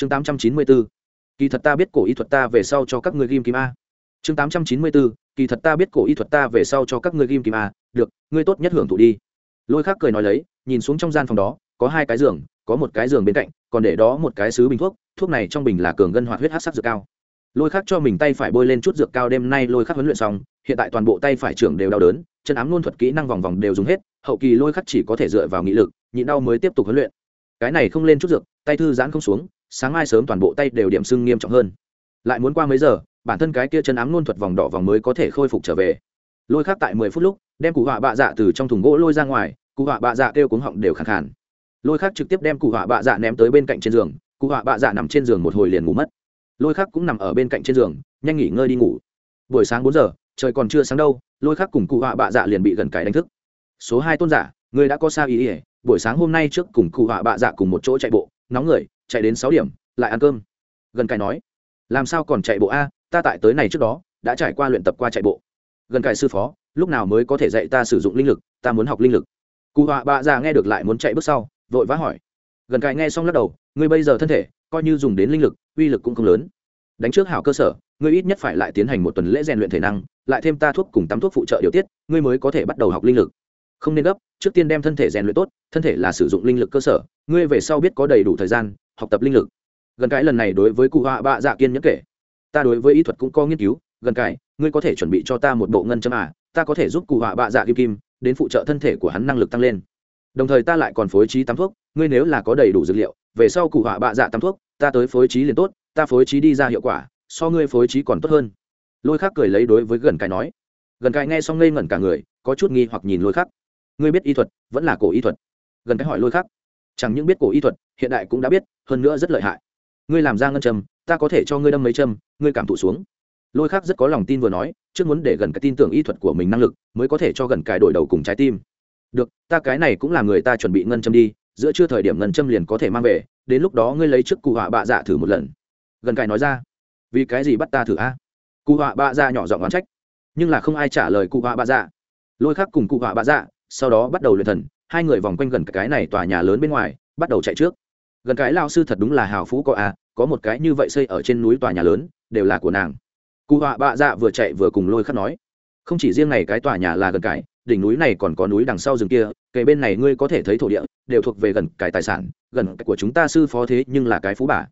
chương tám trăm chín mươi bốn kỳ thật ta biết cổ y thuật ta về sau cho các người ghim kim a. Chương tám trăm chín mươi bốn kỳ thật ta biết cổ y thuật ta về sau cho các người ghim kim a. Được, ngươi tốt nhất hưởng thụ đi. Lôi khác cười nói lấy, nhìn xuống trong gian phòng đó, có hai cái giường, có một cái giường bên cạnh, còn để đó một cái xứ bình thuốc thuốc này trong bình là cường gân hoạt huyết hát sắc dược cao. Lôi khác cho mình tay phải bôi lên chút dược cao, đêm nay lôi khắc huấn luyện xong, hiện tại toàn bộ tay phải trưởng đều đau đớn, chân ám luôn thuật kỹ năng vòng vòng đều dùng hết, hậu kỳ lôi khắc chỉ có thể dựa vào nghị lực, nhịn đau mới tiếp tục huấn luyện. Cái này không lên chút dược, tay thư giãn không xuống sáng mai sớm toàn bộ tay đều điểm sưng nghiêm trọng hơn. Lại muốn qua mấy giờ, bản thân cái kia chân ám luôn thuật vòng đỏ vòng mới có thể khôi phục trở về. Lôi khắc tại mười phút lúc, đem cụ họa bạ dạ từ trong thùng gỗ lôi ra ngoài, cụ họa bạ dạ kêu cuống họng đều khẳng khản lôi khắc trực tiếp đem cụ họa bạ dạ ném tới bên cạnh trên giường, cụ họa bạ dạ nằm trên giường một hồi liền ngủ mất. Lôi khắc cũng nằm ở bên cạnh trên giường, nhanh nghỉ ngơi đi ngủ. Buổi sáng bốn giờ, trời còn chưa sáng đâu, lôi khắc cùng cụ họa bạ dạ liền bị gần cái đánh thức. Số hai tôn giả, người đã có sao ý ỉa buổi sáng hôm nay trước cùng cụ họa bạ dạ cùng một chỗ chạy bộ, nóng người chạy đến sáu điểm, lại ăn cơm. Gần cải nói, làm sao còn chạy bộ a, ta tại tới này trước đó, đã trải qua luyện tập qua chạy bộ. Gần cải sư phó, lúc nào mới có thể dạy ta sử dụng linh lực, ta muốn học linh lực. Cụ họa bạ già nghe được lại muốn chạy bước sau, vội vã hỏi. Gần cải nghe xong lắc đầu, ngươi bây giờ thân thể, coi như dùng đến linh lực, uy lực cũng không lớn. Đánh trước hảo cơ sở, ngươi ít nhất phải lại tiến hành một tuần lễ rèn luyện thể năng, lại thêm ta thuốc cùng tắm thuốc phụ trợ điều tiết, ngươi mới có thể bắt đầu học linh lực. Không nên gấp, trước tiên đem thân thể rèn luyện tốt, thân thể là sử dụng linh lực cơ sở, ngươi về sau biết có đầy đủ thời gian học tập linh lực. Gần cái lần này đối với cụ họa bạ dạ kiên nhẫn kể, ta đối với y thuật cũng có nghiên cứu, gần cái, ngươi có thể chuẩn bị cho ta một bộ ngân châm à ta có thể giúp cụ họa bạ dạ kim kim đến phụ trợ thân thể của hắn năng lực tăng lên. Đồng thời ta lại còn phối trí tắm thuốc, ngươi nếu là có đầy đủ dược liệu, về sau cụ họa bạ dạ tắm thuốc, ta tới phối trí liền tốt, ta phối trí đi ra hiệu quả, so ngươi phối trí còn tốt hơn. Lôi khắc cười lấy đối với gần cái nói. Gần cái nghe xong ngây ngẩn cả người, có chút nghi hoặc nhìn lôi khắc. Ngươi biết y thuật vẫn là cổ y thuật? Gần cái hỏi lôi khắc chẳng những biết cổ y thuật, hiện đại cũng đã biết, hơn nữa rất lợi hại. Ngươi làm ra ngân châm, ta có thể cho ngươi đâm mấy châm, ngươi cảm thụ xuống. Lôi khắc rất có lòng tin vừa nói, trước muốn để gần cái tin tưởng y thuật của mình năng lực, mới có thể cho gần cài đổi đầu cùng trái tim. Được, ta cái này cũng là người ta chuẩn bị ngân châm đi, giữa chưa thời điểm ngân châm liền có thể mang về, đến lúc đó ngươi lấy trước cụ họa bạ dạ thử một lần. Gần cài nói ra. Vì cái gì bắt ta thử a? Cụ họa bạ dạ nhỏ giọng oán trách. Nhưng là không ai trả lời cụ họa bạ dạ. Lôi khắc cùng cụ họa bạ dạ sau đó bắt đầu luyện thần hai người vòng quanh gần cái này tòa nhà lớn bên ngoài, bắt đầu chạy trước. Gần cái lao sư thật đúng là hào phú có à? có một cái như vậy xây ở trên núi tòa nhà lớn, đều là của nàng. Cụ họa bạ dạ vừa chạy vừa cùng lôi khắc nói, không chỉ riêng này cái tòa nhà là gần cái, đỉnh núi này còn có núi đằng sau rừng kia, kề bên này ngươi có thể thấy thổ địa, đều thuộc về gần cái tài sản, gần của chúng ta sư phó thế nhưng là cái phú bà.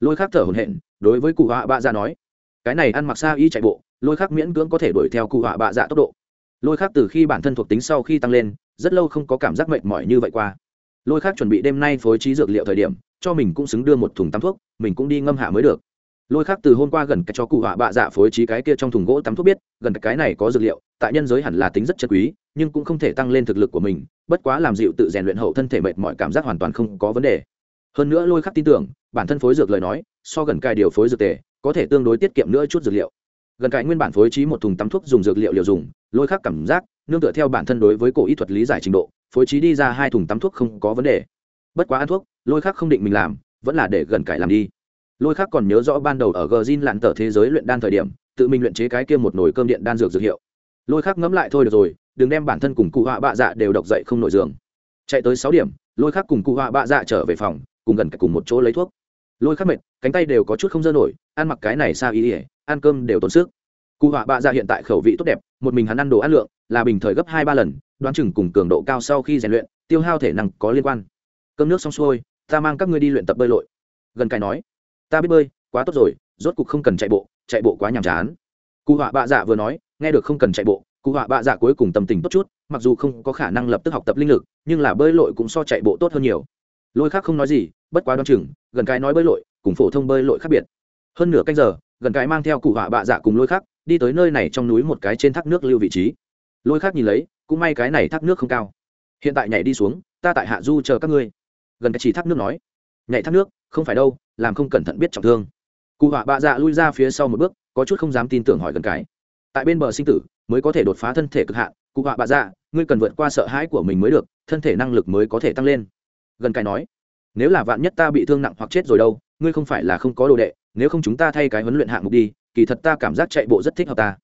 Lôi khắc thở hổn hển, đối với cụ họa bạ dạ nói, cái này ăn mặc xa y chạy bộ, lôi khắc miễn cưỡng có thể đuổi theo cụ họa bạ dạ tốc độ. Lôi khắc từ khi bản thân thuộc tính sau khi tăng lên rất lâu không có cảm giác mệt mỏi như vậy qua. Lôi khác chuẩn bị đêm nay phối trí dược liệu thời điểm, cho mình cũng xứng đưa một thùng tắm thuốc, mình cũng đi ngâm hạ mới được. Lôi khác từ hôm qua gần cái cho cụ họa bạ dạ phối trí cái kia trong thùng gỗ tắm thuốc biết, gần cái này có dược liệu, tại nhân giới hẳn là tính rất chân quý, nhưng cũng không thể tăng lên thực lực của mình, bất quá làm dịu tự rèn luyện hậu thân thể mệt mỏi cảm giác hoàn toàn không có vấn đề. Hơn nữa lôi khắc tin tưởng, bản thân phối dược lời nói, so gần cài điều phối dược tề, có thể tương đối tiết kiệm nữa chút dược liệu. Gần cài nguyên bản phối trí một thùng tắm thuốc dùng dược liệu liều dùng, lôi khắc cảm giác nương tựa theo bản thân đối với cổ y thuật lý giải trình độ, phối trí đi ra hai thùng tắm thuốc không có vấn đề. Bất quá ăn thuốc, lôi khắc không định mình làm, vẫn là để gần cải làm đi. Lôi khắc còn nhớ rõ ban đầu ở gờ zin lặn tờ thế giới luyện đan thời điểm, tự mình luyện chế cái kia một nồi cơm điện đan dược dược hiệu. Lôi khắc ngẫm lại thôi được rồi, đừng đem bản thân cùng cụ họa bạ dạ đều độc dậy không nổi giường. Chạy tới sáu điểm, lôi khắc cùng cụ họa bạ dạ trở về phòng, cùng gần cả cùng một chỗ lấy thuốc. Lôi khắc mệt, cánh tay đều có chút không dơ nổi, ăn mặc cái này sao ý ỉa ăn cơm đều tốn sức cụ họa bạ dạ hiện tại khẩu vị tốt đẹp, một mình hắn ăn đồ ăn lượng là bình thời gấp hai ba lần, đoán chừng cùng cường độ cao sau khi rèn luyện, tiêu hao thể năng có liên quan. Cơm nước xong xuôi, ta mang các ngươi đi luyện tập bơi lội. Gần cài nói, ta biết bơi, quá tốt rồi, rốt cục không cần chạy bộ chạy bộ quá nhàm chán. Cụ họa bạ dạ vừa nói, nghe được không cần chạy bộ, cụ họa bạ dạ cuối cùng tâm tình tốt chút, mặc dù không có khả năng lập tức học tập linh lực, nhưng là bơi lội cũng so chạy bộ tốt hơn nhiều. Lôi khác không nói gì, bất quá đ o á n chừng, gần cái nói bơi lội, cùng phổ thông bơi lội khác biệt. Hơn nửa canh giờ, gần cái mang theo cụ họa bạ dạ cùng lôi khác đi tới nơi này trong núi một cái trên thác nước lưu vị trí. Lôi khác nhìn lấy, cũng may cái này thác nước không cao. Hiện tại nhảy đi xuống, ta tại hạ du chờ các ngươi. Gần cái chỉ thác nước nói, nhảy thác nước, không phải đâu, làm không cẩn thận biết trọng thương. Cụ họa bạ dạ lui ra phía sau một bước, có chút không dám tin tưởng hỏi gần cái. Tại bên bờ sinh tử, mới có thể đột phá thân thể cực hạn. Cụ họa bạ dạ ngươi cần vượt qua sợ hãi của mình mới được, thân thể năng lực mới có thể tăng lên. Gần cái nói, nếu là vạn nhất ta bị thương nặng hoặc chết rồi đâu, ngươi không phải là không có đồ đệ, nếu không chúng ta thay cái huấn luyện hạng mục đi kỳ thật ta cảm giác chạy bộ rất thích hợp ta.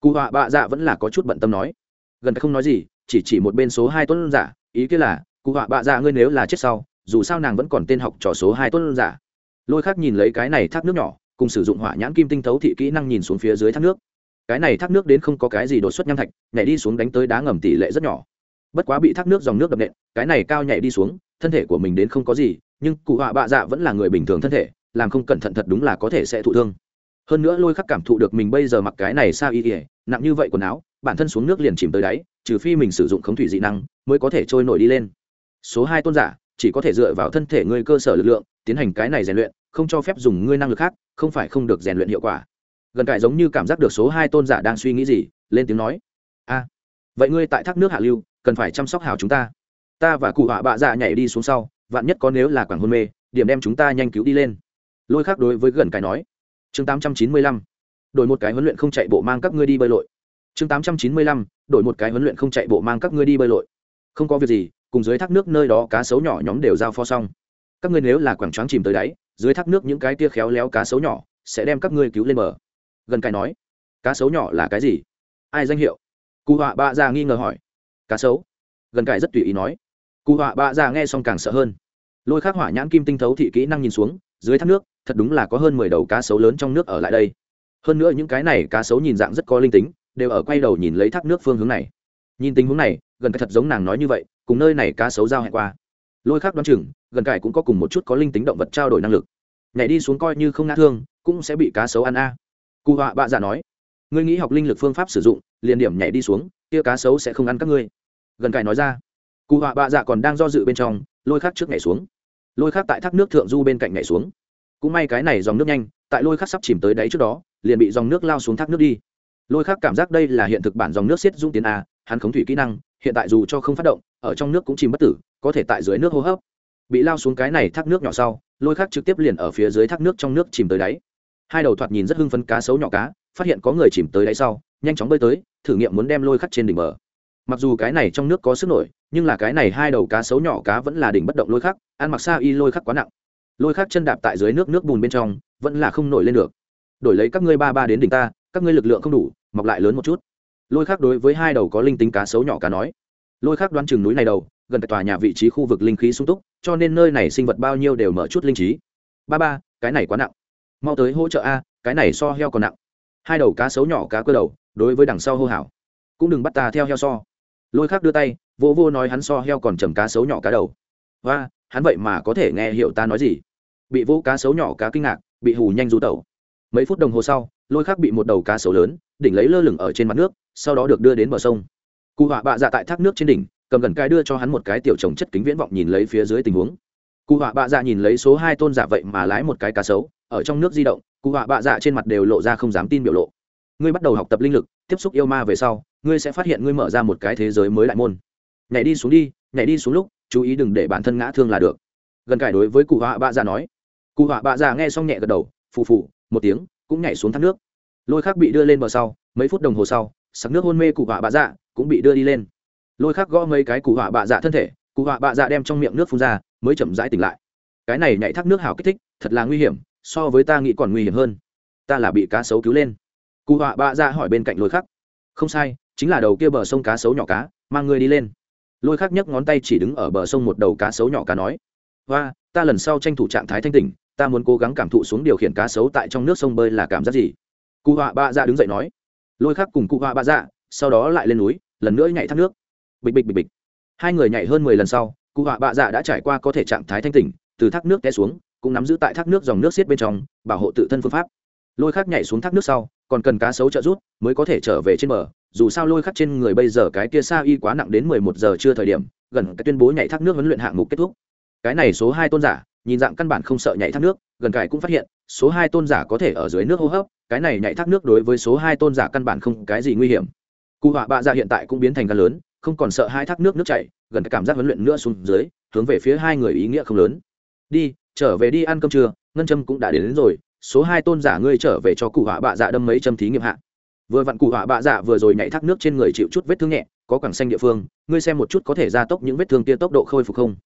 Cụ họa bạ dạ vẫn là có chút bận tâm nói. Gần không nói gì, chỉ chỉ một bên số hai tuấn giả, ý kia là, cụ họa bạ dạ ngươi nếu là chết sau, dù sao nàng vẫn còn tên học trò số hai tuấn giả. Lôi khác nhìn lấy cái này thác nước nhỏ, cùng sử dụng hỏa nhãn kim tinh thấu thị kỹ năng nhìn xuống phía dưới thác nước. Cái này thác nước đến không có cái gì đột xuất nham thạch, nhảy đi xuống đánh tới đá ngầm tỷ lệ rất nhỏ. Bất quá bị thác nước dòng nước đập nện, cái này cao nhảy đi xuống, thân thể của mình đến không có gì, nhưng cụ họa bạ dạ vẫn là người bình thường thân thể, làm không cẩn thận thật đúng là có thể sẽ thụ thương hơn nữa lôi khắc cảm thụ được mình bây giờ mặc cái này sao y ỉa nặng như vậy quần áo, bản thân xuống nước liền chìm tới đáy, trừ phi mình sử dụng khống thủy dị năng, mới có thể trôi nổi đi lên. Số hai tôn giả, chỉ có thể dựa vào thân thể ngươi cơ sở lực lượng, tiến hành cái này rèn luyện, không cho phép dùng ngươi năng lực khác, không phải không được rèn luyện hiệu quả. Gần cải giống như cảm giác được số hai tôn giả đang suy nghĩ gì, lên tiếng nói, a, vậy ngươi tại thác nước hạ lưu, cần phải chăm sóc hào chúng ta. Ta và cụ họa bạ dạ nhảy đi xuống sau, vạn nhất có nếu là quảng hôn mê, điểm đem chúng ta nhanh cứu đi lên. Lôi khác đối với gần cải nói chương tám trăm chín mươi lăm. Đổi một cái huấn luyện không chạy bộ mang các ngươi đi bơi lội. Chương tám trăm chín mươi lăm. Đổi một cái huấn luyện không chạy bộ mang các ngươi đi bơi lội. Không có việc gì, cùng dưới thác nước nơi đó cá sấu nhỏ nhóm đều giao pho xong. Các ngươi nếu là quảng tráng chìm tới đáy, dưới thác nước những cái tia khéo léo cá sấu nhỏ sẽ đem các ngươi cứu lên bờ. Gần cái nói, cá sấu nhỏ là cái gì? Ai danh hiệu? Cụ họa bạ già nghi ngờ hỏi. Cá sấu. Gần cải rất tùy ý nói. Cụ họa bạ già nghe xong càng sợ hơn. Lôi khắc hỏa nhãn kim tinh thấu thị kỹ năng nhìn xuống, dưới thác nước thật đúng là có hơn mười đầu cá sấu lớn trong nước ở lại đây. Hơn nữa những cái này cá sấu nhìn dạng rất có linh tính, đều ở quay đầu nhìn lấy thác nước phương hướng này. Nhìn tình huống này, gần cái thật giống nàng nói như vậy, cùng nơi này cá sấu giao hẹn qua. Lôi khác đoán chừng, gần cải cũng có cùng một chút có linh tính động vật trao đổi năng lực. Nhảy đi xuống coi như không ngã thương, cũng sẽ bị cá sấu ăn a. Cụ họa bạ dạ nói, ngươi nghĩ học linh lực phương pháp sử dụng, liền điểm nhảy đi xuống, kia cá sấu sẽ không ăn các ngươi. Gần cải nói ra. Cụ họa bạ dạ còn đang do dự bên trong, lôi khác trước nhảy xuống. Lôi khác tại thác nước thượng du bên cạnh nhảy xuống cũng may cái này dòng nước nhanh, tại lôi khắc sắp chìm tới đáy trước đó, liền bị dòng nước lao xuống thác nước đi. Lôi khắc cảm giác đây là hiện thực bản dòng nước xiết dung tiến a, hắn khống thủy kỹ năng, hiện tại dù cho không phát động, ở trong nước cũng chìm bất tử, có thể tại dưới nước hô hấp. Bị lao xuống cái này thác nước nhỏ sau, lôi khắc trực tiếp liền ở phía dưới thác nước trong nước chìm tới đáy. Hai đầu thoạt nhìn rất hưng phấn cá sấu nhỏ cá, phát hiện có người chìm tới đáy sau, nhanh chóng bơi tới, thử nghiệm muốn đem lôi khắc trên đỉnh bờ. Mặc dù cái này trong nước có sức nổi, nhưng là cái này hai đầu cá sấu nhỏ cá vẫn là đỉnh bất động lôi khắc, ăn mặc xa y lôi khắc quá nặng lôi khác chân đạp tại dưới nước nước bùn bên trong, vẫn là không nổi lên được. Đổi lấy các ngươi ba ba đến đỉnh ta, các ngươi lực lượng không đủ, mọc lại lớn một chút. Lôi khác đối với hai đầu có linh tính cá sấu nhỏ cá nói. Lôi khác đoán chừng núi này đầu, gần tòa nhà vị trí khu vực linh khí sung túc, cho nên nơi này sinh vật bao nhiêu đều mở chút linh trí. Ba ba, cái này quá nặng. Mau tới hỗ trợ a, cái này so heo còn nặng. Hai đầu cá sấu nhỏ cá cơ đầu, đối với đằng sau hô hào. Cũng đừng bắt ta theo heo so. Lôi khác đưa tay, vô vô nói hắn so heo còn chầm cá sấu nhỏ cá đầu. Và hắn vậy mà có thể nghe hiểu ta nói gì? Bị vô cá sấu nhỏ cá kinh ngạc, bị hù nhanh rú tẩu. Mấy phút đồng hồ sau, lôi khác bị một đầu cá sấu lớn, đỉnh lấy lơ lửng ở trên mặt nước, sau đó được đưa đến bờ sông. Cụ họa bạ dạ tại thác nước trên đỉnh, cầm gần cái đưa cho hắn một cái tiểu trồng chất kính viễn vọng nhìn lấy phía dưới tình huống. Cụ họa bạ dạ nhìn lấy số hai tôn giả vậy mà lái một cái cá sấu, ở trong nước di động, cụ họa bạ dạ trên mặt đều lộ ra không dám tin biểu lộ. Ngươi bắt đầu học tập linh lực, tiếp xúc yêu ma về sau, ngươi sẽ phát hiện ngươi mở ra một cái thế giới mới lại môn. Nhảy đi xuống đi, nhảy đi xuống lúc chú ý đừng để bản thân ngã thương là được. Gần cải đối với cụ họa bạ già nói. Cụ họa bạ già nghe xong nhẹ gật đầu phù phù một tiếng cũng nhảy xuống thác nước. Lôi khác bị đưa lên bờ sau mấy phút đồng hồ sau sắc nước hôn mê cụ họa bạ dạ cũng bị đưa đi lên. Lôi khác gõ mấy cái cụ họa bạ dạ thân thể cụ họa bạ dạ đem trong miệng nước phun ra mới chậm rãi tỉnh lại. Cái này nhảy thác nước hào kích thích thật là nguy hiểm so với ta nghĩ còn nguy hiểm hơn. Ta là bị cá sấu cứu lên. Cụ họa bạ dạ hỏi bên cạnh lôi khác, không sai chính là đầu kia bờ sông cá sấu nhỏ cá mang người đi lên lôi khắc nhấc ngón tay chỉ đứng ở bờ sông một đầu cá sấu nhỏ cá nói, hoa, ta lần sau tranh thủ trạng thái thanh tỉnh, ta muốn cố gắng cảm thụ xuống điều khiển cá sấu tại trong nước sông bơi là cảm giác gì? Cụ họa ba dạ đứng dậy nói. Lôi khắc cùng cụ họa ba dạ sau đó lại lên núi, lần nữa nhảy thác nước. Bịch bịch bịch bịch. Hai người nhảy hơn mười lần sau, cụ họa bạ dạ đã trải qua có thể trạng thái thanh tỉnh, từ thác nước té xuống, cũng nắm giữ tại thác nước dòng nước xiết bên trong, bảo hộ tự thân phương pháp. Lôi khắc nhảy xuống thác nước sau còn cần cá sấu trợ rút mới có thể trở về trên bờ. Dù sao lôi khắc trên người bây giờ cái kia xa y quá nặng đến mười một giờ chưa thời điểm gần cái tuyên bố nhảy thác nước huấn luyện hạng mục kết thúc. Cái này số hai tôn giả nhìn dạng căn bản không sợ nhảy thác nước gần cải cũng phát hiện số hai tôn giả có thể ở dưới nước hô hấp cái này nhảy thác nước đối với số hai tôn giả căn bản không cái gì nguy hiểm. Cụ họa bạ dạ hiện tại cũng biến thành gan lớn không còn sợ hai thác nước nước chảy gần cảm giác huấn luyện nữa xuống dưới hướng về phía hai người ý nghĩa không lớn. Đi trở về đi ăn cơm trưa ngân châm cũng đã đến, đến rồi số hai tôn giả ngươi trở về cho cụ họa bạ dạ đâm mấy châm thí nghiệm hạ. Vừa vặn cụ họa bạ dạ vừa rồi nhảy thác nước trên người chịu chút vết thương nhẹ, có quảng xanh địa phương, ngươi xem một chút có thể gia tốc những vết thương kia tốc độ khôi phục không?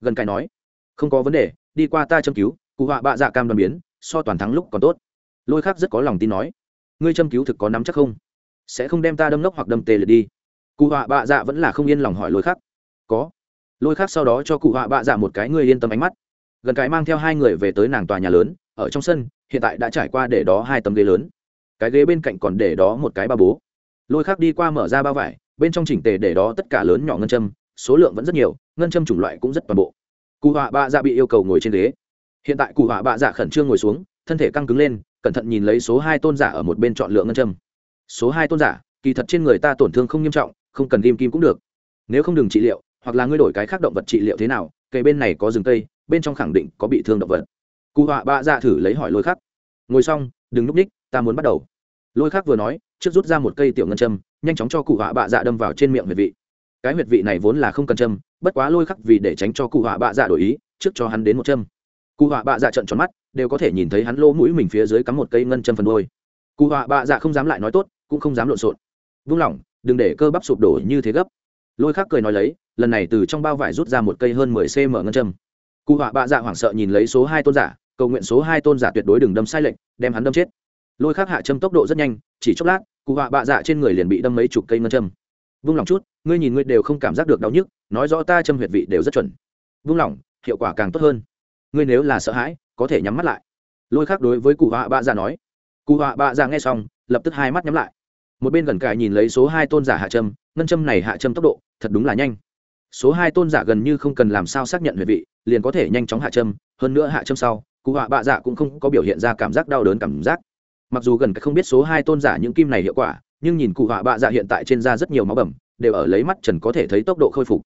Gần cài nói, không có vấn đề, đi qua ta châm cứu, cụ họa bạ dạ cam đoàn biến, so toàn thắng lúc còn tốt. Lôi khác rất có lòng tin nói, ngươi châm cứu thực có nắm chắc không? Sẽ không đem ta đâm lốc hoặc đâm tê liệt đi. Cụ họa bạ dạ vẫn là không yên lòng hỏi lôi khác có. Lôi khác sau đó cho cụ họa bạ dạ một cái ngươi yên tâm ánh mắt. Gần cái mang theo hai người về tới nàng tòa nhà lớn, ở trong sân hiện tại đã trải qua để đó hai tấm ghế lớn. Cái ghế bên cạnh còn để đó một cái ba bố. Lôi khác đi qua mở ra bao vải, bên trong chỉnh tề để đó tất cả lớn nhỏ ngân châm, số lượng vẫn rất nhiều, ngân châm chủng loại cũng rất toàn bộ. Cụ họa bạ dạ bị yêu cầu ngồi trên ghế. Hiện tại cụ họa bạ dạ khẩn trương ngồi xuống, thân thể căng cứng lên, cẩn thận nhìn lấy số hai tôn giả ở một bên chọn lựa ngân châm. Số hai tôn giả, kỳ thật trên người ta tổn thương không nghiêm trọng, không cần ghim kim cũng được. Nếu không đừng trị liệu, hoặc là ngươi đổi cái khác động vật trị liệu thế nào cây bên này có rừng cây, bên trong khẳng định có bị thương động vật cụ họa bạ dạ thử lấy hỏi lôi khắc. Ngồi xong, đừng núp ních, ta muốn bắt đầu. Lôi khắc vừa nói, trước rút ra một cây tiểu ngân châm, nhanh chóng cho cụ họa bạ dạ đâm vào trên miệng huyệt vị. Cái huyệt vị này vốn là không cần châm, bất quá lôi khắc vì để tránh cho cụ họa bạ dạ đổi ý, trước cho hắn đến một châm. Cụ họa bạ dạ trận tròn mắt, đều có thể nhìn thấy hắn lỗ mũi mình phía dưới cắm một cây ngân châm phần đôi cụ họa bạ dạ không dám lại nói tốt, cũng không dám lộn xộn. Vung lỏng, đừng để cơ bắp sụp đổ như thế gấp. Lôi khắc cười nói lấy, lần này từ trong bao vải rút ra một cây hơn mười cm ngân châm. Cụ họa bạ dạ hoảng sợ nhìn lấy số hai tôn giả cầu nguyện số hai tôn giả tuyệt đối đừng đâm sai lệnh đem hắn đâm chết. Lôi khắc hạ châm tốc độ rất nhanh, chỉ chốc lát, cụ họa bạ dạ trên người liền bị đâm mấy chục cây ngân châm. Vung lòng chút, ngươi nhìn ngươi đều không cảm giác được đau nhức, nói rõ ta châm huyệt vị đều rất chuẩn. Vung lòng, hiệu quả càng tốt hơn. Ngươi nếu là sợ hãi, có thể nhắm mắt lại. Lôi khắc đối với cụ họa bạ dạ nói. Cụ họa bạ dạ nghe xong, lập tức hai mắt nhắm lại. Một bên gần cài nhìn lấy số hai tôn giả hạ châm, ngân châm này hạ châm tốc độ, thật đúng là nhanh. Số hai tôn giả gần như không cần làm sao xác nhận huyệt vị, liền có thể nhanh chóng hạ châm, hơn nữa hạ châm sau cụ họa bạ dạ cũng không có biểu hiện ra cảm giác đau đớn cảm giác. Mặc dù gần không biết số hai tôn giả những kim này hiệu quả, nhưng nhìn cụ họa bạ dạ hiện tại trên da rất nhiều máu bầm, đều ở lấy mắt trần có thể thấy tốc độ khôi phục.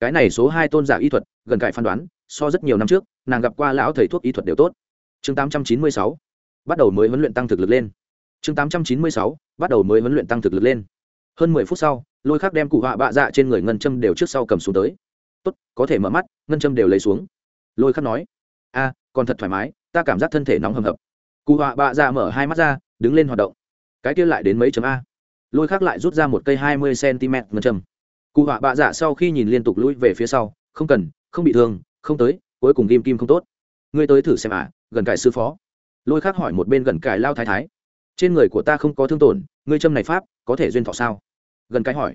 Cái này số hai tôn giả y thuật, gần cải phán đoán, so rất nhiều năm trước, nàng gặp qua lão thầy thuốc y thuật đều tốt. Chương tám trăm chín mươi sáu, bắt đầu mới huấn luyện tăng thực lực lên. Chương tám trăm chín mươi sáu, bắt đầu mới huấn luyện tăng thực lực lên. Hơn mười phút sau, lôi khắc đem cụ họa bạ dạ trên người ngân châm đều trước sau cầm xuống tới. Tốt, có thể mở mắt. Ngân châm đều lấy xuống. Lôi khắc nói. A còn thật thoải mái, ta cảm giác thân thể nóng hầm hập. Cụ họa bạ ra mở hai mắt ra, đứng lên hoạt động. Cái kia lại đến mấy chấm a. Lôi khác lại rút ra một cây hai mươi cm ngân châm. Cụ họa bạ dạ sau khi nhìn liên tục lũi về phía sau, không cần, không bị thương, không tới, cuối cùng kim kim không tốt. Ngươi tới thử xem à gần cải sư phó. Lôi khác hỏi một bên gần cải lao thái thái. Trên người của ta không có thương tổn, ngươi châm này pháp có thể duyên thọ sao? Gần cái hỏi.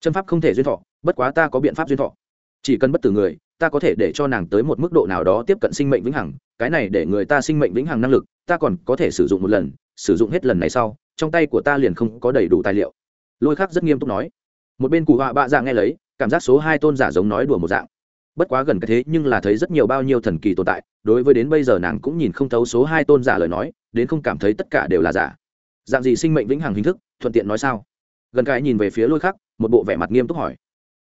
Châm pháp không thể duyên thọ, bất quá ta có biện pháp duyên thọ chỉ cần bất tử người, ta có thể để cho nàng tới một mức độ nào đó tiếp cận sinh mệnh vĩnh hằng, cái này để người ta sinh mệnh vĩnh hằng năng lực, ta còn có thể sử dụng một lần, sử dụng hết lần này sau, trong tay của ta liền không có đầy đủ tài liệu. Lôi khắc rất nghiêm túc nói. Một bên cụ họa bạ dạ nghe lấy, cảm giác số hai tôn giả giống nói đùa một dạng. Bất quá gần cái thế nhưng là thấy rất nhiều bao nhiêu thần kỳ tồn tại, đối với đến bây giờ nàng cũng nhìn không thấu số hai tôn giả lời nói, đến không cảm thấy tất cả đều là giả. Dạng gì sinh mệnh vĩnh hằng hình thức, thuận tiện nói sao? Gần cái nhìn về phía lôi khắc, một bộ vẻ mặt nghiêm túc hỏi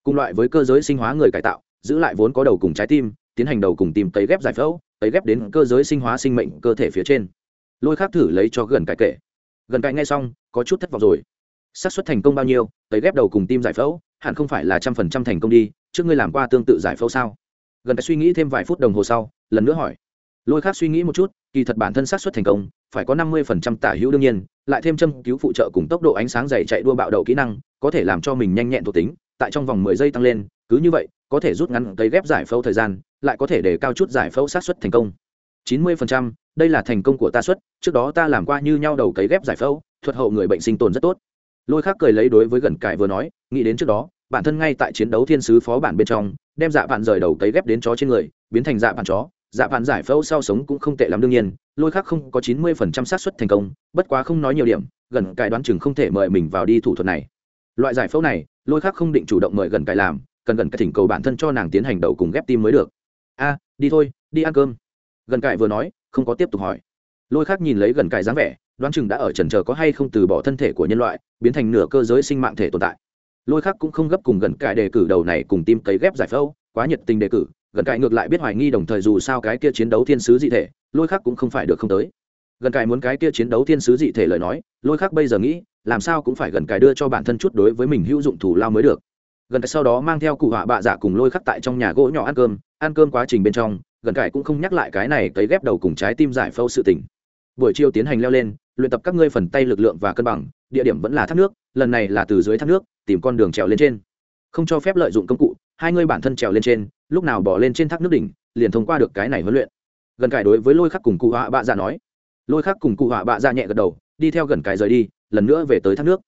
cùng loại với cơ giới sinh hóa người cải tạo, giữ lại vốn có đầu cùng trái tim, tiến hành đầu cùng tìm cấy ghép giải phẫu cấy ghép đến cơ giới sinh hóa sinh mệnh cơ thể phía trên. Lôi khác thử lấy cho gần cải kể. Gần cải nghe xong, có chút thất vọng rồi. Xác suất thành công bao nhiêu cấy ghép đầu cùng tim giải phẫu, hẳn không phải là trăm phần trăm thành công đi, trước ngươi làm qua tương tự giải phẫu sao? Gần cải suy nghĩ thêm vài phút đồng hồ sau, lần nữa hỏi. Lôi khác suy nghĩ một chút, kỳ thật bản thân xác suất thành công, phải có năm mươi phần trăm tả hữu đương nhiên, lại thêm châm cứu phụ trợ cùng tốc độ ánh sáng dày chạy đua bạo đậu kỹ năng, có thể làm cho mình nhanh nhẹn thuộc tính tại trong vòng mười giây tăng lên, cứ như vậy, có thể rút ngắn cấy ghép giải phẫu thời gian, lại có thể để cao chút giải phẫu xác suất thành công. Chín mươi phần trăm, đây là thành công của ta suất trước đó ta làm qua như nhau đầu cấy ghép giải phẫu, thuật hậu người bệnh sinh tồn rất tốt. Lôi khác cười lấy đối với gần cải vừa nói, nghĩ đến trước đó, bản thân ngay tại chiến đấu thiên sứ phó bản bên trong, đem dạ bạn rời đầu cấy ghép đến chó trên người, biến thành dạ bạn chó. Dạ bạn giải phẫu sau sống cũng không tệ lắm đương nhiên, lôi khác không có chín mươi phần trăm xác suất thành công, bất quá không nói nhiều điểm, gần cải đoán chừng không thể mời mình vào đi thủ thuật này. Loại giải phẫu này lôi khác không định chủ động mời gần cải làm, cần gần cải thỉnh cầu bản thân cho nàng tiến hành đầu cùng ghép tim mới được. A, đi thôi, đi ăn cơm. Gần cải vừa nói, không có tiếp tục hỏi. Lôi khác nhìn lấy gần cải dáng vẻ, đoán chừng đã ở trần chờ có hay không từ bỏ thân thể của nhân loại, biến thành nửa cơ giới sinh mạng thể tồn tại. Lôi khác cũng không gấp cùng gần cải đề cử đầu này cùng tim cấy ghép giải phẫu, quá nhiệt tình đề cử, gần cải ngược lại biết hoài nghi đồng thời dù sao cái kia chiến đấu thiên sứ dị thể, lôi khác cũng không phải được không tới gần cài muốn cái kia chiến đấu thiên sứ dị thể lời nói, lôi khác bây giờ nghĩ, làm sao cũng phải gần cài đưa cho bản thân chút đối với mình hữu dụng thủ lao mới được. Gần cài sau đó mang theo cụ họa bạ giả cùng lôi khắc tại trong nhà gỗ nhỏ ăn cơm ăn cơm quá trình bên trong, gần cài cũng không nhắc lại cái này cấy ghép đầu cùng trái tim giải phẫu sự tình. Buổi chiều tiến hành leo lên, luyện tập các ngươi phần tay lực lượng và cân bằng, địa điểm vẫn là thác nước, lần này là từ dưới thác nước, tìm con đường trèo lên trên. Không cho phép lợi dụng công cụ, hai ngươi bản thân trèo lên trên, lúc nào bỏ lên trên thác nước đỉnh, liền thông qua được cái này huấn luyện. Gần cải đối với lôi khắc cùng cụ họa bạ dạ nói lôi khắc cùng cụ họa bạ dạ nhẹ gật đầu, đi theo gần cải rời đi, lần nữa về tới thác nước.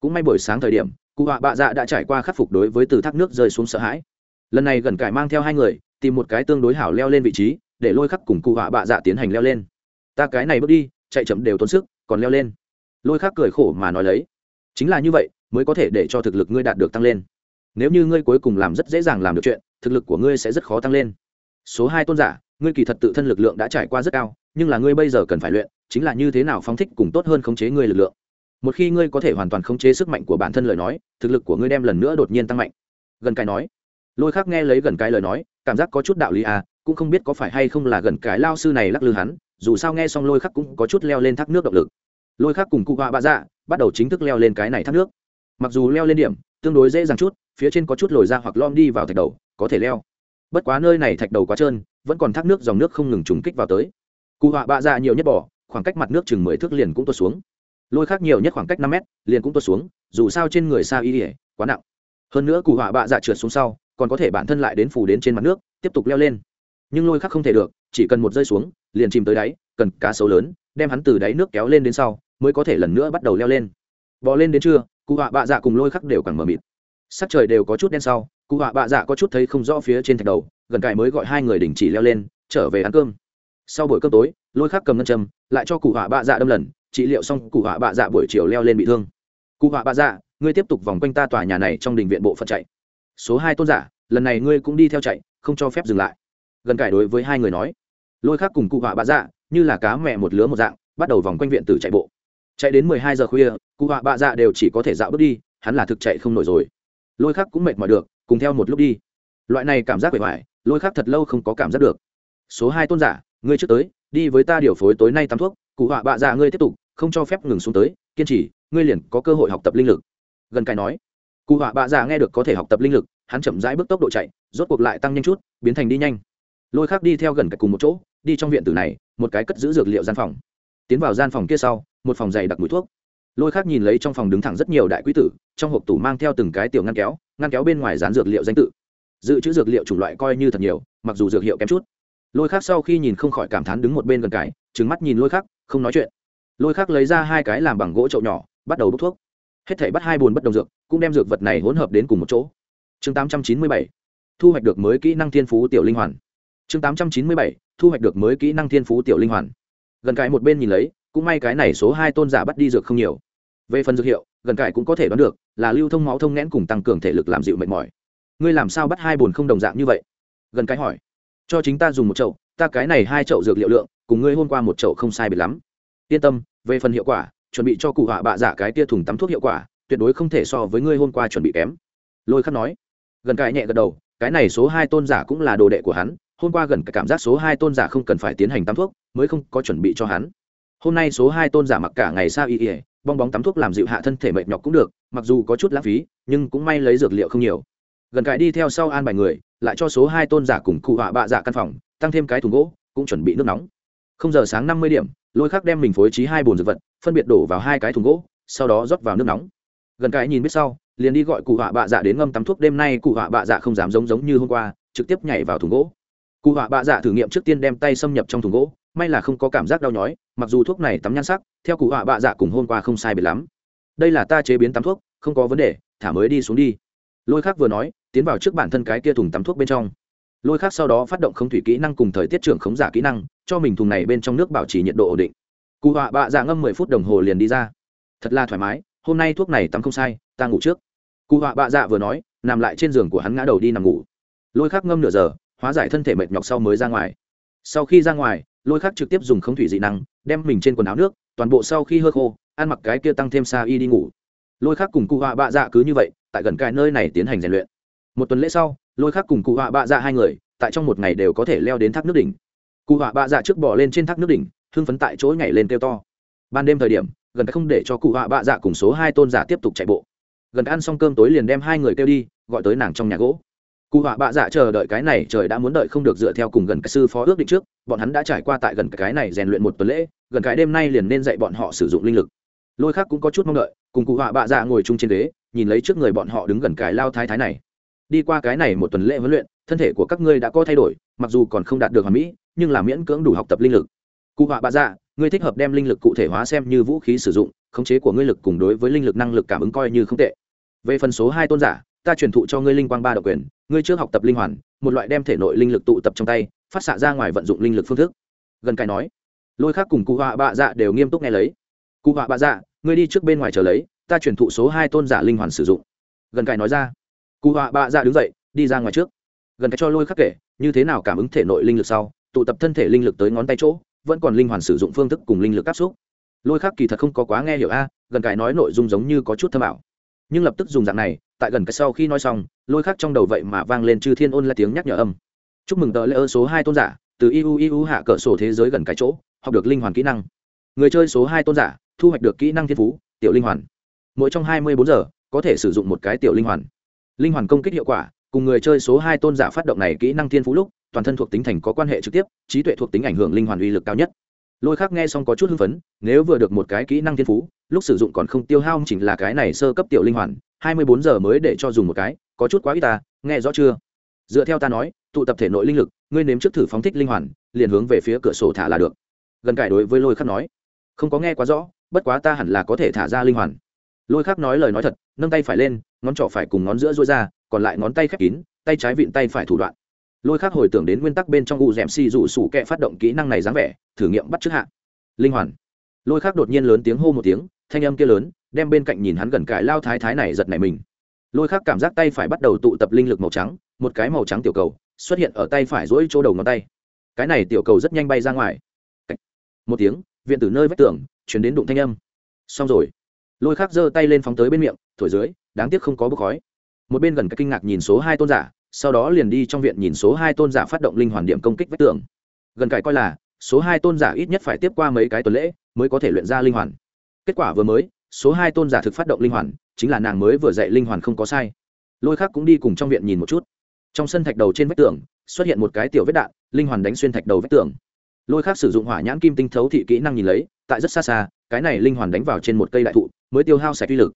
Cũng may buổi sáng thời điểm, cụ họa bạ dạ đã trải qua khắc phục đối với từ thác nước rơi xuống sợ hãi. Lần này gần cải mang theo hai người, tìm một cái tương đối hảo leo lên vị trí, để lôi khắc cùng cụ họa bạ dạ tiến hành leo lên. Ta cái này bước đi, chạy chậm đều tốn sức, còn leo lên. Lôi khắc cười khổ mà nói lấy. Chính là như vậy, mới có thể để cho thực lực ngươi đạt được tăng lên. Nếu như ngươi cuối cùng làm rất dễ dàng làm được chuyện, thực lực của ngươi sẽ rất khó tăng lên. Số hai tôn giả, ngươi kỳ thật tự thân lực lượng đã trải qua rất cao nhưng là ngươi bây giờ cần phải luyện, chính là như thế nào phóng thích cùng tốt hơn khống chế ngươi lực lượng. Một khi ngươi có thể hoàn toàn khống chế sức mạnh của bản thân lời nói, thực lực của ngươi đem lần nữa đột nhiên tăng mạnh. Gần cái nói. Lôi khác nghe lấy gần cái lời nói, cảm giác có chút đạo lý à cũng không biết có phải hay không là gần cái lao sư này lắc lư hắn, dù sao nghe xong lôi khắc cũng có chút leo lên thác nước động lực. Lôi khắc cùng cụ họa bạ dạ bắt đầu chính thức leo lên cái này thác nước. Mặc dù leo lên điểm, tương đối dễ dàng chút, phía trên có chút lồi ra hoặc lom đi vào thạch đầu, có thể leo. Bất quá nơi này thạch đầu quá trơn, vẫn còn thác nước dòng nước không ngừng trùng kích vào tới cụ họa bạ dạ nhiều nhất bỏ, khoảng cách mặt nước chừng mười thước liền cũng tuột xuống. Lôi khác nhiều nhất khoảng cách năm mét, liền cũng tuột xuống, dù sao trên người xa y ỉa quá nặng. Hơn nữa cụ họa bạ dạ trượt xuống sau, còn có thể bản thân lại đến phủ đến trên mặt nước, tiếp tục leo lên. Nhưng lôi khác không thể được, chỉ cần một rơi xuống, liền chìm tới đáy, cần cá sấu lớn, đem hắn từ đáy nước kéo lên đến sau, mới có thể lần nữa bắt đầu leo lên. Bò lên đến trưa, cụ họa bạ dạ cùng lôi khắc đều càng mờ mịt. Sắc trời đều có chút đen sau, cụ họa bạ dạ có chút thấy không rõ phía trên thạch đầu, gần cài mới gọi hai người đình chỉ leo lên, trở về ăn cơm sau buổi cơm tối, lôi khắc cầm ngân châm, lại cho cụ họa bạ dạ đâm lần, trị liệu xong cụ họa bạ dạ buổi chiều leo lên bị thương. Cụ họa bạ dạ ngươi tiếp tục vòng quanh ta tòa nhà này trong đình viện bộ phận chạy. Số hai tôn giả, lần này ngươi cũng đi theo chạy, không cho phép dừng lại. Gần cải đối với hai người nói. Lôi khắc cùng cụ họa bạ dạ như là cá mẹ một lứa một dạng, bắt đầu vòng quanh viện tử chạy bộ. Chạy đến mười hai giờ khuya, cụ họa bạ dạ đều chỉ có thể dạo bước đi, hắn là thực chạy không nổi rồi. Lôi khắc cũng mệt mỏi được, cùng theo một lúc đi. Loại này cảm giác bề ngoài lôi khắc thật lâu không có cảm giác được. Số hai tôn giả ngươi trước tới, đi với ta điều phối tối nay tắm thuốc, cụ họa bạ dạ ngươi tiếp tục, không cho phép ngừng xuống tới, kiên trì, ngươi liền có cơ hội học tập linh lực. Gần cài nói. Cụ họa bạ dạ nghe được có thể học tập linh lực, hắn chậm rãi bước tốc độ chạy, rốt cuộc lại tăng nhanh chút, biến thành đi nhanh. Lôi khác đi theo gần cạch cùng một chỗ, đi trong viện tử này, một cái cất giữ dược liệu gian phòng. Tiến vào gian phòng kia sau, một phòng dày đặc mùi thuốc. Lôi khác nhìn lấy trong phòng đứng thẳng rất nhiều đại quý tử, trong hộp tủ mang theo từng cái tiểu ngăn kéo ngăn kéo bên ngoài dán dược liệu danh tự. Dự trữ dược liệu chủng loại coi như thật nhiều, mặc dù dược hiệu kém chút lôi khác sau khi nhìn không khỏi cảm thán đứng một bên gần cái trứng mắt nhìn lôi khác không nói chuyện. Lôi khác lấy ra hai cái làm bằng gỗ trậu nhỏ, bắt đầu đốt thuốc. Hết thể bắt hai bùn bất đồng dược, cũng đem dược vật này hỗn hợp đến cùng một chỗ. Chương tám trăm chín mươi bảy, thu hoạch được mới kỹ năng thiên phú tiểu linh hoàn. Chương tám trăm chín mươi bảy, thu hoạch được mới kỹ năng thiên phú tiểu linh hoàn. Gần cái một bên nhìn lấy, cũng may cái này số hai tôn giả bắt đi dược không nhiều. Về phần dược hiệu, gần cải cũng có thể đoán được, là lưu thông máu thông nghẽn cùng tăng cường thể lực làm dịu mệt mỏi. Ngươi làm sao bắt hai bồn không đồng dạng như vậy? Gần cái hỏi cho chính ta dùng một chậu, ta cái này hai chậu dược liệu lượng, cùng ngươi hôm qua một chậu không sai biệt lắm. Yên tâm, về phần hiệu quả, chuẩn bị cho cụ họa bạ giả cái tia thùng tắm thuốc hiệu quả, tuyệt đối không thể so với ngươi hôm qua chuẩn bị kém. Lôi khắc nói. Gần cãi nhẹ gật đầu, cái này số hai tôn giả cũng là đồ đệ của hắn hôm qua gần cả cảm giác số hai tôn giả không cần phải tiến hành tắm thuốc, mới không có chuẩn bị cho hắn. Hôm nay số hai tôn giả mặc cả ngày sao y ỉa bong bóng tắm thuốc làm dịu hạ thân thể mệt nhọc cũng được, mặc dù có chút lãng phí, nhưng cũng may lấy dược liệu không nhiều gần cải đi theo sau an bài người, lại cho số hai tôn giả cùng cụ họa bạ dạ căn phòng, tăng thêm cái thùng gỗ, cũng chuẩn bị nước nóng. Không giờ sáng năm mươi điểm, lôi khắc đem mình phối trí hai bồn dược vật, phân biệt đổ vào hai cái thùng gỗ, sau đó rót vào nước nóng. Gần cái nhìn biết sau, liền đi gọi cụ họa bạ dạ đến ngâm tắm thuốc, đêm nay cụ họa bạ dạ không dám giống giống như hôm qua, trực tiếp nhảy vào thùng gỗ. Cụ họa bạ dạ thử nghiệm trước tiên đem tay xâm nhập trong thùng gỗ, may là không có cảm giác đau nhói, mặc dù thuốc này tắm nhan sắc, theo cụ họa bạ dạ cùng hôm qua không sai biệt lắm. Đây là ta chế biến tắm thuốc, không có vấn đề, thả mới đi xuống đi. Lôi khác vừa nói tiến vào trước bản thân cái kia thùng tắm thuốc bên trong. Lôi khác sau đó phát động không thủy kỹ năng cùng thời tiết trưởng khống giả kỹ năng, cho mình thùng này bên trong nước bảo trì nhiệt độ ổn định. Cụ họa bạ dạ ngâm mười phút đồng hồ liền đi ra. Thật là thoải mái, hôm nay thuốc này tắm không sai, ta ngủ trước. Cụ họa bạ dạ vừa nói, nằm lại trên giường của hắn ngã đầu đi nằm ngủ. Lôi khác ngâm nửa giờ, hóa giải thân thể mệt nhọc sau mới ra ngoài. Sau khi ra ngoài, lôi khác trực tiếp dùng không thủy dị năng, đem mình trên quần áo nước, toàn bộ sau khi hơ khô, ăn mặc cái kia tăng thêm xa y đi ngủ. Lôi khác cùng cụ họa bạ dạ cứ như vậy, tại gần cái nơi này tiến hành rèn luyện một tuần lễ sau, lôi khác cùng cụ họa bạ dạ hai người, tại trong một ngày đều có thể leo đến thác nước đỉnh. Cụ họa bạ dạ trước bỏ lên trên thác nước đỉnh, hưng phấn tại chỗ nhảy lên kêu to. Ban đêm thời điểm, gần không để cho cụ họa bạ dạ cùng số hai tôn giả tiếp tục chạy bộ. Gần ăn xong cơm tối liền đem hai người kêu đi, gọi tới nàng trong nhà gỗ. Cụ họa bạ dạ chờ đợi cái này, trời đã muốn đợi không được dựa theo cùng gần cái sư phó ước định trước, bọn hắn đã trải qua tại gần cái này rèn luyện một tuần lễ, gần cái đêm nay liền nên dạy bọn họ sử dụng linh lực. Lôi khác cũng có chút mong đợi, cùng cụ họa bạ dạ ngồi chung trên ghế, nhìn lấy trước người bọn họ đứng gần cái lao thái thái này đi qua cái này một tuần lễ huấn luyện, thân thể của các ngươi đã có thay đổi, mặc dù còn không đạt được hoàn mỹ, nhưng là miễn cưỡng đủ học tập linh lực. Cụ họa bạ dạ ngươi thích hợp đem linh lực cụ thể hóa xem như vũ khí sử dụng, khống chế của ngươi lực cùng đối với linh lực năng lực cảm ứng coi như không tệ. Về phần số hai tôn giả, ta truyền thụ cho ngươi linh quang ba độc quyền, ngươi trước học tập linh hoàn, một loại đem thể nội linh lực tụ tập trong tay, phát xạ ra ngoài vận dụng linh lực phương thức. Gần cái nói, lôi khác cùng cụ họa bạ dạ đều nghiêm túc nghe lấy. Cụ họa bạ dạ ngươi đi trước bên ngoài chờ lấy, ta chuyển thụ số hai tôn giả linh hoàn sử dụng. Gần cái nói ra cụ họa bạ dạ đứng dậy, đi ra ngoài trước. Gần cái cho lôi khắc kể, như thế nào cảm ứng thể nội linh lực sau, tụ tập thân thể linh lực tới ngón tay chỗ, vẫn còn linh hoàn sử dụng phương thức cùng linh lực áp xúc. Lôi khắc kỳ thật không có quá nghe hiểu a, gần cái nói nội dung giống như có chút thâm ảo. Nhưng lập tức dùng dạng này, tại gần cái sau khi nói xong, lôi khắc trong đầu vậy mà vang lên chư thiên ôn là tiếng nhắc nhở âm. Chúc mừng tờ lễ ơ số hai tôn giả, từ iu iu hạ cỡ sổ thế giới gần cái chỗ, học được linh hoàn kỹ năng. Người chơi số hai tôn giả, thu hoạch được kỹ năng thiên phú, tiểu linh hoàn. Mỗi trong hai mươi bốn giờ, có thể sử dụng một cái tiểu linh hoàn linh hoàn công kích hiệu quả, cùng người chơi số hai tôn giả phát động này kỹ năng thiên phú lúc, toàn thân thuộc tính thành có quan hệ trực tiếp, trí tuệ thuộc tính ảnh hưởng linh hoàn uy lực cao nhất. Lôi khác nghe xong có chút hưng phấn, nếu vừa được một cái kỹ năng thiên phú, lúc sử dụng còn không tiêu hao chỉnh là cái này sơ cấp tiểu linh hoàn, hai mươi bốn giờ mới để cho dùng một cái, có chút quá ít ta, nghe rõ chưa? Dựa theo ta nói, tụ tập thể nội linh lực, ngươi nếm trước thử phóng thích linh hoàn, liền hướng về phía cửa sổ thả là được. Gần cải đối với lôi khắc nói, không có nghe quá rõ, bất quá ta hẳn là có thể thả ra linh hoàn lôi khắc nói lời nói thật, nâng tay phải lên, ngón trỏ phải cùng ngón giữa dối ra, còn lại ngón tay khép kín, tay trái vịn tay phải thủ đoạn. Lôi khắc hồi tưởng đến nguyên tắc bên trong u dẻm xì rủ sủ kẹ phát động kỹ năng này dáng vẻ, thử nghiệm bắt trước hạ. Linh hoàn. Lôi khắc đột nhiên lớn tiếng hô một tiếng, thanh âm kia lớn, đem bên cạnh nhìn hắn gần cải lao thái thái này giật nảy mình. Lôi khắc cảm giác tay phải bắt đầu tụ tập linh lực màu trắng, một cái màu trắng tiểu cầu xuất hiện ở tay phải rỗi chỗ đầu ngón tay. Cái này tiểu cầu rất nhanh bay ra ngoài. Một tiếng, viện từ nơi vách tường, chuyển đến đụng thanh âm. Xong rồi lôi khắc giơ tay lên phóng tới bên miệng, thổi dưới, đáng tiếc không có bốc khói. Một bên gần cái kinh ngạc nhìn số hai tôn giả, sau đó liền đi trong viện nhìn số hai tôn giả phát động linh hoàn điểm công kích vách tường. Gần cải coi là, số hai tôn giả ít nhất phải tiếp qua mấy cái tuần lễ mới có thể luyện ra linh hoàn. Kết quả vừa mới, số hai tôn giả thực phát động linh hoàn, chính là nàng mới vừa dạy linh hoàn không có sai. Lôi khác cũng đi cùng trong viện nhìn một chút. Trong sân thạch đầu trên vách tường, xuất hiện một cái tiểu vết đạn, linh hoàn đánh xuyên thạch đầu vách tường. Lôi khác sử dụng hỏa nhãn kim tinh thấu thị kỹ năng nhìn lấy, tại rất xa xa, cái này linh hoàn đánh vào trên một cây đại thụ mới tiêu hao sạch uy lực.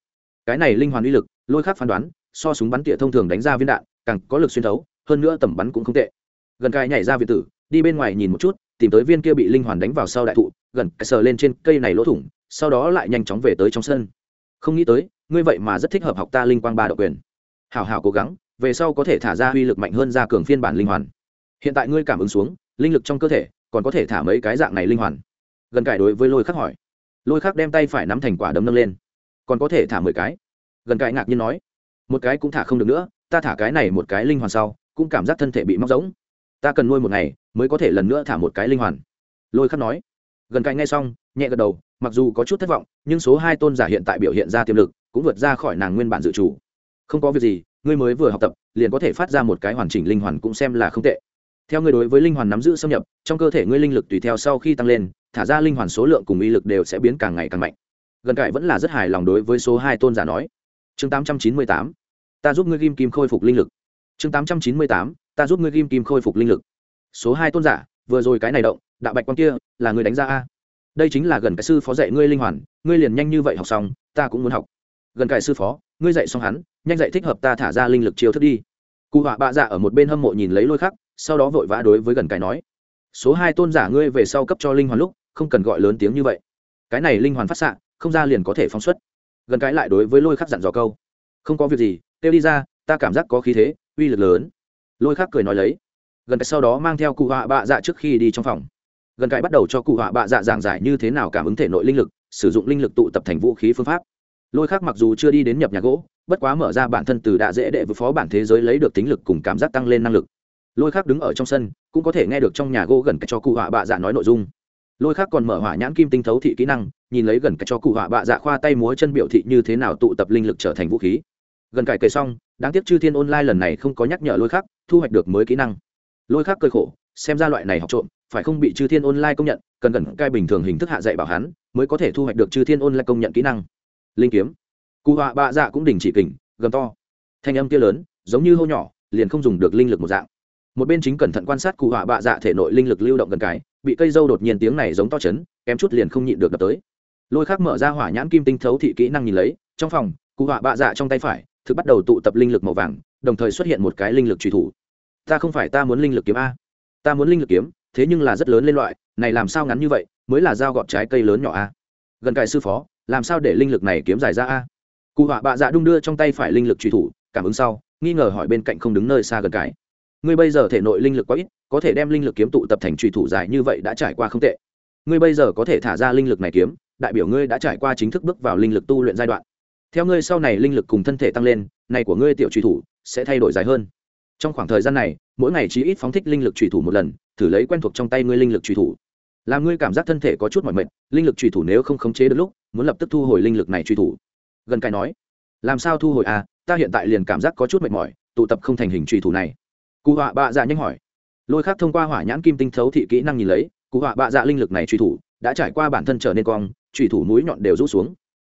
Cái này linh hoàn uy lực, lôi khác phán đoán, so súng bắn tỉa thông thường đánh ra viên đạn, càng có lực xuyên thấu, hơn nữa tầm bắn cũng không tệ. Gần cài nhảy ra viện tử, đi bên ngoài nhìn một chút, tìm tới viên kia bị linh hoàn đánh vào sau đại thụ, gần sờ lên trên cây này lỗ thủng, sau đó lại nhanh chóng về tới trong sân. Không nghĩ tới, ngươi vậy mà rất thích hợp học ta linh quang ba độc quyền. Hảo hảo cố gắng, về sau có thể thả ra uy lực mạnh hơn ra cường phiên bản linh hoàn. Hiện tại ngươi cảm ứng xuống, linh lực trong cơ thể, còn có thể thả mấy cái dạng này linh hoàn. Gần cải đối với lôi khắc hỏi lôi khắc đem tay phải nắm thành quả đấm nâng lên. Còn có thể thả mười cái. Gần cãi ngạc nhiên nói, một cái cũng thả không được nữa, ta thả cái này một cái linh hoàn sau, cũng cảm giác thân thể bị móc giống ta cần nuôi một ngày, mới có thể lần nữa thả một cái linh hoàn. Lôi khắc nói, gần cạnh ngay xong, nhẹ gật đầu, mặc dù có chút thất vọng, nhưng số hai tôn giả hiện tại biểu hiện ra tiềm lực, cũng vượt ra khỏi nàng nguyên bản dự chủ. Không có việc gì, ngươi mới vừa học tập, liền có thể phát ra một cái hoàn chỉnh linh hoàn cũng xem là không tệ. Theo ngươi đối với linh hoàn nắm giữ xâm nhập, trong cơ thể ngươi linh lực tùy theo sau khi tăng lên thả ra linh hoàn số lượng cùng uy lực đều sẽ biến càng ngày càng mạnh. Gần cải vẫn là rất hài lòng đối với số hai tôn giả nói. Chương tám trăm chín mươi tám, ta giúp ngươi ghim kim khôi phục linh lực. Chương tám trăm chín mươi tám, ta giúp ngươi ghim kim khôi phục linh lực. Số hai tôn giả, vừa rồi cái này động, đạo bạch quan kia, là người đánh ra a. Đây chính là gần cái sư phó dạy ngươi linh hoàn, ngươi liền nhanh như vậy học xong, ta cũng muốn học. Gần cải sư phó, ngươi dạy xong hắn, nhanh dạy thích hợp ta thả ra linh lực chiêu thức đi. Cụ họa bạ dạ ở một bên hâm mộ nhìn lấy lôi khắc, sau đó vội vã đối với gần cái nói. Số hai tôn giả ngươi về sau cấp cho linh hoàn lúc không cần gọi lớn tiếng như vậy. Cái này linh hoàn phát xạ, không ra liền có thể phóng xuất. Gần cái lại đối với lôi khắc dặn dò câu. Không có việc gì, kêu đi ra, ta cảm giác có khí thế, uy lực lớn. Lôi khắc cười nói lấy. Gần cái sau đó mang theo cụ họa bạ dạ trước khi đi trong phòng. Gần cái bắt đầu cho cụ họa bạ dạ giảng giải như thế nào cảm ứng thể nội linh lực, sử dụng linh lực tụ tập thành vũ khí phương pháp. Lôi khác mặc dù chưa đi đến nhập nhà gỗ, bất quá mở ra bản thân từ đạ dễ đệ với phó bản thế giới lấy được tính lực cùng cảm giác tăng lên năng lực. Lôi khác đứng ở trong sân, cũng có thể nghe được trong nhà gỗ gần cái cho cụ họa bạ dạ nói nội dung lôi khác còn mở hỏa nhãn kim tinh thấu thị kỹ năng, nhìn lấy gần cái cho cụ họa bạ dạ khoa tay múa chân biểu thị như thế nào tụ tập linh lực trở thành vũ khí. Gần cải kề xong, đáng tiếc chư thiên online lần này không có nhắc nhở lôi khác, thu hoạch được mới kỹ năng. Lôi khác cơi khổ, xem ra loại này học trộm, phải không bị chư thiên online công nhận, cần gần cai bình thường hình thức hạ dạy bảo hắn, mới có thể thu hoạch được chư thiên online công nhận kỹ năng. Linh kiếm. Cụ họa bạ dạ cũng đình chỉ kình, gầm to. Thanh âm kia lớn, giống như hô nhỏ, liền không dùng được linh lực một dạng. Một bên chính cẩn thận quan sát cụ họa bạ dạ thể nội linh lực lưu động gần cái bị cây dâu đột nhiên tiếng này giống to chấn, kém chút liền không nhịn được đập tới. Lôi khác mở ra hỏa nhãn kim tinh thấu thị kỹ năng nhìn lấy, trong phòng, cụ họa bạ dạ trong tay phải, thực bắt đầu tụ tập linh lực màu vàng, đồng thời xuất hiện một cái linh lực truy thủ. Ta không phải ta muốn linh lực kiếm a. Ta muốn linh lực kiếm, thế nhưng là rất lớn lên loại, này làm sao ngắn như vậy, mới là dao gọt trái cây lớn nhỏ a. Gần cài sư phó, làm sao để linh lực này kiếm dài ra a? Cụ họa bạ dạ đung đưa trong tay phải linh lực truy thủ, cảm ứng sau, nghi ngờ hỏi bên cạnh không đứng nơi xa gần cài ngươi bây giờ thể nội linh lực quá ít, có thể đem linh lực kiếm tụ tập thành trùy thủ dài như vậy đã trải qua không tệ. Ngươi bây giờ có thể thả ra linh lực này kiếm, đại biểu ngươi đã trải qua chính thức bước vào linh lực tu luyện giai đoạn. Theo ngươi sau này linh lực cùng thân thể tăng lên, này của ngươi tiểu trùy thủ sẽ thay đổi dài hơn. Trong khoảng thời gian này, mỗi ngày chỉ ít phóng thích linh lực trùy thủ một lần, thử lấy quen thuộc trong tay ngươi linh lực trùy thủ. Làm ngươi cảm giác thân thể có chút mỏi mệt, linh lực trùy thủ nếu không khống chế được lúc, muốn lập tức thu hồi linh lực này trùy thủ. Gần cái nói, làm sao thu hồi à? Ta hiện tại liền cảm giác có chút mệt mỏi, tụ tập không thành hình trùy thủ này cụ họa bạ dạ nhanh hỏi. Lôi khác thông qua hỏa nhãn kim tinh thấu thị kỹ năng nhìn lấy, cụ họa bạ dạ linh lực này truy thủ, đã trải qua bản thân trở nên cong truy thủ mũi nhọn đều rút xuống.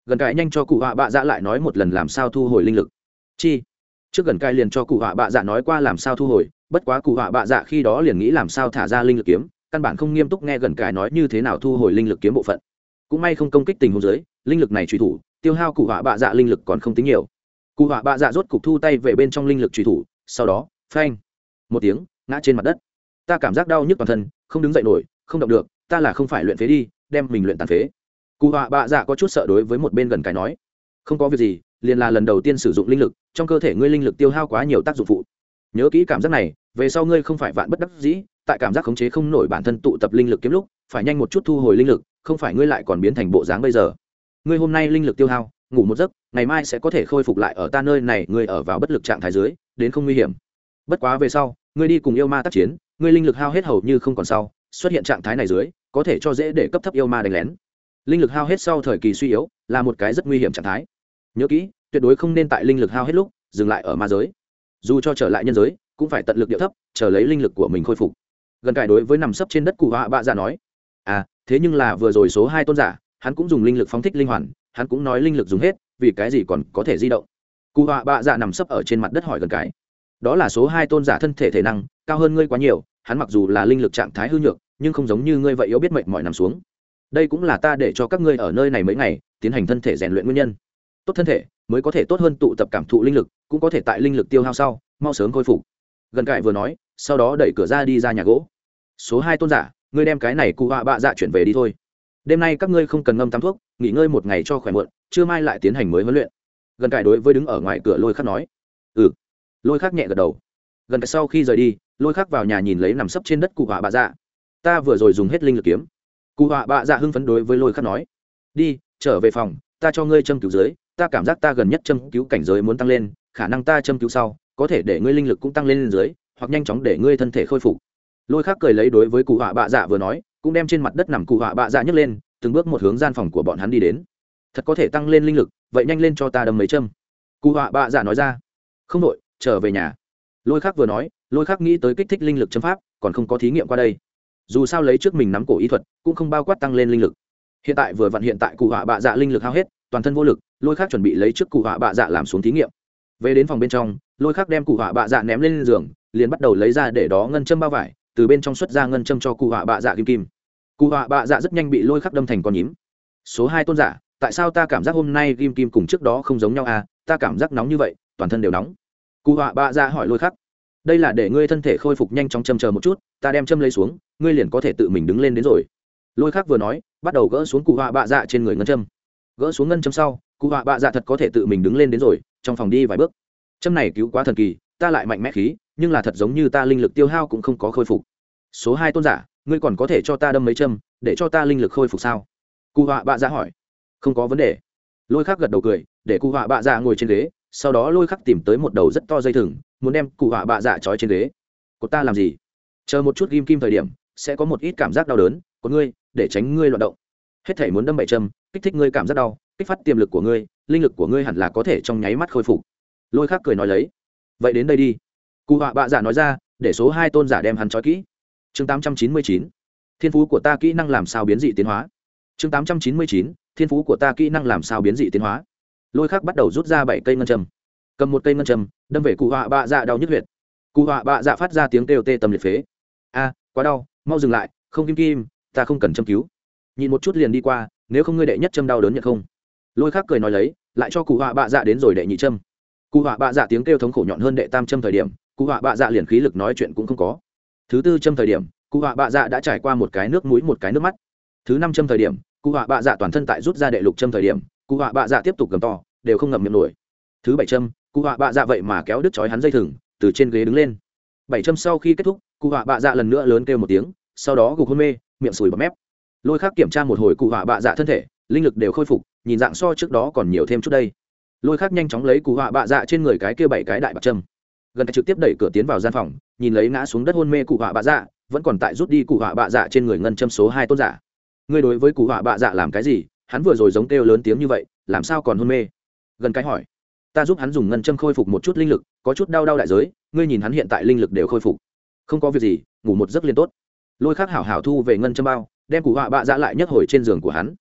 Gần cài nhanh cho cụ họa bạ dạ lại nói một lần làm sao thu hồi linh lực. Chi? Trước gần cài liền cho cụ họa bạ dạ nói qua làm sao thu hồi, bất quá cụ họa bạ dạ khi đó liền nghĩ làm sao thả ra linh lực kiếm, căn bản không nghiêm túc nghe gần cài nói như thế nào thu hồi linh lực kiếm bộ phận. Cũng may không công kích tình huống dưới, linh lực này truy thủ, tiêu hao cụ họa bạ dạ linh lực còn không tính nhiều. Cụ họa bạ dạ rốt cục thu tay về bên trong linh lực truy thủ, sau đó, phanh một tiếng, ngã trên mặt đất. Ta cảm giác đau nhức toàn thân, không đứng dậy nổi, không động được, ta là không phải luyện phế đi, đem mình luyện tàn phế. Cụ họa bạ dạ có chút sợ đối với một bên gần cái nói. Không có việc gì, liền là lần đầu tiên sử dụng linh lực, trong cơ thể ngươi linh lực tiêu hao quá nhiều tác dụng phụ. Nhớ kỹ cảm giác này, về sau ngươi không phải vạn bất đắc dĩ, tại cảm giác khống chế không nổi bản thân tụ tập linh lực kiếm lúc, phải nhanh một chút thu hồi linh lực, không phải ngươi lại còn biến thành bộ dáng bây giờ. Ngươi hôm nay linh lực tiêu hao, ngủ một giấc, ngày mai sẽ có thể khôi phục lại ở ta nơi này, ngươi ở vào bất lực trạng thái dưới, đến không nguy hiểm. Bất quá về sau ngươi đi cùng yêu ma tác chiến, ngươi linh lực hao hết hầu như không còn sau, xuất hiện trạng thái này dưới, có thể cho dễ để cấp thấp yêu ma đánh lén. Linh lực hao hết sau thời kỳ suy yếu, là một cái rất nguy hiểm trạng thái. Nhớ kỹ, tuyệt đối không nên tại linh lực hao hết lúc, dừng lại ở ma giới. Dù cho trở lại nhân giới, cũng phải tận lực điệu thấp, chờ lấy linh lực của mình khôi phục. Gần cải đối với nằm sấp trên đất cụ họa bạ giả nói à thế nhưng là vừa rồi số hai tôn giả, hắn cũng dùng linh lực phóng thích linh hoàn, hắn cũng nói linh lực dùng hết, vì cái gì còn có thể di động? Cụ họa bạ dạ nằm sấp ở trên mặt đất hỏi gần cái đó là số hai tôn giả thân thể thể năng, cao hơn ngươi quá nhiều, hắn mặc dù là linh lực trạng thái hư nhược, nhưng không giống như ngươi vậy yếu biết mệnh mọi nằm xuống. Đây cũng là ta để cho các ngươi ở nơi này mấy ngày, tiến hành thân thể rèn luyện nguyên nhân. Tốt thân thể mới có thể tốt hơn tụ tập cảm thụ linh lực, cũng có thể tại linh lực tiêu hao sau, mau sớm khôi phục. Gần cải vừa nói, sau đó đẩy cửa ra đi ra nhà gỗ. Số hai tôn giả, ngươi đem cái này cụ họa bạ dạ chuyển về đi thôi. Đêm nay các ngươi không cần ngâm tắm thuốc, nghỉ ngơi một ngày cho khỏe muộn, trưa mai lại tiến hành mới huấn luyện. Gần cải đối với đứng ở ngoài cửa lôi khắc nói ừ lôi khắc nhẹ gật đầu. Gần sau khi rời đi, lôi khắc vào nhà nhìn lấy nằm sấp trên đất cụ họa bạ dạ. Ta vừa rồi dùng hết linh lực kiếm. Cụ họa bạ dạ hưng phấn đối với lôi khắc nói. Đi, trở về phòng, ta cho ngươi châm cứu dưới ta cảm giác ta gần nhất châm cứu cảnh giới muốn tăng lên, khả năng ta châm cứu sau, có thể để ngươi linh lực cũng tăng lên dưới, hoặc nhanh chóng để ngươi thân thể khôi phục. Lôi khắc cười lấy đối với cụ họa bạ dạ vừa nói, cũng đem trên mặt đất nằm cụ họa bạ dạ nhấc lên, từng bước một hướng gian phòng của bọn hắn đi đến. Thật có thể tăng lên linh lực, vậy nhanh lên cho ta đâm mấy châm. Cụ họa bạ dạ nói ra. Không đội trở về nhà. Lôi khắc vừa nói, lôi khắc nghĩ tới kích thích linh lực châm pháp, còn không có thí nghiệm qua đây. Dù sao lấy trước mình nắm cổ ý thuật, cũng không bao quát tăng lên linh lực. Hiện tại vừa vặn hiện tại cụ họa bạ dạ linh lực hao hết, toàn thân vô lực, lôi khắc chuẩn bị lấy trước cụ họa bạ dạ làm xuống thí nghiệm. Về đến phòng bên trong, lôi khắc đem cụ họa bạ dạ ném lên giường, liền bắt đầu lấy ra để đó ngân châm bao vải, từ bên trong xuất ra ngân châm cho cụ họa bạ dạ kim kim. Cụ họa bạ dạ rất nhanh bị lôi khắc đâm thành con nhím. Số hai tôn giả, tại sao ta cảm giác hôm nay kim kim cùng trước đó không giống nhau à? Ta cảm giác nóng như vậy, toàn thân đều nóng cụ họa bạ dạ hỏi lôi khắc. Đây là để ngươi thân thể khôi phục nhanh chóng châm chờ một chút, ta đem châm lấy xuống, ngươi liền có thể tự mình đứng lên đến rồi. Lôi khắc vừa nói, bắt đầu gỡ xuống cụ họa bạ dạ trên người ngân châm. Gỡ xuống ngân châm sau, cụ họa bạ dạ thật có thể tự mình đứng lên đến rồi, trong phòng đi vài bước. Châm này cứu quá thần kỳ, ta lại mạnh mẽ khí, nhưng là thật giống như ta linh lực tiêu hao cũng không có khôi phục. Số hai tôn giả, ngươi còn có thể cho ta đâm mấy châm, để cho ta linh lực khôi phục sao? Cụ họa bạ dạ hỏi. Không có vấn đề. Lôi khắc gật đầu cười, để cụ họa bạ dạ ngồi trên ghế sau đó lôi khắc tìm tới một đầu rất to dây thừng, muốn đem cụ họa bạ dạ trói trên ghế. Cột ta làm gì? Chờ một chút ghim kim thời điểm, sẽ có một ít cảm giác đau đớn. Của ngươi, để tránh ngươi loạt động. Hết thể muốn đâm bảy châm, kích thích ngươi cảm giác đau, kích phát tiềm lực của ngươi, linh lực của ngươi hẳn là có thể trong nháy mắt khôi phục. Lôi khắc cười nói lấy. Vậy đến đây đi. Cụ họa bạ giả nói ra, để số hai tôn giả đem hắn trói kỹ. Chương tám trăm chín mươi chín. Thiên phú của ta kỹ năng làm sao biến dị tiến hóa? Chương tám trăm chín mươi chín. Thiên phú của ta kỹ năng làm sao biến dị tiến hóa? Lôi khắc bắt đầu rút ra bảy cây ngân châm. Cầm một cây ngân châm, đâm về cụ họa bạ dạ đau nhức huyệt. Cụ họa bạ dạ phát ra tiếng kêu tê tầm liệt phế. A, quá đau, mau dừng lại, không kim kim, ta không cần châm cứu. Nhìn một chút liền đi qua, nếu không ngươi đệ nhất châm đau đớn nhận không? Lôi khắc cười nói lấy, lại cho cụ họa bạ dạ đến rồi đệ nhị châm. Cụ họa bạ dạ tiếng kêu thống khổ nhọn hơn đệ tam châm thời điểm, cụ họa bạ dạ liền khí lực nói chuyện cũng không có. Thứ tư châm thời điểm, cụ họa bạ dạ đã trải qua một cái nước mũi, một cái nước mắt. Thứ năm châm thời điểm, cụ họa bạ dạ toàn thân tại rút ra đệ lục châm thời điểm cụ họa bạ dạ tiếp tục gầm to, đều không ngậm miệng nổi. Thứ bảy châm, cụ họa bạ dạ vậy mà kéo đứt chói hắn dây thừng, từ trên ghế đứng lên. Bảy châm sau khi kết thúc, cụ họa bạ dạ lần nữa lớn kêu một tiếng, sau đó gục hôn mê, miệng sùi bọt mép. Lôi khác kiểm tra một hồi cụ họa bạ dạ thân thể, linh lực đều khôi phục, nhìn dạng so trước đó còn nhiều thêm chút đây. Lôi khác nhanh chóng lấy cụ họa bạ dạ trên người cái kia bảy cái đại bạc châm. Gần trực tiếp đẩy cửa tiến vào gian phòng, nhìn lấy ngã xuống đất hôn mê cụ họa bạ dạ vẫn còn tại rút đi cụ họa bạ dạ trên người ngân châm số hai tôn giả. Ngươi đối với cụ họa bạ dạ làm cái gì? Hắn vừa rồi giống kêu lớn tiếng như vậy, làm sao còn hôn mê? Gần cái hỏi. Ta giúp hắn dùng ngân châm khôi phục một chút linh lực, có chút đau đau đại giới, ngươi nhìn hắn hiện tại linh lực đều khôi phục. Không có việc gì, ngủ một giấc liên tốt. Lôi khắc hảo hảo thu về ngân châm bao, đem cụ họa bạ dạ lại nhấc hồi trên giường của hắn.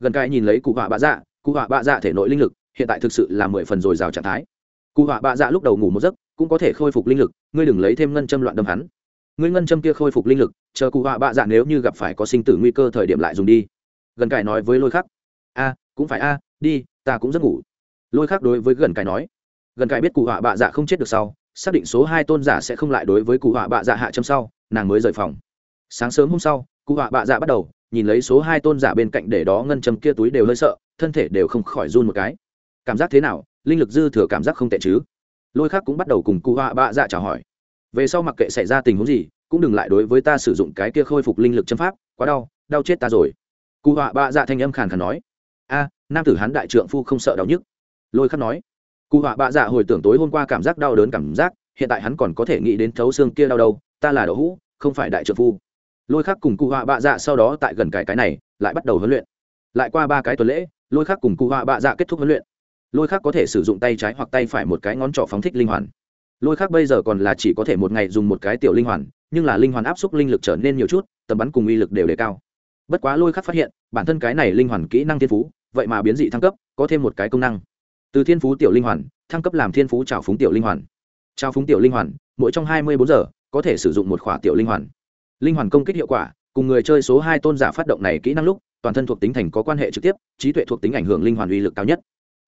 Gần cái nhìn lấy cụ họa bạ dạ cụ họa bạ dạ thể nội linh lực, hiện tại thực sự là mười phần dồi dào trạng thái. Cụ họa bạ dạ lúc đầu ngủ một giấc, cũng có thể khôi phục linh lực, ngươi đừng lấy thêm ngân châm loạn đâm hắn. Ngươi ngân châm kia khôi phục linh lực, chờ cụ họa bạ dạ nếu như gặp phải có sinh tử nguy cơ thời điểm lại dùng đi. Gần cải nói với lôi khắc a, cũng phải a, đi, ta cũng giấc ngủ. Lôi khắc đối với gần cải nói. Gần cải biết cụ họa bạ dạ không chết được sau, xác định số hai tôn giả sẽ không lại đối với cụ họa bạ dạ hạ châm sau, nàng mới rời phòng. Sáng sớm hôm sau, cụ họa bạ dạ bắt đầu, nhìn lấy số hai tôn giả bên cạnh để đó ngân châm kia túi đều hơi sợ, thân thể đều không khỏi run một cái. Cảm giác thế nào? Linh lực dư thừa cảm giác không tệ chứ? Lôi khác cũng bắt đầu cùng cụ họa bạ dạ chào hỏi. Về sau mặc kệ xảy ra tình huống gì, cũng đừng lại đối với ta sử dụng cái kia khôi phục linh lực châm pháp, quá đau đau chết ta rồi. Cụ họa bạ dạ thanh âm khàn khàn nói nam tử hán đại trượng phu không sợ đau nhức. Lôi khắc nói, cụ họa bạ dạ hồi tưởng tối hôm qua cảm giác đau đớn cảm giác, hiện tại hắn còn có thể nghĩ đến thấu xương kia đau đâu, ta là đậu hũ, không phải đại trượng phu. Lôi khắc cùng cụ họa bạ dạ sau đó tại gần cái cái này, lại bắt đầu huấn luyện. Lại qua ba cái tuần lễ, lôi khắc cùng cụ họa bạ dạ kết thúc huấn luyện. Lôi khắc có thể sử dụng tay trái hoặc tay phải một cái ngón trỏ phóng thích linh hoàn. Lôi khắc bây giờ còn là chỉ có thể một ngày dùng một cái tiểu linh hoàn, nhưng là linh hoàn áp suất linh lực trở nên nhiều chút, tầm bắn cùng uy lực đều đề cao. Bất quá lôi khắc phát hiện, bản thân cái này linh hoàn kỹ năng thiên phú vậy mà biến dị thăng cấp, có thêm một cái công năng. Từ thiên phú tiểu linh hoàn, thăng cấp làm thiên phú trào phúng tiểu linh hoàn. Trào phúng tiểu linh hoàn, mỗi trong hai mươi bốn giờ, có thể sử dụng một khỏa tiểu linh hoàn. Linh hoàn công kích hiệu quả, cùng người chơi số hai tôn giả phát động này kỹ năng lúc, toàn thân thuộc tính thành có quan hệ trực tiếp, trí tuệ thuộc tính ảnh hưởng linh hoàn uy lực cao nhất.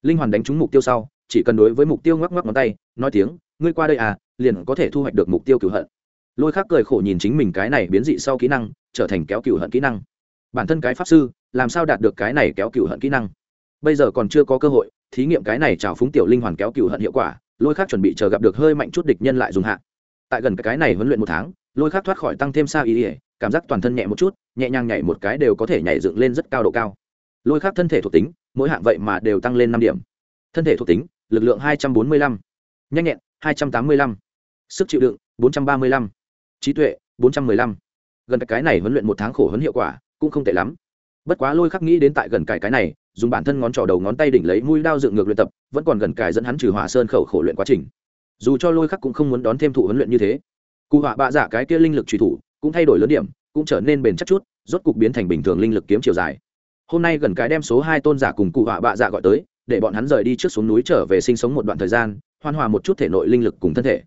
Linh hoàn đánh trúng mục tiêu sau, chỉ cần đối với mục tiêu ngoắc ngoắc ngón tay, nói tiếng, ngươi qua đây à liền có thể thu hoạch được mục tiêu cửu hận. Lôi khác cười khổ nhìn chính mình cái này biến dị sau kỹ năng, trở thành kéo cửu hận kỹ năng. Bản thân cái pháp sư làm sao đạt được cái này kéo cửu hận kỹ năng? Bây giờ còn chưa có cơ hội, thí nghiệm cái này trào phúng tiểu linh hoàn kéo cửu hận hiệu quả, lôi khác chuẩn bị chờ gặp được hơi mạnh chút địch nhân lại dùng hạ. Tại gần cái này huấn luyện một tháng, lôi khác thoát khỏi tăng thêm xa ý ỉa cảm giác toàn thân nhẹ một chút, nhẹ nhàng nhảy một cái đều có thể nhảy dựng lên rất cao độ cao. Lôi khác thân thể thuộc tính, mỗi hạng vậy mà đều tăng lên năm điểm. Thân thể thuộc tính, lực lượng hai trăm bốn mươi lăm, nhanh nhẹn, hai trăm tám mươi lăm, sức chịu đựng, bốn trăm ba mươi lăm, trí tuệ, bốn trăm m ư ơ i lăm. Gần cái này huấn luyện một tháng khổ huấn hiệu quả, cũng không tệ lắm bất quá lôi khắc nghĩ đến tại gần cải cái này, dùng bản thân ngón trỏ đầu ngón tay đỉnh lấy mũi đao dựng ngược luyện tập, vẫn còn gần cải dẫn hắn trừ hỏa sơn khẩu khổ luyện quá trình. Dù cho lôi khắc cũng không muốn đón thêm thụ huấn luyện như thế. Cụ họa bạ giả cái kia linh lực truy thủ, cũng thay đổi lớn điểm, cũng trở nên bền chắc chút, rốt cục biến thành bình thường linh lực kiếm chiều dài. Hôm nay gần cái đem số hai tôn giả cùng cụ họa bạ giả gọi tới, để bọn hắn rời đi trước xuống núi trở về sinh sống một đoạn thời gian, hoan hòa một chút thể nội linh lực cùng thân thể.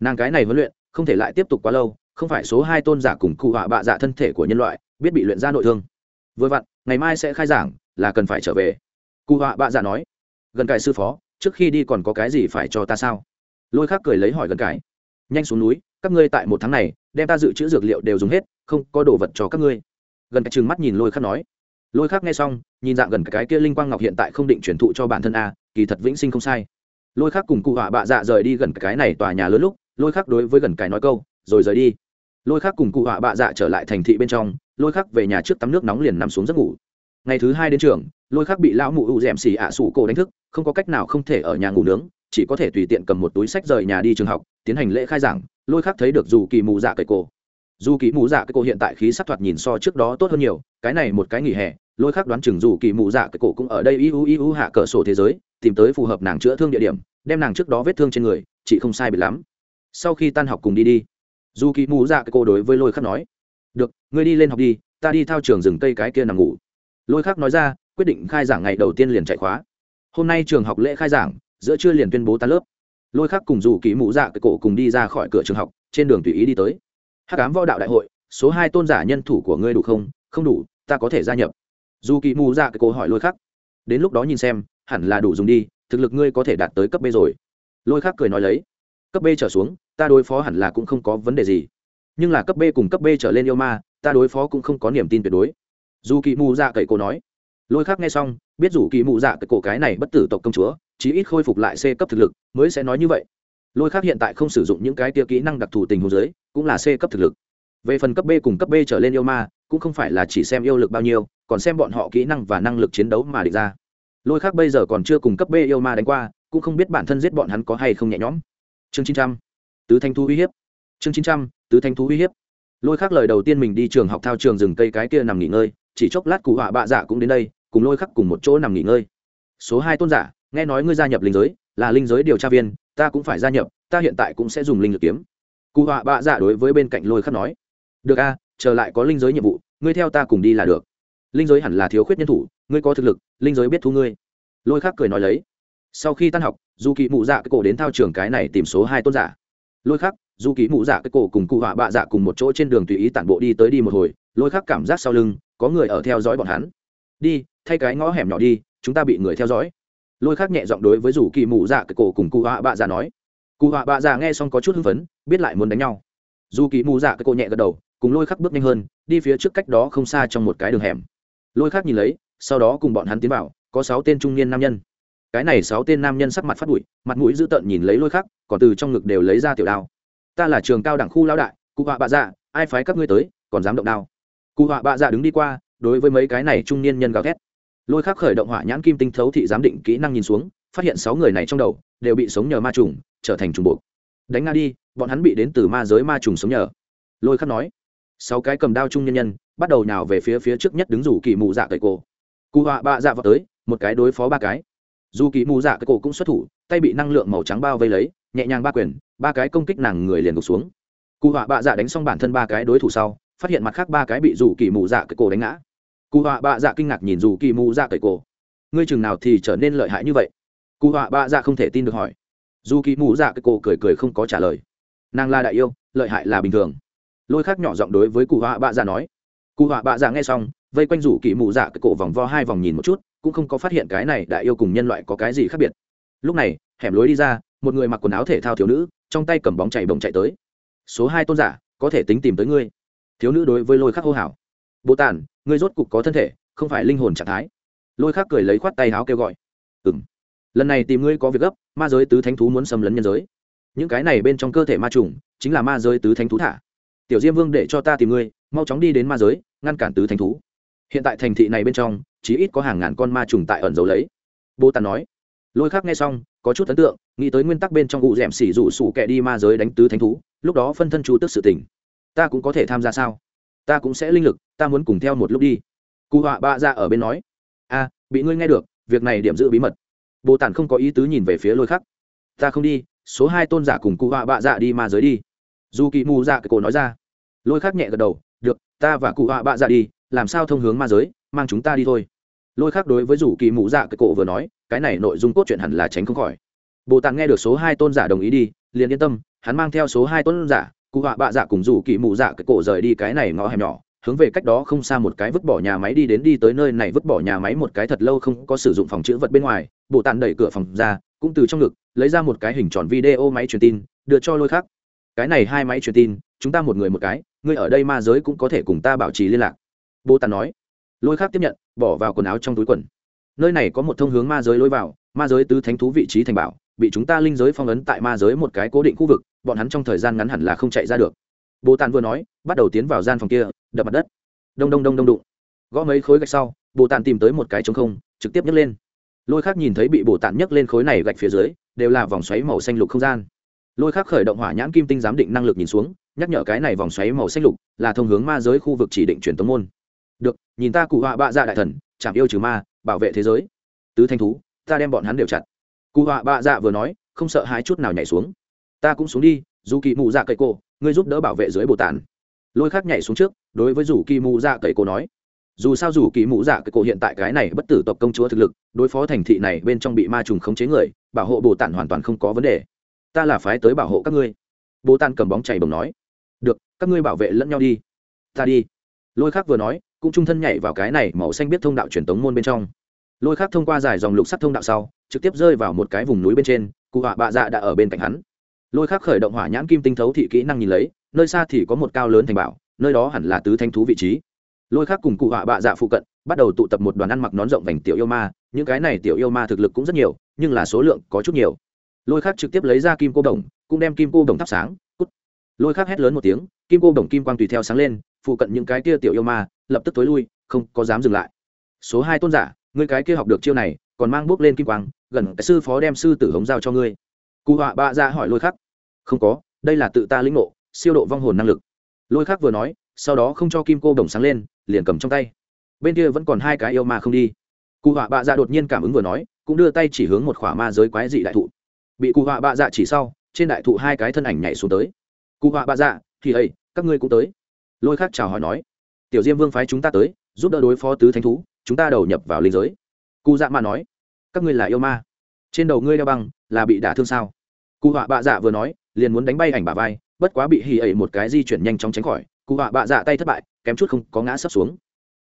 Nàng cái này huấn luyện, không thể lại tiếp tục quá lâu, không phải số hai tôn giả cùng cụ họa bạ giả thân thể của nhân loại, biết bị luyện ra nội thương vừa vặn, ngày mai sẽ khai giảng, là cần phải trở về. Cụ họa bạ dạ nói, gần cải sư phó, trước khi đi còn có cái gì phải cho ta sao? Lôi khác cười lấy hỏi gần cải, nhanh xuống núi, các ngươi tại một tháng này, đem ta dự trữ dược liệu đều dùng hết, không có đồ vật cho các ngươi. Gần cái chừng mắt nhìn lôi khắc nói. Lôi khắc nghe xong, nhìn dạng gần cái kia linh quang ngọc hiện tại không định chuyển thụ cho bản thân a, kỳ thật vĩnh sinh không sai. Lôi khắc cùng cụ họa bạ dạ rời đi gần cái này tòa nhà lớn lúc, lôi khắc đối với gần cái nói câu, rồi rời đi lôi khắc cùng cụ họa bạ dạ trở lại thành thị bên trong, lôi khắc về nhà trước tắm nước nóng liền nằm xuống giấc ngủ. Ngày thứ hai đến trường, lôi khắc bị lão mụ ụ m xì ạ sủ cổ đánh thức, không có cách nào không thể ở nhà ngủ nướng, chỉ có thể tùy tiện cầm một túi sách rời nhà đi trường học, tiến hành lễ khai giảng, lôi khắc thấy được dù kỳ mù dạ cây cổ. Dù kỳ mù dạ cây cổ hiện tại khí sắc thoạt nhìn so trước đó tốt hơn nhiều, cái này một cái nghỉ hè, lôi khắc đoán chừng dù kỳ mù dạ cây cổ cũng ở đây iu iu hạ cửa sổ thế giới, tìm tới phù hợp nàng chữa thương địa điểm, đem nàng trước đó vết thương trên người, chị không sai bị lắm. Sau khi tan học cùng đi đi dù kỳ mù dạ cái cô đối với lôi khắc nói, được, ngươi đi lên học đi, ta đi thao trường rừng cây cái kia nằm ngủ. Lôi khắc nói ra, quyết định khai giảng ngày đầu tiên liền chạy khóa. Hôm nay trường học lễ khai giảng, giữa trưa liền tuyên bố tan lớp. Lôi khắc cùng dù kỳ mũ dạ cái cổ cùng đi ra khỏi cửa trường học, trên đường tùy ý đi tới. Hắc ám võ đạo đại hội, số hai tôn giả nhân thủ của ngươi đủ không? Không đủ, ta có thể gia nhập. Dù kỳ mù dạ cái cổ hỏi lôi khắc. Đến lúc đó nhìn xem, hẳn là đủ dùng đi, thực lực ngươi có thể đạt tới cấp b rồi. Lôi khắc cười nói lấy cấp b trở xuống, ta đối phó hẳn là cũng không có vấn đề gì. Nhưng là cấp b cùng cấp b trở lên yêu ma, ta đối phó cũng không có niềm tin tuyệt đối. Dù kỳ mù dạ cậy cổ nói, lôi khác nghe xong, biết dù kỳ mù dạ cậy cổ cái này bất tử tộc công chúa, chí ít khôi phục lại c cấp thực lực, mới sẽ nói như vậy. Lôi khác hiện tại không sử dụng những cái tia kỹ năng đặc thù tình hồ dưới, cũng là c cấp thực lực. Về phần cấp b cùng cấp b trở lên yêu ma, cũng không phải là chỉ xem yêu lực bao nhiêu, còn xem bọn họ kỹ năng và năng lực chiến đấu mà địch ra. Lôi khác bây giờ còn chưa cùng cấp b yêu ma đánh qua, cũng không biết bản thân giết bọn hắn có hay không nhẹ nhõm chương chín trăm. Tứ thanh thu uy hiếp. Chương chín trăm, tứ thanh thú uy hiếp. Lôi khắc lời đầu tiên mình đi trường học thao trường rừng cây cái kia nằm nghỉ ngơi, chỉ chốc lát cụ họa bạ dạ cũng đến đây, cùng lôi khắc cùng một chỗ nằm nghỉ ngơi. Số hai tôn giả, nghe nói ngươi gia nhập linh giới, là linh giới điều tra viên, ta cũng phải gia nhập, ta hiện tại cũng sẽ dùng linh lực kiếm. Cụ họa bạ dạ đối với bên cạnh lôi khắc nói, được a trở lại có linh giới nhiệm vụ, ngươi theo ta cùng đi là được. Linh giới hẳn là thiếu khuyết nhân thủ, ngươi có thực lực, linh giới biết thu ngươi. Lôi khắc cười nói lấy sau khi tan học, dù kỳ mụ dạ cái cổ đến thao trường cái này tìm số hai tôn giả. Lôi khắc, dù kỳ mụ dạ cái cổ cùng cụ họa bạ dạ cùng một chỗ trên đường tùy ý tản bộ đi tới đi một hồi, lôi khắc cảm giác sau lưng, có người ở theo dõi bọn hắn. Đi, thay cái ngõ hẻm nhỏ đi, chúng ta bị người theo dõi. Lôi khắc nhẹ giọng đối với rủ kỳ mụ dạ cái cổ cùng cụ họa bạ dạ nói. Cụ họa bạ dạ nghe xong có chút hưng phấn, biết lại muốn đánh nhau. Dù kỳ mụ dạ cái cổ nhẹ gật đầu, cùng lôi khắc bước nhanh hơn, đi phía trước cách đó không xa trong một cái đường hẻm. Lôi khắc nhìn lấy, sau đó cùng bọn hắn tiến vào, có sáu tên trung niên nam nhân cái này sáu tên nam nhân sắc mặt phát bụi, mặt mũi dữ tợn nhìn lấy lôi khắc, còn từ trong ngực đều lấy ra tiểu đao. Ta là trường cao đẳng khu lão đại, cụ họa bạ dạ ai phái các ngươi tới, còn dám động đao. Cụ họa bạ dạ đứng đi qua, đối với mấy cái này trung niên nhân gào thét. Lôi khắc khởi động hỏa nhãn kim tinh thấu thị giám định kỹ năng nhìn xuống, phát hiện sáu người này trong đầu đều bị sống nhờ ma trùng, trở thành trùng buộc đánh nga đi, bọn hắn bị đến từ ma giới ma trùng sống nhờ. Lôi khắc nói. Sáu cái cầm đao trung nhân nhân, bắt đầu nhào về phía phía trước nhất đứng rủ kỳ mụ dạ cậy cổ. Cụ họa bạ dạ vào tới, một cái đối phó ba cái dù kỳ mù dạ cái cổ cũng xuất thủ, tay bị năng lượng màu trắng bao vây lấy, nhẹ nhàng ba quyền, ba cái công kích nàng người liền gục xuống. Cụ họa bạ dạ đánh xong bản thân ba cái đối thủ sau, phát hiện mặt khác ba cái bị dù kỳ mù dạ cái cổ đánh ngã. Cụ họa bạ dạ kinh ngạc nhìn dù kỳ mù dạ cái cổ. Ngươi chừng nào thì trở nên lợi hại như vậy? Cụ họa bạ dạ không thể tin được hỏi. Dù kỳ mù dạ cái cổ cười cười không có trả lời. Nàng là đại yêu, lợi hại là bình thường. Lôi khác nhỏ giọng đối với cụ họa bạ dạ nói. Cụ họa bạ dạ nghe xong, vây quanh rủ kỳ mù dạ cái cổ vòng vo hai vòng nhìn một chút cũng không có phát hiện cái này đại yêu cùng nhân loại có cái gì khác biệt. Lúc này, hẻm lối đi ra, một người mặc quần áo thể thao thiếu nữ, trong tay cầm bóng chạy bồng chạy tới. Số hai tôn giả, có thể tính tìm tới ngươi. Thiếu nữ đối với lôi khắc hô hào. Bồ tản, ngươi rốt cục có thân thể, không phải linh hồn trạng thái. Lôi khắc cười lấy khoát tay áo kêu gọi. Ừ m lần này tìm ngươi có việc gấp, ma giới tứ thánh thú muốn xâm lấn nhân giới. Những cái này bên trong cơ thể ma trùng, chính là ma giới tứ thánh thú thả. Tiểu diêm vương để cho ta tìm ngươi, mau chóng đi đến ma giới, ngăn cản tứ thánh thú hiện tại thành thị này bên trong chí ít có hàng ngàn con ma trùng tại ẩn giấu lấy. Bồ tàn nói. Lôi khắc nghe xong có chút ấn tượng nghĩ tới nguyên tắc bên trong cụ d ẻ m xỉ rủ sủ kẻ đi ma giới đánh tứ thánh thú lúc đó phân thân chu tức sự tỉnh, ta cũng có thể tham gia sao? Ta cũng sẽ linh lực ta muốn cùng theo một lúc đi. Cụ họa bạ ra ở bên nói. A bị ngươi nghe được việc này điểm giữ bí mật. Bồ tản không có ý tứ nhìn về phía lôi khắc. Ta không đi số hai tôn giả cùng cụ họa bạ dạ đi ma giới đi. Dù kỳ mù dạ cái cổ nói ra. Lôi khắc nhẹ gật đầu được ta và cụ họa bạ dạ đi làm sao thông hướng ma giới, mang chúng ta đi thôi. Lôi khắc đối với rủ kỳ mụ dạ cái cổ vừa nói, cái này nội dung cốt truyện hẳn là tránh không khỏi. Bồ tàn nghe được số hai tôn giả đồng ý đi, liền yên tâm, hắn mang theo số hai tôn giả, cụ họa bạ dạ cùng rủ kỳ mụ dạ cái cổ rời đi cái này ngõ hẻm nhỏ, hướng về cách đó không xa một cái vứt bỏ nhà máy đi đến đi tới nơi này vứt bỏ nhà máy một cái thật lâu không có sử dụng phòng chữ vật bên ngoài, bồ tàn đẩy cửa phòng ra, cũng từ trong ngực, lấy ra một cái hình tròn video máy truyền tin, đưa cho lôi khác cái này hai máy truyền tin, chúng ta một người một cái, ngươi ở đây ma giới cũng có thể cùng ta bảo trì liên lạc bồ tàn nói. Lôi khác tiếp nhận, bỏ vào quần áo trong túi quần. Nơi này có một thông hướng ma giới lối vào, ma giới tứ thánh thú vị trí thành bảo, bị chúng ta linh giới phong ấn tại ma giới một cái cố định khu vực, bọn hắn trong thời gian ngắn hẳn là không chạy ra được. Bồ tàn vừa nói, bắt đầu tiến vào gian phòng kia, đập mặt đất. Đông đông đông đông đụng. Gõ mấy khối gạch sau bồ tàn tìm tới một cái trống không, trực tiếp nhấc lên. Lôi khác nhìn thấy bị bồ tàn nhấc lên khối này gạch phía dưới, đều là vòng xoáy màu xanh lục không gian. Lôi khác khởi động hỏa nhãn kim tinh giám định năng lực nhìn xuống, nhắc nhở cái này vòng xoáy màu xanh lục là thông hướng ma giới khu vực chỉ định truyền tống môn được, nhìn ta cụ họa bạ dạ đại thần chạm yêu trừ ma, bảo vệ thế giới. Tứ thanh thú, ta đem bọn hắn đều chặn cụ họa bạ dạ vừa nói, không sợ hãi chút nào nhảy xuống. Ta cũng xuống đi, dù kỳ mù dạ cậy cô ngươi giúp đỡ bảo vệ dưới bồ tàn lôi khác nhảy xuống trước, đối với dù kỳ mù dạ cậy cô nói. Dù sao dù kỳ mù dạ cậy cô hiện tại cái này bất tử tộc công chúa thực lực, đối phó thành thị này bên trong bị ma trùng khống chế người, bảo hộ bồ tàn hoàn toàn không có vấn đề. Ta là phái tới bảo hộ các ngươi. Bồ tàn cầm bóng chảy bồng nói. Được, các ngươi bảo vệ lẫn nhau đi. Ta đi. Lôi khác vừa nói cũng trung thân nhảy vào cái này màu xanh biết thông đạo truyền tống môn bên trong. Lôi khác thông qua dài dòng lục sắt thông đạo sau, trực tiếp rơi vào một cái vùng núi bên trên, cụ họa bạ dạ đã ở bên cạnh hắn. Lôi khác khởi động hỏa nhãn kim tinh thấu thị kỹ năng nhìn lấy, nơi xa thì có một cao lớn thành bảo, nơi đó hẳn là tứ thanh thú vị trí. Lôi khác cùng cụ họa bạ dạ phụ cận, bắt đầu tụ tập một đoàn ăn mặc nón rộng vành tiểu yêu ma, những cái này tiểu yêu ma thực lực cũng rất nhiều, nhưng là số lượng có chút nhiều. Lôi khác trực tiếp lấy ra kim cô đồng, cũng đem kim cô đồng thắp sáng, cút. Lôi khác hét lớn một tiếng, kim cô đồng kim quang tùy theo sáng lên, phụ cận những cái kia tiểu yêu ma lập tức tối lui, không có dám dừng lại. Số hai tôn giả, ngươi cái kia học được chiêu này, còn mang bước lên kim quang, gần cái sư phó đem sư tử hống giao cho ngươi. Cụ họa bạ ra hỏi lôi khắc. Không có, đây là tự ta lĩnh ngộ, siêu độ vong hồn năng lực. Lôi khắc vừa nói, sau đó không cho kim cô đồng sáng lên, liền cầm trong tay. Bên kia vẫn còn hai cái yêu ma không đi. Cụ họa bạ dạ đột nhiên cảm ứng vừa nói, cũng đưa tay chỉ hướng một khỏa ma giới quái dị đại thụ. Bị cụ họa bạ dạ chỉ sau, trên đại thụ hai cái thân ảnh nhảy xuống tới. Cụ họa bạ dạ thì ây các ngươi cũng tới. Lôi khắc chào hỏi nói tiểu diêm vương phái chúng ta tới, giúp đỡ đối phó tứ thánh thú, chúng ta đầu nhập vào linh giới. Cụ dạ ma nói, các ngươi là yêu ma. Trên đầu ngươi đeo băng, là bị đả thương sao? Cụ họa bạ dạ vừa nói, liền muốn đánh bay ảnh bà vai, bất quá bị hì ẩy một cái di chuyển nhanh chóng tránh khỏi. Cụ họa bạ dạ tay thất bại, kém chút không có ngã sấp xuống.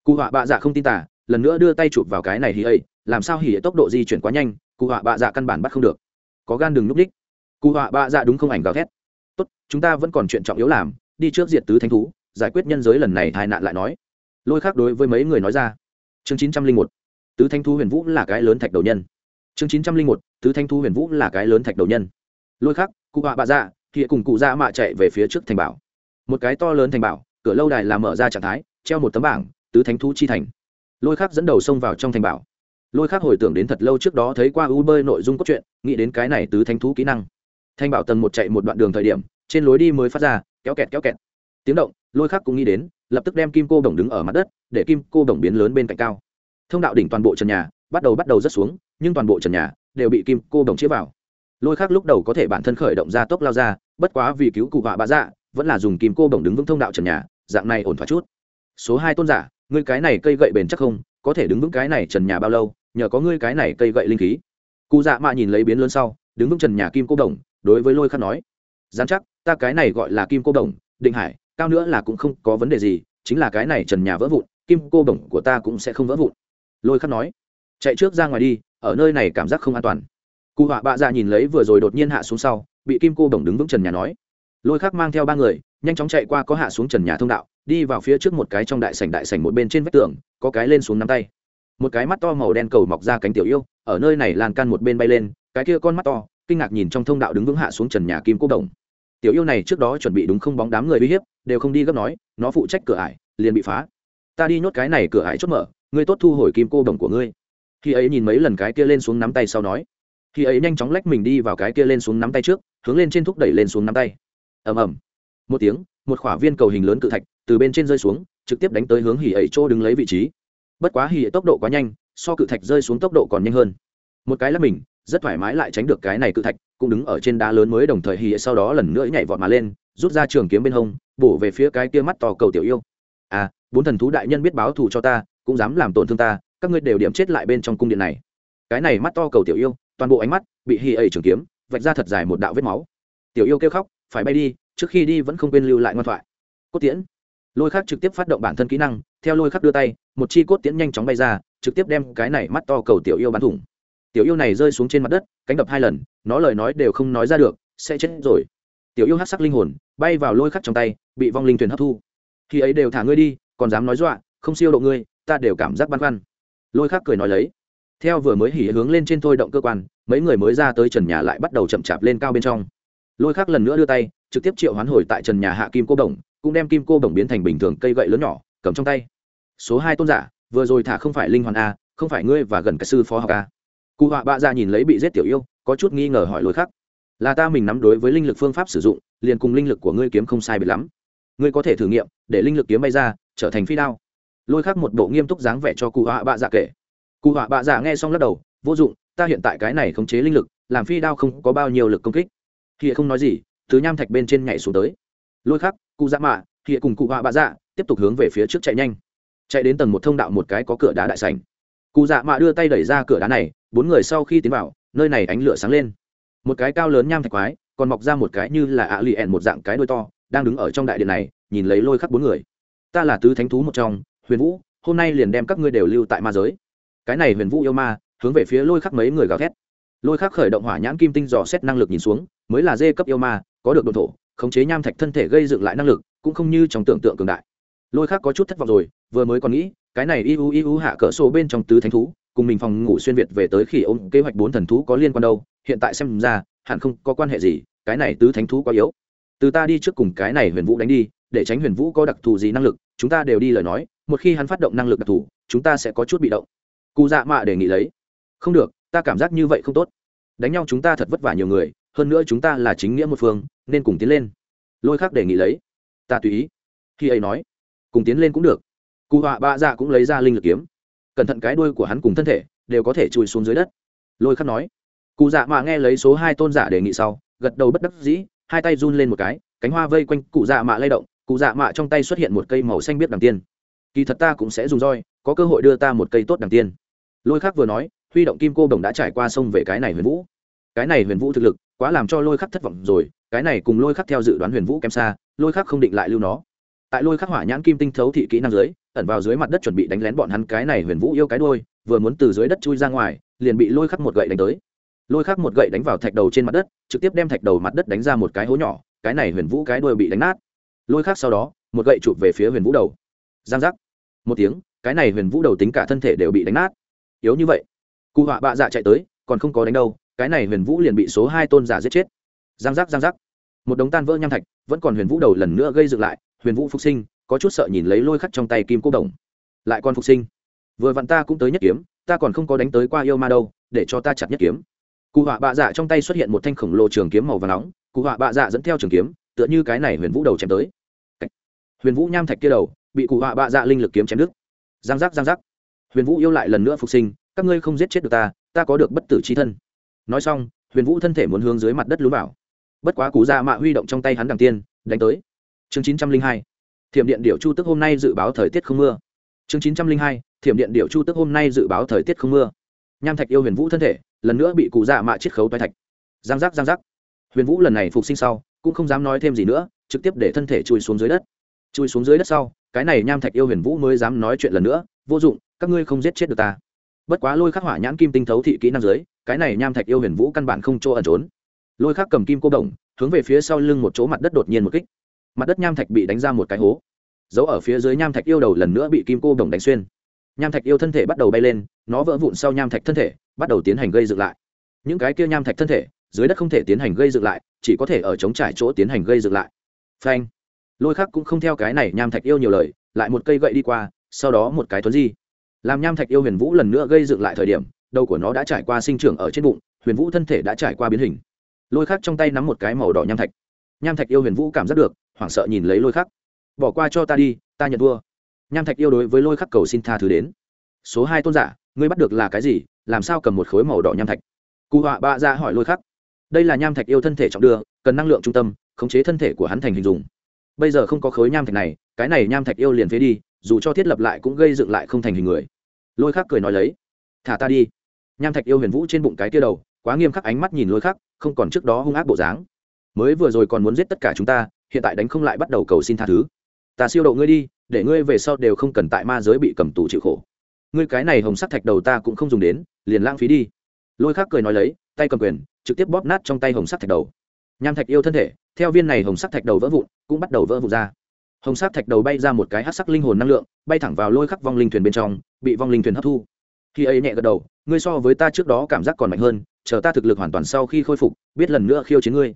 Cụ họa bạ dạ không tin tả lần nữa đưa tay chụp vào cái này hì ẩy, làm sao hì ẩy tốc độ di chuyển quá nhanh, cụ họa bạ dạ căn bản bắt không được. Có gan đừng núp đích. Cụ họa bạ dạ đúng không ảnh gào thét. Tốt, chúng ta vẫn còn chuyện trọng yếu làm, đi trước diệt tứ thánh thú giải quyết nhân giới lần này tai nạn lại nói. Lôi khác đối với mấy người nói ra. Chương chín trăm linh một tứ thanh thu huyền vũ là cái lớn thạch đầu nhân. Chương chín trăm linh một tứ thanh thu huyền vũ là cái lớn thạch đầu nhân. Lôi khác, cụ họa bạ dạ thì cùng cụ dạ mạ chạy về phía trước thành bảo. Một cái to lớn thành bảo cửa lâu đài làm mở ra trạng thái treo một tấm bảng tứ thánh thu chi thành. Lôi khác dẫn đầu xông vào trong thành bảo. Lôi khác hồi tưởng đến thật lâu trước đó thấy qua u bơi nội dung cốt truyện nghĩ đến cái này tứ thánh thú kỹ năng. Thanh bảo tầng một chạy một đoạn đường thời điểm trên lối đi mới phát ra kéo kẹt kéo kẹt. Tiếng động lôi khắc cũng nghĩ đến, lập tức đem kim cô đồng đứng ở mặt đất, để kim cô đồng biến lớn bên cạnh cao. Thông đạo đỉnh toàn bộ trần nhà, bắt đầu bắt đầu rất xuống, nhưng toàn bộ trần nhà đều bị kim cô đồng chĩa vào. Lôi khác lúc đầu có thể bản thân khởi động ra tốc lao ra, bất quá vì cứu cụ họa bạ dạ vẫn là dùng kim cô đồng đứng vững thông đạo trần nhà, dạng này ổn thỏa chút. Số hai tôn giả, ngươi cái này cây gậy bền chắc không, có thể đứng vững cái này trần nhà bao lâu, nhờ có ngươi cái này cây gậy linh khí. Cụ dạ mạ nhìn lấy biến lớn sau, đứng vững trần nhà kim cô đồng, đối với lôi khắc nói, dám chắc, ta cái này gọi là kim cô đồng, định hải cao nữa là cũng không có vấn đề gì, chính là cái này trần nhà vỡ vụn, kim cô đồng của ta cũng sẽ không vỡ vụn. Lôi khắc nói, chạy trước ra ngoài đi, ở nơi này cảm giác không an toàn. Cụ họa bạ dạ nhìn lấy vừa rồi đột nhiên hạ xuống sau, bị kim cô đồng đứng vững trần nhà nói. Lôi khắc mang theo ba người, nhanh chóng chạy qua có hạ xuống trần nhà thông đạo, đi vào phía trước một cái trong đại sảnh đại sảnh một bên trên vách tường, có cái lên xuống nắm tay. Một cái mắt to màu đen cầu mọc ra cánh tiểu yêu, ở nơi này lan can một bên bay lên, cái kia con mắt to, kinh ngạc nhìn trong thông đạo đứng vững hạ xuống trần nhà kim cô đồng tiểu yêu này trước đó chuẩn bị đúng không bóng đám người uy hiếp đều không đi gấp nói, nó phụ trách cửa ải, liền bị phá. Ta đi nhốt cái này cửa ải chốt mở, ngươi tốt thu hồi kim cô đồng của ngươi. Khi ấy nhìn mấy lần cái kia lên xuống nắm tay sau nói. Khi ấy nhanh chóng lách mình đi vào cái kia lên xuống nắm tay trước, hướng lên trên thúc đẩy lên xuống nắm tay. Ầm ầm. Một tiếng, một khỏa viên cầu hình lớn cự thạch từ bên trên rơi xuống, trực tiếp đánh tới hướng hỉ ấy chỗ đứng lấy vị trí. Bất quá hỉ tốc độ quá nhanh, so cự thạch rơi xuống tốc độ còn nhanh hơn. Một cái là mình, rất thoải mái lại tránh được cái này cự thạch, cũng đứng ở trên đá lớn mới đồng thời hỉ ấy sau đó lần nữa nhảy vọt mà lên, rút ra trường kiếm bên hông bổ về phía cái kia mắt to cầu tiểu yêu. À bốn thần thú đại nhân biết báo thù cho ta, cũng dám làm tổn thương ta, các ngươi đều điểm chết lại bên trong cung điện này. Cái này mắt to cầu tiểu yêu, toàn bộ ánh mắt bị hì ẩy trường kiếm, vạch ra thật dài một đạo vết máu. Tiểu yêu kêu khóc, phải bay đi, trước khi đi vẫn không quên lưu lại ngoan thoại. Cốt tiễn. Lôi khắc trực tiếp phát động bản thân kỹ năng, theo lôi khắc đưa tay, một chi cốt tiễn nhanh chóng bay ra, trực tiếp đem cái này mắt to cầu tiểu yêu bắn thủng. Tiểu yêu này rơi xuống trên mặt đất, cánh đập hai lần, nó lời nói đều không nói ra được, sẽ chết rồi. Tiểu yêu hát sắc linh hồn, bay vào lôi khắc trong tay bị vong linh thuyền hấp thu. Khi ấy đều thả ngươi đi, còn dám nói dọa, không siêu độ ngươi, ta đều cảm giác băn khoăn. Lôi khắc cười nói lấy. Theo vừa mới hỉ hướng lên trên thôi động cơ quan, mấy người mới ra tới trần nhà lại bắt đầu chậm chạp lên cao bên trong. Lôi khắc lần nữa đưa tay, trực tiếp triệu hoán hồi tại trần nhà hạ kim cô đồng, cũng đem kim cô đồng biến thành bình thường cây gậy lớn nhỏ, cầm trong tay. Số hai tôn giả, vừa rồi thả không phải linh hoàn a, không phải ngươi và gần cái sư phó học a. Cụ họa bạ ra nhìn lấy bị giết tiểu yêu, có chút nghi ngờ hỏi lôi khắc. Là ta mình nắm đối với linh lực phương pháp sử dụng, liền cùng linh lực của ngươi kiếm không sai biệt lắm ngươi có thể thử nghiệm, để linh lực kiếm bay ra, trở thành phi đao. Lôi khắc một bộ nghiêm túc dáng vẻ cho cụ họa bạ dạ kể. Cụ họa bạ dạ nghe xong lắc đầu, vô dụng, ta hiện tại cái này khống chế linh lực, làm phi đao không có bao nhiêu lực công kích. Khi không nói gì, Thứ nham thạch bên trên nhảy xuống tới. Lôi khắc, cụ dạ mạ khi cùng cụ họa bạ dạ tiếp tục hướng về phía trước chạy nhanh. Chạy đến tầng một thông đạo một cái có cửa đá đại sành cụ dạ mạ đưa tay đẩy ra cửa đá này, bốn người sau khi tiến vào, nơi này ánh lửa sáng lên. Một cái cao lớn nham thạch quái, còn mọc ra một cái như là ạ lì ẻn một dạng cái đôi to đang đứng ở trong đại điện này, nhìn lấy lôi khắc bốn người. Ta là tứ thánh thú một trong, huyền vũ, hôm nay liền đem các ngươi đều lưu tại ma giới. Cái này huyền vũ yêu ma, hướng về phía lôi khắc mấy người gào thét. Lôi khắc khởi động hỏa nhãn kim tinh dò xét năng lực nhìn xuống, mới là dê cấp yêu ma, có được đồn thổ, khống chế nham thạch thân thể gây dựng lại năng lực, cũng không như trong tưởng tượng cường đại. Lôi khắc có chút thất vọng rồi, vừa mới còn nghĩ, cái này iu iu hạ cỡ số bên trong tứ thánh thú, cùng mình phòng ngủ xuyên việt về tới khi ôm kế hoạch bốn thần thú có liên quan đâu, hiện tại xem ra, hẳn không có quan hệ gì, cái này tứ thánh thú quá yếu từ ta đi trước cùng cái này huyền vũ đánh đi, để tránh huyền vũ có đặc thù gì năng lực, chúng ta đều đi lời nói, một khi hắn phát động năng lực đặc thù, chúng ta sẽ có chút bị động. Cụ dạ mạ đề nghị lấy. Không được, ta cảm giác như vậy không tốt. Đánh nhau chúng ta thật vất vả nhiều người, hơn nữa chúng ta là chính nghĩa một phương, nên cùng tiến lên. Lôi khác đề nghị lấy. Ta tùy ý. Khi ấy nói, cùng tiến lên cũng được. Cụ họa bạ dạ cũng lấy ra linh lực kiếm. Cẩn thận cái đuôi của hắn cùng thân thể, đều có thể chui xuống dưới đất. Lôi khắc nói cụ dạ mạ nghe lấy số hai tôn giả đề nghị sau, gật đầu bất đắc dĩ hai tay run lên một cái, cánh hoa vây quanh cụ dạ mạ lay động, cụ dạ mạ trong tay xuất hiện một cây màu xanh biết đằng tiên. Kỳ thật ta cũng sẽ dùng roi, có cơ hội đưa ta một cây tốt đằng tiên. Lôi khắc vừa nói, huy động kim cô đồng đã trải qua sông về cái này huyền vũ. Cái này huyền vũ thực lực, quá làm cho lôi khắc thất vọng rồi, cái này cùng lôi khắc theo dự đoán huyền vũ kém xa, lôi khắc không định lại lưu nó. Tại lôi khắc hỏa nhãn kim tinh thấu thị kỹ năng dưới, ẩn vào dưới mặt đất chuẩn bị đánh lén bọn hắn cái này huyền vũ yêu cái đôi vừa muốn từ dưới đất chui ra ngoài, liền bị lôi khắc một gậy đánh tới lôi khắc một gậy đánh vào thạch đầu trên mặt đất, trực tiếp đem thạch đầu mặt đất đánh ra một cái hố nhỏ, cái này huyền vũ cái đuôi bị đánh nát. Lôi khắc sau đó, một gậy chụp về phía huyền vũ đầu. Giang giác. Một tiếng, cái này huyền vũ đầu tính cả thân thể đều bị đánh nát. Yếu như vậy. Cụ họa bạ dạ chạy tới, còn không có đánh đâu, cái này huyền vũ liền bị số hai tôn giả giết chết. Giang giác giang giác. Một đống tan vỡ nham thạch, vẫn còn huyền vũ đầu lần nữa gây dựng lại, huyền vũ phục sinh, có chút sợ nhìn lấy lôi khắc trong tay kim cô đồng. Lại còn phục sinh. Vừa vặn ta cũng tới nhất kiếm, ta còn không có đánh tới qua yêu ma đâu, để cho ta chặt nhất kiếm cụ họa bạ dạ trong tay xuất hiện một thanh khổng lồ trường kiếm màu và nóng, cụ họa bạ dạ dẫn theo trường kiếm, tựa như cái này huyền vũ đầu chém tới. Huyền vũ nham thạch kia đầu, bị cụ họa bạ dạ linh lực kiếm chém đứt. Giang giác giang giác. Huyền vũ yêu lại lần nữa phục sinh, các ngươi không giết chết được ta ta có được bất tử trí thân. Nói xong, huyền vũ thân thể muốn hướng dưới mặt đất lún vào. Bất quá cú ra dạ mạ huy động trong tay hắn đằng tiên, đánh tới. Chương chín trăm linh hai, thiểm điện điệu chu tức hôm nay dự báo thời tiết không mưa. Chương chín trăm linh hai, thiểm điện điệu chu tức hôm nay dự báo thời tiết không mưa nham thạch yêu huyền vũ thân thể, lần nữa bị cụ dạ mạ chiết khấu toái thạch. Giang giác giang giác. Huyền vũ lần này phục sinh sau, cũng không dám nói thêm gì nữa, trực tiếp để thân thể chui xuống dưới đất. Chui xuống dưới đất sau, cái này nham thạch yêu huyền vũ mới dám nói chuyện lần nữa, vô dụng, các ngươi không giết chết được ta. Bất quá lôi khắc hỏa nhãn kim tinh thấu thị kỹ năng dưới, cái này nham thạch yêu huyền vũ căn bản không chỗ ẩn trốn. Lôi khắc cầm kim cô đồng, hướng về phía sau lưng một chỗ mặt đất đột nhiên một kích. Mặt đất nham thạch bị đánh ra một cái hố. Giấu ở phía dưới nham thạch yêu đầu lần nữa bị kim cô đồng đánh xuyên nham thạch yêu thân thể bắt đầu bay lên, nó vỡ vụn sau nham thạch thân thể, bắt đầu tiến hành gây dựng lại. Những cái kia nham thạch thân thể, dưới đất không thể tiến hành gây dựng lại, chỉ có thể ở chống trải chỗ tiến hành gây dựng lại. Phanh. Lôi khắc cũng không theo cái này nham thạch yêu nhiều lời, lại một cây gậy đi qua, sau đó một cái thuấn di. Làm nham thạch yêu huyền vũ lần nữa gây dựng lại thời điểm, đầu của nó đã trải qua sinh trưởng ở trên bụng, huyền vũ thân thể đã trải qua biến hình. Lôi khắc trong tay nắm một cái màu đỏ nham thạch. Nham thạch yêu huyền vũ cảm giác được, hoảng sợ nhìn lấy lôi khắc. Bỏ qua cho ta đi, ta nhận thua nham thạch yêu đối với lôi khắc cầu xin tha thứ đến. Số hai tôn giả, ngươi bắt được là cái gì? Làm sao cầm một khối màu đỏ nham thạch? Cụ họa bạ ra hỏi lôi khắc. Đây là nham thạch yêu thân thể trọng đưa, cần năng lượng trung tâm, khống chế thân thể của hắn thành hình dùng. Bây giờ không có khối nham thạch này, cái này nham thạch yêu liền phế đi, dù cho thiết lập lại cũng gây dựng lại không thành hình người. Lôi khắc cười nói lấy. Thả ta đi. Nham thạch yêu huyền vũ trên bụng cái kia đầu, quá nghiêm khắc ánh mắt nhìn lôi khắc, không còn trước đó hung ác bộ dáng. Mới vừa rồi còn muốn giết tất cả chúng ta, hiện tại đánh không lại bắt đầu cầu xin tha thứ. Ta siêu độ ngươi đi để ngươi về sau đều không cần tại ma giới bị cầm tù chịu khổ. Ngươi cái này hồng sắc thạch đầu ta cũng không dùng đến, liền lãng phí đi. Lôi khắc cười nói lấy, tay cầm quyền, trực tiếp bóp nát trong tay hồng sắc thạch đầu. Nham thạch yêu thân thể, theo viên này hồng sắc thạch đầu vỡ vụn, cũng bắt đầu vỡ vụn ra. Hồng sắc thạch đầu bay ra một cái hát sắc linh hồn năng lượng, bay thẳng vào lôi khắc vong linh thuyền bên trong, bị vong linh thuyền hấp thu. Khi ấy nhẹ gật đầu, ngươi so với ta trước đó cảm giác còn mạnh hơn, chờ ta thực lực hoàn toàn sau khi khôi phục, biết lần nữa khiêu chiến ngươi.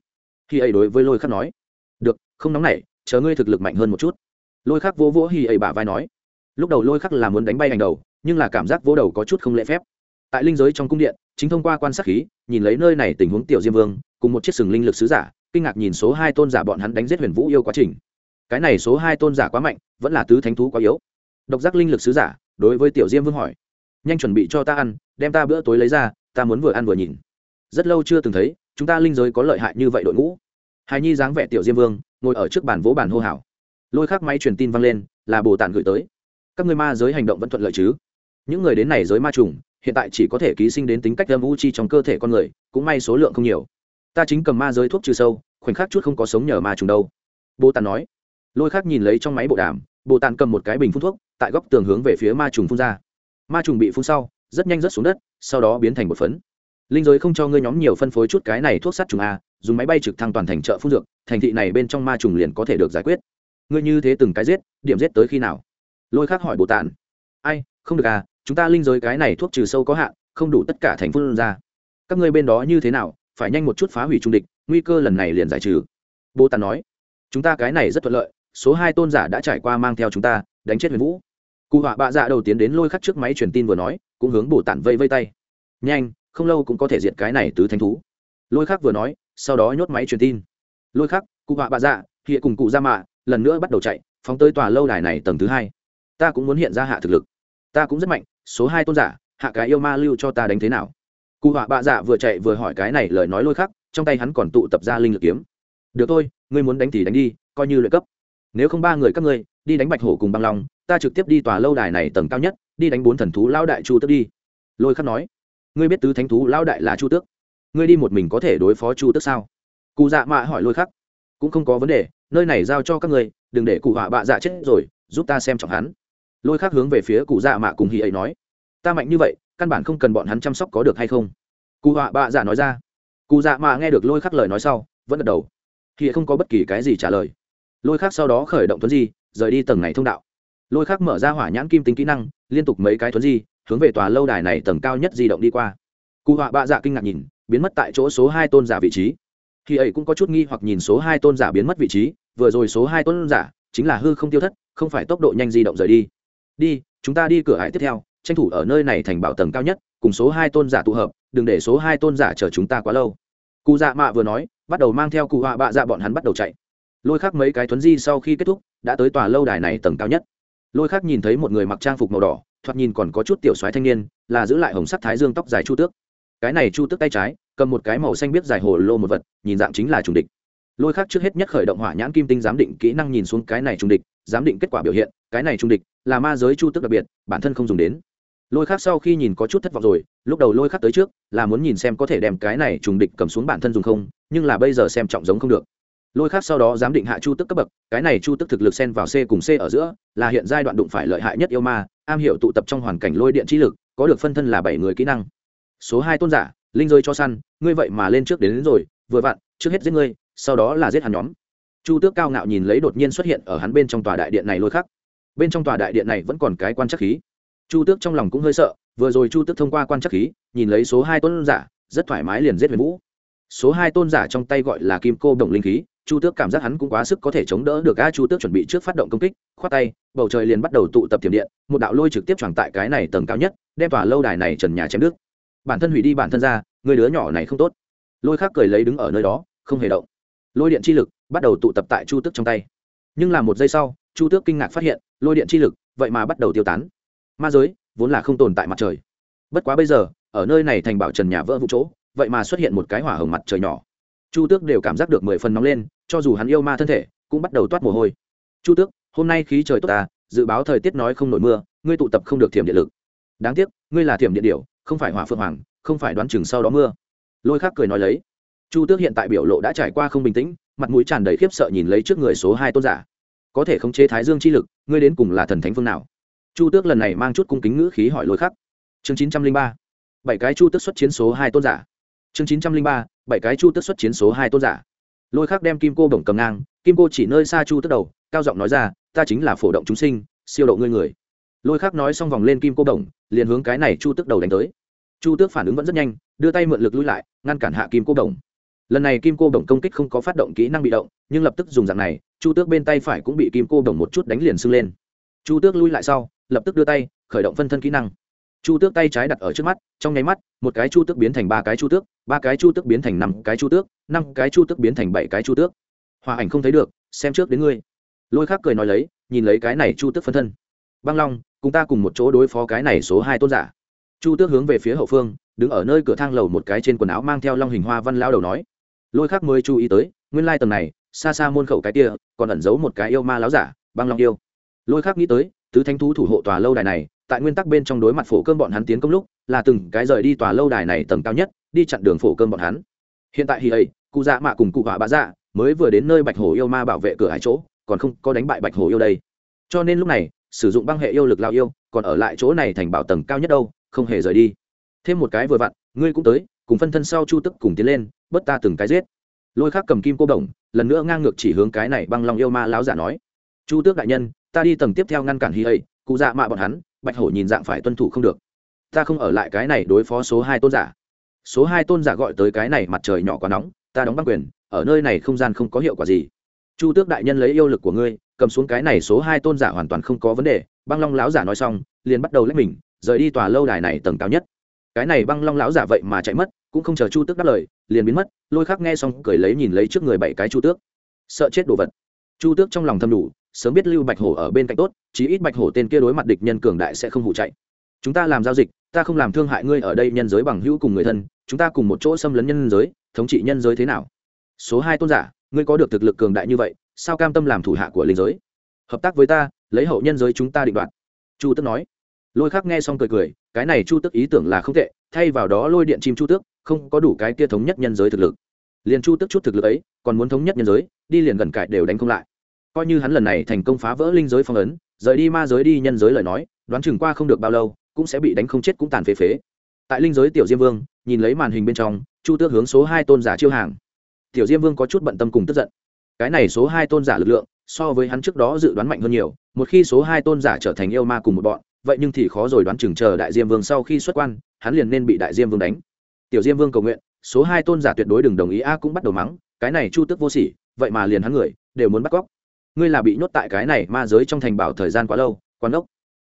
Khi ấy đối với lôi khắc nói, được, không nóng nảy, chờ ngươi thực lực mạnh hơn một chút lôi khắc vỗ vỗ hi ấy bả vai nói, lúc đầu lôi khắc là muốn đánh bay ảnh đầu, nhưng là cảm giác vỗ đầu có chút không lễ phép. Tại linh giới trong cung điện, chính thông qua quan sát khí, nhìn lấy nơi này tình huống tiểu diêm vương, cùng một chiếc sừng linh lực sứ giả, kinh ngạc nhìn số hai tôn giả bọn hắn đánh giết huyền vũ yêu quá trình. Cái này số hai tôn giả quá mạnh, vẫn là tứ thánh thú quá yếu. Độc giác linh lực sứ giả, đối với tiểu diêm vương hỏi, nhanh chuẩn bị cho ta ăn, đem ta bữa tối lấy ra, ta muốn vừa ăn vừa nhìn. Rất lâu chưa từng thấy, chúng ta linh giới có lợi hại như vậy đội ngũ. Hài nhi dáng vẻ tiểu diêm vương, ngồi ở trước bàn vỗ bàn hô hào lôi khắc máy truyền tin vang lên, là bồ tản gửi tới. Các người ma giới hành động vẫn thuận lợi chứ? Những người đến này giới ma trùng, hiện tại chỉ có thể ký sinh đến tính cách âm u chi trong cơ thể con người, cũng may số lượng không nhiều. Ta chính cầm ma giới thuốc trừ sâu, khoảnh khắc chút không có sống nhờ ma trùng đâu. Bồ tản nói. Lôi khắc nhìn lấy trong máy bộ đàm, bồ tản cầm một cái bình phun thuốc, tại góc tường hướng về phía ma trùng phun ra. Ma trùng bị phun sau, rất nhanh rớt xuống đất, sau đó biến thành một phấn. Linh giới không cho ngươi nhóm nhiều phân phối chút cái này thuốc sát trùng a dùng máy bay trực thăng toàn thành chợ phun dược, thành thị này bên trong ma trùng liền có thể được giải quyết ngươi như thế từng cái giết, điểm giết tới khi nào? Lôi khác hỏi bồ tàn ai, không được à chúng ta linh giới cái này thuốc trừ sâu có hạn, không đủ tất cả thành phương ra. Các ngươi bên đó như thế nào, phải nhanh một chút phá hủy trung địch, nguy cơ lần này liền giải trừ. Bồ tàn nói. Chúng ta cái này rất thuận lợi, số hai tôn giả đã trải qua mang theo chúng ta, đánh chết huyền vũ. Cụ họa bạ dạ đầu tiến đến lôi khắc trước máy truyền tin vừa nói, cũng hướng bồ tản vây vây tay. Nhanh, không lâu cũng có thể diệt cái này tứ thánh thú. Lôi khắc vừa nói, sau đó nhốt máy truyền tin. Lôi khắc, cụ họa bạ dạ hiện cùng cụ ra mạ lần nữa bắt đầu chạy, phóng tới tòa lâu đài này tầng thứ hai. Ta cũng muốn hiện ra hạ thực lực. Ta cũng rất mạnh, số hai tôn giả, hạ cái yêu ma lưu cho ta đánh thế nào? Cụ họa bạ dạ vừa chạy vừa hỏi cái này lời nói lôi khắc, trong tay hắn còn tụ tập ra linh lực kiếm. Được thôi, ngươi muốn đánh thì đánh đi, coi như lợi cấp. Nếu không ba người các ngươi, đi đánh bạch hổ cùng băng long, ta trực tiếp đi tòa lâu đài này tầng cao nhất, đi đánh bốn thần thú lao đại chu tước đi. Lôi khắc nói. Ngươi biết tứ thánh thú lao đại là chu tước? Ngươi đi một mình có thể đối phó chu tước sao? Cụ dạ mạ hỏi lôi khắc. Cũng không có vấn đề nơi này giao cho các ngươi, đừng để cụ họa bạ dạ chết rồi, giúp ta xem trọng hắn. Lôi khắc hướng về phía cụ dạ mạ cùng hì ấy nói, ta mạnh như vậy, căn bản không cần bọn hắn chăm sóc có được hay không? Cụ họa bạ dạ nói ra. Cụ dạ mạ nghe được lôi khắc lời nói sau, vẫn gật đầu. Thì không có bất kỳ cái gì trả lời. Lôi khắc sau đó khởi động thuấn di, rời đi tầng này thông đạo. Lôi khắc mở ra hỏa nhãn kim tính kỹ năng, liên tục mấy cái thuấn di, hướng về tòa lâu đài này tầng cao nhất di động đi qua. Cụ họa bạ dạ kinh ngạc nhìn, biến mất tại chỗ số hai tôn giả vị trí khi ấy cũng có chút nghi hoặc nhìn số hai tôn giả biến mất vị trí, vừa rồi số hai tôn giả chính là hư không tiêu thất, không phải tốc độ nhanh di động rời đi. Đi, chúng ta đi cửa hải tiếp theo, tranh thủ ở nơi này thành bảo tầng cao nhất, cùng số hai tôn giả tụ hợp, đừng để số hai tôn giả chờ chúng ta quá lâu. Cụ dạ mạ vừa nói, bắt đầu mang theo cụ họa bạ dạ bọn hắn bắt đầu chạy. Lôi khắc mấy cái thuấn di sau khi kết thúc, đã tới tòa lâu đài này tầng cao nhất. Lôi khắc nhìn thấy một người mặc trang phục màu đỏ, thoạt nhìn còn có chút tiểu soái thanh niên, là giữ lại hồng sắc thái dương tóc dài chu tước. Cái này chu tước tay trái cầm một cái màu xanh biết dài hồ lô một vật, nhìn dạng chính là trùng địch. Lôi khắc trước hết nhất khởi động hỏa nhãn kim tinh giám định kỹ năng nhìn xuống cái này trùng địch, giám định kết quả biểu hiện, cái này trùng địch là ma giới chu tước đặc biệt, bản thân không dùng đến. Lôi khắc sau khi nhìn có chút thất vọng rồi, lúc đầu lôi khắc tới trước, là muốn nhìn xem có thể đem cái này trùng địch cầm xuống bản thân dùng không, nhưng là bây giờ xem trọng giống không được. Lôi khác sau đó giám định hạ chu tức cấp bậc, cái này chu tức thực lực xen vào c cùng c ở giữa, là hiện giai đoạn đụng phải lợi hại nhất yêu ma, am hiểu tụ tập trong hoàn cảnh lôi điện trí lực, có được phân thân là bảy người kỹ năng. Số hai tôn giả linh rơi cho săn ngươi vậy mà lên trước đến, đến rồi vừa vặn trước hết giết ngươi sau đó là giết hắn nhóm. Chu tước cao ngạo nhìn lấy đột nhiên xuất hiện ở hắn bên trong tòa đại điện này lôi khắc. Bên trong tòa đại điện này vẫn còn cái quan chắc khí. Chu tước trong lòng cũng hơi sợ vừa rồi chu tước thông qua quan chắc khí nhìn lấy số hai tôn giả rất thoải mái liền giết huyền vũ. Số hai tôn giả trong tay gọi là kim cô đồng linh khí chu tước cảm giác hắn cũng quá sức có thể chống đỡ được a chu tước chuẩn bị trước phát động công kích khoát tay bầu trời liền bắt đầu tụ tập tiềm điện một đạo lôi trực tiếp tròn tại cái này tầng cao nhất đem tòa lâu đài này trần nhà chém nước bản thân hủy đi bản thân ra, người đứa nhỏ này không tốt. Lôi khác cười lấy đứng ở nơi đó, không hề động. Lôi điện chi lực bắt đầu tụ tập tại chu tước trong tay. Nhưng là một giây sau, chu tước kinh ngạc phát hiện, lôi điện chi lực vậy mà bắt đầu tiêu tán. Ma giới vốn là không tồn tại mặt trời. Bất quá bây giờ, ở nơi này thành bảo trần nhà vỡ vụ chỗ, vậy mà xuất hiện một cái hỏa hồng mặt trời nhỏ. Chu tước đều cảm giác được mười phần nóng lên, cho dù hắn yêu ma thân thể, cũng bắt đầu toát mồ hôi. Chu tước, hôm nay khí trời tốt ta dự báo thời tiết nói không nổi mưa, ngươi tụ tập không được thiểm điện lực. Đáng tiếc, ngươi là thiểm điện điệu không phải hỏa phượng hoàng, không phải đoán chừng sau đó mưa. Lôi khắc cười nói lấy. Chu tước hiện tại biểu lộ đã trải qua không bình tĩnh, mặt mũi tràn đầy khiếp sợ nhìn lấy trước người số hai tôn giả. Có thể khống chế thái dương chi lực, ngươi đến cùng là thần thánh phương nào? Chu tước lần này mang chút cung kính ngữ khí hỏi lôi khắc. Chương chín trăm linh ba, bảy cái chu tước xuất chiến số hai tôn giả. Chương chín trăm linh ba, bảy cái chu tước xuất chiến số hai tôn giả. Lôi khắc đem kim cô bổng cầm ngang, kim cô chỉ nơi xa chu tước đầu, cao giọng nói ra, ta chính là phổ động chúng sinh, siêu độ ngươi người lôi khác nói xong vòng lên kim cô đồng, liền hướng cái này chu tước đầu đánh tới. Chu tước phản ứng vẫn rất nhanh đưa tay mượn lực lui lại ngăn cản hạ kim cô đồng. lần này kim cô đồng công kích không có phát động kỹ năng bị động nhưng lập tức dùng dạng này chu tước bên tay phải cũng bị kim cô đồng một chút đánh liền sưng lên. Chu tước lui lại sau lập tức đưa tay khởi động phân thân kỹ năng. Chu tước tay trái đặt ở trước mắt trong nháy mắt một cái chu tước biến thành ba cái chu tước ba cái chu tước biến thành năm cái chu tước năm cái chu tước biến thành bảy cái chu tước. Hòa ảnh không thấy được xem trước đến ngươi. Lôi khác cười nói lấy nhìn lấy cái này chu tước phân thân băng long, cùng ta cùng một chỗ đối phó cái này số hai tôn giả. Chu tước hướng về phía hậu phương, đứng ở nơi cửa thang lầu một cái trên quần áo mang theo long hình hoa văn lao đầu nói, lôi khác mới chú ý tới, nguyên lai tầng này, xa xa môn khẩu cái kia, còn ẩn giấu một cái yêu ma láo giả, băng long yêu. Lôi khác nghĩ tới, tứ thanh thú thủ hộ tòa lâu đài này, tại nguyên tắc bên trong đối mặt phổ cơm bọn hắn tiến công lúc, là từng cái rời đi tòa lâu đài này tầng cao nhất, đi chặn đường phổ cơm bọn hắn. Hiện tại hì ấy cụ dạ mạ cùng cụ họa bạ dạ mới vừa đến nơi bạch hổ yêu ma bảo vệ cửa hải chỗ, còn không có đánh bại bạch hổ yêu đây. Cho nên lúc này sử dụng băng hệ yêu lực lao yêu, còn ở lại chỗ này thành bảo tầng cao nhất đâu, không hề rời đi. Thêm một cái vừa vặn, ngươi cũng tới, cùng phân thân sau chu tức cùng tiến lên bất ta từng cái giết. Lôi khác cầm kim cô đồng, lần nữa ngang ngược chỉ hướng cái này băng long yêu ma láo giả nói. Chu tước đại nhân, ta đi tầng tiếp theo ngăn cản hi ấy cụ dạ mạ bọn hắn, bạch hổ nhìn dạng phải tuân thủ không được. Ta không ở lại cái này đối phó số hai tôn giả. Số hai tôn giả gọi tới cái này mặt trời nhỏ quá nóng, ta đóng băng quyền, ở nơi này không gian không có hiệu quả gì. Chu tước đại nhân lấy yêu lực của ngươi cầm xuống cái này số hai tôn giả hoàn toàn không có vấn đề, băng long lão giả nói xong, liền bắt đầu lấy mình, rời đi tòa lâu đài này tầng cao nhất. Cái này băng long lão giả vậy mà chạy mất, cũng không chờ chu tước đáp lời, liền biến mất, lôi khắc nghe xong, cười lấy nhìn lấy trước người bảy cái chu tước. Sợ chết đồ vật. Chu tước trong lòng thầm đủ, sớm biết lưu bạch hổ ở bên cạnh tốt, chí ít bạch hổ tên kia đối mặt địch nhân cường đại sẽ không hụ chạy. Chúng ta làm giao dịch, ta không làm thương hại ngươi ở đây nhân giới bằng hữu cùng người thân, chúng ta cùng một chỗ xâm lấn nhân giới, thống trị nhân giới thế nào? Số hai tôn giả, ngươi có được thực lực cường đại như vậy sao cam tâm làm thủ hạ của linh giới? Hợp tác với ta, lấy hậu nhân giới chúng ta định đoạt. Chu tức nói. Lôi khắc nghe xong cười cười, cái này chu tức ý tưởng là không tệ, thay vào đó lôi điện chim chu tước không có đủ cái kia thống nhất nhân giới thực lực. Liền chu tức chút thực lực ấy, còn muốn thống nhất nhân giới, đi liền gần cải đều đánh không lại. Coi như hắn lần này thành công phá vỡ linh giới phong ấn, rời đi ma giới đi nhân giới lời nói, đoán chừng qua không được bao lâu, cũng sẽ bị đánh không chết cũng tàn phế phế. Tại linh giới tiểu diêm vương, nhìn lấy màn hình bên trong, chu tước hướng số hai tôn giả chiêu hàng. Tiểu diêm vương có chút bận tâm cùng tức giận cái này số hai tôn giả lực lượng, so với hắn trước đó dự đoán mạnh hơn nhiều, một khi số hai tôn giả trở thành yêu ma cùng một bọn, vậy nhưng thì khó rồi đoán chừng chờ đại diêm vương sau khi xuất quan, hắn liền nên bị đại diêm vương đánh. Tiểu diêm vương cầu nguyện, số hai tôn giả tuyệt đối đừng đồng ý a cũng bắt đầu mắng, cái này chu tức vô sỉ, vậy mà liền hắn người, đều muốn bắt cóc. Ngươi là bị nhốt tại cái này ma giới trong thành bảo thời gian quá lâu quán đốc.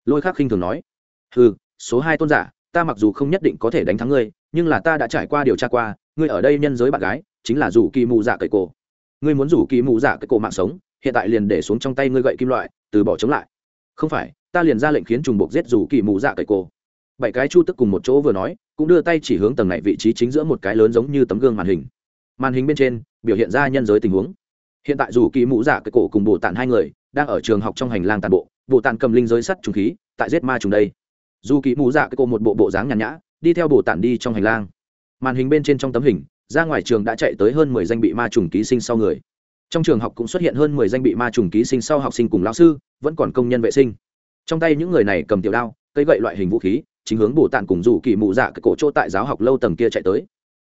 Lôi khắc khinh thường nói. Ừ số hai tôn giả, ta mặc dù không nhất định có thể đánh thắng ngươi, nhưng là ta đã trải qua điều tra qua, ngươi ở đây nhân giới bạn gái, chính là dù kỳ mù dạ cậy cổ ngươi muốn rủ kỳ mù dạ cái cổ mạng sống, hiện tại liền để xuống trong tay ngươi gậy kim loại, từ bỏ chống lại. Không phải, ta liền ra lệnh khiến trùng buộc giết rủ kỳ mù dạ cái cổ. Bảy cái chu tức cùng một chỗ vừa nói, cũng đưa tay chỉ hướng tầng này vị trí chính giữa một cái lớn giống như tấm gương màn hình. Màn hình bên trên, biểu hiện ra nhân giới tình huống. Hiện tại dù kỳ mũ giả dạ cái cổ cùng bồ tản hai người, đang ở trường học trong hành lang tàn bộ, bồ tản cầm linh giới sắt trùng khí, tại giết ma trùng đây. Dù kỳ mũ giả dạ cái cổ một bộ bộ dáng nhàn nhã, đi theo bồ tản đi trong hành lang. Màn hình bên trên trong tấm hình ra ngoài trường đã chạy tới hơn mười danh bị ma trùng ký sinh sau người. Trong trường học cũng xuất hiện hơn mười danh bị ma trùng ký sinh sau học sinh cùng lão sư, vẫn còn công nhân vệ sinh. Trong tay những người này cầm tiểu đao, cây gậy loại hình vũ khí, chính hướng bồ tạn cùng rủ kỳ mụ dạ cái cổ chỗ tại giáo học lâu tầng kia chạy tới.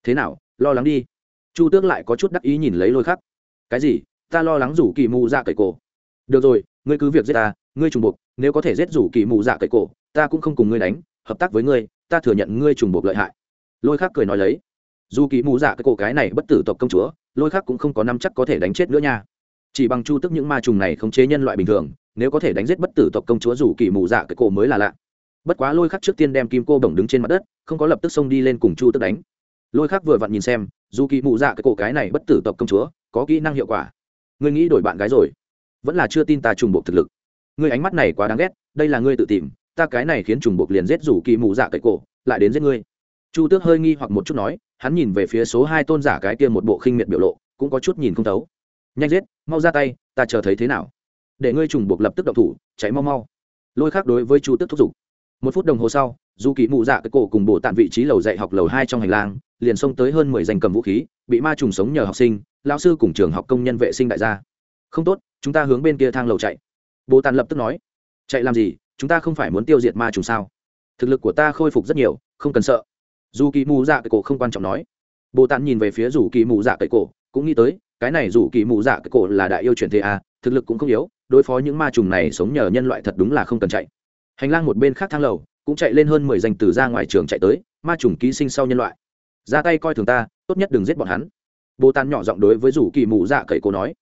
Thế nào, lo lắng đi. Chu tước lại có chút đắc ý nhìn lấy lôi khắc. Cái gì? Ta lo lắng rủ kỳ mù dạ cái cổ. Được rồi, ngươi cứ việc giết ta, ngươi trùng buộc, nếu có thể giết rủ kỳ mù dạ cái cổ, ta cũng không cùng ngươi đánh, hợp tác với ngươi, ta thừa nhận ngươi trùng buộc lợi hại. Lôi khắc cười nói lấy dù kỳ mù dạ cái cổ cái này bất tử tộc công chúa, lôi khắc cũng không có năm chắc có thể đánh chết nữa nha. Chỉ bằng chu tức những ma trùng này không chế nhân loại bình thường, nếu có thể đánh giết bất tử tộc công chúa dù kỳ mù dạ cái cổ mới là lạ. Bất quá lôi khắc trước tiên đem kim cô bổng đứng trên mặt đất, không có lập tức xông đi lên cùng chu tức đánh. Lôi khắc vừa vặn nhìn xem, dù kỳ mù dạ cái cổ cái này bất tử tộc công chúa, có kỹ năng hiệu quả. Ngươi nghĩ đổi bạn gái rồi? Vẫn là chưa tin ta trùng buộc thực lực. Ngươi ánh mắt này quá đáng ghét, đây là ngươi tự tìm, ta cái này khiến trùng buộc liền giết rủ kỳ mù dạ cậy cổ, lại đến giết ngươi. Chu tước hơi nghi hoặc một chút nói hắn nhìn về phía số hai tôn giả cái kia một bộ khinh miệt biểu lộ, cũng có chút nhìn không thấu. Nhanh giết, mau ra tay, ta chờ thấy thế nào? Để ngươi trùng buộc lập tức động thủ cháy mau mau. Lôi khác đối với chu tước thúc giục. Một phút đồng hồ sau, dù kỳ mụ dạ cái cổ cùng bộ tạm vị trí lầu dạy học lầu hai trong hành lang, liền xông tới hơn mười danh cầm vũ khí, bị ma trùng sống nhờ học sinh lao sư cùng trường học công nhân vệ sinh đại gia. Không tốt, chúng ta hướng bên kia thang lầu chạy. Bồ tàn lập tức nói. Chạy làm gì? Chúng ta không phải muốn tiêu diệt ma trùng sao? Thực lực của ta khôi phục rất nhiều, không cần sợ dù kỳ mù dạ cây cổ không quan trọng nói. Bồ tàn nhìn về phía Dù kỳ mù dạ cây cổ cũng nghĩ tới cái này Dù kỳ mù dạ cây cổ là đại yêu chuyển thế à, thực lực cũng không yếu đối phó những ma trùng này sống nhờ nhân loại thật đúng là không cần chạy. Hành lang một bên khác thang lầu cũng chạy lên hơn mười danh từ ra ngoài trường chạy tới ma trùng ký sinh sau nhân loại. Ra tay coi thường ta tốt nhất đừng giết bọn hắn. Bồ tàn nhỏ giọng đối với Dù kỳ mù dạ cậy cô nói.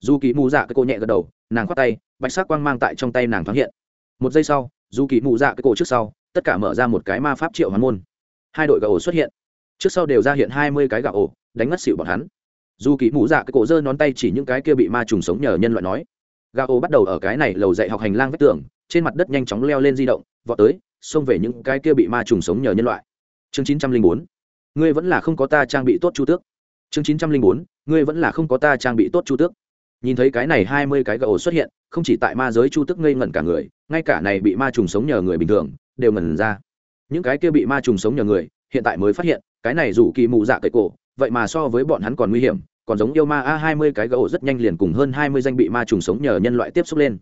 Dù kỳ mù dạ cái cô nhẹ gật đầu nàng khoác tay bạch sắc quang mang tại trong tay nàng thoáng hiện. Một giây sau dù kỳ mù dạ cái cổ trước sau tất cả mở ra một cái ma pháp triệu hoán môn hai đội gạo ổ xuất hiện. Trước sau đều ra hiện hai mươi cái gạo ổ, đánh ngất xịu bọn hắn. Dù kỳ mũ dạ cái cổ dơ nón tay chỉ những cái kia bị ma trùng sống nhờ nhân loại nói. Gạo ổ bắt đầu ở cái này lầu dạy học hành lang vách tường, trên mặt đất nhanh chóng leo lên di động, vọt tới, xông về những cái kia bị ma trùng sống nhờ nhân loại. Chương chín trăm linh bốn. Ngươi vẫn là không có ta trang bị tốt chu tước. Chương chín trăm linh bốn. Ngươi vẫn là không có ta trang bị tốt chu tước. Nhìn thấy cái này hai mươi cái gỗ xuất hiện, không chỉ tại ma giới chu tước ngây ngẩn cả người, ngay cả này bị ma trùng sống nhờ người bình thường, đều ngẩn ra những cái kia bị ma trùng sống nhờ người, hiện tại mới phát hiện, cái này rủ kỳ mù dạ cậy cổ, vậy mà so với bọn hắn còn nguy hiểm, còn giống yêu ma a hai mươi cái gỗ rất nhanh liền cùng hơn hai mươi danh bị ma trùng sống nhờ nhân loại tiếp xúc lên.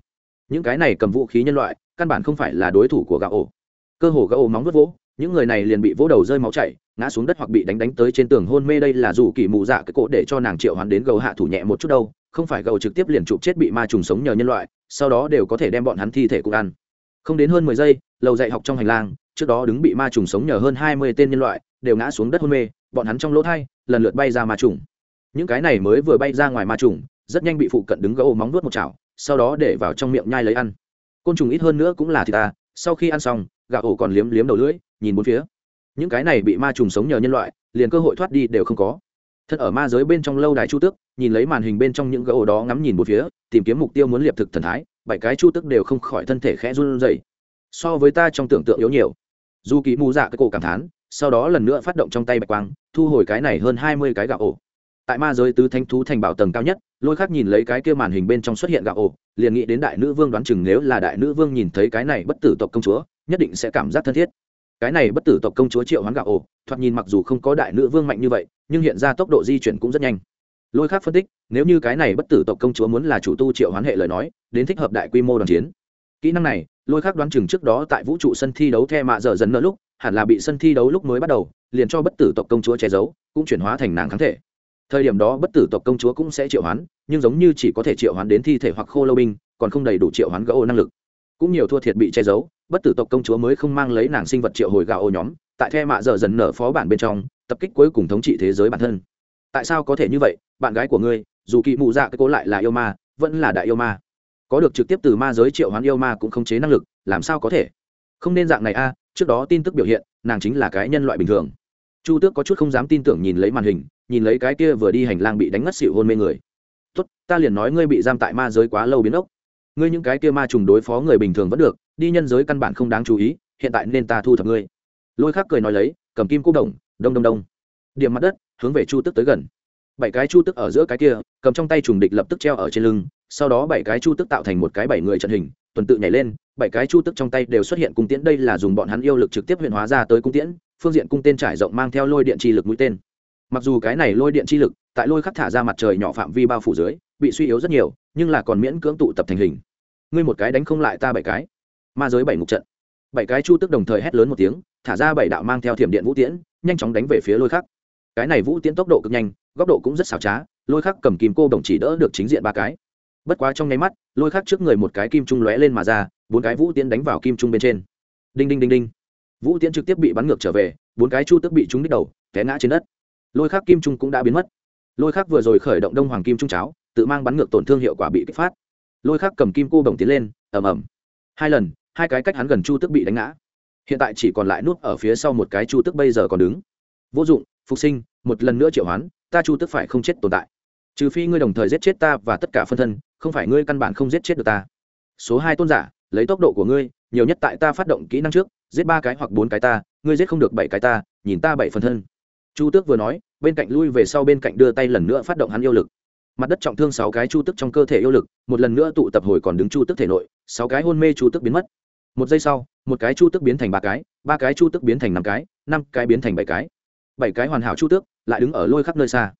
Những cái này cầm vũ khí nhân loại, căn bản không phải là đối thủ của gạo ổ. Cơ hồ gạo ổ móng vuốt vỗ, những người này liền bị vỗ đầu rơi máu chảy, ngã xuống đất hoặc bị đánh đánh tới trên tường hôn mê. Đây là dù kỳ mù dạ cái cổ để cho nàng triệu hoán đến gầu hạ thủ nhẹ một chút đâu, không phải gầu trực tiếp liền chụp chết bị ma trùng sống nhờ nhân loại, sau đó đều có thể đem bọn hắn thi thể cùng ăn. Không đến hơn mười giây, lầu dạy học trong hành lang trước đó đứng bị ma trùng sống nhờ hơn hai mươi tên nhân loại, đều ngã xuống đất hôn mê, bọn hắn trong lỗ thai, lần lượt bay ra ma trùng. Những cái này mới vừa bay ra ngoài ma trùng, rất nhanh bị phụ cận đứng gấu móng nuốt một chảo, sau đó để vào trong miệng nhai lấy ăn. Côn trùng ít hơn nữa cũng là thịt ta, sau khi ăn xong, gà ổ còn liếm liếm đầu lưỡi, nhìn bốn phía. Những cái này bị ma trùng sống nhờ nhân loại, liền cơ hội thoát đi đều không có. Thân ở ma giới bên trong lâu đài chu tước nhìn lấy màn hình bên trong những gã ổ đó ngắm nhìn một phía, tìm kiếm mục tiêu muốn liệp thực thần thái, bảy cái chu tước đều không khỏi thân thể khẽ run rẩy. So với ta trong tưởng tượng yếu nhiều dù kỳ mù dạ cái cổ cảm thán, sau đó lần nữa phát động trong tay bạch quang, thu hồi cái này hơn hai mươi cái gạo ổ. Tại ma giới tứ thanh thú thành bảo tầng cao nhất, lôi khác nhìn lấy cái kia màn hình bên trong xuất hiện gạo ổ, liền nghĩ đến đại nữ vương đoán chừng nếu là đại nữ vương nhìn thấy cái này bất tử tộc công chúa, nhất định sẽ cảm giác thân thiết. Cái này bất tử tộc công chúa triệu hoán gạo ổ, thoạt nhìn mặc dù không có đại nữ vương mạnh như vậy, nhưng hiện ra tốc độ di chuyển cũng rất nhanh. Lôi khác phân tích, nếu như cái này bất tử tộc công chúa muốn là chủ tu triệu hoán hệ lời nói, đến thích hợp đại quy mô đoàn chiến. Kỹ năng này lôi khác đoán chừng trước đó tại vũ trụ sân thi đấu the mạ dở dần nợ lúc, hẳn là bị sân thi đấu lúc mới bắt đầu, liền cho bất tử tộc công chúa che giấu, cũng chuyển hóa thành nàng kháng thể. Thời điểm đó bất tử tộc công chúa cũng sẽ triệu hoán, nhưng giống như chỉ có thể triệu hoán đến thi thể hoặc khô lâu binh, còn không đầy đủ triệu hoán gỗ năng lực. Cũng nhiều thua thiệt bị che giấu, bất tử tộc công chúa mới không mang lấy nàng sinh vật triệu hồi gạo ô nhóm, tại the mạ dở dần nở phó bản bên trong, tập kích cuối cùng thống trị thế giới bản thân. Tại sao có thể như vậy, bạn gái của ngươi, dù kỳ mụ dạ cái cố lại là yêu ma, vẫn là đại yêu ma? Có được trực tiếp từ ma giới triệu hoán yêu ma cũng không chế năng lực, làm sao có thể? Không nên dạng này a, trước đó tin tức biểu hiện, nàng chính là cái nhân loại bình thường. Chu tước có chút không dám tin tưởng nhìn lấy màn hình, nhìn lấy cái kia vừa đi hành lang bị đánh ngất xịu hôn mê người. Tốt, ta liền nói ngươi bị giam tại ma giới quá lâu biến ốc. Ngươi những cái kia ma trùng đối phó người bình thường vẫn được, đi nhân giới căn bản không đáng chú ý, hiện tại nên ta thu thập ngươi. Lôi khắc cười nói lấy, cầm kim cúc đồng, đông đông đông. Điểm mặt đất, hướng về chu tức tới gần. Bảy cái chu tức ở giữa cái kia, cầm trong tay trùng địch lập tức treo ở trên lưng sau đó bảy cái chu tức tạo thành một cái bảy người trận hình, tuần tự nhảy lên, bảy cái chu tức trong tay đều xuất hiện cung tiễn. Đây là dùng bọn hắn yêu lực trực tiếp huyện hóa ra tới cung tiễn, phương diện cung tên trải rộng mang theo lôi điện chi lực mũi tên. Mặc dù cái này lôi điện chi lực tại lôi khắc thả ra mặt trời nhỏ phạm vi bao phủ dưới, bị suy yếu rất nhiều, nhưng là còn miễn cưỡng tụ tập thành hình. Ngươi một cái đánh không lại ta bảy cái. Ma giới bảy ngục trận. Bảy cái chu tức đồng thời hét lớn một tiếng, thả ra bảy đạo mang theo thiểm điện vũ tiễn, nhanh chóng đánh về phía lôi khắc. Cái này vũ tiễn tốc độ cực nhanh, góc độ cũng rất xảo trá, lôi khắc cầm kim cô đồng chỉ đỡ được chính diện ba cái bất quá trong nháy mắt, lôi khắc trước người một cái kim trung lóe lên mà ra, bốn cái vũ tiễn đánh vào kim trung bên trên. Đinh đinh đinh đinh. Vũ tiễn trực tiếp bị bắn ngược trở về, bốn cái chu tức bị trúng đích đầu, té ngã trên đất. Lôi khắc kim trung cũng đã biến mất. Lôi khắc vừa rồi khởi động đông hoàng kim trung cháo, tự mang bắn ngược tổn thương hiệu quả bị kích phát. Lôi khắc cầm kim cô bồng tiến lên, ầm ầm. Hai lần, hai cái cách hắn gần chu tức bị đánh ngã. Hiện tại chỉ còn lại nút ở phía sau một cái chu tức bây giờ còn đứng. Vô dụng, phục sinh, một lần nữa triệu hoán, ta chu tức phải không chết tồn tại trừ phi ngươi đồng thời giết chết ta và tất cả phân thân, không phải ngươi căn bản không giết chết được ta. Số hai tôn giả, lấy tốc độ của ngươi, nhiều nhất tại ta phát động kỹ năng trước, giết ba cái hoặc bốn cái ta, ngươi giết không được bảy cái ta, nhìn ta bảy phân thân. Chu tước vừa nói, bên cạnh lui về sau bên cạnh đưa tay lần nữa phát động hắn yêu lực. Mặt đất trọng thương sáu cái chu tức trong cơ thể yêu lực, một lần nữa tụ tập hồi còn đứng chu tức thể nội, sáu cái hôn mê chu tức biến mất. Một giây sau, một cái chu tức biến thành ba cái ba cái chu tức biến thành năm cái năm cái biến thành bảy cái. Bảy cái hoàn hảo chu tước, lại đứng ở lôi khắp nơi xa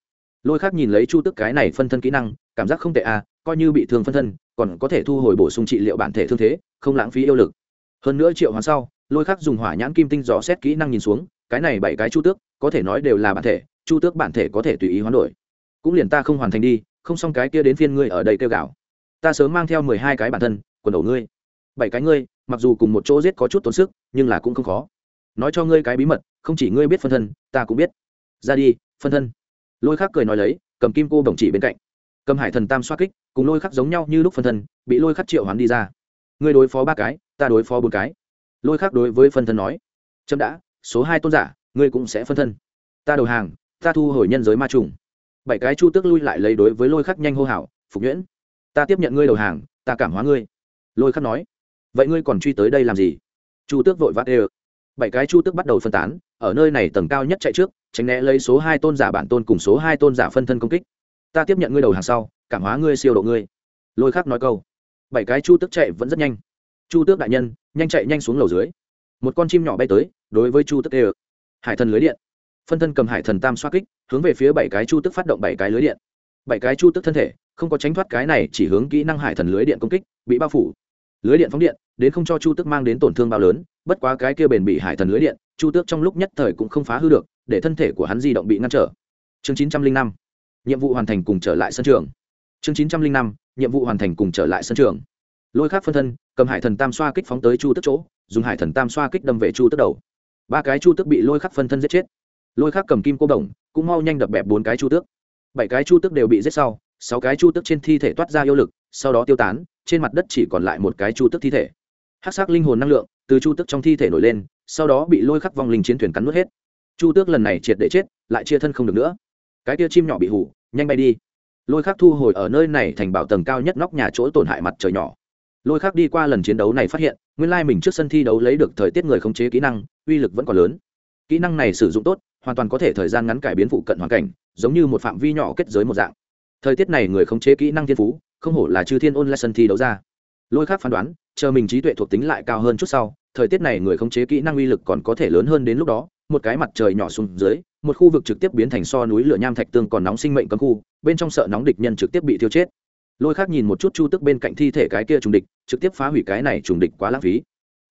lôi khác nhìn lấy chu tức cái này phân thân kỹ năng, cảm giác không tệ à coi như bị thương phân thân, còn có thể thu hồi bổ sung trị liệu bản thể thương thế, không lãng phí yêu lực. Hơn nữa triệu hoàn sau, lôi khác dùng hỏa nhãn kim tinh dò xét kỹ năng nhìn xuống, cái này bảy cái chu tước, có thể nói đều là bản thể, chu tước bản thể có thể tùy ý hoán đổi. Cũng liền ta không hoàn thành đi, không xong cái kia đến phiên ngươi ở đây kêu gạo. Ta sớm mang theo mười hai cái bản thân, quần đầu ngươi. Bảy cái ngươi, mặc dù cùng một chỗ giết có chút tốn sức, nhưng là cũng không khó. Nói cho ngươi cái bí mật, không chỉ ngươi biết phân thân, ta cũng biết. Ra đi, phân thân lôi khắc cười nói lấy, cầm kim cô đồng chỉ bên cạnh. Cầm hải thần tam xoa kích, cùng lôi khắc giống nhau như lúc phân thân, bị lôi khắc triệu hoán đi ra. Ngươi đối phó ba cái, ta đối phó bốn cái. Lôi khắc đối với phân thân nói, chậm đã, số hai tôn giả, ngươi cũng sẽ phân thân. Ta đầu hàng, ta thu hồi nhân giới ma trùng. Bảy cái chu tước lui lại lấy đối với lôi khắc nhanh hô hào, phục nhuyễn, ta tiếp nhận ngươi đầu hàng, ta cảm hóa ngươi. Lôi khắc nói, vậy ngươi còn truy tới đây làm gì? Chu tước vội vã ê bảy cái chu tước bắt đầu phân tán, ở nơi này tầng cao nhất chạy trước tránh né lấy số hai tôn giả bản tôn cùng số hai tôn giả phân thân công kích. Ta tiếp nhận ngươi đầu hàng sau, cảm hóa ngươi, siêu độ ngươi. Lôi khắc nói câu. Bảy cái chu tước chạy vẫn rất nhanh. Chu tước đại nhân, nhanh chạy nhanh xuống lầu dưới. Một con chim nhỏ bay tới, đối với chu tước ê hải thần lưới điện. Phân thân cầm hải thần tam xoa kích, hướng về phía bảy cái chu tước phát động bảy cái lưới điện. Bảy cái chu tước thân thể, không có tránh thoát cái này, chỉ hướng kỹ năng hải thần lưới điện công kích, bị bao phủ. Lưới điện phóng điện, đến không cho chu tước mang đến tổn thương bao lớn, bất quá cái kia bền bị hải thần lưới điện, chu tước trong lúc nhất thời cũng không phá hư được để thân thể của hắn di động bị ngăn trở. Chương chín trăm linh năm, nhiệm vụ hoàn thành cùng trở lại sân trường. Chương chín trăm linh năm, nhiệm vụ hoàn thành cùng trở lại sân trường. Lôi khác phân thân, cầm hải thần tam xoa kích phóng tới chu tức chỗ, dùng hải thần tam xoa kích đâm về chu tức đầu. Ba cái chu tức bị lôi khắc phân thân giết chết. Lôi khắc cầm kim cô đồng, cũng mau nhanh đập bẹp bốn cái chu tước bảy cái chu tức đều bị giết sau, sáu cái chu tức trên thi thể toát ra yêu lực, sau đó tiêu tán, trên mặt đất chỉ còn lại một cái chu tức thi thể. Hát sắc linh hồn năng lượng từ chu tức trong thi thể nổi lên, sau đó bị lôi khắc vòng linh chiến thuyền cắn nuốt hết chu tước lần này triệt để chết, lại chia thân không được nữa. Cái tia chim nhỏ bị hủ, nhanh bay đi. Lôi khắc thu hồi ở nơi này thành bảo tầng cao nhất nóc nhà chỗ tổn hại mặt trời nhỏ. Lôi khắc đi qua lần chiến đấu này phát hiện, nguyên lai mình trước sân thi đấu lấy được thời tiết người khống chế kỹ năng, uy lực vẫn còn lớn. Kỹ năng này sử dụng tốt, hoàn toàn có thể thời gian ngắn cải biến phụ cận hoàn cảnh, giống như một phạm vi nhỏ kết giới một dạng. Thời tiết này người khống chế kỹ năng thiên phú, không hổ là chư thiên ôn lại sân thi đấu ra. Lôi khác phán đoán, chờ mình trí tuệ thuộc tính lại cao hơn chút sau, thời tiết này người khống chế kỹ năng uy lực còn có thể lớn hơn đến lúc đó một cái mặt trời nhỏ xuống dưới, một khu vực trực tiếp biến thành so núi lửa nham thạch tương còn nóng sinh mệnh cấm khu, bên trong sợ nóng địch nhân trực tiếp bị tiêu chết. Lôi khác nhìn một chút chu tức bên cạnh thi thể cái kia trùng địch, trực tiếp phá hủy cái này trùng địch quá lãng phí.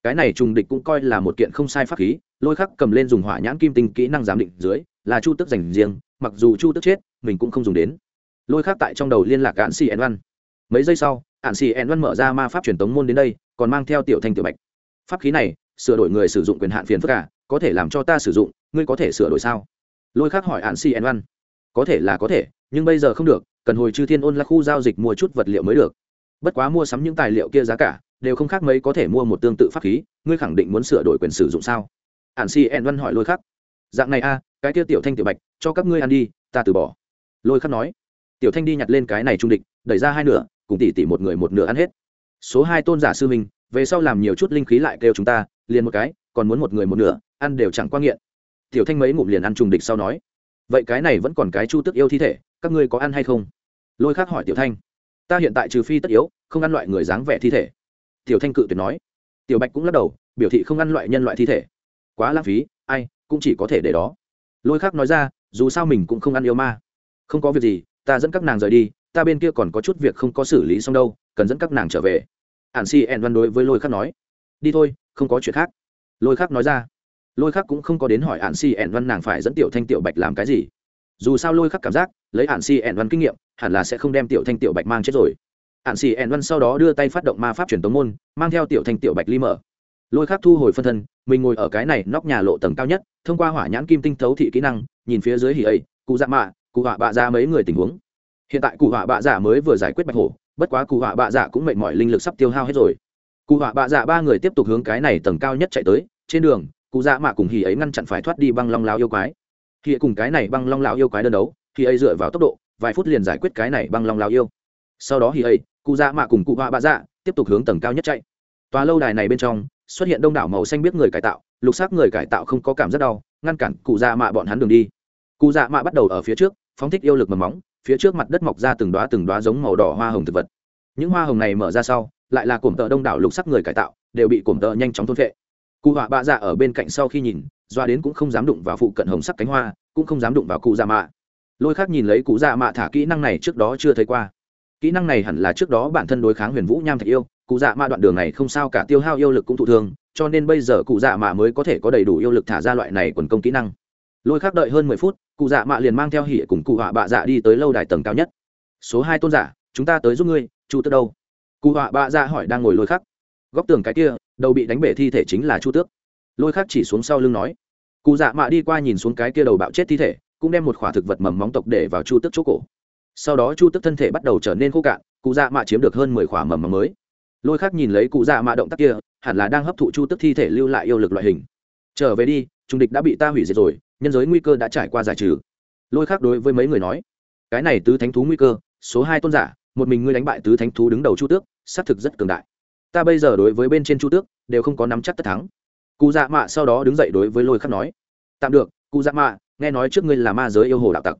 Cái này trùng địch cũng coi là một kiện không sai pháp khí, lôi khắc cầm lên dùng hỏa nhãn kim tinh kỹ năng giám định dưới, là chu tức dành riêng, mặc dù chu tức chết, mình cũng không dùng đến. Lôi khắc tại trong đầu liên lạc ạn xì ẩn văn. Mấy giây sau ạn xì ẩn văn mở ra ma pháp truyền tống môn đến đây, còn mang theo tiểu thanh tiểu bạch. Pháp khí này, sửa đổi người sử dụng quyền hạn phiền phức cả có thể làm cho ta sử dụng, ngươi có thể sửa đổi sao? Lôi khắc hỏi ạn Si En văn có thể là có thể, nhưng bây giờ không được, cần hồi chư thiên ôn là khu giao dịch mua chút vật liệu mới được. Bất quá mua sắm những tài liệu kia giá cả, đều không khác mấy có thể mua một tương tự pháp khí, ngươi khẳng định muốn sửa đổi quyền sử dụng sao? Ạn si en văn hỏi lôi khắc. Dạng này a, cái kia tiểu thanh tiểu bạch, cho các ngươi ăn đi, ta từ bỏ. Lôi khắc nói. Tiểu thanh đi nhặt lên cái này trung địch, đẩy ra hai nửa, cùng tỉ tỷ một người một nửa ăn hết. Số hai tôn giả sư minh về sau làm nhiều chút linh khí lại kêu chúng ta, liền một cái, còn muốn một người một nửa ăn đều chẳng qua nghiện. Tiểu thanh mấy ngụm liền ăn trùng địch sau nói, vậy cái này vẫn còn cái chu tức yêu thi thể, các ngươi có ăn hay không? Lôi khắc hỏi tiểu thanh, ta hiện tại trừ phi tất yếu, không ăn loại người dáng vẻ thi thể. Tiểu thanh cự tuyệt nói, tiểu bạch cũng lắc đầu, biểu thị không ăn loại nhân loại thi thể. Quá lãng phí, ai, cũng chỉ có thể để đó. Lôi khác nói ra, dù sao mình cũng không ăn yêu ma. Không có việc gì, ta dẫn các nàng rời đi, ta bên kia còn có chút việc không có xử lý xong đâu, cần dẫn các nàng trở về. Ạn si ẹn văn đối với lôi khắc nói, đi thôi, không có chuyện khác. Lôi khắc nói ra lôi khắc cũng không có đến hỏi ạn si ẻn văn nàng phải dẫn tiểu thanh tiểu bạch làm cái gì. Dù sao lôi khắc cảm giác, lấy ạn si ẻn văn kinh nghiệm, hẳn là sẽ không đem tiểu thanh tiểu bạch mang chết rồi. Ạn si ẻn văn sau đó đưa tay phát động ma pháp truyền tống môn, mang theo tiểu thanh tiểu bạch ly mở. Lôi khắc thu hồi phân thân, mình ngồi ở cái này nóc nhà lộ tầng cao nhất, thông qua hỏa nhãn kim tinh thấu thị kỹ năng, nhìn phía dưới hỉ ấy, cụ dạ mạ, cụ họa bạ ra mấy người tình huống. Hiện tại cụ họa bạ giả mới vừa giải quyết bạch hổ, bất quá cụ họa bạ giả cũng mệt mỏi linh lực sắp tiêu hao hết rồi. Cụ họa bạ giả ba người tiếp tục hướng cái này tầng cao nhất chạy tới, trên đường cụ dạ mạ cùng hì ấy ngăn chặn phải thoát đi băng long lao yêu quái. Hỉ cùng cái này băng long lao yêu quái đơn đấu, hì ấy dựa vào tốc độ, vài phút liền giải quyết cái này băng long lao yêu. Sau đó hì ấy, cụ dạ mạ cùng cụ họa bạ dạ tiếp tục hướng tầng cao nhất chạy. Tòa lâu đài này bên trong, xuất hiện đông đảo màu xanh biết người cải tạo, lục xác người cải tạo không có cảm giác đau, ngăn cản cụ dạ mạ bọn hắn đường đi. Cụ dạ mạ bắt đầu ở phía trước, phóng thích yêu lực mầm móng, phía trước mặt đất mọc ra từng đoá từng đoá giống màu đỏ hoa hồng thực vật. Những hoa hồng này mở ra sau, lại là cổm tợ đông đảo lục sắc người cải tạo, đều bị cổm tợ nhanh chóng thôn vệ cụ họa bạ dạ ở bên cạnh sau khi nhìn, doa đến cũng không dám đụng vào phụ cận hồng sắc cánh hoa, cũng không dám đụng vào cụ dạ mạ. Lôi khác nhìn lấy cụ dạ mạ thả kỹ năng này trước đó chưa thấy qua. Kỹ năng này hẳn là trước đó bản thân đối kháng huyền vũ nham thạch yêu, cụ dạ mạ đoạn đường này không sao cả tiêu hao yêu lực cũng thụ thương cho nên bây giờ cụ dạ mạ mới có thể có đầy đủ yêu lực thả ra loại này quần công kỹ năng. Lôi khác đợi hơn mười phút, cụ dạ mạ liền mang theo hỉ cùng cụ họa bạ dạ đi tới lâu đài tầng cao nhất. Số hai tôn giả, chúng ta tới giúp ngươi chu tức đâu? Cụ họa bạ dạ hỏi đang ngồi lôi khắc góc tường cái kia đầu bị đánh bể thi thể chính là chu tước. Lôi khắc chỉ xuống sau lưng nói, cụ dạ mạ đi qua nhìn xuống cái kia đầu bạo chết thi thể, cũng đem một khỏa thực vật mầm móng tộc để vào chu tước chỗ cổ. Sau đó chu Tước thân thể bắt đầu trở nên khô cạn, cụ dạ mạ chiếm được hơn mười khỏa mầm mầm mới. Lôi khác nhìn lấy cụ dạ mạ động tác kia, hẳn là đang hấp thụ chu Tước thi thể lưu lại yêu lực loại hình. Trở về đi, trung địch đã bị ta hủy diệt rồi, nhân giới nguy cơ đã trải qua giải trừ. Lôi khác đối với mấy người nói, cái này tứ thánh thú nguy cơ, số hai tôn giả, một mình ngươi đánh bại tứ thánh thú đứng đầu chu tước, xác thực rất cường đại ta bây giờ đối với bên trên chu tước đều không có nắm chắc tất thắng. Cụ dạ mạ sau đó đứng dậy đối với lôi khắc nói, tạm được, cụ dạ mạ, nghe nói trước ngươi là ma giới yêu hồ đạo tặc.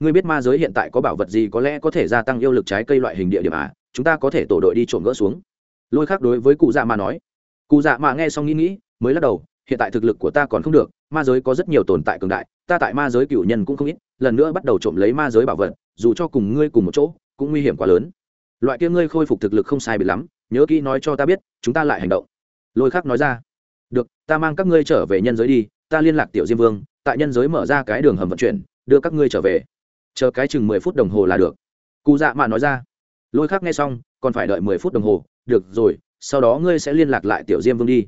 Ngươi biết ma giới hiện tại có bảo vật gì có lẽ có thể gia tăng yêu lực trái cây loại hình địa điểm à? Chúng ta có thể tổ đội đi trộm gỡ xuống. Lôi khắc đối với cụ dạ mạ nói, cụ dạ mạ nghe xong nghĩ nghĩ, mới lắc đầu, hiện tại thực lực của ta còn không được, ma giới có rất nhiều tồn tại cường đại, ta tại ma giới cựu nhân cũng không ít, lần nữa bắt đầu trộm lấy ma giới bảo vật, dù cho cùng ngươi cùng một chỗ, cũng nguy hiểm quá lớn. Loại kia ngươi khôi phục thực lực không sai bị lắm nhớ kỹ nói cho ta biết, chúng ta lại hành động. Lôi khắc nói ra, được, ta mang các ngươi trở về nhân giới đi, ta liên lạc tiểu diêm vương, tại nhân giới mở ra cái đường hầm vận chuyển, đưa các ngươi trở về. Chờ cái chừng mười phút đồng hồ là được. Cụ dạ mạ nói ra, lôi khắc nghe xong, còn phải đợi mười phút đồng hồ, được rồi, sau đó ngươi sẽ liên lạc lại tiểu diêm vương đi.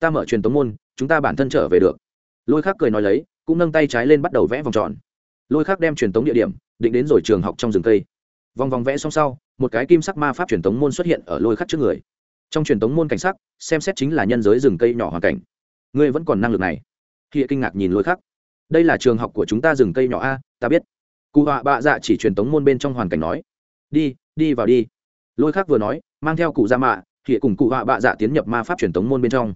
Ta mở truyền tống môn, chúng ta bản thân trở về được. Lôi khắc cười nói lấy, cũng nâng tay trái lên bắt đầu vẽ vòng tròn. Lôi khắc đem truyền tống địa điểm, định đến rồi trường học trong rừng cây vòng vòng vẽ xong sau, một cái kim sắc ma pháp truyền tống môn xuất hiện ở lôi khắc trước người. Trong truyền tống môn cảnh sắc, xem xét chính là nhân giới rừng cây nhỏ hoàn cảnh. Ngươi vẫn còn năng lực này. Khi kinh ngạc nhìn lôi khắc. Đây là trường học của chúng ta rừng cây nhỏ a, ta biết. Cụ họa bạ dạ chỉ truyền tống môn bên trong hoàn cảnh nói. Đi đi vào đi. Lôi khắc vừa nói, mang theo cụ gia mạ thì cùng cụ họa bạ dạ tiến nhập ma pháp truyền tống môn bên trong.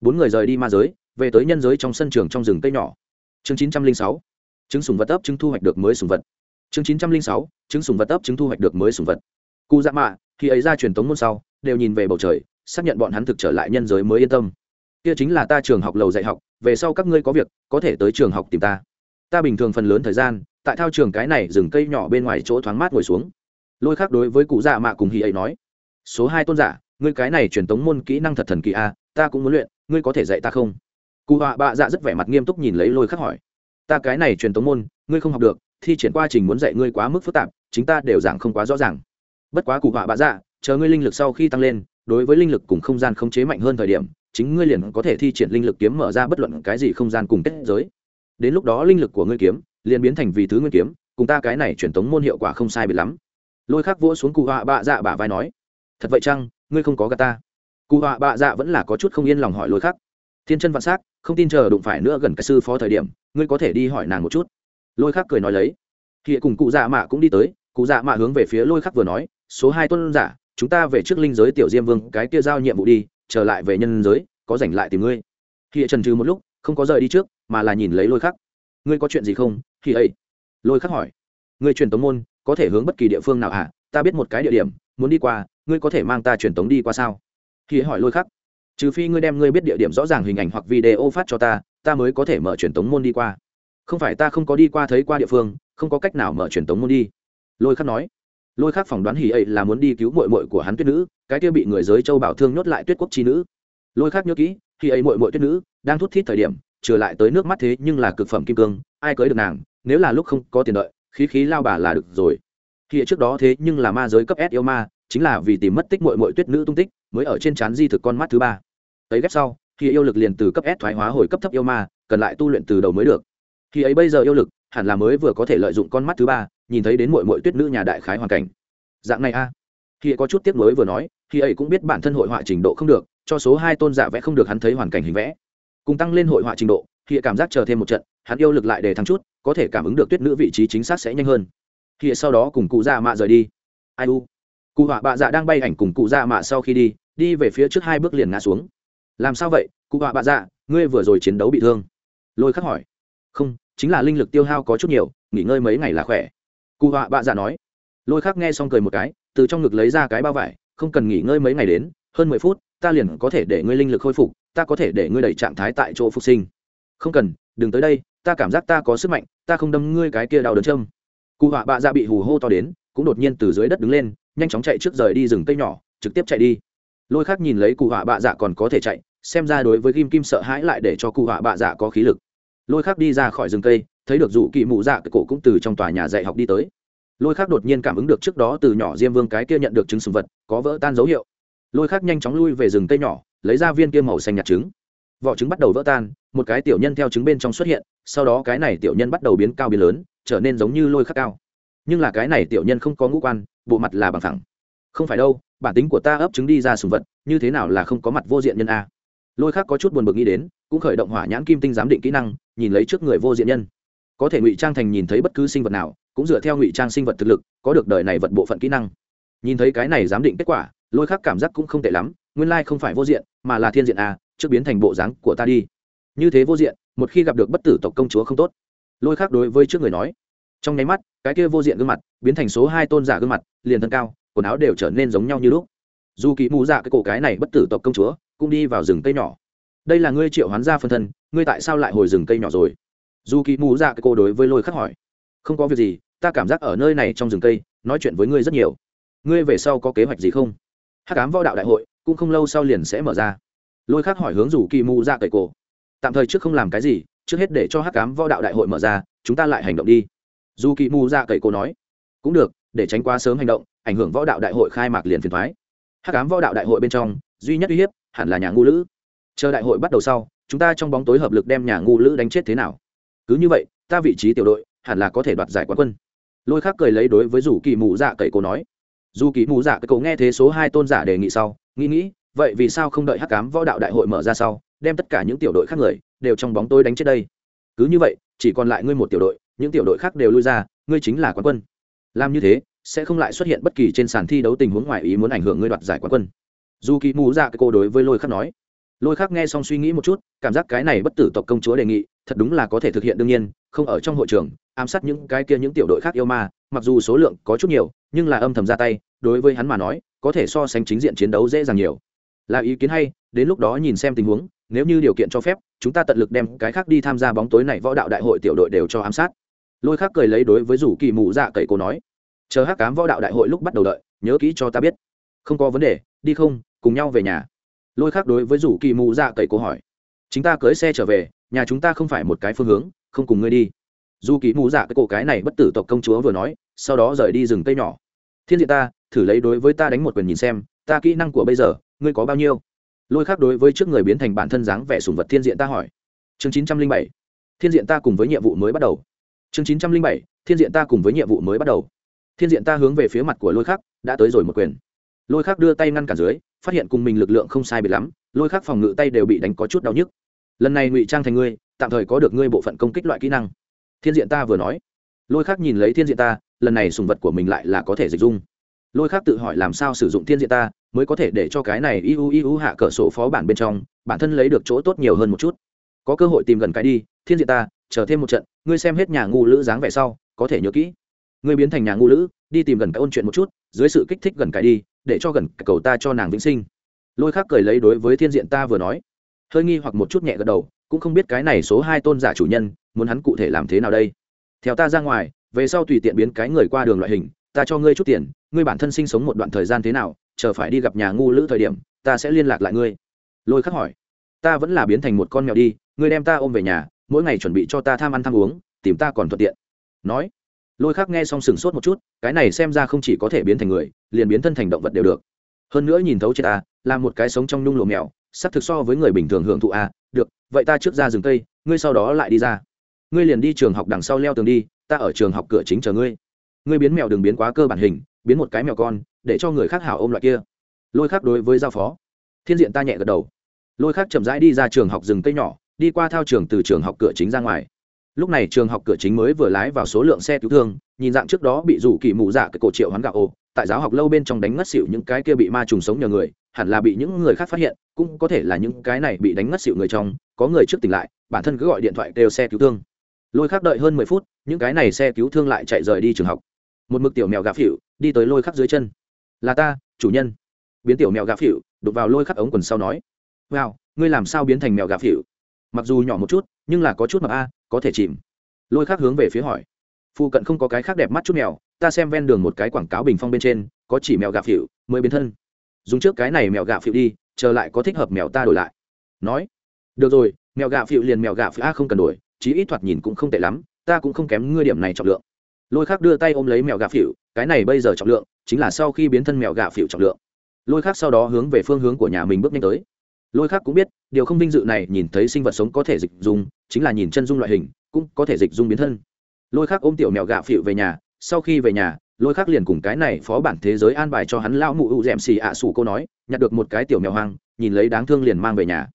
Bốn người rời đi ma giới, về tới nhân giới trong sân trường trong rừng cây nhỏ. Chương chín trăm linh sáu. Chứng sùng vật ấp chứng thu hoạch được mới sùng vật chương chín trăm linh sáu chứng sùng vật ấp chứng thu hoạch được mới sùng vật. Cụ dạ mạ, khi ấy ra truyền tống môn sau, đều nhìn về bầu trời, xác nhận bọn hắn thực trở lại nhân giới mới yên tâm. Kia chính là ta trường học lầu dạy học, về sau các ngươi có việc, có thể tới trường học tìm ta. Ta bình thường phần lớn thời gian, tại thao trường cái này rừng cây nhỏ bên ngoài chỗ thoáng mát ngồi xuống. Lôi khác đối với cụ dạ mạ cùng hì ấy nói, số hai tôn giả, ngươi cái này truyền tống môn kỹ năng thật thần kỳ a, ta cũng muốn luyện, ngươi có thể dạy ta không? Cụ họa bạ dạ rất vẻ mặt nghiêm túc nhìn lấy lôi khắc hỏi, ta cái này truyền tống môn, ngươi không học được thi triển quá trình muốn dạy ngươi quá mức phức tạp, chính ta đều giảng không quá rõ ràng. Bất quá cụ họa bạ dạ chờ ngươi linh lực sau khi tăng lên, đối với linh lực cùng không gian khống chế mạnh hơn thời điểm, chính ngươi liền có thể thi triển linh lực kiếm mở ra bất luận cái gì không gian cùng kết giới. Đến lúc đó linh lực của ngươi kiếm liền biến thành vì thứ nguyên kiếm, cùng ta cái này truyền tống môn hiệu quả không sai biệt lắm. Lôi khắc vỗ xuống cụ họa bạ dạ bả vai nói, thật vậy chăng, ngươi không có gà ta? Cụ họa bạ dạ vẫn là có chút không yên lòng hỏi lôi khắc. Thiên chân vạn s á c không tin chờ đụng phải nữa gần cái sư phó thời điểm, ngươi có thể đi hỏi nàng một chút lôi khắc cười nói lấy. Khi cùng cụ dạ mạ cũng đi tới, cụ dạ mạ hướng về phía lôi khắc vừa nói, số hai tuân giả, chúng ta về trước linh giới tiểu diêm vương, cái kia giao nhiệm vụ đi, trở lại về nhân giới, có rảnh lại tìm ngươi. Khi trần trừ một lúc, không có rời đi trước, mà là nhìn lấy lôi khắc. Ngươi có chuyện gì không? Khi ấy. Lôi khắc hỏi. Ngươi truyền tống môn, có thể hướng bất kỳ địa phương nào hả? Ta biết một cái địa điểm, muốn đi qua, ngươi có thể mang ta truyền tống đi qua sao? Khi hỏi lôi khắc. Trừ phi ngươi đem ngươi biết địa điểm rõ ràng hình ảnh hoặc video phát cho ta ta mới có thể mở truyền tống môn đi qua không phải ta không có đi qua thấy qua địa phương, không có cách nào mở truyền tống môn đi. Lôi khắc nói. Lôi khắc phỏng đoán hỉ ấy là muốn đi cứu mội mội của hắn tuyết nữ, cái kia bị người giới châu bảo thương nhốt lại tuyết quốc chi nữ. Lôi khắc nhớ kỹ khi ấy mội mội tuyết nữ đang thút thít thời điểm, trở lại tới nước mắt thế nhưng là cực phẩm kim cương, ai cưới được nàng, nếu là lúc không có tiền đợi, khí khí lao bà là được rồi. Khi trước đó thế nhưng là ma giới cấp s yêu ma, chính là vì tìm mất tích mội mội tuyết nữ tung tích, mới ở trên trán di thực con mắt thứ ba. Ấy ghép sau khi yêu lực liền từ cấp s thoái hóa hồi cấp thấp yêu ma, cần lại tu luyện từ đầu mới được khi ấy bây giờ yêu lực, hẳn là mới vừa có thể lợi dụng con mắt thứ ba, nhìn thấy đến mội mội tuyết nữ nhà đại khái hoàn cảnh. Dạng này a. À. khi có chút tiếc nuối vừa nói, khi ấy cũng biết bản thân hội họa trình độ không được, cho số hai tôn giả vẽ không được hắn thấy hoàn cảnh hình vẽ. Cùng tăng lên hội họa trình độ, khi cảm giác chờ thêm một trận, hắn yêu lực lại để thắng chút, có thể cảm ứng được tuyết nữ vị trí chính xác sẽ nhanh hơn. Khi sau đó cùng cụ già mạ rời đi. Ai u? Cụ họa bạ dạ đang bay ảnh cùng cụ già mạ sau khi đi đi về phía trước hai bước liền ngã xuống. Làm sao vậy? Cụ họa bạ dạ ngươi vừa rồi chiến đấu bị thương. Lôi khắc hỏi không, chính là linh lực tiêu hao có chút nhiều, nghỉ ngơi mấy ngày là khỏe. Cụ họa bạ dạ nói. Lôi khắc nghe xong cười một cái, từ trong ngực lấy ra cái bao vải, không cần nghỉ ngơi mấy ngày đến, hơn mười phút, ta liền có thể để ngươi linh lực khôi phục, ta có thể để ngươi đẩy trạng thái tại chỗ phục sinh. Không cần, đừng tới đây, ta cảm giác ta có sức mạnh, ta không đâm ngươi cái kia đau đớn châm. Cụ họa bạ dạ bị hù hô to đến, cũng đột nhiên từ dưới đất đứng lên, nhanh chóng chạy trước rời đi rừng cây nhỏ, trực tiếp chạy đi. Lôi khác nhìn lấy cụ họa bạ dạ còn có thể chạy, xem ra đối với kim kim sợ hãi lại để cho cụ họa bạ dạ có khí lực lôi khác đi ra khỏi rừng cây, thấy được dụ kỳ mụ dạ cái cổ cũng từ trong tòa nhà dạy học đi tới. Lôi khác đột nhiên cảm ứng được trước đó từ nhỏ diêm vương cái kia nhận được trứng sùng vật, có vỡ tan dấu hiệu. Lôi khác nhanh chóng lui về rừng cây nhỏ, lấy ra viên kia màu xanh nhạt trứng. Vỏ trứng bắt đầu vỡ tan, một cái tiểu nhân theo trứng bên trong xuất hiện, sau đó cái này tiểu nhân bắt đầu biến cao biến lớn, trở nên giống như lôi khắc cao. Nhưng là cái này tiểu nhân không có ngũ quan, bộ mặt là bằng thẳng không phải đâu, bản tính của ta ấp trứng đi ra sùng vật, như thế nào là không có mặt vô diện nhân a? Lôi khác có chút buồn bực nghĩ đến cũng khởi động hỏa nhãn kim tinh giám định kỹ năng, nhìn lấy trước người vô diện nhân. Có thể ngụy trang thành nhìn thấy bất cứ sinh vật nào, cũng dựa theo ngụy trang sinh vật thực lực, có được đời này vật bộ phận kỹ năng. Nhìn thấy cái này giám định kết quả, lôi khắc cảm giác cũng không tệ lắm, nguyên lai không phải vô diện, mà là thiên diện a trước biến thành bộ dáng của ta đi. Như thế vô diện, một khi gặp được bất tử tộc công chúa không tốt. Lôi khắc đối với trước người nói. Trong nháy mắt, cái kia vô diện gương mặt, biến thành số hai tôn giả gương mặt, liền thân cao, quần áo đều trở nên giống nhau như lúc. Dù kỳ mù dạ cái cổ cái này bất tử tộc công chúa, cũng đi vào rừng cây nhỏ đây là ngươi triệu hoán ra phân thân, ngươi tại sao lại hồi rừng cây nhỏ rồi? Dù kỳ mù dạ cái cô đối với lôi khắc hỏi. Không có việc gì, ta cảm giác ở nơi này trong rừng cây, nói chuyện với ngươi rất nhiều. Ngươi về sau có kế hoạch gì không? Hắc ám võ đạo đại hội, cũng không lâu sau liền sẽ mở ra. Lôi khắc hỏi hướng dù kỳ mù dạ cậy cổ. Tạm thời trước không làm cái gì, trước hết để cho hắc ám võ đạo đại hội mở ra, chúng ta lại hành động đi. Dù kỳ mù dạ cậy cổ nói. Cũng được, để tránh quá sớm hành động, ảnh hưởng võ đạo đại hội khai mạc liền phiền thoái. Hắc ám võ đạo đại hội bên trong, duy nhất uy hiếp, hẳn là nhà ngũ lữ chờ đại hội bắt đầu sau, chúng ta trong bóng tối hợp lực đem nhà ngu lữ đánh chết thế nào? Cứ như vậy, ta vị trí tiểu đội, hẳn là có thể đoạt giải quán quân. Lôi khác cười lấy đối với dù kỳ mù dạ cậy cổ nói. Dù kỳ mù dạ cậy cổ nghe thế số hai tôn giả đề nghị sau, nghĩ nghĩ, vậy vì sao không đợi hắc cám võ đạo đại hội mở ra sau, đem tất cả những tiểu đội khác người đều trong bóng tối đánh chết đây? Cứ như vậy, chỉ còn lại ngươi một tiểu đội, những tiểu đội khác đều lui ra, ngươi chính là quán quân. Làm như thế, sẽ không lại xuất hiện bất kỳ trên sàn thi đấu tình huống ngoài ý muốn ảnh hưởng ngươi đoạt giải quán quân. Dù kỳ mù dạ cậy cô đối với lôi khắc nói lôi khác nghe xong suy nghĩ một chút, cảm giác cái này bất tử tộc công chúa đề nghị, thật đúng là có thể thực hiện đương nhiên, không ở trong hội trường, ám sát những cái kia những tiểu đội khác yêu ma, mặc dù số lượng có chút nhiều, nhưng là âm thầm ra tay, đối với hắn mà nói, có thể so sánh chính diện chiến đấu dễ dàng nhiều. Là ý kiến hay, đến lúc đó nhìn xem tình huống, nếu như điều kiện cho phép, chúng ta tận lực đem cái khác đi tham gia bóng tối này võ đạo đại hội tiểu đội đều cho ám sát. Lôi khác cười lấy đối với rủ kỳ mù dạ cậy cô nói, chờ hát cám võ đạo đại hội lúc bắt đầu đợi, nhớ kỹ cho ta biết. Không có vấn đề, đi không, cùng nhau về nhà lôi khác đối với rủ kỳ mù dạ cậy cô hỏi. Chúng ta cưới xe trở về nhà chúng ta không phải một cái phương hướng không cùng ngươi đi. Dù kỳ mù dạ cái cổ cái này bất tử tộc công chúa vừa nói sau đó rời đi rừng cây nhỏ. Thiên diện ta thử lấy đối với ta đánh một quyền nhìn xem ta kỹ năng của bây giờ ngươi có bao nhiêu? Lôi khác đối với trước người biến thành bản thân dáng vẻ sùng vật thiên diện ta hỏi. Chương chín trăm linh bảy thiên diện ta cùng với nhiệm vụ mới bắt đầu. Chương chín trăm linh bảy thiên diện ta cùng với nhiệm vụ mới bắt đầu. Thiên diện ta hướng về phía mặt của lôi khác, đã tới rồi một quyền. Lôi khác đưa tay ngăn cả dưới phát hiện cùng mình lực lượng không sai biệt lắm, lôi khắc phòng ngự tay đều bị đánh có chút đau nhức. Lần này ngụy trang thành ngươi, tạm thời có được ngươi bộ phận công kích loại kỹ năng. Thiên diện ta vừa nói. Lôi khắc nhìn lấy thiên diện ta, lần này sùng vật của mình lại là có thể dịch dung. Lôi khắc tự hỏi làm sao sử dụng thiên diện ta, mới có thể để cho cái này iu iu hạ cỡ sổ phó bản bên trong, bản thân lấy được chỗ tốt nhiều hơn một chút. Có cơ hội tìm gần cái đi, thiên diện ta, chờ thêm một trận, ngươi xem hết nhà ngu lữ dáng vẻ sau, có thể nhớ kỹ. Ngươi biến thành nhà ngu lữ, đi tìm gần cái ôn chuyện một chút, dưới sự kích thích gần cái đi để cho gần cầu ta cho nàng vĩnh sinh. Lôi khác cười lấy đối với thiên diện ta vừa nói. Hơi nghi hoặc một chút nhẹ gật đầu, cũng không biết cái này số hai tôn giả chủ nhân, muốn hắn cụ thể làm thế nào đây. Theo ta ra ngoài, về sau tùy tiện biến cái người qua đường loại hình, ta cho ngươi chút tiền, ngươi bản thân sinh sống một đoạn thời gian thế nào, chờ phải đi gặp nhà ngu lữ thời điểm, ta sẽ liên lạc lại ngươi. Lôi khắc hỏi. Ta vẫn là biến thành một con mèo đi, ngươi đem ta ôm về nhà, mỗi ngày chuẩn bị cho ta tham ăn tham uống, tìm ta còn thuận tiện. Nói lôi khắc nghe xong sừng sốt một chút, cái này xem ra không chỉ có thể biến thành người, liền biến thân thành động vật đều được. Hơn nữa nhìn thấu chết ta là một cái sống trong nhung lụa mèo sắp thực so với người bình thường hưởng thụ a được, vậy ta trước ra rừng cây, ngươi sau đó lại đi ra. Ngươi liền đi trường học đằng sau leo tường đi, ta ở trường học cửa chính chờ ngươi. Ngươi biến mèo đừng biến quá cơ bản hình, biến một cái mèo con, để cho người khác hảo ôm loại kia. Lôi khác đối với giao phó. Thiên diện ta nhẹ gật đầu. Lôi khác chậm rãi đi ra trường học rừng cây nhỏ, đi qua thao trường từ trường học cửa chính ra ngoài lúc này trường học cửa chính mới vừa lái vào số lượng xe cứu thương, nhìn dạng trước đó bị rủ kỳ mù dạ cái cổ triệu hoán gạo ồ tại giáo học lâu bên trong đánh ngất xịu những cái kia bị ma trùng sống nhờ người, hẳn là bị những người khác phát hiện, cũng có thể là những cái này bị đánh ngất xịu người trong, có người trước tỉnh lại, bản thân cứ gọi điện thoại kêu xe cứu thương. Lôi khác đợi hơn mười phút, những cái này xe cứu thương lại chạy rời đi trường học. Một mực tiểu mèo gà phịu đi tới lôi khắc dưới chân. Là ta, chủ nhân. Biến tiểu mèo gà phịu đục vào lôi khắc ống quần sau nói. Wow, ngươi làm sao biến thành mèo gà phịu mặc dù nhỏ một chút, nhưng là có chút mập a, có thể chìm. Lôi khác hướng về phía hỏi. Phụ cận không có cái khác đẹp mắt chút mèo, ta xem ven đường một cái quảng cáo bình phong bên trên, có chỉ mèo gà phịu, mới biến thân. Dùng trước cái này mèo gà phịu đi, chờ lại có thích hợp mèo ta đổi lại. Nói. Được rồi, mèo gà phịu liền mèo gà phịu a không cần đổi, chí ít thoạt nhìn cũng không tệ lắm, ta cũng không kém ngươi điểm này trọng lượng. Lôi khác đưa tay ôm lấy mèo gà phịu, cái này bây giờ trọng lượng, chính là sau khi biến thân mèo gà phịu trọng lượng. Lôi khác sau đó hướng về phương hướng của nhà mình bước nhanh tới lôi khác cũng biết, điều không vinh dự này nhìn thấy sinh vật sống có thể dịch dung, chính là nhìn chân dung loại hình, cũng có thể dịch dung biến thân. Lôi khác ôm tiểu mèo gạo phịu về nhà, sau khi về nhà, lôi khác liền cùng cái này phó bản thế giới an bài cho hắn lão mụ ưu d ẻ m xì ạ xù cô nói, nhặt được một cái tiểu mèo hoang, nhìn lấy đáng thương liền mang về nhà.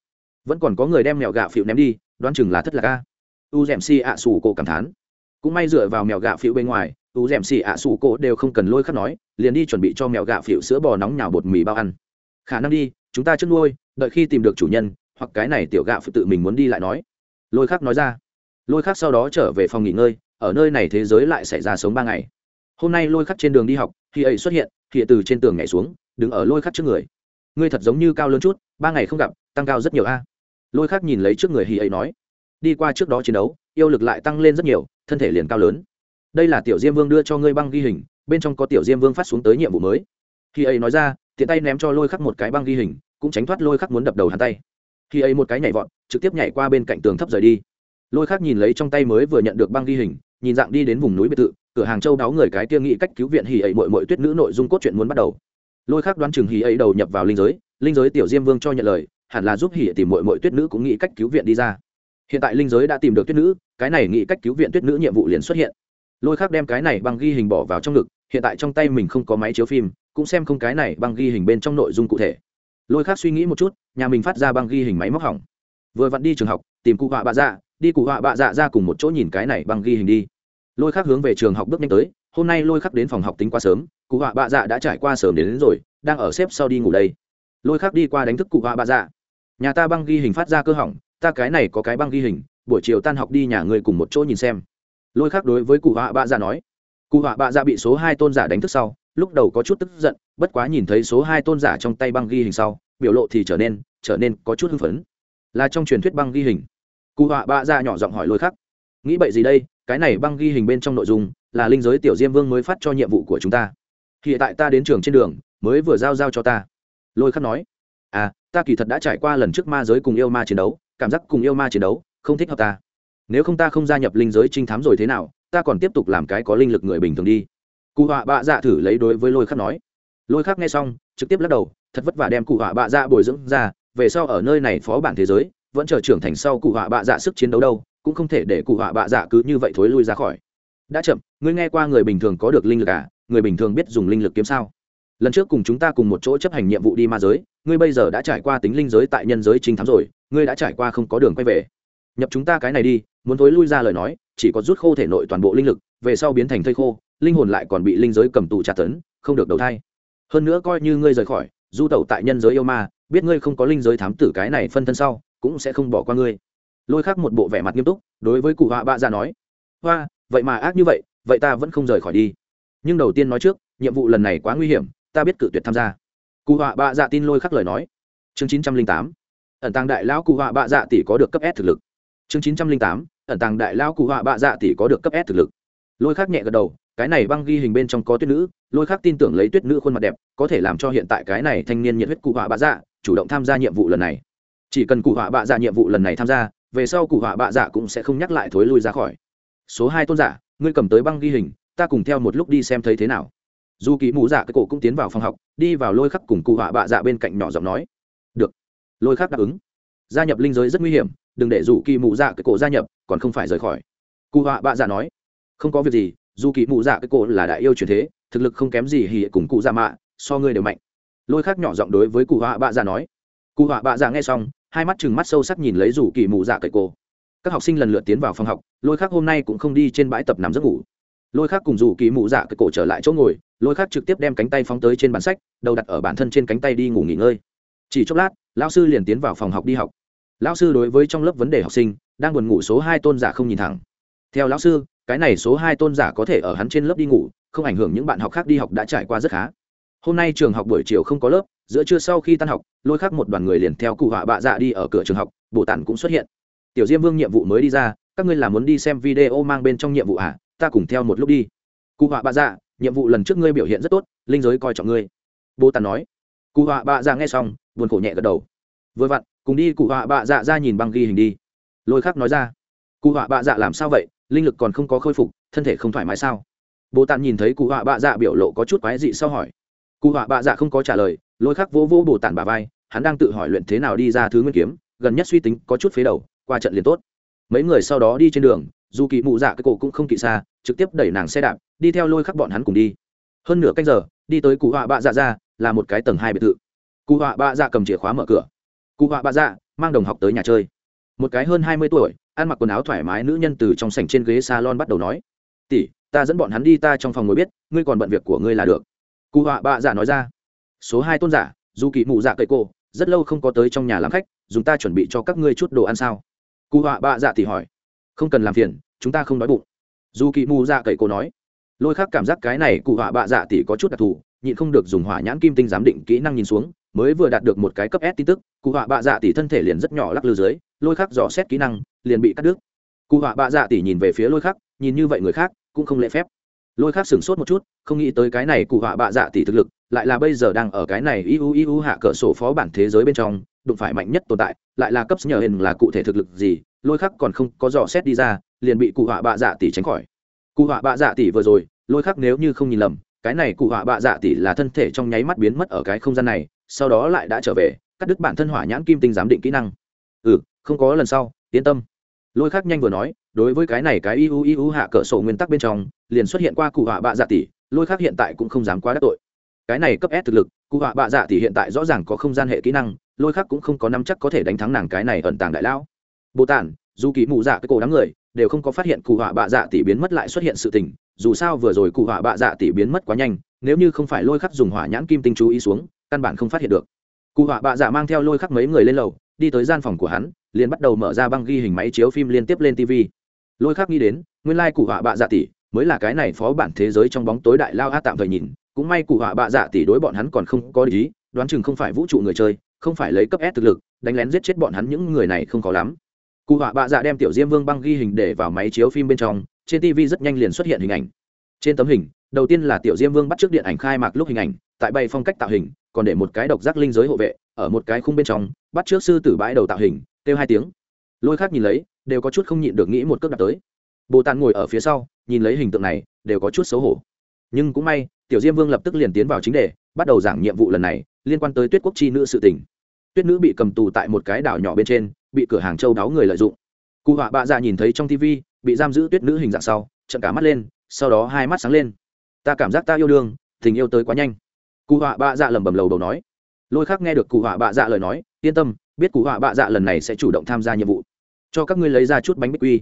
Vẫn còn có người đem mèo gạo phịu ném đi, đoán chừng là thất lạc ca u d ẻ m xì ạ xù cô cảm thán. Cũng may dựa vào mèo gạo phịu bên ngoài, u d ẻ m xì ạ xù cô đều không cần lôi khắc nói, liền đi chuẩn bị cho mèo gạo phịu sữa bò nóng nhào bột mì bao ăn. Khả năng đi, chúng ta chất nuôi đợi khi tìm được chủ nhân, hoặc cái này tiểu gạ phụ tự mình muốn đi lại nói. Lôi khắc nói ra. Lôi khắc sau đó trở về phòng nghỉ ngơi, ở nơi này thế giới lại xảy ra sống ba ngày. Hôm nay lôi khắc trên đường đi học, khi ấy xuất hiện thì từ trên tường nhảy xuống, đứng ở lôi khắc trước người. Ngươi thật giống như cao lớn chút, ba ngày không gặp, tăng cao rất nhiều a. Lôi khắc nhìn lấy trước người hì ấy nói. Đi qua trước đó chiến đấu, yêu lực lại tăng lên rất nhiều, thân thể liền cao lớn. Đây là tiểu diêm vương đưa cho ngươi băng ghi hình, bên trong có tiểu diêm vương phát xuống tới nhiệm vụ mới. Khi ấy nói ra, tiện tay ném cho lôi khắc một cái băng ghi hình cũng tránh thoát lôi khắc muốn đập đầu hắn tay. Khi ấy một cái nhảy vọt, trực tiếp nhảy qua bên cạnh tường thấp rời đi. Lôi khắc nhìn lấy trong tay mới vừa nhận được băng ghi hình, nhìn dạng đi đến vùng núi biệt thự, cửa hàng châu đáo người cái kia nghĩ cách cứu viện hì ấy mội mội tuyết nữ nội dung cốt truyện muốn bắt đầu. Lôi khắc đoán chừng hì ấy đầu nhập vào linh giới linh giới tiểu diêm vương cho nhận lời, hẳn là giúp hì tìm mội mội tuyết nữ cũng nghĩ cách cứu viện đi ra. Hiện tại linh giới đã tìm được tuyết nữ, cái này nghĩ cách cứu viện tuyết nữ nhiệm vụ liền xuất hiện. Lôi khác đem cái này băng ghi hình bỏ vào trong ngực, hiện tại trong tay mình không có máy chiếu phim, cũng xem không cái này băng ghi hình bên trong nội dung cụ thể lôi khác suy nghĩ một chút nhà mình phát ra băng ghi hình máy móc hỏng. Vừa vặn đi trường học tìm cụ họa bạ dạ đi cụ họa bạ dạ ra cùng một chỗ nhìn cái này băng ghi hình đi. Lôi khác hướng về trường học bước nhanh tới hôm nay lôi khắc đến phòng học tính quá sớm cụ họa bạ dạ đã trải qua sớm đến, đến rồi đang ở xếp sau đi ngủ đây. Lôi khắc đi qua đánh thức cụ họa bạ dạ. Nhà ta băng ghi hình phát ra cơ hỏng ta cái này có cái băng ghi hình buổi chiều tan học đi nhà người cùng một chỗ nhìn xem. Lôi khắc đối với cụ họa bạ dạ nói. Cụ họa bạ dạ bị số hai tôn giả đánh thức sau lúc đầu có chút tức giận bất quá nhìn thấy số hai tôn giả trong tay băng ghi hình sau, biểu lộ thì trở nên trở nên có chút hưng phấn. Là trong truyền thuyết băng ghi hình. Cụ họa bạ dạ nhỏ giọng hỏi lôi khắc. Nghĩ bậy gì đây, cái này băng ghi hình bên trong nội dung là linh giới tiểu diêm vương mới phát cho nhiệm vụ của chúng ta. Hiện tại ta đến trường trên đường, mới vừa giao giao cho ta. Lôi khắc nói. À ta kỳ thật đã trải qua lần trước ma giới cùng yêu ma chiến đấu, cảm giác cùng yêu ma chiến đấu, không thích hợp ta. Nếu không ta không gia nhập linh giới trinh thám rồi thế nào, ta còn tiếp tục làm cái có linh lực người bình thường đi. Cụ họa bạ dạ thử lấy đối với lôi khắc nói lôi khác nghe xong, trực tiếp lắc đầu, thật vất vả đem cụ họa bạ dạ bồi dưỡng ra, về sau ở nơi này phó bản thế giới, vẫn chờ trưởng thành sau cụ họa bạ dạ sức chiến đấu đâu, cũng không thể để cụ họa bạ dạ cứ như vậy thối lui ra khỏi. Đã chậm, ngươi nghe qua người bình thường có được linh lực à? Người bình thường biết dùng linh lực kiếm sao? Lần trước cùng chúng ta cùng một chỗ chấp hành nhiệm vụ đi ma giới, ngươi bây giờ đã trải qua tính linh giới tại nhân giới trinh thám rồi, ngươi đã trải qua không có đường quay về. Nhập chúng ta cái này đi, muốn thối lui ra lời nói, chỉ có rút khô thể nội toàn bộ linh lực, về sau biến thành thây khô, linh hồn lại còn bị linh giới cầm tù tra tấn, không được đầu thai hơn nữa coi như ngươi rời khỏi, du tẩu tại nhân giới yêu ma, biết ngươi không có linh giới thám tử cái này phân thân sau, cũng sẽ không bỏ qua ngươi. Lôi khắc một bộ vẻ mặt nghiêm túc, đối với cụ họa bạ ra dạ nói, hoa, vậy mà ác như vậy vậy ta vẫn không rời khỏi đi. Nhưng đầu tiên nói trước, nhiệm vụ lần này quá nguy hiểm, ta biết cự tuyệt tham gia. Cụ họa bạ dạ tin lôi khắc lời nói. Chương chín trăm linh tám, ẩn tàng đại lão cụ họa bạ dạ tỷ có được cấp s thực lực. Chương chín trăm linh tám, ẩn tàng đại lão cụ họa bạ dạ tỷ có được cấp s thực lực. Lôi khắc nhẹ gật đầu cái này băng ghi hình bên trong có tuyết nữ, lôi khắc tin tưởng lấy tuyết nữ khuôn mặt đẹp, có thể làm cho hiện tại cái này thanh niên nhiệt huyết cụ họa bạ dạ chủ động tham gia nhiệm vụ lần này. Chỉ cần cụ họa bạ dạ nhiệm vụ lần này tham gia, về sau cụ họa bạ dạ cũng sẽ không nhắc lại thối lui ra khỏi. Số hai tôn giả, ngươi cầm tới băng ghi hình, ta cùng theo một lúc đi xem thấy thế nào. Dù kỳ mù dạ cái cổ cũng tiến vào phòng học, đi vào lôi khắc cùng cụ họa bạ dạ bên cạnh nhỏ giọng nói. Được. Lôi khắc đáp ứng. Gia nhập linh giới rất nguy hiểm, đừng để dù kỳ mù dạ cái cổ gia nhập, còn không phải rời khỏi. Cụ họa bạ dạ nói. Không có việc gì dù kỳ mụ dạ cái cổ là đại yêu truyền thế, thực lực không kém gì hì cùng cụ dạ mạ, so ngươi đều mạnh. Lôi khắc nhỏ giọng đối với cụ họa bạ dạ nói. Cụ họa bạ dạ nghe xong, hai mắt chừng mắt sâu sắc nhìn lấy dù kỳ mụ dạ cái cổ. Các học sinh lần lượt tiến vào phòng học, lôi khác hôm nay cũng không đi trên bãi tập nằm giấc ngủ. Lôi khác cùng dù kỳ mụ dạ cái cổ trở lại chỗ ngồi, lôi khác trực tiếp đem cánh tay phóng tới trên bàn sách, đầu đặt ở bản thân trên cánh tay đi ngủ nghỉ ngơi. Chỉ chốc lát lao sư liền tiến vào phòng học đi học. Lao sư đối với trong lớp vấn đề học sinh, đang buồn ngủ số hai tôn giả không nhìn thẳng. Theo lão sư cái này số hai tôn giả có thể ở hắn trên lớp đi ngủ, không ảnh hưởng những bạn học khác đi học đã trải qua rất khá. Hôm nay trường học buổi chiều không có lớp, giữa trưa sau khi tan học, lôi khắc một đoàn người liền theo cụ họa bạ dạ đi ở cửa trường học bộ tản cũng xuất hiện. Tiểu diêm vương, nhiệm vụ mới đi ra, các ngươi là muốn đi xem video mang bên trong nhiệm vụ à? Ta cùng theo một lúc đi. Cụ họa bạ dạ nhiệm vụ lần trước ngươi biểu hiện rất tốt, linh giới coi trọng ngươi. Bố tản nói. Cụ họa bạ dạ nghe xong, buồn khổ nhẹ gật đầu. Vừa vặn, cùng đi cụ họa bạ dạ ra nhìn băng ghi hình đi. Lôi khắc nói ra. Cụ họa bạ dạ làm sao vậy? Linh lực còn không có khôi phục, thân thể không thoải mái sao? Bố tàn nhìn thấy cụ họa bạ dạ biểu lộ có chút quái dị sau hỏi. Cụ họa bạ dạ không có trả lời, lôi khắc vỗ vỗ bồ tàn bà vai, hắn đang tự hỏi luyện thế nào đi ra thứ nguyên kiếm, gần nhất suy tính có chút phế đầu, qua trận liền tốt. Mấy người sau đó đi trên đường, dù kỳ mụ dạ cái cổ cũng không kỵ xa, trực tiếp đẩy nàng xe đạp, đi theo lôi khắc bọn hắn cùng đi. Hơn nửa canh giờ, đi tới cụ họa bạ dạ ra, là một cái tầng hai biệt thự. Cụ họa bạ dạ cầm chìa khóa mở cửa. Cụ họa bạ dạ mang đồng học tới nhà chơi. Một cái hơn hai mươi tuổi ăn mặc quần áo thoải mái nữ nhân từ trong sảnh trên ghế salon bắt đầu nói, tỷ, ta dẫn bọn hắn đi ta trong phòng ngồi biết, ngươi còn bận việc của ngươi là được. Cụ họa bạ giả nói ra. Số hai tôn giả, dù kỳ mụ dạ cậy cô, rất lâu không có tới trong nhà làm khách, dùng ta chuẩn bị cho các ngươi chút đồ ăn sao? Cụ họa bạ dạ thì hỏi. Không cần làm phiền, chúng ta không đói bụng. Dù kỳ mù dạ cậy cô nói. Lôi khác cảm giác cái này cụ họa bạ dạ thì có chút đặc thù, nhịn không được dùng hỏa nhãn kim tinh giám định kỹ năng nhìn xuống mới vừa đạt được một cái cấp s tin tức, cụ họa bạ dạ tỷ thân thể liền rất nhỏ lắc lư dưới, lôi khắc dò xét kỹ năng, liền bị cắt đứt. Cụ họa bạ dạ tỷ nhìn về phía lôi khắc, nhìn như vậy người khác cũng không lễ phép. Lôi khắc sửng sốt một chút, không nghĩ tới cái này cụ họa bạ dạ tỷ thực lực, lại là bây giờ đang ở cái này iu iu hạ cỡ sổ phó bản thế giới bên trong, đụng phải mạnh nhất tồn tại, lại là cấp nhờ hình là cụ thể thực lực gì, lôi khắc còn không có dò xét đi ra, liền bị cụ họa bạ dạ tỷ tránh khỏi. Cụ họa bạ dạ tỷ vừa rồi, lôi khắc nếu như không nhìn lầm, cái này cụ họa bạ dạ tỷ là thân thể trong nháy mắt biến mất ở cái không gian này sau đó lại đã trở về, cắt đứt bản thân hỏa nhãn kim tinh giám định kỹ năng. Ừ không có lần sau, yên tâm. Lôi khác nhanh vừa nói, đối với cái này cái iu iu hạ cỡ sổ nguyên tắc bên trong, liền xuất hiện qua cụ họa bạ dạ tỷ, lôi khác hiện tại cũng không dám quá đắc tội. Cái này cấp s thực lực, cụ họa bạ dạ tỷ hiện tại rõ ràng có không gian hệ kỹ năng, lôi khác cũng không có năm chắc có thể đánh thắng nàng cái này ẩn tàng đại lão. Bồ tản, dù kỳ mụ dạ cái cổ đám người, đều không có phát hiện cụ họa bạ dạ tỷ biến mất lại xuất hiện sự tình, dù sao vừa rồi cụ họa bạ dạ tỷ biến mất quá nhanh, nếu như không phải lôi khắc dùng hỏa nhãn kim tinh chú ý xuống căn bản không phát hiện được. Cụ họa bạ dạ mang theo lôi khắc mấy người lên lầu, đi tới gian phòng của hắn, liền bắt đầu mở ra băng ghi hình máy chiếu phim liên tiếp lên tv lôi khắc nghĩ đến, nguyên lai cụ họa bạ dạ tỷ mới là cái này phó bản thế giới trong bóng tối đại lao a tạm thời nhìn, cũng may cụ họa bạ dạ tỷ đối bọn hắn còn không có lý đoán chừng không phải vũ trụ người chơi, không phải lấy cấp s thực lực, đánh lén giết chết bọn hắn những người này không khó lắm. Cụ họa bạ dạ đem tiểu diêm vương băng ghi hình để vào máy chiếu phim bên trong, trên tv rất nhanh liền xuất hiện hình ảnh. Trên tấm hình, đầu tiên là tiểu diêm vương bắt trước điện ảnh khai mạc lúc hình ảnh, tại bay phong cách tạo hình còn để một cái độc giác linh giới hộ vệ ở một cái khung bên trong, bắt trước sư tử bãi đầu tạo hình, kêu hai tiếng. Lôi khác nhìn lấy, đều có chút không nhịn được nghĩ một cước đặt tới. Bồ tàn ngồi ở phía sau, nhìn lấy hình tượng này, đều có chút xấu hổ. Nhưng cũng may, tiểu diêm vương lập tức liền tiến vào chính đề, bắt đầu giảng nhiệm vụ lần này, liên quan tới tuyết quốc chi nữ sự tình. Tuyết nữ bị cầm tù tại một cái đảo nhỏ bên trên, bị cửa hàng châu đáo người lợi dụng. Cụ họa bạ dạ nhìn thấy trong tv bị giam giữ tuyết nữ hình dạng sau trận cả mắt lên, sau đó hai mắt sáng lên. Ta cảm giác ta yêu đương, tình yêu tới quá nhanh cụ họa bạ dạ lẩm bẩm lầu đầu nói. Lôi khác nghe được cụ họa bạ dạ lời nói, yên tâm, biết cụ họa bạ dạ lần này sẽ chủ động tham gia nhiệm vụ. Cho các ngươi lấy ra chút bánh bích quy.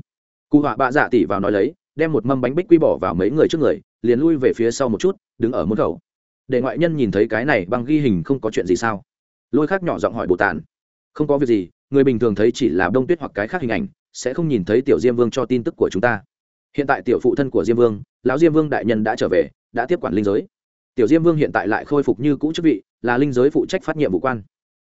Cụ họa bạ dạ tỉ vào nói lấy, đem một mâm bánh bích quy bỏ vào mấy người trước người, liền lui về phía sau một chút, đứng ở môn khẩu. Để ngoại nhân nhìn thấy cái này bằng ghi hình không có chuyện gì sao? Lôi khác nhỏ giọng hỏi bồ tàn. Không có việc gì, người bình thường thấy chỉ là đông tuyết hoặc cái khác hình ảnh, sẽ không nhìn thấy tiểu diêm vương cho tin tức của chúng ta. Hiện tại tiểu phụ thân của diêm vương, lão diêm vương đại nhân đã trở về, đã tiếp quản linh giới tiểu diêm vương hiện tại lại khôi phục như cũ chức vị, là linh giới phụ trách phát nhiệm vụ quan.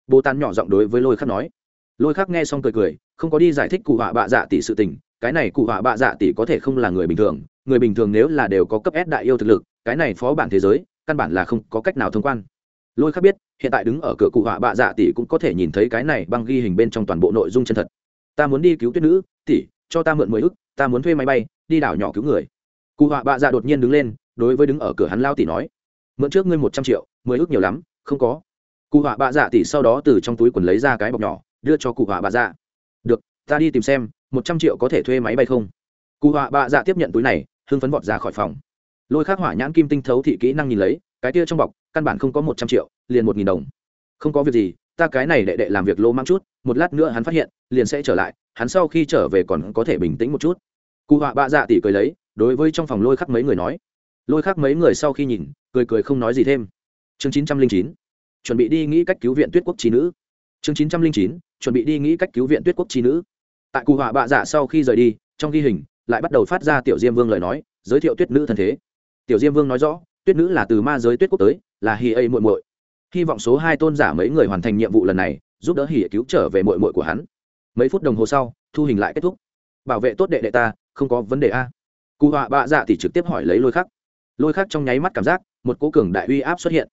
Bồ tán nhỏ giọng đối với lôi khắc nói. Lôi khắc nghe xong cười cười, không có đi giải thích cụ họa bạ dạ tỷ sự tình, cái này cụ họa bạ dạ tỷ có thể không là người bình thường, người bình thường nếu là đều có cấp s đại yêu thực lực, cái này phó bản thế giới, căn bản là không có cách nào thông quan. Lôi khắc biết, hiện tại đứng ở cửa cụ họa bạ dạ tỷ cũng có thể nhìn thấy cái này băng ghi hình bên trong toàn bộ nội dung chân thật. Ta muốn đi cứu tuyết nữ, tỷ, cho ta mượn mười ức, ta muốn thuê máy bay, đi đảo nhỏ cứu người. Cụ họa bạ dạ đột nhiên đứng lên, đối với đứng ở cửa hắn lao tỷ nói mượn trước ngươi một trăm triệu, mười ước nhiều lắm, không có. Cụ họa bạ dạ tỷ sau đó từ trong túi quần lấy ra cái bọc nhỏ, đưa cho cụ họa bạ dạ. Được, ta đi tìm xem, một trăm triệu có thể thuê máy bay không? Cụ họa bạ dạ tiếp nhận túi này, hưng phấn vọt ra khỏi phòng. Lôi khắc hỏa nhãn kim tinh thấu thị kỹ năng nhìn lấy, cái kia trong bọc, căn bản không có một trăm triệu, liền một nghìn đồng. Không có việc gì, ta cái này đệ đệ làm việc lô mang chút, một lát nữa hắn phát hiện, liền sẽ trở lại, hắn sau khi trở về còn có thể bình tĩnh một chút. Cụ họa bạ dạ tỷ cười lấy, đối với trong phòng lôi khắc mấy người nói lôi khác mấy người sau khi nhìn, cười cười không nói gì thêm. Chương chín trăm linh chín, chuẩn bị đi nghĩ cách cứu viện tuyết quốc trí nữ. Chương chín trăm linh chín, chuẩn bị đi nghĩ cách cứu viện tuyết quốc trí nữ. Tại cụ họa bạ dạ sau khi rời đi, trong ghi hình, lại bắt đầu phát ra tiểu diêm vương lời nói, giới thiệu tuyết nữ thân thế. Tiểu diêm vương nói rõ, tuyết nữ là từ ma giới tuyết quốc tới, là hi ây muội muội. Hy vọng số hai tôn giả mấy người hoàn thành nhiệm vụ lần này, giúp đỡ hỉ cứu trở về muội muội của hắn. Mấy phút đồng hồ sau, thu hình lại kết thúc. Bảo vệ tốt đệ đệ ta, không có vấn đề a. Cụ họa bạ dạ thì trực tiếp hỏi lấy lôi khắc lôi khác trong nháy mắt cảm giác một cố cường đại uy áp xuất hiện.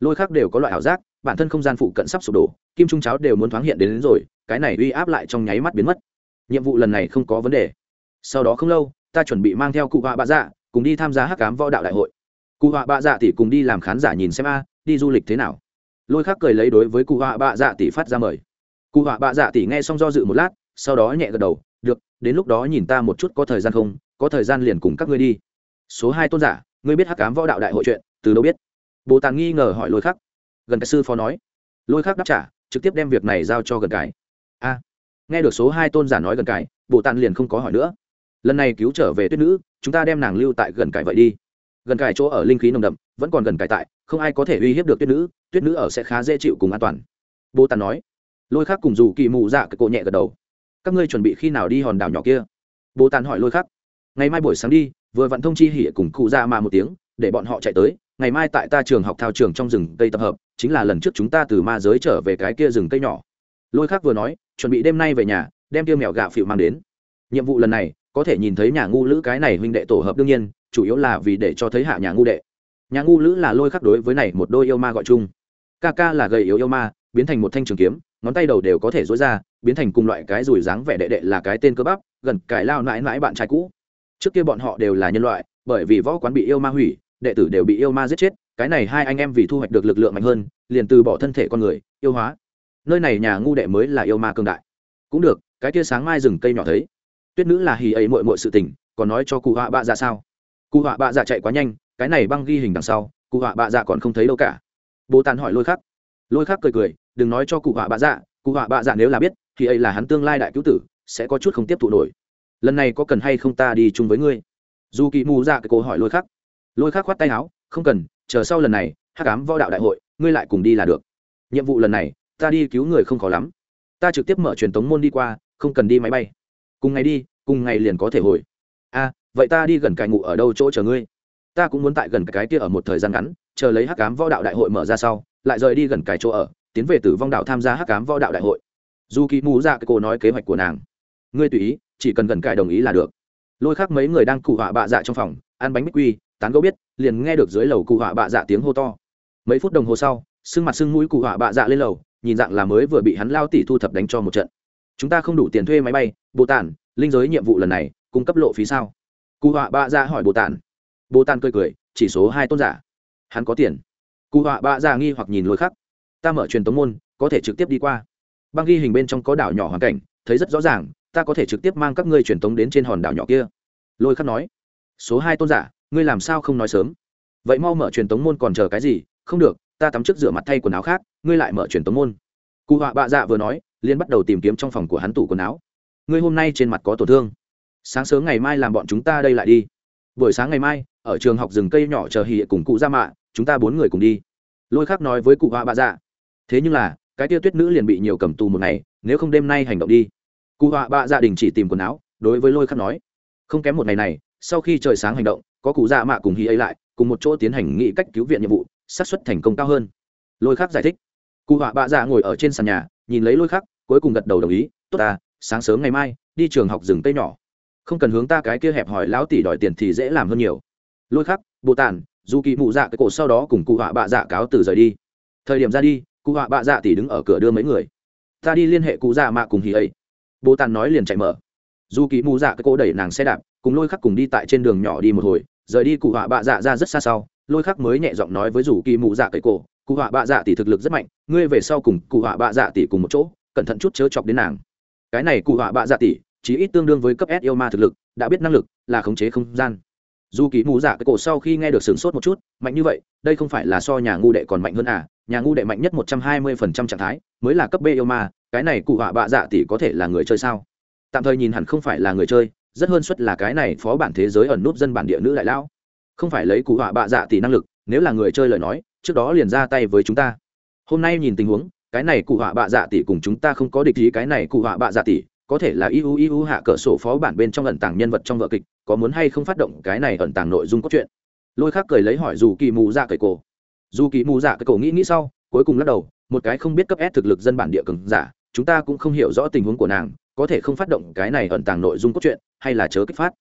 Lôi khác đều có loại ảo giác bản thân không gian phụ cận sắp sụp đổ kim trung cháo đều muốn thoáng hiện đến, đến rồi cái này uy áp lại trong nháy mắt biến mất. Nhiệm vụ lần này không có vấn đề. Sau đó không lâu ta chuẩn bị mang theo cụ họa bạ dạ cùng đi tham gia hắc cám võ đạo đại hội. Cụ họa bạ dạ tỷ cùng đi làm khán giả nhìn xem a đi du lịch thế nào. Lôi khác cười lấy đối với cụ họa bạ dạ tỷ phát ra mời. Cụ họa bạ dạ tỷ nghe xong do dự một lát sau đó nhẹ gật đầu được đến lúc đó nhìn ta một chút có thời gian không có thời gian liền cùng các ngươi đi. Số hai tôn giả ngươi biết hắc cám võ đạo đại hội chuyện, từ đâu biết? Bồ tàng nghi ngờ hỏi lôi khắc. Gần cái sư phó nói. Lôi khắc đáp trả, trực tiếp đem việc này giao cho gần cái. A. Nghe được số hai tôn giả nói gần cái, bồ tàng liền không có hỏi nữa. Lần này cứu trở về tuyết nữ, chúng ta đem nàng lưu tại gần cải vậy đi. Gần cải chỗ ở linh khí nồng đậm, vẫn còn gần cải tại, không ai có thể uy hiếp được tuyết nữ tuyết nữ ở sẽ khá dễ chịu cùng an toàn. Bồ tàn nói. Lôi khắc cùng dù kỳ mù dạ cái cộ nhẹ gật đầu. Các ngươi chuẩn bị khi nào đi hòn đảo nhỏ kia? Bồ tàn hỏi lôi khắc. Ngày mai buổi sáng đi vừa vặn thông chi hỉ cùng cụ ra mà một tiếng, để bọn họ chạy tới, ngày mai tại ta trường học thao trường trong rừng cây tập hợp, chính là lần trước chúng ta từ ma giới trở về cái kia rừng cây nhỏ. Lôi khắc vừa nói, chuẩn bị đêm nay về nhà, đem tiêu mèo gạo phịu mang đến. Nhiệm vụ lần này, có thể nhìn thấy nhà ngu lữ cái này huynh đệ tổ hợp đương nhiên, chủ yếu là vì để cho thấy hạ nhà ngu đệ. Nhà ngu lữ là lôi khắc đối với này một đôi yêu ma gọi chung. Ca ca là gầy yếu yêu ma, biến thành một thanh trường kiếm, ngón tay đầu đều có thể dối ra, biến thành cùng loại cái rùi dáng vẻ đệ đệ là cái tên cơ bắp, gần cải lao mãi mãi bạn trai cũ trước kia bọn họ đều là nhân loại, bởi vì võ quán bị yêu ma hủy, đệ tử đều bị yêu ma giết chết, cái này hai anh em vì thu hoạch được lực lượng mạnh hơn, liền từ bỏ thân thể con người, yêu hóa. Nơi này nhà ngu đệ mới là yêu ma cương đại. Cũng được, cái kia sáng mai rừng cây nhỏ thấy. Tuyết nữ là hì ấy mội mội sự tình, còn nói cho cụ họa bạ dạ sao? Cụ họa bạ dạ chạy quá nhanh, cái này băng ghi hình đằng sau, cụ họa bạ dạ còn không thấy đâu cả. Bố tàn hỏi lôi khắc. Lôi khắc cười cười, đừng nói cho cụ họa bạ dạ cụ họa bạ dạ nếu là biết, thì ấy là hắn tương lai đại cứu tử, sẽ có chút không tiếp thụ nổi lần này có cần hay không ta đi chung với ngươi? Dù kỳ mù dạ cái cô hỏi lôi khắc. Lôi khắc khoát tay áo, không cần, chờ sau lần này, hắc ám võ đạo đại hội, ngươi lại cùng đi là được. Nhiệm vụ lần này, ta đi cứu người không khó lắm. Ta trực tiếp mở truyền tống môn đi qua, không cần đi máy bay. Cùng ngày đi, cùng ngày liền có thể hồi. A, vậy ta đi gần cài ngụ ở đâu chỗ chờ ngươi? Ta cũng muốn tại gần cái kia ở một thời gian ngắn, chờ lấy hắc cám võ đạo đại hội mở ra sau, lại rời đi gần cái chỗ ở, tiến về tử vong đạo tham gia hắc cám võ đạo đại hội. Dù kỳ mù Dạ cái cô nói kế hoạch của nàng. Ngươi tùy ý chỉ cần gần cải đồng ý là được. Lôi khác mấy người đang cụ họa bạ dạ trong phòng, ăn bánh bích quy, tán gấu biết, liền nghe được dưới lầu cụ họa bạ dạ tiếng hô to. Mấy phút đồng hồ sau, sưng mặt sưng mũi cụ họa bạ dạ lên lầu, nhìn dạng là mới vừa bị hắn lao tỉ thu thập đánh cho một trận. Chúng ta không đủ tiền thuê máy bay, bồ tản, linh giới nhiệm vụ lần này, cung cấp lộ phí sao? Cụ họa bạ dạ hỏi bồ tản. Bồ tản cười cười, chỉ số hai tôn giả. Hắn có tiền. Cụ họa bạ dạ nghi hoặc nhìn lối khắc ta mở truyền tống môn, có thể trực tiếp đi qua. Băng ghi hình bên trong có đảo nhỏ hoàn cảnh, thấy rất rõ ràng ta có thể trực tiếp mang các ngươi truyền tống đến trên hòn đảo nhỏ kia. Lôi khắc nói, số hai tôn giả, ngươi làm sao không nói sớm? Vậy mau mở truyền tống môn còn chờ cái gì? Không được, ta tắm trước rửa mặt thay quần áo khác, ngươi lại mở truyền tống môn. Cụ họa bạ dạ vừa nói liên bắt đầu tìm kiếm trong phòng của hắn tủ quần áo. Ngươi hôm nay trên mặt có tổn thương. Sáng sớm ngày mai làm bọn chúng ta đây lại đi. Buổi sáng ngày mai, ở trường học rừng cây nhỏ chờ hì cùng cụ ra mạ, chúng ta bốn người cùng đi. Lôi khắc nói với cụ họa bạ dạ thế nhưng là, cái tia tuyết nữ liền bị nhiều cầm tù một ngày, nếu không đêm nay hành động đi cụ họa bạ dạ đình chỉ tìm quần áo, đối với lôi khắc nói, không kém một ngày này, sau khi trời sáng hành động, có cụ dạ mạ cùng hy ấy lại, cùng một chỗ tiến hành nghị cách cứu viện nhiệm vụ, xác suất thành công cao hơn. Lôi khắc giải thích. Cụ họa bạ dạ ngồi ở trên sàn nhà, nhìn lấy lôi khắc, cuối cùng gật đầu đồng ý, tốt ta, sáng sớm ngày mai, đi trường học rừng tây nhỏ. Không cần hướng ta cái kia hẹp hỏi lão tỷ đòi tiền thì dễ làm hơn nhiều. Lôi khắc bộ tàn dù kỳ mụ dạ cái cổ sau đó cùng cụ họa bạ dạ cáo từ rời đi. Thời điểm ra đi, cụ họa bạ dạ tỷ đứng ở cửa đưa mấy người. Ta đi liên hệ cụ dạ mạ cùng hì ấy bố tàn nói liền chạy mở dù kỳ mù dạ cái cô đẩy nàng xe đạp cùng lôi khắc cùng đi tại trên đường nhỏ đi một hồi rời đi cụ họa bạ dạ ra rất xa sau lôi khắc mới nhẹ giọng nói với dù kỳ mù dạ cái cổ cụ họa bạ dạ tỷ thực lực rất mạnh ngươi về sau cùng cụ họa bạ dạ tỷ cùng một chỗ cẩn thận chút chớ chọc đến nàng cái này cụ họa bạ dạ tỷ chỉ ít tương đương với cấp s yêu ma thực lực đã biết năng lực là khống chế không gian dù kỳ mù dạ cái cổ sau khi nghe được sửng sốt một chút mạnh như vậy đây không phải là so nhà ngu đệ còn mạnh hơn à nhà ngu đệ mạnh nhất một trăm hai mươi phần trăm trạng thái mới là cấp b yêu ma cái này cụ họa bạ dạ tỷ có thể là người chơi sao? Tạm thời nhìn hẳn không phải là người chơi, rất hơn suất là cái này phó bản thế giới ẩn núp dân bản địa nữ đại lão. Không phải lấy cụ họa bạ dạ tỷ năng lực, nếu là người chơi lời nói, trước đó liền ra tay với chúng ta. Hôm nay nhìn tình huống, cái này cụ họa bạ dạ tỷ cùng chúng ta không có địch ý cái này cụ họa bạ dạ tỷ, có thể là iu iu hạ cửa sổ phó bản bên trong ẩn tàng nhân vật trong vợ kịch, có muốn hay không phát động cái này ẩn tàng nội dung cốt truyện? Lôi khác cười lấy hỏi dù kỳ mù dạ cởi cổ. Dù kỳ mù dạ cởi cổ nghĩ nghĩ sau, cuối cùng lắc đầu, một cái không biết cấp s thực lực dân bản địa cường giả chúng ta cũng không hiểu rõ tình huống của nàng, có thể không phát động cái này ẩn tàng nội dung cốt truyện, hay là chớ kích phát.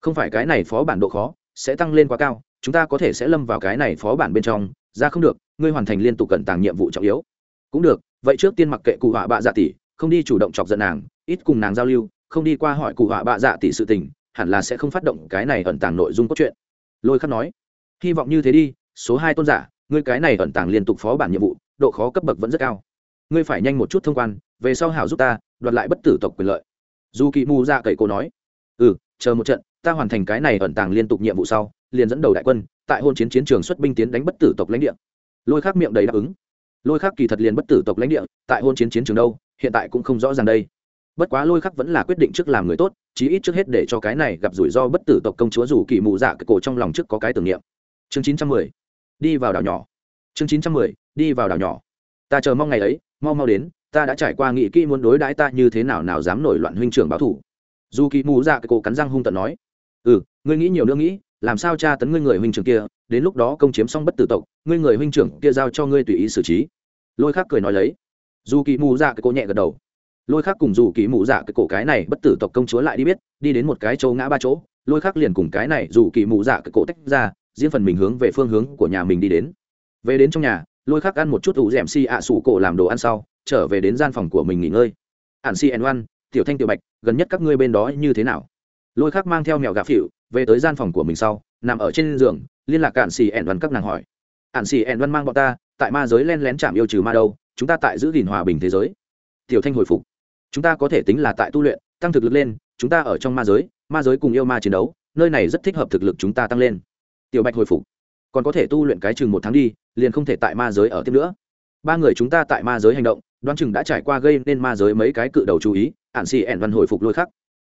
Không phải cái này phó bản độ khó sẽ tăng lên quá cao, chúng ta có thể sẽ lâm vào cái này phó bản bên trong, ra không được, ngươi hoàn thành liên tục cẩn tàng nhiệm vụ trọng yếu. Cũng được, vậy trước tiên mặc kệ cụ họa bạ dạ tỷ, không đi chủ động chọc giận nàng, ít cùng nàng giao lưu, không đi qua hỏi cụ họa bạ dạ tỷ sự tình, hẳn là sẽ không phát động cái này ẩn tàng nội dung cốt truyện. Lôi khắc nói, hy vọng như thế đi, số hai tôn giả, ngươi cái này ẩn tàng liên tục phó bản nhiệm vụ, độ khó cấp bậc vẫn rất cao. Ngươi phải nhanh một chút thông quan về sau hảo giúp ta, đoạt lại bất tử tộc quyền lợi. Dù kỳ mù ra cậy cô nói. Ừ chờ một trận, ta hoàn thành cái này ẩn tàng liên tục nhiệm vụ sau, liền dẫn đầu đại quân, tại hôn chiến chiến trường xuất binh tiến đánh bất tử tộc lãnh địa. Lôi khắc miệng đầy đáp ứng. Lôi khắc kỳ thật liền bất tử tộc lãnh địa, tại hôn chiến chiến trường đâu, hiện tại cũng không rõ ràng đây. Bất quá lôi khắc vẫn là quyết định trước làm người tốt, chí ít trước hết để cho cái này gặp rủi ro bất tử tộc công chúa dù kỳ mù dạ cái cổ trong lòng trước có cái tưởng niệm. Chương chín trăm mười. Đi vào đảo nhỏ. Chương chín trăm mười, đi vào đảo nhỏ. Ta chờ mong ngày ấy, mau mau đến ta đã trải qua nghị kỹ muốn đối đãi ta như thế nào nào dám nổi loạn huynh trưởng báo thủ. Dù kỳ mù dạ cái cổ cắn răng hung tận nói ừ ngươi nghĩ nhiều nữa nghĩ, làm sao tra tấn ngươi người huynh trưởng kia, đến lúc đó công chiếm xong bất tử tộc, ngươi người huynh trưởng kia giao cho ngươi tùy ý xử trí. Lôi khắc cười nói lấy. Dù kỳ mù dạ cái cổ nhẹ gật đầu. Lôi khắc cùng dù kỳ mù dạ cái cổ cái này bất tử tộc công chúa lại đi biết, đi đến một cái chỗ ngã ba chỗ, lôi khắc liền cùng cái này dù kỳ mù dạ cái cổ tách ra, riêng phần mình hướng về phương hướng của nhà mình đi đến. Về đến trong nhà, lôi khắc ăn một chút ủ d ẻ m si ạ sủ cổ làm đồ ăn sau trở về đến gian phòng của mình nghỉ ngơi. Ạn si ẩn oan, tiểu thanh tiểu bạch, gần nhất các ngươi bên đó như thế nào? Lôi khắc mang theo mèo gà phịu, về tới gian phòng của mình sau, nằm ở trên giường, liên lạc ạn si ẻn văn các nàng hỏi. Ạn si ẻn văn mang bọn ta, tại ma giới len lén chạm yêu trừ ma đâu, chúng ta tại giữ gìn hòa bình thế giới. Tiểu thanh hồi phục. Chúng ta có thể tính là tại tu luyện, tăng thực lực lên, chúng ta ở trong ma giới ma giới cùng yêu ma chiến đấu, nơi này rất thích hợp thực lực chúng ta tăng lên. Tiểu bạch hồi phục. Còn có thể tu luyện cái chừng một tháng đi, liền không thể tại ma giới ở tiếp nữa. Ba người chúng ta tại ma giới hành động đoán chừng đã trải qua gây nên ma giới mấy cái cự đầu chú ý, ạn xì ẻn văn hồi phục lôi khắc.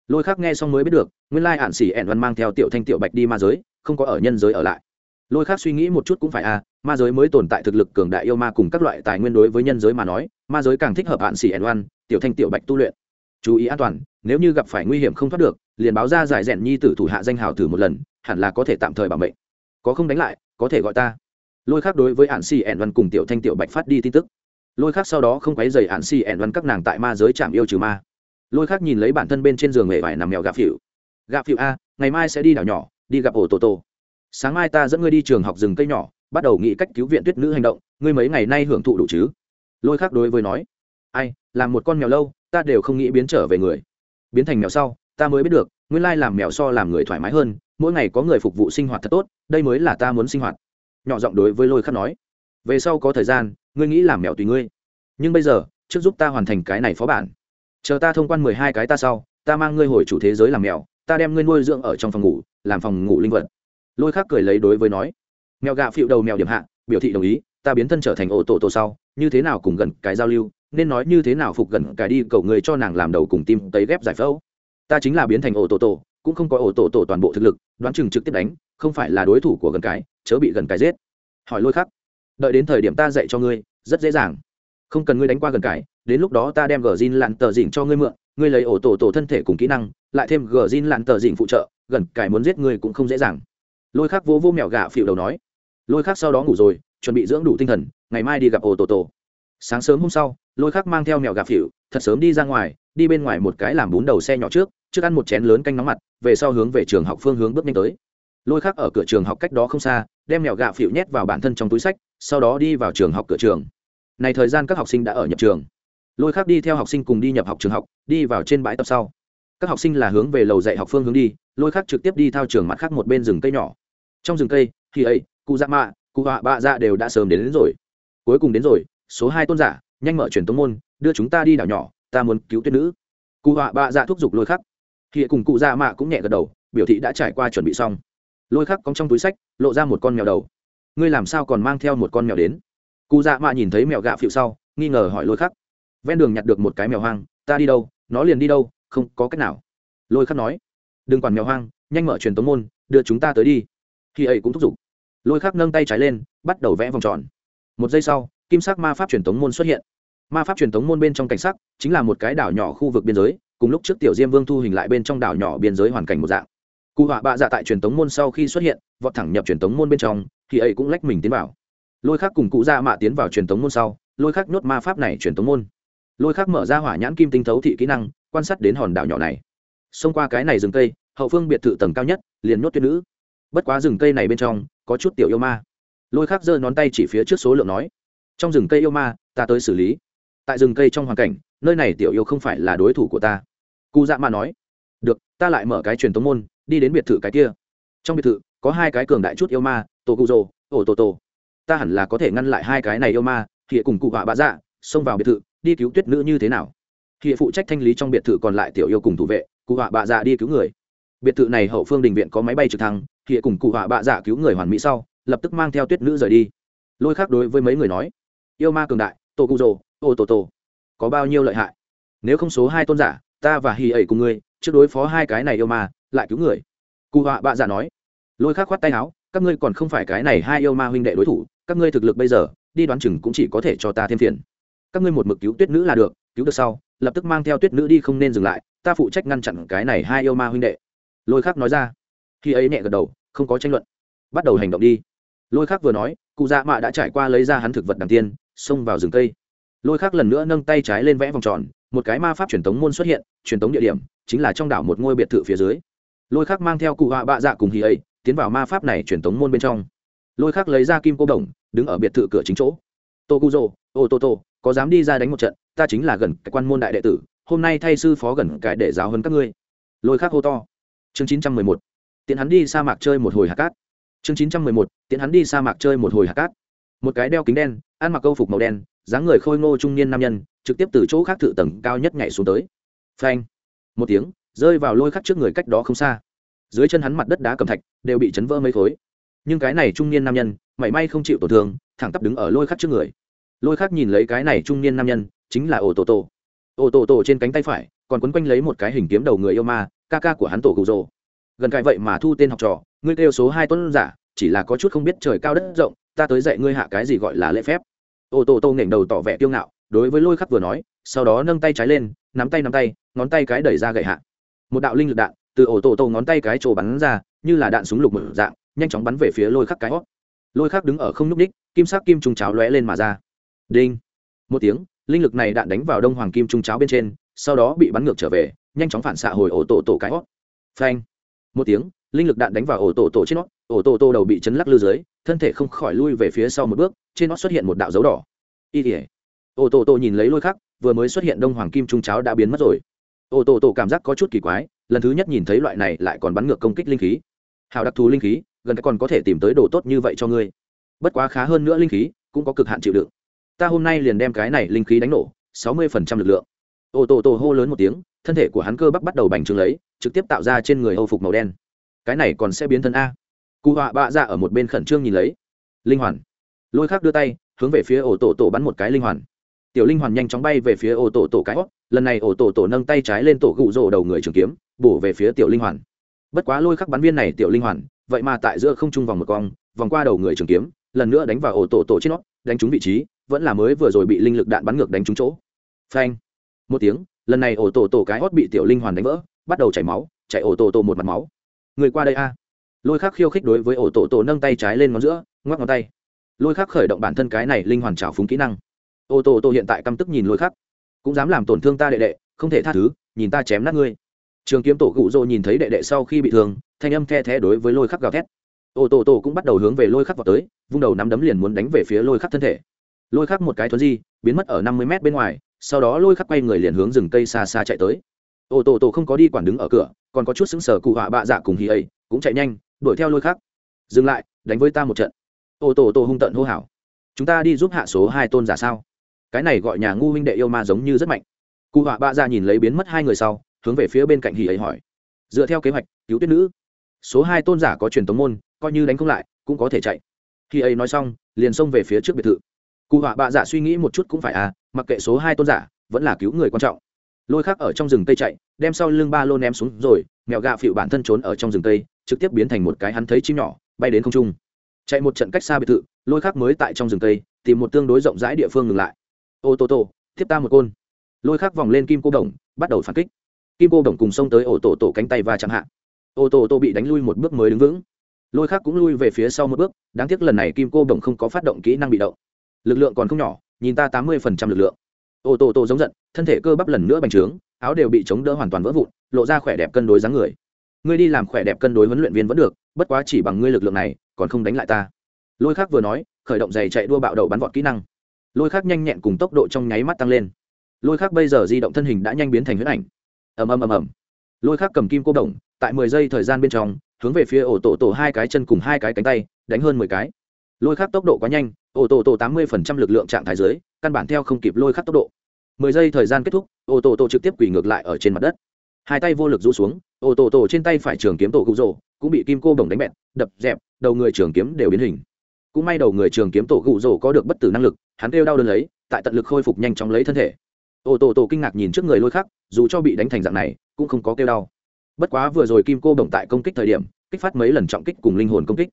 Lôi khắc nghe xong mới biết được, nguyên lai ạn xì ẻn văn mang theo tiểu thanh tiểu bạch đi ma giới, không có ở nhân giới ở lại. Lôi khắc suy nghĩ một chút cũng phải à ma giới mới tồn tại thực lực cường đại yêu ma cùng các loại tài nguyên đối với nhân giới mà nói, ma giới càng thích hợp ạn xì ẻn văn, tiểu thanh tiểu bạch tu luyện. Chú ý an toàn, nếu như gặp phải nguy hiểm không thoát được, liền báo ra giải rèn nhi tử thủ hạ danh hào thử một lần, hẳn là có thể tạm thời bảo mệnh. Có không đánh lại, có thể gọi ta. Lôi khác đối với ạn xì ẻn văn cùng tiểu thanh tiểu bạch phát đi tin tức lôi khác sau đó không quấy dày hạn xì ẻn văn các nàng tại ma giới trạm yêu trừ ma. Lôi khác nhìn lấy bản thân bên trên giường nghề vải nằm mèo gạ phịu. Gạ phịu a, ngày mai sẽ đi đảo nhỏ, đi gặp ổ tổ tổ. Sáng mai ta dẫn ngươi đi trường học rừng cây nhỏ, bắt đầu nghĩ cách cứu viện tuyết nữ hành động, ngươi mấy ngày nay hưởng thụ đủ chứ? Lôi khác đối với nói. Ai, làm một con mèo lâu, ta đều không nghĩ biến trở về người. Biến thành mèo sau, ta mới biết được, nguyên lai làm mèo so làm người thoải mái hơn, mỗi ngày có người phục vụ sinh hoạt thật tốt, đây mới là ta muốn sinh hoạt. Nhỏ giọng đối với lôi khắc nói. Về sau có thời gian ngươi nghĩ làm mèo tùy ngươi. Nhưng bây giờ, trước giúp ta hoàn thành cái này phó bản. Chờ ta thông quan mười hai cái ta sau, ta mang ngươi hồi chủ thế giới làm mèo, ta đem ngươi nuôi dưỡng ở trong phòng ngủ, làm phòng ngủ linh vật. Lôi khắc cười lấy đối với nói, mèo gạ phịu đầu mèo điểm hạ, biểu thị đồng ý, ta biến thân trở thành ổ tổ tổ sau, như thế nào cùng gần cái giao lưu, nên nói như thế nào phục gần cái đi cầu người cho nàng làm đầu cùng tim tấy ghép giải phẫu. Ta chính là biến thành ổ tổ tổ, cũng không có ổ tổ tổ toàn bộ thực lực, đoán chừng trực tiếp đánh, không phải là đối thủ của gần cái, chớ bị gần cái giết. Hỏi lôi khắc đợi đến thời điểm ta dạy cho ngươi, rất dễ dàng. Không cần ngươi đánh qua gần cải đến lúc đó ta đem gờ zin lặn tờ dỉnh cho ngươi mượn, ngươi lấy ổ tổ tổ thân thể cùng kỹ năng, lại thêm gờ zin lặn tờ dỉnh phụ trợ, gần cải muốn giết ngươi cũng không dễ dàng. Lôi khắc vô vô mẹo gà phịu đầu nói. Lôi khắc sau đó ngủ rồi, chuẩn bị dưỡng đủ tinh thần, ngày mai đi gặp ổ tổ tổ. Sáng sớm hôm sau, lôi khắc mang theo mèo gà phịu, thật sớm đi ra ngoài, đi bên ngoài một cái làm bún đầu xe nhỏ trước trước ăn một chén lớn canh nóng mặt, về sau hướng về trường học phương hướng bước nhanh tới. Lôi khắc ở cửa trường học cách đó không xa, đem mèo gà phịu nhét vào bản thân trong túi sách sau đó đi vào trường học cửa trường. Này thời gian các học sinh đã ở nhập trường. Lôi khác đi theo học sinh cùng đi nhập học trường học đi vào trên bãi tập sau. Các học sinh là hướng về lầu dạy học phương hướng đi lôi khác trực tiếp đi thao trường mặt khác một bên rừng cây nhỏ. Trong rừng cây thì ấy cụ dạ mạ cụ họa bạ dạ đều đã sớm đến, đến rồi. Cuối cùng đến rồi số hai tôn giả nhanh mở truyền tống môn đưa chúng ta đi đảo nhỏ ta muốn cứu tuyết nữ. Cụ họa bạ dạ thúc giục lôi khắc. Thì cùng cụ dạ mạ cũng nhẹ gật đầu biểu thị đã trải qua chuẩn bị xong. Lôi khắc cóng trong túi sách lộ ra một con mèo đầu ngươi làm sao còn mang theo một con mèo đến? Cụ dạ mạ nhìn thấy mèo gạ phịu sau, nghi ngờ hỏi lôi khắc. Ven đường nhặt được một cái mèo hoang, ta đi đâu, nó liền đi đâu, không có cách nào. Lôi khắc nói. Đừng quản mèo hoang, nhanh mở truyền tống môn, đưa chúng ta tới đi. Khi ấy cũng thúc giục. Lôi khắc nâng tay trái lên, bắt đầu vẽ vòng tròn. Một giây sau, kim sắc ma pháp truyền tống môn xuất hiện. Ma pháp truyền tống môn bên trong cảnh sắc, chính là một cái đảo nhỏ khu vực biên giới, cùng lúc trước tiểu diêm vương thu hình lại bên trong đảo nhỏ biên giới hoàn cảnh một dạng cụ họa bạ dạ tại truyền tống môn sau khi xuất hiện, vọt thẳng nhập truyền tống môn bên trong, thì ấy cũng lách mình tiến vào. Lôi khác cùng cụ dạ mạ tiến vào truyền tống môn sau, lôi khác nhốt ma pháp này truyền tống môn. Lôi khác mở ra hỏa nhãn kim tinh thấu thị kỹ năng, quan sát đến hòn đảo nhỏ này. Xông qua cái này rừng cây, hậu phương biệt thự tầng cao nhất, liền nhốt tuyết nữ. Bất quá rừng cây này bên trong, có chút tiểu yêu ma. Lôi khác giơ ngón tay chỉ phía trước số lượng nói, trong rừng cây yêu ma, ta tới xử lý. Tại rừng cây trong hoàn cảnh, nơi này tiểu yêu không phải là đối thủ của ta. Cụ dạ mạ nói, được, ta lại mở cái truyền tống môn đi đến biệt thự cái kia. Trong biệt thự, có hai cái cường đại chút yêu ma tổ cụ rồ ổ tổ tổ ta hẳn là có thể ngăn lại hai cái này yêu ma thì cùng cụ họa bạ dạ xông vào biệt thự, đi cứu tuyết nữ như thế nào? Thì phụ trách thanh lý trong biệt thự còn lại tiểu yêu cùng thủ vệ, cụ họa bạ dạ đi cứu người. Biệt thự này hậu phương đình viện có máy bay trực thăng thì cùng cụ họa bạ dạ cứu người hoàn mỹ sau, lập tức mang theo tuyết nữ rời đi. Lôi khác đối với mấy người nói, yêu ma cường đại tổ cụ rồ ổ tổ tổ có bao nhiêu lợi hại? Nếu không số hai tôn giả ta và hì ẩy cùng ngươi, trước đối phó hai cái này yêu ma, lại cứu người. Cụ họa bạ dạ nói. Lôi khắc khoát tay áo, các ngươi còn không phải cái này hai yêu ma huynh đệ đối thủ, các ngươi thực lực bây giờ, đi đoán chừng cũng chỉ có thể cho ta thêm phiền. Các ngươi một mực cứu tuyết nữ là được, cứu được sau, lập tức mang theo tuyết nữ đi không nên dừng lại, ta phụ trách ngăn chặn cái này hai yêu ma huynh đệ. Lôi khắc nói ra. Khi ấy nhẹ gật đầu, không có tranh luận. Bắt đầu hành động đi. Lôi khắc vừa nói, cụ dạ mạ đã trải qua lấy ra hắn thực vật đằng tiên, xông vào rừng cây. Lôi khắc lần nữa nâng tay trái lên vẽ vòng tròn một cái ma pháp truyền thống môn xuất hiện, truyền thống địa điểm chính là trong đảo một ngôi biệt thự phía dưới. Lôi khác mang theo cụ họa bạ dạ cùng hì ấy, tiến vào ma pháp này truyền thống môn bên trong. Lôi khác lấy ra kim cô đồng, đứng ở biệt thự cửa chính chỗ. Tô cu dô ô tô tô, có dám đi ra đánh một trận, ta chính là gần cái quan môn đại đệ tử, hôm nay thay sư phó gần cái để giáo hơn các ngươi. Lôi khác hô to. Chương chín trăm mười một, tiện hắn đi sa mạc chơi một hồi hạt cát. Chương chín trăm mười một, tiện hắn đi sa mạc chơi một hồi hạt cát. Một cái đeo kính đen, ăn mặc câu phục màu đen dáng người khôi ngô trung niên nam nhân, trực tiếp từ chỗ khác thự tầng cao nhất nhảy xuống tới. Phanh. Một tiếng, rơi vào lôi khắc trước người cách đó không xa. Dưới chân hắn mặt đất đá cầm thạch, đều bị chấn vỡ mấy khối. Nhưng cái này trung niên nam nhân, mảy may không chịu tổn thương, thẳng tắp đứng ở lôi khắc trước người. Lôi khắc nhìn lấy cái này trung niên nam nhân, chính là ổ tổ tổ ổ tổ tổ trên cánh tay phải, còn quấn quanh lấy một cái hình kiếm đầu người yêu ma, ca ca của hắn tổ cụ rồ. Gần cái vậy mà thu tên học trò, ngươi kêu số hai tuấn giả, chỉ là có chút không biết trời cao đất rộng, ta tới dạy ngươi hạ cái gì gọi là lễ phép ô tô tô nghển đầu tỏ vẻ kiêu ngạo, đối với lôi khắc vừa nói, sau đó nâng tay trái lên, nắm tay nắm tay, ngón tay cái đẩy ra gậy hạ. Một đạo linh lực đạn từ ổ tổ tô ngón tay cái trổ bắn ra, như là đạn súng lục mở dạng, nhanh chóng bắn về phía lôi khắc cái hót. Lôi khắc đứng ở không núp đích kim sắc kim trùng cháo lóe lên mà ra. Đinh. Một tiếng, linh lực này đạn đánh vào đông hoàng kim trung cháo bên trên, sau đó bị bắn ngược trở về, nhanh chóng phản xạ hồi ổ tổ tổ cái hót. Phanh. Một tiếng, linh lực đạn đánh vào ổ tổ tổ trên nót ổ tô tô đầu bị chấn lắc lư dưới, thân thể không khỏi lui về phía sau một bước, trên nó xuất hiện một đạo dấu đỏ. Y tỉa ổ tô tô nhìn lấy lôi khắc, vừa mới xuất hiện đông hoàng kim trung cháo đã biến mất rồi. Ổ tô tô cảm giác có chút kỳ quái, lần thứ nhất nhìn thấy loại này lại còn bắn ngược công kích linh khí. Hào đặc thù linh khí, gần còn có thể tìm tới đồ tốt như vậy cho ngươi. Bất quá khá hơn nữa linh khí, cũng có cực hạn chịu đựng. Ta hôm nay liền đem cái này linh khí đánh nổ, sáu mươi phần trăm lực lượng. Ô tô tô hô lớn một tiếng, thân thể của hắn cơ bắp bắt đầu bành trướng lấy, trực tiếp tạo ra trên người âu phục màu đen. Cái này còn sẽ biến thân a cụ họa bạ ra dạ ở một bên khẩn trương nhìn lấy. Linh hoàn. Lôi khác đưa tay, hướng về phía ổ tổ tổ bắn một cái linh hoàn. Tiểu linh hoàn nhanh chóng bay về phía ổ tổ tổ cái hót, lần này ổ tổ tổ nâng tay trái lên tổ gụ rổ đầu người trường kiếm, bổ về phía tiểu linh hoàn. Bất quá lôi khắc bắn viên này tiểu linh hoàn, vậy mà tại giữa không trung vòng một cong vòng qua đầu người trường kiếm, lần nữa đánh vào ổ tổ tổ trên nó, đánh trúng vị trí, vẫn là mới vừa rồi bị linh lực đạn bắn ngược đánh trúng chỗ. Phanh. Một tiếng, lần này ổ tổ tổ cái hót bị tiểu linh hoàn đánh vỡ, bắt đầu chảy máu chạy ổ tổ tổ một mặt máu. Người qua đây a lôi khắc khiêu khích đối với ổ tổ tổ nâng tay trái lên ngón giữa, ngoắc ngón tay. Lôi khắc khởi động bản thân cái này linh hoàn trào phúng kỹ năng. Ô tô tô hiện tại căm tức nhìn lôi khắc, cũng dám làm tổn thương ta đệ đệ, không thể tha thứ, nhìn ta chém nát ngươi. Trường kiếm tổ cụ rồ nhìn thấy đệ đệ sau khi bị thương, thanh âm the thé đối với lôi khắc gào thét. Ô tô tô cũng bắt đầu hướng về lôi khắc vào tới, vung đầu nắm đấm liền muốn đánh về phía lôi khắc thân thể. Lôi khắc một cái thuấn di, biến mất ở năm mươi mét bên ngoài, sau đó lôi khắc quay người liền hướng rừng cây xa xa chạy tới. Ô tô tô không có đi quản đứng ở cửa, còn có chút xứng sở cụ họa bạ dạ cùng hì ấy, cũng chạy nhanh đuổi theo lôi khắc. Dừng lại, đánh với ta một trận. Ô tô tô hung tận hô hào. Chúng ta đi giúp hạ số hai tôn giả sao? Cái này gọi nhà ngu huynh đệ yêu ma giống như rất mạnh. Cụ họa bạ ra nhìn lấy biến mất hai người sau, hướng về phía bên cạnh hỉ ấy hỏi. Dựa theo kế hoạch, cứu tuyết nữ. Số hai tôn giả có truyền tống môn, coi như đánh không lại, cũng có thể chạy. Khi ấy nói xong, liền xông về phía trước biệt thự. Cụ họa bạ giả suy nghĩ một chút cũng phải à mặc kệ số hai tôn giả, vẫn là cứu người quan trọng lôi khắc ở trong rừng cây chạy, đem sau lưng ba lô ném xuống rồi, mèo gạ phịu bản thân trốn ở trong rừng tây trực tiếp biến thành một cái hắn thấy chim nhỏ, bay đến không trung. Chạy một trận cách xa biệt thự, lôi khắc mới tại trong rừng tây tìm một tương đối rộng rãi địa phương ngừng lại. Ô tô tô tiếp ta một côn. Lôi khắc vòng lên kim cô đồng, bắt đầu phản kích. Kim cô đồng cùng xông tới ổ tổ tổ cánh tay và chẳng hạn ô tô tô bị đánh lui một bước mới đứng vững. Lôi khắc cũng lui về phía sau một bước, đáng tiếc lần này kim cô đồng không có phát động kỹ năng bị động. Lực lượng còn không nhỏ, nhìn ta tám mươi lực lượng ô tô tô giống giận, thân thể cơ bắp lần nữa bành trướng, áo đều bị chống đỡ hoàn toàn vỡ vụn, lộ ra khỏe đẹp cân đối dáng người. Ngươi đi làm khỏe đẹp cân đối huấn luyện viên vẫn được, bất quá chỉ bằng ngươi lực lượng này, còn không đánh lại ta. Lôi khác vừa nói, khởi động giày chạy đua bạo đầu bắn vọt kỹ năng. Lôi khác nhanh nhẹn cùng tốc độ trong nháy mắt tăng lên. Lôi khác bây giờ di động thân hình đã nhanh biến thành huyết ảnh. Ầm ầm ầm ầm. Lôi khác cầm kim cô đồng, tại mười giây thời gian bên trong, hướng về phía ổ tổ tổ hai cái chân cùng hai cái cánh tay, đánh hơn mười cái. Lôi khác tốc độ quá nhanh Ô tô tổ tám mươi phần trăm lực lượng trạng thái dưới, căn bản theo không kịp lôi khắc tốc độ. Mười giây thời gian kết thúc, ô tô tô trực tiếp quỳ ngược lại ở trên mặt đất. Hai tay vô lực rũ xuống, ô tô tô trên tay phải trường kiếm tổ cụ rồ, cũng bị kim cô bồng đánh bẹt, đập, dẹp, đầu người trường kiếm đều biến hình. Cũng may đầu người trường kiếm tổ cụ rồ có được bất tử năng lực, hắn kêu đau đớn lấy, tại tận lực khôi phục nhanh chóng lấy thân thể. Ô tô tô kinh ngạc nhìn trước người lôi khắc, dù cho bị đánh thành dạng này, cũng không có kêu đau. Bất quá vừa rồi kim cô bồng tại công kích thời điểm, kích phát mấy lần trọng kích cùng linh hồn công kích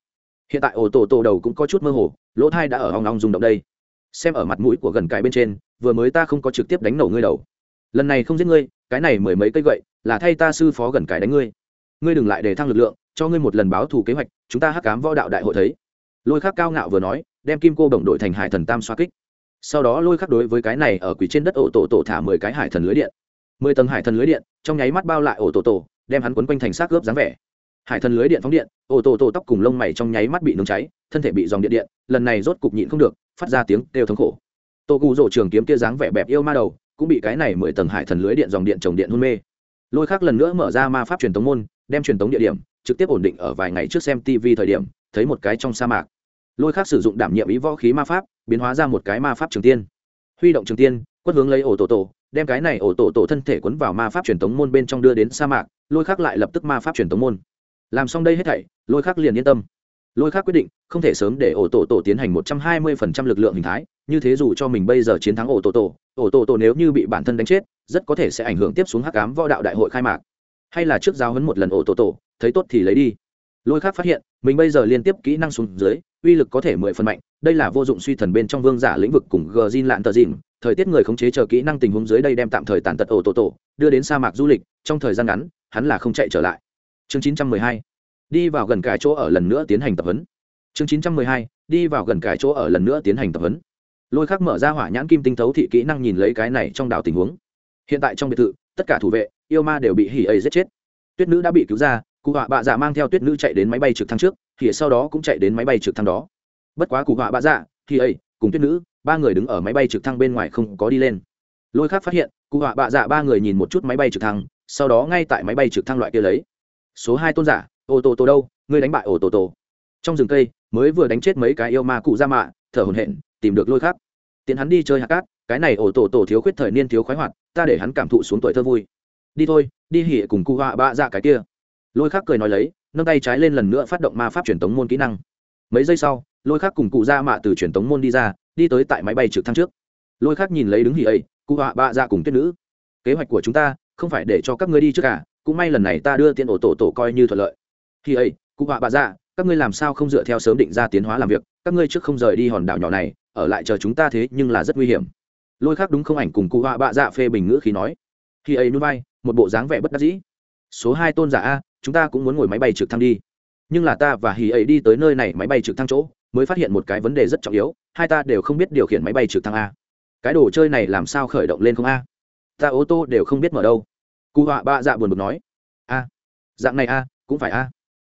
hiện tại ổ tổ tổ đầu cũng có chút mơ hồ, lỗ thai đã ở hòng long rung động đây. Xem ở mặt mũi của gần cái bên trên, vừa mới ta không có trực tiếp đánh nổ ngươi đầu. Lần này không giết ngươi, cái này mười mấy cây gậy, là thay ta sư phó gần cái đánh ngươi. Ngươi đừng lại để thăng lực lượng, cho ngươi một lần báo thù kế hoạch, chúng ta hắc cám võ đạo đại hội thấy. Lôi khắc cao ngạo vừa nói, đem kim cô đồng đội thành hải thần tam xoa kích. Sau đó lôi khắc đối với cái này ở quỷ trên đất ổ tổ tổ thả mười cái hải thần lưới điện. Mười tầng hải thần lưới điện, trong nháy mắt bao lại ổ tổ tổ, đem hắn quấn quanh thành xác ướp dáng vẻ hải thần lưới điện phóng điện ổ tổ tổ tóc cùng lông mày trong nháy mắt bị nướng cháy, thân thể bị dòng điện điện, lần này rốt cục nhịn không được, phát ra tiếng kêu thống khổ. Tô cụ rổ trường kiếm kia dáng vẻ bẹp yêu ma đầu, cũng bị cái này mười tầng hải thần lưới điện dòng điện trồng điện hôn mê. Lôi khác lần nữa mở ra ma pháp truyền tống môn, đem truyền tống địa điểm, trực tiếp ổn định ở vài ngày trước xem tv thời điểm, thấy một cái trong sa mạc. Lôi khác sử dụng đảm nhiệm ý võ khí ma pháp, biến hóa ra một cái ma pháp trường tiên. Huy động trường tiên, quất hướng lấy ổ tổ tổ, đem cái này ổ tổ tổ thân thể quấn vào ma pháp truyền tống môn bên trong đưa đến sa mạc, lôi khắc lại lập tức ma pháp truyền tống môn làm xong đây hết thảy, lôi khắc liền yên tâm. Lôi khắc quyết định, không thể sớm để ổ tổ tổ tiến hành một trăm hai mươi phần trăm lực lượng hình thái, như thế dù cho mình bây giờ chiến thắng ổ tổ tổ, ổ tổ tổ nếu như bị bản thân đánh chết, rất có thể sẽ ảnh hưởng tiếp xuống hắc ám võ đạo đại hội khai mạc. Hay là trước giao hấn một lần ổ tổ tổ, thấy tốt thì lấy đi. Lôi khác phát hiện, mình bây giờ liên tiếp kỹ năng xuống dưới, uy lực có thể mười phần mạnh, đây là vô dụng suy thần bên trong vương giả lĩnh vực cùng gờ zin lạn tờ dìn thời tiết người khống chế chờ kỹ năng tình huống dưới đây đem tạm thời tàn tật ổ tổ tổ, đưa đến sa mạc du lịch, trong thời gian ngắn, hắn là không chạy trở lại chương chín trăm mười hai, đi vào gần cái chỗ ở lần nữa tiến hành tập huấn. Chương chín trăm mười hai, đi vào gần cái chỗ ở lần nữa tiến hành tập huấn. Lôi khắc mở ra hỏa nhãn kim tinh thấu thị kỹ năng nhìn lấy cái này trong đảo tình huống. Hiện tại trong biệt thự, tất cả thủ vệ, yêu ma đều bị hỉ ấy giết chết. Tuyết nữ đã bị cứu ra, cụ họa bạ dạ mang theo tuyết nữ chạy đến máy bay trực thăng trước, thì sau đó cũng chạy đến máy bay trực thăng đó. Bất quá cụ họa bạ dạ thì ấy, cùng tuyết nữ, ba người đứng ở máy bay trực thăng bên ngoài không có đi lên. Lôi khác phát hiện, cụ họa bạ dạ ba người nhìn một chút máy bay trực thăng, sau đó ngay tại máy bay trực thăng loại kia lấy số hai tôn giả, ô tô tô đâu, ngươi đánh bại ô tô tô. Trong rừng cây, mới vừa đánh chết mấy cái yêu ma cụ ra mạ, thở hồn hện tìm được lôi khác tiến hắn đi chơi hạt cát, cái này ổ tổ tổ thiếu khuyết thời niên thiếu khoái hoạt, ta để hắn cảm thụ xuống tuổi thơ vui. Đi thôi, đi hỉ cùng cụ họa bạ ra cái kia. Lôi khác cười nói lấy, nâng tay trái lên lần nữa phát động ma pháp truyền tống môn kỹ năng. Mấy giây sau, lôi khác cùng cụ ra mạ từ truyền tống môn đi ra, đi tới tại máy bay trực thăng trước. Lôi khác nhìn lấy đứng hỉ ấy cụ họa bạ ra cùng tuyết nữ. Kế hoạch của chúng ta, không phải để cho các ngươi đi trước cả cũng may lần này ta đưa tiền ổ tổ tổ coi như thuận lợi. Khi ấy, cụ họa bà dạ các ngươi làm sao không dựa theo sớm định ra tiến hóa làm việc? Các ngươi trước không rời đi hòn đảo nhỏ này, ở lại chờ chúng ta thế nhưng là rất nguy hiểm. Lôi khác đúng không ảnh cùng cụ họa bạ dạ phê bình ngữ khí nói. Khi ấy núi bay một bộ dáng vẻ bất đắc dĩ. Số hai tôn giả a, chúng ta cũng muốn ngồi máy bay trực thăng đi. Nhưng là ta và hì ấy đi tới nơi này máy bay trực thăng chỗ, mới phát hiện một cái vấn đề rất trọng yếu, hai ta đều không biết điều khiển máy bay trực thăng a. Cái đồ chơi này làm sao khởi động lên không a? Ta ô tô đều không biết mở đâu cụ họa bạ dạ buồn bực nói, a, dạng này a, cũng phải a.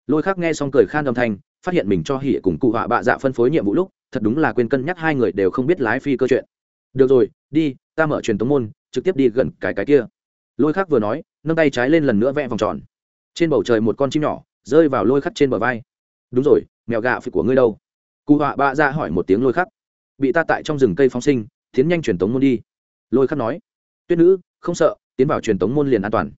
Lôi khác nghe xong cười khan âm thanh, phát hiện mình cho hỉ cùng cụ họa bạ dạ phân phối nhiệm vụ lúc, thật đúng là quên cân nhắc hai người đều không biết lái phi cơ chuyện. Được rồi, đi, ta mở truyền tống môn, trực tiếp đi gần cái cái kia. Lôi khắc vừa nói, nâng tay trái lên lần nữa vẽ vòng tròn. Trên bầu trời một con chim nhỏ rơi vào lôi khắc trên bờ vai. Đúng rồi, mèo gạ phỉ của ngươi đâu? Cụ họa bạ dạ hỏi một tiếng lôi khắc. Bị ta tại trong rừng cây phóng sinh, tiến nhanh truyền tống môn đi. Lôi khắc nói. Tuyết nữ, không sợ tiến vào truyền tống môn liền an toàn.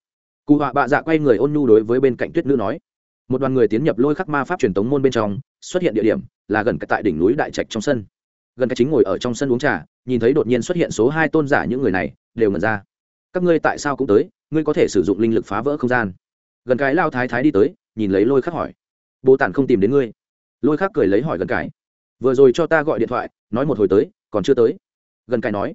Cụ họa bạ dạ quay người ôn nhu đối với bên cạnh tuyết nữ nói. Một đoàn người tiến nhập lôi khắc ma pháp truyền tống môn bên trong, xuất hiện địa điểm là gần tại đỉnh núi đại trạch trong sân. Gần cái chính ngồi ở trong sân uống trà, nhìn thấy đột nhiên xuất hiện số hai tôn giả những người này, đều ngẩn ra. Các ngươi tại sao cũng tới, ngươi có thể sử dụng linh lực phá vỡ không gian. Gần cái lao thái thái đi tới, nhìn lấy lôi khắc hỏi. Bồ tản không tìm đến ngươi. Lôi khắc cười lấy hỏi gần cái. Vừa rồi cho ta gọi điện thoại, nói một hồi tới, còn chưa tới. Gần cái nói.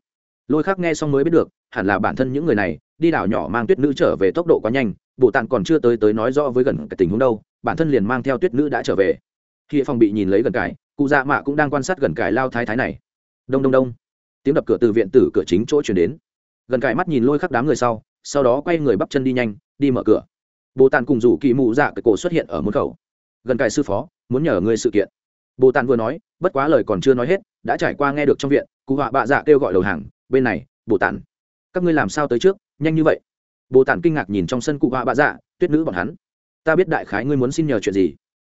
Lôi khắc nghe xong mới biết được hẳn là bản thân những người này, đi đảo nhỏ mang tuyết nữ trở về tốc độ quá nhanh bộ tạng còn chưa tới tới nói rõ với gần cái tình huống đâu, bản thân liền mang theo tuyết nữ đã trở về. Khi phòng bị nhìn lấy gần cải cụ dạ mạ cũng đang quan sát gần cải lao thái thái này. Đông đông đông. Tiếng đập cửa từ viện tử cửa chính chỗ chuyển đến. Gần cải mắt nhìn lôi khắc đám người sau sau đó quay người bắp chân đi nhanh, đi mở cửa. Bồ tàn cùng rủ kỳ mụ dạ cái cổ xuất hiện ở môn khẩu. Gần cải sư phó, muốn nhờ ngươi sự kiện. Bồ tàn vừa nói, bất quá lời còn chưa nói hết, đã trải qua nghe được trong viện, cụ họa bạ dạ kêu gọi đầu hàng, bên này, bồ tàn các ngươi làm sao tới trước nhanh như vậy? Bồ tản kinh ngạc nhìn trong sân cụ họa bạ dạ tuyết nữ bọn hắn. Ta biết đại khái ngươi muốn xin nhờ chuyện gì.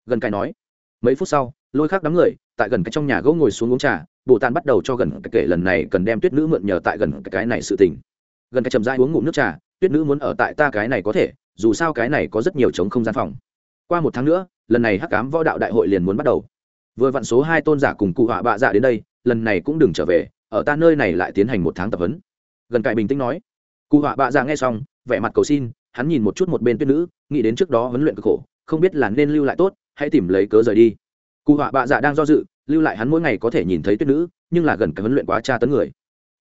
Gần cái nói. Mấy phút sau lôi khác đám người tại gần cái trong nhà gỗ ngồi xuống uống trà bồ tản bắt đầu cho gần cái kể lần này cần đem tuyết nữ mượn nhờ tại gần cái, này sự tình. Gần cái chầm dai uống ngụm nước trà tuyết nữ muốn ở tại ta cái này có thể dù sao cái này có rất nhiều trống không gian phòng. Qua một tháng nữa lần này hắc cám võ đạo đại hội liền muốn bắt đầu. Vừa vặn số hai tôn giả cùng cụ họa bạ dạ đến đây lần này cũng đừng trở về ở ta nơi này lại tiến hành một tháng tập huấn gần cải bình tĩnh nói, cụ họa bạ dạ nghe xong, vẻ mặt cầu xin, hắn nhìn một chút một bên tuyết nữ, nghĩ đến trước đó huấn luyện cực khổ, không biết là nên lưu lại tốt hãy tìm lấy cớ rời đi. Cụ họa bạ dạ đang do dự, lưu lại hắn mỗi ngày có thể nhìn thấy tuyết nữ, nhưng là gần cái huấn luyện quá tra tấn người.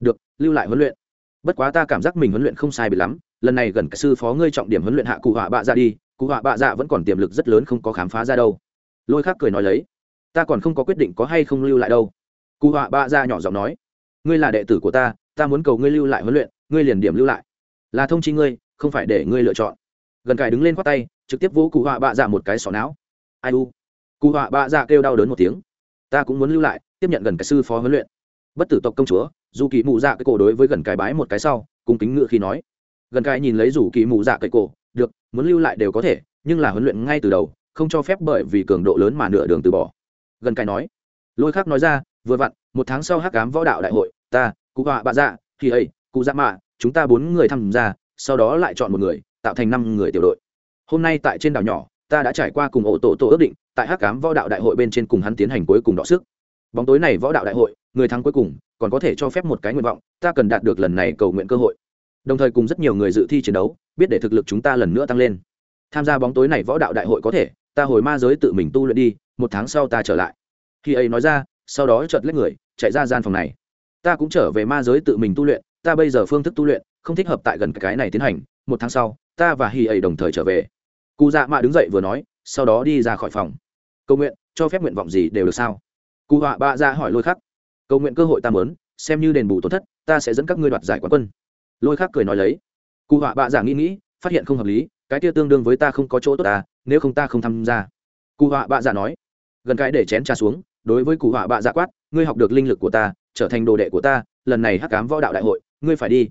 Được, lưu lại huấn luyện. Bất quá ta cảm giác mình huấn luyện không sai bị lắm, lần này gần cả sư phó ngươi trọng điểm huấn luyện hạ cụ họa bạ dạ đi, cụ họa bạ dạ vẫn còn tiềm lực rất lớn không có khám phá ra đâu. Lôi khác cười nói lấy, ta còn không có quyết định có hay không lưu lại đâu. Cụ họa bạ dạ nhỏ giọng nói, ngươi là đệ tử của ta ta muốn cầu ngươi lưu lại huấn luyện, ngươi liền điểm lưu lại. Là thông chi ngươi, không phải để ngươi lựa chọn. Gần cải đứng lên khoác tay, trực tiếp vỗ cụ họa bạ dạ một cái sọ não. Ai u? Cụ họa bạ dạ kêu đau đớn một tiếng. Ta cũng muốn lưu lại, tiếp nhận gần cái sư phó huấn luyện. Bất tử tộc công chúa, dù kỳ mụ dạ cái cổ đối với gần cái bái một cái sau, cùng kính ngựa khi nói. Gần cái nhìn lấy dù kỳ mụ dạ cái cổ, được, muốn lưu lại đều có thể, nhưng là huấn luyện ngay từ đầu, không cho phép bởi vì cường độ lớn mà nửa đường từ bỏ. Gần cái nói. Lôi khác nói ra, vừa vặn, một tháng sau hắc cám võ đạo đại hội ta, cụ họa bạ dạ khi ấy, cụ dạ mạ, chúng ta bốn người tham gia, sau đó lại chọn một người, tạo thành năm người tiểu đội. Hôm nay tại trên đảo nhỏ, ta đã trải qua cùng ổ tổ tổ ước định, tại hắc cám võ đạo đại hội bên trên cùng hắn tiến hành cuối cùng đọ sức. Bóng tối này võ đạo đại hội, người thắng cuối cùng, còn có thể cho phép một cái nguyện vọng, ta cần đạt được lần này cầu nguyện cơ hội. Đồng thời cùng rất nhiều người dự thi chiến đấu, biết để thực lực chúng ta lần nữa tăng lên. Tham gia bóng tối này võ đạo đại hội có thể, ta hồi ma giới tự mình tu luyện đi, một tháng sau ta trở lại. Khi ấy nói ra, sau đó chợt lấy người, chạy ra gian phòng này ta cũng trở về ma giới tự mình tu luyện, ta bây giờ phương thức tu luyện, không thích hợp tại gần cái này tiến hành, một tháng sau, ta và hy ấy đồng thời trở về. Cụ dạ mạ đứng dậy vừa nói, sau đó đi ra khỏi phòng. Cầu nguyện, cho phép nguyện vọng gì đều được sao? Cụ dạ họa bạ ra dạ hỏi lôi khắc. Cầu nguyện cơ hội ta mớn xem như đền bù tổn thất, ta sẽ dẫn các ngươi đoạt giải quán quân. Lôi khắc cười nói lấy. Cụ dạ họa bạ giả dạ nghĩ nghĩ, phát hiện không hợp lý, cái kia tương đương với ta không có chỗ tốt ta nếu không ta không tham gia. Cụ dạ họa bạ giả dạ nói. Gần cái để chén trà xuống, đối với cụ họa bạ giả quát ngươi học được linh lực của ta, trở thành đồ đệ của ta, lần này hắc cám võ đạo đại hội, ngươi phải đi.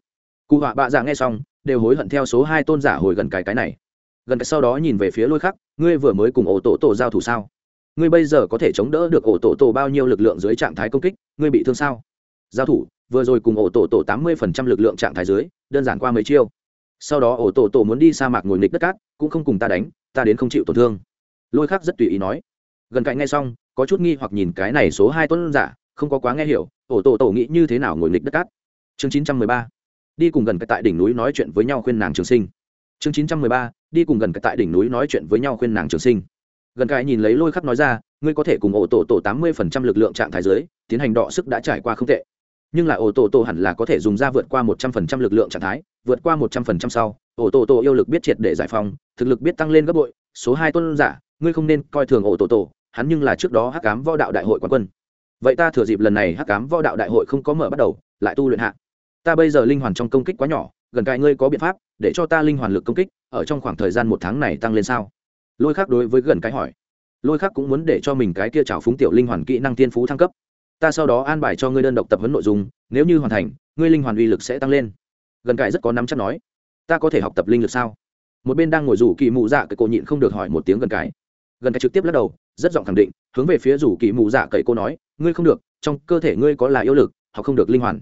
Cụ họa bạ dạ nghe xong, đều hối hận theo số hai tôn giả hồi gần cái cái này. Gần cái sau đó nhìn về phía lôi khắc, ngươi vừa mới cùng ổ tổ tổ giao thủ sao? Ngươi bây giờ có thể chống đỡ được ổ tổ tổ bao nhiêu lực lượng dưới trạng thái công kích, ngươi bị thương sao? Giao thủ, vừa rồi cùng ổ tổ tổ tám mươi phần trăm lực lượng trạng thái dưới, đơn giản qua mấy chiêu. Sau đó ổ tổ tổ muốn đi sa mạc ngồi nghịch đất cát, cũng không cùng ta đánh, ta đến không chịu tổn thương. Lôi khắc rất tùy ý nói. Gần cạnh nghe xong có chút nghi hoặc nhìn cái này số hai tuấn giả, không có quá nghe hiểu, ổ tổ tổ nghĩ như thế nào ngồi nghịch đất cát. Chương chín trăm mười ba, đi cùng gần cái tại đỉnh núi nói chuyện với nhau khuyên nàng trường sinh. Chương chín trăm mười ba, đi cùng gần cái tại đỉnh núi nói chuyện với nhau khuyên nàng trường sinh. Gần cái nhìn lấy lôi khắc nói ra, ngươi có thể cùng ổ tổ tổ tám mươi phần trăm lực lượng trạng thái dưới, tiến hành đọ sức đã trải qua không tệ. Nhưng là ổ tổ tổ hẳn là có thể dùng ra vượt qua một trăm phần trăm lực lượng trạng thái, vượt qua một trăm phần trăm sau, ổ tổ tổ yêu lực biết triệt để giải phóng, thực lực biết tăng lên gấp bội, số hai tuân giả, ngươi không nên coi thường ổ tổ tổ hắn nhưng là trước đó hắc cám võ đạo đại hội quán quân. Vậy ta thừa dịp lần này hắc cám võ đạo đại hội không có mở bắt đầu, lại tu luyện hạ. Ta bây giờ linh hoàn trong công kích quá nhỏ, gần cài ngươi có biện pháp, để cho ta linh hoàn lực công kích, ở trong khoảng thời gian một tháng này tăng lên sao? Lôi khác đối với gần cái hỏi. Lôi khác cũng muốn để cho mình cái kia trào phúng tiểu linh hoàn kỹ năng tiên phú thăng cấp. Ta sau đó an bài cho ngươi đơn độc tập huấn nội dung, nếu như hoàn thành, ngươi linh hoàn uy lực sẽ tăng lên. Gần cài rất có nắm chắc nói. Ta có thể học tập linh lực sao? Một bên đang ngồi rủ kỳ mụ dạ cái cô nhịn không được hỏi một tiếng gần cái. Gần cái trực tiếp lắc đầu rất giọng khẳng định, hướng về phía rủ kỳ mù dạ cậy cô nói, ngươi không được, trong cơ thể ngươi có là yêu lực, hoặc không được linh hoàn.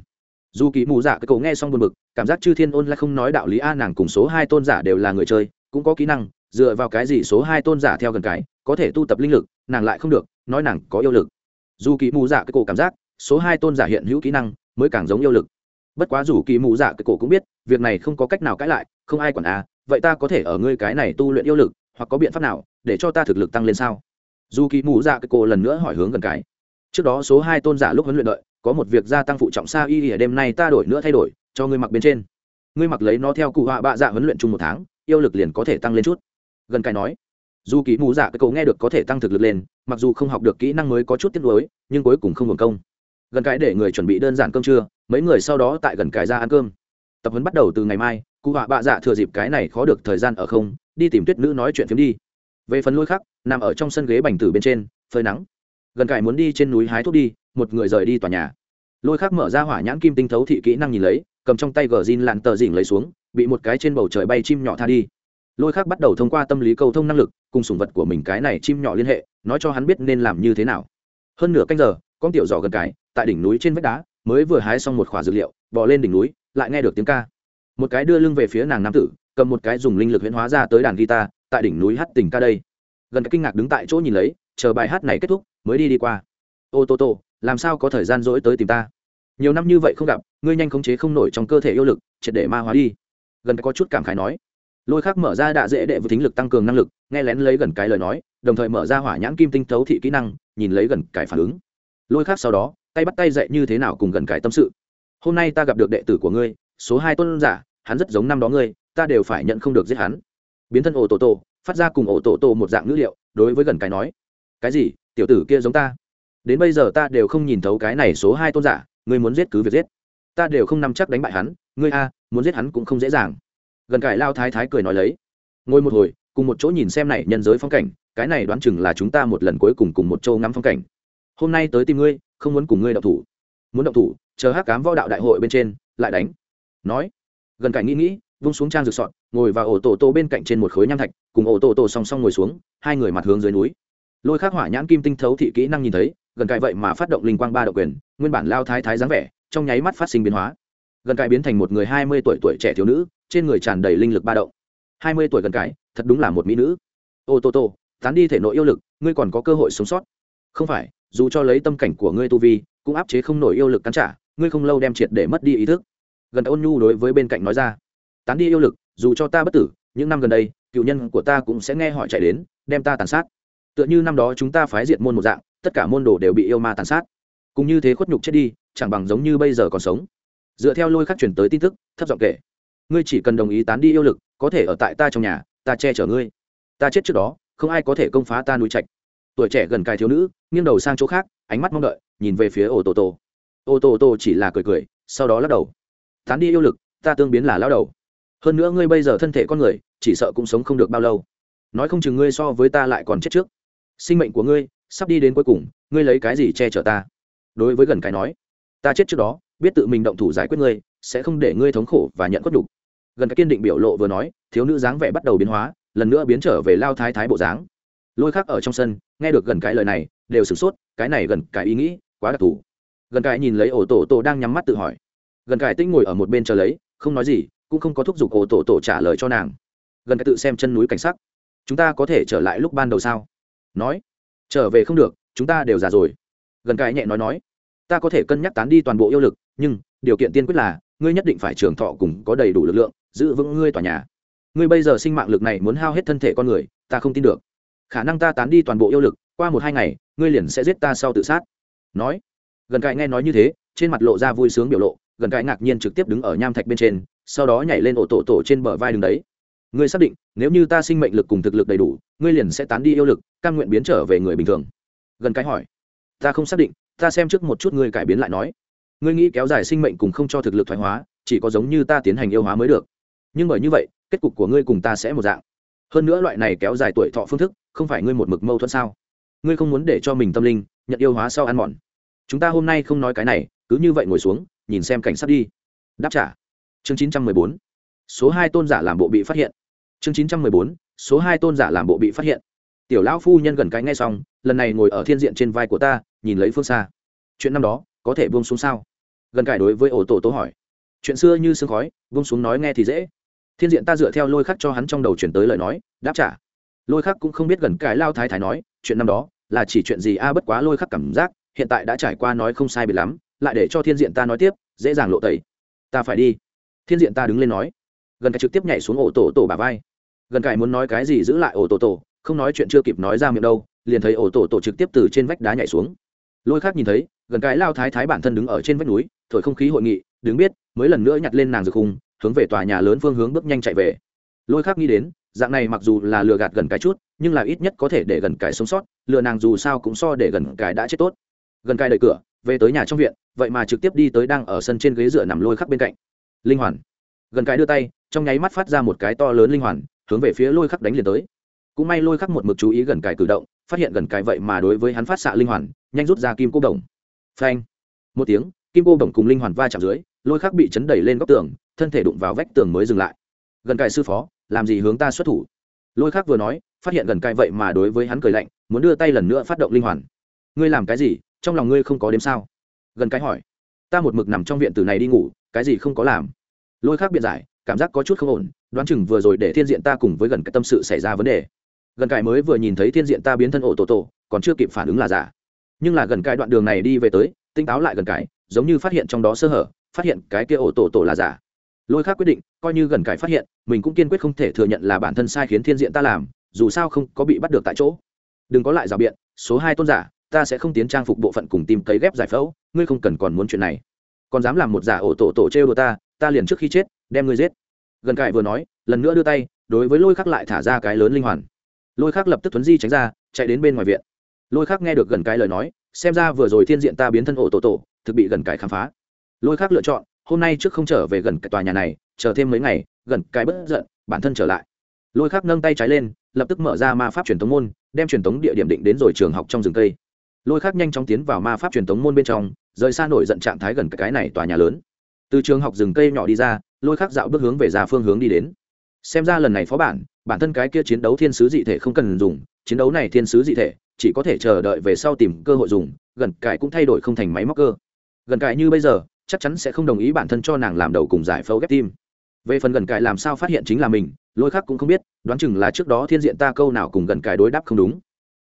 Dù kỳ mù dạ cái cô nghe xong buồn bực, cảm giác chư thiên ôn lại không nói đạo lý a, nàng cùng số hai tôn giả đều là người chơi, cũng có kỹ năng, dựa vào cái gì số hai tôn giả theo gần cái, có thể tu tập linh lực, nàng lại không được, nói nàng có yêu lực. Dù kỳ mù dạ cái cổ cảm giác, số hai tôn giả hiện hữu kỹ năng, mới càng giống yêu lực. Bất quá dù kỳ mù dạ cái cổ cũng biết, việc này không có cách nào cãi lại, không ai quản a, vậy ta có thể ở ngươi cái này tu luyện yêu lực, hoặc có biện pháp nào, để cho ta thực lực tăng lên sao? Dù kỳ mù dạ cái cô lần nữa hỏi hướng gần cái. Trước đó số hai tôn giả lúc huấn luyện đợi, có một việc gia tăng phụ trọng xa y ỉa đêm nay ta đổi nữa thay đổi, cho ngươi mặc bên trên. Ngươi mặc lấy nó theo cụ họa bạ dạ huấn luyện chung một tháng, yêu lực liền có thể tăng lên chút. Gần cái nói, dù kỳ mù dạ cái cậu nghe được có thể tăng thực lực lên, mặc dù không học được kỹ năng mới có chút tiếc nuối, nhưng cuối cùng không hưởng công. Gần cái để người chuẩn bị đơn giản cơm trưa, mấy người sau đó tại gần cái ra ăn cơm. Tập huấn bắt đầu từ ngày mai, cụ họa bạ dạ thừa dịp cái này khó được thời gian ở không, đi tìm tuyết nữ nói chuyện phiếm đi về phần lôi khắc, nằm ở trong sân ghế bành tử bên trên, phơi nắng. Gần cải muốn đi trên núi hái thuốc đi, một người rời đi tòa nhà. Lôi khắc mở ra hỏa nhãn kim tinh thấu thị kỹ năng nhìn lấy, cầm trong tay gờ zin lặn tờ dỉnh lấy xuống, bị một cái trên bầu trời bay chim nhỏ tha đi. Lôi khắc bắt đầu thông qua tâm lý cầu thông năng lực, cùng sủng vật của mình cái này chim nhỏ liên hệ, nói cho hắn biết nên làm như thế nào. Hơn nửa canh giờ, con tiểu giỏ gần cái tại đỉnh núi trên vách đá, mới vừa hái xong một khỏa dược liệu bỏ lên đỉnh núi, lại nghe được tiếng ca. Một cái đưa lưng về phía nàng nam tử, cầm một cái dùng linh lực huyễn hóa ra tới đàn guitar tại đỉnh núi hát tình ca đây. Gần cái kinh ngạc đứng tại chỗ nhìn lấy, chờ bài hát này kết thúc, mới đi đi qua. Ô tô tô, làm sao có thời gian rỗi tới tìm ta? Nhiều năm như vậy không gặp, ngươi nhanh khống chế không nổi trong cơ thể yêu lực, triệt để ma hóa đi. Gần có chút cảm khái nói. Lôi khác mở ra đạ dễ đệ với thính lực tăng cường năng lực, nghe lén lấy gần cái lời nói, đồng thời mở ra hỏa nhãn kim tinh thấu thị kỹ năng, nhìn lấy gần cái phản ứng. Lôi khác sau đó, tay bắt tay dạy như thế nào cùng gần cái tâm sự. Hôm nay ta gặp được đệ tử của ngươi, số hai tuân giả, hắn rất giống năm đó ngươi, ta đều phải nhận không được giết hắn biến thân ổ tổ tổ, phát ra cùng ổ tổ tổ một dạng ngữ liệu, đối với gần cái nói, cái gì? Tiểu tử kia giống ta? Đến bây giờ ta đều không nhìn thấu cái này số hai tôn giả, ngươi muốn giết cứ việc giết. Ta đều không nắm chắc đánh bại hắn, ngươi a, muốn giết hắn cũng không dễ dàng. Gần cải lao thái thái cười nói lấy, ngồi một hồi, cùng một chỗ nhìn xem này nhân giới phong cảnh, cái này đoán chừng là chúng ta một lần cuối cùng cùng một châu ngắm phong cảnh. Hôm nay tới tìm ngươi, không muốn cùng ngươi động thủ. Muốn động thủ, chờ hát cám võ đạo đại hội bên trên, lại đánh. Nói, gần cải nghĩ nghĩ vung xuống trang rực sọn ngồi vào ổ tổ tổ bên cạnh trên một khối nham thạch, cùng ổ tổ tổ song song ngồi xuống, hai người mặt hướng dưới núi. Lôi khắc hỏa nhãn kim tinh thấu thị kỹ năng nhìn thấy, gần cài vậy mà phát động linh quang ba độ quyền, nguyên bản lao thái thái dáng vẻ, trong nháy mắt phát sinh biến hóa. Gần cài biến thành một người hai mươi tuổi tuổi trẻ thiếu nữ, trên người tràn đầy linh lực ba động. Hai mươi tuổi gần cài thật đúng là một mỹ nữ. Ô tô tô, tán đi thể nội yêu lực, ngươi còn có cơ hội sống sót. Không phải, dù cho lấy tâm cảnh của ngươi tu vi, cũng áp chế không nổi yêu lực cắn trả, ngươi không lâu đem triệt để mất đi ý thức. Gần ôn nhu đối với bên cạnh nói ra tán đi yêu lực, dù cho ta bất tử, những năm gần đây, cựu nhân của ta cũng sẽ nghe họ chạy đến, đem ta tàn sát. Tựa như năm đó chúng ta phái diệt môn một dạng, tất cả môn đồ đều bị yêu ma tàn sát. Cũng như thế khuất nhục chết đi, chẳng bằng giống như bây giờ còn sống. Dựa theo lôi khắc chuyển tới tin tức, thấp giọng kể, ngươi chỉ cần đồng ý tán đi yêu lực, có thể ở tại ta trong nhà, ta che chở ngươi. Ta chết trước đó, không ai có thể công phá ta núi trạch. Tuổi trẻ gần cài thiếu nữ, nghiêng đầu sang chỗ khác, ánh mắt mong đợi, nhìn về phía ô tô tô. Ô tô tô chỉ là cười cười, sau đó lắc đầu. Tán đi yêu lực, ta tương biến là lao đầu hơn nữa ngươi bây giờ thân thể con người, chỉ sợ cũng sống không được bao lâu. Nói không chừng ngươi so với ta lại còn chết trước. Sinh mệnh của ngươi sắp đi đến cuối cùng, ngươi lấy cái gì che chở ta? Đối với gần cái nói, ta chết trước đó, biết tự mình động thủ giải quyết ngươi, sẽ không để ngươi thống khổ và nhận khuất đục gần cái kiên định biểu lộ vừa nói, thiếu nữ dáng vẻ bắt đầu biến hóa, lần nữa biến trở về lao thái thái bộ dáng. Lôi khác ở trong sân, nghe được gần cái lời này, đều sửng sốt, cái này gần cái ý nghĩ quá đặc thù. Gần cái nhìn lấy ổ tổ tổ đang nhắm mắt tự hỏi. Gần cái tĩnh ngồi ở một bên chờ lấy, không nói gì cũng không có thúc giục ổ tổ tổ trả lời cho nàng. Gần cái tự xem chân núi cảnh sắc. Chúng ta có thể trở lại lúc ban đầu sao? Nói. Trở về không được, chúng ta đều già rồi. Gần cái nhẹ nói nói. Ta có thể cân nhắc tán đi toàn bộ yêu lực, nhưng điều kiện tiên quyết là, ngươi nhất định phải trường thọ cùng có đầy đủ lực lượng, giữ vững ngươi tòa nhà. Ngươi bây giờ sinh mạng lực này muốn hao hết thân thể con người, ta không tin được. Khả năng ta tán đi toàn bộ yêu lực, qua một hai ngày, ngươi liền sẽ giết ta sau tự sát. Nói. Gần cãi nghe nói như thế, trên mặt lộ ra vui sướng biểu lộ gần cái ngạc nhiên trực tiếp đứng ở nham thạch bên trên, sau đó nhảy lên ổ tổ tổ trên bờ vai đứng đấy. Ngươi xác định, nếu như ta sinh mệnh lực cùng thực lực đầy đủ, ngươi liền sẽ tán đi yêu lực căn nguyện biến trở về người bình thường. Gần cái hỏi. Ta không xác định, ta xem trước một chút ngươi cải biến lại nói. Ngươi nghĩ kéo dài sinh mệnh cùng không cho thực lực thoái hóa, chỉ có giống như ta tiến hành yêu hóa mới được. Nhưng bởi như vậy, kết cục của ngươi cùng ta sẽ một dạng. Hơn nữa loại này kéo dài tuổi thọ phương thức, không phải ngươi một mực mâu thuẫn sao? Ngươi không muốn để cho mình tâm linh, nhận yêu hóa sau ăn mòn. Chúng ta hôm nay không nói cái này, cứ như vậy ngồi xuống nhìn xem cảnh sát đi. Đáp trả. Chương chín trăm mười bốn. Số hai tôn giả làm bộ bị phát hiện. Chương chín trăm mười bốn. Số hai tôn giả làm bộ bị phát hiện. Tiểu lão phu nhân gần cái ngay xong, lần này ngồi ở thiên diện trên vai của ta, nhìn lấy phương xa. Chuyện năm đó, có thể buông xuống sao? Gần cải đối với ổ tổ tố hỏi. Chuyện xưa như sương khói, buông xuống nói nghe thì dễ. Thiên diện ta dựa theo lôi khắc cho hắn trong đầu chuyển tới lời nói, đáp trả. Lôi khắc cũng không biết gần cái lao thái thái nói, chuyện năm đó, là chỉ chuyện gì a à bất quá lôi khắc cảm giác, hiện tại đã trải qua nói không sai bị lắm lại để cho thiên diện ta nói tiếp, dễ dàng lộ tẩy. Ta phải đi. Thiên diện ta đứng lên nói. Gần cái trực tiếp nhảy xuống ổ tổ tổ bà vai. Gần cái muốn nói cái gì giữ lại ổ tổ tổ, không nói chuyện chưa kịp nói ra miệng đâu, liền thấy ổ tổ tổ trực tiếp từ trên vách đá nhảy xuống. Lôi khác nhìn thấy, gần cái lao thái thái bản thân đứng ở trên vách núi, thổi không khí hội nghị, đứng biết, mới lần nữa nhặt lên nàng rực hùng, hướng về tòa nhà lớn phương hướng bước nhanh chạy về. Lôi khác nghĩ đến, dạng này mặc dù là lừa gạt gần cái chút, nhưng là ít nhất có thể để gần cái sống sót, lừa nàng dù sao cũng so để gần cái đã chết tốt. Gần cái đợi cửa về tới nhà trong viện, vậy mà trực tiếp đi tới đang ở sân trên ghế dựa nằm lôi khắc bên cạnh. Linh hoàn. Gần cái đưa tay, trong nháy mắt phát ra một cái to lớn linh hoàn, hướng về phía lôi khắc đánh liền tới. Cũng may lôi khắc một mực chú ý gần cái cử động, phát hiện gần cái vậy mà đối với hắn phát xạ linh hoàn, nhanh rút ra kim cô đồng. Phanh. Một tiếng, kim cô đồng cùng linh hoàn va chạm dưới, lôi khắc bị chấn đẩy lên góc tường, thân thể đụng vào vách tường mới dừng lại. Gần cái sư phó, làm gì hướng ta xuất thủ? Lôi khắc vừa nói, phát hiện gần cái vậy mà đối với hắn cười lạnh, muốn đưa tay lần nữa phát động linh hoàn. Ngươi làm cái gì? Trong lòng ngươi không có đếm sao? Gần cái hỏi. Ta một mực nằm trong viện từ này đi ngủ, cái gì không có làm. Lôi khác biện giải, cảm giác có chút không ổn, đoán chừng vừa rồi để thiên diện ta cùng với gần cái tâm sự xảy ra vấn đề. Gần cái mới vừa nhìn thấy thiên diện ta biến thân ổ tổ tổ, còn chưa kịp phản ứng là giả. Nhưng là gần cái đoạn đường này đi về tới, tinh táo lại gần cái, giống như phát hiện trong đó sơ hở, phát hiện cái kia ổ tổ tổ là giả. Lôi khác quyết định, coi như gần cái phát hiện, mình cũng kiên quyết không thể thừa nhận là bản thân sai khiến thiên diện ta làm, dù sao không có bị bắt được tại chỗ. Đừng có lại rào biện, số hai tôn giả ta sẽ không tiến trang phục bộ phận cùng tìm cấy ghép giải phẫu, ngươi không cần còn muốn chuyện này. Còn dám làm một giả ổ tổ tổ trêu đồ ta ta liền trước khi chết, đem ngươi giết. Gần cải vừa nói, lần nữa đưa tay, đối với lôi khắc lại thả ra cái lớn linh hoàn. Lôi khắc lập tức thuấn di tránh ra, chạy đến bên ngoài viện. Lôi khắc nghe được gần cái lời nói, xem ra vừa rồi thiên diện ta biến thân ổ tổ tổ, thực bị gần cái khám phá. Lôi khắc lựa chọn, hôm nay trước không trở về gần cái tòa nhà này, chờ thêm mấy ngày, gần cái bất giận, bản thân trở lại. Lôi khắc nâng tay trái lên, lập tức mở ra ma pháp truyền thống môn, đem truyền thống địa điểm định đến rồi trường học trong rừng cây lôi khắc nhanh chóng tiến vào ma pháp truyền thống môn bên trong, rời xa nổi giận trạng thái gần cái này tòa nhà lớn. Từ trường học rừng cây nhỏ đi ra, lôi khắc dạo bước hướng về ra phương hướng đi đến. Xem ra lần này phó bản bản thân cái kia chiến đấu thiên sứ dị thể không cần dùng, chiến đấu này thiên sứ dị thể, chỉ có thể chờ đợi về sau tìm cơ hội dùng, gần cải cũng thay đổi không thành máy móc cơ. Gần cải như bây giờ, chắc chắn sẽ không đồng ý bản thân cho nàng làm đầu cùng giải phẫu ghép tim. Về phần gần cài làm sao phát hiện chính là mình, lôi khác cũng không biết, đoán chừng là trước đó thiên diện ta câu nào cùng gần cài đối đáp không đúng.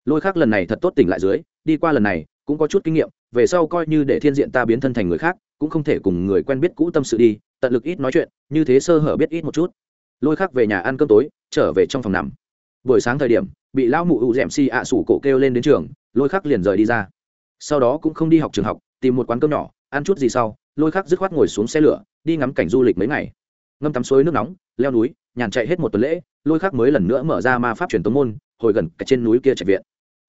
Lôi khác lần này thật tốt tỉnh lại dưới đi qua lần này, cũng có chút kinh nghiệm, về sau coi như để thiên diện ta biến thân thành người khác, cũng không thể cùng người quen biết cũ tâm sự đi, tận lực ít nói chuyện, như thế sơ hở biết ít một chút. Lôi khắc về nhà ăn cơm tối, trở về trong phòng nằm. Buổi sáng thời điểm, bị lão mụ ụ d ẻ m si ạ sủ cổ kêu lên đến trường, lôi khắc liền rời đi ra. Sau đó cũng không đi học trường học, tìm một quán cơm nhỏ, ăn chút gì sau, lôi khắc dứt khoát ngồi xuống xe lửa, đi ngắm cảnh du lịch mấy ngày. Ngâm tắm suối nước nóng, leo núi, nhàn chạy hết một tuần lễ, lôi khắc mới lần nữa mở ra ma pháp truyền tống môn, hồi gần cả trên núi kia chạy viện.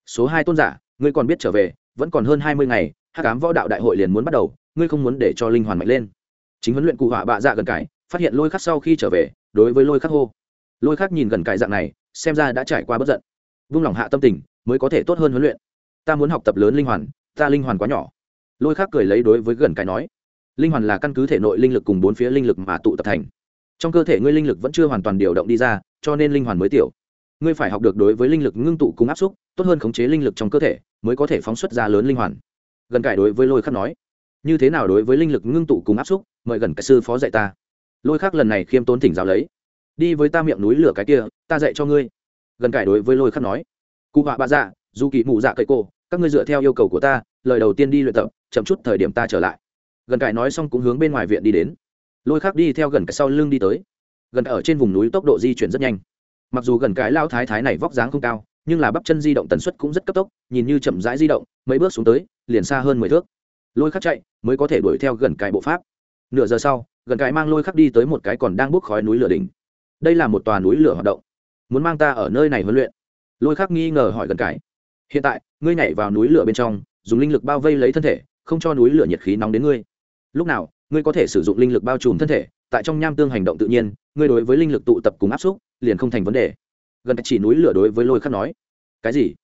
Số hai tôn giả ngươi còn biết trở về, vẫn còn hơn hai mươi ngày hát cám võ đạo đại hội liền muốn bắt đầu, ngươi không muốn để cho linh hoàn mạnh lên. Chính huấn luyện cụ họa bạ dạ gần cải, phát hiện lôi khắc sau khi trở về, đối với lôi khắc hô. Lôi khắc nhìn gần cải dạng này, xem ra đã trải qua bất giận. Vung lòng hạ tâm tình, mới có thể tốt hơn huấn luyện. Ta muốn học tập lớn linh hoàn, ta linh hoàn quá nhỏ. Lôi khắc cười lấy đối với gần cải nói. Linh hoàn là căn cứ thể nội linh lực cùng bốn phía linh lực mà tụ tập thành. Trong cơ thể ngươi linh lực vẫn chưa hoàn toàn điều động đi ra, cho nên linh hoàn mới tiểu ngươi phải học được đối với linh lực ngưng tụ cùng áp xúc, tốt hơn khống chế linh lực trong cơ thể, mới có thể phóng xuất ra lớn linh hoàn. Gần cải đối với lôi khắc nói. Như thế nào đối với linh lực ngưng tụ cùng áp xúc, mời gần cái sư phó dạy ta. Lôi khắc lần này khiêm tốn thỉnh giáo lấy. Đi với ta miệng núi lửa cái kia, ta dạy cho ngươi. Gần cải đối với lôi khắc nói. Cụ họa bạ dạ dù kỳ mụ dạ cậy cô, các ngươi dựa theo yêu cầu của ta, lời đầu tiên đi luyện tập, chậm chút thời điểm ta trở lại. Gần cải nói xong cũng hướng bên ngoài viện đi đến. Lôi khắc đi theo gần cái sau lưng đi tới. Gần ở trên vùng núi tốc độ di chuyển rất nhanh mặc dù gần cái lao thái thái này vóc dáng không cao, nhưng là bắp chân di động tần suất cũng rất cấp tốc, nhìn như chậm rãi di động, mấy bước xuống tới, liền xa hơn mười thước. Lôi khắc chạy, mới có thể đuổi theo gần cái bộ pháp. Nửa giờ sau, gần cái mang lôi khắc đi tới một cái còn đang bốc khói núi lửa đỉnh. Đây là một tòa núi lửa hoạt động. Muốn mang ta ở nơi này huấn luyện? Lôi khắc nghi ngờ hỏi gần cái. Hiện tại, ngươi nhảy vào núi lửa bên trong, dùng linh lực bao vây lấy thân thể, không cho núi lửa nhiệt khí nóng đến ngươi. Lúc nào, ngươi có thể sử dụng linh lực bao trùm thân thể, tại trong nham tương hành động tự nhiên, ngươi đối với linh lực tụ tập cùng áp xúc liền không thành vấn đề. Gần chỉ núi lửa đối với lôi khắc nói, cái gì?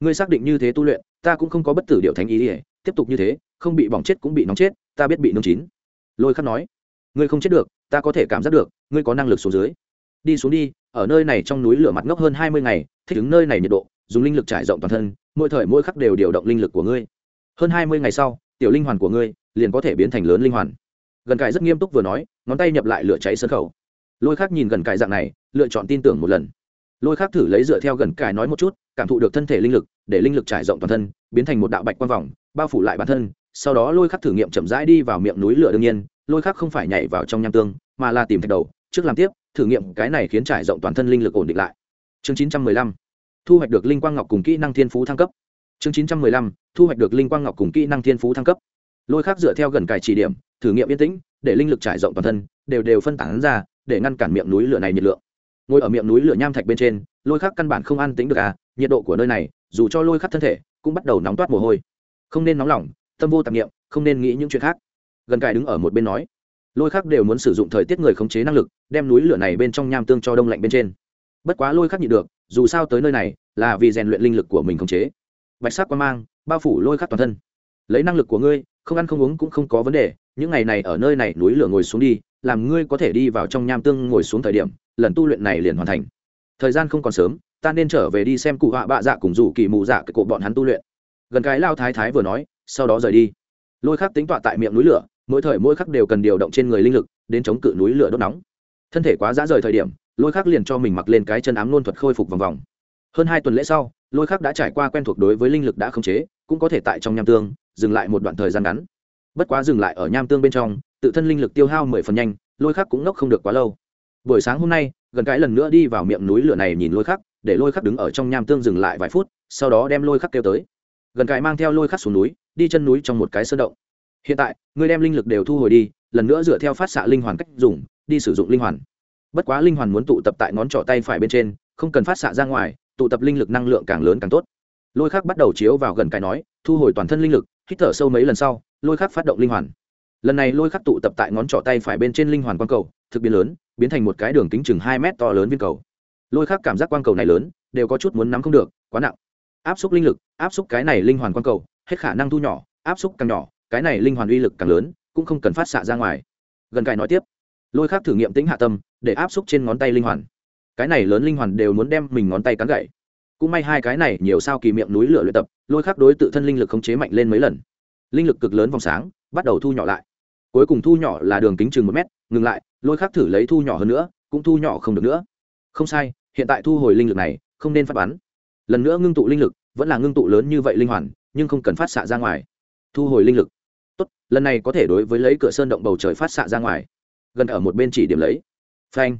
Ngươi xác định như thế tu luyện, ta cũng không có bất tử điệu thánh ý ỉa tiếp tục như thế, không bị bỏng chết cũng bị nóng chết, ta biết bị nung chín. Lôi khắc nói, ngươi không chết được, ta có thể cảm giác được, ngươi có năng lực xuống dưới. Đi xuống đi, ở nơi này trong núi lửa mặt ngốc hơn hai mươi ngày, thích ứng nơi này nhiệt độ, dùng linh lực trải rộng toàn thân, mỗi thời mỗi khắc đều điều động linh lực của ngươi. Hơn hai mươi ngày sau, tiểu linh hoàn của ngươi liền có thể biến thành lớn linh hoàn. Gần cải rất nghiêm túc vừa nói, ngón tay nhập lại lửa cháy sân khẩu. Lôi khác nhìn gần cải dạng này lựa chọn tin tưởng một lần. Lôi khác thử lấy dựa theo gần cải nói một chút, cảm thụ được thân thể linh lực, để linh lực trải rộng toàn thân, biến thành một đạo bạch quang vòng, bao phủ lại bản thân. Sau đó lôi khắc thử nghiệm chậm rãi đi vào miệng núi lửa đương nhiên, lôi khắc không phải nhảy vào trong nham tương, mà là tìm thạch đầu, trước làm tiếp, thử nghiệm cái này khiến trải rộng toàn thân linh lực ổn định lại. Chương chín trăm mười lăm, thu hoạch được linh quang ngọc cùng kỹ năng thiên phú thăng cấp. Chương chín trăm mười lăm, thu hoạch được linh quang ngọc cùng kỹ năng thiên phú thăng cấp. Lôi khác dựa theo gần cài chỉ điểm, thử nghiệm yên tĩnh, để linh lực trải rộng toàn thân, đều đều phân tán ra, để ngăn cản miệng núi lửa này nhiệt lượng ngồi ở miệng núi lửa nham thạch bên trên, lôi khắc căn bản không an tính được à nhiệt độ của nơi này, dù cho lôi khắc thân thể, cũng bắt đầu nóng toát mồ hôi. Không nên nóng lòng, tâm vô tạp nghiệm không nên nghĩ những chuyện khác. Gần cài đứng ở một bên nói, lôi khắc đều muốn sử dụng thời tiết người khống chế năng lực, đem núi lửa này bên trong nham tương cho đông lạnh bên trên. Bất quá lôi khắc nhịn được, dù sao tới nơi này, là vì rèn luyện linh lực của mình khống chế. Bạch sắc quan mang, bao phủ lôi khắc toàn thân. Lấy năng lực của ngươi, không ăn không uống cũng không có vấn đề, những ngày này ở nơi này núi lửa ngồi xuống đi làm ngươi có thể đi vào trong nham tương ngồi xuống thời điểm, lần tu luyện này liền hoàn thành. Thời gian không còn sớm, ta nên trở về đi xem cụ họa bạ dạ cùng rủ kỳ mù dạ cái cổ bọn hắn tu luyện. Gần cái lao thái thái vừa nói, sau đó rời đi. Lôi khắc tính tọa tại miệng núi lửa, mỗi thời mỗi khắc đều cần điều động trên người linh lực, đến chống cự núi lửa đốt nóng. Thân thể quá dã rời thời điểm, lôi khắc liền cho mình mặc lên cái chân ám luôn thuật khôi phục vòng vòng. Hơn hai tuần lễ sau, lôi khắc đã trải qua quen thuộc đối với linh lực đã khống chế, cũng có thể tại trong nham tương, dừng lại một đoạn thời gian ngắn. Bất quá dừng lại ở nham tương bên trong tự thân linh lực tiêu hao mười phần nhanh, lôi khắc cũng ngốc không được quá lâu. Buổi sáng hôm nay, gần cái lần nữa đi vào miệng núi lửa này nhìn lôi khắc, để lôi khắc đứng ở trong nham tương dừng lại vài phút, sau đó đem lôi khắc kêu tới. Gần cái mang theo lôi khắc xuống núi, đi chân núi trong một cái sơn động. Hiện tại ngươi đem linh lực đều thu hồi đi, lần nữa dựa theo phát xạ linh hoàn cách dùng, đi sử dụng linh hoàn. Bất quá linh hoàn muốn tụ tập tại ngón trỏ tay phải bên trên, không cần phát xạ ra ngoài, tụ tập linh lực năng lượng càng lớn càng tốt. Lôi khác bắt đầu chiếu vào gần cái nói, thu hồi toàn thân linh lực, hít thở sâu mấy lần sau, lôi khác phát động linh hoàn lần này lôi khắc tụ tập tại ngón trỏ tay phải bên trên linh hoàn quang cầu, thực biến lớn, biến thành một cái đường kính chừng hai mét to lớn viên cầu. Lôi khắc cảm giác quang cầu này lớn, đều có chút muốn nắm không được, quá nặng. Áp xúc linh lực, áp xúc cái này linh hoàn quang cầu, hết khả năng thu nhỏ, áp xúc càng nhỏ, cái này linh hoàn uy lực càng lớn, cũng không cần phát xạ ra ngoài. Gần cài nói tiếp. Lôi khắc thử nghiệm tính hạ tâm, để áp xúc trên ngón tay linh hoàn. Cái này lớn linh hoàn đều muốn đem mình ngón tay cắn gậy cũng may hai cái này nhiều sao kỳ miệng núi lửa luyện tập, lôi khắc đối tự thân linh lực khống chế mạnh lên mấy lần. Linh lực cực lớn vòng sáng, bắt đầu thu nhỏ lại cuối cùng thu nhỏ là đường kính chừng một mét, ngừng lại, lôi khác thử lấy thu nhỏ hơn nữa, cũng thu nhỏ không được nữa. Không sai, hiện tại thu hồi linh lực này, không nên phát bắn. Lần nữa ngưng tụ linh lực, vẫn là ngưng tụ lớn như vậy linh hoàn, nhưng không cần phát xạ ra ngoài. Thu hồi linh lực. Tốt, lần này có thể đối với lấy cửa sơn động bầu trời phát xạ ra ngoài. Gần ở một bên chỉ điểm lấy. Phanh.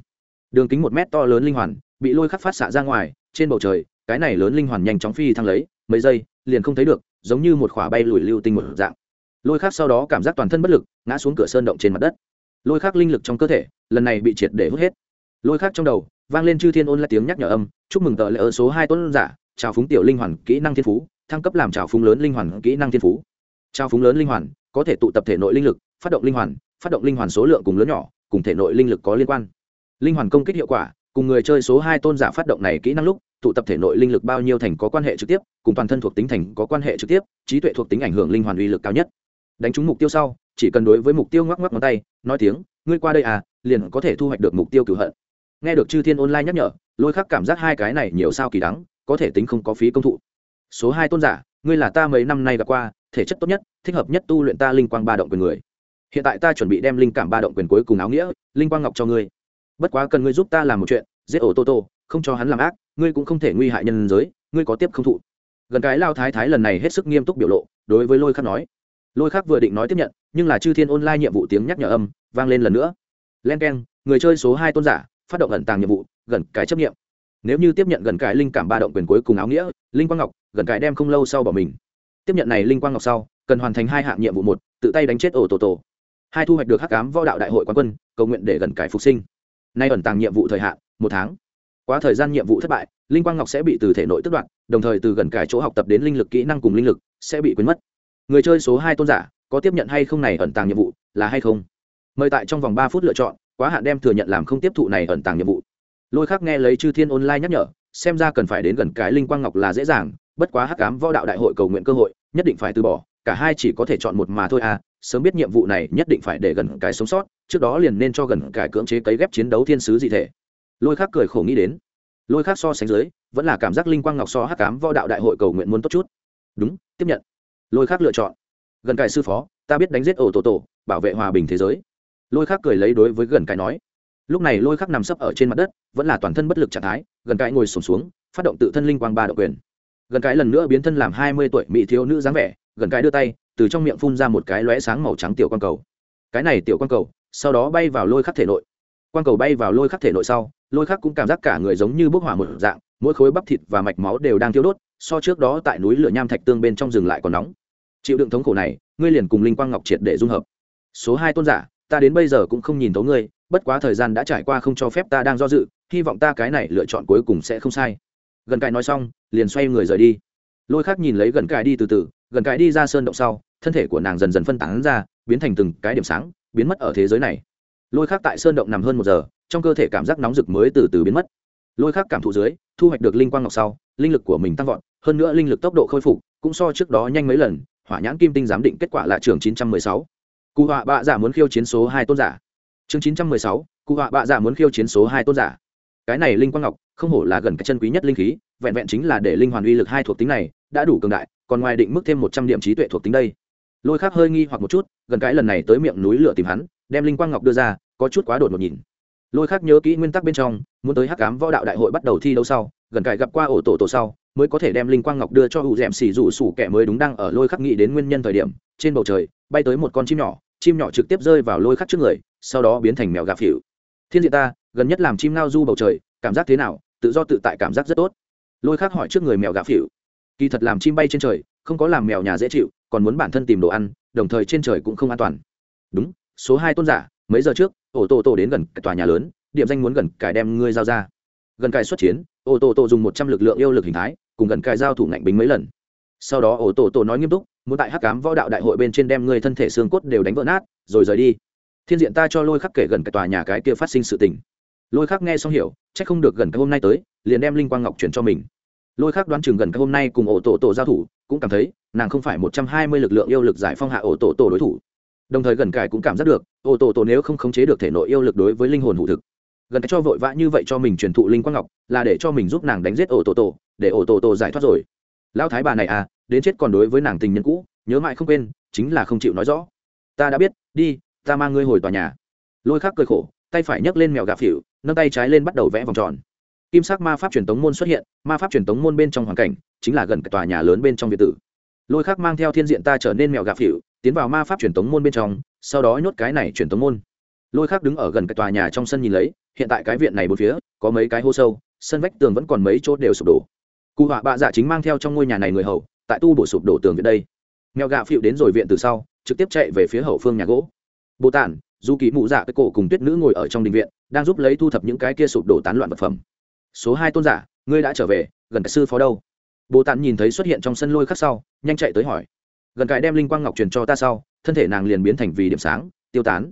Đường kính một mét to lớn linh hoàn, bị lôi khắc phát xạ ra ngoài, trên bầu trời, cái này lớn linh hoàn nhanh chóng phi thăng lấy, mấy giây, liền không thấy được, giống như một khỏa bay lùi lưu tinh một dạng lôi khắc sau đó cảm giác toàn thân bất lực, ngã xuống cửa sơn động trên mặt đất. Lôi khắc linh lực trong cơ thể, lần này bị triệt để hút hết. Lôi khắc trong đầu, vang lên chư thiên ôn lại tiếng nhắc nhở âm, chúc mừng tờ lễ ở số hai tuấn giả, chào phúng tiểu linh hoàn kỹ năng thiên phú, thăng cấp làm chào phúng lớn linh hoàn kỹ năng thiên phú. Chào phúng lớn linh hoàn, có thể tụ tập thể nội linh lực, phát động linh hoàn, phát động linh hoàn số lượng cùng lớn nhỏ, cùng thể nội linh lực có liên quan. Linh hoàn công kích hiệu quả, cùng người chơi số hai tôn giả phát động này kỹ năng lúc, tụ tập thể nội linh lực bao nhiêu thành có quan hệ trực tiếp, cùng toàn thân thuộc tính thành có quan hệ trực tiếp, trí tuệ thuộc tính ảnh hưởng linh hoàn uy lực cao nhất đánh trúng mục tiêu sau, chỉ cần đối với mục tiêu ngoắc ngoắc ngón tay, nói tiếng, ngươi qua đây à liền có thể thu hoạch được mục tiêu cửu hận. Nghe được chư thiên online nhắc nhở, lôi khắc cảm giác hai cái này nhiều sao kỳ đắng, có thể tính không có phí công thụ. Số hai tôn giả, ngươi là ta mấy năm nay gặp qua, thể chất tốt nhất, thích hợp nhất tu luyện ta linh quang ba động quyền người. Hiện tại ta chuẩn bị đem linh cảm ba động quyền cuối cùng áo nghĩa, linh quang ngọc cho ngươi. Bất quá cần ngươi giúp ta làm một chuyện, giết ổ tô tô, không cho hắn làm ác, ngươi cũng không thể nguy hại nhân giới, ngươi có tiếp không thụ. Gần cái lao thái thái lần này hết sức nghiêm túc biểu lộ, đối với lôi khắc nói lôi khác vừa định nói tiếp nhận, nhưng là chư thiên online nhiệm vụ tiếng nhắc nhở âm vang lên lần nữa. Len k e n người chơi số hai tôn giả, phát động ẩn tàng nhiệm vụ, gần cái chấp nghiệm nếu như tiếp nhận gần cái linh cảm ba động quyền cuối cùng áo nghĩa, linh quang ngọc, gần cái đem không lâu sau bỏ mình. Tiếp nhận này linh quang ngọc sau, cần hoàn thành hai hạng nhiệm vụ một, tự tay đánh chết ổ tổ tổ. Hai thu hoạch được hắc cám võ đạo đại hội quán quân, cầu nguyện để gần cái phục sinh. Nay ẩn tàng nhiệm vụ thời hạn, một tháng. Quá thời gian nhiệm vụ thất bại, linh quang ngọc sẽ bị từ thể nội tức đoạn đồng thời từ gần cái chỗ học tập đến linh lực kỹ năng cùng linh lực sẽ bị quên mất người chơi số hai tôn giả, có tiếp nhận hay không này ẩn tàng nhiệm vụ, là hay không? Mời tại trong vòng ba phút lựa chọn, quá hạn đem thừa nhận làm không tiếp thụ này ẩn tàng nhiệm vụ. Lôi khác nghe lấy chư thiên online nhắc nhở, xem ra cần phải đến gần cái linh quang ngọc là dễ dàng, bất quá hắc cám võ đạo đại hội cầu nguyện cơ hội, nhất định phải từ bỏ, cả hai chỉ có thể chọn một mà thôi à sớm biết nhiệm vụ này nhất định phải để gần cái sống sót, trước đó liền nên cho gần cái cưỡng chế cấy ghép chiến đấu thiên sứ dị thể. Lôi khác cười khổ nghĩ đến. Lôi khác so sánh dưới, vẫn là cảm giác linh quang ngọc so hắc cám võ đạo đại hội cầu nguyện muốn tốt chút. Đúng, tiếp nhận lôi khác lựa chọn. Gần cài sư phó, ta biết đánh giết ổ tổ tổ, bảo vệ hòa bình thế giới. Lôi khác cười lấy đối với gần cài nói. Lúc này lôi khắc nằm sấp ở trên mặt đất, vẫn là toàn thân bất lực trạng thái, gần cài ngồi sùng xuống, phát động tự thân linh quang ba độc quyền. Gần cái lần nữa biến thân làm hai mươi tuổi mỹ thiếu nữ dáng vẻ, gần cái đưa tay, từ trong miệng phun ra một cái lóe sáng màu trắng tiểu quang cầu. Cái này tiểu quang cầu, sau đó bay vào lôi khắc thể nội. Quang cầu bay vào lôi khắc thể nội sau, lôi khắc cũng cảm giác cả người giống như bốc hỏa một dạng, mỗi khối bắp thịt và mạch máu đều đang thiêu đốt, so trước đó tại núi lửa nham thạch tương bên trong rừng lại còn nóng chịu đựng thống khổ này, ngươi liền cùng linh quang ngọc triệt để dung hợp. Số hai tôn giả, ta đến bây giờ cũng không nhìn tấu ngươi, bất quá thời gian đã trải qua không cho phép ta đang do dự, hy vọng ta cái này lựa chọn cuối cùng sẽ không sai. Gần cài nói xong, liền xoay người rời đi. Lôi khác nhìn lấy gần cài đi từ từ, gần cài đi ra sơn động sau, thân thể của nàng dần dần phân tán ra, biến thành từng cái điểm sáng, biến mất ở thế giới này. Lôi khác tại sơn động nằm hơn một giờ, trong cơ thể cảm giác nóng rực mới từ từ biến mất. Lôi khác cảm thụ dưới, thu hoạch được linh quang ngọc sau, linh lực của mình tăng vọt, hơn nữa linh lực tốc độ khôi phục, cũng so trước đó nhanh mấy lần hỏa nhãn kim tinh giám định kết quả là trường chín trăm mười sáu. Cụ họa bạ giả muốn khiêu chiến số hai tôn giả. Chương chín trăm mười sáu, cụ họa bạ giả muốn khiêu chiến số hai tôn giả. Cái này linh quang ngọc, không hổ là gần cái chân quý nhất linh khí, vẹn vẹn chính là để linh hoàn uy lực hai thuộc tính này, đã đủ cường đại, còn ngoài định mức thêm một trăm điểm trí tuệ thuộc tính đây. Lôi khác hơi nghi hoặc một chút, gần cái lần này tới miệng núi lửa tìm hắn, đem linh quang ngọc đưa ra, có chút quá đột một nhìn. Lôi khác nhớ kỹ nguyên tắc bên trong, muốn tới hắc cám võ đạo đại hội bắt đầu thi đấu sau gần cài gặp qua ổ tổ tổ sau, mới có thể đem linh quang ngọc đưa cho ủ d ẹ m xỉ rủ sủ kẻ mới đúng đang ở lôi khắc nghĩ đến nguyên nhân thời điểm. Trên bầu trời, bay tới một con chim nhỏ chim nhỏ trực tiếp rơi vào lôi khắc trước người, sau đó biến thành mèo gà phỉu. Thiên diện ta, gần nhất làm chim ngao du bầu trời, cảm giác thế nào? Tự do tự tại cảm giác rất tốt. Lôi khắc hỏi trước người mèo gà phỉu. Kỳ thật làm chim bay trên trời, không có làm mèo nhà dễ chịu, còn muốn bản thân tìm đồ ăn, đồng thời trên trời cũng không an toàn. Đúng, số hai tôn giả, mấy giờ trước, ổ tổ tổ đến gần tòa nhà lớn, điểm danh muốn gần cải đem ngươi giao ra. Gần cải xuất chiến ổ tổ tổ dùng một trăm lực lượng yêu lực hình thái, cùng gần cài giao thủ ngạnh bính mấy lần. Sau đó ổ tổ tổ nói nghiêm túc, muốn tại hắc cám võ đạo đại hội bên trên đem người thân thể xương cốt đều đánh vỡ nát, rồi rời đi. Thiên diện ta cho lôi khắc kể gần cái tòa nhà cái kia phát sinh sự tình. Lôi khắc nghe xong hiểu c h ắ c không được gần cái hôm nay tới, liền đem linh quang ngọc chuyển cho mình. Lôi khắc đoán chừng gần cái hôm nay cùng ổ tổ tổ giao thủ, cũng cảm thấy, nàng không phải một trăm hai mươi lực lượng yêu lực giải phong hạ ổ tổ tổ đối thủ. Đồng thời gần cải cũng cảm giác được ổ tổ tổ nếu không khống chế được thể nội yêu lực đối với linh hồn hụ thực gần cái cho vội vã như vậy cho mình truyền thụ linh quang ngọc, là để cho mình giúp nàng đánh giết ổ tổ tổ, để ổ tổ tổ giải thoát rồi. Lão thái bà này à đến chết còn đối với nàng tình nhân cũ, nhớ mãi không quên, chính là không chịu nói rõ. Ta đã biết, đi, ta mang ngươi hồi tòa nhà. Lôi khắc cười khổ, tay phải nhấc lên mèo gà phỉu, nâng tay trái lên bắt đầu vẽ vòng tròn. Kim sắc ma pháp truyền tống môn xuất hiện, ma pháp truyền tống môn bên trong hoàn cảnh, chính là gần cái tòa nhà lớn bên trong việt tử. Lôi khắc mang theo thiên diện ta trở nên mèo gà phỉu, tiến vào ma pháp truyền tống môn bên trong, sau đó nhốt cái này truyền tống môn. Lôi khắc đứng ở gần cái tòa nhà trong sân nhìn lấy hiện tại cái viện này bốn phía, có mấy cái hô sâu, sân vách tường vẫn còn mấy chỗ đều sụp đổ. Cụ họa bạ dạ chính mang theo trong ngôi nhà này người hầu, tại tu bổ sụp đổ tường viện đây. Mèo gạ phịu đến rồi viện từ sau, trực tiếp chạy về phía hậu phương nhà gỗ. Bồ tản dù kỳ mụ dạ cái cổ cùng tuyết nữ ngồi ở trong đình viện, đang giúp lấy thu thập những cái kia sụp đổ tán loạn vật phẩm. Số hai tôn giả, ngươi đã trở về, gần cái sư phó đâu? Bồ tản nhìn thấy xuất hiện trong sân lôi khắc sau, nhanh chạy tới hỏi. Gần cái đem linh quang ngọc truyền cho ta sau, thân thể nàng liền biến thành vì điểm sáng, tiêu tán.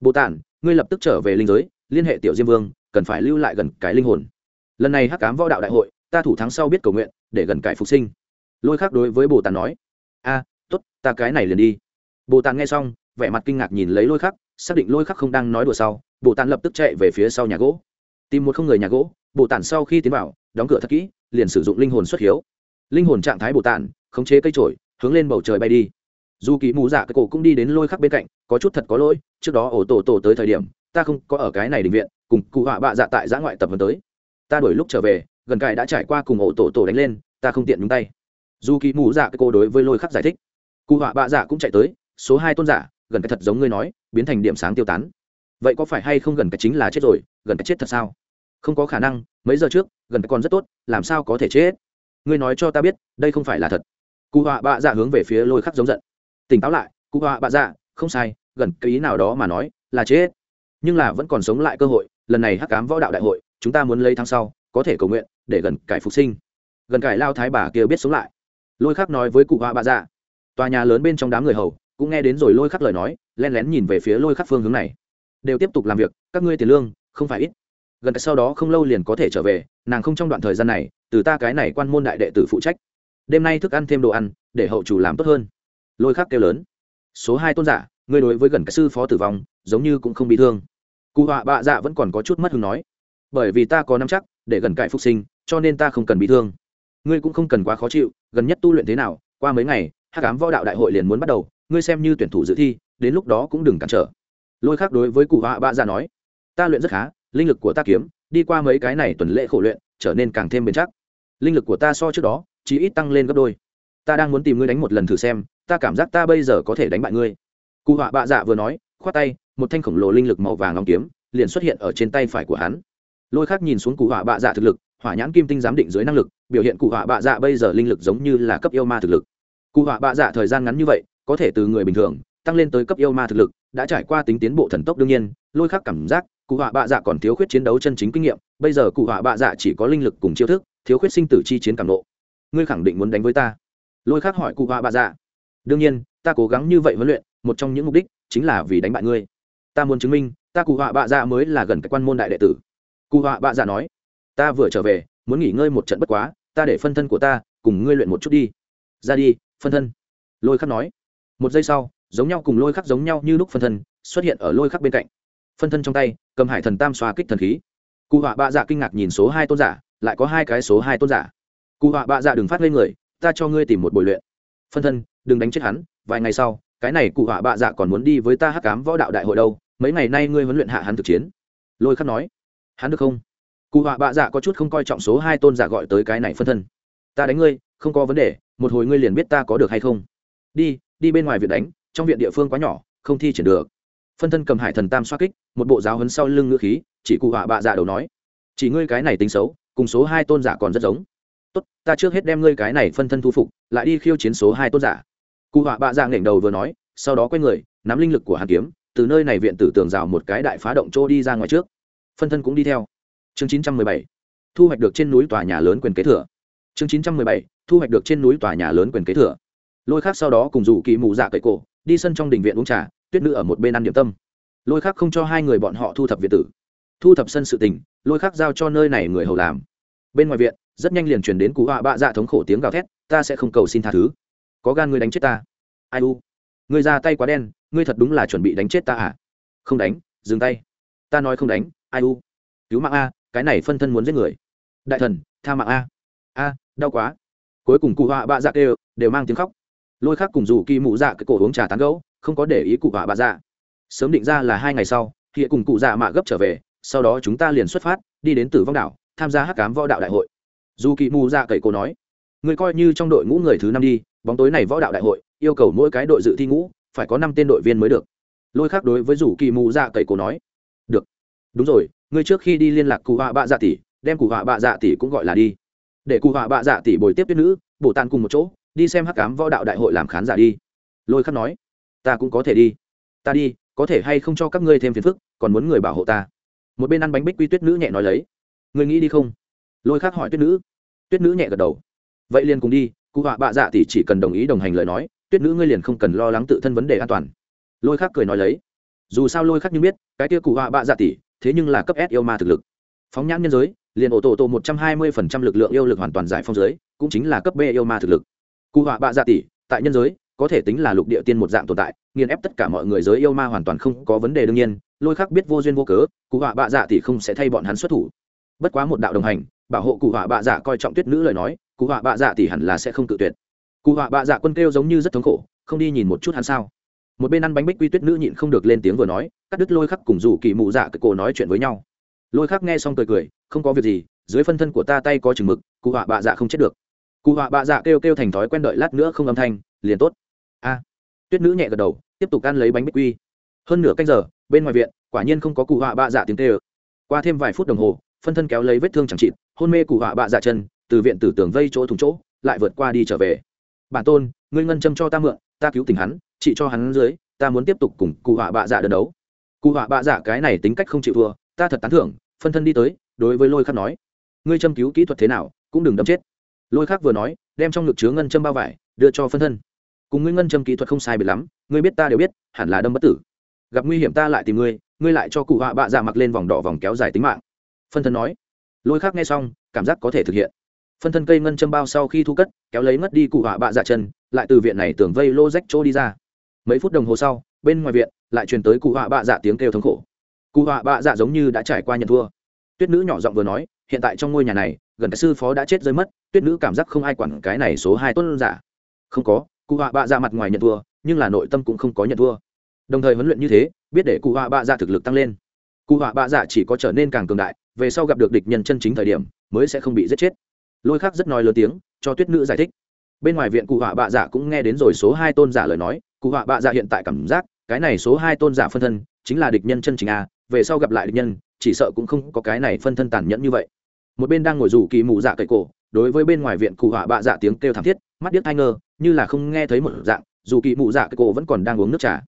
Bồ tản, ngươi lập tức trở về linh giới liên hệ tiểu diêm vương, cần phải lưu lại gần cái linh hồn. Lần này hắc cám võ đạo đại hội, ta thủ thắng sau biết cầu nguyện, để gần cải phục sinh. Lôi khắc đối với bồ tản nói, a t ố t ta cái này liền đi. Bồ tản nghe xong, vẻ mặt kinh ngạc nhìn lấy lôi khắc, xác định lôi khắc không đang nói đùa sau, bồ tản lập tức chạy về phía sau nhà gỗ. Tìm một không người nhà gỗ, bồ tản sau khi tiến vào, đóng cửa thật kỹ, liền sử dụng linh hồn xuất hiếu. Linh hồn trạng thái bồ tản khống chế cây trổi, hướng lên bầu trời bay đi. Dù kỳ mù dạ cái cổ cũng đi đến lôi khắc bên cạnh, có chút thật có lỗi, trước đó ổ tổ tổ tới thời điểm ta không có ở cái này định viện, cùng cụ họa bạ dạ tại giã ngoại tập hơn tới. Ta đổi lúc trở về, gần cài đã trải qua cùng ổ tổ tổ đánh lên, ta không tiện nhúng tay. Dù kỳ mù dạ cái cô đối với lôi khắc giải thích. Cụ họa bạ dạ cũng chạy tới, số hai tôn giả, gần cái thật giống ngươi nói, biến thành điểm sáng tiêu tán. Vậy có phải hay không gần cái chính là chết rồi, gần cái chết thật sao? Không có khả năng, mấy giờ trước, gần cái còn rất tốt, làm sao có thể chết? Ngươi nói cho ta biết, đây không phải là thật. Cụ họa bạ dạ hướng về phía lôi khắc giống giận. Tỉnh táo lại, cụ họa bạ dạ không sai, gần cái ý nào đó mà nói, là chết nhưng là vẫn còn sống lại cơ hội, lần này hắc cám võ đạo đại hội, chúng ta muốn lấy tháng sau, có thể cầu nguyện, để gần cải phục sinh. Gần cải lao thái bà kia biết sống lại. Lôi khắc nói với cụ họa bà dạ. Tòa nhà lớn bên trong đám người hầu, cũng nghe đến rồi lôi khắc lời nói len lén nhìn về phía lôi khắc phương hướng này. Đều tiếp tục làm việc, các ngươi tiền lương, không phải ít. Gần sau đó không lâu liền có thể trở về, nàng không trong đoạn thời gian này, từ ta cái này quan môn đại đệ tử phụ trách. Đêm nay thức ăn thêm đồ ăn, để hậu chủ làm tốt hơn. Lôi khắc kêu lớn. Số hai tôn giả, ngươi đối với gần cái sư phó tử vong, giống như cũng không bị thương cụ họa bạ dạ vẫn còn có chút mất hứng nói, bởi vì ta có nắm chắc, để gần cải phục sinh, cho nên ta không cần bị thương. Ngươi cũng không cần quá khó chịu, gần nhất tu luyện thế nào, qua mấy ngày, hắc ám võ đạo đại hội liền muốn bắt đầu, ngươi xem như tuyển thủ dự thi, đến lúc đó cũng đừng cản trở. Lôi khác đối với cụ họa bạ dạ nói, ta luyện rất khá, linh lực của ta kiếm, đi qua mấy cái này tuần lễ khổ luyện, trở nên càng thêm bền chắc. Linh lực của ta so trước đó chỉ ít tăng lên gấp đôi. Ta đang muốn tìm ngươi đánh một lần thử xem, ta cảm giác ta bây giờ có thể đánh bại ngươi. Cụ họa bạ dạ vừa nói, khoát tay một thanh khổng lồ linh lực màu vàng ngóng kiếm liền xuất hiện ở trên tay phải của hắn. Lôi khác nhìn xuống cụ họa bạ dạ thực lực, hỏa nhãn kim tinh giám định dưới năng lực, biểu hiện cụ họa bạ dạ bây giờ linh lực giống như là cấp yêu ma thực lực. Cụ họa bạ dạ thời gian ngắn như vậy, có thể từ người bình thường, tăng lên tới cấp yêu ma thực lực, đã trải qua tính tiến bộ thần tốc đương nhiên, lôi khác cảm giác, cụ họa bạ dạ còn thiếu khuyết chiến đấu chân chính kinh nghiệm, bây giờ cụ họa bạ dạ chỉ có linh lực cùng chiêu thức, thiếu khuyết sinh tử chi chiến cảm nộ. Ngươi khẳng định muốn đánh với ta? Lôi khác hỏi cụ họa bạ dạ. Đương nhiên, ta cố gắng như vậy huấn luyện, một trong những mục đích chính là vì đánh bại ngươi ta muốn chứng minh, ta cụ họa bạ dạ mới là gần cái quan môn đại đệ tử. Cụ họa bạ dạ nói, ta vừa trở về, muốn nghỉ ngơi một trận bất quá, ta để phân thân của ta, cùng ngươi luyện một chút đi. Ra đi, phân thân. Lôi khắc nói. Một giây sau, giống nhau cùng lôi khắc giống nhau như lúc phân thân, xuất hiện ở lôi khắc bên cạnh. Phân thân trong tay, cầm hải thần tam xoa kích thần khí. Cụ họa bạ dạ kinh ngạc nhìn số hai tôn giả, lại có hai cái số hai tôn giả. Cụ họa bạ dạ đừng phát lên người, ta cho ngươi tìm một buổi luyện. Phân thân, đừng đánh chết hắn, vài ngày sau cái này cụ họa bạ dạ còn muốn đi với ta hắc cám võ đạo đại hội đâu, mấy ngày nay ngươi huấn luyện hạ hắn thực chiến. Lôi khắc nói. Hắn được không? Cụ họa bạ dạ có chút không coi trọng số hai tôn giả gọi tới cái này phân thân. Ta đánh ngươi, không có vấn đề, một hồi ngươi liền biết ta có được hay không. Đi đi bên ngoài viện đánh, trong viện địa phương quá nhỏ, không thi triển được. Phân thân cầm hải thần tam xoa kích, một bộ giáo hấn sau lưng ngữ khí, chỉ cụ họa bạ dạ đầu nói. Chỉ ngươi cái này tính xấu, cùng số hai tôn giả còn rất giống. Tốt, ta trước hết đem ngươi cái này phân thân thu phục, lại đi khiêu chiến số hai tôn giả cụ họa bạ dạ nghển đầu vừa nói, sau đó quay người, nắm linh lực của hàn kiếm, từ nơi này viện tử tường rào một cái đại phá động trô đi ra ngoài trước. Phân thân cũng đi theo. Chương chín trăm mười bảy, thu hoạch được trên núi tòa nhà lớn quyền kế thừa. Chương chín trăm mười bảy, thu hoạch được trên núi tòa nhà lớn quyền kế thừa. Lôi khác sau đó cùng rủ kỳ mù dạ cậy cổ, đi sân trong đình viện uống trà, tuyết nữ ở một bên ăn điểm tâm. Lôi khác không cho hai người bọn họ thu thập viện tử. Thu thập sân sự tình, lôi khác giao cho nơi này người hầu làm. Bên ngoài viện, rất nhanh liền truyền đến cú họa bạ dạ thống khổ tiếng gào thét, ta sẽ không cầu xin tha thứ có gan ngươi đánh chết ta. Ai u? Ngươi ra tay quá đen, ngươi thật đúng là chuẩn bị đánh chết ta à? Không đánh, dừng tay. Ta nói không đánh, ai u? Cứu mạng a, cái này phân thân muốn giết người. Đại thần, tha mạng a. A, đau quá. Cuối cùng cụ họa bạ dạ kêu, đều mang tiếng khóc. Lôi khác cùng dù kỳ mụ dạ cái cổ uống trà tán gấu không có để ý cụ họa bạ dạ. Sớm định ra là hai ngày sau hiện cùng cụ dạ mạ gấp trở về, sau đó chúng ta liền xuất phát, đi đến tử vong đảo, tham gia hắc cám võ đạo đại hội. Dù kỳ mù dạ cậy cổ nói người coi như trong đội ngũ người thứ năm đi bóng tối này võ đạo đại hội, yêu cầu mỗi cái đội dự thi ngũ, phải có năm tên đội viên mới được. Lôi khác đối với rủ kỳ mù dạ cậy cổ nói, được. Đúng rồi, ngươi trước khi đi liên lạc cụ họa bạ dạ tỷ, đem cụ họa bạ dạ tỷ cũng gọi là đi. Để cụ họa bạ dạ tỷ bồi tiếp tuyết nữ, bổ tàn cùng một chỗ, đi xem hắc cám võ đạo đại hội làm khán giả đi. Lôi khắc nói, ta cũng có thể đi. Ta đi, có thể hay không cho các ngươi thêm phiền phức, còn muốn người bảo hộ ta. Một bên ăn bánh bích quy tuyết nữ nhẹ nói lấy, ngươi nghĩ đi không? Lôi khắc hỏi tuyết nữ. Tuyết nữ nhẹ gật đầu, vậy liền cùng đi cụ họa bạ dạ tỷ chỉ cần đồng ý đồng hành lời nói, tuyết nữ ngươi liền không cần lo lắng tự thân vấn đề an toàn. Lôi khắc cười nói lấy. Dù sao lôi khắc như biết, cái kia cụ họa bạ dạ tỷ, thế nhưng là cấp s yêu ma thực lực. Phóng nhãn nhân giới, liền ổ tổ tổ một trăm hai mươi phần trăm lực lượng yêu lực hoàn toàn giải phong giới, cũng chính là cấp b yêu ma thực lực. Cụ họa bạ dạ tỷ, tại nhân giới, có thể tính là lục địa tiên một dạng tồn tại, nghiền ép tất cả mọi người giới yêu ma hoàn toàn không có vấn đề đương nhiên, lôi khắc biết vô duyên vô cớ, cụ họa bạ dạ tỷ không sẽ thay bọn hắn xuất thủ. Bất quá một đạo đồng hành, bảo hộ cụ họa bạ dạ coi trọng tuyết nữ lời nói cụ họa bạ dạ thì hẳn là sẽ không tự tuyệt. Cụ họa bạ dạ quân kêu giống như rất thống khổ, không đi nhìn một chút hắn sao? Một bên ăn bánh bích quy tuyết nữ nhịn không được lên tiếng vừa nói, cắt đứt lôi khắc cùng rủ kỳ mụ dạ cái cổ nói chuyện với nhau. Lôi khắc nghe xong cười cười, không có việc gì, dưới phân thân của ta tay có chừng mực, cụ họa bạ dạ không chết được. Cụ họa bạ dạ kêu kêu thành thói quen đợi lát nữa không âm thanh, liền tốt. A. Tuyết nữ nhẹ gật đầu, tiếp tục ăn lấy bánh bích quy. Hơn nửa canh giờ, bên ngoài viện, quả nhiên không có cụ họa bạ dạ tiếng tê ơ qua thêm vài phút đồng hồ, phân thân kéo lấy vết thương chẳng chịt, hôn mê cụ họa bạ dạ chân từ viện tử tường vây chỗ thùng chỗ, lại vượt qua đi trở về. Bản tôn, ngươi ngân châm cho ta mượn, ta cứu tình hắn chỉ cho hắn dưới, ta muốn tiếp tục cùng cụ họa bạ dạ đơn đấu. Cụ họa bạ dạ cái này tính cách không chịu thua, ta thật tán thưởng, phân thân đi tới, đối với lôi khắc nói. Ngươi châm cứu kỹ thuật thế nào, cũng đừng đâm chết. Lôi khắc vừa nói, đem trong ngực chứa ngân châm bao vải, đưa cho phân thân. Cùng ngươi ngân châm kỹ thuật không sai biệt lắm, ngươi biết ta đều biết, hẳn là đâm bất tử. Gặp nguy hiểm ta lại tìm ngươi ngươi lại cho cụ họa bạ dạ mặc lên vòng đỏ vòng kéo dài tính mạng. Phân thân nói. Lôi khắc nghe xong, cảm giác có thể thực hiện phân thân cây ngân châm bao sau khi thu cất, kéo lấy ngất đi cụ họa bạ dạ chân, lại từ viện này tưởng vây lô rách chỗ đi ra. Mấy phút đồng hồ sau, bên ngoài viện, lại truyền tới cụ họa bạ dạ tiếng kêu thống khổ. Cụ họa bạ dạ giống như đã trải qua nhận thua. Tuyết nữ nhỏ giọng vừa nói, hiện tại trong ngôi nhà này, gần cái sư phó đã chết rơi mất, tuyết nữ cảm giác không ai quản cái này số hai tuân giả. Không có, cụ họa bạ dạ mặt ngoài nhận thua, nhưng là nội tâm cũng không có nhận thua. Đồng thời huấn luyện như thế, biết để cụ họa bạ dạ thực lực tăng lên. Cụ họa bạ dạ chỉ có trở nên càng cường đại, về sau gặp được địch nhân chân chính thời điểm, mới sẽ không bị giết chết lôi khác rất nói lớn tiếng, cho tuyết nữ giải thích. Bên ngoài viện cụ họa bạ dạ cũng nghe đến rồi số hai tôn giả lời nói, cụ họa bạ dạ hiện tại cảm giác, cái này số hai tôn giả phân thân, chính là địch nhân chân chính a, về sau gặp lại địch nhân, chỉ sợ cũng không có cái này phân thân tàn nhẫn như vậy. Một bên đang ngồi rủ kỳ mù dạ cậy cổ, đối với bên ngoài viện cụ họa bạ dạ tiếng kêu thảm thiết, mắt điếc thai ngơ, như là không nghe thấy một dạng, dù kỳ mụ dạ cậy cổ vẫn còn đang uống nước trà.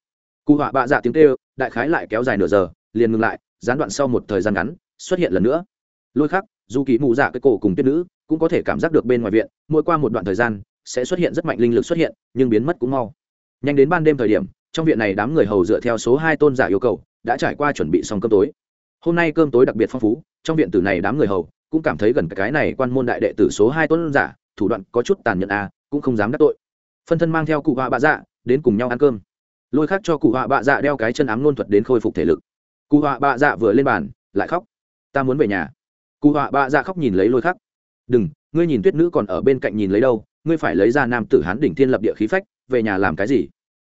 Cụ họa bạ dạ tiếng kêu, đại khái lại kéo dài nửa giờ, liền ngừng lại, gián đoạn sau một thời gian ngắn, xuất hiện lần nữa. Lôi khắc, dù kỳ mụ dạ cậy cổ cùng tuyết nữ cũng có thể cảm giác được bên ngoài viện mỗi qua một đoạn thời gian sẽ xuất hiện rất mạnh linh lực xuất hiện nhưng biến mất cũng mau. Nhanh đến ban đêm thời điểm trong viện này đám người hầu dựa theo số hai tôn giả yêu cầu đã trải qua chuẩn bị xong cơm tối. Hôm nay cơm tối đặc biệt phong phú trong viện tử này đám người hầu cũng cảm thấy gần cái này quan môn đại đệ tử số hai tôn giả thủ đoạn có chút tàn nhẫn à, cũng không dám đắc tội. Phân thân mang theo cụ họa bạ dạ đến cùng nhau ăn cơm. Lôi khác cho cụ họa bạ dạ đeo cái chân ám nôn thuật đến khôi phục thể lực. Cụ họa bạ dạ vừa lên bàn lại khóc. Ta muốn về nhà. Cụ họa bạ dạ khóc nhìn lấy lôi khắc đừng, ngươi nhìn tuyết nữ còn ở bên cạnh nhìn lấy đâu, ngươi phải lấy ra nam tử hán đỉnh thiên lập địa khí phách, về nhà làm cái gì?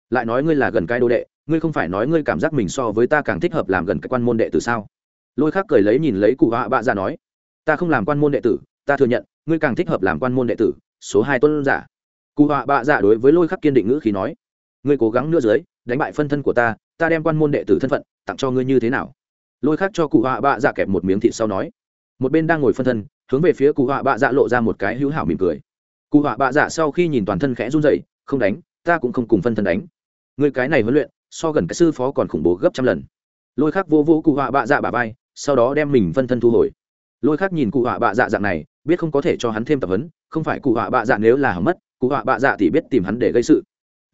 Lại nói ngươi là gần cái đô đệ, ngươi không phải nói ngươi cảm giác mình so với ta càng thích hợp làm gần cái quan môn đệ tử sao? Lôi khác cười lấy nhìn lấy cụ họa bạ ra nói, ta không làm quan môn đệ tử, ta thừa nhận, ngươi càng thích hợp làm quan môn đệ tử, số hai tuân giả. Cụ họa bạ dạ đối với lôi khắc kiên định ngữ khí nói, ngươi cố gắng nữa dưới, đánh bại phân thân của ta ta đem quan môn đệ tử thân phận tặng cho ngươi như thế nào? Lôi khắc cho cụ họa bạ dạ kẹp một miếng thịt sau nói một bên đang ngồi phân thân, hướng về phía cụ họa bạ dạ lộ ra một cái hữu hảo mỉm cười. Cụ họa bạ dạ sau khi nhìn toàn thân khẽ run rẩy, không đánh, ta cũng không cùng phân thân đánh. Người cái này huấn luyện, so gần cái sư phó còn khủng bố gấp trăm lần. Lôi khắc vô vô cụ họa bạ dạ bà vai, sau đó đem mình phân thân thu hồi. Lôi khắc nhìn cụ họa bạ dạ dạng này, biết không có thể cho hắn thêm tập huấn, không phải cụ họa bạ dạ nếu là hỏng mất, cụ họa bạ dạ thì biết tìm hắn để gây sự.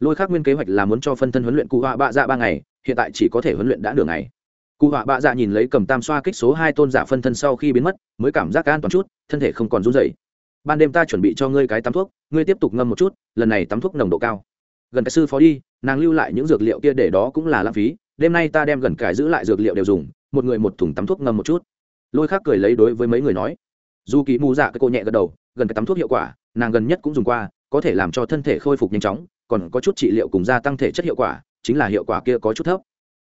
Lôi khắc nguyên kế hoạch là muốn cho phân thân huấn luyện cụ họa bạ dạ ba ngày, hiện tại chỉ có thể huấn luyện đã nửa ngày cụ họa bạ dạ nhìn lấy cầm tam xoa kích số hai tôn giả phân thân sau khi biến mất, mới cảm giác an toàn chút, thân thể không còn run dày ban đêm ta chuẩn bị cho ngươi cái tắm thuốc, ngươi tiếp tục ngâm một chút, lần này tắm thuốc nồng độ cao. Gần cái sư phó đi, nàng lưu lại những dược liệu kia để đó cũng là lãng phí, đêm nay ta đem gần cải giữ lại dược liệu đều dùng, một người một thùng tắm thuốc ngâm một chút. Lôi khác cười lấy đối với mấy người nói. Dù kỳ mù dạ cái cô nhẹ gật đầu, gần cái tắm thuốc hiệu quả, nàng gần nhất cũng dùng qua, có thể làm cho thân thể khôi phục nhanh chóng, còn có chút trị liệu cùng gia tăng thể chất hiệu quả, chính là hiệu quả kia có chút thấp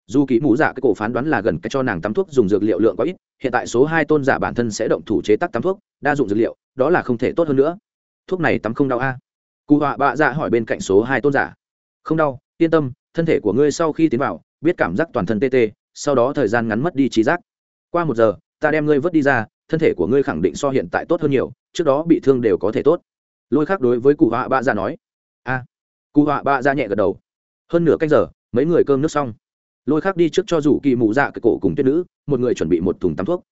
dù kỳ mũ dạ cái cổ phán đoán là gần cái cho nàng tắm thuốc dùng dược liệu lượng quá ít, hiện tại số hai tôn giả bản thân sẽ động thủ chế tác tắm thuốc, đa dụng dược liệu, đó là không thể tốt hơn nữa. Thuốc này tắm không đau a? Cụ họa bạ dạ hỏi bên cạnh số hai tôn giả. Không đau, yên tâm, thân thể của ngươi sau khi tiến vào, biết cảm giác toàn thân tê tê, sau đó thời gian ngắn mất đi trí giác. Qua một giờ, ta đem ngươi vớt đi ra, thân thể của ngươi khẳng định so hiện tại tốt hơn nhiều, trước đó bị thương đều có thể tốt. Lôi khác đối với cụ họa bạ dạ nói. A. Cụ họa bạ dạ nhẹ gật đầu. Hơn nửa canh giờ, mấy người cơm nước xong lôi khác đi trước cho rủ kỳ mụ dạ cái cổ cùng tuyết nữ, một người chuẩn bị một thùng tắm thuốc.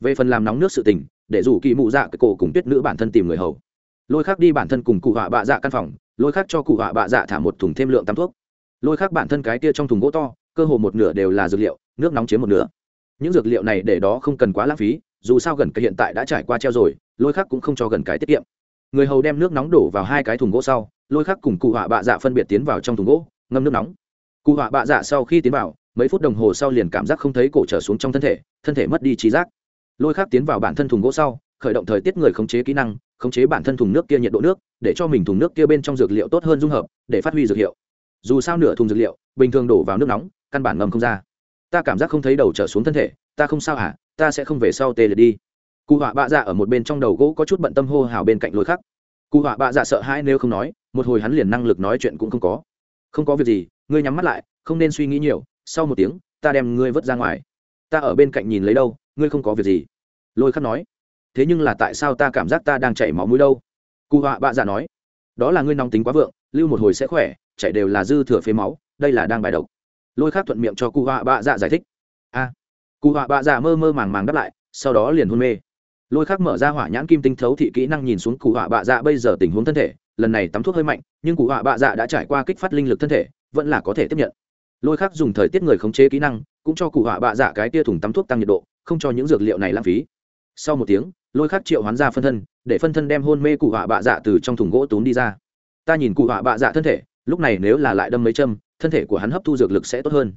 Về phần làm nóng nước sự tình, để rủ kỳ mụ dạ cái cổ cùng tuyết nữ bản thân tìm người hầu. Lôi khác đi bản thân cùng cụ họa bạ dạ căn phòng, lôi khác cho cụ họa bạ dạ thả một thùng thêm lượng tắm thuốc. Lôi khác bản thân cái kia trong thùng gỗ to, cơ hồ một nửa đều là dược liệu, nước nóng chiếm một nửa. Những dược liệu này để đó không cần quá lãng phí, dù sao gần cái hiện tại đã trải qua treo rồi, lôi khác cũng không cho gần cái tiết kiệm. Người hầu đem nước nóng đổ vào hai cái thùng gỗ sau, lôi khác cùng cụ họa bạ dạ phân biệt tiến vào trong thùng gỗ, ngâm nước nóng. Cụ họa bạ dạ sau khi tiến vào mấy phút đồng hồ sau liền cảm giác không thấy cổ trở xuống trong thân thể thân thể mất đi trí giác. Lôi khác tiến vào bản thân thùng gỗ sau, khởi động thời tiết người khống chế kỹ năng, khống chế bản thân thùng nước kia nhiệt độ nước, để cho mình thùng nước kia bên trong dược liệu tốt hơn dung hợp, để phát huy dược hiệu. Dù sao nửa thùng dược liệu, bình thường đổ vào nước nóng, căn bản ngầm không ra. Ta cảm giác không thấy đầu trở xuống thân thể, ta không sao hả? Ta sẽ không về sau tê liệt đi. Cụ họa bạ dạ ở một bên trong đầu gỗ có chút bận tâm hô hào bên cạnh lối khắc. Cụ họa bạ dạ sợ hãi nếu không nói, một hồi hắn liền năng lực nói chuyện cũng không có. Không có việc gì, ngươi nhắm mắt lại, không nên suy nghĩ nhiều sau một tiếng, ta đem ngươi vứt ra ngoài. Ta ở bên cạnh nhìn lấy đâu, ngươi không có việc gì. Lôi khắc nói, thế nhưng là tại sao ta cảm giác ta đang chảy máu mũi đâu? Cụ họa bạ dạ nói, đó là ngươi nóng tính quá vượng, lưu một hồi sẽ khỏe, chảy đều là dư thừa phế máu, đây là đang bài độc. Lôi khắc thuận miệng cho cụ họa bạ dạ giải thích. A, cụ họa bạ dạ mơ mơ màng màng đáp lại, sau đó liền hôn mê. Lôi khắc mở ra hỏa nhãn kim tinh thấu thị kỹ năng nhìn xuống cụ họa bạ dạ bây giờ tình huống thân thể, lần này tắm thuốc hơi mạnh, nhưng cụ họa bạ dạ đã trải qua kích phát linh lực thân thể, vẫn là có thể tiếp nhận lôi khắc dùng thời tiết người khống chế kỹ năng, cũng cho cụ họa bạ dạ cái tia thùng tắm thuốc tăng nhiệt độ, không cho những dược liệu này lãng phí. Sau một tiếng, lôi khắc triệu hoán ra phân thân, để phân thân đem hôn mê cụ họa bạ dạ từ trong thùng gỗ tốn đi ra. Ta nhìn cụ họa bạ dạ thân thể, lúc này nếu là lại đâm mấy châm, thân thể của hắn hấp thu dược lực sẽ tốt hơn.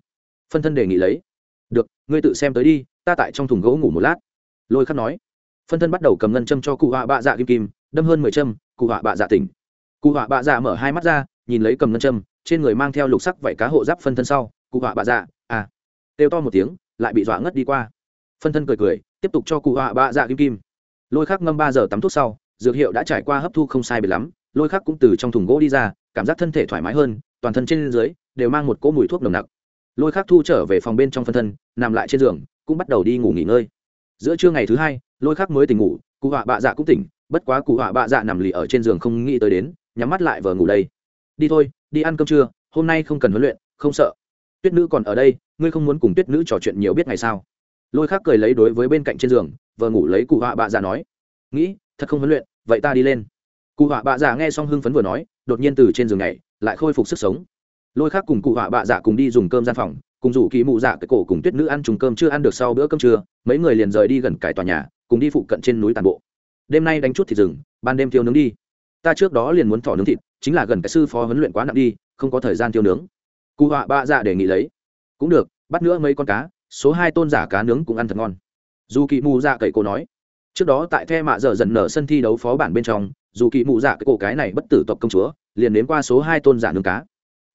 Phân thân đề nghị lấy. Được, ngươi tự xem tới đi, ta tại trong thùng gỗ ngủ một lát. Lôi khắc nói. Phân thân bắt đầu cầm ngân châm cho cụ họa bạ dạ kim kim, đâm hơn mười châm, cụ họa bạ dạ tỉnh. Cụ họa bạ dạ mở hai mắt ra, nhìn lấy cầm ngân châm trên người mang theo lục sắc vảy cá hộ giáp phân thân sau, cụ họa bạ dạ à kêu to một tiếng, lại bị dọa ngất đi qua. Phân thân cười cười, tiếp tục cho cụ họa bạ dạ kim kim. Lôi khắc ngâm ba giờ tắm thuốc sau, dược hiệu đã trải qua hấp thu không sai biệt lắm, lôi khắc cũng từ trong thùng gỗ đi ra, cảm giác thân thể thoải mái hơn, toàn thân trên dưới đều mang một cỗ mùi thuốc nồng nặc. Lôi khắc thu trở về phòng bên trong phân thân, nằm lại trên giường, cũng bắt đầu đi ngủ nghỉ ngơi. Giữa trưa ngày thứ hai, lôi khắc mới tỉnh ngủ, cụ họa bạ dạ cũng tỉnh, bất quá cụ họa bạ dạ nằm lì ở trên giường không nghĩ tới đến, nhắm mắt lại vờ ngủ đây. Đi thôi đi ăn cơm trưa, hôm nay không cần huấn luyện, không sợ. Tuyết nữ còn ở đây, ngươi không muốn cùng tuyết nữ trò chuyện nhiều biết ngày sao? Lôi khác cười lấy đối với bên cạnh trên giường vờ ngủ lấy cụ họa bạ già nói, nghĩ, thật không huấn luyện, vậy ta đi lên. Cụ họa bạ già nghe xong hưng phấn vừa nói, đột nhiên từ trên giường này lại khôi phục sức sống. Lôi khác cùng cụ họa bạ dạ cùng đi dùng cơm gian phòng, cùng rủ kỳ mụ dạ cái cổ cùng tuyết nữ ăn trùng cơm chưa ăn được sau bữa cơm trưa, mấy người liền rời đi gần cải tòa nhà, cùng đi phụ cận trên núi tàn bộ. Đêm nay đánh chút thịt rừng, ban đêm thiêu nướng đi. Ta trước đó liền muốn thỏ nướng thịt chính là gần cái sư phó huấn luyện quá nặng đi, không có thời gian tiêu nướng. Cụ họa bạ dạ đề nghị lấy. Cũng được, bắt nữa mấy con cá, số hai tôn giả cá nướng cũng ăn thật ngon. Dù kỳ mù dạ cậy cổ nói, trước đó tại the mạ dở dần nở sân thi đấu phó bản bên trong, dù kỳ mù dạ cái cổ cái này bất tử tộc công chúa, liền đến qua số hai tôn giả nướng cá.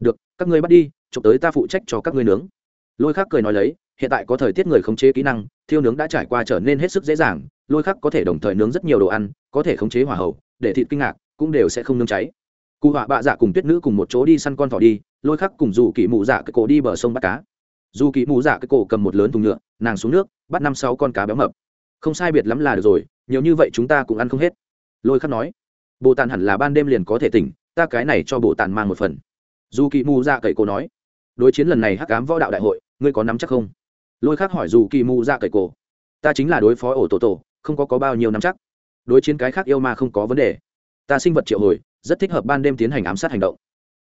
Được, các ngươi bắt đi, chụp tới ta phụ trách cho các ngươi nướng. Lôi khắc cười nói lấy, hiện tại có thời tiết người khống chế kỹ năng, thiêu nướng đã trải qua trở nên hết sức dễ dàng, lôi khắc có thể đồng thời nướng rất nhiều đồ ăn, có thể khống chế hỏa hậu để thịt kinh ngạc, cũng đều sẽ không nướng cháy cụ họa bạ dạ cùng tuyết nữ cùng một chỗ đi săn con thỏ đi, lôi khắc cùng dù kỳ mụ dạ cái cổ đi bờ sông bắt cá. Dù kỳ mụ dạ cái cổ cầm một lớn thùng nhựa, nàng xuống nước, bắt năm sáu con cá béo mập. Không sai biệt lắm là được rồi, nhiều như vậy chúng ta cũng ăn không hết. Lôi khắc nói, bồ tàn hẳn là ban đêm liền có thể tỉnh, ta cái này cho bồ tàn mang một phần. Dù kỳ mù dạ cậy cổ nói, đối chiến lần này hắc cám võ đạo đại hội, ngươi có nắm chắc không? Lôi khắc hỏi dù kỳ mù dạ cậy cổ, ta chính là đối phó ổ tổ tổ, không có có bao nhiêu nắm chắc. Đối chiến cái khác yêu ma không có vấn đề. Ta sinh vật triệu hồi rất thích hợp ban đêm tiến hành ám sát hành động.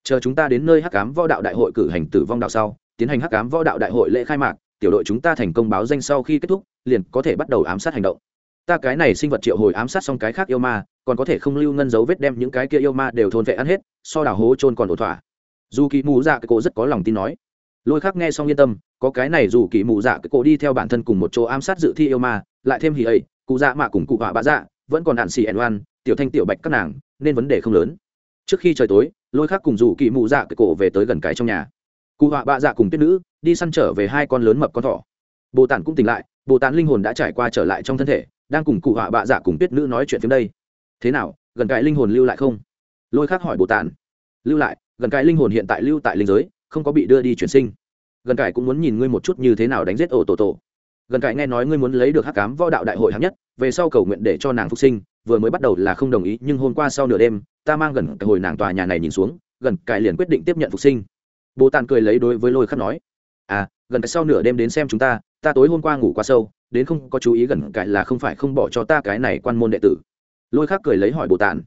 Chờ chúng ta đến nơi hắc cám võ đạo đại hội cử hành tử vong đạo sau, tiến hành hắc cám võ đạo đại hội lễ khai mạc, tiểu đội chúng ta thành công báo danh sau khi kết thúc, liền có thể bắt đầu ám sát hành động. Ta cái này sinh vật triệu hồi ám sát xong cái khác yêu ma, còn có thể không lưu ngân dấu vết đem những cái kia yêu ma đều thôn vệ ăn hết, so đào hố trôn còn ổ thỏa. Dù kỳ mù dạ cái cổ rất có lòng tin nói. Lôi khác nghe xong yên tâm, có cái này dù kỳ mù dạ cái cổ đi theo bản thân cùng một chỗ ám sát dự thi yêu ma, lại thêm hì ấy, cụ dạ mạ cùng cụ họa bạ dạ vẫn còn đạn xì ẻn oan tiểu thanh tiểu bạch các nàng, nên vấn đề không lớn. Trước khi trời tối, lôi khác cùng dù kỳ mù dạ cái cổ về tới gần cái trong nhà. Cụ họa bạ dạ cùng tuyết nữ, đi săn trở về hai con lớn mập con thỏ. Bồ tản cũng tỉnh lại, bồ tản linh hồn đã trải qua trở lại trong thân thể, đang cùng cụ họa bạ dạ cùng tuyết nữ nói chuyện phim đây. Thế nào, gần cái linh hồn lưu lại không? Lôi khác hỏi bồ tản. Lưu lại, gần cái linh hồn hiện tại lưu tại linh giới, không có bị đưa đi chuyển sinh. Gần cải cũng muốn nhìn ngươi một chút như thế nào đánh giết ổ tổ tổ. Gần cải nghe nói ngươi muốn lấy được hắc cám võ đạo đại hội hạng nhất, về sau cầu nguyện để cho nàng phục sinh vừa mới bắt đầu là không đồng ý, nhưng hôm qua sau nửa đêm, ta mang gần cái hồi nàng tòa nhà này nhìn xuống, gần cái liền quyết định tiếp nhận phục sinh. Bồ tàn cười lấy đối với lôi khắc nói à gần cái sau nửa đêm đến xem chúng ta ta tối hôm qua ngủ quá sâu, đến không có chú ý gần cái là không phải không bỏ cho ta cái này quan môn đệ tử. Lôi khắc cười lấy hỏi bồ tàn,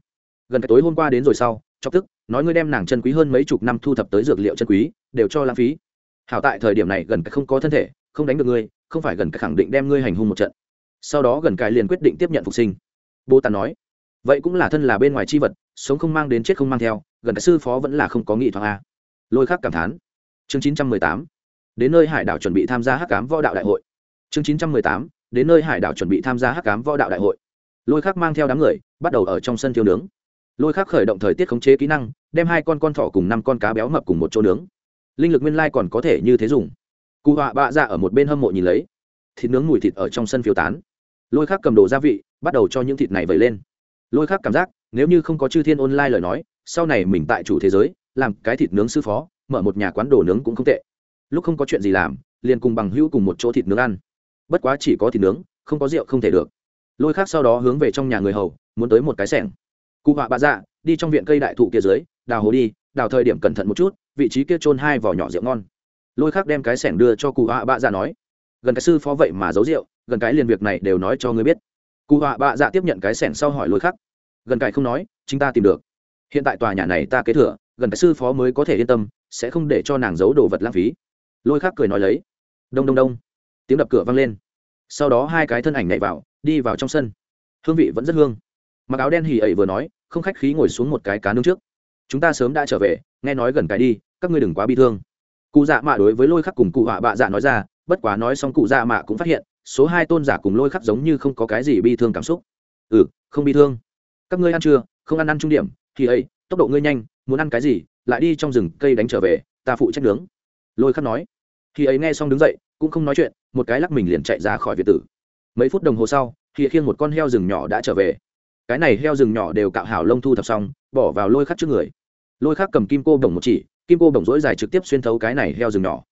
gần cái tối hôm qua đến rồi sau, chọc tức, nói ngươi đem nàng chân quý hơn mấy chục năm thu thập tới dược liệu chân quý, đều cho lãng phí. Hảo tại thời điểm này gần cái không có thân thể, không đánh được ngươi, không phải gần cái khẳng định đem ngươi hành hung một trận. Sau đó gần cái liền quyết định tiếp nhận phục sinh bồ tàn nói, vậy cũng là thân là bên ngoài chi vật, sống không mang đến chết không mang theo, gần cái sư phó vẫn là không có nghị thoáng a. Lôi khắc cảm thán. Chương chín trăm mười tám, đến nơi hải đảo chuẩn bị tham gia hắc cám võ đạo đại hội. Chương chín trăm mười tám, đến nơi hải đảo chuẩn bị tham gia hắc cám võ đạo đại hội. Lôi khắc mang theo đám người, bắt đầu ở trong sân thiêu nướng. Lôi khắc khởi động thời tiết khống chế kỹ năng, đem hai con con thỏ cùng năm con cá béo mập cùng một chỗ nướng. Linh lực nguyên lai còn có thể như thế dùng. Cụ họa bạ ra ở một bên hâm mộ nhìn lấy. Thịt nướng mùi thịt ở trong sân phiêu tán lôi khắc cầm đồ gia vị, bắt đầu cho những thịt này vẩy lên. Lôi khắc cảm giác, nếu như không có chư thiên online lời nói, sau này mình tại chủ thế giới, làm cái thịt nướng sư phó, mở một nhà quán đồ nướng cũng không tệ. Lúc không có chuyện gì làm, liền cùng bằng hữu cùng một chỗ thịt nướng ăn. Bất quá chỉ có thịt nướng, không có rượu không thể được. Lôi khác sau đó hướng về trong nhà người hầu, muốn tới một cái sẻng. Cụ họa bạ dạ đi trong viện cây đại thụ kia dưới, đào hố đi, đào thời điểm cẩn thận một chút, vị trí kia trôn hai vỏ nhỏ rượu ngon. Lôi khác đem cái sẻng đưa cho cụ họa bạ dạ nói. Gần cái sư phó vậy mà giấu rượu gần cái liền việc này đều nói cho ngươi biết. Cụ họa bạ dạ tiếp nhận cái sẻng sau hỏi lôi khắc. Gần cái không nói, chính ta tìm được. Hiện tại tòa nhà này ta kế thừa, gần cái sư phó mới có thể yên tâm, sẽ không để cho nàng giấu đồ vật lãng phí. Lôi khắc cười nói lấy. Đông đông đông. Tiếng đập cửa vang lên. Sau đó hai cái thân ảnh nhảy vào, đi vào trong sân. Hương vị vẫn rất hương. Mặc áo đen hì ẩy vừa nói, không khách khí ngồi xuống một cái cá nướng trước. Chúng ta sớm đã trở về, nghe nói gần cái đi, các ngươi đừng quá bi thương. Cụ dạ mạ đối với lôi khắc cùng cụ họa bạ dạ nói ra, bất quá nói xong cụ dạ mạ cũng phát hiện số hai tôn giả cùng lôi khắc giống như không có cái gì bi thương cảm xúc. Ừ không bi thương. Các ngươi ăn chưa? Không ăn ăn trung điểm. Thì ấy, tốc độ ngươi nhanh, muốn ăn cái gì? Lại đi trong rừng cây đánh trở về, ta phụ trách nướng. Lôi khắc nói. Khi ấy nghe xong đứng dậy, cũng không nói chuyện, một cái lắc mình liền chạy ra khỏi việt tử. Mấy phút đồng hồ sau khi khiêng một con heo rừng nhỏ đã trở về. Cái này heo rừng nhỏ đều cạo hảo lông thu thập xong, bỏ vào lôi khắc trước người. Lôi khắc cầm kim cô đồng một chỉ, kim cô đồng dỗi dài trực tiếp xuyên thấu cái này heo rừng nhỏ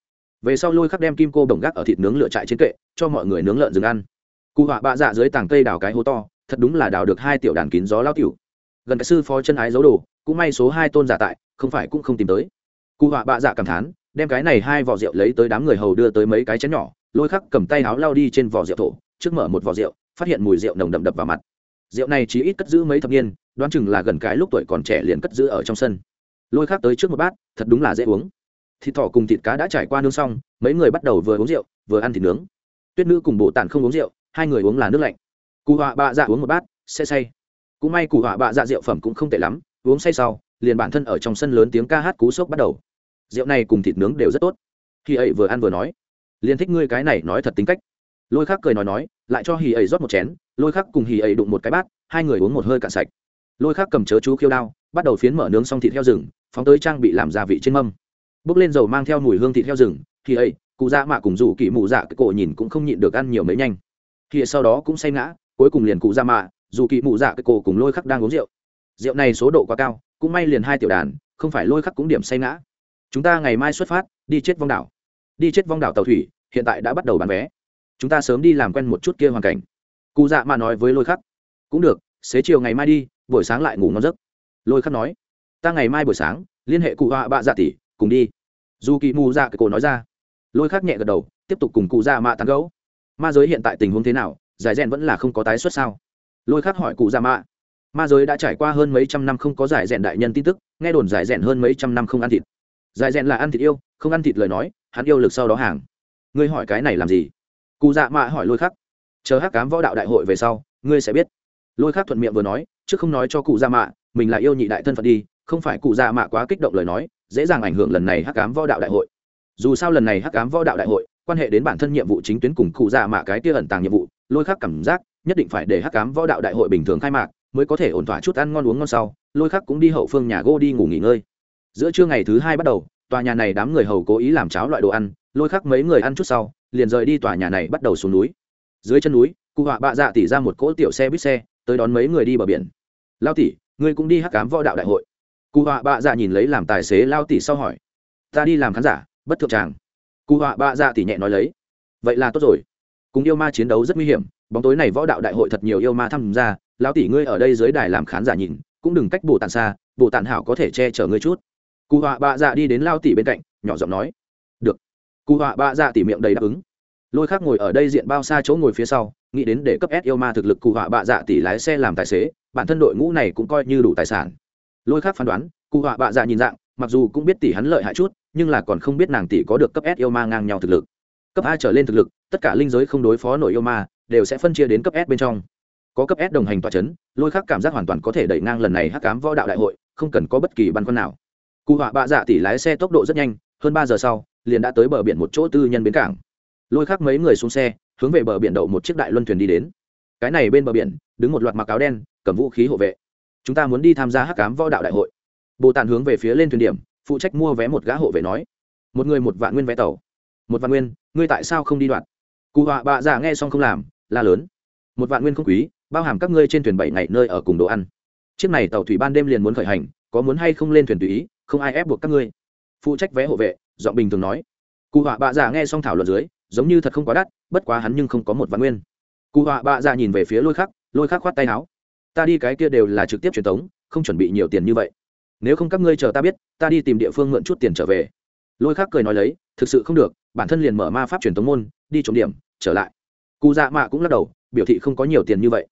về sau lôi khắc đem kim cô đồng gác ở thịt nướng lựa trại trên kệ, cho mọi người nướng lợn rừng ăn. Cụ họa bạ dạ dưới tàng cây đào cái hố to, thật đúng là đào được hai tiểu đàn kín gió lao tiểu. Gần cái sư phó chân ái giấu đồ, cũng may số hai tôn giả tại, không phải cũng không tìm tới. Cụ họa bạ dạ cảm thán, đem cái này hai vỏ rượu lấy tới đám người hầu đưa tới mấy cái chén nhỏ, lôi khắc cầm tay áo lao đi trên vỏ rượu thổ, trước mở một vỏ rượu, phát hiện mùi rượu nồng đậm đập vào mặt. Rượu này chỉ ít cất giữ mấy thập niên, đoán chừng là gần cái lúc tuổi còn trẻ liền cất giữ ở trong sân. Lôi khắc tới trước một bát, thật đúng là dễ uống thịt thỏ cùng thịt cá đã trải qua nướng xong, mấy người bắt đầu vừa uống rượu, vừa ăn thịt nướng. Tuyết nữ cùng bộ tản không uống rượu, hai người uống là nước lạnh. Cụ họa bạ dạ uống một bát, sẽ say. Cũng may cụ họa bạ dạ rượu phẩm cũng không tệ lắm, uống say sau, liền bản thân ở trong sân lớn tiếng ca hát cú sốc bắt đầu. Rượu này cùng thịt nướng đều rất tốt. Khi ấy vừa ăn vừa nói, liền thích ngươi cái này nói thật tính cách. Lôi khắc cười nói nói, lại cho hì ấy rót một chén, lôi khắc cùng hì ấy đụng một cái bát, hai người uống một hơi cạn sạch. Lôi khắc cầm chớ chú khiêu đao, bắt đầu phiến mở nướng xong thịt heo rừng, phóng tới trang bị làm gia vị trên mâm bốc lên dầu mang theo mùi hương thịt heo rừng, thì ấy, cụ dạ mạ cùng rủ kỳ mụ dạ cái cổ nhìn cũng không nhịn được ăn nhiều mấy nhanh. Thì sau đó cũng say ngã, cuối cùng liền cụ dạ mạ, dù kỳ mụ dạ cái cổ cùng lôi khắc đang uống rượu. Rượu này số độ quá cao, cũng may liền hai tiểu đàn, không phải lôi khắc cũng điểm say ngã. Chúng ta ngày mai xuất phát, đi chết vong đảo. Đi chết vong đảo tàu thủy, hiện tại đã bắt đầu bán vé. Chúng ta sớm đi làm quen một chút kia hoàn cảnh. Cụ dạ mạ nói với lôi khắc. Cũng được, xế chiều ngày mai đi, buổi sáng lại ngủ ngon giấc. Lôi khắc nói. Ta ngày mai buổi sáng, liên hệ cụ họa bạ dạ tỷ cùng đi. Dù kỳ mù dạ cái cổ nói ra. Lôi khắc nhẹ gật đầu, tiếp tục cùng cụ dạ mạ tán gấu ma giới hiện tại tình huống thế nào? Giải rèn vẫn là không có tái xuất sao? Lôi khắc hỏi cụ dạ mạ. Ma giới đã trải qua hơn mấy trăm năm không có giải rèn đại nhân tin tức, nghe đồn giải rèn hơn mấy trăm năm không ăn thịt. Giải rèn là ăn thịt yêu, không ăn thịt lời nói, hắn yêu lực sau đó hàng. Ngươi hỏi cái này làm gì? Cụ dạ mạ hỏi lôi khắc. Chờ hắc cám võ đạo đại hội về sau, ngươi sẽ biết. Lôi khắc thuận miệng vừa nói chứ không nói cho cụ dạ mạ, mình là yêu nhị đại thân phận đi, không phải cụ dạ mạ quá kích động lời nói dễ dàng ảnh hưởng lần này hắc cám võ đạo đại hội. Dù sao lần này hắc cám võ đạo đại hội, quan hệ đến bản thân nhiệm vụ chính tuyến cùng cụ dạ mạ cái kia ẩn tàng nhiệm vụ, lôi khắc cảm giác, nhất định phải để hắc cám võ đạo đại hội bình thường khai mạc, mới có thể ổn thỏa chút ăn ngon uống ngon sau, lôi khắc cũng đi hậu phương nhà gô đi ngủ nghỉ ngơi. Giữa trưa ngày thứ hai bắt đầu, tòa nhà này đám người hầu cố ý làm cháo loại đồ ăn, lôi khắc mấy người ăn chút sau, liền rời đi tòa nhà này bắt đầu xuống núi. Dưới chân núi, cụ họa bạ dạ tỉ ra một cỗ tiểu xe buýt xe, tới đón mấy người đi bờ biển. Lao tỷ ngươi cũng đi hắc cám võ đạo đại hội cụ họa bạ dạ nhìn lấy làm tài xế lao tỷ sau hỏi, ta đi làm khán giả, bất thượng tràng. Cụ họa bạ dạ tỷ nhẹ nói lấy, vậy là tốt rồi. Cùng yêu ma chiến đấu rất nguy hiểm, bóng tối này võ đạo đại hội thật nhiều yêu ma tham gia lão tỷ ngươi ở đây dưới đài làm khán giả nhìn, cũng đừng cách bồ tàn xa, bồ tàn hảo có thể che chở ngươi chút. Cụ họa bạ dạ đi đến lao tỷ bên cạnh, nhỏ giọng nói, được. Cụ họa bạ dạ tỷ miệng đầy đáp ứng. Lôi khác ngồi ở đây diện bao xa chỗ ngồi phía sau, nghĩ đến để cấp s yêu ma thực lực cụ họa bạ dạ tỷ lái xe làm tài xế, bản thân đội ngũ này cũng coi như đủ tài sản lôi khác phán đoán, cụ họa bạ dạ nhìn dạng, mặc dù cũng biết tỷ hắn lợi hại chút, nhưng là còn không biết nàng tỷ có được cấp s yêu ma ngang nhau thực lực. Cấp a trở lên thực lực, tất cả linh giới không đối phó nổi yêu ma, đều sẽ phân chia đến cấp s bên trong. Có cấp s đồng hành tòa c h ấ n lôi khác cảm giác hoàn toàn có thể đẩy ngang lần này hắc cám võ đạo đại hội, không cần có bất kỳ băn khoăn nào. Cụ họa bạ dạ tỷ lái xe tốc độ rất nhanh, hơn ba giờ sau, liền đã tới bờ biển một chỗ tư nhân bến cảng. Lôi khác mấy người xuống xe, hướng về bờ biển đậu một chiếc đại luân thuyền đi đến. Cái này bên bờ biển, đứng một loạt mặc áo đen, cầm vũ khí hộ vệ chúng ta muốn đi tham gia hắc cám võ đạo đại hội. Bồ tàn hướng về phía lên thuyền điểm, phụ trách mua vé một gã hộ vệ nói. Một người một vạn nguyên vé tàu. Một vạn nguyên, ngươi tại sao không đi đoạn cụ họa bạ giả nghe xong không làm, la lớn. Một vạn nguyên không quý, bao hàm các ngươi trên thuyền bảy ngày nơi ở cùng đồ ăn. Chiếc này tàu thủy ban đêm liền muốn khởi hành, có muốn hay không lên thuyền tùy ý, không ai ép buộc các ngươi. Phụ trách vé hộ vệ, giọng bình thường nói. Cụ họa bạ giả nghe xong thảo luận dưới, giống như thật không quá đắt, bất quá hắn nhưng không có một vạn nguyên. Cụ họa bạ giả nhìn về phía lôi khắc lôi khắc khoát tay áo ta đi cái kia đều là trực tiếp truyền thống không chuẩn bị nhiều tiền như vậy. Nếu không các ngươi chờ ta biết, ta đi tìm địa phương mượn chút tiền trở về. Lôi khắc cười nói lấy, thực sự không được, bản thân liền mở ma pháp truyền tống môn, đi trộm điểm, trở lại. Cụ dạ mạ cũng lắc đầu, biểu thị không có nhiều tiền như vậy.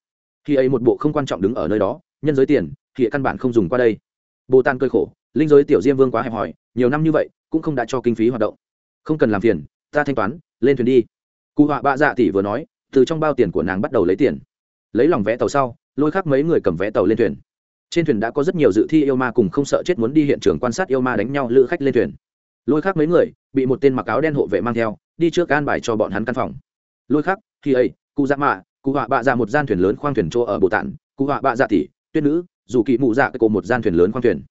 Khi ấy một bộ không quan trọng đứng ở nơi đó, nhân giới tiền, thì căn bản không dùng qua đây. Bồ tan cơi khổ, linh giới tiểu diêm vương quá hẹp hòi, nhiều năm như vậy, cũng không đã cho kinh phí hoạt động. Không cần làm phiền, ta thanh toán, lên thuyền đi. Cụ họa bạ dạ tỷ vừa nói, từ trong bao tiền của nàng bắt đầu lấy tiền. Lấy lòng vẽ tàu sau lôi khắc mấy người cầm vé tàu lên thuyền. Trên thuyền đã có rất nhiều dự thi yêu ma cùng không sợ chết muốn đi hiện trường quan sát yêu ma đánh nhau lữ khách lên thuyền. Lôi khắc mấy người bị một tên mặc áo đen hộ vệ mang theo, đi trước an bài cho bọn hắn căn phòng. Lôi khắc khi ấy cụ dạ mạ cụ họa bạ dạ một gian thuyền lớn khoang thuyền chỗ ở bồ tản cụ họa bạ dạ tỷ, tuyết nữ, dù kỵ mụ dạ cổ một gian thuyền lớn khoang thuyền.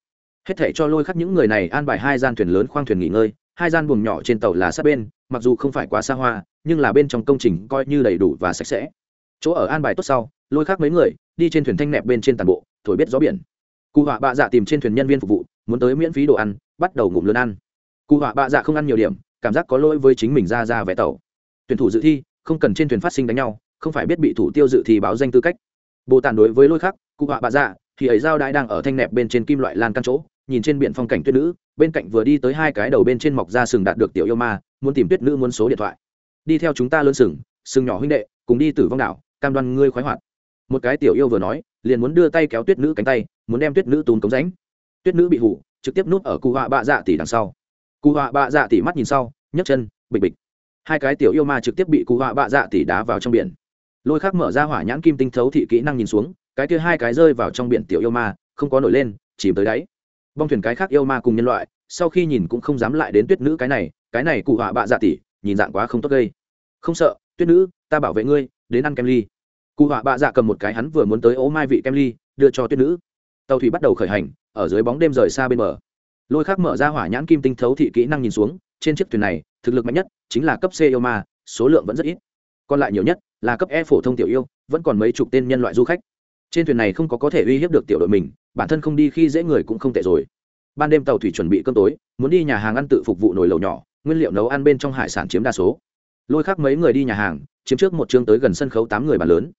Hết thể cho lôi khắc những người này an bài hai gian thuyền lớn khoang thuyền nghỉ ngơi, hai gian buồng nhỏ trên tàu là sát bên, mặc dù không phải quá xa hoa, nhưng là bên trong công trình coi như đầy đủ và sạch sẽ. Chỗ ở an bài tốt sau, lôi khắc mấy người đi trên thuyền thanh nẹp bên trên tàn bộ, thổi biết gió biển. Cụ họa bạ dạ tìm trên thuyền nhân viên phục vụ, muốn tới miễn phí đồ ăn, bắt đầu ngụm lớn ăn. Cụ họa bạ dạ không ăn nhiều điểm, cảm giác có lỗi với chính mình ra ra vé tàu. Tuyển thủ dự thi, không cần trên thuyền phát sinh đánh nhau, không phải biết bị thủ tiêu dự thi báo danh tư cách. Bồ tàn đối với lôi khắc, cụ họa bạ dạ thì ấy giao đại đang ở thanh nẹp bên trên kim loại lan căn chỗ, nhìn trên biển phong cảnh tuyết nữ, bên cạnh vừa đi tới hai cái đầu bên trên mọc ra sừng đạt được tiểu yêu ma, muốn tìm tuyết nữ muốn số điện thoại. Đi theo chúng ta lớn sừng sừng nhỏ huynh đệ, cùng đi tử vong đảo, cam đoan ngươi khoái hoạt một cái tiểu yêu vừa nói, liền muốn đưa tay kéo tuyết nữ cánh tay, muốn đem tuyết nữ tún cống ránh tuyết nữ bị hủ, trực tiếp núp ở cụ họa bạ dạ tỷ đằng sau. Cụ họa bạ dạ tỷ mắt nhìn sau, nhấc chân, bịch bịch. Hai cái tiểu yêu ma trực tiếp bị cụ họa bạ dạ tỷ đá vào trong biển. Lôi khắc mở ra hỏa nhãn kim tinh thấu thị kỹ năng nhìn xuống, cái kia hai cái rơi vào trong biển tiểu yêu ma, không có nổi lên, chìm tới đáy. Bong thuyền cái khác yêu ma cùng nhân loại, sau khi nhìn cũng không dám lại đến tuyết nữ cái này cái này cụ họa bạ dạ tỷ nhìn dạng quá không tốt gây. Không sợ, tuyết nữ, ta bảo vệ ngươi, đến ăn kem ly cụ họa bạ dạ cầm một cái hắn vừa muốn tới ố mai vị kem ly, đưa cho tuyết nữ. Tàu thủy bắt đầu khởi hành, ở dưới bóng đêm rời xa bên bờ. Lôi khác mở ra hỏa nhãn kim tinh thấu thị kỹ năng nhìn xuống, trên chiếc thuyền này, thực lực mạnh nhất chính là cấp c yêu ma, số lượng vẫn rất ít. Còn lại nhiều nhất là cấp e phổ thông tiểu yêu, vẫn còn mấy chục tên nhân loại du khách. Trên thuyền này không có có thể uy hiếp được tiểu đội mình, bản thân không đi khi dễ người cũng không tệ rồi. Ban đêm tàu thủy chuẩn bị cơm tối, muốn đi nhà hàng ăn tự phục vụ nồi lầu nhỏ, nguyên liệu nấu ăn bên trong hải sản chiếm đa số. Lôi khác mấy người đi nhà hàng, chiếm trước một chương tới gần sân khấu tám người bàn lớn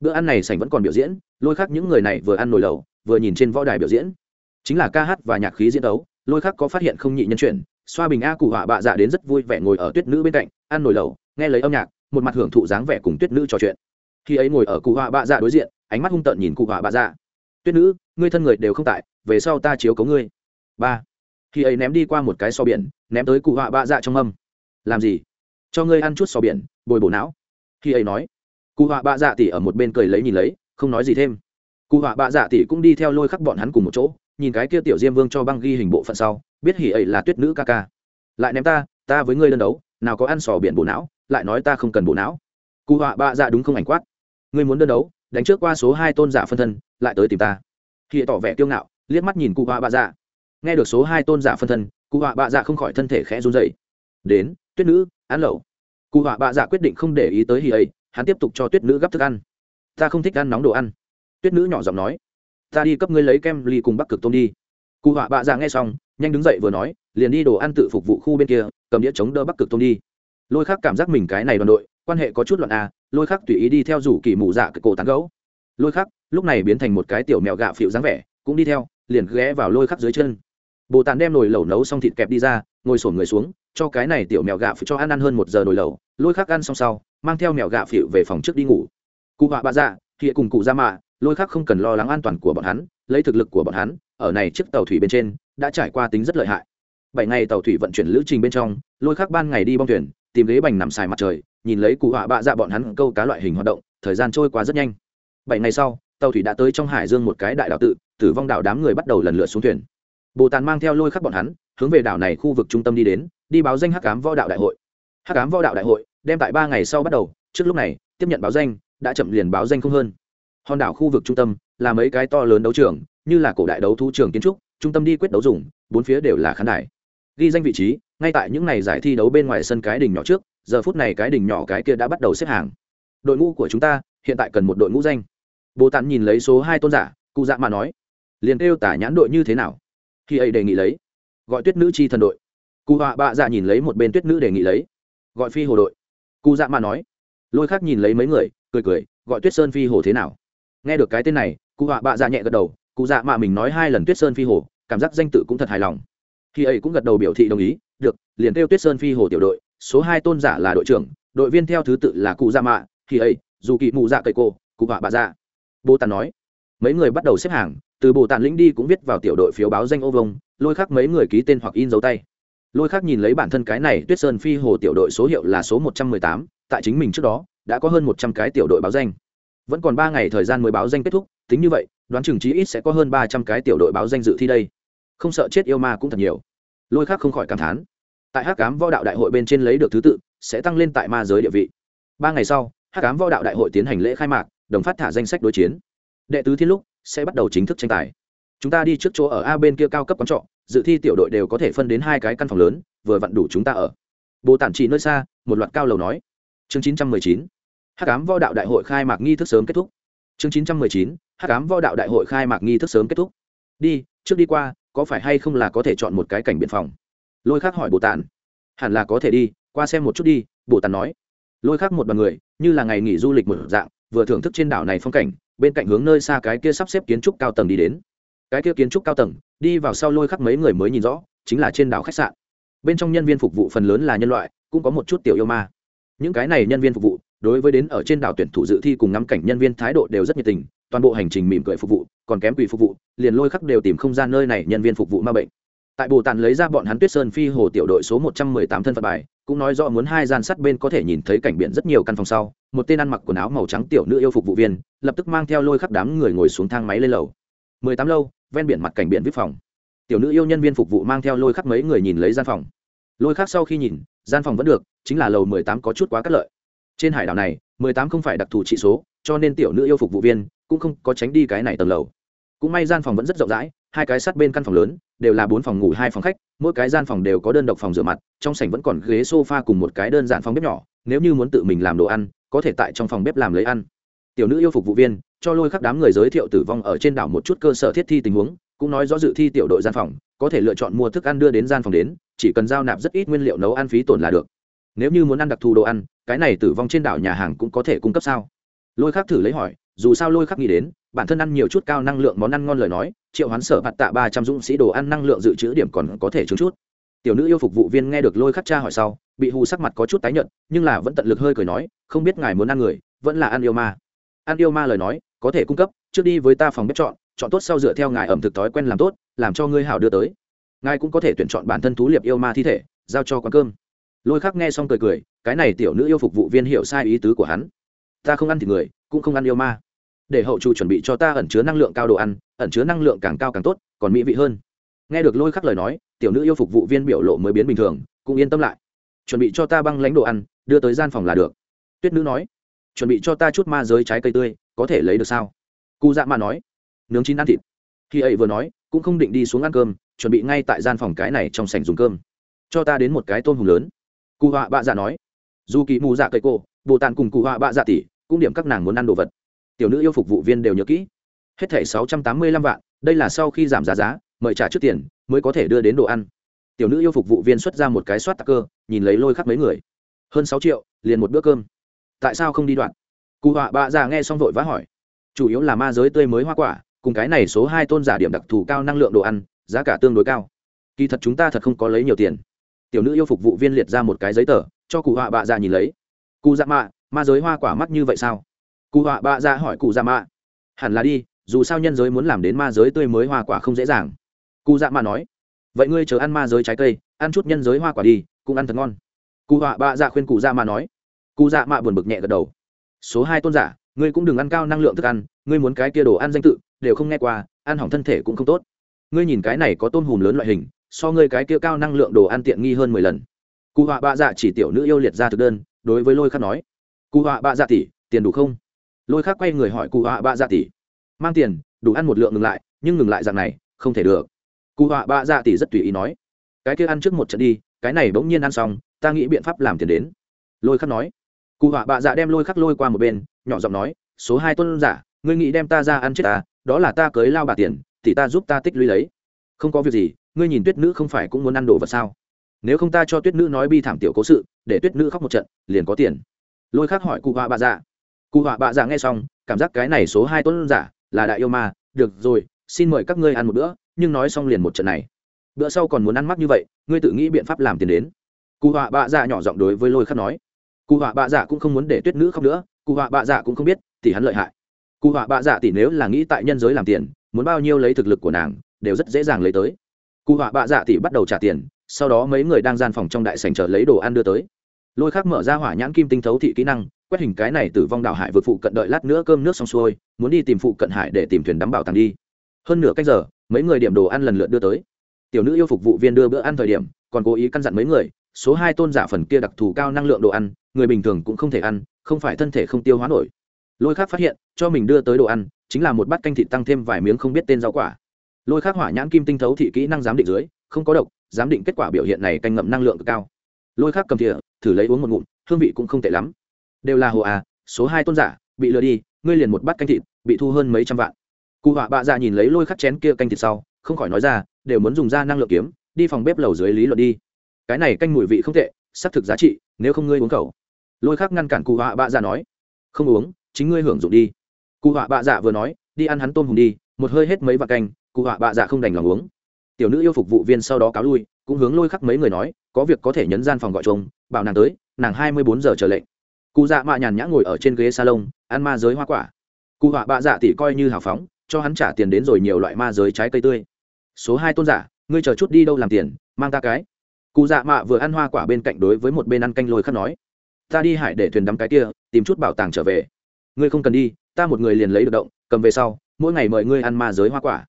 bữa ăn này sảnh vẫn còn biểu diễn, lôi khác những người này vừa ăn nồi lầu vừa nhìn trên võ đài biểu diễn. Chính là ca hát và nhạc khí diễn đấu, lôi khác có phát hiện không nhị nhân chuyển xoa bình a cụ họa bạ dạ đến rất vui vẻ ngồi ở tuyết nữ bên cạnh, ăn nồi lầu nghe lấy âm nhạc, một mặt hưởng thụ dáng vẻ cùng tuyết nữ trò chuyện. Khi ấy ngồi ở cụ họa bạ dạ đối diện, ánh mắt hung tợn nhìn cụ họa bạ dạ. Tuyết nữ, ngươi thân người đều không tại, về sau ta chiếu cấu ngươi. Ba. Khi ấy ném đi qua một cái so biển, ném tới cụ họa bạ dạ trong âm. Làm gì? Cho ngươi ăn chút so biển, bồi bổ não. Khi ấy nói cụ họa bạ dạ tỉ ở một bên cười lấy nhìn lấy, không nói gì thêm. Cụ họa bạ dạ tỉ cũng đi theo lôi khắc bọn hắn cùng một chỗ, nhìn cái kia tiểu diêm vương cho băng ghi hình bộ phận sau, biết hỉ ấy là tuyết nữ ca ca. Lại ném ta ta với ngươi đơn đấu, nào có ăn sò biển bổ não, lại nói ta không cần bổ não. Cụ họa bạ dạ đúng không ảnh quát? Ngươi muốn đơn đấu, đánh trước qua số hai tôn giả phân thân, lại tới tìm ta. Hỉ tỏ vẻ kiêu ngạo, liếc mắt nhìn cụ họa bạ dạ. Nghe được số hai tôn giả phân thân, cụ họa bạ dạ không khỏi thân thể khẽ run dậy đến, tuyết nữ, ăn lẩu. Cụ họa bạ dạ quyết định không để ý tới hỉ ấy hắn tiếp tục cho tuyết nữ gắp thức ăn. Ta không thích ăn nóng đồ ăn. Tuyết nữ nhỏ giọng nói, ta đi cấp ngươi lấy kem ly cùng bắc cực tôm đi. Cụ họa bạ già nghe xong, nhanh đứng dậy vừa nói, liền đi đồ ăn tự phục vụ khu bên kia, cầm đĩa chống đỡ bắc cực tôm đi. Lôi khác cảm giác mình cái này đoàn đội, quan hệ có chút loạn à lôi khác tùy ý đi theo rủ kỳ mù dạ cái cổ tán gấu. Lôi khắc, lúc này biến thành một cái tiểu mèo gạo phịu dáng vẻ, cũng đi theo, liền ghé vào lôi khắc dưới chân. Bồ tàn đem nồi lẩu nấu xong thịt kẹp đi ra, ngồi sổn người xuống, cho cái này tiểu mèo gạo phịu cho ăn ăn hơn một giờ nồi lẩu lôi khắc ăn xong sau, mang theo mèo gạo phịu về phòng trước đi ngủ. Cụ họa bạ dạ hiện cùng cụ ra mạ, lôi khắc không cần lo lắng an toàn của bọn hắn, lấy thực lực của bọn hắn, ở này chiếc tàu thủy bên trên, đã trải qua tính rất lợi hại. Bảy ngày tàu thủy vận chuyển lữ trình bên trong, lôi khắc ban ngày đi bong thuyền, tìm ghế bành nằm xài mặt trời, nhìn lấy cụ họa bạ dạ bọn hắn câu cá loại hình hoạt động, thời gian trôi qua rất nhanh. Bảy ngày sau, tàu thủy đã tới trong hải dương một cái đại đảo tự, tử vong đảo đám người bắt đầu lần lượt xuống thuyền. Bồ tàn mang theo lôi khắc bọn hắn, hướng về đảo này khu vực trung tâm đi đến, đi báo danh hắc cám võ đạo đại hội. Hắc cám võ đạo đại hội đem tại ba ngày sau bắt đầu, trước lúc này, tiếp nhận báo danh, đã chậm liền báo danh không hơn. Hòn đảo khu vực trung tâm, là mấy cái to lớn đấu trường, như là cổ đại đấu thú trường kiến trúc, trung tâm đi quyết đấu dùng, bốn phía đều là khán đài. Ghi danh vị trí, ngay tại những ngày giải thi đấu bên ngoài sân cái đỉnh nhỏ trước, giờ phút này cái đỉnh nhỏ cái kia đã bắt đầu xếp hàng. Đội ngũ của chúng ta, hiện tại cần một đội ngũ danh. Bồ tàn nhìn lấy số hai tôn giả, cụ dạ mà nói, liền kêu tả nhãn đội như thế nào? Khi ấy đề nghị lấy, gọi tuyết nữ chi thần đội. Cụ họa bạ dạ nhìn lấy một bên tuyết nữ đề nghị lấy, gọi phi hồ đội cụ dạ mà nói, lôi khác nhìn lấy mấy người, cười cười, gọi tuyết sơn phi hồ thế nào? Nghe được cái tên này, cụ họa bạ dạ nhẹ gật đầu, cụ dạ mà mình nói hai lần tuyết sơn phi hồ, cảm giác danh tự cũng thật hài lòng. Khi ấy cũng gật đầu biểu thị đồng ý, được, liền kêu tuyết sơn phi hồ tiểu đội, số hai tôn giả là đội trưởng, đội viên theo thứ tự là cụ dạ mạ khi ấy, dù kỳ mù dạ cây cô, cụ họa bạ dạ. Bồ tàn nói, mấy người bắt đầu xếp hàng, từ bồ tàn lĩnh đi cũng viết vào tiểu đội phiếu báo danh ô vông lôi khắc mấy người ký tên hoặc in dấu tay lôi khác nhìn lấy bản thân cái này tuyết sơn phi hồ tiểu đội số hiệu là số một trăm mười tám, tại chính mình trước đó, đã có hơn một trăm cái tiểu đội báo danh. Vẫn còn ba ngày thời gian mới báo danh kết thúc, tính như vậy, đoán chừng chí ít sẽ có hơn ba trăm cái tiểu đội báo danh dự thi đây. Không sợ chết yêu ma cũng thật nhiều. Lôi khác không khỏi cảm thán. Tại hắc cám võ đạo đại hội bên trên lấy được thứ tự, sẽ tăng lên tại ma giới địa vị. Ba ngày sau, hắc cám võ đạo đại hội tiến hành lễ khai mạc, đồng phát thả danh sách đối chiến. Đệ tứ thiên lúc, sẽ bắt đầu chính thức tranh tài chúng ta đi trước chỗ ở a bên kia cao cấp quán trọ, dự thi tiểu đội đều có thể phân đến hai cái căn phòng lớn, vừa vặn đủ chúng ta ở. Bồ tản chỉ nơi xa, một loạt cao lầu nói. Chương chín trăm mười chín. Hát cám võ đạo đại hội khai mạc nghi thức sớm kết thúc. Chương chín trăm mười chín. Hát cám võ đạo đại hội khai mạc nghi thức sớm kết thúc. Đi, trước đi qua, có phải hay không là có thể chọn một cái cảnh biện phòng? Lôi khác hỏi bồ tản. Hẳn là có thể đi, qua xem một chút đi, bồ tản nói. Lôi khác một đoàn người, như là ngày nghỉ du lịch một dạng, vừa thưởng thức trên đảo này phong cảnh, bên cạnh hướng nơi xa cái kia sắp xếp kiến trúc cao tầng đi đến cái kia kiến trúc cao tầng, đi vào sau lôi khắc mấy người mới nhìn rõ, chính là trên đảo khách sạn. Bên trong nhân viên phục vụ phần lớn là nhân loại, cũng có một chút tiểu yêu ma. Những cái này nhân viên phục vụ, đối với đến ở trên đảo tuyển thủ dự thi cùng ngắm cảnh nhân viên thái độ đều rất nhiệt tình, toàn bộ hành trình mỉm cười phục vụ, còn kém quỷ phục vụ, liền lôi khắc đều tìm không gian nơi này nhân viên phục vụ ma bệnh. Tại bồ tàn lấy ra bọn hắn tuyết sơn phi hồ tiểu đội số một trăm mười tám thân phận bài, cũng nói rõ muốn hai gian sắt bên có thể nhìn thấy cảnh biển rất nhiều căn phòng sau, một tên ăn mặc quần áo màu trắng tiểu nữ yêu phục vụ viên, lập tức mang theo lôi khắc đám người ngồi xuống thang máy lên lầu. mười tám lâu ven biển mặt cảnh biển vip phòng. Tiểu nữ yêu nhân viên phục vụ mang theo lôi khắc mấy người nhìn lấy gian phòng. Lôi khắc sau khi nhìn, gian phòng vẫn được, chính là lầu mười tám có chút quá cắt lợi. Trên hải đảo này, mười tám không phải đặc thù trị số, cho nên tiểu nữ yêu phục vụ viên cũng không có tránh đi cái này tầng lầu. Cũng may gian phòng vẫn rất rộng rãi, hai cái sắt bên căn phòng lớn, đều là bốn phòng ngủ, hai phòng khách, mỗi cái gian phòng đều có đơn độc phòng rửa mặt, trong sảnh vẫn còn ghế sofa cùng một cái đơn giản phòng bếp nhỏ, nếu như muốn tự mình làm đồ ăn, có thể tại trong phòng bếp làm lấy ăn. Tiểu nữ yêu phục vụ viên cho lôi khắp đám người giới thiệu tử vong ở trên đảo một chút cơ sở thiết thi tình huống, cũng nói rõ dự thi tiểu đội gian phòng, có thể lựa chọn mua thức ăn đưa đến gian phòng đến, chỉ cần giao nạp rất ít nguyên liệu nấu ăn phí tổn là được. Nếu như muốn ăn đặc thù đồ ăn, cái này tử vong trên đảo nhà hàng cũng có thể cung cấp sao? Lôi khắc thử lấy hỏi, dù sao lôi khắc nghĩ đến, bản thân ăn nhiều chút cao năng lượng món ăn ngon lời nói, triệu hoán sở mặt tạ ba trăm dũng sĩ đồ ăn năng lượng dự trữ điểm còn có thể chứng chút. Tiểu nữ yêu phục vụ viên nghe được lôi khắc cha hỏi sau, bị hù sắc mặt có chút tái nhợt, nhưng là vẫn tận lực hơi cười nói, không biết ngài muốn ăn người, vẫn là ăn yêu ma ăn yêu ma lời nói, có thể cung cấp, trước đi với ta phòng bếp chọn chọn tốt sau dựa theo ngài ẩm thực thói quen làm tốt, làm cho ngươi hảo đưa tới. Ngài cũng có thể tuyển chọn bản thân thú liệp yêu ma thi thể, giao cho quán cơm. Lôi khắc nghe xong cười cười, cái này tiểu nữ yêu phục vụ viên hiểu sai ý tứ của hắn. Ta không ăn thịt người, cũng không ăn yêu ma. Để hậu chủ chuẩn bị cho ta ẩn chứa năng lượng cao đồ ăn, ẩn chứa năng lượng càng cao càng tốt, còn mỹ vị hơn. Nghe được lôi khắc lời nói, tiểu nữ yêu phục vụ viên biểu lộ mới biến bình thường, cũng yên tâm lại. Chuẩn bị cho ta băng lãnh đồ ăn, đưa tới gian phòng là được. Tuyết nữ nói chuẩn bị cho ta chút ma giới trái cây tươi, có thể lấy được sao? Cụ dạ mà nói. Nướng chín ăn thịt. Khi ấy vừa nói, cũng không định đi xuống ăn cơm, chuẩn bị ngay tại gian phòng cái này trong sảnh dùng cơm. Cho ta đến một cái tôm hùm lớn. Cụ họa bạ dạ nói. Dù kỳ mù dạ cây cô, bồ tàn cùng cụ họa bạ dạ tỷ, cũng điểm các nàng muốn ăn đồ vật. Tiểu nữ yêu phục vụ viên đều nhớ kỹ. Hết thẻ sáu trăm tám mươi lăm vạn, đây là sau khi giảm giá giá, mời trả trước tiền, mới có thể đưa đến đồ ăn. Tiểu nữ yêu phục vụ viên xuất ra một cái soát tạc cơ, nhìn lấy lôi khắc mấy người. Hơn sáu triệu, liền một bữa cơm tại sao không đi đoạn? Cụ họa bạ già nghe xong vội vã hỏi. Chủ yếu là ma giới tươi mới hoa quả, cùng cái này số hai tôn giả điểm đặc thù cao năng lượng đồ ăn, giá cả tương đối cao. Kỳ thật chúng ta thật không có lấy nhiều tiền. Tiểu nữ yêu phục vụ viên liệt ra một cái giấy tờ, cho cụ họa bạ già nhìn lấy. Cụ dạ mạ, ma giới hoa quả mắc như vậy sao? Cụ họa bạ già hỏi cụ dạ mạ. Hẳn là đi, dù sao nhân giới muốn làm đến ma giới tươi mới hoa quả không dễ dàng. Cụ dạ mạ nói. Vậy ngươi chờ ăn ma giới trái cây, ăn chút nhân giới hoa quả đi, cũng ăn thật ngon. Cụ họa bạ dạ khuyên cụ dạ mạ nói cụ dạ mạ buồn bực nhẹ gật đầu. Số hai tôn giả, ngươi cũng đừng ăn cao năng lượng thức ăn, ngươi muốn cái kia đồ ăn danh tự, đều không nghe qua, ăn hỏng thân thể cũng không tốt. Ngươi nhìn cái này có tôm hùm lớn loại hình, so ngươi cái kia cao năng lượng đồ ăn tiện nghi hơn mười lần. Cụ họa bạ dạ chỉ tiểu nữ yêu liệt ra thực đơn, đối với lôi khắc nói. Cụ họa bạ dạ tỷ, tiền đủ không? Lôi khắc quay người hỏi cụ họa bạ dạ tỷ. Mang tiền, đủ ăn một lượng ngừng lại, nhưng ngừng lại dạng này, không thể được. Cụ họa bạ dạ tỷ rất tùy ý nói. Cái kia ăn trước một trận đi, cái này bỗng nhiên ăn xong, ta nghĩ biện pháp làm tiền đến. Lôi khắc nói cụ họa bạ dạ đem lôi khắc lôi qua một bên, nhỏ giọng nói, số hai tuân giả, ngươi nghĩ đem ta ra ăn chết ta, đó là ta cưới lao bà tiền, thì ta giúp ta tích lũy lấy. Không có việc gì, ngươi nhìn tuyết nữ không phải cũng muốn ăn đồ vật sao? Nếu không ta cho tuyết nữ nói bi thảm tiểu cố sự, để tuyết nữ khóc một trận, liền có tiền. Lôi khắc hỏi cụ họa bạ dạ. Cụ họa bạ dạ nghe xong, cảm giác cái này số hai tuân giả là đại yêu ma, được rồi, xin mời các ngươi ăn một bữa, nhưng nói xong liền một trận này. Bữa sau còn muốn ăn mắc như vậy, ngươi tự nghĩ biện pháp làm tiền đến. Cụ họa bạ dạ nhỏ giọng đối với lôi khắc nói cụ họa bạ dạ cũng không muốn để tuyết nữ khóc nữa, cụ họa bạ dạ cũng không biết thì hắn lợi hại. Cụ họa bạ dạ tỷ nếu là nghĩ tại nhân giới làm tiền, muốn bao nhiêu lấy thực lực của nàng, đều rất dễ dàng lấy tới. Cụ họa bạ dạ tỷ bắt đầu trả tiền, sau đó mấy người đang gian phòng trong đại sành chờ lấy đồ ăn đưa tới. Lôi khắc mở ra hỏa nhãn kim tinh thấu thị kỹ năng, quét hình cái này tử vong đảo hải vượt phụ cận đợi lát nữa cơm nước xong xuôi, muốn đi tìm phụ cận hải để tìm thuyền đắm bảo tàng đi. Hơn nửa cách giờ, mấy người điểm đồ ăn lần lượt đưa tới. Tiểu nữ yêu phục vụ viên đưa bữa ăn thời điểm, còn cố ý căn dặn mấy người số hai tôn giả phần kia đặc thù cao năng lượng đồ ăn, người bình thường cũng không thể ăn, không phải thân thể không tiêu hóa nổi. Lôi khác phát hiện, cho mình đưa tới đồ ăn, chính là một bát canh thịt tăng thêm vài miếng không biết tên rau quả. Lôi khác hỏa nhãn kim tinh thấu thị kỹ năng giám định dưới, không có độc, giám định kết quả biểu hiện này canh ngậm năng lượng cực cao. Lôi khác cầm thìa, thử lấy uống một ngụm, hương vị cũng không tệ lắm. Đều là hồ à số hai tôn giả, bị lừa đi, ngươi liền một bát canh thịt, bị thu hơn mấy trăm vạn. Cụ họa bạ dạ nhìn lấy lôi khắc chén kia canh thịt sau, không khỏi nói ra, đều muốn dùng ra năng lượng kiếm, đi phòng bếp lầu dưới lý luận đi cái này canh mùi vị không tệ, xác thực giá trị, nếu không ngươi uống khẩu. Lôi khắc ngăn cản cụ họa bạ dạ nói. Không uống, chính ngươi hưởng dụng đi. Cụ họa bạ dạ vừa nói, đi ăn hắn tôm hùm đi, một hơi hết mấy vạt canh, cụ họa bạ dạ không đành lòng uống. Tiểu nữ yêu phục vụ viên sau đó cáo lui, cũng hướng lôi khắc mấy người nói, có việc có thể nhấn gian phòng gọi chồng bảo nàng tới, nàng hai mươi bốn giờ chờ lệnh. Cụ dạ mạ nhàn nhã ngồi ở trên ghế salon, ăn ma giới hoa quả. Cụ họa bạ dạ tỷ coi như hào phóng, cho hắn trả tiền đến rồi nhiều loại ma giới trái cây tươi. Số hai tôn giả, ngươi chờ chút đi đâu làm tiền, mang ta cái cụ dạ mạ vừa ăn hoa quả bên cạnh đối với một bên ăn canh lôi khắc nói, ta đi hải để thuyền đắm cái kia, tìm chút bảo tàng trở về. Ngươi không cần đi, ta một người liền lấy được động, cầm về sau, mỗi ngày mời ngươi ăn ma giới hoa quả.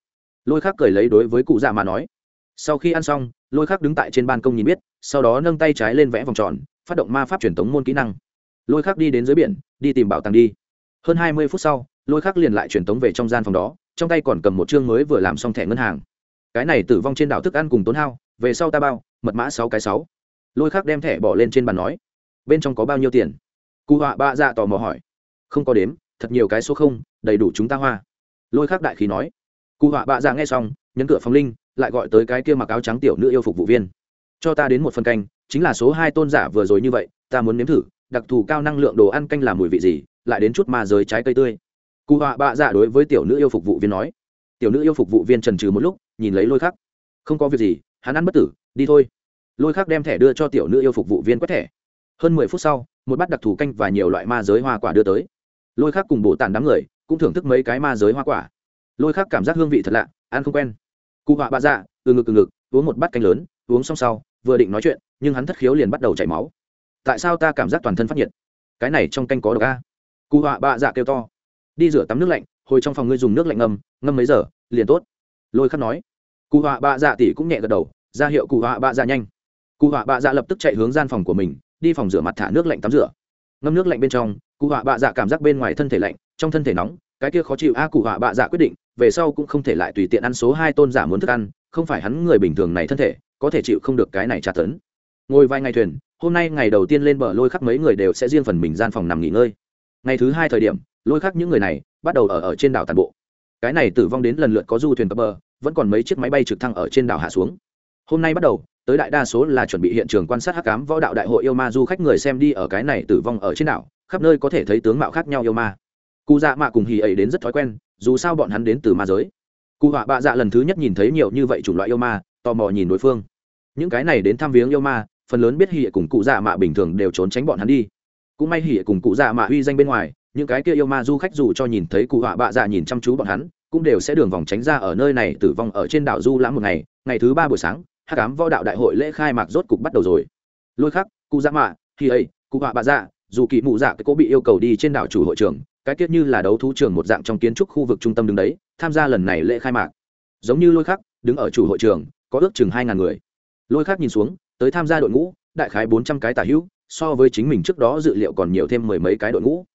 Lôi khắc cười lấy đối với cụ dạ mạ nói. Sau khi ăn xong, lôi khắc đứng tại trên ban công nhìn biết, sau đó nâng tay trái lên vẽ vòng tròn, phát động ma pháp truyền thống môn kỹ năng. Lôi khắc đi đến dưới biển, đi tìm bảo tàng đi. Hơn hai mươi phút sau, lôi khắc liền lại truyền tống về trong gian phòng đó, trong tay còn cầm một chương mới vừa làm xong thẻ ngân hàng. Cái này tử vong trên đảo thức ăn cùng tốn hao, về sau ta bao mật mã sáu cái sáu. Lôi khắc đem thẻ bỏ lên trên bàn nói, bên trong có bao nhiêu tiền? Cụ họa bạ dạ tò mò hỏi, không có đếm, thật nhiều cái số không, đầy đủ chúng ta hoa. Lôi khắc đại khí nói, cụ họa bạ dạ nghe xong, nhấn cửa phong linh, lại gọi tới cái kia mặc áo trắng tiểu nữ yêu phục vụ viên. Cho ta đến một phần canh, chính là số hai tôn giả vừa rồi như vậy, ta muốn nếm thử, đặc thù cao năng lượng đồ ăn canh làm mùi vị gì, lại đến chút ma giới trái cây tươi. Cụ họa bạ dạ đối với tiểu nữ yêu phục vụ viên nói, tiểu nữ yêu phục vụ viên trần trừ một lúc, nhìn lấy lôi khắc, không có việc gì hắn ăn bất tử, đi thôi. Lôi khắc đem thẻ đưa cho tiểu nữ yêu phục vụ viên quét thẻ. Hơn mười phút sau, một bát đặc thù canh và nhiều loại ma giới hoa quả đưa tới. Lôi khắc cùng bổ tàn đám người cũng thưởng thức mấy cái ma giới hoa quả. Lôi khắc cảm giác hương vị thật lạ, ăn không quen. Cụ họa bạ dạ từ ngực từ ngực, uống một bát canh lớn, uống xong sau, vừa định nói chuyện, nhưng hắn thất khiếu liền bắt đầu chảy máu. Tại sao ta cảm giác toàn thân phát nhiệt? Cái này trong canh có độc a. Cụ họa bạ dạ kêu to. Đi rửa tắm nước lạnh, hồi trong phòng ngươi dùng nước lạnh ngâm ngâm mấy giờ, liền tốt. Lôi khắc nói cụ họa bạ dạ tỉ cũng nhẹ gật đầu, ra hiệu cụ họa bạ dạ nhanh. Cụ họa bạ dạ lập tức chạy hướng gian phòng của mình, đi phòng rửa mặt thả nước lạnh tắm rửa. Ngâm nước lạnh bên trong, cụ họa bạ dạ cảm giác bên ngoài thân thể lạnh, trong thân thể nóng, cái kia khó chịu a cụ họa bạ dạ quyết định, về sau cũng không thể lại tùy tiện ăn số hai tôn giả muốn thức ăn, không phải hắn người bình thường này thân thể, có thể chịu không được cái này tra tấn. Ngồi vài ngày thuyền, hôm nay ngày đầu tiên lên bờ lôi khắc mấy người đều sẽ riêng phần mình gian phòng nằm nghỉ ngơi. Ngày thứ hai thời điểm, lôi khắc những người này bắt đầu ở ở trên đảo tàn bộ. Cái này tử vong đến lần lượt có du thuyền cập bờ vẫn còn mấy chiếc máy bay trực thăng ở trên đảo hạ xuống. Hôm nay bắt đầu, tới đại đa số là chuẩn bị hiện trường quan sát hắc cám võ đạo đại hội yêu ma du khách người xem đi ở cái này tử vong ở trên đảo, khắp nơi có thể thấy tướng mạo khác nhau yêu ma. Cụ dạ mạ cùng hì ấy đến rất thói quen, dù sao bọn hắn đến từ ma giới. Cụ họa bạ dạ lần thứ nhất nhìn thấy nhiều như vậy chủng loại yêu ma, tò mò nhìn đối phương. Những cái này đến thăm viếng yêu ma, phần lớn biết hì cùng cụ dạ mạ bình thường đều trốn tránh bọn hắn đi. Cũng may hì cùng cụ dạ mạ uy danh bên ngoài, những cái kia yêu ma du khách dù cho nhìn thấy cụ họa bạ dạ nhìn chăm chú bọn hắn cũng đều sẽ đường vòng tránh ra ở nơi này tử vong ở trên đảo du lãm một ngày. Ngày thứ ba buổi sáng hát cám võ đạo đại hội lễ khai mạc rốt cục bắt đầu rồi. Lôi khắc, cụ dạ mạ khi ấy cụ họa bạ dạ dù kỳ mụ dạ cái cố bị yêu cầu đi trên đảo chủ hội trường. Cái tiết như là đấu thú trường một dạng trong kiến trúc khu vực trung tâm đứng đấy, tham gia lần này lễ khai mạc. Giống như lôi khắc, đứng ở chủ hội trường, có ước chừng hai ngàn người. Lôi khắc nhìn xuống, tới tham gia đội ngũ, đại khái bốn trăm cái tả hữu, so với chính mình trước đó dự liệu còn nhiều thêm mười mấy cái đội ngũ.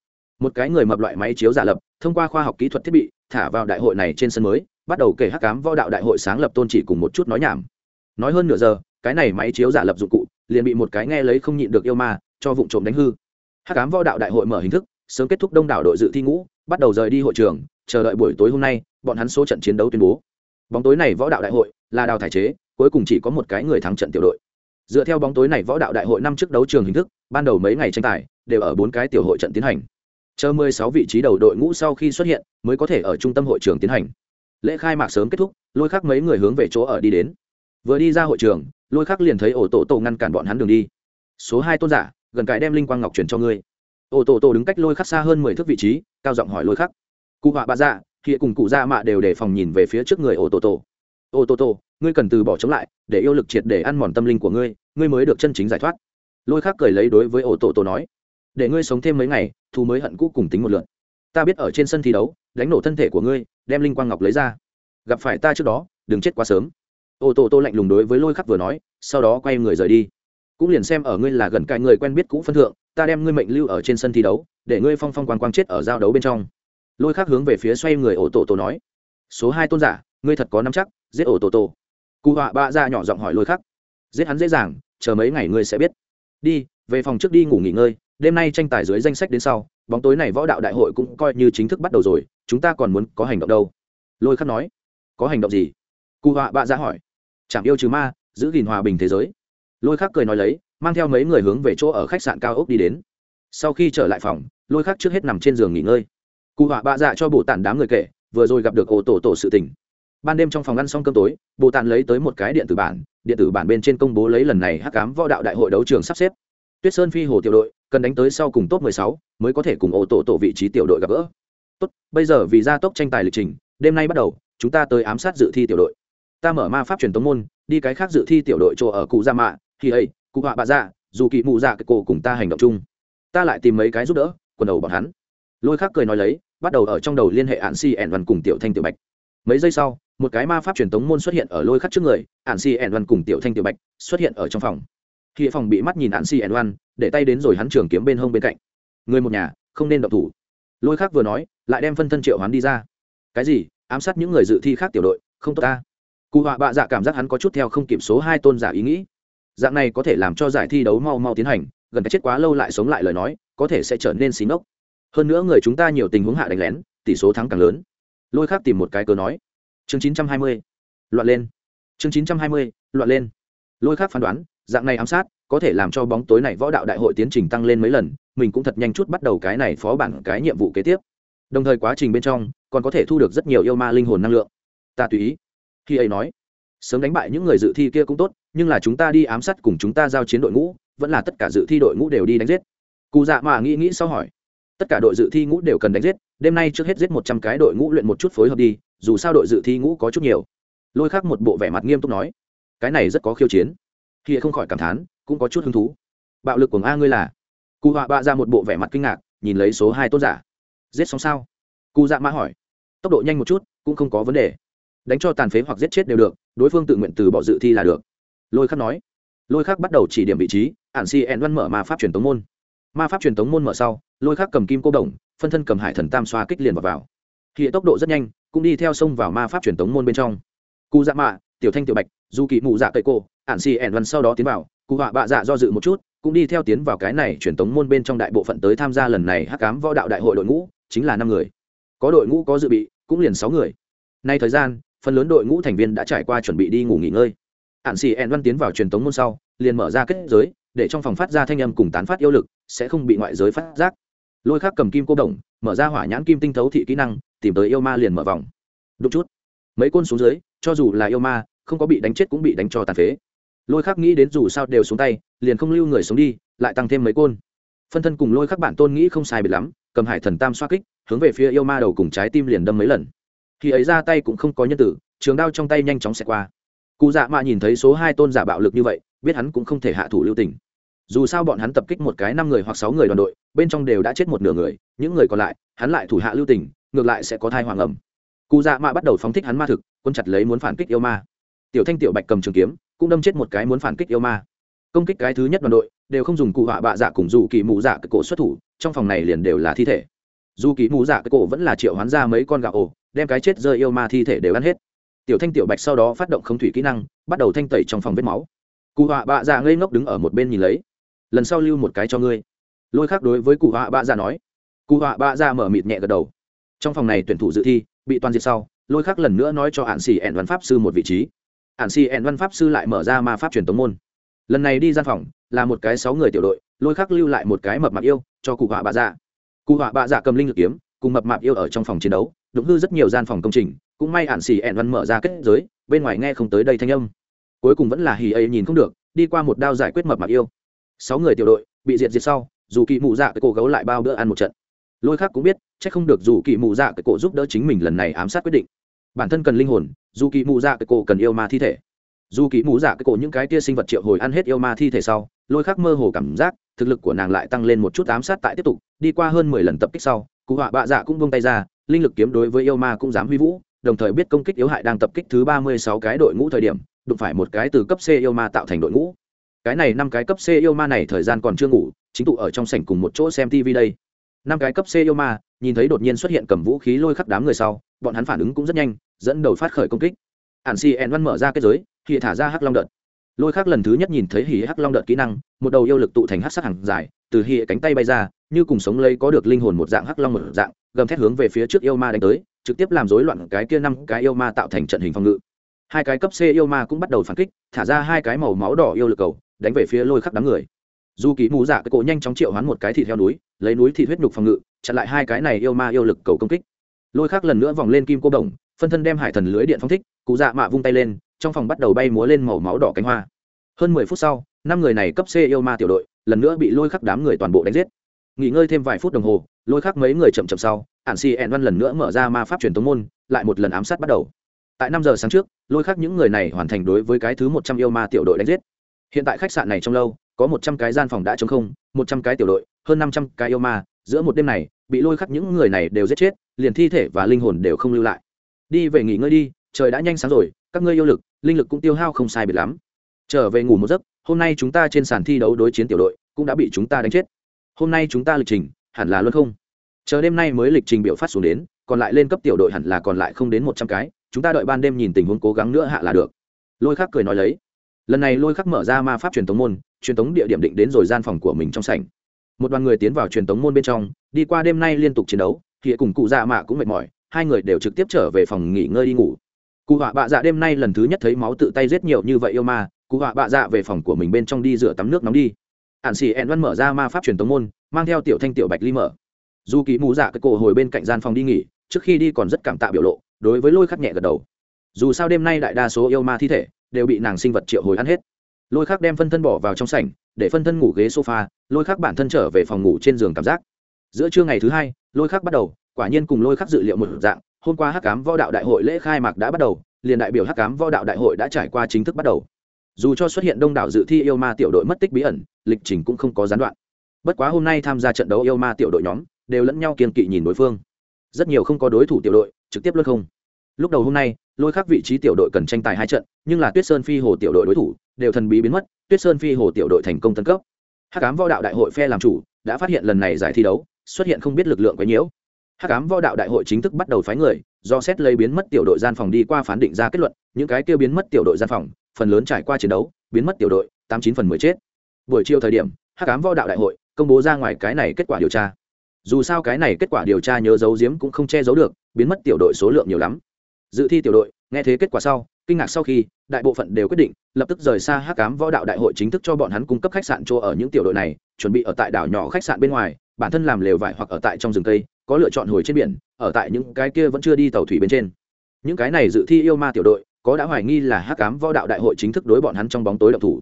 Một cái người mập loại máy chiếu giả lập, thông qua khoa học kỹ thuật thiết bị thả vào đại hội này trên sân mới, bắt đầu kể hắc cám võ đạo đại hội sáng lập tôn chỉ cùng một chút nói nhảm. Nói hơn nửa giờ, cái này máy chiếu giả lập dụng cụ, liền bị một cái nghe lấy không nhịn được yêu ma, cho vụ trộm đánh hư. Hắc cám võ đạo đại hội mở hình thức, sớm kết thúc đông đảo đội dự thi ngũ, bắt đầu rời đi hội trường, chờ đợi buổi tối hôm nay, bọn hắn số trận chiến đấu tuyên bố. Bóng tối này võ đạo đại hội là đào thải chế, cuối cùng chỉ có một cái người thắng trận tiểu đội. Dựa theo bóng tối này võ đạo đại hội năm trước đấu trường hình thức, ban đầu mấy ngày tranh tài, đều ở bốn cái tiểu hội trận tiến hành chờ mười sáu vị trí đầu đội ngũ sau khi xuất hiện, mới có thể ở trung tâm hội trường tiến hành. Lễ khai mạc sớm kết thúc, lôi khắc mấy người hướng về chỗ ở đi đến. Vừa đi ra hội trường, lôi khắc liền thấy ổ tổ tổ ngăn cản bọn hắn đường đi. Số hai tôn giả, gần cái đem linh quang ngọc truyền cho ngươi. Ổ tổ tổ đứng cách lôi khắc xa hơn mười thước vị trí, cao giọng hỏi lôi khắc. Cụ họa bà dạ hiện cùng cụ dạ mạ đều đề phòng nhìn về phía trước người ổ tổ tổ. Ổ tổ tổ, ngươi cần từ bỏ chống lại, để yêu lực triệt để ăn mòn tâm linh của ngươi ngươi mới được chân chính giải thoát. Lôi khắc cười lấy đối với ổ tổ tổ nói để ngươi sống thêm mấy ngày thu mới hận cũ cùng tính một lượn. Ta biết ở trên sân thi đấu, đánh nổ thân thể của ngươi, đem linh quang ngọc lấy ra. Gặp phải ta trước đó, đừng chết quá sớm. Ô tô tô lạnh lùng đối với lôi khắc vừa nói, sau đó quay người rời đi. Cũng liền xem ở ngươi là gần cài người quen biết cũ phân thượng, ta đem ngươi mệnh lưu ở trên sân thi đấu, để ngươi phong phong quang quang chết ở giao đấu bên trong. Lôi khắc hướng về phía xoay người ổ tổ tổ nói, số hai tôn giả, ngươi thật có nắm chắc, giết ổ tổ tổ cụ họa bạ ra nhỏ giọng hỏi lôi khắc, giết hắn dễ dàng, chờ mấy ngày ngươi sẽ biết. Đi, về phòng trước đi ngủ nghỉ ngơi đêm nay tranh tài dưới danh sách đến sau, bóng tối này võ đạo đại hội cũng coi như chính thức bắt đầu rồi, chúng ta còn muốn có hành động đâu? Lôi khắc nói. Có hành động gì? Cụ họa bạ ra hỏi. Chạm yêu trừ ma, giữ gìn hòa bình thế giới. Lôi khắc cười nói lấy, mang theo mấy người hướng về chỗ ở khách sạn cao ốc đi đến. Sau khi trở lại phòng, lôi khắc trước hết nằm trên giường nghỉ ngơi. Cụ họa bạ dạ cho bộ tản đám người kể, vừa rồi gặp được ổ tổ tổ sự tình. Ban đêm trong phòng ăn xong cơm tối bộ tản lấy tới một cái điện tử bản, điện tử bản bên trên công bố lấy lần này hắc cám võ đạo đại hội đấu trường sắp xếp tuyết sơn phi hồ tiểu đội cần đánh tới sau cùng top 16, mới có thể cùng ổ tổ tổ vị trí tiểu đội gặp gỡ. Tốt bây giờ vì gia tốc tranh tài lịch trình đêm nay bắt đầu chúng ta tới ám sát dự thi tiểu đội. Ta mở ma pháp truyền tống môn đi cái khác dự thi tiểu đội chỗ ở cụ gia mạ thì ấy cụ họa bà dạ dù kỳ mụ dạ cái cổ cùng ta hành động chung. Ta lại tìm mấy cái giúp đỡ quần đầu bọn hắn. Lôi Khắc cười nói lấy bắt đầu ở trong đầu liên hệ ạn si ẻn văn cùng tiểu thanh tiểu bạch. Mấy giây sau một cái ma pháp truyền tống môn xuất hiện ở lôi khắc trước người ạn si ẻn văn cùng tiểu thanh tiểu bạch xuất hiện ở trong phòng khi phòng bị mắt nhìn ạn xì ẻn oan, để tay đến rồi hắn trường kiếm bên hông bên cạnh. Người một nhà, không nên động thủ. Lôi khác vừa nói, lại đem phân thân triệu hắn đi ra. Cái gì? Ám sát những người dự thi khác tiểu đội, không tốt ta. Cụ họa bạ dạ cảm giác hắn có chút theo không kịp số hai tôn giả ý nghĩ. Dạng này có thể làm cho giải thi đấu mau mau tiến hành, gần cái chết quá lâu lại sống lại lời nói, có thể sẽ trở nên xí ngốc. Hơn nữa người chúng ta nhiều tình huống hạ đánh lén, tỷ số thắng càng lớn. Lôi khác tìm một cái cớ nói. Chương chín trăm hai mươi, loạn lên. Chương chín trăm hai mươi, loạn lên. Lôi khác phán đoán dạng này ám sát có thể làm cho bóng tối này võ đạo đại hội tiến trình tăng lên mấy lần, mình cũng thật nhanh chút bắt đầu cái này phó bản cái nhiệm vụ kế tiếp. Đồng thời quá trình bên trong còn có thể thu được rất nhiều yêu ma linh hồn năng lượng. Ta tùy ý. Khi ấy nói, sớm đánh bại những người dự thi kia cũng tốt, nhưng là chúng ta đi ám sát cùng chúng ta giao chiến đội ngũ, vẫn là tất cả dự thi đội ngũ đều đi đánh giết. Cụ dạ mà nghĩ nghĩ sau hỏi, tất cả đội dự thi ngũ đều cần đánh giết, đêm nay trước hết giết một trăm cái đội ngũ luyện một chút phối hợp đi, dù sao đội dự thi ngũ có chút nhiều. Lôi khác một bộ vẻ mặt nghiêm túc nói, cái này rất có khiêu chiến khi không khỏi cảm thán, cũng có chút hứng thú. Bạo lực của a ngươi là? Cụ họa bạ ra một bộ vẻ mặt kinh ngạc, nhìn lấy số hai tôn giả. Giết xong sao? Cụ dạ mã hỏi. Tốc độ nhanh một chút, cũng không có vấn đề. Đánh cho tàn phế hoặc giết chết đều được, đối phương tự nguyện từ bỏ dự thi là được. Lôi khắc nói. Lôi khắc bắt đầu chỉ điểm vị trí, ản si ẹn văn mở ma pháp truyền tống môn. Ma pháp truyền tống môn mở sau, lôi khắc cầm kim cô đồng, phân thân cầm hải thần tam xoa kích liền vào vào. Hiện tốc độ rất nhanh, cũng đi theo sông vào ma pháp truyền tống môn bên trong. Cụ dạ mạ tiểu thanh tiểu bạch, dù kỳ mù dạ cây cô ạn xì ẻn văn sau đó tiến vào, cụ họa bạ dạ do dự một chút, cũng đi theo tiến vào cái này truyền tống môn bên trong đại bộ phận tới tham gia lần này hắc cám võ đạo đại hội đội ngũ, chính là năm người. Có đội ngũ có dự bị, cũng liền sáu người. Nay thời gian, phần lớn đội ngũ thành viên đã trải qua chuẩn bị đi ngủ nghỉ ngơi. Ạn xì ẻn văn tiến vào truyền tống môn sau, liền mở ra kết giới, để trong phòng phát ra thanh âm cùng tán phát yêu lực, sẽ không bị ngoại giới phát giác. Lôi khác cầm kim cô đồng, mở ra hỏa nhãn kim tinh thấu thị kỹ năng, tìm tới yêu ma liền mở vòng. Đúng chút. Mấy côn xuống dưới cho dù là yêu ma, không có bị đánh chết cũng bị đánh cho tàn phế. Lôi khắc nghĩ đến dù sao đều xuống tay, liền không lưu người sống đi, lại tăng thêm mấy côn. Phân thân cùng lôi khắc bản tôn nghĩ không sai biệt lắm, cầm hải thần tam xoa kích, hướng về phía yêu ma đầu cùng trái tim liền đâm mấy lần. Khi ấy ra tay cũng không có nhân tử, trường đao trong tay nhanh chóng xẹt qua. Cụ dạ mạ nhìn thấy số hai tôn giả bạo lực như vậy, biết hắn cũng không thể hạ thủ lưu tình. Dù sao bọn hắn tập kích một cái năm người hoặc sáu người đoàn đội, bên trong đều đã chết một nửa người, những người còn lại, hắn lại thủ hạ lưu tình, ngược lại sẽ có thai hoàng ẩm cụ dạ mạ bắt đầu phóng thích hắn ma thực, quân chặt lấy muốn phản kích yêu ma. Tiểu thanh tiểu bạch cầm trường kiếm, cũng đâm chết một cái muốn phản kích yêu ma. Công kích cái thứ nhất đoàn đội, đều không dùng cụ họa bạ dạ cùng dù kỳ mù dạ cái cổ xuất thủ, trong phòng này liền đều là thi thể. Dù kỳ mù dạ cái cổ vẫn là triệu hoán ra mấy con gạo ổ, đem cái chết rơi yêu ma thi thể đều ăn hết. Tiểu thanh tiểu bạch sau đó phát động không thủy kỹ năng, bắt đầu thanh tẩy trong phòng vết máu. Cụ họa bạ dạ ngây ngốc đứng ở một bên nhìn lấy. Lần sau lưu một cái cho ngươi. Lôi khác đối với cụ họa bạ dạ nói. Cụ họa bạ dạ mở mịt nhẹ gật đầu. Trong phòng này tuyển thủ dự thi bị toàn diệt sau, lôi khắc lần nữa nói cho hạn xì ẹn văn pháp sư một vị trí. Hạn xì ẹn văn pháp sư lại mở ra ma pháp truyền tống môn. Lần này đi gian phòng, là một cái sáu người tiểu đội, lôi khắc lưu lại một cái mập mạp yêu, cho cụ họa bạ dạ. Cụ họa bạ dạ cầm linh lực kiếm, cùng mập mạp yêu ở trong phòng chiến đấu đúng hư rất nhiều gian phòng công trình, cũng may hạn xì ẹn văn mở ra kết giới, bên ngoài nghe không tới đây thanh âm. Cuối cùng vẫn là hì ấy nhìn không được, đi qua một đao giải quyết mập mạp yêu. Sáu người tiểu đội bị diệt diệt sau, dù kỳ mụ dạ cái cổ gấu lại bao bữa ăn một trận lôi khác cũng biết c h ắ c không được dù kỳ mụ dạ cái cổ giúp đỡ chính mình lần này ám sát quyết định. Bản thân cần linh hồn, dù kỳ mụ dạ cái cổ cần yêu ma thi thể. Dù kỳ mụ dạ cái cổ những cái tia sinh vật triệu hồi ăn hết yêu ma thi thể sau, lôi khác mơ hồ cảm giác, thực lực của nàng lại tăng lên một chút ám sát tại tiếp tục, đi qua hơn mười lần tập kích sau, cụ họa bạ dạ cũng vung tay ra, linh lực kiếm đối với yêu ma cũng dám huy vũ, đồng thời biết công kích yếu hại đang tập kích thứ ba mươi sáu cái đội ngũ thời điểm, đụng phải một cái từ cấp c yêu ma tạo thành đội ngũ. Cái này năm cái cấp c yêu ma này thời gian còn chưa ngủ, chính tụ ở trong sảnh cùng một chỗ xem tv đây năm cái cấp c yêu ma, nhìn thấy đột nhiên xuất hiện cầm vũ khí lôi khắp đám người sau, bọn hắn phản ứng cũng rất nhanh, dẫn đầu phát khởi công kích. Ản si en văn mở ra kết giới, thì thả ra hắc long đợt. Lôi khắc lần thứ nhất nhìn thấy hỉ hắc long đợt kỹ năng, một đầu yêu lực tụ thành hắc sắc hàng dài, từ hỉ cánh tay bay ra, như cùng sống lấy có được linh hồn một dạng hắc long một dạng, gầm thét hướng về phía trước yêu ma đánh tới, trực tiếp làm rối loạn cái kia năm cái yêu ma tạo thành trận hình phòng ngự. Hai cái cấp c yêu ma cũng bắt đầu phản kích, thả ra hai cái màu máu đỏ yêu lực cầu, đánh về phía lôi khắc đám người dù kỳ mù dạ cái cổ nhanh chóng triệu hoán một cái thịt theo núi, lấy núi thịt huyết nhục phòng ngự, chặn lại hai cái này yêu ma yêu lực cầu công kích. Lôi khắc lần nữa vòng lên kim cô đồng, phân thân đem hải thần lưới điện phong thích, cụ dạ mạ vung tay lên, trong phòng bắt đầu bay múa lên màu máu đỏ cánh hoa. Hơn mười phút sau, năm người này cấp c yêu ma tiểu đội, lần nữa bị lôi khắc đám người toàn bộ đánh giết. Nghỉ ngơi thêm vài phút đồng hồ, lôi khắc mấy người chậm chậm sau, ản si ẹn văn lần nữa mở ra ma pháp truyền tống môn, lại một lần ám sát bắt đầu. Tại năm giờ sáng trước, lôi khắc những người này hoàn thành đối với cái thứ một trăm yêu ma tiểu đội đánh giết. Hiện tại khách sạn này trong lâu có một trăm cái gian phòng đã trống không, một trăm cái tiểu đội, hơn năm trăm cái yêu ma, giữa một đêm này, bị lôi khắc những người này đều giết chết, liền thi thể và linh hồn đều không lưu lại. Đi về nghỉ ngơi đi, trời đã nhanh sáng rồi, các ngươi yêu lực, linh lực cũng tiêu hao không sai biệt lắm. Trở về ngủ một giấc, hôm nay chúng ta trên sàn thi đấu đối chiến tiểu đội, cũng đã bị chúng ta đánh chết. Hôm nay chúng ta lịch trình, hẳn là luôn không? Chờ đêm nay mới lịch trình biểu phát xuống đến, còn lại lên cấp tiểu đội hẳn là còn lại không đến một trăm cái, chúng ta đợi ban đêm nhìn tình huống cố gắng nữa hạ là được. Lôi khắc cười nói lấy lần này lôi khắc mở ra ma pháp truyền tống môn, truyền tống địa điểm định đến rồi gian phòng của mình trong sảnh. Một đoàn người tiến vào truyền tống môn bên trong, đi qua đêm nay liên tục chiến đấu, thì cùng cụ dạ mạ cũng mệt mỏi, hai người đều trực tiếp trở về phòng nghỉ ngơi đi ngủ. Cụ họa bạ dạ đêm nay lần thứ nhất thấy máu tự tay giết nhiều như vậy yêu ma, cụ họa bạ dạ về phòng của mình bên trong đi rửa tắm nước nóng đi. Ạn xì ẹn văn mở ra ma pháp truyền tống môn, mang theo tiểu thanh tiểu bạch ly mở. Dù kỳ mù dạ cái cổ hồi bên cạnh gian phòng đi nghỉ, trước khi đi còn rất cảm tạ biểu lộ, đối với lôi khắc nhẹ gật đầu. Dù sao đêm nay đại đa số yêu ma thi thể đều bị nàng sinh vật triệu hồi ăn hết. Lôi khắc đem phân thân bỏ vào trong sảnh, để phân thân ngủ ghế sofa, lôi khắc bản thân trở về phòng ngủ trên giường cảm giác. Giữa trưa ngày thứ hai, lôi khắc bắt đầu, quả nhiên cùng lôi khắc dự liệu một dạng, hôm qua hắc cám võ đạo đại hội lễ khai mạc đã bắt đầu, liền đại biểu hắc cám võ đạo đại hội đã trải qua chính thức bắt đầu. Dù cho xuất hiện đông đảo dự thi yêu ma tiểu đội mất tích bí ẩn, lịch trình cũng không có gián đoạn. Bất quá hôm nay tham gia trận đấu yêu ma tiểu đội nhóm, đều lẫn nhau kiên kỵ nhìn đối phương. Rất nhiều không có đối thủ tiểu đội, trực tiếp luân không. Lúc đầu hôm nay, lôi khắc vị trí tiểu đội cần tranh tài hai trận nhưng là tuyết sơn phi hồ tiểu đội đối thủ, đều thần bí biến mất, tuyết sơn phi hồ tiểu đội thành công tân cấp. Hát cám võ đạo đại hội phe làm chủ, đã phát hiện lần này giải thi đấu, xuất hiện không biết lực lượng quấy nhiễu. Hắc ám võ đạo đại hội chính thức bắt đầu phái người, do xét lấy biến mất tiểu đội gian phòng đi qua phán định ra kết luận, những cái tiêu biến mất tiểu đội gian phòng, phần lớn trải qua chiến đấu, biến mất tiểu đội, tám chín phần mười chết. Buổi chiều thời điểm, hắc ám võ đạo đại hội công bố ra ngoài cái này kết quả điều tra. Dù sao cái này kết quả điều tra nhớ giấu giếm cũng không che giấu được, biến mất tiểu đội số lượng nhiều lắm. Dự thi tiểu đội, nghe thế kết quả sau kinh ngạc sau khi, đại bộ phận đều quyết định, lập tức rời xa hắc cám võ đạo đại hội chính thức cho bọn hắn cung cấp khách sạn chỗ ở những tiểu đội này, chuẩn bị ở tại đảo nhỏ khách sạn bên ngoài, bản thân làm lều vải hoặc ở tại trong rừng cây, có lựa chọn hồi trên biển, ở tại những cái kia vẫn chưa đi tàu thủy bên trên. Những cái này dự thi yêu ma tiểu đội, có đã hoài nghi là hắc cám võ đạo đại hội chính thức đối bọn hắn trong bóng tối độc thủ.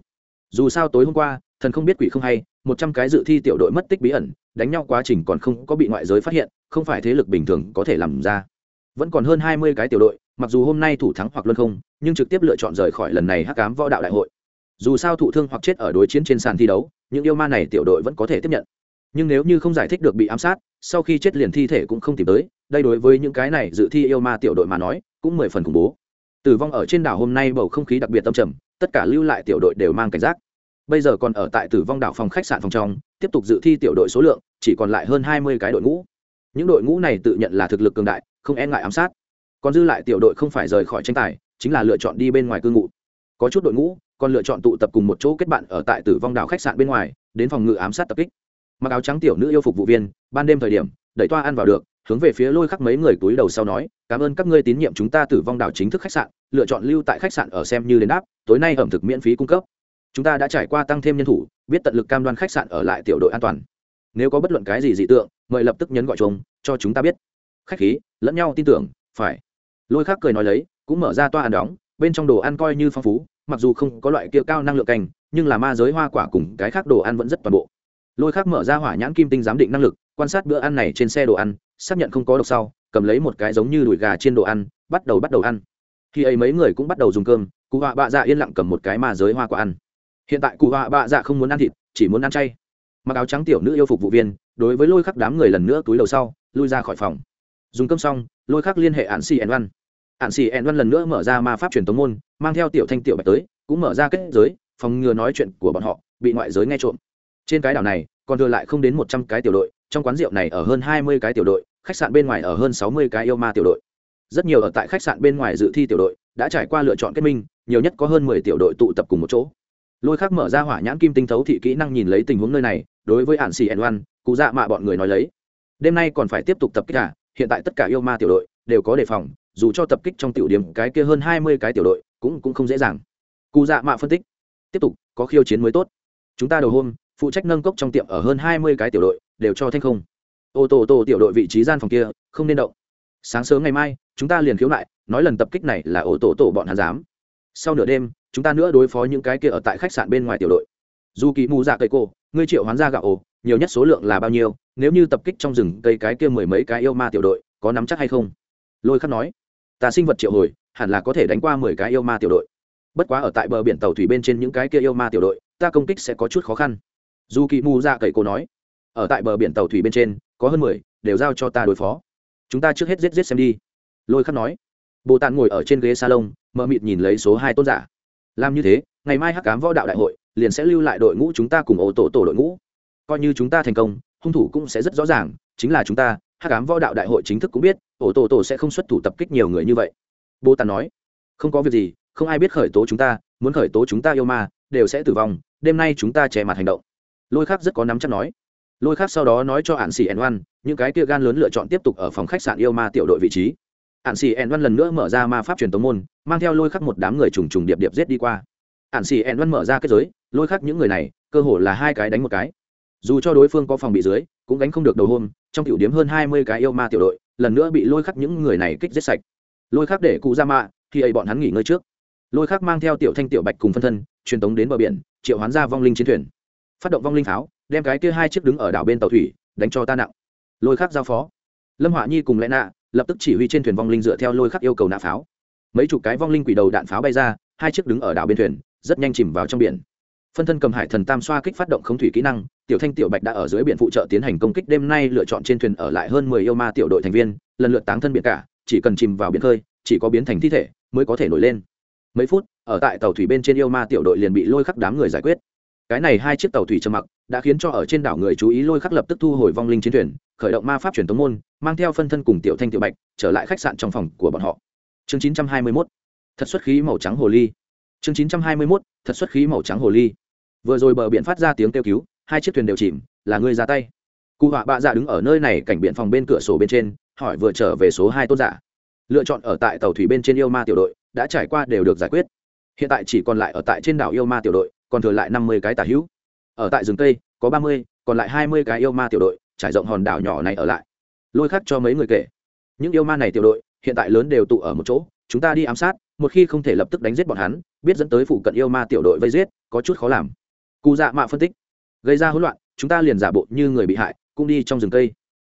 Dù sao tối hôm qua, thần không biết quỷ không hay, một trăm cái dự thi tiểu đội mất tích bí ẩn, đánh nhau quá trình còn không có bị ngoại giới phát hiện, không phải thế lực bình thường có thể làm ra. Vẫn còn hơn hai mươi cái tiểu đội mặc dù hôm nay thủ thắng hoặc luân không, nhưng trực tiếp lựa chọn rời khỏi lần này hắc cám võ đạo đại hội. Dù sao thụ thương hoặc chết ở đối chiến trên sàn thi đấu, những yêu ma này tiểu đội vẫn có thể tiếp nhận. Nhưng nếu như không giải thích được bị ám sát, sau khi chết liền thi thể cũng không tìm tới, đây đối với những cái này dự thi yêu ma tiểu đội mà nói, cũng mười phần khủng bố. Tử vong ở trên đảo hôm nay bầu không khí đặc biệt tâm trầm, tất cả lưu lại tiểu đội đều mang cảnh giác. Bây giờ còn ở tại tử vong đảo phòng khách sạn phòng trong, tiếp tục dự thi tiểu đội số lượng, chỉ còn lại hơn hai mươi cái đội ngũ. Những đội ngũ này tự nhận là thực lực cường đại, không e ngại ám sát còn dư lại tiểu đội không phải rời khỏi tranh tài, chính là lựa chọn đi bên ngoài cư ngụ. Có chút đội ngũ còn lựa chọn tụ tập cùng một chỗ kết bạn ở tại tử vong đảo khách sạn bên ngoài, đến phòng ngự ám sát tập kích. Mặc áo trắng tiểu nữ yêu phục vụ viên, ban đêm thời điểm, đẩy toa ăn vào được, hướng về phía lôi khắc mấy người túi đầu sau nói, cảm ơn các ngươi tín nhiệm chúng ta tử vong đảo chính thức khách sạn, lựa chọn lưu tại khách sạn ở xem như đến đáp, tối nay ẩm thực miễn phí cung cấp. Chúng ta đã trải qua tăng thêm nhân thủ, biết tận lực cam đoan khách sạn ở lại tiểu đội an toàn. Nếu có bất luận cái gì dị tượng, mời lập tức nhấn gọi chúng cho chúng ta biết. Khách khí, lẫn nhau tin tưởng, phải lôi khác cười nói lấy, cũng mở ra toa ăn đóng, bên trong đồ ăn coi như phong phú, mặc dù không có loại kia cao năng lượng canh nhưng là ma giới hoa quả cùng cái khác đồ ăn vẫn rất toàn bộ. Lôi khác mở ra hỏa nhãn kim tinh giám định năng lực, quan sát bữa ăn này trên xe đồ ăn, xác nhận không có độc sau, cầm lấy một cái giống như đùi gà trên đồ ăn, bắt đầu bắt đầu ăn. Khi ấy mấy người cũng bắt đầu dùng cơm, cụ họa bạ dạ yên lặng cầm một cái ma giới hoa quả ăn. Hiện tại cụ họa bạ dạ không muốn ăn thịt, chỉ muốn ăn chay. Mặc áo trắng tiểu nữ yêu phục vụ viên, đối với lôi khắc đám người lần nữa túi đầu sau, lui ra khỏi phòng. Dùng cơm xong, lôi khắc liên hệ ạn xì ẻn văn hạn xì ẹn văn lần nữa mở ra ma pháp truyền tống môn, mang theo tiểu thanh tiểu bạch tới, cũng mở ra kết giới, phòng ngừa nói chuyện của bọn họ, bị ngoại giới nghe trộm. Trên cái đảo này, còn thừa lại không đến một trăm cái tiểu đội, trong quán rượu này ở hơn hai mươi cái tiểu đội, khách sạn bên ngoài ở hơn sáu mươi cái yêu ma tiểu đội. Rất nhiều ở tại khách sạn bên ngoài dự thi tiểu đội, đã trải qua lựa chọn kết minh, nhiều nhất có hơn mười tiểu đội tụ tập cùng một chỗ. Lôi khắc mở ra hỏa nhãn kim tinh thấu thị kỹ năng nhìn lấy tình huống nơi này, đối với Hạn xì ẩn văn, cụ dạ mạ bọn người nói lấy. Đêm nay còn phải tiếp tục tập kích cả hiện tại tất cả yêu ma tiểu đội đều có đề phòng dù cho tập kích trong tiểu điểm cái kia hơn hai mươi cái tiểu đội, cũng cũng không dễ dàng. Cụ dạ mạ phân tích. Tiếp tục, có khiêu chiến mới tốt. Chúng ta đầu hôm, phụ trách nâng cốc trong tiệm ở hơn hai mươi cái tiểu đội, đều cho thanh không. Ô tô tô tiểu đội vị trí gian phòng kia, không nên động. Sáng sớm ngày mai, chúng ta liền khiếu lại nói lần tập kích này là ô tô tổ bọn hắn dám. Sau nửa đêm, chúng ta nữa đối phó những cái kia ở tại khách sạn bên ngoài tiểu đội. Dù kỳ mù dạ cây cô, ngươi triệu hoán ra gạo ồ nhiều nhất số lượng là bao nhiêu, nếu như tập kích trong rừng cây cái kia mười mấy cái yêu ma tiểu đội, có nắm chắc hay không? Lôi khắc nói ta sinh vật triệu hồi, hẳn là có thể đánh qua mười cái yêu ma tiểu đội. Bất quá ở tại bờ biển tàu thủy bên trên những cái kia yêu ma tiểu đội, ta công kích sẽ có chút khó khăn. Dù kỳ mù ra cậy cô nói. Ở tại bờ biển tàu thủy bên trên, có hơn mười, đều giao cho ta đối phó. Chúng ta trước hết giết giết xem đi. Lôi khắc nói. Bồ tàn ngồi ở trên ghế salon, mờ mịt nhìn lấy số hai tôn giả. Làm như thế, ngày mai hắc cám võ đạo đại hội liền sẽ lưu lại đội ngũ chúng ta cùng ô tổ tổ đội ngũ. Coi như chúng ta thành công, hung thủ cũng sẽ rất rõ ràng, chính là chúng ta hắc cám võ đạo đại hội chính thức cũng biết, ổ tổ tổ sẽ không xuất thủ tập kích nhiều người như vậy. Bồ tàn nói, không có việc gì, không ai biết khởi tố chúng ta, muốn khởi tố chúng ta yêu ma, đều sẽ tử vong, đêm nay chúng ta che mặt hành động. Lôi khác rất có nắm chắc nói. Lôi khác sau đó nói cho hạn xì ẩn oan những cái kia gan lớn lựa chọn tiếp tục ở phòng khách sạn yêu ma tiểu đội vị trí. Ạn xì ẻn oan lần nữa mở ra ma pháp truyền tống môn, mang theo lôi khắc một đám người trùng trùng điệp điệp giết đi qua. Ạn xì ẻn oan mở ra kết giới, lôi khắc những người này, cơ hồ là hai cái đánh một cái. Dù cho đối phương có phòng bị dưới cũng gánh không được đầu hôm, trong tiểu điếm hơn hai mươi cái yêu ma tiểu đội, lần nữa bị lôi khắc những người này kích giết sạch. Lôi khắc để cụ ra mạ khi ấy bọn hắn nghỉ ngơi trước. Lôi khắc mang theo tiểu thanh tiểu bạch cùng phân thân, truyền tống đến bờ biển, triệu hoán ra vong linh chiến thuyền. Phát động vong linh pháo, đem cái kia hai chiếc đứng ở đảo bên tàu thủy, đánh cho ta nặng. Lôi khắc giao phó. Lâm họa nhi cùng lẽ nạ, lập tức chỉ huy trên thuyền vong linh dựa theo lôi khắc yêu cầu nã pháo. Mấy chục cái vong linh quỷ đầu đạn pháo bay ra, hai chiếc đứng ở đảo bên thuyền, rất nhanh chìm vào trong biển phân thân cầm hải thần tam xoa kích phát động không thủy kỹ năng, tiểu thanh, tiểu bạch đã ở dưới biển phụ trợ tiến hành công kích, đêm nay lựa chọn trên thuyền ở lại hơn mười yêu ma tiểu đội thành viên, lần lượt táng thân biển cả, chỉ cần chìm vào biển khơi, chỉ có biến thành thi thể mới có thể nổi lên. Mấy phút, ở tại tàu thủy bên trên yêu ma tiểu đội liền bị lôi khắc đám người giải quyết. Cái này hai chiếc tàu thủy trầm mặc đã khiến cho ở trên đảo người chú ý lôi khắc lập tức thu hồi vong linh chiến thuyền, khởi động ma pháp truyền tống môn, mang theo phân thân cùng tiểu thanh, tiểu bạch trở lại khách sạn trong phòng của bọn họ. Chương 921 thật xuất khí màu trắng hồ ly. Chương 921 thật xuất khí màu trắng hồ ly vừa rồi bờ biển phát ra tiếng kêu cứu, hai chiếc thuyền đều chìm, là ngươi ra tay. Cụ họa bạ dạ đứng ở nơi này cảnh biển phòng bên cửa sổ bên trên, hỏi vừa trở về số hai tôn giả. Lựa chọn ở tại tàu thủy bên trên yêu ma tiểu đội, đã trải qua đều được giải quyết. Hiện tại chỉ còn lại ở tại trên đảo yêu ma tiểu đội, còn thừa lại năm mươi cái tả hữu. Ở tại rừng tây có ba mươi, còn lại hai mươi cái yêu ma tiểu đội, trải rộng hòn đảo nhỏ này ở lại. Lôi khắc cho mấy người kể. Những yêu ma này tiểu đội, hiện tại lớn đều tụ ở một chỗ, chúng ta đi ám sát, một khi không thể lập tức đánh giết bọn hắn, biết dẫn tới phụ cận yêu ma tiểu đội vây giết, có chút khó làm cụ dạ mạ phân tích. Gây ra hỗn loạn, chúng ta liền giả bộ như người bị hại, cũng đi trong rừng cây.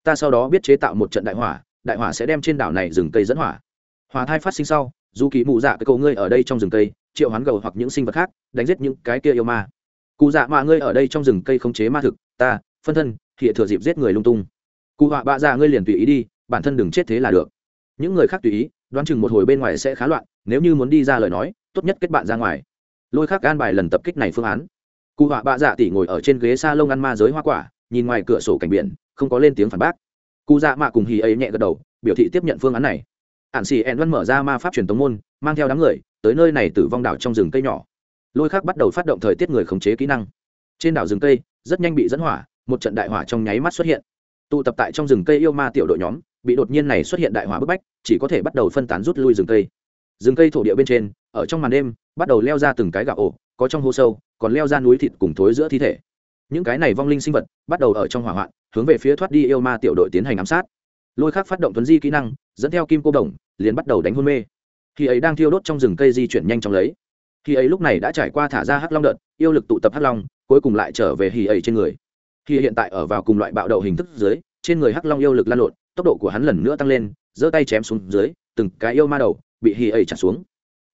Ta sau đó biết chế tạo một trận đại hỏa đại hỏa sẽ đem trên đảo này rừng cây dẫn hỏa. Hỏa thai phát sinh sau, dù kỳ mụ dạ cái cầu ngươi ở đây trong rừng cây, triệu hoán gầu hoặc những sinh vật khác, đánh giết những cái kia yêu ma. Cụ dạ mạ ngươi ở đây trong rừng cây không chế ma thực, ta, phân thân, thì thừa dịp giết người lung tung. Cụ họa bạ dạ ngươi liền tùy ý đi, bản thân đừng chết thế là được. Những người khác tùy ý, đoán chừng một hồi bên ngoài sẽ khá loạn, nếu như muốn đi ra lời nói, tốt nhất kết bạn ra ngoài. Lôi khắc gan bài lần tập kích này phương án cụ họa bạ dạ tỉ ngồi ở trên ghế s a lông ăn ma giới hoa quả, nhìn ngoài cửa sổ cảnh biển, không có lên tiếng phản bác. Cụ dạ mạ cùng hì ấy nhẹ gật đầu, biểu thị tiếp nhận phương án này. Ạn xì ẹn văn mở ra ma pháp truyền tống môn, mang theo đám người, tới nơi này tử vong đảo trong rừng cây nhỏ. Lôi khác bắt đầu phát động thời tiết người khống chế kỹ năng. Trên đảo rừng cây, rất nhanh bị dẫn hỏa, một trận đại hỏa trong nháy mắt xuất hiện. Tụ tập tại trong rừng cây yêu ma tiểu đội nhóm, bị đột nhiên này xuất hiện đại hỏa bức bách, chỉ có thể bắt đầu phân tán rút lui rừng cây. Rừng cây thổ địa bên trên, ở trong màn đêm, bắt đầu leo ra từng cái gạo ổ, có trong hô sâu còn leo ra núi thịt cùng thối giữa thi thể. Những cái này vong linh sinh vật bắt đầu ở trong hỏa hoạn, hướng về phía thoát đi yêu ma tiểu đội tiến hành ám sát. Lôi khác phát động tuấn di kỹ năng, dẫn theo kim cô đồng, liền bắt đầu đánh hôn mê. Khi ấy đang thiêu đốt trong rừng cây di chuyển nhanh chóng lấy. Khi ấy lúc này đã trải qua thả ra hắc long đợt, yêu lực tụ tập hắc long, cuối cùng lại trở về hì ấy trên người. Khi hiện tại ở vào cùng loại bạo đậu hình thức dưới, trên người hắc long yêu lực lan lộn, tốc độ của hắn lần nữa tăng lên, giơ tay chém xuống dưới, từng cái yêu ma đầu bị hì ấy chặt xuống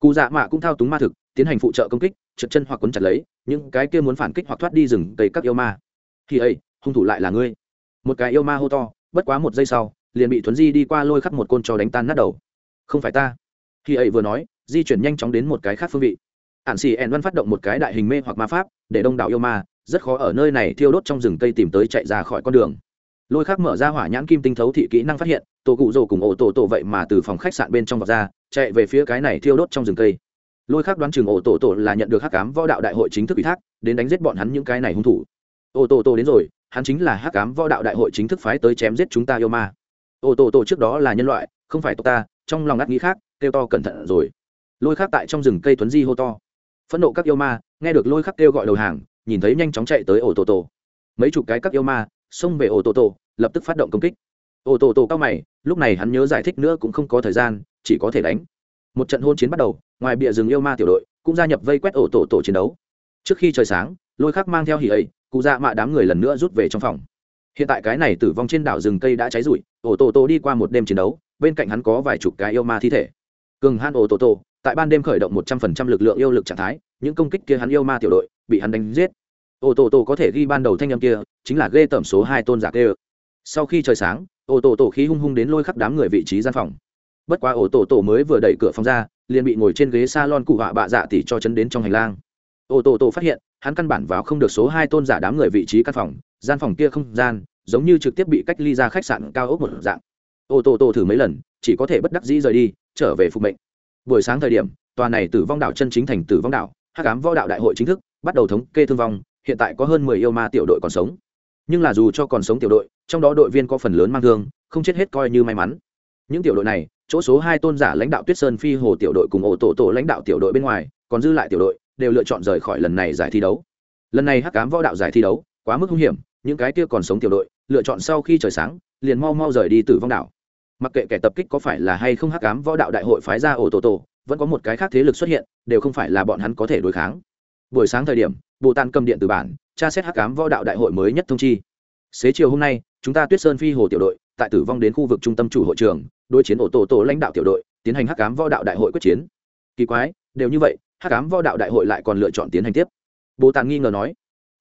cụ dạ mạ cũng thao túng ma thực, tiến hành phụ trợ công kích, trượt chân hoặc quấn chặt lấy, những cái kia muốn phản kích hoặc thoát đi rừng cây các yêu ma. Thì ấy, hung thủ lại là ngươi. Một cái yêu ma hô to, bất quá một giây sau, liền bị thuấn di đi qua lôi khắc một côn trò đánh tan nát đầu. Không phải ta. Khi ấy vừa nói, di chuyển nhanh chóng đến một cái khác phương vị. Ạn xì ẻn văn phát động một cái đại hình mê hoặc ma pháp, để đông đảo yêu ma, rất khó ở nơi này thiêu đốt trong rừng cây tìm tới chạy ra khỏi con đường. Lôi khắc mở ra hỏa nhãn kim tinh thấu thị kỹ năng phát hiện tổ cụ rồ cùng ổ tổ tổ vậy mà từ phòng khách sạn bên trong vọt ra, chạy về phía cái này thiêu đốt trong rừng cây. Lôi khắc đoán chừng ổ tổ tổ là nhận được hắc cám võ đạo đại hội chính thức ủy thác, đến đánh giết bọn hắn những cái này hung thủ. Ổ tổ tổ đến rồi, hắn chính là hắc cám võ đạo đại hội chính thức phái tới chém giết chúng ta yêu ma. Ổ tổ tổ trước đó là nhân loại, không phải tộc ta, trong lòng ngắt nghĩ khác, kêu to cẩn thận rồi. Lôi khắc tại trong rừng cây tuấn di hô to. Phẫn nộ các yêu ma, nghe được lôi khắc kêu gọi đầu hàng, nhìn thấy nhanh chóng chạy tới ổ tổ tổ. Mấy chục cái các yêu ma xông về ổ tổ tổ, lập tức phát động công kích. Ổ tổ tổ cao mày lúc này hắn nhớ giải thích nữa cũng không có thời gian, chỉ có thể đánh. Một trận hôn chiến bắt đầu, ngoài bìa rừng yêu ma tiểu đội cũng gia nhập vây quét ổ tổ tổ chiến đấu. Trước khi trời sáng, lôi khắc mang theo hỉ ấy, cụ dạ mạ đám người lần nữa rút về trong phòng. Hiện tại cái này tử vong trên đảo rừng cây đã cháy rụi, ổ tổ tổ đi qua một đêm chiến đấu, bên cạnh hắn có vài chục cái yêu ma thi thể. Cường han ổ tổ tổ, tại ban đêm khởi động một trăm phần trăm lực lượng yêu lực trạng thái, những công kích kia hắn yêu ma tiểu đội bị hắn đánh giết. Ổ tổ tổ có thể ghi ban đầu thanh â m kia, chính là ghê tẩm số hai tôn giả kia sau khi trời sáng ổ tổ tổ khí hung hung đến lôi khắp đám người vị trí gian phòng. Bất quá ổ tổ tổ mới vừa đẩy cửa phòng ra, liền bị ngồi trên ghế s a lon cụ họa bạ dạ tỉ cho chấn đến trong hành lang. Ổ tổ tổ phát hiện, hắn căn bản vào không được số hai tôn giả đám người vị trí căn phòng, gian phòng kia không gian, giống như trực tiếp bị cách ly ra khách sạn cao ốc một dạng. Ô tô tổ thử mấy lần, chỉ có thể bất đắc dĩ rời đi, trở về phục mệnh. Buổi sáng thời điểm, tòa này tử vong đảo chân chính thành tử vong đảo, hắc ám võ đạo đại hội chính thức bắt đầu thống kê thương vong, hiện tại có hơn mười yêu ma tiểu đội còn sống. Nhưng là dù cho còn sống tiểu đội trong đó đội viên có phần lớn mang thương, không chết hết coi như may mắn. Những tiểu đội này, chỗ số hai tôn giả lãnh đạo tuyết sơn phi hồ tiểu đội cùng ổ tổ tổ lãnh đạo tiểu đội bên ngoài, còn dư lại tiểu đội, đều lựa chọn rời khỏi lần này giải thi đấu. Lần này hắc cám võ đạo giải thi đấu, quá mức hung hiểm, những cái kia còn sống tiểu đội, lựa chọn sau khi trời sáng, liền mau mau rời đi tử vong đảo. Mặc kệ kẻ tập kích có phải là hay không hắc cám võ đạo đại hội phái ra ổ tổ tổ, vẫn có một cái khác thế lực xuất hiện, đều không phải là bọn hắn có thể đối kháng. Buổi sáng thời điểm bộ tàn cầm điện từ bản, tra xét hắc cám võ đạo đại hội mới nhất thông chi. Xế chiều hôm nay chúng ta tuyết sơn phi hồ tiểu đội, tại tử vong đến khu vực trung tâm chủ hội trường, đối chiến ổ tổ tổ lãnh đạo tiểu đội, tiến hành hắc ám võ đạo đại hội quyết chiến. Kỳ quái, đều như vậy, hắc ám võ đạo đại hội lại còn lựa chọn tiến hành tiếp. Bồ tàng nghi ngờ nói,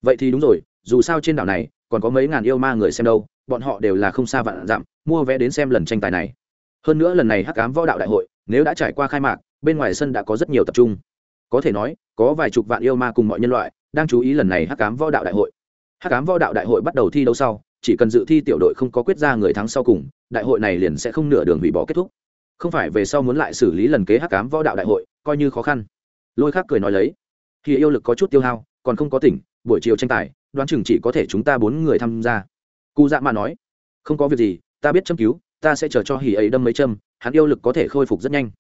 vậy thì đúng rồi, dù sao trên đảo này, còn có mấy ngàn yêu ma người xem đâu, bọn họ đều là không xa vạn dặm, mua vé đến xem lần tranh tài này. Hơn nữa lần này hắc ám võ đạo đại hội, nếu đã trải qua khai mạc, bên ngoài sân đã có rất nhiều tập trung. Có thể nói, có vài chục vạn yêu ma cùng mọi nhân loại đang chú ý lần này hắc ám võ đạo đại hội. Hắc ám võ đạo đại hội bắt đầu thi đấu sau chỉ cần dự thi tiểu đội không có quyết ra người thắng sau cùng, đại hội này liền sẽ không nửa đường hủy bỏ kết thúc. Không phải về sau muốn lại xử lý lần kế hắc cám võ đạo đại hội, coi như khó khăn. Lôi khác cười nói lấy. Khi yêu lực có chút tiêu hao, còn không có tỉnh, buổi chiều tranh tài, đoán chừng chỉ có thể chúng ta bốn người tham gia. Cụ dạ mà nói. Không có việc gì, ta biết châm cứu, ta sẽ chờ cho hỉ ấy đâm mấy châm, hắn yêu lực có thể khôi phục rất nhanh.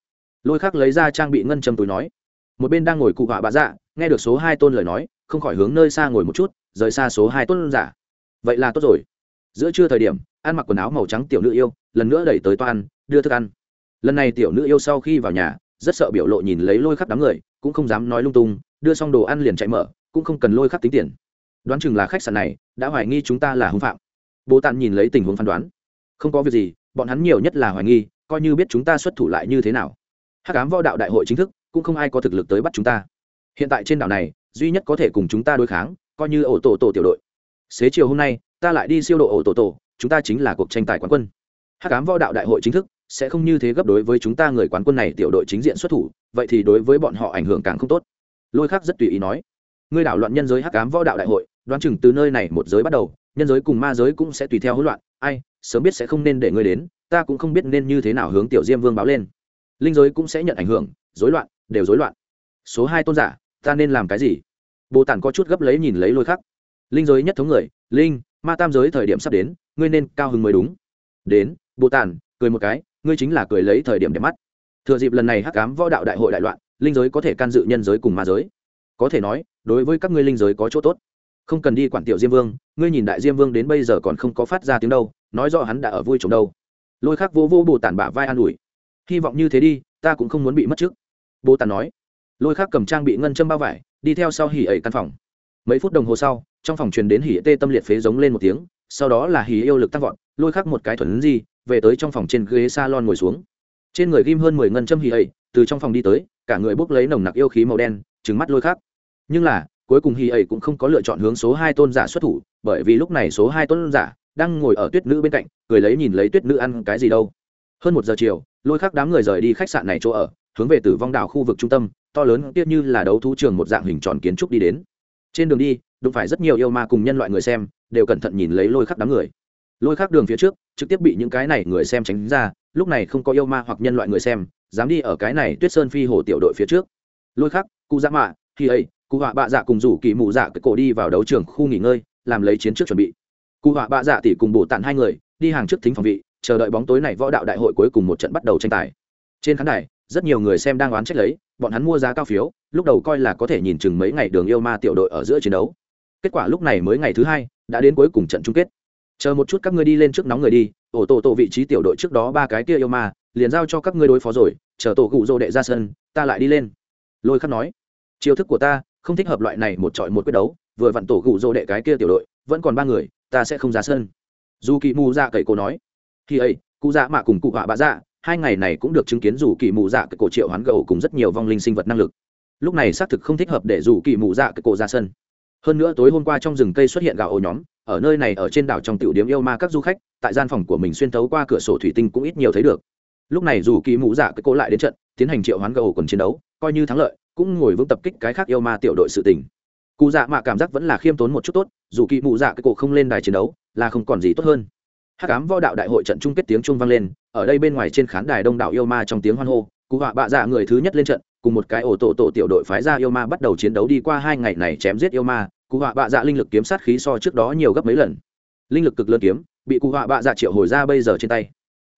Lôi khác lấy ra trang bị ngân châm túi nói. Một bên đang ngồi cụ họa bạ dạ nghe được số hai tôn lời nói, không khỏi hướng nơi xa ngồi một chút, rời xa số hai tôn giả vậy là tốt rồi. Giữa trưa thời điểm, ăn mặc quần áo màu trắng tiểu nữ yêu, lần nữa đẩy tới toan, đưa thức ăn. Lần này tiểu nữ yêu sau khi vào nhà, rất sợ biểu lộ nhìn lấy lôi khắp đám người, cũng không dám nói lung tung, đưa xong đồ ăn liền chạy mở, cũng không cần lôi khắp tính tiền. Đoán chừng là khách sạn này, đã hoài nghi chúng ta là hưng phạm. Bố tàn nhìn lấy tình huống phán đoán. Không có việc gì, bọn hắn nhiều nhất là hoài nghi, coi như biết chúng ta xuất thủ lại như thế nào. Hắc ám võ đạo đại hội chính thức, cũng không ai có thực lực tới bắt chúng ta. Hiện tại trên đảo này, duy nhất có thể cùng chúng ta đối kháng, coi như ổ tổ tổ tiểu đội xế chiều hôm nay, ta lại đi siêu độ ổ tổ tổ, chúng ta chính là cuộc tranh tài quán quân. Hắc ám võ đạo đại hội chính thức, sẽ không như thế gấp đối với chúng ta người quán quân này tiểu đội chính diện xuất thủ, vậy thì đối với bọn họ ảnh hưởng càng không tốt. Lôi khắc rất tùy ý nói, ngươi đảo loạn nhân giới hắc ám võ đạo đại hội, đoán chừng từ nơi này một giới bắt đầu, nhân giới cùng ma giới cũng sẽ tùy theo hỗn loạn, ai, sớm biết sẽ không nên để ngươi đến, ta cũng không biết nên như thế nào hướng tiểu diêm vương báo lên. Linh giới cũng sẽ nhận ảnh hưởng, rối loạn, đều rối loạn. Số hai tôn giả, ta nên làm cái gì? Bồ tản có chút gấp lấy nhìn lấy lôi khắc linh giới nhất thống người, linh, ma tam giới thời điểm sắp đến, ngươi nên cao hứng mới đúng. Đến, bồ tản cười một cái, ngươi chính là cười lấy thời điểm đẹp mắt. Thừa dịp lần này hắc cám võ đạo đại hội đại loạn, linh giới có thể can dự nhân giới cùng ma giới. Có thể nói, đối với các ngươi linh giới có chỗ tốt. Không cần đi quản tiểu diêm vương, ngươi nhìn đại diêm vương đến bây giờ còn không có phát ra tiếng đâu, nói rõ hắn đã ở vui chồng đâu. Lôi khắc vô vô bồ tản bả vai an ủi. Hy vọng như thế đi, ta cũng không muốn bị mất trước. Bồ tản nói. Lôi khắc cầm trang bị ngân châm bao vải, đi theo sau hỉ ẩy căn phòng. Mấy phút đồng hồ sau trong phòng truyền đến hỉ tê tâm liệt phế giống lên một tiếng sau đó là hỉ yêu lực tăng vọt lôi khắc một cái thuần gì về tới trong phòng trên ghế salon ngồi xuống. Trên người ghim hơn mười ngân châm hỉ ấy, từ trong phòng đi tới cả người bốc lấy nồng nặc yêu khí màu đen trứng mắt lôi khắc. Nhưng là cuối cùng hỉ ấy cũng không có lựa chọn hướng số hai tôn giả xuất thủ bởi vì lúc này số hai tôn giả đang ngồi ở tuyết nữ bên cạnh cười lấy nhìn lấy tuyết nữ ăn cái gì đâu. Hơn một giờ chiều lôi khắc đám người rời đi khách sạn này chỗ ở hướng về tử vong đảo khu vực trung tâm to lớn tiếp như là đấu thú trường một dạng hình tròn kiến trúc đi đến. Trên đường đi đụng phải rất nhiều yêu ma cùng nhân loại người xem, đều cẩn thận nhìn lấy lôi khắc đám người. Lôi khắc đường phía trước, trực tiếp bị những cái này người xem tránh ra, lúc này không có yêu ma hoặc nhân loại người xem, dám đi ở cái này tuyết sơn phi hồ tiểu đội phía trước. Lôi khắc, cụ dạ mạ khi ấy cụ họa bạ dạ cùng rủ kỳ mụ dạ cái cổ đi vào đấu trường khu nghỉ ngơi, làm lấy chiến trước chuẩn bị. Cụ họa bạ dạ tỷ cùng bổ tản hai người, đi hàng trước thính phòng vị, chờ đợi bóng tối này võ đạo đại hội cuối cùng một trận bắt đầu tranh tài. Trên khán đài, rất nhiều người xem đang oán trách lấy, bọn hắn mua giá cao phiếu, lúc đầu coi là có thể nhìn chừng mấy ngày đường yêu ma tiểu đội ở giữa chiến đấu kết quả lúc này mới ngày thứ hai, đã đến cuối cùng trận chung kết. Chờ một chút các ngươi đi lên trước nóng người đi, ổ tổ tổ vị trí tiểu đội trước đó ba cái kia yêu ma, liền giao cho các ngươi đối phó rồi, chờ tổ cụ rô đệ ra sân, ta lại đi lên. Lôi khắc nói, chiêu thức của ta không thích hợp loại này một trọi một quyết đấu, vừa vặn tổ cụ rô đệ cái kia tiểu đội, vẫn còn ba người, ta sẽ không ra sân. Dù kỳ mù dạ cậy cô nói khi ấy cụ dạ mạ cùng cụ họa bạ dạ hai ngày này cũng được chứng kiến dù kỳ mù dạ cậy cổ triệu hoán gầu cùng rất nhiều vong linh sinh vật năng lực. Lúc này xác thực không thích hợp để dù kỳ mù dạ cậy cổ ra sân hơn nữa tối hôm qua trong rừng cây xuất hiện gạo ổ nhóm, ở nơi này ở trên đảo trong tiểu điếm yêu ma các du khách, tại gian phòng của mình xuyên thấu qua cửa sổ thủy tinh cũng ít nhiều thấy được. Lúc này dù kỳ mũ dạ cái cố lại đến trận, tiến hành triệu hoán gầu còn chiến đấu, coi như thắng lợi, cũng ngồi vững tập kích cái khác yêu ma tiểu đội sự tình. Cụ dạ mạ cảm giác vẫn là khiêm tốn một chút tốt, dù kỳ mũ dạ cái cổ không lên đài chiến đấu, là không còn gì tốt hơn. Hát cám võ đạo đại hội trận chung kết tiếng trung vang lên, ở đây bên ngoài trên khán đài đông đảo yêu ma trong tiếng hoan hô, cụ họa bạ dạ người thứ nhất lên trận cùng một cái ổ tổ tổ tiểu đội phái ra yêu ma bắt đầu chiến đấu đi qua hai ngày này chém giết yêu ma, cụ họa bạ dạ linh lực kiếm sát khí so trước đó nhiều gấp mấy lần. Linh lực cực lớn kiếm, bị cụ họa bạ dạ triệu hồi ra bây giờ trên tay.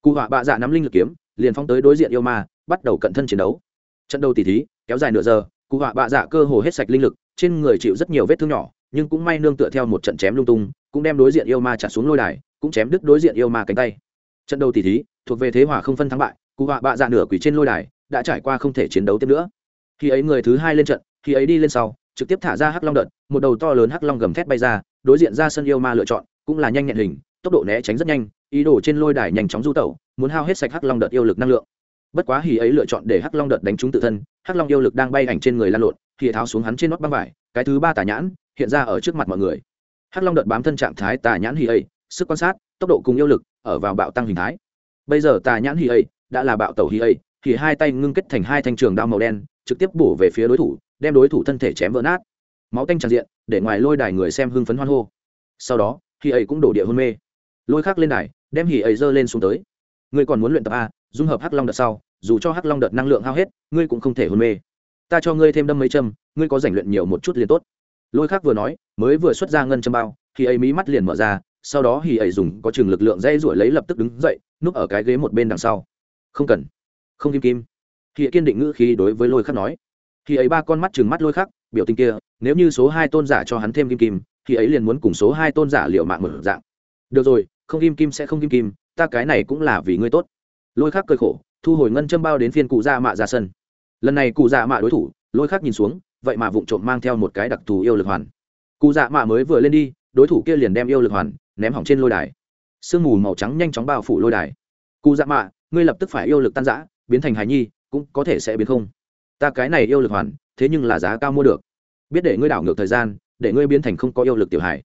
Cụ họa bạ dạ nắm linh lực kiếm, liền phóng tới đối diện yêu ma, bắt đầu cận thân chiến đấu. Trận đấu tỉ thí, kéo dài nửa giờ, cụ họa bạ dạ cơ hồ hết sạch linh lực, trên người chịu rất nhiều vết thương nhỏ, nhưng cũng may nương tựa theo một trận chém lung tung, cũng đem đối diện yêu ma trả xuống lôi đài, cũng chém đứt đối diện yêu ma cánh tay. Trận đấu tỷ thí, thuộc về thế hòa không phân thắng bại, cụ họa bạ dạ nửa quỷ trên lôi đài đã trải qua không thể chiến đấu tiếp nữa. Khi ấy người thứ hai lên trận, khi ấy đi lên sau, trực tiếp thả ra hắc long đợt, một đầu to lớn hắc long gầm thét bay ra, đối diện ra sân yêu ma lựa chọn, cũng là nhanh nhẹn hình, tốc độ né tránh rất nhanh, ý đồ trên lôi đài nhanh chóng du tẩu, muốn hao hết sạch hắc long đợt yêu lực năng lượng. Bất quá hì ấy lựa chọn để hắc long đợt đánh trúng tự thân, hắc long yêu lực đang bay ảnh trên người lan lộn, thì tháo xuống hắn trên nót băng vải, cái thứ ba tà nhãn hiện ra ở trước mặt mọi người. Hắc long đợt bám thân trạng thái tà nhãn hì ấy, sức quan sát, tốc độ cùng yêu lực ở vào bạo tăng hình thái. Bây giờ tà nhãn hì ấy đã là bạo tẩu hì ấy thì hai tay ngưng kết thành hai thanh trường đao màu đen, trực tiếp bổ về phía đối thủ, đem đối thủ thân thể chém vỡ nát. Máu tanh tràn diện, để ngoài lôi đài người xem hưng phấn hoan hô. Sau đó, Hỉ ấy cũng đổ địa hôn mê. Lôi khắc lên đài, đem Hỉ ấy giơ lên xuống tới. Ngươi còn muốn luyện tập a dung hợp hắc long đợt sau, dù cho hắc long đợt năng lượng hao hết, ngươi cũng không thể hôn mê. Ta cho ngươi thêm đâm mấy châm, ngươi có rảnh luyện nhiều một chút liền tốt. Lôi khắc vừa nói, mới vừa xuất ra ngân châm bao, Hỉ ấy mí mắt liền mở ra, sau đó Hỉ ấy dùng có chừng lực lượng dây ruổi lấy lập tức đứng dậy, núp ở cái ghế một bên đằng sau. Không cần không kim. Kim hì kiên định ngữ khí đối với lôi khắc nói. Khi ấy ba con mắt chừng mắt lôi khắc, biểu tình kia, nếu như số hai tôn giả cho hắn thêm kim kim thì ấy liền muốn cùng số hai tôn giả liệu mạng một dạng. Được rồi, không kim kim sẽ không kim kim, ta cái này cũng là vì ngươi tốt. Lôi khắc cười khổ, thu hồi ngân châm bao đến phiên cụ dạ mạ ra sân. Lần này cụ dạ mạ đối thủ, lôi khắc nhìn xuống, vậy mà vụng trộm mang theo một cái đặc thù yêu lực hoàn. Cụ dạ mạ mới vừa lên đi, đối thủ kia liền đem yêu lực hoàn ném hỏng trên lôi đài. Sương mù màu trắng nhanh chóng bao phủ lôi đài. Cụ dạ mạ, ngươi lập tức phải yêu lực tan giã biến thành hài nhi, cũng có thể sẽ biến không. Ta cái này yêu lực hoàn, thế nhưng là giá cao mua được. Biết để ngươi đảo ngược thời gian, để ngươi biến thành không có yêu lực tiểu hải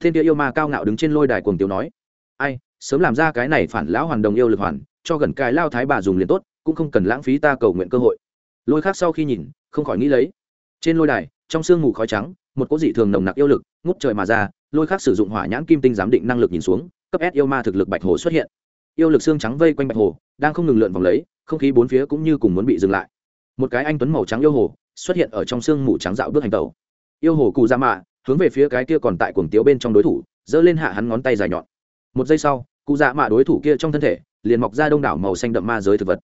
thiên kia yêu ma cao ngạo đứng trên lôi đài cuồng tiểu nói, ai, sớm làm ra cái này phản lão hoàn đồng yêu lực hoàn, cho gần cái lao thái bà dùng liền tốt, cũng không cần lãng phí ta cầu nguyện cơ hội. Lôi khác sau khi nhìn, không khỏi nghĩ lấy. Trên lôi đài, trong sương mù khói trắng, một cỗ dị thường nồng nặc yêu lực ngút trời mà ra, lôi khác sử dụng hỏa nhãn kim tinh giám định năng lực nhìn xuống, cấp s yêu ma thực lực bạch hồ xuất hiện. Yêu lực xương trắng vây quanh bạch hồ, đang không ngừng lượn vòng lấy không khí bốn phía cũng như cùng muốn bị dừng lại. Một cái anh tuấn màu trắng yêu hồ xuất hiện ở trong sương mù trắng dạo bước hành tàu yêu hồ cụ ra dạ mạ hướng về phía cái kia còn tại cuồng tiếu bên trong đối thủ, giơ lên hạ hắn ngón tay dài nhọn. Một giây sau cụ dạ mạ đối thủ kia trong thân thể liền mọc ra đông đảo màu xanh đậm ma giới thực vật.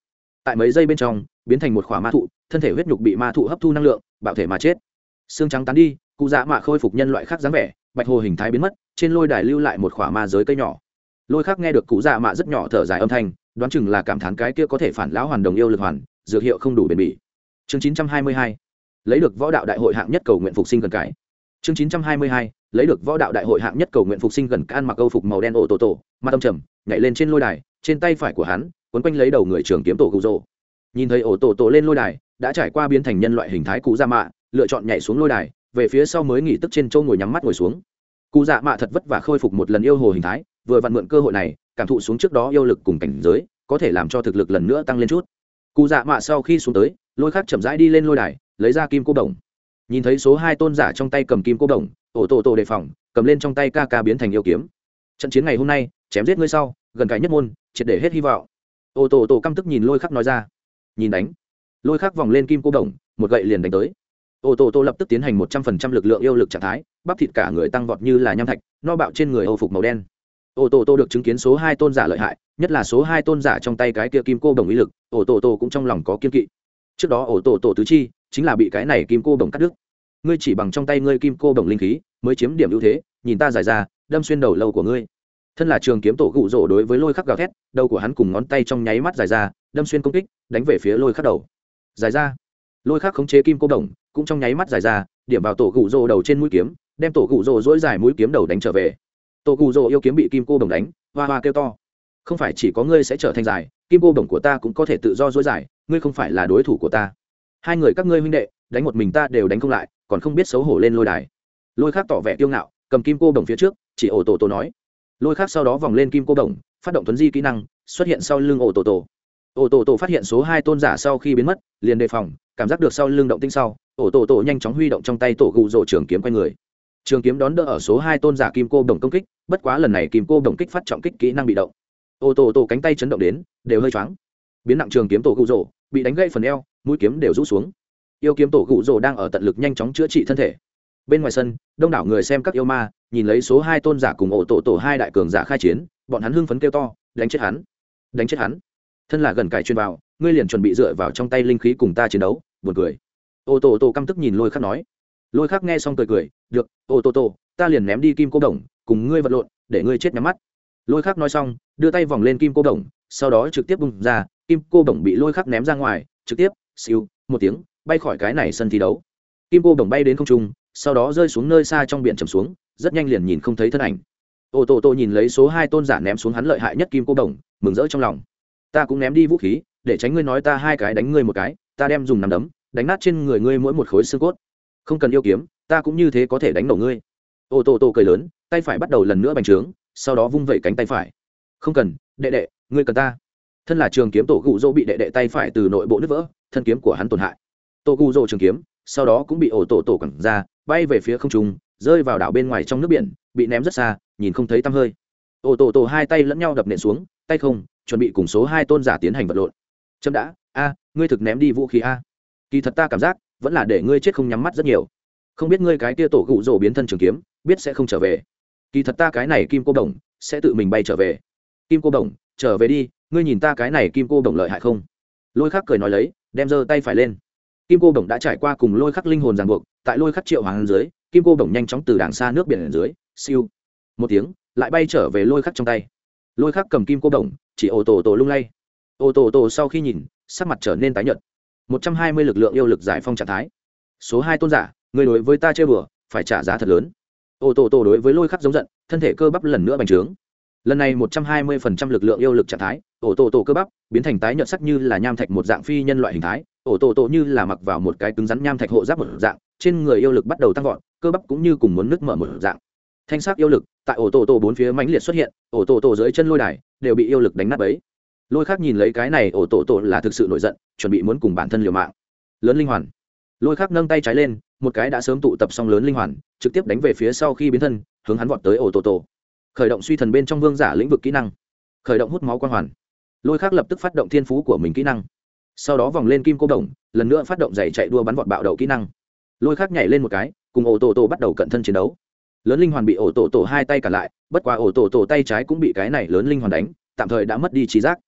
Tại mấy giây bên trong, biến thành một khỏa ma thụ, thân thể huyết nhục bị ma thụ hấp thu năng lượng, bạo thể mà chết. Xương trắng tán đi cụ dạ mạ khôi phục nhân loại khác dáng vẻ, bạch hồ hình thái biến mất, trên lôi đài lưu lại một khỏa ma giới cây nhỏ. Lôi khác nghe được cụ dạ mạ rất nhỏ thở dài âm thanh đoán chừng là cảm thán cái kia có thể phản lão hoàn đồng yêu lực hoàn, dược hiệu không đủ bền bỉ. Chương chín trăm hai mươi hai, lấy được võ đạo đại hội hạng nhất cầu nguyện phục sinh gần cái. Chương chín trăm hai mươi hai, lấy được võ đạo đại hội hạng nhất cầu nguyện phục sinh gần can mặc câu phục màu đen ổ tổ tổ, mặt tâm trầm, nhảy lên trên lôi đài, trên tay phải của hắn, quấn quanh lấy đầu người trường kiếm tổ cụ rồ. Nhìn thấy ổ tổ tổ lên lôi đài, đã trải qua biến thành nhân loại hình thái cụ dạ mạ, lựa chọn nhảy xuống lôi đài, về phía sau mới nghỉ tức trên châu ngồi nhắm mắt ngồi xuống. Cụ dạ mạ thật vất vả khôi phục một lần yêu hồ hình thái vừa vặn mượn cơ hội này, cảm thụ xuống trước đó yêu lực cùng cảnh giới, có thể làm cho thực lực lần nữa tăng lên chút. Cụ dạ mạ sau khi xuống tới, lôi khác chậm rãi đi lên lôi đài, lấy ra kim cô đồng. Nhìn thấy số hai tôn giả trong tay cầm kim cô đồng, ổ tổ tổ đề phòng, cầm lên trong tay ca ca biến thành yêu kiếm. Trận chiến ngày hôm nay, chém giết ngươi sau, gần cái nhất môn, triệt để hết hy vọng. Ổ tổ tổ căm tức nhìn lôi khắc nói ra. Nhìn đánh. Lôi khắc vòng lên kim cô đồng, một gậy liền đánh tới. Ổ tổ tổ lập tức tiến hành một trăm phần trăm lực lượng yêu lực trạng thái, bắp thịt cả người tăng vọt như là nham thạch, no bạo trên người âu phục màu đen ổ tổ tổ được chứng kiến số hai tôn giả lợi hại, nhất là số hai tôn giả trong tay cái kia kim cô đồng ý lực ổ tổ tổ cũng trong lòng có kiên kỵ. Trước đó ổ tổ tổ tứ chi, chính là bị cái này kim cô đồng cắt đứt. Ngươi chỉ bằng trong tay ngươi kim cô đồng linh khí, mới chiếm điểm ưu thế, nhìn ta giải ra, đâm xuyên đầu lâu của ngươi. Thân là trường kiếm tổ gụ rỗ đối với lôi khắc gào thét, đầu của hắn cùng ngón tay trong nháy mắt dài ra, đâm xuyên công kích, đánh về phía lôi khắc đầu. Dài ra. Lôi khắc khống chế kim cô đồng, cũng trong nháy mắt dài ra, điểm vào tổ gụ rỗ đầu trên mũi kiếm, đem tổ gụ rỗ dỗi dài mũi kiếm đầu đánh trở về tổ cù rồ yêu kiếm bị kim cô đồng đánh hoa hoa kêu to. Không phải chỉ có ngươi sẽ trở thành giải, kim cô đồng của ta cũng có thể tự do dối giải, ngươi không phải là đối thủ của ta. Hai người các ngươi huynh đệ đánh một mình ta đều đánh không lại còn không biết xấu hổ lên lôi đài. Lôi khác tỏ vẻ kiêu ngạo cầm kim cô đồng phía trước chỉ ổ tổ tổ nói. Lôi khác sau đó vòng lên kim cô đồng phát động tuấn di kỹ năng xuất hiện sau lưng ổ tổ tổ. Ổ tổ tổ phát hiện số hai tôn giả sau khi biến mất liền đề phòng cảm giác được sau lưng động tinh sau ổ tổ tổ nhanh chóng huy động trong tay tổ gù rổ trường kiếm quanh người trường kiếm đón đỡ ở số hai tôn giả kim cô đồng công kích, bất quá lần này kim cô đồng kích phát trọng kích kỹ năng bị động. Ô tô ô tô cánh tay chấn động đến, đều hơi choáng. Biến nặng trường kiếm tổ cụ rổ, bị đánh gãy phần eo, mũi kiếm đều rũ xuống. Yêu kiếm tổ cụ rổ đang ở tận lực nhanh chóng chữa trị thân thể. Bên ngoài sân, đông đảo người xem các yêu ma, nhìn lấy số hai tôn giả cùng ổ tổ tổ hai đại cường giả khai chiến, bọn hắn hưng phấn kêu to, đánh chết hắn! Đánh chết hắn! Thân là gần cải chuyên vào, ngươi liền chuẩn bị dựa vào trong tay linh khí cùng ta chiến đấu! buồn cười. Ô tổ tổ căm tức nhìn lôi khắc nói lôi khắc nghe xong cười cười được ô tô tô, ta liền ném đi kim cô đồng cùng ngươi vật lộn để ngươi chết nhắm mắt. Lôi khắc nói xong đưa tay vòng lên kim cô đồng sau đó trực tiếp bung ra kim cô đồng bị lôi khắc ném ra ngoài trực tiếp siêu một tiếng bay khỏi cái này sân thi đấu. Kim cô đồng bay đến không trung sau đó rơi xuống nơi xa trong biển trầm xuống rất nhanh liền nhìn không thấy thân ảnh. Ô tô tô nhìn lấy số hai tôn giả ném xuống hắn lợi hại nhất kim cô đồng mừng rỡ trong lòng. Ta cũng ném đi vũ khí để tránh ngươi nói ta hai cái đánh ngươi một cái ta đem dùng nằm đấm đánh nát trên người ngươi mỗi một khối xương cốt không cần yêu kiếm, ta cũng như thế có thể đánh nổ ngươi. Ô tô tô cười lớn, tay phải bắt đầu lần nữa bành trướng, sau đó vung vẩy cánh tay phải. Không cần, đệ đệ, ngươi cần ta. Thân là trường kiếm tổ gụ dỗ bị đệ đệ tay phải từ nội bộ nứt vỡ, thân kiếm của hắn tổn hại. Tổ gụ dỗ trường kiếm, sau đó cũng bị ổ tổ tổ quẳng ra, bay về phía không trung, rơi vào đảo bên ngoài trong nước biển, bị ném rất xa, nhìn không thấy tăm hơi. Ổ tổ tổ hai tay lẫn nhau đập nện xuống, tay không, chuẩn bị cùng số hai tôn giả tiến hành vật lộn. Chậm đã, a, ngươi thực ném đi vũ khí a. Kỳ thật ta cảm giác vẫn là để ngươi chết không nhắm mắt rất nhiều. Không biết ngươi cái tia tổ cụ rổ biến thân trường kiếm, biết sẽ không trở về. Kỳ thật ta cái này kim cô đồng, sẽ tự mình bay trở về. Kim cô đồng, trở về đi, ngươi nhìn ta cái này kim cô đồng lợi hại không? Lôi khắc cười nói lấy, đem giơ tay phải lên. Kim cô đồng đã trải qua cùng lôi khắc linh hồn ràng buộc, tại lôi khắc triệu hoàng dưới, kim cô đồng nhanh chóng từ đàng xa nước biển dưới, siêu. Một tiếng, lại bay trở về lôi khắc trong tay. Lôi khắc cầm kim cô đồng, chỉ ô tô tổ lung lay. Ô tô tổ sau khi nhìn, sắc mặt trở nên tái nhợt một trăm hai mươi lực lượng yêu lực giải phong trạng thái. Số hai tôn giả, người đối với ta chơi bừa, phải trả giá thật lớn. Ô tô tô đối với lôi khắc giống giận, thân thể cơ bắp lần nữa bành trướng. Lần này một trăm hai mươi phần trăm lực lượng yêu lực trạng thái ổ tổ tổ cơ bắp, biến thành tái nhợt sắc như là nham thạch một dạng phi nhân loại hình thái ổ tổ tổ như là mặc vào một cái cứng rắn nham thạch hộ giáp một dạng, trên người yêu lực bắt đầu tăng vọt, cơ bắp cũng như cùng muốn nứt mở một dạng. Thanh sắc yêu lực, tại ổ tổ tổ bốn phía mãnh liệt xuất hiện ổ tổ tổ dưới chân lôi đài, đều bị yêu lực đánh nát ấy lôi khác nhìn lấy cái này ổ tổ tổ là thực sự nổi giận, chuẩn bị muốn cùng bản thân liều mạng. Lớn linh hoàn. Lôi khác nâng tay trái lên, một cái đã sớm tụ tập xong lớn linh hoàn, trực tiếp đánh về phía sau khi biến thân, hướng hắn vọt tới ổ tổ tổ. Khởi động suy thần bên trong vương giả lĩnh vực kỹ năng. Khởi động hút máu quan hoàn. Lôi khác lập tức phát động thiên phú của mình kỹ năng. Sau đó vòng lên kim cô đồng, lần nữa phát động giày chạy đua bắn vọt bạo đầu kỹ năng. Lôi khác nhảy lên một cái, cùng ổ tổ tổ bắt đầu cận thân chiến đấu. Lớn linh hoàn bị ổ tổ tổ hai tay cả lại, bất quá ổ tổ tổ tay trái cũng bị cái này lớn linh hoàn đánh, tạm thời đã mất đi trí giác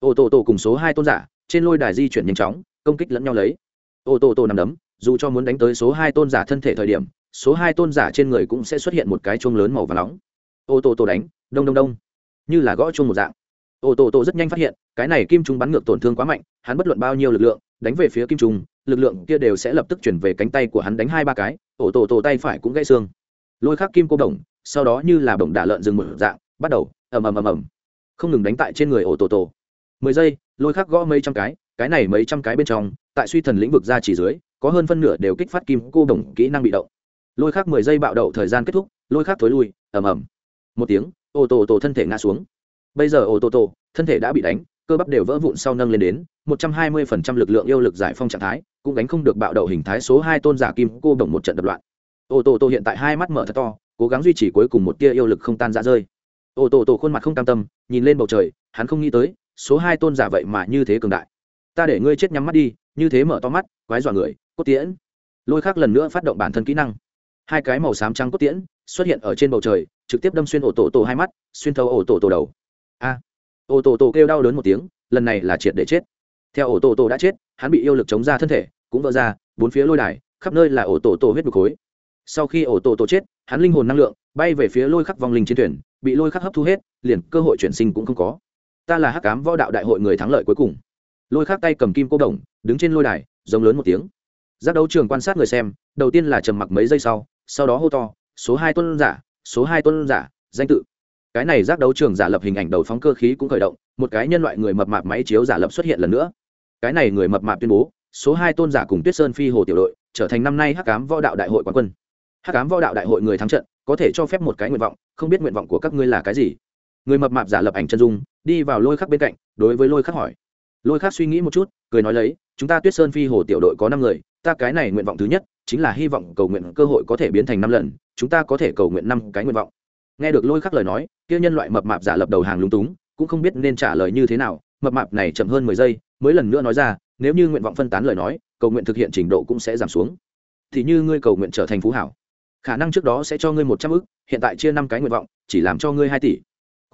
ổ tổ tổ cùng số hai tôn giả, trên lôi đài di chuyển nhanh chóng, công kích lẫn nhau lấy. Ổ tổ tổ nằm đấm, dù cho muốn đánh tới số hai tôn giả thân thể thời điểm, số hai tôn giả trên người cũng sẽ xuất hiện một cái chuông lớn màu và nóng. Ô tô tô đánh, đông đông đông. Như là gõ chuông một dạng. Ô tô tô rất nhanh phát hiện, cái này kim trung bắn ngược tổn thương quá mạnh, hắn bất luận bao nhiêu lực lượng, đánh về phía kim trung, lực lượng kia đều sẽ lập tức chuyển về cánh tay của hắn đánh hai ba cái, ô tô tô tay phải cũng gãy xương. Lôi khắc kim cô đồng, sau đó như là bổng đả lợn rừng một dạng, bắt đầu, ầm ầm ầm ầm. Không ngừng đánh tại trên người ô tô tô mười giây, lôi khắc gõ mấy trăm cái cái này mấy trăm cái bên trong, tại suy thần lĩnh vực ra chỉ dưới, có hơn phân nửa đều kích phát kim cô đồng kỹ năng bị động. Lôi khắc mười giây bạo đậu thời gian kết thúc, lôi khắc thối lui, ầm ầm. Một tiếng, ô tô tô thân thể ngã xuống. Bây giờ ô tô tô, thân thể đã bị đánh, cơ bắp đều vỡ vụn sau nâng lên đến một trăm hai mươi phần trăm lực lượng yêu lực giải phong trạng thái, cũng đánh không được bạo đậu hình thái số hai tôn giả kim cô đồng một trận đập loạn. Ô tô tô hiện tại hai mắt mở thật to, cố gắng duy trì cuối cùng một tia yêu lực không tan ra rơi. Ô tô tô khuôn mặt không cam tâm, nhìn lên bầu trời, hắn không nghĩ tới số hai tôn giả vậy mà như thế cường đại. Ta để ngươi chết nhắm mắt đi như thế mở to mắt quái dọa người cốt tiễn. Lôi khác lần nữa phát động bản thân kỹ năng. Hai cái màu xám trắng cốt tiễn xuất hiện ở trên bầu trời trực tiếp đâm xuyên ổ tổ tổ hai mắt xuyên thấu ổ tổ tổ đầu. A! À, ổ tổ tổ kêu đau đớn một tiếng lần này là triệt để chết. Theo ổ tổ tổ đã chết hắn bị yêu lực chống ra thân thể cũng vỡ ra bốn phía lôi đài khắp nơi là ổ tổ tổ huyết bực khối. Sau khi ổ tổ tổ chết hắn linh hồn năng lượng bay về phía lôi khắc vòng linh chiến thuyền bị lôi khắc hấp thu hết liền cơ hội chuyển sinh cũng không có ta là hắc cám võ đạo đại hội người thắng lợi cuối cùng. Lôi khắc tay cầm kim cô đồng, đứng trên lôi đài, giống lớn một tiếng. Giác đấu trường quan sát người xem, đầu tiên là trầm mặc mấy giây sau sau đó hô to, số hai tuân giả, số hai tuân giả, danh tự. Cái này giác đấu trường giả lập hình ảnh đầu phóng cơ khí cũng khởi động, một cái nhân loại người mập mạp máy chiếu giả lập xuất hiện lần nữa. Cái này người mập mạp tuyên bố, số hai tôn giả cùng tuyết sơn phi hồ tiểu đội, trở thành năm nay hắc cám võ đạo đại hội quán quân. Hắc cám võ đạo đại hội người thắng trận, có thể cho phép một cái nguyện vọng, không biết nguyện vọng của các ngươi là cái gì người mập mạp giả lập ảnh chân dung, đi vào lôi khắc bên cạnh, đối với lôi khắc hỏi. Lôi khắc suy nghĩ một chút, cười nói lấy, chúng ta tuyết sơn phi hồ tiểu đội có năm người, ta cái này nguyện vọng thứ nhất, chính là hy vọng cầu nguyện cơ hội có thể biến thành năm lần, chúng ta có thể cầu nguyện năm cái nguyện vọng. Nghe được lôi khắc lời nói, kia nhân loại mập mạp giả lập đầu hàng lúng túng, cũng không biết nên trả lời như thế nào, mập mạp này chậm hơn mười giây, mới lần nữa nói ra, nếu như nguyện vọng phân tán lời nói, cầu nguyện thực hiện trình độ cũng sẽ giảm xuống. Thì như ngươi cầu nguyện trở thành phú hảo, khả năng trước đó sẽ cho ngươi một trăm ức, hiện tại chia năm cái nguyện vọng, chỉ làm cho ngươi hai tỷ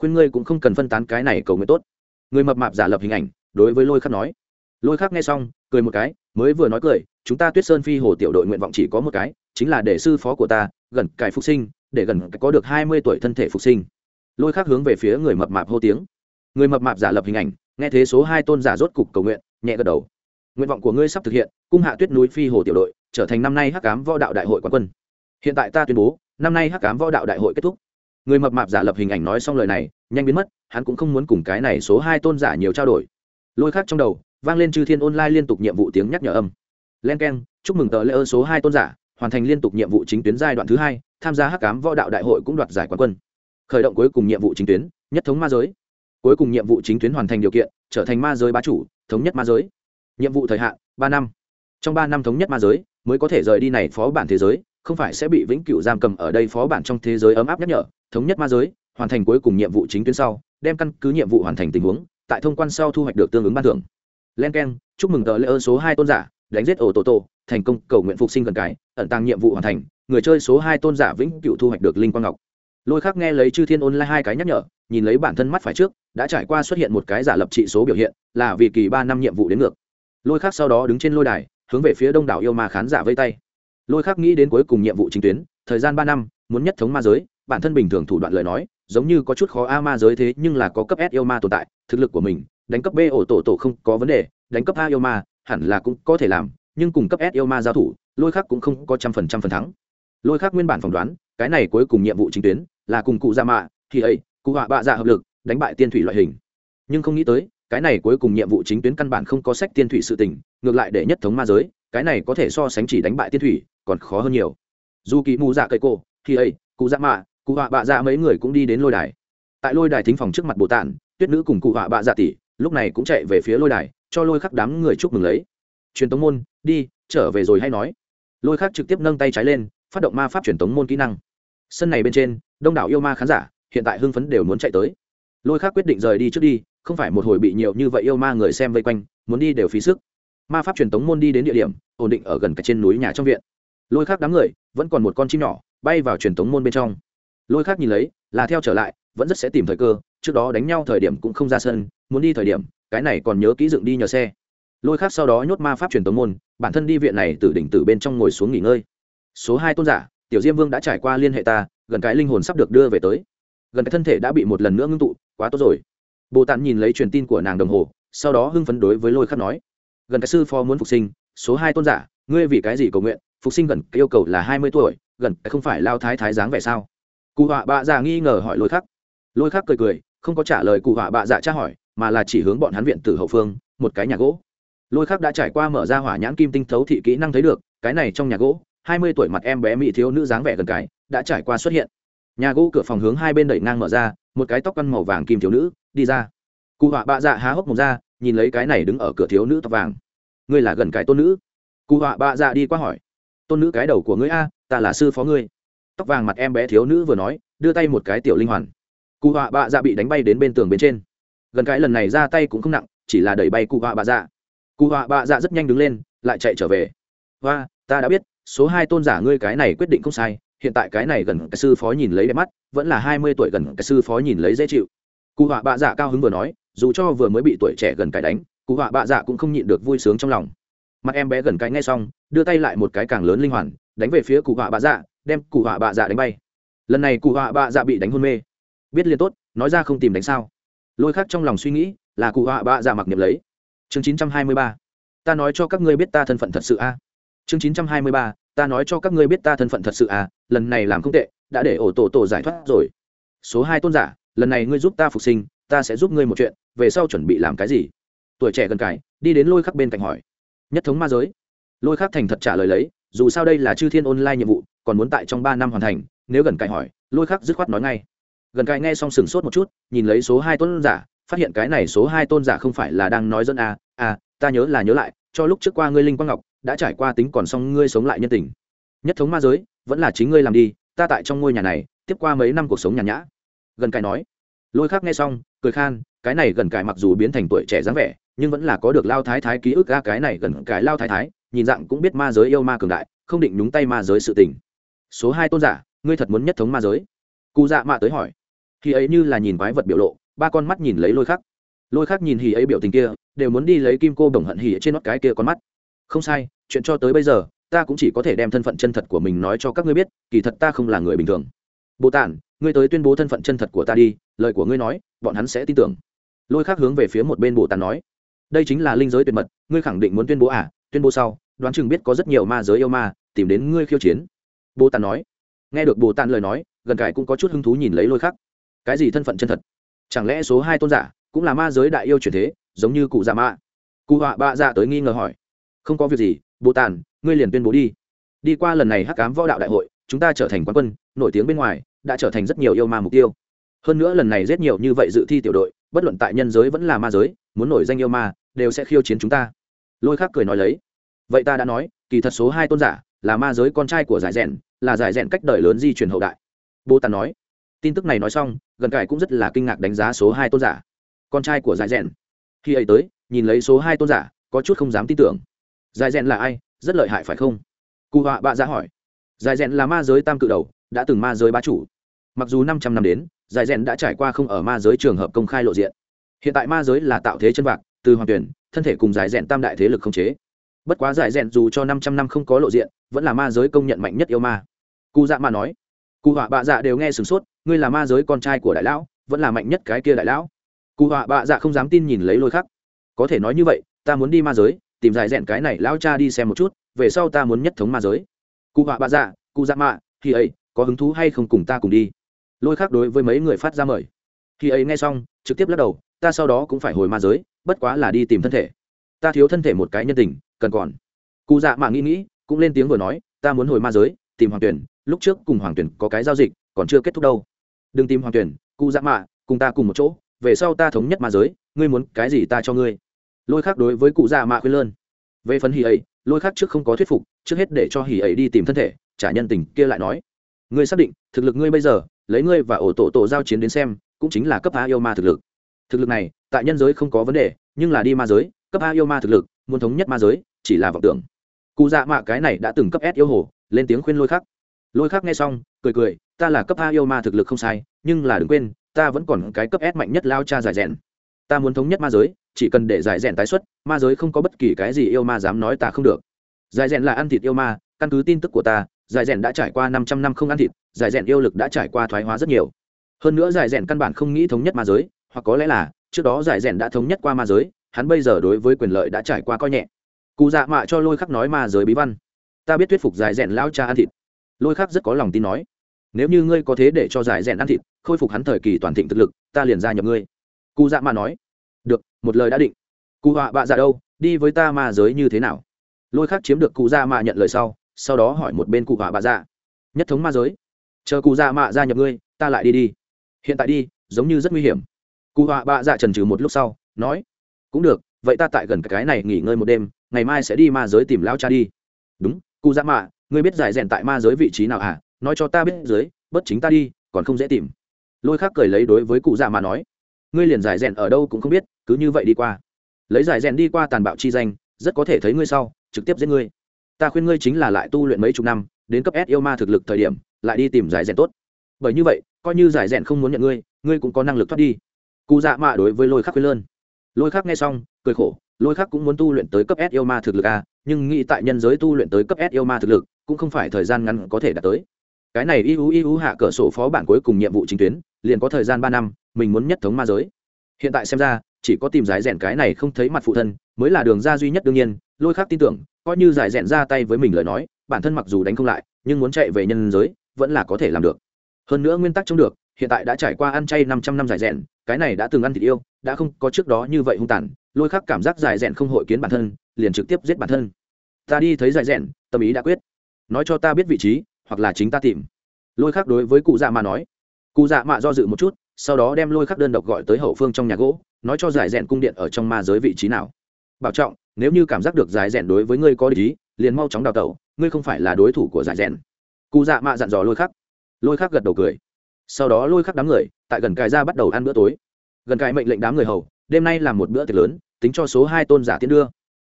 khuyên ngươi cũng không cần phân tán cái này cầu nguyện tốt. Người mập mạp giả lập hình ảnh, đối với lôi khắc nói. Lôi khắc nghe xong, cười một cái, mới vừa nói cười, chúng ta tuyết sơn phi hồ tiểu đội nguyện vọng chỉ có một cái, chính là để sư phó của ta, gần cải phục sinh, để gần có được hai mươi tuổi thân thể phục sinh. Lôi khắc hướng về phía người mập mạp hô tiếng. Người mập mạp giả lập hình ảnh, nghe thế số hai tôn giả rốt cục cầu nguyện, nhẹ gật đầu. Nguyện vọng của ngươi sắp thực hiện, cung hạ tuyết núi phi hồ tiểu đội, trở thành năm nay hắc cám võ đạo đại hội quán quân. Hiện tại ta tuyên bố, năm nay hắc cám võ đạo đại hội kết thúc người mập mạp giả lập hình ảnh nói xong lời này, nhanh biến mất, hắn cũng không muốn cùng cái này số hai tôn giả nhiều trao đổi. Lôi khác trong đầu, vang lên chư thiên online liên tục nhiệm vụ tiếng nhắc nhở âm. Len k e n chúc mừng tờ lễ ơn số hai tôn giả, hoàn thành liên tục nhiệm vụ chính tuyến giai đoạn thứ hai, tham gia hắc cám võ đạo đại hội cũng đoạt giải quán quân. Khởi động cuối cùng nhiệm vụ chính tuyến, nhất thống ma giới. Cuối cùng nhiệm vụ chính tuyến hoàn thành điều kiện, trở thành ma giới bá chủ, thống nhất ma giới. Nhiệm vụ thời hạn, ba năm. Trong ba năm thống nhất ma giới, mới có thể rời đi này phó bản thế giới, không phải sẽ bị vĩnh cửu giam cầm ở đây phó bản trong thế giới ấm áp nhắc nhở thống nhất ma giới, hoàn thành cuối cùng nhiệm vụ chính tuyến sau, đem căn cứ nhiệm vụ hoàn thành tình huống, tại thông quan sau thu hoạch được tương ứng ban thưởng. Len k e n chúc mừng tờ lễ ơn số hai tôn giả, đánh giết ổ tổ tổ thành công cầu nguyện phục sinh gần cái, ẩn tàng nhiệm vụ hoàn thành, người chơi số hai tôn giả vĩnh cựu thu hoạch được linh quang ngọc. Lôi khắc nghe lấy chư thiên ôn lai hai cái nhắc nhở, nhìn lấy bản thân mắt phải trước, đã trải qua xuất hiện một cái giả lập trị số biểu hiện, là vì kỳ ba năm nhiệm vụ đến ngược. Lôi khắc sau đó đứng trên lôi đài, hướng về phía đông đảo yêu ma khán giả vây tay. Lôi khắc nghĩ đến cuối cùng nhiệm vụ chính tuyến, thời gian ba năm, muốn nhất thống ma giới bản thân bình thường thủ đoạn lời nói, giống như có chút khó a ma giới thế nhưng là có cấp s yêu ma tồn tại, thực lực của mình, đánh cấp b ổ tổ tổ không có vấn đề, đánh cấp a yêu ma, hẳn là cũng có thể làm, nhưng cùng cấp s yêu ma giao thủ, lôi khác cũng không có trăm phần trăm phần thắng. Lôi khác nguyên bản phỏng đoán, cái này cuối cùng nhiệm vụ chính tuyến, là cùng cụ gia mạ, thì ấy, cụ họa bạ dạ hợp lực, đánh bại tiên thủy loại hình. Nhưng không nghĩ tới, cái này cuối cùng nhiệm vụ chính tuyến căn bản không có sách tiên thủy sự tình, ngược lại để nhất thống ma giới, cái này có thể so sánh chỉ đánh bại tiên thủy, còn khó hơn nhiều. Dù kỳ mù dạ cây cô, thì ấy, cụ dạ mạ cụ họa bạ dạ mấy người cũng đi đến lôi đài. Tại lôi đài thính phòng trước mặt bồ tản tuyết nữ cùng cụ họa bạ dạ tỷ, lúc này cũng chạy về phía lôi đài, cho lôi khắc đám người chúc mừng lấy. Truyền tống môn, đi, trở về rồi hay nói. Lôi khắc trực tiếp nâng tay trái lên, phát động ma pháp truyền tống môn kỹ năng. Sân này bên trên, đông đảo yêu ma khán giả, hiện tại hưng phấn đều muốn chạy tới. Lôi khắc quyết định rời đi trước đi, không phải một hồi bị nhiều như vậy yêu ma người xem vây quanh, muốn đi đều phí sức. Ma pháp truyền tống môn đi đến địa điểm, ổn định ở gần cả trên núi nhà trong viện. Lôi khắc đám người, vẫn còn một con chim nhỏ, bay vào truyền tống môn bên trong lôi khắc nhìn lấy, là theo trở lại, vẫn rất sẽ tìm thời cơ, trước đó đánh nhau thời điểm cũng không ra sân, muốn đi thời điểm, cái này còn nhớ kỹ dựng đi nhờ xe. Lôi khắc sau đó nhốt ma pháp truyền tống môn, bản thân đi viện này từ đỉnh từ bên trong ngồi xuống nghỉ ngơi. Số hai tôn giả, tiểu diêm vương đã trải qua liên hệ ta, gần cái linh hồn sắp được đưa về tới. Gần cái thân thể đã bị một lần nữa ngưng tụ, quá tốt rồi. Bồ tàn nhìn lấy truyền tin của nàng đồng hồ, sau đó hưng phấn đối với lôi khắc nói. Gần cái sư phó muốn phục sinh, số hai tôn giả, ngươi vì cái gì cầu nguyện? Phục sinh gần cái yêu cầu là hai mươi tuổi, gần cái không phải lao thái thái dáng vẻ sao? Cụ họa bạ dạ nghi ngờ hỏi lôi khắc. Lôi khắc cười cười, không có trả lời cụ họa bạ dạ tra hỏi, mà là chỉ hướng bọn hắn viện từ hậu phương, một cái nhà gỗ. Lôi khắc đã trải qua mở ra hỏa nhãn kim tinh thấu thị kỹ năng thấy được, cái này trong nhà gỗ, hai mươi tuổi mặt em bé mỹ thiếu nữ dáng vẻ gần cái, đã trải qua xuất hiện. Nhà gỗ cửa phòng hướng hai bên đẩy ngang mở ra, một cái tóc căn màu vàng kim thiếu nữ, đi ra. Cụ họa bạ dạ há hốc mồm ra, nhìn lấy cái này đứng ở cửa thiếu nữ tóc vàng. Ngươi là gần cái tôn nữ. Cụ họa bạ dạ đi qua hỏi. Tôn nữ cái đầu của ngươi a, ta là sư phó ngươi tóc vàng mặt em bé thiếu nữ vừa nói, đưa tay một cái tiểu linh hoàn. Cụ họa bạ dạ bị đánh bay đến bên tường bên trên. Gần cái lần này ra tay cũng không nặng, chỉ là đẩy bay cụ họa bạ dạ. Cụ họa bạ dạ rất nhanh đứng lên, lại chạy trở về. Và ta đã biết, số hai tôn giả ngươi cái này quyết định không sai, hiện tại cái này gần cái sư phó nhìn lấy đẹp mắt, vẫn là hai mươi tuổi gần cái sư phó nhìn lấy dễ chịu. Cụ họa bạ dạ cao hứng vừa nói, dù cho vừa mới bị tuổi trẻ gần cái đánh, cụ họa bạ dạ cũng không nhịn được vui sướng trong lòng. Mặt em bé gần cái ngay xong, đưa tay lại một cái càng lớn linh hoàn, đánh về phía cụ họa bạ dạ đem cụ họa bạ dạ đánh bay. Lần này cụ họa bạ dạ bị đánh hôn mê. Biết liền tốt, nói ra không tìm đánh sao. Lôi khác trong lòng suy nghĩ, là cụ họa bạ dạ mặc niệm lấy. Chương chín trăm hai mươi ba. Ta nói cho các ngươi biết ta thân phận thật sự a. Chương chín trăm hai mươi ba. Ta nói cho các ngươi biết ta thân phận thật sự à lần này làm không tệ, đã để ổ tổ tổ giải thoát rồi. Số hai tôn giả, lần này ngươi giúp ta phục sinh, ta sẽ giúp ngươi một chuyện, về sau chuẩn bị làm cái gì? Tuổi trẻ gần cải đi đến lôi khắc bên cạnh hỏi. Nhất thống ma giới. Lôi khắc thành thật trả lời lấy dù sao đây là chư thiên online nhiệm vụ còn muốn tại trong ba năm hoàn thành nếu gần cài hỏi lôi khắc dứt khoát nói ngay. Gần cài nghe xong sừng sốt một chút nhìn lấy số hai tôn giả phát hiện cái này số hai tôn giả không phải là đang nói dẫn à, à ta nhớ là nhớ lại cho lúc trước qua ngươi linh quang ngọc đã trải qua tính còn xong ngươi sống lại nhân tình. Nhất thống ma giới vẫn là chính ngươi làm đi ta tại trong ngôi nhà này tiếp qua mấy năm cuộc sống nhàn nhã. Gần cài nói. Lôi khác nghe xong cười khan cái này gần cài mặc dù biến thành tuổi trẻ dáng vẻ nhưng vẫn là có được lao thái thái ký ức ga cái này gần cải lao thái thái nhìn dạng cũng biết ma giới yêu ma cường đại, không định nhúng tay ma giới sự tình. Số hai tôn giả, ngươi thật muốn nhất thống ma giới? Cụ dạ mạ tới hỏi. Khi ấy như là nhìn quái vật biểu lộ, ba con mắt nhìn lấy lôi khắc. Lôi khắc nhìn hì ấy biểu tình kia, đều muốn đi lấy kim cô đồng hận hì trên nót cái kia con mắt. Không sai, chuyện cho tới bây giờ, ta cũng chỉ có thể đem thân phận chân thật của mình nói cho các ngươi biết, kỳ thật ta không là người bình thường. Bồ tản, ngươi tới tuyên bố thân phận chân thật của ta đi, lời của ngươi nói, bọn hắn sẽ tin tưởng. Lôi khắc hướng về phía một bên bồ tản nói. Đây chính là linh giới tuyệt mật, ngươi khẳng định muốn tuyên bố à? Tuyên bố sau, đoán chừng biết có rất nhiều ma giới yêu ma tìm đến ngươi khiêu chiến. Bồ Tàn nói. Nghe được bồ Tàn lời nói, gần cải cũng có chút hứng thú nhìn lấy lôi khắc. cái gì thân phận chân thật? Chẳng lẽ số hai tôn giả cũng là ma giới đại yêu truyền thế, giống như cụ già ma? Cụ họa bạ dạ tới nghi ngờ hỏi. Không có việc gì, bồ tàn ngươi liền tuyên bố đi. Đi qua lần này hắc cám võ đạo đại hội, chúng ta trở thành quán quân, nổi tiếng bên ngoài, đã trở thành rất nhiều yêu ma mục tiêu. Hơn nữa lần này rất nhiều như vậy dự thi tiểu đội, bất luận tại nhân giới vẫn là ma giới, muốn nổi danh yêu ma, đều sẽ khiêu chiến chúng ta lôi khác cười nói lấy. Vậy ta đã nói, kỳ thật số hai tôn giả là ma giới con trai của giải rèn, là giải rèn cách đời lớn di truyền hậu đại. Bồ tàn nói. Tin tức này nói xong, gần cải cũng rất là kinh ngạc đánh giá số hai tôn giả. Con trai của giải rèn. Khi ấy tới, nhìn lấy số hai tôn giả, có chút không dám tin tưởng. Giải rèn là ai, rất lợi hại phải không? Cụ họa bạ ra hỏi. Giải rèn là ma giới tam cự đầu, đã từng ma giới bá chủ. Mặc dù năm trăm năm đến, giải rèn đã trải qua không ở ma giới trường hợp công khai lộ diện. Hiện tại ma giới là tạo thế chân vạc, từ hoàng tuyển thân thể cùng giải rèn tam đại thế lực không chế. Bất quá giải rèn dù cho năm trăm năm không có lộ diện, vẫn là ma giới công nhận mạnh nhất yêu ma. Cụ dạ mà nói cụ họa bạ dạ đều nghe sửng sốt, ngươi là ma giới con trai của đại lão, vẫn là mạnh nhất cái kia đại lão. Cụ họa bạ dạ không dám tin nhìn lấy lôi khắc. Có thể nói như vậy, ta muốn đi ma giới, tìm giải rèn cái này lão cha đi xem một chút, về sau ta muốn nhất thống ma giới. Cụ họa bạ dạ cụ dạ mạ thì ấy, có hứng thú hay không cùng ta cùng đi? Lôi khắc đối với mấy người phát ra mời. Khi ấy nghe xong, trực tiếp lắc đầu, ta sau đó cũng phải hồi ma giới bất quá là đi tìm thân thể. Ta thiếu thân thể một cái nhân tình, cần còn. Cụ dạ mạ nghĩ nghĩ, cũng lên tiếng vừa nói, ta muốn hồi ma giới, tìm hoàng tuyển, lúc trước cùng hoàng tuyển có cái giao dịch, còn chưa kết thúc đâu. Đừng tìm hoàng tuyển, cụ dạ mạ, cùng ta cùng một chỗ, về sau ta thống nhất ma giới, ngươi muốn cái gì ta cho ngươi. Lôi khác đối với cụ dạ mạ khuyên lơn. Về phần hỉ ấy, lôi khác trước không có thuyết phục, trước hết để cho hỉ ấy đi tìm thân thể, trả nhân tình kia lại nói. Ngươi xác định, thực lực ngươi bây giờ, lấy ngươi và ổ tổ tổ giao chiến đến xem, cũng chính là cấp a yêu ma thực lực. Thực lực này tại nhân giới không có vấn đề, nhưng là đi ma giới, cấp a yêu ma thực lực, muốn thống nhất ma giới, chỉ là vọng tưởng. Cụ dạ mạ cái này đã từng cấp s yêu hồ, lên tiếng khuyên lôi khắc. Lôi khắc nghe xong, cười cười, ta là cấp a yêu ma thực lực không sai, nhưng là đừng quên, ta vẫn còn cái cấp s mạnh nhất lao cha giải rèn. Ta muốn thống nhất ma giới, chỉ cần để giải rèn tái xuất, ma giới không có bất kỳ cái gì yêu ma dám nói ta không được. Giải rèn là ăn thịt yêu ma, căn cứ tin tức của ta, giải rèn đã trải qua năm trăm năm không ăn thịt, giải rèn yêu lực đã trải qua thoái hóa rất nhiều. Hơn nữa giải rèn căn bản không nghĩ thống nhất ma giới, hoặc có lẽ là trước đó giải rèn đã thống nhất qua ma giới, hắn bây giờ đối với quyền lợi đã trải qua coi nhẹ. Cụ dạ mạ cho lôi khắc nói ma giới bí văn. Ta biết thuyết phục giải rèn lao cha ăn thịt. Lôi khắc rất có lòng tin nói. Nếu như ngươi có thế để cho giải rèn ăn thịt, khôi phục hắn thời kỳ toàn thịnh thực lực, ta liền ra nhập ngươi. Cụ dạ mạ nói. Được, một lời đã định. Cụ họa bạ dạ đâu, đi với ta ma giới như thế nào? Lôi khắc chiếm được cụ dạ mạ nhận lời sau sau đó hỏi một bên cụ họa bạ dạ. Nhất thống ma giới. Chờ cụ dạ mạ ra nhập ngươi, ta lại đi đi. Hiện tại đi, giống như rất nguy hiểm cụ họa bạ dạ trần trừ một lúc sau, nói, cũng được, vậy ta tại gần cái này nghỉ ngơi một đêm, ngày mai sẽ đi ma giới tìm lao cha đi. Đúng, cụ dạ mạ, ngươi biết giải rèn tại ma giới vị trí nào à? Nói cho ta biết dưới bất chính ta đi, còn không dễ tìm. Lôi khác cười lấy đối với cụ dạ mạ nói, ngươi liền giải rèn ở đâu cũng không biết, cứ như vậy đi qua. Lấy giải rèn đi qua tàn bạo chi danh, rất có thể thấy ngươi sau, trực tiếp giết ngươi. Ta khuyên ngươi chính là lại tu luyện mấy chục năm, đến cấp s yêu ma thực lực thời điểm, lại đi tìm giải rèn tốt. Bởi như vậy, coi như giải rèn không muốn nhận ngươi ngươi cũng có năng lực thoát đi cụ dạ mạ đối với lôi khắc khuyên lơn. Lôi khắc nghe xong, cười khổ, lôi khắc cũng muốn tu luyện tới cấp s yêu ma thực lực a nhưng nghĩ tại nhân giới tu luyện tới cấp s yêu ma thực lực, cũng không phải thời gian ngắn có thể đạt tới. Cái này y ú y ú hạ cửa sổ phó bản cuối cùng nhiệm vụ chính tuyến, liền có thời gian ba năm, mình muốn nhất thống ma giới. Hiện tại xem ra, chỉ có tìm giải rèn cái này không thấy mặt phụ thân, mới là đường ra duy nhất đương nhiên, lôi khắc tin tưởng, coi như giải rèn ra tay với mình lời nói, bản thân mặc dù đánh không lại, nhưng muốn chạy về nhân giới, vẫn là có thể làm được. Hơn nữa nguyên tắc chống được hiện tại đã trải qua ăn chay năm trăm năm dài rèn, cái này đã từng ăn thịt yêu, đã không có trước đó như vậy hung tàn, lôi khắc cảm giác dài rèn không hội kiến bản thân, liền trực tiếp giết bản thân. Ta đi thấy dài rèn, tâm ý đã quyết. Nói cho ta biết vị trí, hoặc là chính ta tìm. Lôi khắc đối với cụ dạ mà nói. Cụ dạ mạ do dự một chút, sau đó đem lôi khắc đơn độc gọi tới hậu phương trong nhà gỗ, nói cho giải rèn cung điện ở trong ma giới vị trí nào. Bảo trọng, nếu như cảm giác được giải rèn đối với ngươi có lý liền mau chóng đào tẩu, ngươi không phải là đối thủ của giải rèn. Cụ dạ mạ dặn dò lôi khắc. Lôi khắc gật đầu cười sau đó lôi khắc đám người, tại gần cài ra bắt đầu ăn bữa tối. Gần cài mệnh lệnh đám người hầu, đêm nay là một bữa tiệc lớn, tính cho số hai tôn giả tiến đưa.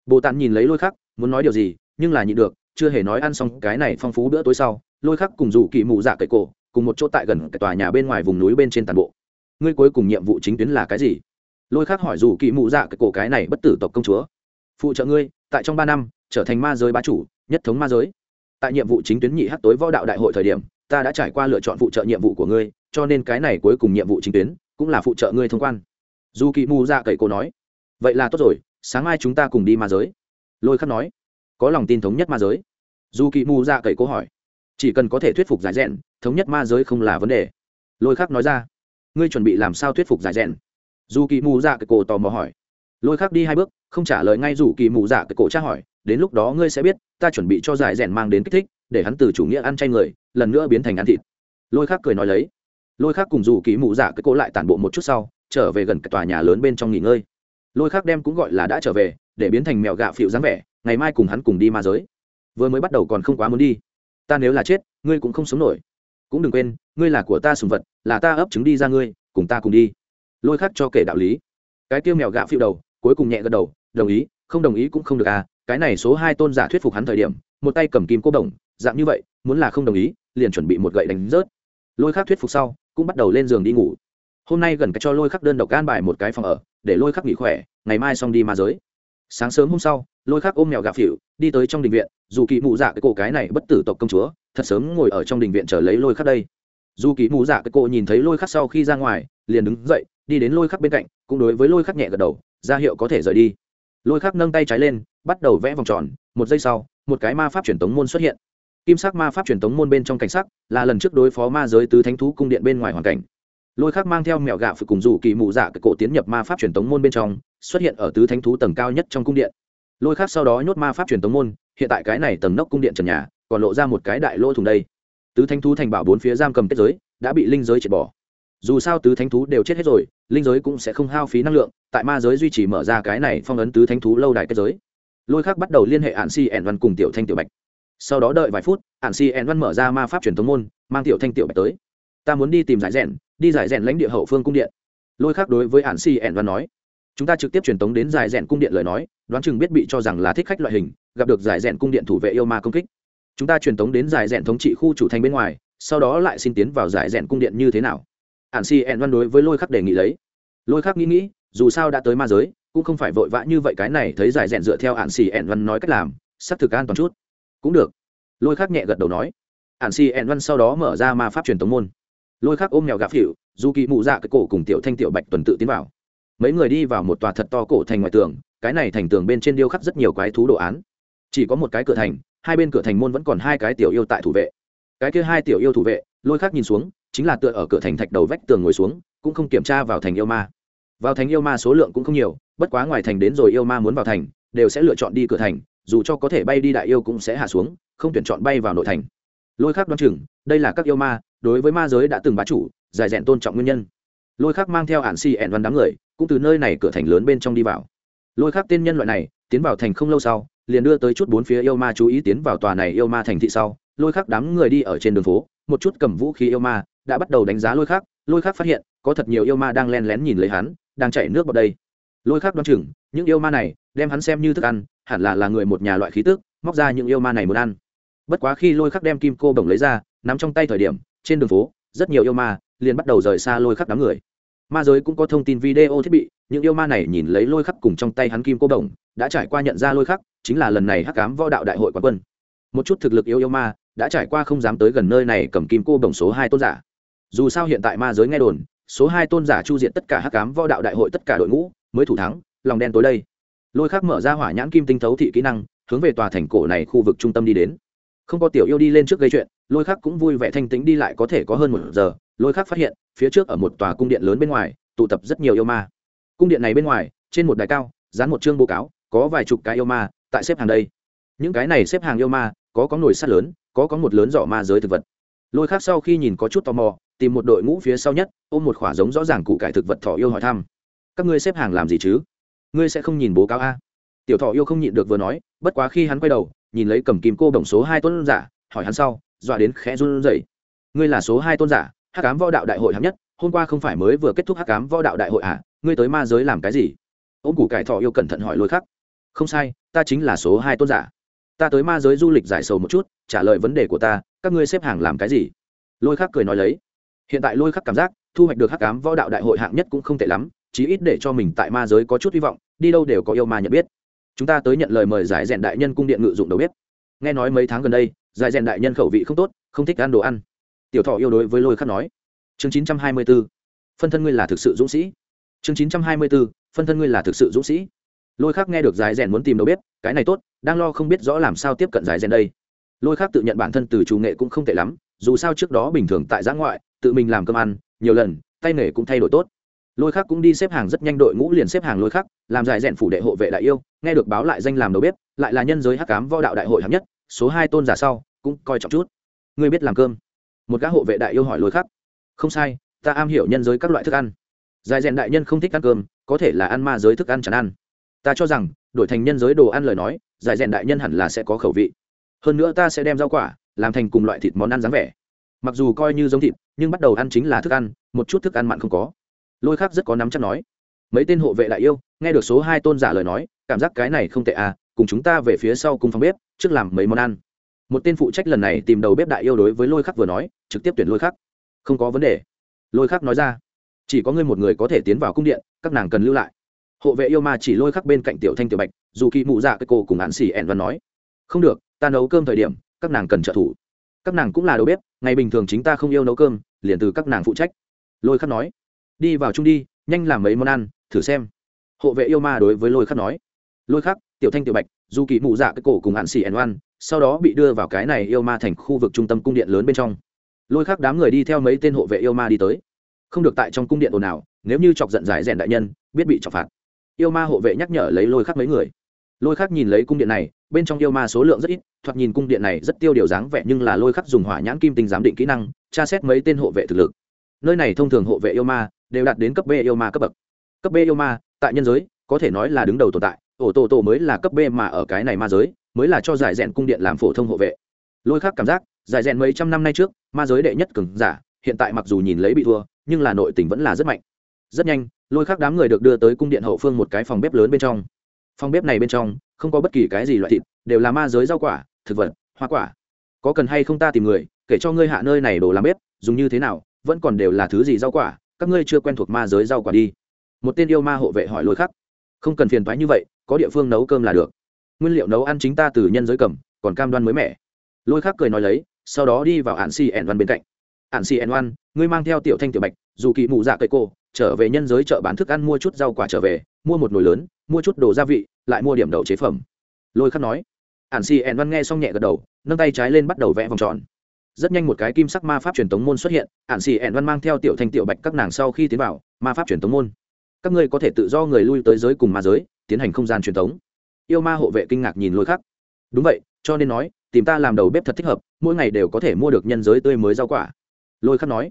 Bồ tàn nhìn lấy lôi khắc, muốn nói điều gì, nhưng là nhịn được, chưa hề nói ăn xong cái này phong phú bữa tối sau, lôi khắc cùng dù kỳ mụ dạ cậy cổ, cùng một chỗ tại gần cái tòa nhà bên ngoài vùng núi bên trên toàn bộ. Ngươi cuối cùng nhiệm vụ chính tuyến là cái gì? Lôi khắc hỏi dù kỳ mụ dạ cậy cổ cái này bất tử tộc công chúa. Phụ trợ ngươi, tại trong ba năm, trở thành ma giới bá chủ, nhất thống ma giới. Tại nhiệm vụ chính tuyến nhị hắc tối võ đạo đại hội thời điểm ta đã trải qua lựa chọn phụ trợ nhiệm vụ của ngươi, cho nên cái này cuối cùng nhiệm vụ chính tuyến cũng là phụ trợ ngươi thông quan. Dù kỳ mù dạ cậy cô nói. Vậy là tốt rồi, sáng mai chúng ta cùng đi ma giới. Lôi khắc nói. Có lòng tin thống nhất ma giới? Dù kỳ mù dạ cậy cô hỏi. Chỉ cần có thể thuyết phục giải rẽn thống nhất ma giới không là vấn đề. Lôi khắc nói ra. Ngươi chuẩn bị làm sao thuyết phục giải rẽn dù kỳ mù dạ cậy cô tò mò hỏi lôi khắc đi hai bước, không trả lời ngay dù kỳ mù dạ cái cổ tra hỏi, đến lúc đó ngươi sẽ biết, ta chuẩn bị cho giải rèn mang đến kích thích, để hắn từ chủ nghĩa ăn chay người, lần nữa biến thành ăn thịt. Lôi khắc cười nói lấy. Lôi khắc cùng dù kỳ mù dạ cái cổ lại tản bộ một chút sau, trở về gần cái tòa nhà lớn bên trong nghỉ ngơi. Lôi khác đem cũng gọi là đã trở về, để biến thành mèo gạo phịu dáng vẻ, ngày mai cùng hắn cùng đi ma giới. Vừa mới bắt đầu còn không quá muốn đi. Ta nếu là chết, ngươi cũng không sống nổi. Cũng đừng quên, ngươi là của ta sùng vật, là ta ấp trứng đi ra ngươi, cùng ta cùng đi. Lôi khắc cho kể đạo lý. Cái kêu mèo gạo phiêu đầu cuối cùng nhẹ gật đầu, đồng ý, không đồng ý cũng không được à cái này số hai tôn giả thuyết phục hắn thời điểm, một tay cầm kim cô đồng, dạng như vậy, muốn là không đồng ý, liền chuẩn bị một gậy đánh rớt. Lôi khắc thuyết phục sau, cũng bắt đầu lên giường đi ngủ. Hôm nay gần cái cho lôi khắc đơn độc gan bài một cái phòng ở, để lôi khắc nghỉ khỏe, ngày mai xong đi ma giới. Sáng sớm hôm sau, lôi khắc ôm mèo gà phỉu, đi tới trong đình viện, dù kỳ mụ dạ cái cổ cái này bất tử tộc công chúa, thật sớm ngồi ở trong đình viện chờ lấy lôi khắc đây. Dù kỳ mụ dạ cái cổ nhìn thấy lôi khắc sau khi ra ngoài, liền đứng dậy đi đến lôi khắc bên cạnh, cũng đối với lôi khắc nhẹ gật đầu, ra hiệu có thể rời đi. Lôi khắc nâng tay trái lên, bắt đầu vẽ vòng tròn, một giây sau, một cái ma pháp truyền tống môn xuất hiện. Kim sắc ma pháp truyền tống môn bên trong cảnh sắc, là lần trước đối phó ma giới tứ thánh thú cung điện bên ngoài hoàn cảnh. Lôi khắc mang theo mẹo gạo phụ cùng dù kỳ mụ dạ cái cổ tiến nhập ma pháp truyền tống môn bên trong, xuất hiện ở tứ thánh thú tầng cao nhất trong cung điện. Lôi khắc sau đó nhốt ma pháp truyền tống môn, hiện tại cái này tầng nóc cung điện trần nhà, còn lộ ra một cái đại lỗ thùng đây. Tứ thánh thú thành bảo bốn phía giam cầm kết giới, đã bị linh giới triệt bỏ dù sao tứ thánh thú đều chết hết rồi, linh giới cũng sẽ không hao phí năng lượng, tại ma giới duy trì mở ra cái này phong ấn tứ thánh thú lâu đài kết giới. Lôi khắc bắt đầu liên hệ ạn si ẻn văn cùng tiểu thanh tiểu bạch. Sau đó đợi vài phút ạn si ẻn văn mở ra ma pháp truyền thống môn, mang tiểu thanh tiểu bạch tới. Ta muốn đi tìm giải rèn, đi giải rèn lãnh địa hậu phương cung điện. Lôi khắc đối với ạn si ẻn văn nói. Chúng ta trực tiếp truyền tống đến giải rèn cung điện lời nói, đoán chừng biết bị cho rằng là thích khách loại hình, gặp được giải rèn cung điện thủ vệ yêu ma công kích. Chúng ta truyền tống đến giải rèn thống trị khu chủ thành bên ngoài, sau đó lại xin tiến vào giải rèn cung điện như thế nào? Ạn si ẹn văn đối với lôi khắc đề nghị lấy. Lôi khắc nghĩ nghĩ, dù sao đã tới ma giới, cũng không phải vội vã như vậy, cái này thấy giải rèn dựa theo ạn si ẹn văn nói cách làm sắp thực an toàn chút. Cũng được. Lôi khắc nhẹ gật đầu nói. Ạn si ẹn văn sau đó mở ra ma pháp truyền tống môn. Lôi khắc ôm mèo gạp phịu dù kỳ mụ dạ cái cổ cùng tiểu thanh tiểu bạch tuần tự tiến vào. Mấy người đi vào một tòa thật to cổ thành ngoài tường, cái này thành tường bên trên điêu khắc rất nhiều quái thú đồ án. Chỉ có một cái cửa thành, hai bên cửa thành môn vẫn còn hai cái tiểu yêu tại thủ vệ. Cái kia hai tiểu yêu thủ vệ, lôi khắc nhìn xuống chính là tựa ở cửa thành thạch đầu vách tường ngồi xuống, cũng không kiểm tra vào thành yêu ma. Vào thành yêu ma số lượng cũng không nhiều, bất quá ngoài thành đến rồi yêu ma muốn vào thành, đều sẽ lựa chọn đi cửa thành, dù cho có thể bay đi đại yêu cũng sẽ hạ xuống, không tuyển chọn bay vào nội thành. Lôi khác đoán chừng, đây là các yêu ma, đối với ma giới đã từng bá chủ dài rẽn tôn trọng nguyên nhân. Lôi khác mang theo ản si ẹn văn đám người, cũng từ nơi này cửa thành lớn bên trong đi vào. Lôi khác tên nhân loại này, tiến vào thành không lâu sau, liền đưa tới chút bốn phía yêu ma chú ý tiến vào tòa này yêu ma thành thị sau. Lôi khác đám người đi ở trên đường phố, một chút cầm vũ khí yêu ma đã bắt đầu đánh giá lôi khắc lôi khắc phát hiện, có thật nhiều yêu ma đang len lén nhìn lấy hắn, đang chảy nước vào đây. Lôi khắc đoán chừng, những yêu ma này, đem hắn xem như thức ăn, hẳn là là người một nhà loại khí tức, móc ra những yêu ma này muốn ăn. Bất quá khi lôi khắc đem kim cô đồng lấy ra, nắm trong tay thời điểm, trên đường phố, rất nhiều yêu ma liền bắt đầu rời xa lôi khắc đám người. Ma giới cũng có thông tin video thiết bị, những yêu ma này nhìn lấy lôi khắc cùng trong tay hắn kim cô đồng đã trải qua nhận ra lôi khắc, chính là lần này hắc cám võ đạo đại hội quán quân. Một chút thực lực yêu yêu ma, đã trải qua không dám tới gần nơi này cầm kim cô đồng số hai tôn giả dù sao hiện tại ma giới nghe đồn, số hai tôn giả chu diện tất cả hắc cám võ đạo đại hội tất cả đội ngũ, mới thủ thắng, lòng đen tối đây. Lôi khắc mở ra hỏa nhãn kim tinh thấu thị kỹ năng, hướng về tòa thành cổ này khu vực trung tâm đi đến. Không có tiểu yêu đi lên trước gây chuyện, lôi khắc cũng vui vẻ thanh tĩnh đi lại có thể có hơn một giờ, lôi khắc phát hiện, phía trước ở một tòa cung điện lớn bên ngoài, tụ tập rất nhiều yêu ma. Cung điện này bên ngoài, trên một đài cao, dán một chương bố cáo, có vài chục cái yêu ma tại xếp hàng đây. Những cái này xếp hàng yêu ma, có có nồi sắt lớn, có có một lớn giỏ ma giới thực vật. Lôi khác sau khi nhìn có chút tò mò tìm một đội ngũ phía sau nhất, ôm một khỏa giống rõ ràng cụ cải thực vật thỏ yêu hỏi thăm. Các ngươi xếp hàng làm gì chứ? Ngươi sẽ không nhìn bố cáo a. Tiểu thọ yêu không nhịn được vừa nói, bất quá khi hắn quay đầu, nhìn lấy cầm kim cô đồng số hai tôn giả, hỏi hắn sau, dọa đến khẽ run rẩy. Ngươi là số hai tôn giả, hắc cám võ đạo đại hội hạng nhất, hôm qua không phải mới vừa kết thúc hắc cám võ đạo đại hội à? Ngươi tới ma giới làm cái gì? Ôm củ cải thọ yêu cẩn thận hỏi lôi khắc. Không sai, ta chính là số hai tôn giả. Ta tới ma giới du lịch giải sầu một chút, trả lời vấn đề của ta, các ngươi xếp hàng làm cái gì? Lôi khắc cười nói lấy hiện tại lôi khắc cảm giác, thu hoạch được hắc cám võ đạo đại hội hạng nhất cũng không tệ lắm, chí ít để cho mình tại ma giới có chút hy vọng, đi đâu đều có yêu ma nhận biết. Chúng ta tới nhận lời mời giải rèn đại nhân cung điện ngự dụng đầu bếp. Nghe nói mấy tháng gần đây, giải rèn đại nhân khẩu vị không tốt, không thích ăn đồ ăn. Tiểu thọ yêu đối với lôi khắc nói. Chương chín trăm hai mươi b ố phân thân ngươi là thực sự dũng sĩ. Chương chín trăm hai mươi b ố phân thân ngươi là thực sự dũng sĩ. Lôi khắc nghe được giải rèn muốn tìm đầu bếp, cái này tốt, đang lo không biết rõ làm sao tiếp cận giải rèn đây. Lôi khắc tự nhận bản thân từ chủ nghệ cũng không tệ lắm, dù sao trước đó bình thường tại giã ngoại tự mình làm cơm ăn, nhiều lần, tay nghề cũng thay đổi tốt. Lôi khắc cũng đi xếp hàng rất nhanh, đội ngũ liền xếp hàng lôi khắc, làm giải rèn phủ đệ hộ vệ đại yêu, nghe được báo lại danh làm đầu bếp, lại là nhân giới hắc cám võ đạo đại hội hạng nhất, số hai tôn giả sau, cũng coi trọng chút. Ngươi biết làm cơm? Một gã hộ vệ đại yêu hỏi lôi khắc. Không sai, ta am hiểu nhân giới các loại thức ăn. Giải rèn đại nhân không thích ăn cơm, có thể là ăn ma giới thức ăn chẳng ăn. Ta cho rằng, đổi thành nhân giới đồ ăn lời nói, giải rèn đại nhân hẳn là sẽ có khẩu vị. Hơn nữa ta sẽ đem rau quả, làm thành cùng loại thịt món ăn dáng vẻ mặc dù coi như giống thịt, nhưng bắt đầu ăn chính là thức ăn, một chút thức ăn mặn không có. Lôi khác rất có nắm chắc nói, mấy tên hộ vệ đại yêu, nghe được số hai tôn giả lời nói, cảm giác cái này không tệ à cùng chúng ta về phía sau cùng phòng bếp, trước làm mấy món ăn. Một tên phụ trách lần này tìm đầu bếp đại yêu đối với lôi khắc vừa nói, trực tiếp tuyển lôi khắc. Không có vấn đề. Lôi khắc nói ra, chỉ có ngươi một người có thể tiến vào cung điện, các nàng cần lưu lại. Hộ vệ yêu ma chỉ lôi khắc bên cạnh tiểu thanh, tiểu bạch, dù kỳ mụ dạ cái cô cùng hạn xì ẻn văn nói, không được, ta nấu cơm thời điểm, các nàng cần trợ thủ các nàng cũng là đầu bếp, ngày bình thường chính ta không yêu nấu cơm, liền từ các nàng phụ trách. Lôi khắc nói. Đi vào chung đi, nhanh làm mấy món ăn, thử xem. Hộ vệ yêu ma đối với lôi khắc nói. Lôi khắc, tiểu thanh, tiểu bạch, dù kỳ, mụ dạ cái cổ cùng hạn xì ẻn oan, sau đó bị đưa vào cái này yêu ma thành khu vực trung tâm cung điện lớn bên trong. Lôi khắc đám người đi theo mấy tên hộ vệ yêu ma đi tới. Không được tại trong cung điện ồn ào, nếu như chọc giận giải rèn đại nhân, biết bị chọc phạt. Yêu ma hộ vệ nhắc nhở lấy lôi khắc mấy người lôi khắc nhìn lấy cung điện này, bên trong yêu ma số lượng rất ít, thoạt nhìn cung điện này rất tiêu điều dáng vẻ nhưng là lôi khắc dùng hỏa nhãn kim tinh giám định kỹ năng, tra xét mấy tên hộ vệ thực lực. Nơi này thông thường hộ vệ yêu ma đều đạt đến cấp b yêu ma cấp bậc. Cấp b yêu ma, tại nhân giới, có thể nói là đứng đầu tồn tại, ổ tổ tổ mới là cấp b mà ở cái này ma giới, mới là cho giải rèn cung điện làm phổ thông hộ vệ. Lôi khắc cảm giác, giải rèn mấy trăm năm nay trước, ma giới đệ nhất cường giả, hiện tại mặc dù nhìn lấy bị thua, nhưng là nội tình vẫn là rất mạnh. Rất nhanh, lôi khắc đám người được đưa tới cung điện hậu phương một cái phòng bếp lớn bên trong phòng bếp này bên trong, không có bất kỳ cái gì loại thịt, đều là ma giới rau quả, thực vật, hoa quả. Có cần hay không ta tìm người, kể cho ngươi hạ nơi này đồ làm bếp, dùng như thế nào, vẫn còn đều là thứ gì rau quả, các ngươi chưa quen thuộc ma giới rau quả đi. Một tên yêu ma hộ vệ hỏi lôi khắc. Không cần phiền thoái như vậy, có địa phương nấu cơm là được. Nguyên liệu nấu ăn chính ta từ nhân giới cầm, còn cam đoan mới mẻ. Lôi khắc cười nói lấy, sau đó đi vào ạn xì ẻn văn bên cạnh. Ạn xì ẻn văn ngươi mang theo tiểu thanh tiểu bạch, dù kỳ mụ dạ cây cô, trở về nhân giới chợ bán thức ăn mua chút rau quả trở về mua một nồi lớn, mua chút đồ gia vị, lại mua điểm đậu chế phẩm. Lôi khắc nói. Ạn xì ẻn văn nghe xong nhẹ gật đầu, nâng tay trái lên bắt đầu vẽ vòng tròn. Rất nhanh một cái kim sắc ma pháp truyền tống môn xuất hiện ạn xì ẻn văn mang theo tiểu thanh tiểu bạch các nàng sau khi tiến vào, ma pháp truyền tống môn. Các ngươi có thể tự do người lui tới giới cùng ma giới, tiến hành không gian truyền tống. Yêu ma hộ vệ kinh ngạc nhìn lôi khắc. Đúng vậy, cho nên nói, tìm ta làm đầu bếp thật thích hợp, mỗi ngày đều có thể mua được nhân giới tươi mới rau quả. Lôi khắc nói.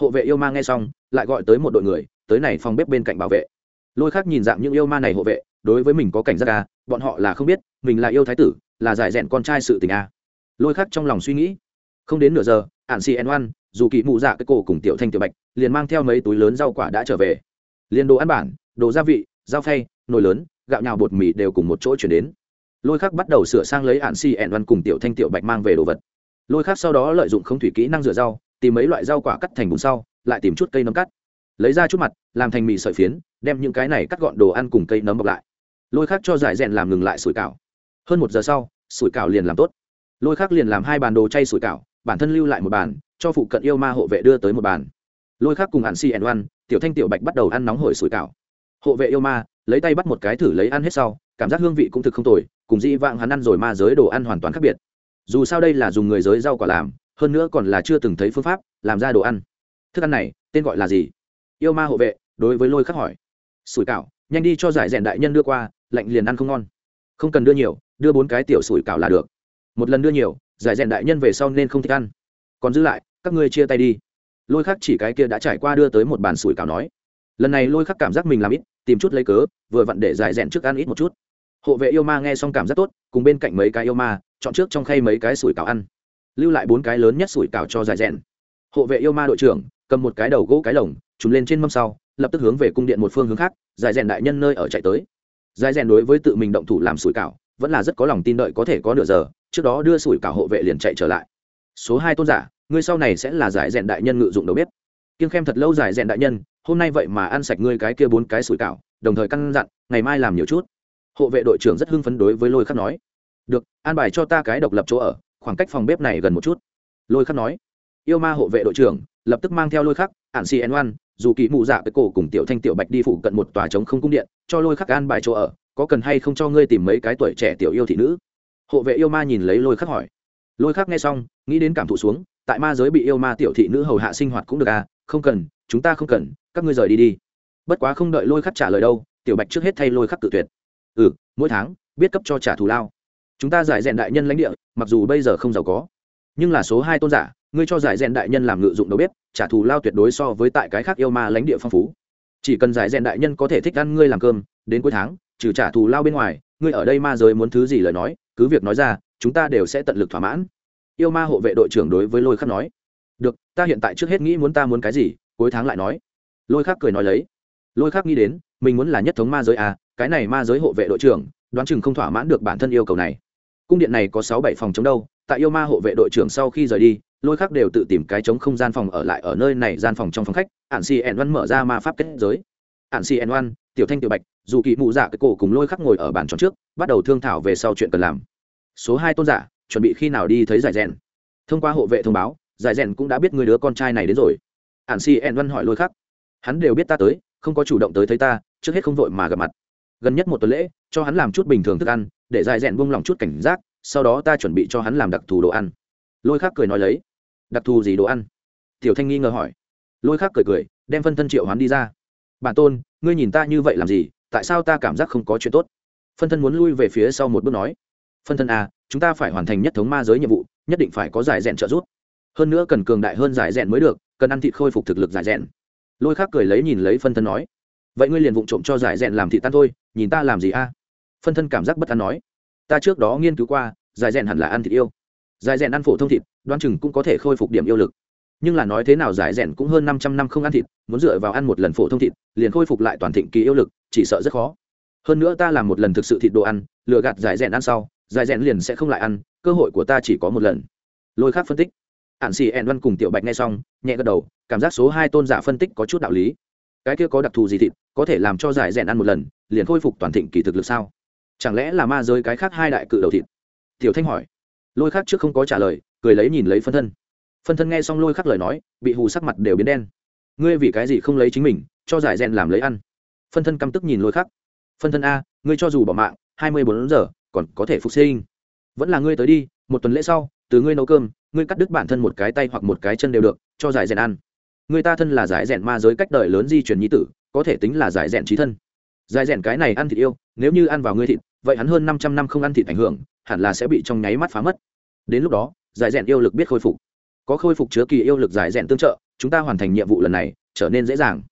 Hộ vệ yêu ma nghe xong, lại gọi tới một đội người, tới này phòng bếp bên cạnh bảo vệ lôi khắc nhìn dạng những yêu ma này hộ vệ, đối với mình có cảnh giác à bọn họ là không biết, mình là yêu thái tử, là giải rẽn con trai sự tình à. Lôi khắc trong lòng suy nghĩ. Không đến nửa giờ ạn xì En oan, dù kỳ mụ dạ cái cổ cùng tiểu thanh tiểu bạch liền mang theo mấy túi lớn rau quả đã trở về. Liền đồ ăn bản, đồ gia vị, rau phay, nồi lớn, gạo nhào bột mì đều cùng một chỗ chuyển đến. Lôi khắc bắt đầu sửa sang lấy ạn xì ẻn văn cùng tiểu thanh tiểu bạch mang về đồ vật. Lôi khắc sau đó lợi dụng không thủy kỹ năng rửa rau, tìm mấy loại rau quả cắt thành bùn sau, lại tìm chút cây nấm cắt lấy ra chút mặt, làm thành mì sợi phiến, đem những cái này cắt gọn đồ ăn cùng cây nấm bọc lại. Lôi khác cho giải rèn làm ngừng lại sủi cảo. Hơn một giờ sau, sủi cảo liền làm tốt. Lôi khác liền làm hai bàn đồ chay sủi cảo, bản thân lưu lại một bàn, cho phụ cận yêu ma hộ vệ đưa tới một bàn. Lôi khác cùng ạn xì ẻn văn tiểu thanh tiểu bạch bắt đầu ăn nóng hổi sủi cảo. Hộ vệ yêu ma, lấy tay bắt một cái thử lấy ăn hết sau, cảm giác hương vị cũng thực không tồi, cùng dĩ vãng hắn ăn rồi ma giới đồ ăn hoàn toàn khác biệt. Dù sao đây là dùng người giới rau quả làm, hơn nữa còn là chưa từng thấy phương pháp làm ra đồ ăn. Thức ăn này, tên gọi là gì? Yêu ma hộ vệ, đối với lôi khắc hỏi. Sủi cảo, nhanh đi cho giải rèn đại nhân đưa qua, lạnh liền ăn không ngon. Không cần đưa nhiều, đưa bốn cái tiểu sủi cảo là được. Một lần đưa nhiều, giải rèn đại nhân về sau nên không thích ăn. Còn giữ lại, các ngươi chia tay đi. Lôi khắc chỉ cái kia đã trải qua đưa tới một bàn sủi cảo nói. Lần này lôi khắc cảm giác mình làm ít, tìm chút lấy cớ, vừa vặn để giải rèn trước ăn ít một chút. Hộ vệ yêu ma nghe xong cảm giác tốt, cùng bên cạnh mấy cái yêu ma, chọn trước trong khay mấy cái sủi cảo ăn. Lưu lại bốn cái lớn nhất sủi cảo cho giải rèn. Hộ vệ yêu ma đội trưởng, cầm một cái đầu gỗ cái lồng trùm lên trên mâm sau, lập tức hướng về cung điện một phương hướng khác, giải rèn đại nhân nơi ở chạy tới. Giải rèn đối với tự mình động thủ làm sủi cảo, vẫn là rất có lòng tin đợi có thể có nửa giờ, trước đó đưa sủi cảo hộ vệ liền chạy trở lại. Số hai tôn giả, ngươi sau này sẽ là giải rèn đại nhân ngự dụng đầu bếp. Kiêng khem thật lâu giải rèn đại nhân, hôm nay vậy mà ăn sạch ngươi cái kia bốn cái sủi cảo, đồng thời căn dặn, ngày mai làm nhiều chút. Hộ vệ đội trưởng rất hưng phấn đối với lôi khắc nói. Được, an bài cho ta cái độc lập chỗ ở, khoảng cách phòng bếp này gần một chút. Lôi khắc nói. Yêu ma hộ vệ đội trưởng, lập tức mang theo lôi khắc ạn xì n oan dù kỳ mụ dạ với cổ cùng tiểu thanh tiểu bạch đi phụ cận một tòa trống không cung điện, cho lôi khắc an bài chỗ ở, có cần hay không cho ngươi tìm mấy cái tuổi trẻ tiểu yêu thị nữ? Hộ vệ yêu ma nhìn lấy lôi khắc hỏi. Lôi khắc nghe xong, nghĩ đến cảm thụ xuống, tại ma giới bị yêu ma tiểu thị nữ hầu hạ sinh hoạt cũng được à không cần, chúng ta không cần, các ngươi rời đi đi. Bất quá không đợi lôi khắc trả lời đâu, tiểu bạch trước hết thay lôi khắc tự tuyệt. Ừ mỗi tháng, biết cấp cho trả thù lao. Chúng ta giải rèn đại nhân lãnh địa, mặc dù bây giờ không giàu có, nhưng là số hai tôn giả ngươi cho giải rèn đại nhân làm ngự dụng đầu bếp, trả thù lao tuyệt đối so với tại cái khác yêu ma lãnh địa phong phú. Chỉ cần giải rèn đại nhân có thể thích ăn ngươi làm cơm, đến cuối tháng, trừ trả thù lao bên ngoài, ngươi ở đây ma giới muốn thứ gì lời nói, cứ việc nói ra, chúng ta đều sẽ tận lực thỏa mãn. Yêu ma hộ vệ đội trưởng đối với lôi khắc nói. Được, ta hiện tại trước hết nghĩ muốn ta muốn cái gì, cuối tháng lại nói. Lôi khắc cười nói lấy. Lôi khắc nghĩ đến, mình muốn là nhất thống ma giới à cái này ma giới hộ vệ đội trưởng, đoán chừng không thỏa mãn được bản thân yêu cầu này. Cung điện này có sáu bảy phòng chống đâu, tại yêu ma hộ vệ đội trưởng sau khi rời đi lôi khác đều tự tìm cái chống không gian phòng ở lại ở nơi này gian phòng trong phòng khách ạn xì ẻn văn mở ra ma pháp kết giới. ạn xì ẻn văn, tiểu thanh tiểu bạch, dù kỳ mụ dạ cái cổ cùng lôi khắc ngồi ở bàn tròn trước, bắt đầu thương thảo về sau chuyện cần làm. số hai tôn giả, chuẩn bị khi nào đi thấy giải rèn. thông qua hộ vệ thông báo, giải rèn cũng đã biết người đứa con trai này đến rồi. ạn xì ẻn văn hỏi lôi khắc, hắn đều biết ta tới, không có chủ động tới thấy ta, trước hết không vội mà gặp mặt. gần nhất một tuần lễ, cho hắn làm chút bình thường thức ăn, để giải rèn buông lòng chút cảnh giác, sau đó ta chuẩn bị cho hắn làm đặc thù đồ ăn. lôi khắc cười nói lấy đặc thù gì đồ ăn? Tiểu thanh nghi ngờ hỏi. Lôi khắc cười cười, đem phân thân triệu hoán đi ra. Bản tôn, ngươi nhìn ta như vậy làm gì? Tại sao ta cảm giác không có chuyện tốt? Phân thân muốn lui về phía sau một bước nói. Phân thân à chúng ta phải hoàn thành nhất thống ma giới nhiệm vụ, nhất định phải có giải rèn trợ giúp. Hơn nữa cần cường đại hơn giải rèn mới được, cần ăn thịt khôi phục thực lực giải rèn. Lôi khác cười lấy nhìn lấy phân thân nói. Vậy ngươi liền vụng trộm cho giải rèn làm thịt tan thôi, nhìn ta làm gì a? Phân thân cảm giác bất an nói. Ta trước đó nghiên cứu qua, giải rèn hẳn là ăn thịt yêu giải rèn ăn phổ thông thịt đoan chừng cũng có thể khôi phục điểm yêu lực. Nhưng là nói thế nào giải rèn cũng hơn năm trăm năm không ăn thịt, muốn dựa vào ăn một lần phổ thông thịt, liền khôi phục lại toàn thịnh kỳ yêu lực, chỉ sợ rất khó. Hơn nữa ta làm một lần thực sự thịt đồ ăn, lừa gạt giải rèn ăn sau, giải rèn liền sẽ không lại ăn, cơ hội của ta chỉ có một lần. Lôi khác phân tích. Ạn xì ẹn văn cùng tiểu bạch nghe xong, nhẹ gật đầu, cảm giác số hai tôn giả phân tích có chút đạo lý. Cái kia có đặc thù gì thịt, có thể làm cho giải rèn ăn một lần, liền khôi phục toàn thịnh kỳ thực lực sao? Chẳng lẽ là ma giới cái khác hai đại cự đầu thịt? Tiểu thanh hỏi lôi khác trước không có trả lời cười lấy nhìn lấy phân thân phân thân nghe xong lôi khắc lời nói bị hù sắc mặt đều biến đen ngươi vì cái gì không lấy chính mình cho giải rèn làm lấy ăn phân thân căm tức nhìn lôi khắc phân thân a ngươi cho dù bỏ mạng hai mươi bốn giờ còn có thể phục sinh vẫn là ngươi tới đi một tuần lễ sau từ ngươi nấu cơm ngươi cắt đứt bản thân một cái tay hoặc một cái chân đều được cho giải rèn ăn người ta thân là giải rèn ma giới cách đời lớn di chuyển nhi tử có thể tính là giải rèn trí thân giải rèn cái này ăn thịt yêu nếu như ăn vào ngươi thịt vậy hắn hơn năm trăm năm không ăn thịt ảnh hưởng hẳn là sẽ bị trong nháy mắt phá mất. Đến lúc đó, giải rèn yêu lực biết khôi phục. Có khôi phục chứa kỳ yêu lực giải rèn tương trợ, chúng ta hoàn thành nhiệm vụ lần này, trở nên dễ dàng.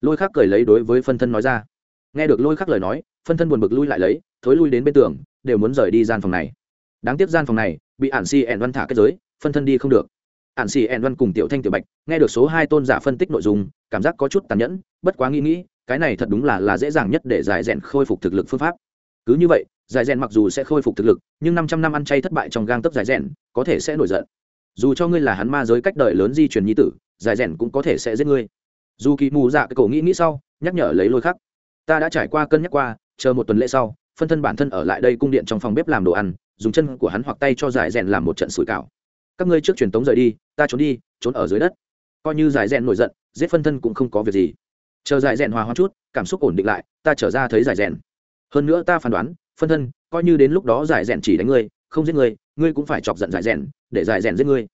Lôi khắc cười lấy đối với phân thân nói ra. Nghe được lôi khắc lời nói, phân thân buồn bực lui lại lấy, thối lui đến bên tường, đều muốn rời đi gian phòng này. Đáng tiếc gian phòng này bị ản si ẻn văn thả kết giới, phân thân đi không được. Ản si ẻn văn cùng tiểu thanh tiểu bạch nghe được số hai tôn giả phân tích nội dung, cảm giác có chút tàn nhẫn, bất quá nghĩ nghĩ, cái này thật đúng là là dễ dàng nhất để giải rèn khôi phục thực lực phương pháp. Cứ như vậy giải rèn mặc dù sẽ khôi phục thực lực, nhưng năm trăm năm ăn chay thất bại trong gang tấp giải rèn, có thể sẽ nổi giận. Dù cho ngươi là hắn ma giới cách đời lớn di truyền nhi tử, giải rèn cũng có thể sẽ giết ngươi. Dù kỳ mù dạ cái cổ nghĩ nghĩ sau, nhắc nhở lấy lôi khắc. Ta đã trải qua cân nhắc qua, chờ một tuần lễ sau, phân thân bản thân ở lại đây cung điện trong phòng bếp làm đồ ăn, dùng chân của hắn hoặc tay cho giải rèn làm một trận sủi cảo. Các ngươi trước truyền tống rời đi, ta trốn đi, trốn ở dưới đất. Coi như giải rèn nổi giận, giết phân thân cũng không có việc gì. Chờ giải rèn hòa hoa chút, cảm xúc ổn định lại, ta trở ra thấy giải rèn. Hơn nữa ta phán đoán phân thân, coi như đến lúc đó giải rèn chỉ đánh ngươi, không giết ngươi ngươi cũng phải chọc giận giải rèn, để giải rèn giết ngươi.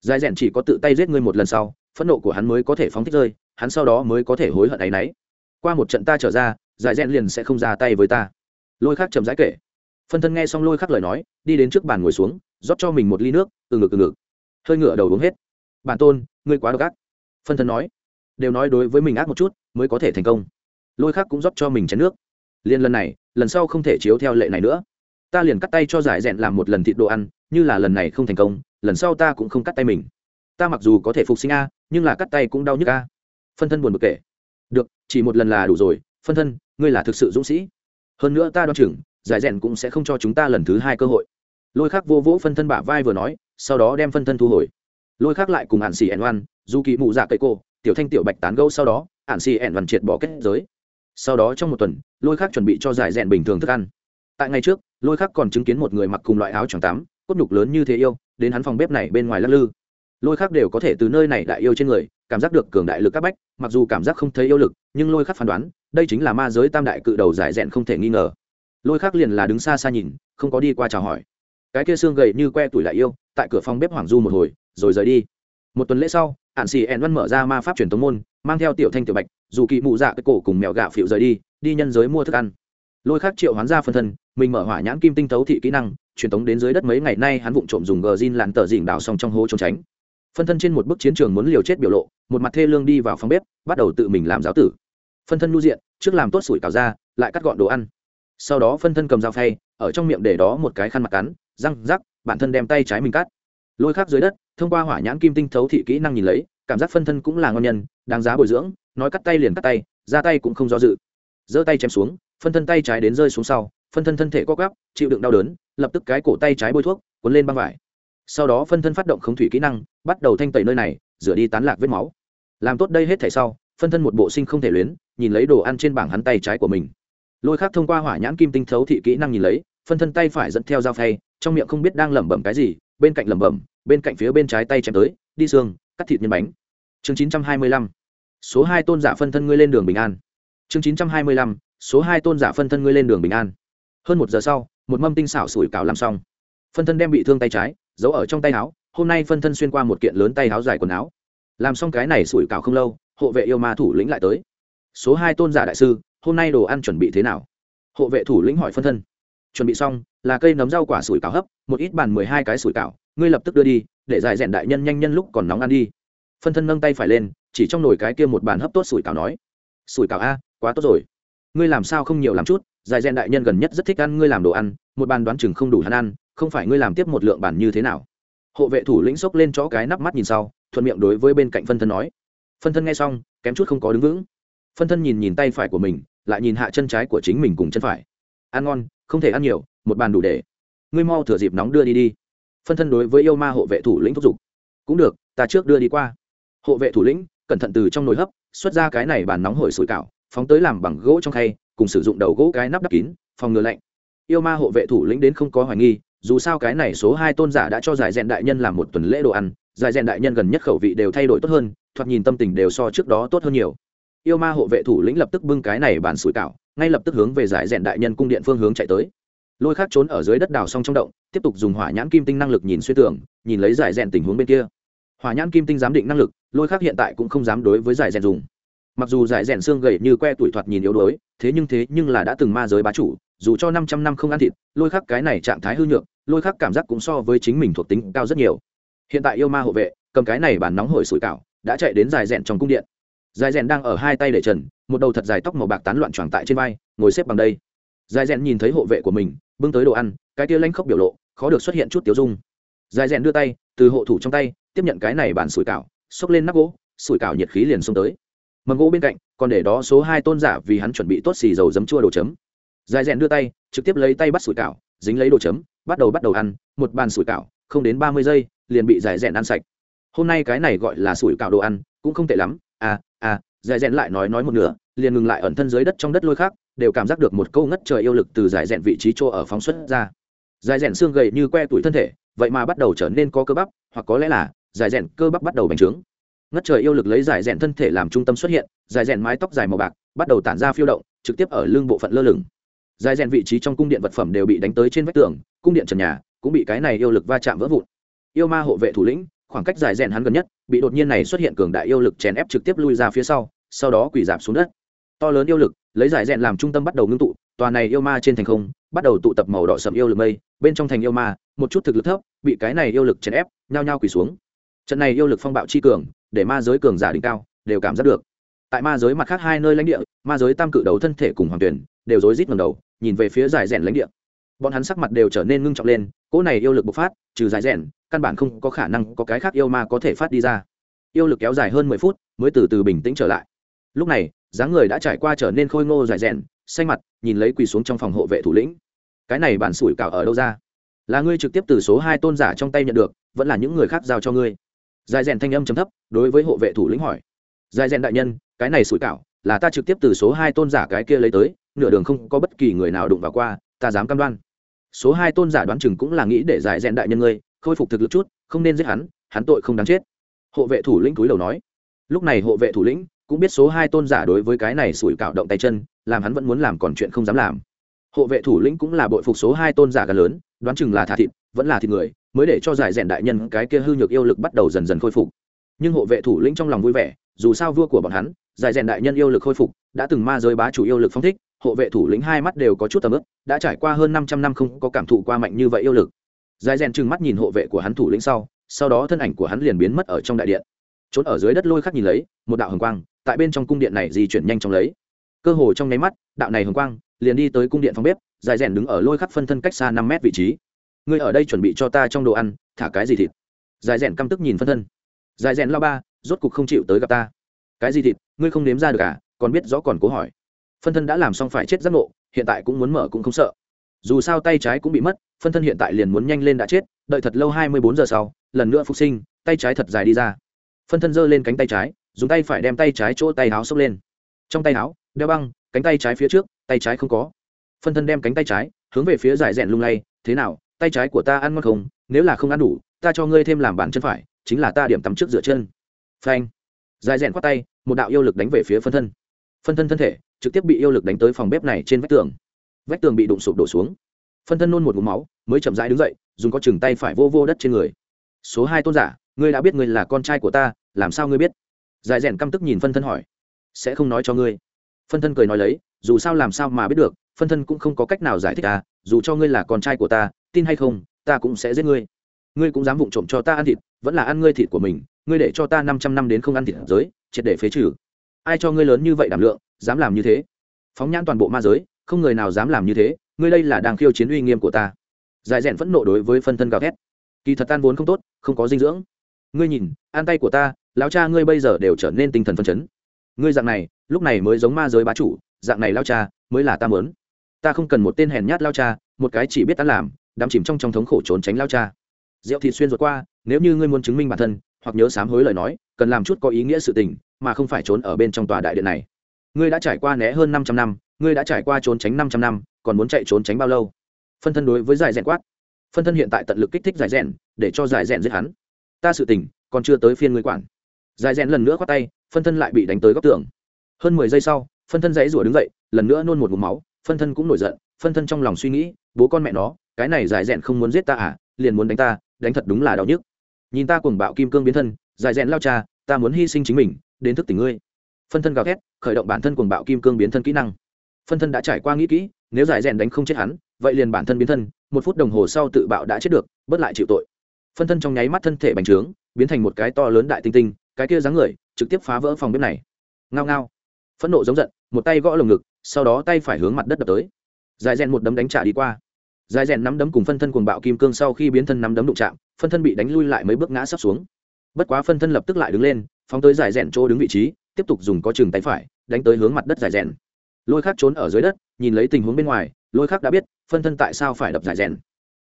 Giải rèn chỉ có tự tay giết ngươi một lần sau, phẫn nộ của hắn mới có thể phóng thích rơi, hắn sau đó mới có thể hối hận áy náy. Qua một trận ta trở ra, giải rèn liền sẽ không ra tay với ta. Lôi khắc chậm rãi kể. Phân thân nghe xong lôi khắc lời nói, đi đến trước bàn ngồi xuống, rót cho mình một ly nước, từ ngực từ ngực. Hơi ngựa đầu uống hết. Bản tôn, ngươi quá độc ác. Phân thân nói. Đều nói đối với mình ác một chút, mới có thể thành công. Lôi khắc cũng rót cho mình chén nước. Liền lần này lần sau không thể chiếu theo lệ này nữa. Ta liền cắt tay cho giải rèn làm một lần thịt đồ ăn, như là lần này không thành công, lần sau ta cũng không cắt tay mình. Ta mặc dù có thể phục sinh a, nhưng là cắt tay cũng đau nhức a. Phân thân buồn bực kể. Được, chỉ một lần là đủ rồi, phân thân, ngươi là thực sự dũng sĩ. Hơn nữa ta đoan chừng, giải rèn cũng sẽ không cho chúng ta lần thứ hai cơ hội. Lôi khác vô vỗ phân thân bả vai vừa nói, sau đó đem phân thân thu hồi. Lôi khác lại cùng hạn xì ẻn oan, dù kỳ mụ dạ cây cô, tiểu thanh tiểu bạch tán gâu sau đó hạn xì ẻn oan triệt bỏ kết giới sau đó trong một tuần, lôi khác chuẩn bị cho giải rèn bình thường thức ăn. Tại ngày trước, lôi khác còn chứng kiến một người mặc cùng loại áo choàng tắm cốt nhục lớn như thế yêu, đến hắn phòng bếp này bên ngoài lắc lư. Lôi khác đều có thể từ nơi này đại yêu trên người, cảm giác được cường đại lực các bách, mặc dù cảm giác không thấy yêu lực, nhưng lôi khắc phán đoán, đây chính là ma giới tam đại cự đầu giải rèn không thể nghi ngờ. Lôi khắc liền là đứng xa xa nhìn, không có đi qua chào hỏi. Cái kia xương gầy như que tuổi lại yêu, tại cửa phòng bếp hoàng du một hồi, rồi rời đi. Một tuần lễ sau ạn xì ẹn văn mở ra ma pháp truyền tống môn, mang theo tiểu thanh tiểu bạch dù kỳ mụ dạ cái cổ cùng mèo gạo phịu rời đi đi nhân giới mua thức ăn. Lôi khắc triệu hoán ra phân thân, mình mở hỏa nhãn kim tinh tấu thị kỹ năng, truyền tống đến dưới đất mấy ngày nay hắn vụng trộm dùng gờ zin lặn tờ dìn đào xong trong hố trốn tránh. Phân thân trên một bức chiến trường muốn liều chết biểu lộ, một mặt thê lương đi vào phòng bếp, bắt đầu tự mình làm giáo tử. Phân thân nu diện, trước làm tốt sủi cào ra, lại cắt gọn đồ ăn. Sau đó phân thân cầm dao phay, ở trong miệng để đó một cái khăn mặt cắn, răng rắc, bản thân đem tay trái mình cắt. Lôi khắc dưới đất, thông qua hỏa nhãn kim tinh thấu thị kỹ năng nhìn lấy cảm giác phân thân cũng là ngon nhân, đáng giá bồi dưỡng, nói cắt tay liền cắt tay, ra tay cũng không do dự. Giơ tay chém xuống, phân thân tay trái đến rơi xuống sau, phân thân thân thể co gắp chịu đựng đau đớn, lập tức cái cổ tay trái bôi thuốc, cuốn lên băng vải. Sau đó phân thân phát động không thủy kỹ năng, bắt đầu thanh tẩy nơi này, rửa đi tán lạc vết máu. Làm tốt đây hết thể sau, phân thân một bộ sinh không thể luyến, nhìn lấy đồ ăn trên bảng hắn tay trái của mình. Lôi khác thông qua hỏa nhãn kim tinh thấu thị kỹ năng nhìn lấy, phân thân tay phải dẫn theo dao phay, trong miệng không biết đang lẩm bẩm cái gì, bên cạnh lẩm bẩm, bên cạnh phía bên trái tay chém tới, đi xương cắt thịt nhân bánh. Chương chín trăm hai mươi lăm. Số hai tôn giả phân thân ngươi lên đường bình an. Chương chín trăm hai mươi lăm. Số hai tôn giả phân thân ngươi lên đường bình an. Hơn một giờ sau, một mâm tinh xảo sủi cảo làm xong. Phân thân đem bị thương tay trái, giấu ở trong tay áo, hôm nay phân thân xuyên qua một kiện lớn tay áo dài quần áo. Làm xong cái này sủi cảo không lâu, hộ vệ yêu ma thủ lĩnh lại tới. Số hai tôn giả đại sư, hôm nay đồ ăn chuẩn bị thế nào? Hộ vệ thủ lĩnh hỏi phân thân. Chuẩn bị xong, là cây nấm rau quả sủi cảo hấp, một ít bàn mười hai cái sủi cảo ngươi lập tức đưa đi, để giải rèn đại nhân nhanh nhân lúc còn nóng ăn đi. Phân thân nâng tay phải lên, chỉ trong nồi cái kia một bàn hấp tốt sủi cảo nói, sủi cảo a, quá tốt rồi. Ngươi làm sao không nhiều làm chút, giải rèn đại nhân gần nhất rất thích ăn ngươi làm đồ ăn, một bàn đoán chừng không đủ hắn ăn, không phải ngươi làm tiếp một lượng bàn như thế nào? Hộ vệ thủ lĩnh xốc lên chỗ cái nắp mắt nhìn sau, thuận miệng đối với bên cạnh phân thân nói. Phân thân nghe xong, kém chút không có đứng vững. Phân thân nhìn nhìn tay phải của mình, lại nhìn hạ chân trái của chính mình cùng chân phải. Ăn ngon, không thể ăn nhiều, một bàn đủ để. Ngươi mau thừa dịp nóng đưa đi đi phân thân đối với yêu ma hộ vệ thủ lĩnh thúc giục. Cũng được, ta trước đưa đi qua. Hộ vệ thủ lĩnh, cẩn thận từ trong nồi hấp, xuất ra cái này bàn nóng hổi sủi cảo, phóng tới làm bằng gỗ trong khay, cùng sử dụng đầu gỗ cái nắp đắp kín, phòng ngừa lạnh. Yêu ma hộ vệ thủ lĩnh đến không có hoài nghi, dù sao cái này số hai tôn giả đã cho giải rèn đại nhân làm một tuần lễ đồ ăn, giải rèn đại nhân gần nhất khẩu vị đều thay đổi tốt hơn, thoạt nhìn tâm tình đều so trước đó tốt hơn nhiều. Yêu ma hộ vệ thủ lĩnh lập tức bưng cái này bàn sủi cảo, ngay lập tức hướng về giải rèn đại nhân cung điện phương hướng chạy tới lôi khác trốn ở dưới đất đào xong trong động, tiếp tục dùng hỏa nhãn kim tinh năng lực nhìn xuyên tưởng nhìn lấy giải rèn tình huống bên kia. Hỏa nhãn kim tinh giám định năng lực, lôi khác hiện tại cũng không dám đối với giải rèn dùng. Mặc dù giải rèn xương gầy như que tuổi thoạt nhìn yếu đuối, thế nhưng thế nhưng là đã từng ma giới bá chủ, dù cho năm trăm năm không ăn thịt, lôi khắc cái này trạng thái hư nhược, lôi khắc cảm giác cũng so với chính mình thuộc tính cao rất nhiều. Hiện tại yêu ma hộ vệ, cầm cái này bàn nóng hổi sủi cảo, đã chạy đến dài rèn trong cung điện. Dài rèn đang ở hai tay để trần, một đầu thật dài tóc màu bạc tán loạn tròn tại trên vai, ngồi xếp bằng đây. Dài rèn nhìn thấy hộ vệ của mình bưng tới đồ ăn, cái tia lanh khốc biểu lộ, khó được xuất hiện chút tiểu dung. Dài rèn đưa tay, từ hộ thủ trong tay, tiếp nhận cái này bàn sủi cảo, xốc lên nắp gỗ, sủi cảo nhiệt khí liền xông tới. Mầm gỗ bên cạnh, còn để đó số hai tôn giả vì hắn chuẩn bị tốt xì dầu giấm chua đồ chấm. Dài rèn đưa tay, trực tiếp lấy tay bắt sủi cảo, dính lấy đồ chấm, bắt đầu bắt đầu ăn, một bàn sủi cảo, không đến ba mươi giây, liền bị dài rèn ăn sạch. Hôm nay cái này gọi là sủi cảo đồ ăn, cũng không tệ lắm. À à dài rèn lại nói nói một nửa, liền ngừng lại ẩn thân dưới đất trong đất lôi khác đều cảm giác được một câu ngất trời yêu lực từ giải rèn vị trí chỗ ở phóng xuất ra. Giải rèn xương gầy như que tuổi thân thể, vậy mà bắt đầu trở nên có cơ bắp, hoặc có lẽ là giải rèn cơ bắp bắt đầu bành trướng. Ngất trời yêu lực lấy giải rèn thân thể làm trung tâm xuất hiện, giải rèn mái tóc dài màu bạc bắt đầu tản ra phiêu động, trực tiếp ở lưng bộ phận lơ lửng. Giải rèn vị trí trong cung điện vật phẩm đều bị đánh tới trên vách tường, cung điện trần nhà cũng bị cái này yêu lực va chạm vỡ vụn. Yêu ma hộ vệ thủ lĩnh, khoảng cách giải rèn hắn gần nhất, bị đột nhiên này xuất hiện cường đại yêu lực chèn ép trực tiếp lui ra phía sau sau đó quỳ giảm xuống đất. To lớn yêu lực lấy giải rèn làm trung tâm bắt đầu ngưng tụ, tòa này yêu ma trên thành không, bắt đầu tụ tập màu đỏ sầm yêu lực mây, bên trong thành yêu ma, một chút thực lực thấp, bị cái này yêu lực chèn ép, nhao nhao quỳ xuống. Trận này yêu lực phong bạo chi cường, để ma giới cường giả đỉnh cao, đều cảm giác được. Tại ma giới mặt khác hai nơi lãnh địa, ma giới tam cự đấu thân thể cùng hoàng tuyển, đều rối rít ngầm đầu, nhìn về phía giải rèn lãnh địa. Bọn hắn sắc mặt đều trở nên ngưng trọng lên, cỗ này yêu lực bộc phát, trừ giải rèn, căn bản không có khả năng có cái khác yêu ma có thể phát đi ra. Yêu lực kéo dài hơn mười phút, mới từ từ bình tĩnh trở lại. Lúc này dáng người đã trải qua trở nên khôi ngô dài rèn xanh mặt, nhìn lấy quỳ xuống trong phòng hộ vệ thủ lĩnh. Cái này bản sủi cảo ở đâu ra? Là ngươi trực tiếp từ số hai tôn giả trong tay nhận được, vẫn là những người khác giao cho ngươi? Dài rèn thanh âm chấm thấp, đối với hộ vệ thủ lĩnh hỏi. Dài rèn đại nhân, cái này sủi cảo, là ta trực tiếp từ số hai tôn giả cái kia lấy tới, nửa đường không có bất kỳ người nào đụng vào qua, ta dám cam đoan. Số hai tôn giả đoán chừng cũng là nghĩ để giải rèn đại nhân ngươi, khôi phục thực lực chút, không nên giết hắn hắn tội không đáng chết. Hộ vệ thủ lĩnh túi đầu nói. Lúc này hộ vệ thủ lĩnh cũng biết số hai tôn giả đối với cái này sủi cảo động tay chân, làm hắn vẫn muốn làm còn chuyện không dám làm. Hộ vệ thủ lĩnh cũng là bội phục số hai tôn giả gần lớn, đoán chừng là thả thịt, vẫn là thịt người, mới để cho giải rèn đại nhân cái kia hư nhược yêu lực bắt đầu dần dần khôi phục. Nhưng hộ vệ thủ lĩnh trong lòng vui vẻ, dù sao vua của bọn hắn, giải rèn đại nhân yêu lực khôi phục, đã từng ma giới bá chủ yêu lực phong thích, hộ vệ thủ lĩnh hai mắt đều có chút tầm ức đã trải qua hơn năm trăm năm không có cảm thụ qua mạnh như vậy yêu lực. Giải rèn trừng mắt nhìn hộ vệ của hắn thủ lĩnh sau sau đó thân ảnh của hắn liền biến mất ở trong đại điện. Trốn ở dưới đất lôi khắc nhìn lấy, một đạo hồng quang tại bên trong cung điện này di chuyển nhanh chóng lấy. Cơ hồ trong nháy mắt, đạo này hồng quang liền đi tới cung điện phòng bếp, dài rèn đứng ở lôi khắc phân thân cách xa năm mét vị trí. Ngươi ở đây chuẩn bị cho ta trong đồ ăn, thả cái gì thịt? Dài rèn căm tức nhìn phân thân. Dài rèn lao ba, rốt cục không chịu tới gặp ta. Cái gì thịt? Ngươi không nếm ra được à? Còn biết rõ còn cố hỏi. Phân thân đã làm xong phải chết giác ngộ, hiện tại cũng muốn mở cũng không sợ. Dù sao tay trái cũng bị mất, phân thân hiện tại liền muốn nhanh lên đã chết, đợi thật lâu hai mươi bốn giờ sau, lần nữa phục sinh, tay trái thật dài đi ra. Phân thân giơ lên cánh tay trái dùng tay phải đem tay trái chỗ tay áo xốc lên. Trong tay áo, đeo băng, cánh tay trái phía trước, tay trái không có. Phân thân đem cánh tay trái, hướng về phía dài rẽn lung lay, thế nào, tay trái của ta ăn ngon không? Nếu là không ăn đủ, ta cho ngươi thêm làm bàn chân phải, chính là ta điểm tắm trước dựa chân. Phanh. Dài rẽn khoát tay, một đạo yêu lực đánh về phía phân thân. Phân thân thân thể trực tiếp bị yêu lực đánh tới phòng bếp này trên vách tường. Vách tường bị đụng sụp đổ xuống. Phân thân nôn một ngụm máu, mới chậm rãi đứng dậy, dùng có chừng tay phải vô vô đất trên người. Số hai tôn giả, ngươi đã biết ngươi là con trai của ta, làm sao ngươi biết? Dài rèn căm tức nhìn phân thân hỏi, sẽ không nói cho ngươi? Phân thân cười nói lấy, dù sao làm sao mà biết được, phân thân cũng không có cách nào giải thích ta. dù cho ngươi là con trai của ta, tin hay không, ta cũng sẽ giết ngươi. Ngươi cũng dám vụng trộm cho ta ăn thịt, vẫn là ăn ngươi thịt của mình, ngươi để cho ta năm trăm năm đến không ăn thịt giới, triệt để phế trừ. Ai cho ngươi lớn như vậy đảm lượng, dám làm như thế? Phóng nhãn toàn bộ ma giới, không người nào dám làm như thế, ngươi đây là đang khiêu chiến uy nghiêm của ta. Dài rẽn phẫn nộ đối với phân thân gào thét. Kỳ thật tan vốn không tốt, không có dinh dưỡng. Ngươi nhìn, ăn tay của ta lão cha ngươi bây giờ đều trở nên tinh thần phân chấn. Ngươi dạng này, lúc này mới giống ma giới bá chủ, dạng này lao cha, mới là ta mớn ta không cần một tên hèn nhát lao cha, một cái chỉ biết ta làm, đắm chìm trong trong thống khổ trốn tránh lao cha. Rượu thịt xuyên ruột qua, nếu như ngươi muốn chứng minh bản thân, hoặc nhớ sám hối lời nói, cần làm chút có ý nghĩa sự tình, mà không phải trốn ở bên trong tòa đại điện này. Ngươi đã trải qua né hơn năm trăm năm, ngươi đã trải qua trốn tránh năm trăm năm, còn muốn chạy trốn tránh bao lâu? Phân thân đối với giải rèn quát. Phân thân hiện tại tận lực kích thích giải rèn, để cho giải rèn giết hắn. Ta sự tình, còn chưa tới phiên ngươi quản giải rèn lần nữa khoát tay, phân thân lại bị đánh tới góc tường. Hơn mười giây sau, phân thân dãy rủa đứng dậy, lần nữa nôn một mụm máu, phân thân cũng nổi giận, phân thân trong lòng suy nghĩ, bố con mẹ nó, cái này giải rèn không muốn giết ta à liền muốn đánh ta, đánh thật đúng là đau nhức. Nhìn ta cùng bạo kim cương biến thân, giải rèn lao cha, ta muốn hy sinh chính mình, đến thức tỉnh ngươi. Phân thân gào thét, khởi động bản thân cùng bạo kim cương biến thân kỹ năng. Phân thân đã trải qua nghĩ kỹ, nếu giải rèn đánh không chết hắn, vậy liền bản thân biến thân, một phút đồng hồ sau tự bạo đã chết được, bớt lại chịu tội. Phân thân trong nháy mắt thân thể bành trướng, biến thành một cái to lớn đại tinh tinh cái kia dáng người, trực tiếp phá vỡ phòng bếp này. Ngao ngao. Phẫn nộ giống giận, một tay gõ lồng ngực, sau đó tay phải hướng mặt đất đập tới. Dài rèn một đấm đánh trả đi qua. Dài rèn nắm đấm cùng phân thân cuồng bạo kim cương sau khi biến thân nắm đấm đụng chạm, phân thân bị đánh lui lại mấy bước ngã sắp xuống. Bất quá phân thân lập tức lại đứng lên, phóng tới dài rèn chỗ đứng vị trí, tiếp tục dùng có chừng tay phải, đánh tới hướng mặt đất dài rèn. Lôi khác trốn ở dưới đất, nhìn lấy tình huống bên ngoài, lôi khác đã biết, phân thân tại sao phải đập dài rèn.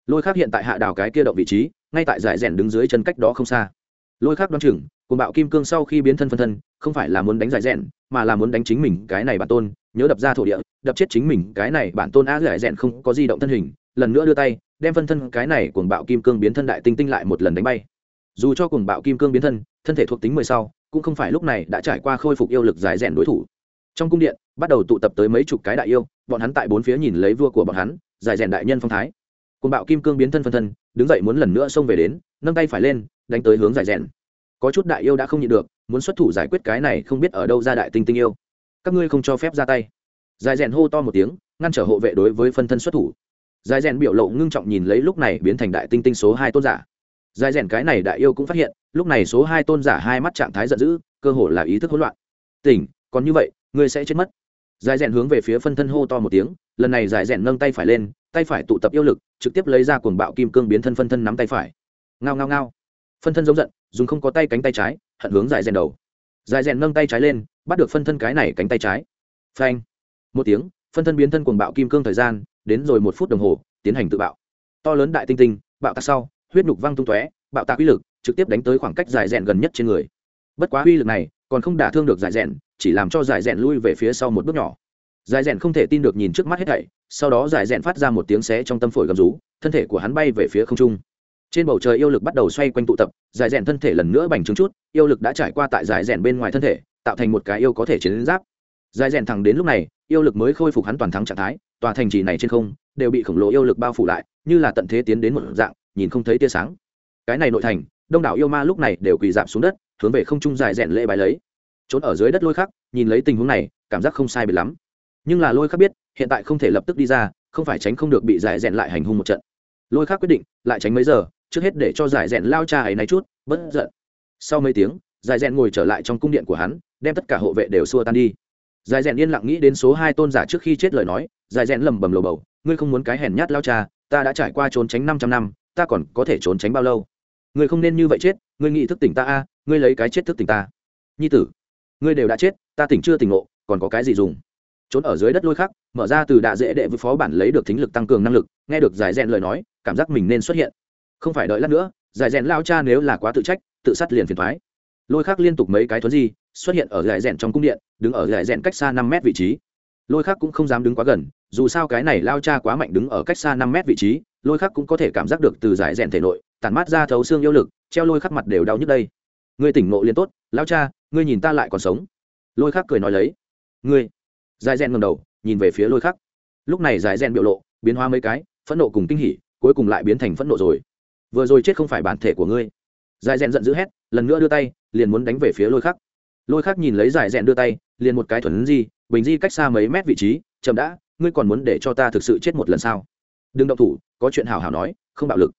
Lôi khác hiện tại hạ đào cái kia động vị trí, ngay tại dài rèn đứng dưới chân cách đó không xa lôi khác đoán chừng cùng bạo kim cương sau khi biến thân phân thân, không phải là muốn đánh giải rẽn mà là muốn đánh chính mình cái này bản tôn, nhớ đập ra thổ địa, đập chết chính mình cái này bản tôn á giải rẽn không có di động thân hình, lần nữa đưa tay, đem phân thân cái này cuồng bạo kim cương biến thân đại tinh tinh lại một lần đánh bay. Dù cho cuồng bạo kim cương biến thân thân thể thuộc tính mười sau, cũng không phải lúc này đã trải qua khôi phục yêu lực giải rẽn đối thủ. Trong cung điện, bắt đầu tụ tập tới mấy chục cái đại yêu, bọn hắn tại bốn phía nhìn lấy vua của bọn hắn, giải rẽn đại nhân phong thái cùng bạo kim cương biến thân phân thân, đứng dậy muốn lần nữa xông về đến, nâng tay phải lên, đánh tới hướng giải rèn. Có chút đại yêu đã không nhịn được, muốn xuất thủ giải quyết cái này không biết ở đâu ra đại tinh tinh yêu. Các ngươi không cho phép ra tay. Giải rèn hô to một tiếng, ngăn trở hộ vệ đối với phân thân xuất thủ. Giải rèn biểu lộ ngưng trọng nhìn lấy lúc này biến thành đại tinh tinh số hai tôn giả. Giải rèn cái này đại yêu cũng phát hiện, lúc này số hai tôn giả hai mắt trạng thái giận dữ, cơ hồ là ý thức hỗn loạn. Tỉnh, còn như vậy, ngươi sẽ chết mất. Giải rèn hướng về phía phân thân hô to một tiếng, lần này giải rèn nâng tay phải lên tay phải tụ tập yêu lực, trực tiếp lấy ra cuồng bạo kim cương biến thân phân thân nắm tay phải. Ngao ngao ngao. Phân thân giống giận, dùng không có tay cánh tay trái, hận hướng dài rèn đầu. Dài rèn nâng tay trái lên, bắt được phân thân cái này cánh tay trái. Phanh. Một tiếng, phân thân biến thân cuồng bạo kim cương thời gian, đến rồi một phút đồng hồ, tiến hành tự bạo. To lớn đại tinh tinh, bạo tạc sau, huyết nhục văng tung tóe, bạo tạc uy lực, trực tiếp đánh tới khoảng cách dài rèn gần nhất trên người. Bất quá uy lực này, còn không đả thương được dài rèn, chỉ làm cho dài rèn lui về phía sau một bước nhỏ. Giải rèn không thể tin được nhìn trước mắt hết thảy, sau đó giải rèn phát ra một tiếng xé trong tâm phổi gầm rú, thân thể của hắn bay về phía không trung. Trên bầu trời yêu lực bắt đầu xoay quanh tụ tập, giải rèn thân thể lần nữa bành trướng chút, yêu lực đã trải qua tại giải rèn bên ngoài thân thể, tạo thành một cái yêu có thể chiến giáp. Giải rèn thẳng đến lúc này, yêu lực mới khôi phục hắn toàn thắng trạng thái, tòa thành trì này trên không, đều bị khổng lồ yêu lực bao phủ lại, như là tận thế tiến đến một dạng, nhìn không thấy tia sáng. Cái này nội thành, đông đảo yêu ma lúc này đều quỳ dạp xuống đất, hướng về không trung dài rèn lễ bài lấy. Trốn ở dưới đất lôi khắc, nhìn lấy tình huống này, cảm giác không sai biệt lắm nhưng là lôi khắc biết, hiện tại không thể lập tức đi ra, không phải tránh không được bị giải rèn lại hành hung một trận. Lôi khắc quyết định, lại tránh mấy giờ, trước hết để cho giải rèn lao cha ấy náy chút bất giận. Sau mấy tiếng, giải rèn ngồi trở lại trong cung điện của hắn, đem tất cả hộ vệ đều xua tan đi. Giải rèn yên lặng nghĩ đến số hai tôn giả trước khi chết lời nói, giải rèn lầm bầm lầu bầu, ngươi không muốn cái hèn nhát lao cha, ta đã trải qua trốn tránh năm trăm năm, ta còn có thể trốn tránh bao lâu? Ngươi không nên như vậy chết, ngươi nghĩ thức tỉnh ta a, ngươi lấy cái chết thức tỉnh ta. Nhi tử, ngươi đều đã chết, ta tỉnh chưa tỉnh ngộ, còn có cái gì dùng? Trốn ở dưới đất lôi khắc, mở ra từ đạ dễ đệ với phó bản lấy được thính lực tăng cường năng lực, nghe được giải rèn lời nói, cảm giác mình nên xuất hiện. Không phải đợi lát nữa, giải rèn lao cha nếu là quá tự trách, tự sát liền phiền thoái lôi khắc liên tục mấy cái thuấn di, xuất hiện ở giải rèn trong cung điện, đứng ở giải rèn cách xa năm mét vị trí. Lôi khắc cũng không dám đứng quá gần, dù sao cái này lao cha quá mạnh đứng ở cách xa năm mét vị trí, lôi khắc cũng có thể cảm giác được từ giải rèn thể nội, tản mát ra thấu xương yêu lực, treo lôi khắc mặt đều đau nhức đây. Ngươi tỉnh ngộ liền tốt, lao cha, ngươi nhìn ta lại còn sống. Lôi khắc cười nói lấy. Ngươi giải rèn ngầm đầu, nhìn về phía lôi khắc. Lúc này giải rèn biểu lộ, biến hóa mấy cái, phẫn nộ cùng kinh hỉ, cuối cùng lại biến thành phẫn nộ rồi. Vừa rồi chết không phải bản thể của ngươi. Giải rèn giận dữ hét, lần nữa đưa tay, liền muốn đánh về phía lôi khắc. Lôi khắc nhìn lấy giải rèn đưa tay, liền một cái thuần di, bình di cách xa mấy mét vị trí, chậm đã, ngươi còn muốn để cho ta thực sự chết một lần sao? Đừng động thủ, có chuyện hảo hảo nói, không bạo lực.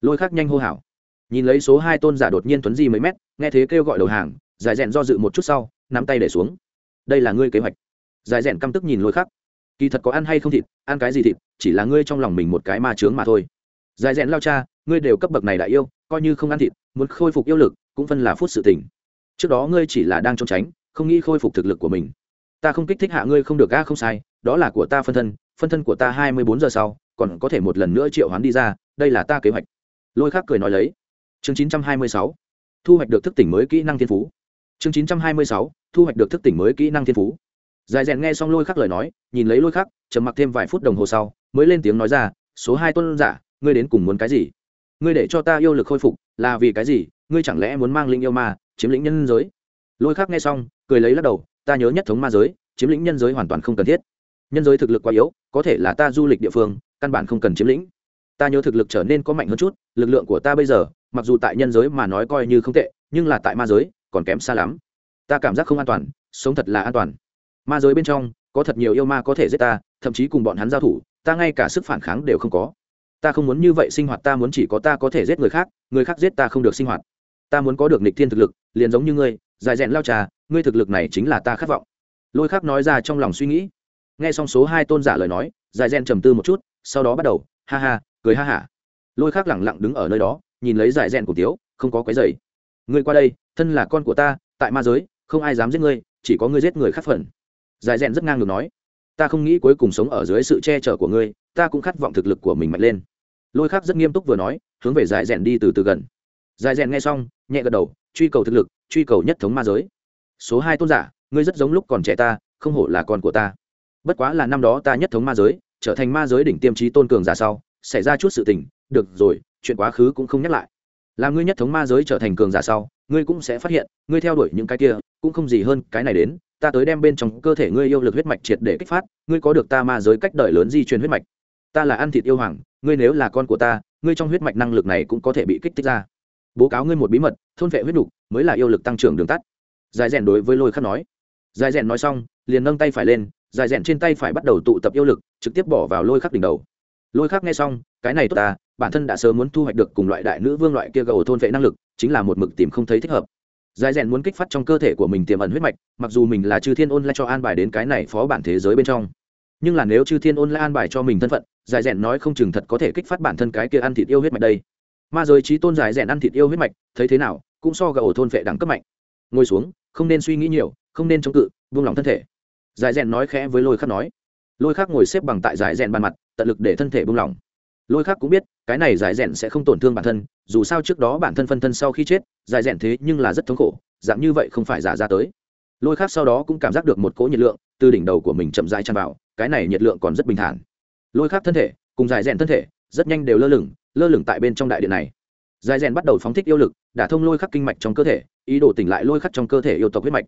Lôi khắc nhanh hô hảo nhìn lấy số hai tôn giả đột nhiên tuấn di mấy mét, nghe thế kêu gọi đầu hàng giải rèn do dự một chút sau, nắm tay để xuống. Đây là ngươi kế hoạch giải rẽn căm tức nhìn lôi khắc. Kỳ thật có ăn hay không thịt, ăn cái gì thịt, chỉ là ngươi trong lòng mình một cái ma trướng mà thôi. Giải rẽn lao cha, ngươi đều cấp bậc này đại yêu, coi như không ăn thịt, muốn khôi phục yêu lực, cũng phân là phút sự tình. Trước đó ngươi chỉ là đang trốn tránh, không nghĩ khôi phục thực lực của mình. Ta không kích thích hạ ngươi không được ga không sai, đó là của ta phân thân phân thân của ta hai mươi bốn giờ sau, còn có thể một lần nữa triệu hoán đi ra, đây là ta kế hoạch. Lôi khắc cười nói lấy. Chương chín trăm hai mươi sáu. Thu hoạch được thức tỉnh mới kỹ năng thiên phú. Chương chín trăm hai mươi sáu. Thu hoạch được thức tỉnh mới kỹ năng thiên phú dài rèn nghe xong lôi khắc lời nói, nhìn lấy lôi khắc, trầm mặc thêm vài phút đồng hồ sau, mới lên tiếng nói ra, số hai tôn giả, ngươi đến cùng muốn cái gì? Ngươi để cho ta yêu lực khôi phục, là vì cái gì? Ngươi chẳng lẽ muốn mang linh yêu ma, chiếm lĩnh nhân giới? Lôi khắc nghe xong, cười lấy lắc đầu, ta nhớ nhất thống ma giới, chiếm lĩnh nhân giới hoàn toàn không cần thiết. Nhân giới thực lực quá yếu, có thể là ta du lịch địa phương, căn bản không cần chiếm lĩnh. Ta nhớ thực lực trở nên có mạnh hơn chút, lực lượng của ta bây giờ, mặc dù tại nhân giới mà nói coi như không tệ, nhưng là tại ma giới, còn kém xa lắm. Ta cảm giác không an toàn, sống thật là an toàn ma giới bên trong, có thật nhiều yêu ma có thể giết ta, thậm chí cùng bọn hắn giao thủ, ta ngay cả sức phản kháng đều không có. Ta không muốn như vậy sinh hoạt, ta muốn chỉ có ta có thể giết người khác người khác giết ta không được sinh hoạt. Ta muốn có được nịch thiên thực lực, liền giống như ngươi, dài rẽn lao trà, ngươi thực lực này chính là ta khát vọng. Lôi khác nói ra trong lòng suy nghĩ. Nghe xong số hai tôn giả lời nói, dài rẽn trầm tư một chút, sau đó bắt đầu, ha ha, cười ha hả lôi khác lẳng lặng đứng ở nơi đó, nhìn lấy dài rẽn của tiếu, không có cái dày ngươi qua đây, thân là con của ta, tại ma giới, không ai dám giết ngươi, chỉ có ngươi giết người khác phần dài Rèn rất ngang ngược nói, ta không nghĩ cuối cùng sống ở dưới sự che chở của ngươi, ta cũng khát vọng thực lực của mình mạnh lên. Lôi khác rất nghiêm túc vừa nói, hướng về dài Rèn đi từ từ gần. Dài Rèn nghe xong, nhẹ gật đầu, truy cầu thực lực, truy cầu nhất thống ma giới. Số hai tôn giả, ngươi rất giống lúc còn trẻ ta, không hổ là con của ta. Bất quá là năm đó ta nhất thống ma giới, trở thành ma giới đỉnh tiêm trí tôn cường giả sau, xảy ra chút sự tình, được rồi, chuyện quá khứ cũng không nhắc lại. Là ngươi nhất thống ma giới trở thành cường giả sau, ngươi cũng sẽ phát hiện, ngươi theo đuổi những cái kia, cũng không gì hơn cái này đến ta tới đem bên trong cơ thể ngươi yêu lực huyết mạch triệt để kích phát, ngươi có được ta ma giới cách đời lớn di truyền huyết mạch. Ta là ăn thịt yêu hoàng, ngươi nếu là con của ta, ngươi trong huyết mạch năng lực này cũng có thể bị kích thích ra. Bố cáo ngươi một bí mật, thôn vệ huyết đục mới là yêu lực tăng trưởng đường tắt. Dài rèn đối với lôi khắc nói. Dài rèn nói xong, liền nâng tay phải lên dài rèn trên tay phải bắt đầu tụ tập yêu lực, trực tiếp bỏ vào lôi khắc đỉnh đầu. Lôi khắc nghe xong, cái này tốt ta, bản thân đã sớm muốn thu hoạch được cùng loại đại nữ vương loại kia gầu thôn vệ năng lực, chính là một mực tìm không thấy thích hợp. Giải rèn muốn kích phát trong cơ thể của mình tiềm ẩn huyết mạch, mặc dù mình là chư thiên ôn lại cho an bài đến cái này phó bản thế giới bên trong. Nhưng là nếu chư thiên ôn lại an bài cho mình thân phận, Giải rèn nói không chừng thật có thể kích phát bản thân cái kia ăn thịt yêu huyết mạch đây. Ma giới trí tôn giải rèn ăn thịt yêu huyết mạch, thấy thế nào, cũng so gà ổ thôn vệ đẳng cấp mạnh. Ngồi xuống, không nên suy nghĩ nhiều, không nên chống cự, buông lỏng thân thể. Giải rèn nói khẽ với lôi khắc nói. Lôi khắc ngồi xếp bằng tại Giải rèn bàn mặt, tận lực để thân thể buông lỏng lôi khắc cũng biết, cái này giải rẽn sẽ không tổn thương bản thân, dù sao trước đó bản thân phân thân sau khi chết, giải rẽn thế nhưng là rất thống khổ, dạng như vậy không phải giả ra tới. Lôi khắc sau đó cũng cảm giác được một cỗ nhiệt lượng từ đỉnh đầu của mình chậm rãi tràn vào, cái này nhiệt lượng còn rất bình thản. Lôi khắc thân thể cùng giải rẽn thân thể rất nhanh đều lơ lửng lơ lửng tại bên trong đại điện này. Giải rẽn bắt đầu phóng thích yêu lực, đả thông lôi khắc kinh mạch trong cơ thể, ý đồ tỉnh lại lôi khắc trong cơ thể yêu tộc huyết mạch.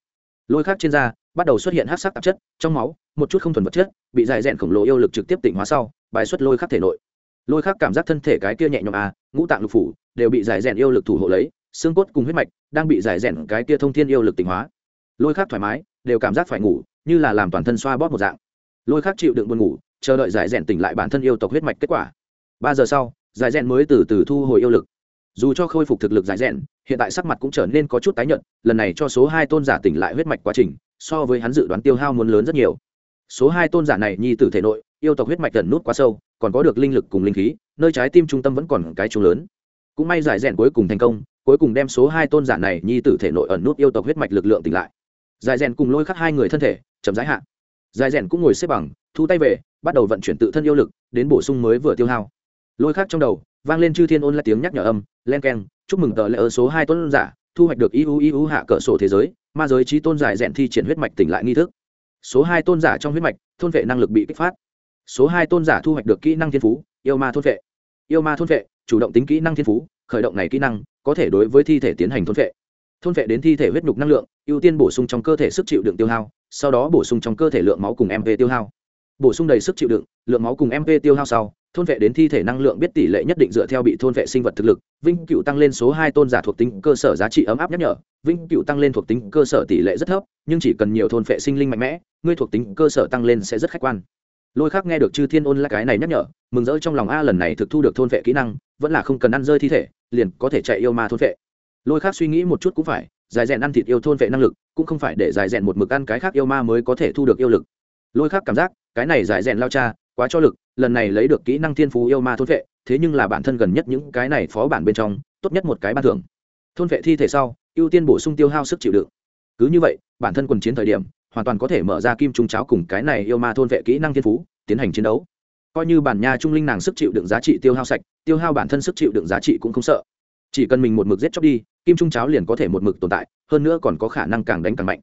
Lôi khắc trên da bắt đầu xuất hiện hát sắc tạp chất, trong máu, một chút không thuần vật chất, bị giải rẽn khổng lồ yêu lực trực tiếp tỉnh hóa sau, bài xuất lôi khắc thể nội lôi khắc cảm giác thân thể cái kia nhẹ nhõm à ngũ tạng lục phủ đều bị giải rèn yêu lực thủ hộ lấy, xương cốt cùng huyết mạch đang bị giải rèn cái kia thông thiên yêu lực tỉnh hóa. Lôi khắc thoải mái, đều cảm giác phải ngủ, như là làm toàn thân xoa bóp một dạng. Lôi khắc chịu đựng buồn ngủ, chờ đợi giải rèn tỉnh lại bản thân yêu tộc huyết mạch kết quả. Ba giờ sau, giải rèn mới từ từ thu hồi yêu lực. Dù cho khôi phục thực lực giải rèn, hiện tại sắc mặt cũng trở nên có chút tái nhợt, lần này cho số hai tôn giả tỉnh lại huyết mạch quá trình, so với hắn dự đoán tiêu hao muốn lớn rất nhiều. Số hai tôn giả này nhi tử thể nội, yêu tộc huyết mạch gần nút quá sâu còn có được linh lực cùng linh khí, nơi trái tim trung tâm vẫn còn cái chung lớn. Cũng may giải rèn cuối cùng thành công, cuối cùng đem số hai tôn giả này nhi tử thể nội ẩn nút yêu tộc huyết mạch lực lượng tỉnh lại. Giải rèn cùng lôi khắc hai người thân thể, chậm rãi hạn giải rèn cũng ngồi xếp bằng, thu tay về, bắt đầu vận chuyển tự thân yêu lực, đến bổ sung mới vừa tiêu hao. Lôi khắc trong đầu, vang lên chư thiên ôn là tiếng nhắc nhở âm, len keng, chúc mừng tờ lễ ở số hai tôn giả, thu hoạch được iu iu hạ cỡ sổ thế giới, ma giới trí tôn giải rèn thi triển huyết mạch tỉnh lại nghi thức. Số hai tôn giả trong huyết mạch, thôn vệ năng lực bị kích phát số hai tôn giả thu hoạch được kỹ năng thiên phú, yêu ma thôn vệ. Yêu ma thôn vệ, chủ động tính kỹ năng thiên phú, khởi động này kỹ năng, có thể đối với thi thể tiến hành thôn vệ. Thôn vệ đến thi thể huyết nhục năng lượng, ưu tiên bổ sung trong cơ thể sức chịu đựng tiêu hao, sau đó bổ sung trong cơ thể lượng máu cùng mp tiêu hao. Bổ sung đầy sức chịu đựng, lượng máu cùng mp tiêu hao sau, thôn vệ đến thi thể năng lượng biết tỷ lệ nhất định dựa theo bị thôn vệ sinh vật thực lực vinh cựu tăng lên số hai tôn giả thuộc tính cơ sở giá trị ấm áp nhắc nhở. Vinh cựu tăng lên thuộc tính cơ sở tỷ lệ rất thấp, nhưng chỉ cần nhiều thôn vệ sinh linh mạnh mẽ, ngươi thuộc tính cơ sở tăng lên sẽ rất khách quan lôi khác nghe được chư thiên ôn lại cái này nhắc nhở, mừng rỡ trong lòng a lần này thực thu được thôn vệ kỹ năng, vẫn là không cần ăn rơi thi thể, liền có thể chạy yêu ma thôn vệ. Lôi khác suy nghĩ một chút cũng phải, dài rèn ăn thịt yêu thôn vệ năng lực, cũng không phải để dài rèn một mực ăn cái khác yêu ma mới có thể thu được yêu lực. Lôi khác cảm giác, cái này dài rèn lao cha, quá cho lực, lần này lấy được kỹ năng thiên phú yêu ma thôn vệ, thế nhưng là bản thân gần nhất những cái này phó bản bên trong, tốt nhất một cái ban thưởng. Thôn vệ thi thể sau, ưu tiên bổ sung tiêu hao sức chịu đựng. Cứ như vậy, bản thân quần chiến thời điểm hoàn toàn có thể mở ra kim trung cháo cùng cái này yêu ma thôn vệ kỹ năng thiên phú, tiến hành chiến đấu. Coi như bản nha trung linh nàng sức chịu đựng giá trị tiêu hao sạch, tiêu hao bản thân sức chịu đựng giá trị cũng không sợ. Chỉ cần mình một mực giết chóc đi, kim trung cháo liền có thể một mực tồn tại, hơn nữa còn có khả năng càng đánh càng mạnh.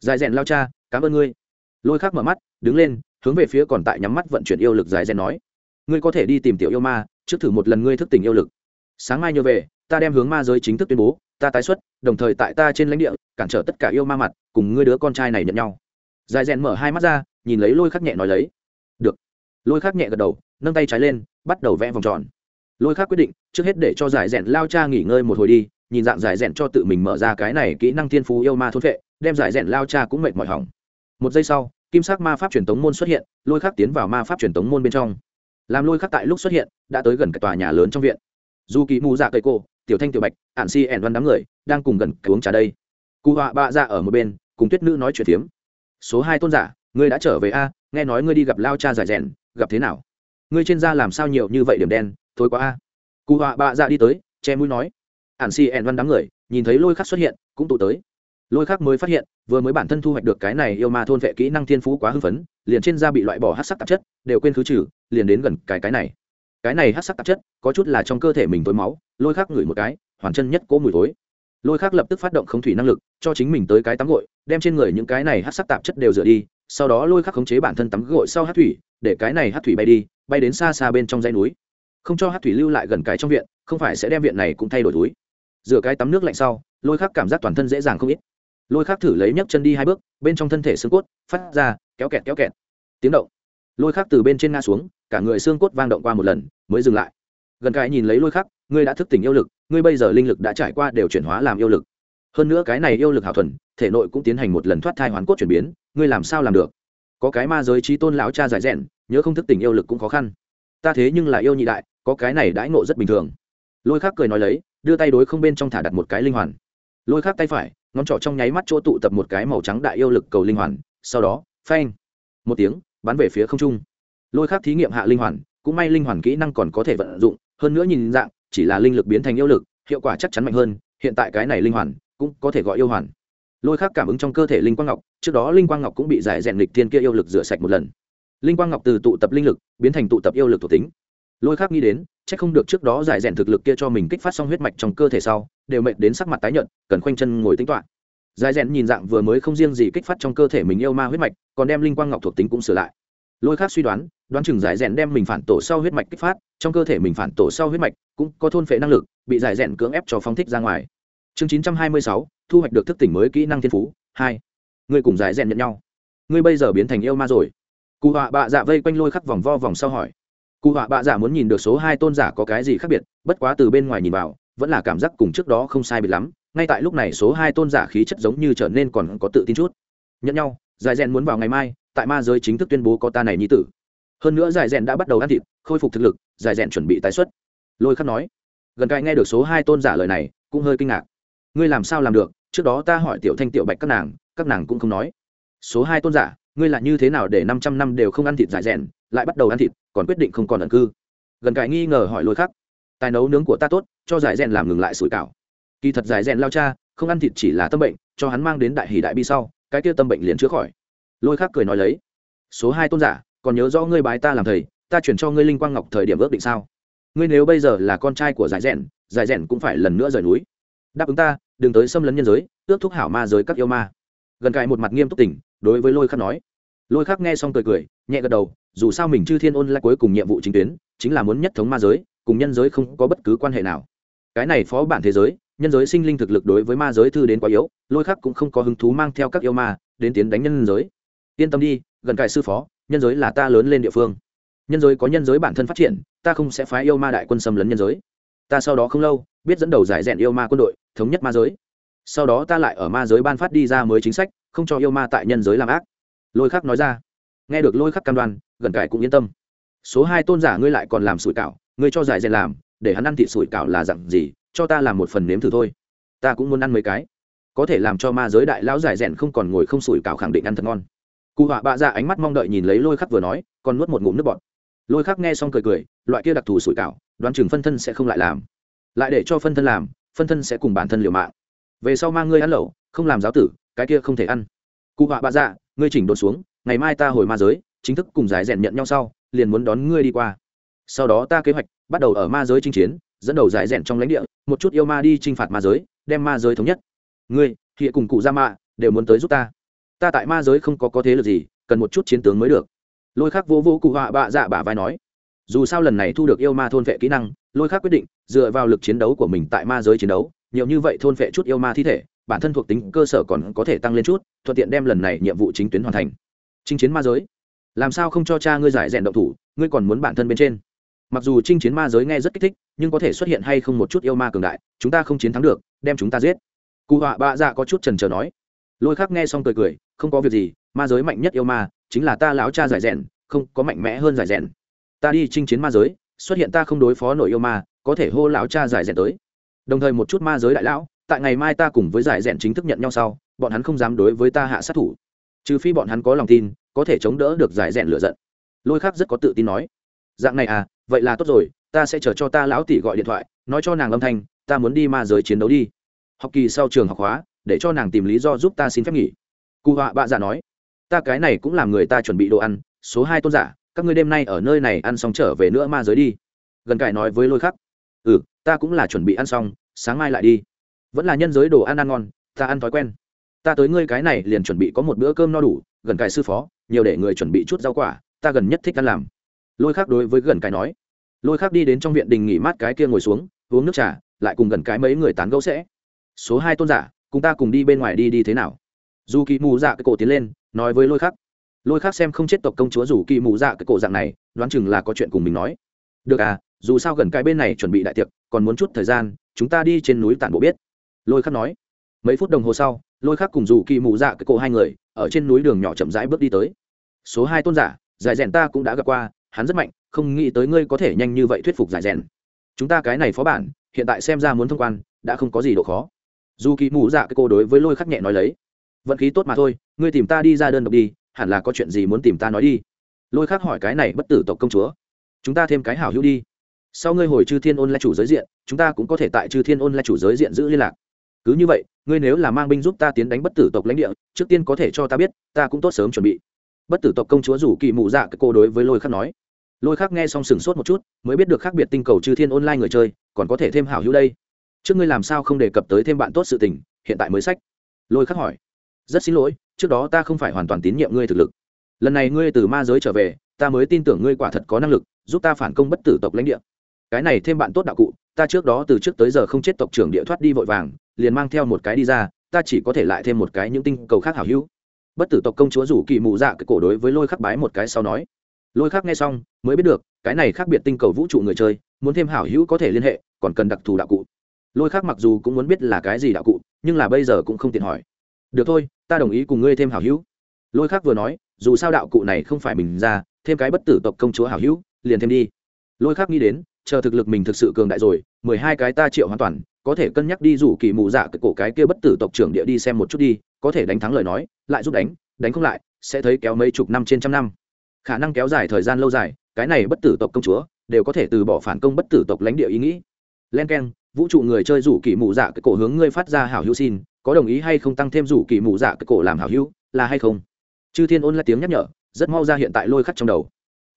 Dài rèn lao cha, cảm ơn ngươi. Lôi khác mở mắt, đứng lên, hướng về phía còn tại nhắm mắt vận chuyển yêu lực dài rèn nói. Ngươi có thể đi tìm tiểu yêu ma, trước thử một lần ngươi thức tỉnh yêu lực. Sáng mai nhớ về ta đem hướng ma giới chính thức tuyên bố, ta tái xuất, đồng thời tại ta trên lãnh địa, cản trở tất cả yêu ma mặt, cùng ngươi đứa con trai này nhận nhau. Dài rèn mở hai mắt ra, nhìn lấy lôi khắc nhẹ nói lấy. Được. Lôi khắc nhẹ gật đầu, nâng tay trái lên, bắt đầu vẽ vòng tròn. Lôi khắc quyết định, trước hết để cho giải rèn lao cha nghỉ ngơi một hồi đi, nhìn dạng giải rèn cho tự mình mở ra cái này kỹ năng thiên phú yêu ma thôn vệ, đem giải rèn lao cha cũng mệt mỏi hỏng. Một giây sau, kim sắc ma pháp truyền tống môn xuất hiện, lôi khắc tiến vào ma pháp truyền tống môn bên trong. Làm lôi khắc tại lúc xuất hiện, đã tới gần cái tòa nhà lớn trong viện. Dù kỳ mù dạ cây cô tiểu thanh, tiểu bạch ạn si ẻn văn đám người đang cùng gần uống trà đây. Cụ họa bạ ra dạ ở một bên, cùng tuyết nữ nói chuyện phiếm. Số hai tôn giả, ngươi đã trở về a? Nghe nói ngươi đi gặp lao cha giải rèn, gặp thế nào? Ngươi trên da làm sao nhiều như vậy điểm đen, thối quá a? Cụ họa bạ ra dạ đi tới, che mũi nói. Ạn si ẻn văn đám người nhìn thấy lôi khắc xuất hiện, cũng tụ tới. Lôi khắc mới phát hiện, vừa mới bản thân thu hoạch được cái này yêu ma thôn vệ kỹ năng thiên phú quá hưng phấn, liền trên da bị loại bỏ hát sắc tạp chất, đều quên khứ trừ, liền đến gần cái cái này cái này hát sắc tạp chất, có chút là trong cơ thể mình tối máu, lôi khắc ngửi một cái, hoàn chân nhất cố mùi tối lôi khắc lập tức phát động không thủy năng lực, cho chính mình tới cái tắm gội, đem trên người những cái này hát sắc tạp chất đều rửa đi, sau đó lôi khắc khống chế bản thân tắm gội sau hát thủy, để cái này hát thủy bay đi, bay đến xa xa bên trong dãy núi. Không cho hát thủy lưu lại gần cái trong viện, không phải sẽ đem viện này cũng thay đổi túi. Rửa cái tắm nước lạnh sau, lôi khắc cảm giác toàn thân dễ dàng không ít. Lôi khắc thử lấy nhấc chân đi hai bước, bên trong thân thể xương cốt, phát ra, kéo kẹt kéo kẹt. Tiếng động lôi khắc từ bên trên nga xuống, cả người xương cốt vang động qua một lần, mới dừng lại. Gần cái nhìn lấy lôi khắc, ngươi đã thức tỉnh yêu lực, ngươi bây giờ linh lực đã trải qua đều chuyển hóa làm yêu lực. Hơn nữa cái này yêu lực hảo thuần, thể nội cũng tiến hành một lần thoát thai hoàn cốt chuyển biến, ngươi làm sao làm được? Có cái ma giới trí tôn lão cha giải rẽn nhớ không thức tỉnh yêu lực cũng khó khăn. Ta thế nhưng là yêu nhị đại, có cái này đãi ngộ rất bình thường. Lôi khắc cười nói lấy, đưa tay đối không bên trong thả đặt một cái linh hoàn. Lôi khắc tay phải, ngón trỏ trong nháy mắt chỗ tụ tập một cái màu trắng đại yêu lực cầu linh hoàn, sau đó, phanh, một tiếng bắn về phía không trung. Lôi khắc thí nghiệm hạ linh hoàn, cũng may linh hoàn kỹ năng còn có thể vận dụng, hơn nữa nhìn dạng, chỉ là linh lực biến thành yêu lực, hiệu quả chắc chắn mạnh hơn, hiện tại cái này linh hoàn cũng có thể gọi yêu hoàn. Lôi khắc cảm ứng trong cơ thể linh quang ngọc, trước đó linh quang ngọc cũng bị giải rèn lịch thiên kia yêu lực rửa sạch một lần. Linh quang ngọc từ tụ tập linh lực, biến thành tụ tập yêu lực thuộc tính. Lôi khắc nghĩ đến, chắc không được trước đó giải rèn thực lực kia cho mình kích phát xong huyết mạch trong cơ thể sau, đều mệt đến sắc mặt tái nhợt, cần khoanh chân ngồi tính toán giải rèn nhìn dạng vừa mới không riêng gì kích phát trong cơ thể mình yêu ma huyết mạch, còn đem linh quang ngọc thuộc tính cũng sửa lại. Lôi khác suy đoán đoán chừng giải rèn đem mình phản tổ sau huyết mạch kích phát, trong cơ thể mình phản tổ sau huyết mạch cũng có thôn phệ năng lực, bị giải rèn cưỡng ép cho phóng thích ra ngoài. Chương chín trăm hai mươi sáu, thu hoạch được thức tỉnh mới kỹ năng thiên phú, hai. Ngươi cùng giải rèn nhận nhau. Ngươi bây giờ biến thành yêu ma rồi. Cụ họa bạ dạ vây quanh lôi khắc vòng vo vòng sau hỏi. Cụ họa bạ dạ muốn nhìn được số hai tôn giả có cái gì khác biệt, bất quá từ bên ngoài nhìn vào, vẫn là cảm giác cùng trước đó không sai biệt lắm ngay tại lúc này số hai tôn giả khí chất giống như trở nên còn có tự tin chút. Nhận nhau, giải rèn muốn vào ngày mai, tại ma giới chính thức tuyên bố có ta này nhi tử. Hơn nữa giải rèn đã bắt đầu ăn thịt, khôi phục thực lực, giải rèn chuẩn bị tái xuất. Lôi khắc nói. Gần cai nghe được số hai tôn giả lời này, cũng hơi kinh ngạc. Ngươi làm sao làm được? Trước đó ta hỏi tiểu thanh, tiểu bạch các nàng các nàng cũng không nói. Số hai tôn giả, ngươi là như thế nào để năm trăm năm đều không ăn thịt giải rèn, lại bắt đầu ăn thịt, còn quyết định không còn ẩn cư? Gần cải nghi ngờ hỏi lôi khắc. Tài nấu nướng của ta tốt, cho giải rèn làm ngừng lại sủi cảo kỳ thật giải rèn lao cha, không ăn thịt chỉ là tâm bệnh, cho hắn mang đến đại hỷ đại bi sau, cái kia tâm bệnh liền chữa khỏi. Lôi khác cười nói lấy, số hai tôn giả, còn nhớ rõ ngươi bái ta làm thầy, ta chuyển cho ngươi linh quang ngọc thời điểm ước định sao? Ngươi nếu bây giờ là con trai của giải rèn giải rèn cũng phải lần nữa rời núi. Đáp ứng ta, đừng tới xâm lấn nhân giới, ước thúc hảo ma giới các yêu ma. Gần cài một mặt nghiêm túc tỉnh, đối với lôi khắc nói. Lôi khắc nghe xong cười cười, nhẹ gật đầu, dù sao mình chư thiên ôn lại cuối cùng nhiệm vụ chính tuyến, chính là muốn nhất thống ma giới, cùng nhân giới không có bất cứ quan hệ nào. Cái này phó bản thế giới nhân giới sinh linh thực lực đối với ma giới thư đến quá yếu, lôi khắc cũng không có hứng thú mang theo các yêu ma đến tiến đánh nhân giới. Yên tâm đi, gần cài sư phó, nhân giới là ta lớn lên địa phương. Nhân giới có nhân giới bản thân phát triển, ta không sẽ phái yêu ma đại quân xâm lấn nhân giới. Ta sau đó không lâu, biết dẫn đầu giải rèn yêu ma quân đội, thống nhất ma giới. Sau đó ta lại ở ma giới ban phát đi ra mới chính sách, không cho yêu ma tại nhân giới làm ác. Lôi khắc nói ra. Nghe được lôi khắc cam đoan, gần cải cũng yên tâm. Số hai tôn giả ngươi lại còn làm sủi cảo, ngươi cho giải rèn làm, để hắn ăn thịt sủi cảo là dặn gì? Cho ta làm một phần nếm thử thôi. Ta cũng muốn ăn mấy cái. Có thể làm cho ma giới đại lão giải rèn không còn ngồi không sủi cảo khẳng định ăn thật ngon. Cụ họa bạ ra ánh mắt mong đợi nhìn lấy lôi khắc vừa nói, còn nuốt một ngụm nước bọt. Lôi khắc nghe xong cười cười, loại kia đặc thù sủi cảo, đoán chừng phân thân sẽ không lại làm. Lại để cho phân thân làm, phân thân sẽ cùng bản thân liều mạng. Về sau mang ngươi ăn lẩu, không làm giáo tử, cái kia không thể ăn. Cụ họa bạ dạ ngươi chỉnh đột xuống, ngày mai ta hồi ma giới, chính thức cùng giải rèn nhận nhau sau, liền muốn đón ngươi đi qua. Sau đó ta kế hoạch, bắt đầu ở ma giới chinh chiến dẫn đầu giải rèn trong lãnh địa, một chút yêu ma đi chinh phạt ma giới, đem ma giới thống nhất. Ngươi hiện cùng cụ gia mạ đều muốn tới giúp ta. Ta tại ma giới không có có thế lực gì, cần một chút chiến tướng mới được. Lôi khắc vô vô cụ họa bạ dạ bả vai nói. Dù sao lần này thu được yêu ma thôn vệ kỹ năng, lôi khắc quyết định, dựa vào lực chiến đấu của mình tại ma giới chiến đấu, nhiều như vậy thôn vệ chút yêu ma thi thể, bản thân thuộc tính cơ sở còn có thể tăng lên chút, thuận tiện đem lần này nhiệm vụ chính tuyến hoàn thành. Chinh chiến ma giới. Làm sao không cho cha ngươi giải rèn động thủ, ngươi còn muốn bản thân bên trên? Mặc dù chinh chiến ma giới nghe rất kích thích, nhưng có thể xuất hiện hay không một chút yêu ma cường đại, chúng ta không chiến thắng được, đem chúng ta giết. Cụ họa bạ dạ có chút trần trờ nói. Lôi khắc nghe xong cười cười, không có việc gì, ma giới mạnh nhất yêu ma, chính là ta láo cha giải rèn, không, có mạnh mẽ hơn giải rèn. Ta đi chinh chiến ma giới, xuất hiện ta không đối phó nổi yêu ma, có thể hô lão cha giải rèn tới. Đồng thời một chút ma giới đại lão, tại ngày mai ta cùng với giải rèn chính thức nhận nhau sau, bọn hắn không dám đối với ta hạ sát thủ. Trừ phi bọn hắn có lòng tin, có thể chống đỡ được giải rèn lựa giận. Lôi khác rất có tự tin nói dạng này à vậy là tốt rồi, ta sẽ chờ cho ta lão tỷ gọi điện thoại, nói cho nàng âm thanh, ta muốn đi ma giới chiến đấu đi. Học kỳ sau trường học hóa, để cho nàng tìm lý do giúp ta xin phép nghỉ. Cụ họa bạ giả nói, ta cái này cũng làm người ta chuẩn bị đồ ăn, số hai tôn giả, các ngươi đêm nay ở nơi này ăn xong trở về nữa ma giới đi. Gần cải nói với lôi khắc ừ ta cũng là chuẩn bị ăn xong, sáng mai lại đi. Vẫn là nhân giới đồ ăn ăn ngon, ta ăn thói quen. Ta tới ngươi cái này liền chuẩn bị có một bữa cơm no đủ, gần cải sư phó, nhiều để người chuẩn bị chút rau quả, ta gần nhất thích ăn làm lôi khắc đối với gần cái nói, lôi khắc đi đến trong viện đình nghỉ mát cái kia ngồi xuống, uống nước trà, lại cùng gần cái mấy người tán gẫu sẽ. Số hai tôn giả, cùng ta cùng đi bên ngoài đi đi thế nào? Dù kỳ mù dạ cái cổ tiến lên, nói với lôi khắc. Lôi khắc xem không chết tộc công chúa dù kỳ mù dạ cái cổ dạng này, đoán chừng là có chuyện cùng mình nói. Được à dù sao gần cái bên này chuẩn bị đại tiệc, còn muốn chút thời gian, chúng ta đi trên núi tản bộ biết. Lôi khắc nói. Mấy phút đồng hồ sau, lôi khắc cùng dù kỳ mù dạ cái cổ hai người, ở trên núi đường nhỏ chậm rãi bước đi tới. Số hai tôn giả, giải rèn ta cũng đã gặp qua hắn rất mạnh, không nghĩ tới ngươi có thể nhanh như vậy thuyết phục giải rèn. Chúng ta cái này phó bản, hiện tại xem ra muốn thông quan, đã không có gì độ khó. Dù kỳ mù dạ cái cô đối với lôi khắc nhẹ nói lấy, vận khí tốt mà thôi, ngươi tìm ta đi ra đơn độc đi, hẳn là có chuyện gì muốn tìm ta nói đi. Lôi khắc hỏi cái này bất tử tộc công chúa, chúng ta thêm cái hảo hữu đi. Sau ngươi hồi chư thiên ôn lại chủ giới diện, chúng ta cũng có thể tại chư thiên ôn lại chủ giới diện giữ liên lạc. Cứ như vậy, ngươi nếu là mang binh giúp ta tiến đánh bất tử tộc lãnh địa, trước tiên có thể cho ta biết, ta cũng tốt sớm chuẩn bị. Bất tử tộc công chúa rủ kỳ mù dạ cái cô đối với lôi khắc nói lôi khắc nghe xong sừng sốt một chút, mới biết được khác biệt tinh cầu chư thiên online người chơi, còn có thể thêm hảo hữu đây. Trước ngươi làm sao không đề cập tới thêm bạn tốt sự tình, hiện tại mới sách. Lôi khắc hỏi. Rất xin lỗi, trước đó ta không phải hoàn toàn tín nhiệm ngươi thực lực. Lần này ngươi từ ma giới trở về, ta mới tin tưởng ngươi quả thật có năng lực, giúp ta phản công bất tử tộc lãnh địa. Cái này thêm bạn tốt đạo cụ, ta trước đó từ trước tới giờ không chết tộc trưởng địa thoát đi vội vàng, liền mang theo một cái đi ra, ta chỉ có thể lại thêm một cái những tinh cầu khác hảo hữu. Bất tử tộc công chúa rủ kỳ mù dạ cái cổ đối với lôi khắc bái một cái sau nói lôi khắc nghe xong, mới biết được, cái này khác biệt tinh cầu vũ trụ người chơi, muốn thêm hảo hữu có thể liên hệ, còn cần đặc thù đạo cụ. Lôi khắc mặc dù cũng muốn biết là cái gì đạo cụ, nhưng là bây giờ cũng không tiện hỏi. Được thôi, ta đồng ý cùng ngươi thêm hảo hữu. Lôi khắc vừa nói, dù sao đạo cụ này không phải mình ra, thêm cái bất tử tộc công chúa hảo hữu, liền thêm đi. Lôi khắc nghĩ đến, chờ thực lực mình thực sự cường đại rồi, mười hai cái ta triệu hoàn toàn, có thể cân nhắc đi rủ kỳ mù dạ cái cổ cái kia bất tử tộc trưởng địa đi xem một chút đi, có thể đánh thắng lời nói, lại giúp đánh đánh không lại, sẽ thấy kéo mấy chục năm trên trăm năm khả năng kéo dài thời gian lâu dài, cái này bất tử tộc công chúa đều có thể từ bỏ phản công bất tử tộc lãnh địa ý nghĩ. Len k e n vũ trụ người chơi rủ kỳ mù dạ cái cổ hướng ngươi phát ra hảo hữu xin, có đồng ý hay không tăng thêm rủ kỳ mù dạ cái cổ làm hảo hữu, là hay không? Chư thiên ôn là tiếng nhắc nhở, rất mau ra hiện tại lôi khắc trong đầu.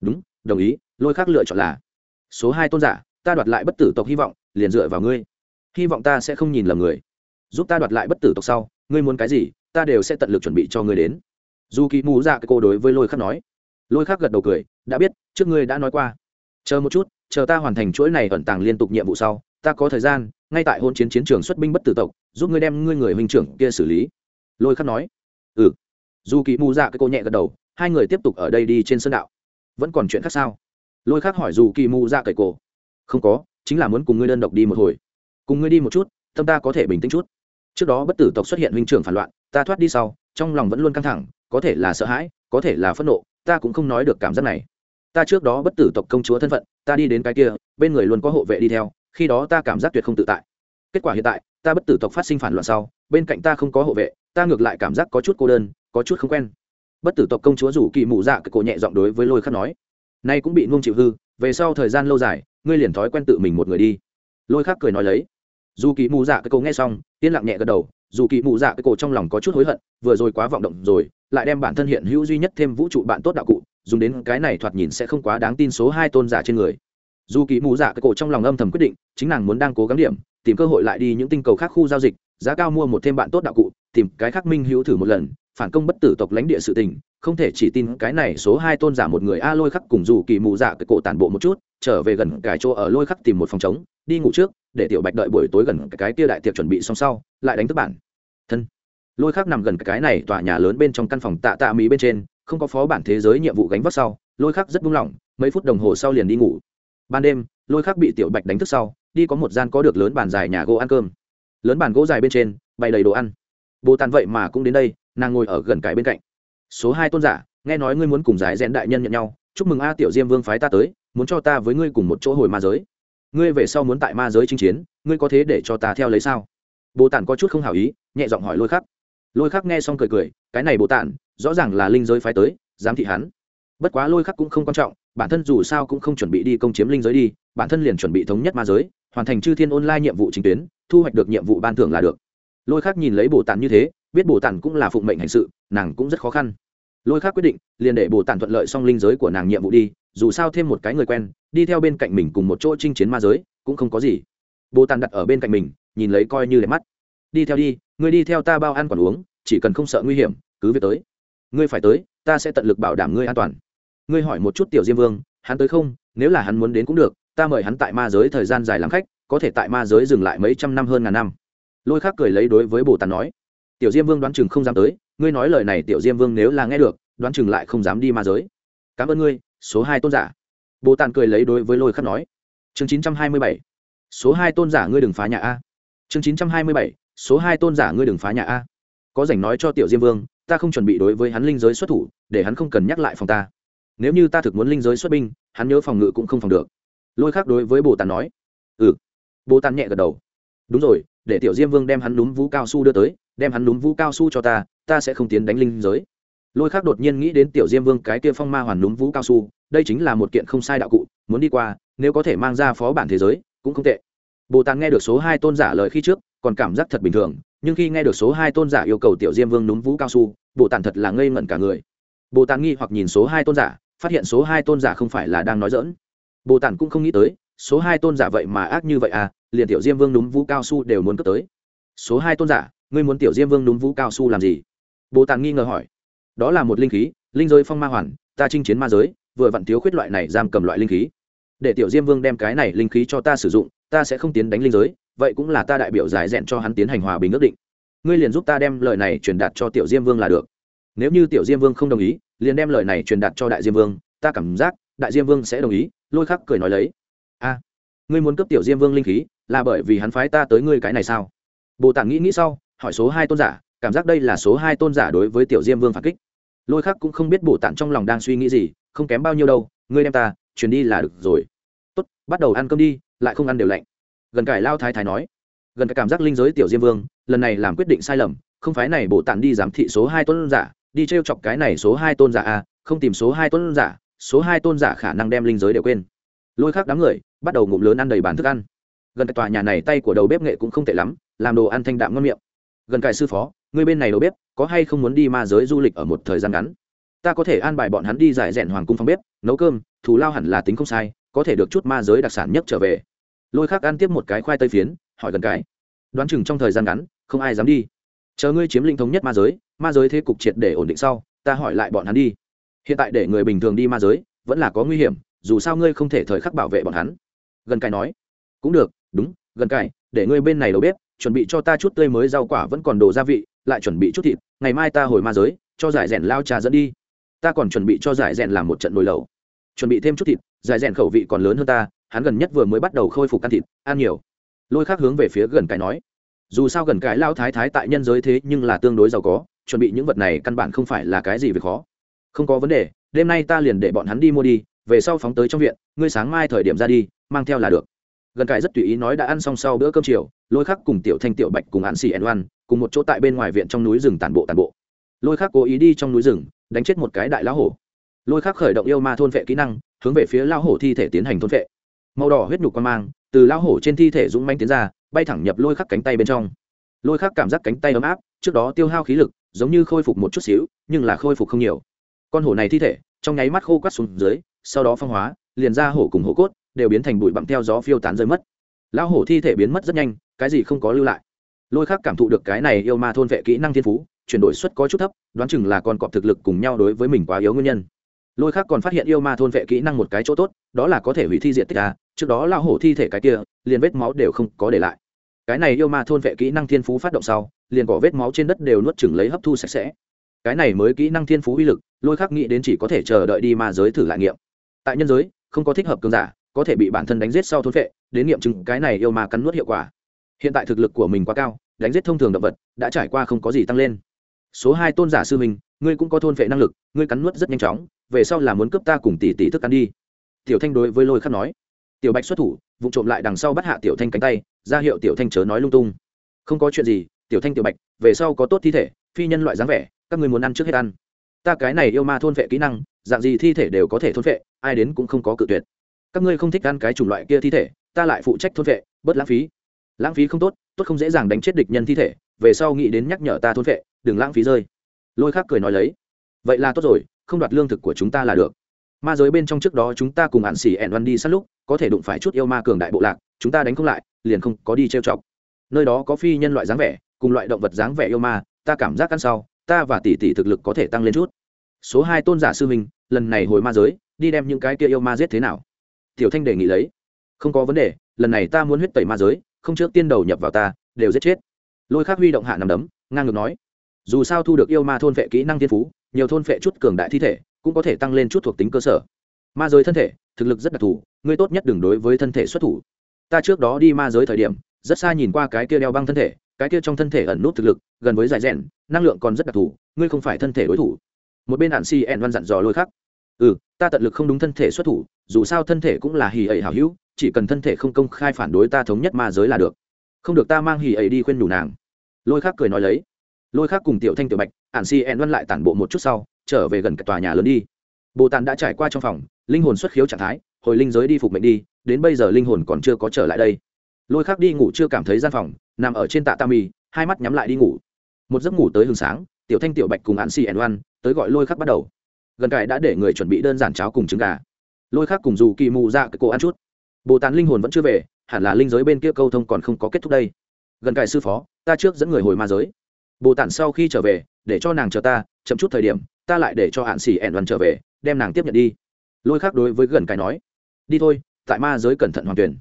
Đúng, đồng ý, lôi khắc lựa chọn là. Số hai tôn giả, ta đoạt lại bất tử tộc hy vọng, liền dựa vào ngươi. Hy vọng ta sẽ không nhìn lầm người. Giúp ta đoạt lại bất tử tộc sau, ngươi muốn cái gì, ta đều sẽ tận lực chuẩn bị cho ngươi đến. Dù kỳ mù dạ cái cô đối với lôi khắc nói lôi khắc gật đầu cười, đã biết, trước ngươi đã nói qua. Chờ một chút, chờ ta hoàn thành chuỗi này ẩn tàng liên tục nhiệm vụ sau, ta có thời gian, ngay tại hôn chiến chiến trường xuất binh bất tử tộc, giúp ngươi đem ngươi người huynh trưởng kia xử lý. Lôi khắc nói. Ừ. Dù kỳ mù dạ cái cô nhẹ gật đầu, hai người tiếp tục ở đây đi trên sân đạo. Vẫn còn chuyện khác sao? Lôi khắc hỏi dù kỳ mù dạ cậy cổ không có, chính là muốn cùng ngươi đơn độc đi một hồi. Cùng ngươi đi một chút, tâm ta có thể bình tĩnh chút. Trước đó bất tử tộc xuất hiện huynh trưởng phản loạn, ta thoát đi sau, trong lòng vẫn luôn căng thẳng, có thể là sợ hãi, có thể là phẫn nộ ta cũng không nói được cảm giác này. Ta trước đó bất tử tộc công chúa thân phận, ta đi đến cái kia, bên người luôn có hộ vệ đi theo, khi đó ta cảm giác tuyệt không tự tại. Kết quả hiện tại, ta bất tử tộc phát sinh phản loạn sau, bên cạnh ta không có hộ vệ, ta ngược lại cảm giác có chút cô đơn, có chút không quen. Bất tử tộc công chúa rủ kỳ mụ dạ cái cổ nhẹ giọng đối với lôi khắc nói, nay cũng bị nuông chịu hư, về sau thời gian lâu dài, ngươi liền thói quen tự mình một người đi. Lôi khắc cười nói lấy. Dù kỳ mụ dạ cái cổ nghe xong, yên lặng nhẹ gật đầu dù kỳ mụ dạ cái cổ trong lòng có chút hối hận, vừa rồi quá vọng động rồi, lại đem bản thân hiện hữu duy nhất thêm vũ trụ bạn tốt đạo cụ, dùng đến cái này thoạt nhìn sẽ không quá đáng tin số hai tôn giả trên người. Dù kỳ mù dạ cái cổ trong lòng âm thầm quyết định, chính nàng muốn đang cố gắng điểm, tìm cơ hội lại đi những tinh cầu khác khu giao dịch, giá cao mua một thêm bạn tốt đạo cụ, tìm cái khác minh hữu thử một lần, phản công bất tử tộc lãnh địa sự tình, không thể chỉ tin cái này số hai tôn giả một người a lôi khắc cùng dù kỳ mù dạ cái cổ tản bộ một chút trở về gần cái chỗ ở lôi khắc tìm một phòng trống, đi ngủ trước, để tiểu bạch đợi buổi tối gần cái kia đại tiệc chuẩn bị xong sau, lại đánh thức bản thân. Lôi khắc nằm gần cái này tòa nhà lớn bên trong căn phòng tạ tạ mỹ bên trên, không có phó bản thế giới nhiệm vụ gánh vác sau, lôi khắc rất buông lỏng, mấy phút đồng hồ sau liền đi ngủ. Ban đêm, lôi khắc bị tiểu bạch đánh thức sau, đi có một gian có được lớn bàn dài nhà gỗ ăn cơm. Lớn bàn gỗ dài bên trên, bày đầy đồ ăn. Bồ tàn vậy mà cũng đến đây, nàng ngồi ở gần cái bên cạnh. Số hai tôn giả, nghe nói ngươi muốn cùng giải rẽn đại nhân nhận nhau chúc mừng a tiểu diêm vương phái ta tới, muốn cho ta với ngươi cùng một chỗ hồi ma giới. Ngươi về sau muốn tại ma giới chinh chiến, ngươi có thế để cho ta theo lấy sao? Bồ Tản có chút không hảo ý, nhẹ giọng hỏi lôi khắc. Lôi khắc nghe xong cười cười, cái này bồ Tản, rõ ràng là linh giới phái tới, giám thị hắn. Bất quá lôi khắc cũng không quan trọng, bản thân dù sao cũng không chuẩn bị đi công chiếm linh giới đi, bản thân liền chuẩn bị thống nhất ma giới, hoàn thành chư thiên online nhiệm vụ chính tuyến, thu hoạch được nhiệm vụ ban thưởng là được. Lôi khắc nhìn lấy bồ Tản như thế, biết bồ Tản cũng là phụng mệnh hành sự, nàng cũng rất khó khăn lôi khác quyết định, liền để bồ tàn thuận lợi xong linh giới của nàng nhiệm vụ đi, dù sao thêm một cái người quen, đi theo bên cạnh mình cùng một chỗ chinh chiến ma giới, cũng không có gì. Bồ tàn đặt ở bên cạnh mình, nhìn lấy coi như đẹp mắt. Đi theo đi ngươi đi theo ta bao ăn còn uống, chỉ cần không sợ nguy hiểm, cứ việc tới. Ngươi phải tới, ta sẽ tận lực bảo đảm ngươi an toàn. Ngươi hỏi một chút tiểu diêm vương, hắn tới không? Nếu là hắn muốn đến cũng được, ta mời hắn tại ma giới thời gian dài làm khách, có thể tại ma giới dừng lại mấy trăm năm hơn ngàn năm. Lôi khác cười lấy đối với bồ tàn nói tiểu diêm vương đoán chừng không dám tới, ngươi nói lời này tiểu diêm vương nếu là nghe được, đoán chừng lại không dám đi ma giới. Cảm ơn ngươi, số hai tôn giả. Bồ tàn cười lấy đối với lôi khắc nói. Chương chín trăm hai mươi bảy. Số hai tôn giả ngươi đừng phá nhà a. Chương chín trăm hai mươi bảy. Số hai tôn giả ngươi đừng phá nhà a. Có rảnh nói cho tiểu diêm vương, ta không chuẩn bị đối với hắn linh giới xuất thủ, để hắn không cần nhắc lại phòng ta. Nếu như ta thực muốn linh giới xuất binh, hắn nhớ phòng ngự cũng không phòng được. Lôi khác đối với bồ tàn nói. Ừ. Bồ tàn nhẹ gật đầu. Đúng rồi, để tiểu diêm vương đem hắn đúng vũ cao su đưa tới đem hắn núm vũ cao su cho ta ta sẽ không tiến đánh linh giới. Lôi khác đột nhiên nghĩ đến tiểu diêm vương cái kia phong ma hoàn núm vũ cao su, đây chính là một kiện không sai đạo cụ, muốn đi qua, nếu có thể mang ra phó bản thế giới, cũng không tệ. Bồ tàng nghe được số hai tôn giả lời khi trước, còn cảm giác thật bình thường, nhưng khi nghe được số hai tôn giả yêu cầu tiểu diêm vương núm vũ cao su, bồ tàng thật là ngây ngẩn cả người. Bồ tàng nghi hoặc nhìn số hai tôn giả, phát hiện số hai tôn giả không phải là đang nói dỡn bồ tàng cũng không nghĩ tới, số hai tôn giả vậy mà ác như vậy à liền tiểu diêm vương núm vũ cao su đều muốn cất tới. Số hai tôn giả ngươi muốn tiểu diêm vương núm vũ cao su làm gì? Bồ tàng nghi ngờ hỏi. Đó là một linh khí, linh giới phong ma hoàn, ta chinh chiến ma giới, vừa vặn thiếu khuyết loại này giam cầm loại linh khí. Để tiểu diêm vương đem cái này linh khí cho ta sử dụng, ta sẽ không tiến đánh linh giới, vậy cũng là ta đại biểu giải rẽn cho hắn tiến hành hòa bình ước định. Ngươi liền giúp ta đem lời này truyền đạt cho tiểu diêm vương là được. Nếu như tiểu diêm vương không đồng ý, liền đem lời này truyền đạt cho đại diêm vương, ta cảm giác đại diêm vương sẽ đồng ý, lôi khắc cười nói lấy. A, ngươi muốn cấp tiểu diêm vương linh khí, là bởi vì hắn phái ta tới ngươi cái này sao? Bồ tàng nghĩ nghĩ sau hỏi số hai tôn giả, cảm giác đây là số hai tôn giả đối với tiểu diêm vương phản kích. Lôi khắc cũng không biết bổ tản trong lòng đang suy nghĩ gì, không kém bao nhiêu đâu, ngươi đem ta, chuyển đi là được rồi. Tốt, bắt đầu ăn cơm đi, lại không ăn đều lạnh. Gần cải lao thái thái nói, gần cái cảm giác linh giới tiểu diêm vương, lần này làm quyết định sai lầm, không phải này bổ tản đi giám thị số hai tôn giả, đi t r e o chọc cái này số hai tôn giả a không tìm số hai tôn giả, số hai tôn giả khả năng đem linh giới đều quên. Lôi khác đám người, bắt đầu ngụm lớn ăn đầy bàn thức ăn. Gần cái tòa nhà này tay của đầu bếp nghệ cũng không tệ lắm, làm đồ ăn thanh đạm ngon miệng gần cài sư phó người bên này đầu bếp, có hay không muốn đi ma giới du lịch ở một thời gian ngắn? Ta có thể an bài bọn hắn đi giải rèn hoàng cung phòng bếp, nấu cơm, thù lao hẳn là tính không sai, có thể được chút ma giới đặc sản nhất trở về. Lôi khác ăn tiếp một cái khoai tây phiến, hỏi gần cái. Đoán chừng trong thời gian ngắn, không ai dám đi. Chờ ngươi chiếm linh thống nhất ma giới ma giới thế cục triệt để ổn định sau, ta hỏi lại bọn hắn đi. Hiện tại để người bình thường đi ma giới, vẫn là có nguy hiểm, dù sao ngươi không thể thời khắc bảo vệ bọn hắn. Gần cái nói. Cũng được, đúng, gần cái, để ngươi bên này đầu bếp chuẩn bị cho ta chút tươi mới rau quả vẫn còn đồ gia vị, lại chuẩn bị chút thịt, ngày mai ta hồi ma giới, cho giải rèn lao trà dẫn đi. Ta còn chuẩn bị cho giải rèn làm một trận nồi lẩu. Chuẩn bị thêm chút thịt, giải rèn khẩu vị còn lớn hơn ta, hắn gần nhất vừa mới bắt đầu khôi phục ăn thịt, ăn nhiều. Lôi khác hướng về phía gần cái nói. Dù sao gần cái lao thái thái tại nhân giới thế nhưng là tương đối giàu có, chuẩn bị những vật này căn bản không phải là cái gì việc khó. Không có vấn đề, đêm nay ta liền để bọn hắn đi mua đi, về sau phóng tới trong viện, ngươi sáng mai thời điểm ra đi, mang theo là được gần cải rất tùy ý nói đã ăn xong sau bữa cơm chiều, lôi khắc cùng tiểu thanh, tiểu bạch cùng hạn xì ẩn oan, cùng một chỗ tại bên ngoài viện trong núi rừng tàn bộ tàn bộ. Lôi khắc cố ý đi trong núi rừng, đánh chết một cái đại lão hổ. Lôi khắc khởi động yêu ma thôn vệ kỹ năng, hướng về phía lão hổ thi thể tiến hành thôn vệ. Màu đỏ huyết nhục quan mang, từ lão hổ trên thi thể dũng manh tiến ra, bay thẳng nhập lôi khắc cánh tay bên trong. Lôi khắc cảm giác cánh tay ấm áp, trước đó tiêu hao khí lực, giống như khôi phục một chút xíu, nhưng là khôi phục không nhiều. Con hổ này thi thể, trong nháy mắt khô quắt xuống dưới, sau đó phong hóa, liền ra hổ cùng hổ cốt đều biến thành bụi bặm theo gió phiêu tán rơi mất. Lão hổ thi thể biến mất rất nhanh, cái gì không có lưu lại. Lôi khác cảm thụ được cái này yêu ma thôn vệ kỹ năng thiên phú, chuyển đổi suất có chút thấp, đoán chừng là con cọp thực lực cùng nhau đối với mình quá yếu nguyên nhân. Lôi khác còn phát hiện yêu ma thôn vệ kỹ năng một cái chỗ tốt, đó là có thể hủy thi diện tích à trước đó lão hổ thi thể cái kia, liền vết máu đều không có để lại. Cái này yêu ma thôn vệ kỹ năng thiên phú phát động sau, liền có vết máu trên đất đều nuốt chừng lấy hấp thu sạch sẽ. Cái này mới kỹ năng thiên phú uy lực, lôi khắc nghĩ đến chỉ có thể chờ đợi đi ma giới thử lại nghiệm. Tại nhân giới, không có thích hợp cường giả có thể bị bản thân đánh giết sau thôn vệ đến nghiệm chứng cái này yêu ma cắn nuốt hiệu quả. Hiện tại thực lực của mình quá cao, đánh giết thông thường động vật đã trải qua không có gì tăng lên. Số hai tôn giả sư mình ngươi cũng có thôn vệ năng lực, ngươi cắn nuốt rất nhanh chóng, về sau là muốn cướp ta cùng tỷ tỷ thức ăn đi. Tiểu thanh đối với lôi khắc nói. Tiểu bạch xuất thủ, vụ trộm lại đằng sau bắt hạ tiểu thanh cánh tay, ra hiệu tiểu thanh chớ nói lung tung. Không có chuyện gì, tiểu thanh, tiểu bạch, về sau có tốt thi thể, phi nhân loại dáng vẻ, các người muốn ăn trước hết ăn. Ta cái này yêu ma thôn vệ kỹ năng, dạng gì thi thể đều có thể thôn vệ ai đến cũng không có cự tuyệt các ngươi không thích ăn cái chủng loại kia thi thể, ta lại phụ trách thôn vệ, bớt lãng phí. Lãng phí không tốt tốt không dễ dàng đánh chết địch nhân thi thể, về sau nghĩ đến nhắc nhở ta thôn vệ, đừng lãng phí rơi. Lôi khác cười nói lấy. Vậy là tốt rồi, không đoạt lương thực của chúng ta là được. Ma giới bên trong trước đó chúng ta cùng hạn xỉ ẹn văn đi sát lúc, có thể đụng phải chút yêu ma cường đại bộ lạc, chúng ta đánh không lại, liền không có đi trêu chọc. Nơi đó có phi nhân loại dáng vẻ, cùng loại động vật dáng vẻ yêu ma, ta cảm giác ăn sau, ta và tỷ tỷ thực lực có thể tăng lên chút. Số hai tôn giả sư minh lần này hồi ma giới, đi đem những cái kia yêu ma giết thế nào? Tiểu thanh đề nghị lấy. Không có vấn đề, lần này ta muốn huyết tẩy ma giới, không trước tiên đầu nhập vào ta, đều giết chết. Lôi khắc huy động hạ nằm đấm, ngang ngược nói. Dù sao thu được yêu ma thôn vệ kỹ năng thiên phú, nhiều thôn vệ chút cường đại thi thể, cũng có thể tăng lên chút thuộc tính cơ sở. Ma giới thân thể, thực lực rất đặc thù, ngươi tốt nhất đừng đối với thân thể xuất thủ. Ta trước đó đi ma giới thời điểm, rất xa nhìn qua cái kia đeo băng thân thể, cái kia trong thân thể ẩn nút thực lực, gần với dài rèn, năng lượng còn rất đặc thù, ngươi không phải thân thể đối thủ. Một bên hạn si ẹn văn dặn dò lôi khắc. Ừ ta tận lực không đúng thân thể xuất thủ dù sao thân thể cũng là hì ẩy hảo hữu, chỉ cần thân thể không công khai phản đối ta thống nhất ma giới là được. Không được ta mang hì ẩy đi khuyên nhủ nàng. Lôi khác cười nói lấy. Lôi khác cùng tiểu thanh tiểu bạch, ản si ẹn văn lại tản bộ một chút sau, trở về gần cả tòa nhà lớn đi. Bồ tàn đã trải qua trong phòng, linh hồn xuất khiếu trạng thái, hồi linh giới đi phục mệnh đi, đến bây giờ linh hồn còn chưa có trở lại đây. Lôi khác đi ngủ chưa cảm thấy gian phòng, nằm ở trên tạ tam mì hai mắt nhắm lại đi ngủ. Một giấc ngủ tới hừng sáng, tiểu thanh tiểu bạch cùng ạn xì ẩn oan tới gọi lôi khắc bắt đầu. Gần cải đã để người chuẩn bị đơn giản cháo cùng trứng gà lôi khác cùng dù kỳ mù dạ, cái cô ăn chút. Bồ tán linh hồn vẫn chưa về hẳn là linh giới bên kia câu thông còn không có kết thúc đây. Gần cải sư phó ta trước dẫn người hồi ma giới. Bồ tản sau khi trở về để cho nàng chờ ta chậm chút thời điểm ta lại để cho hạn xỉ ẻn đoàn trở về đem nàng tiếp nhận đi. Lôi khác đối với gần cái nói đi thôi tại ma giới cẩn thận hoàng tuyển.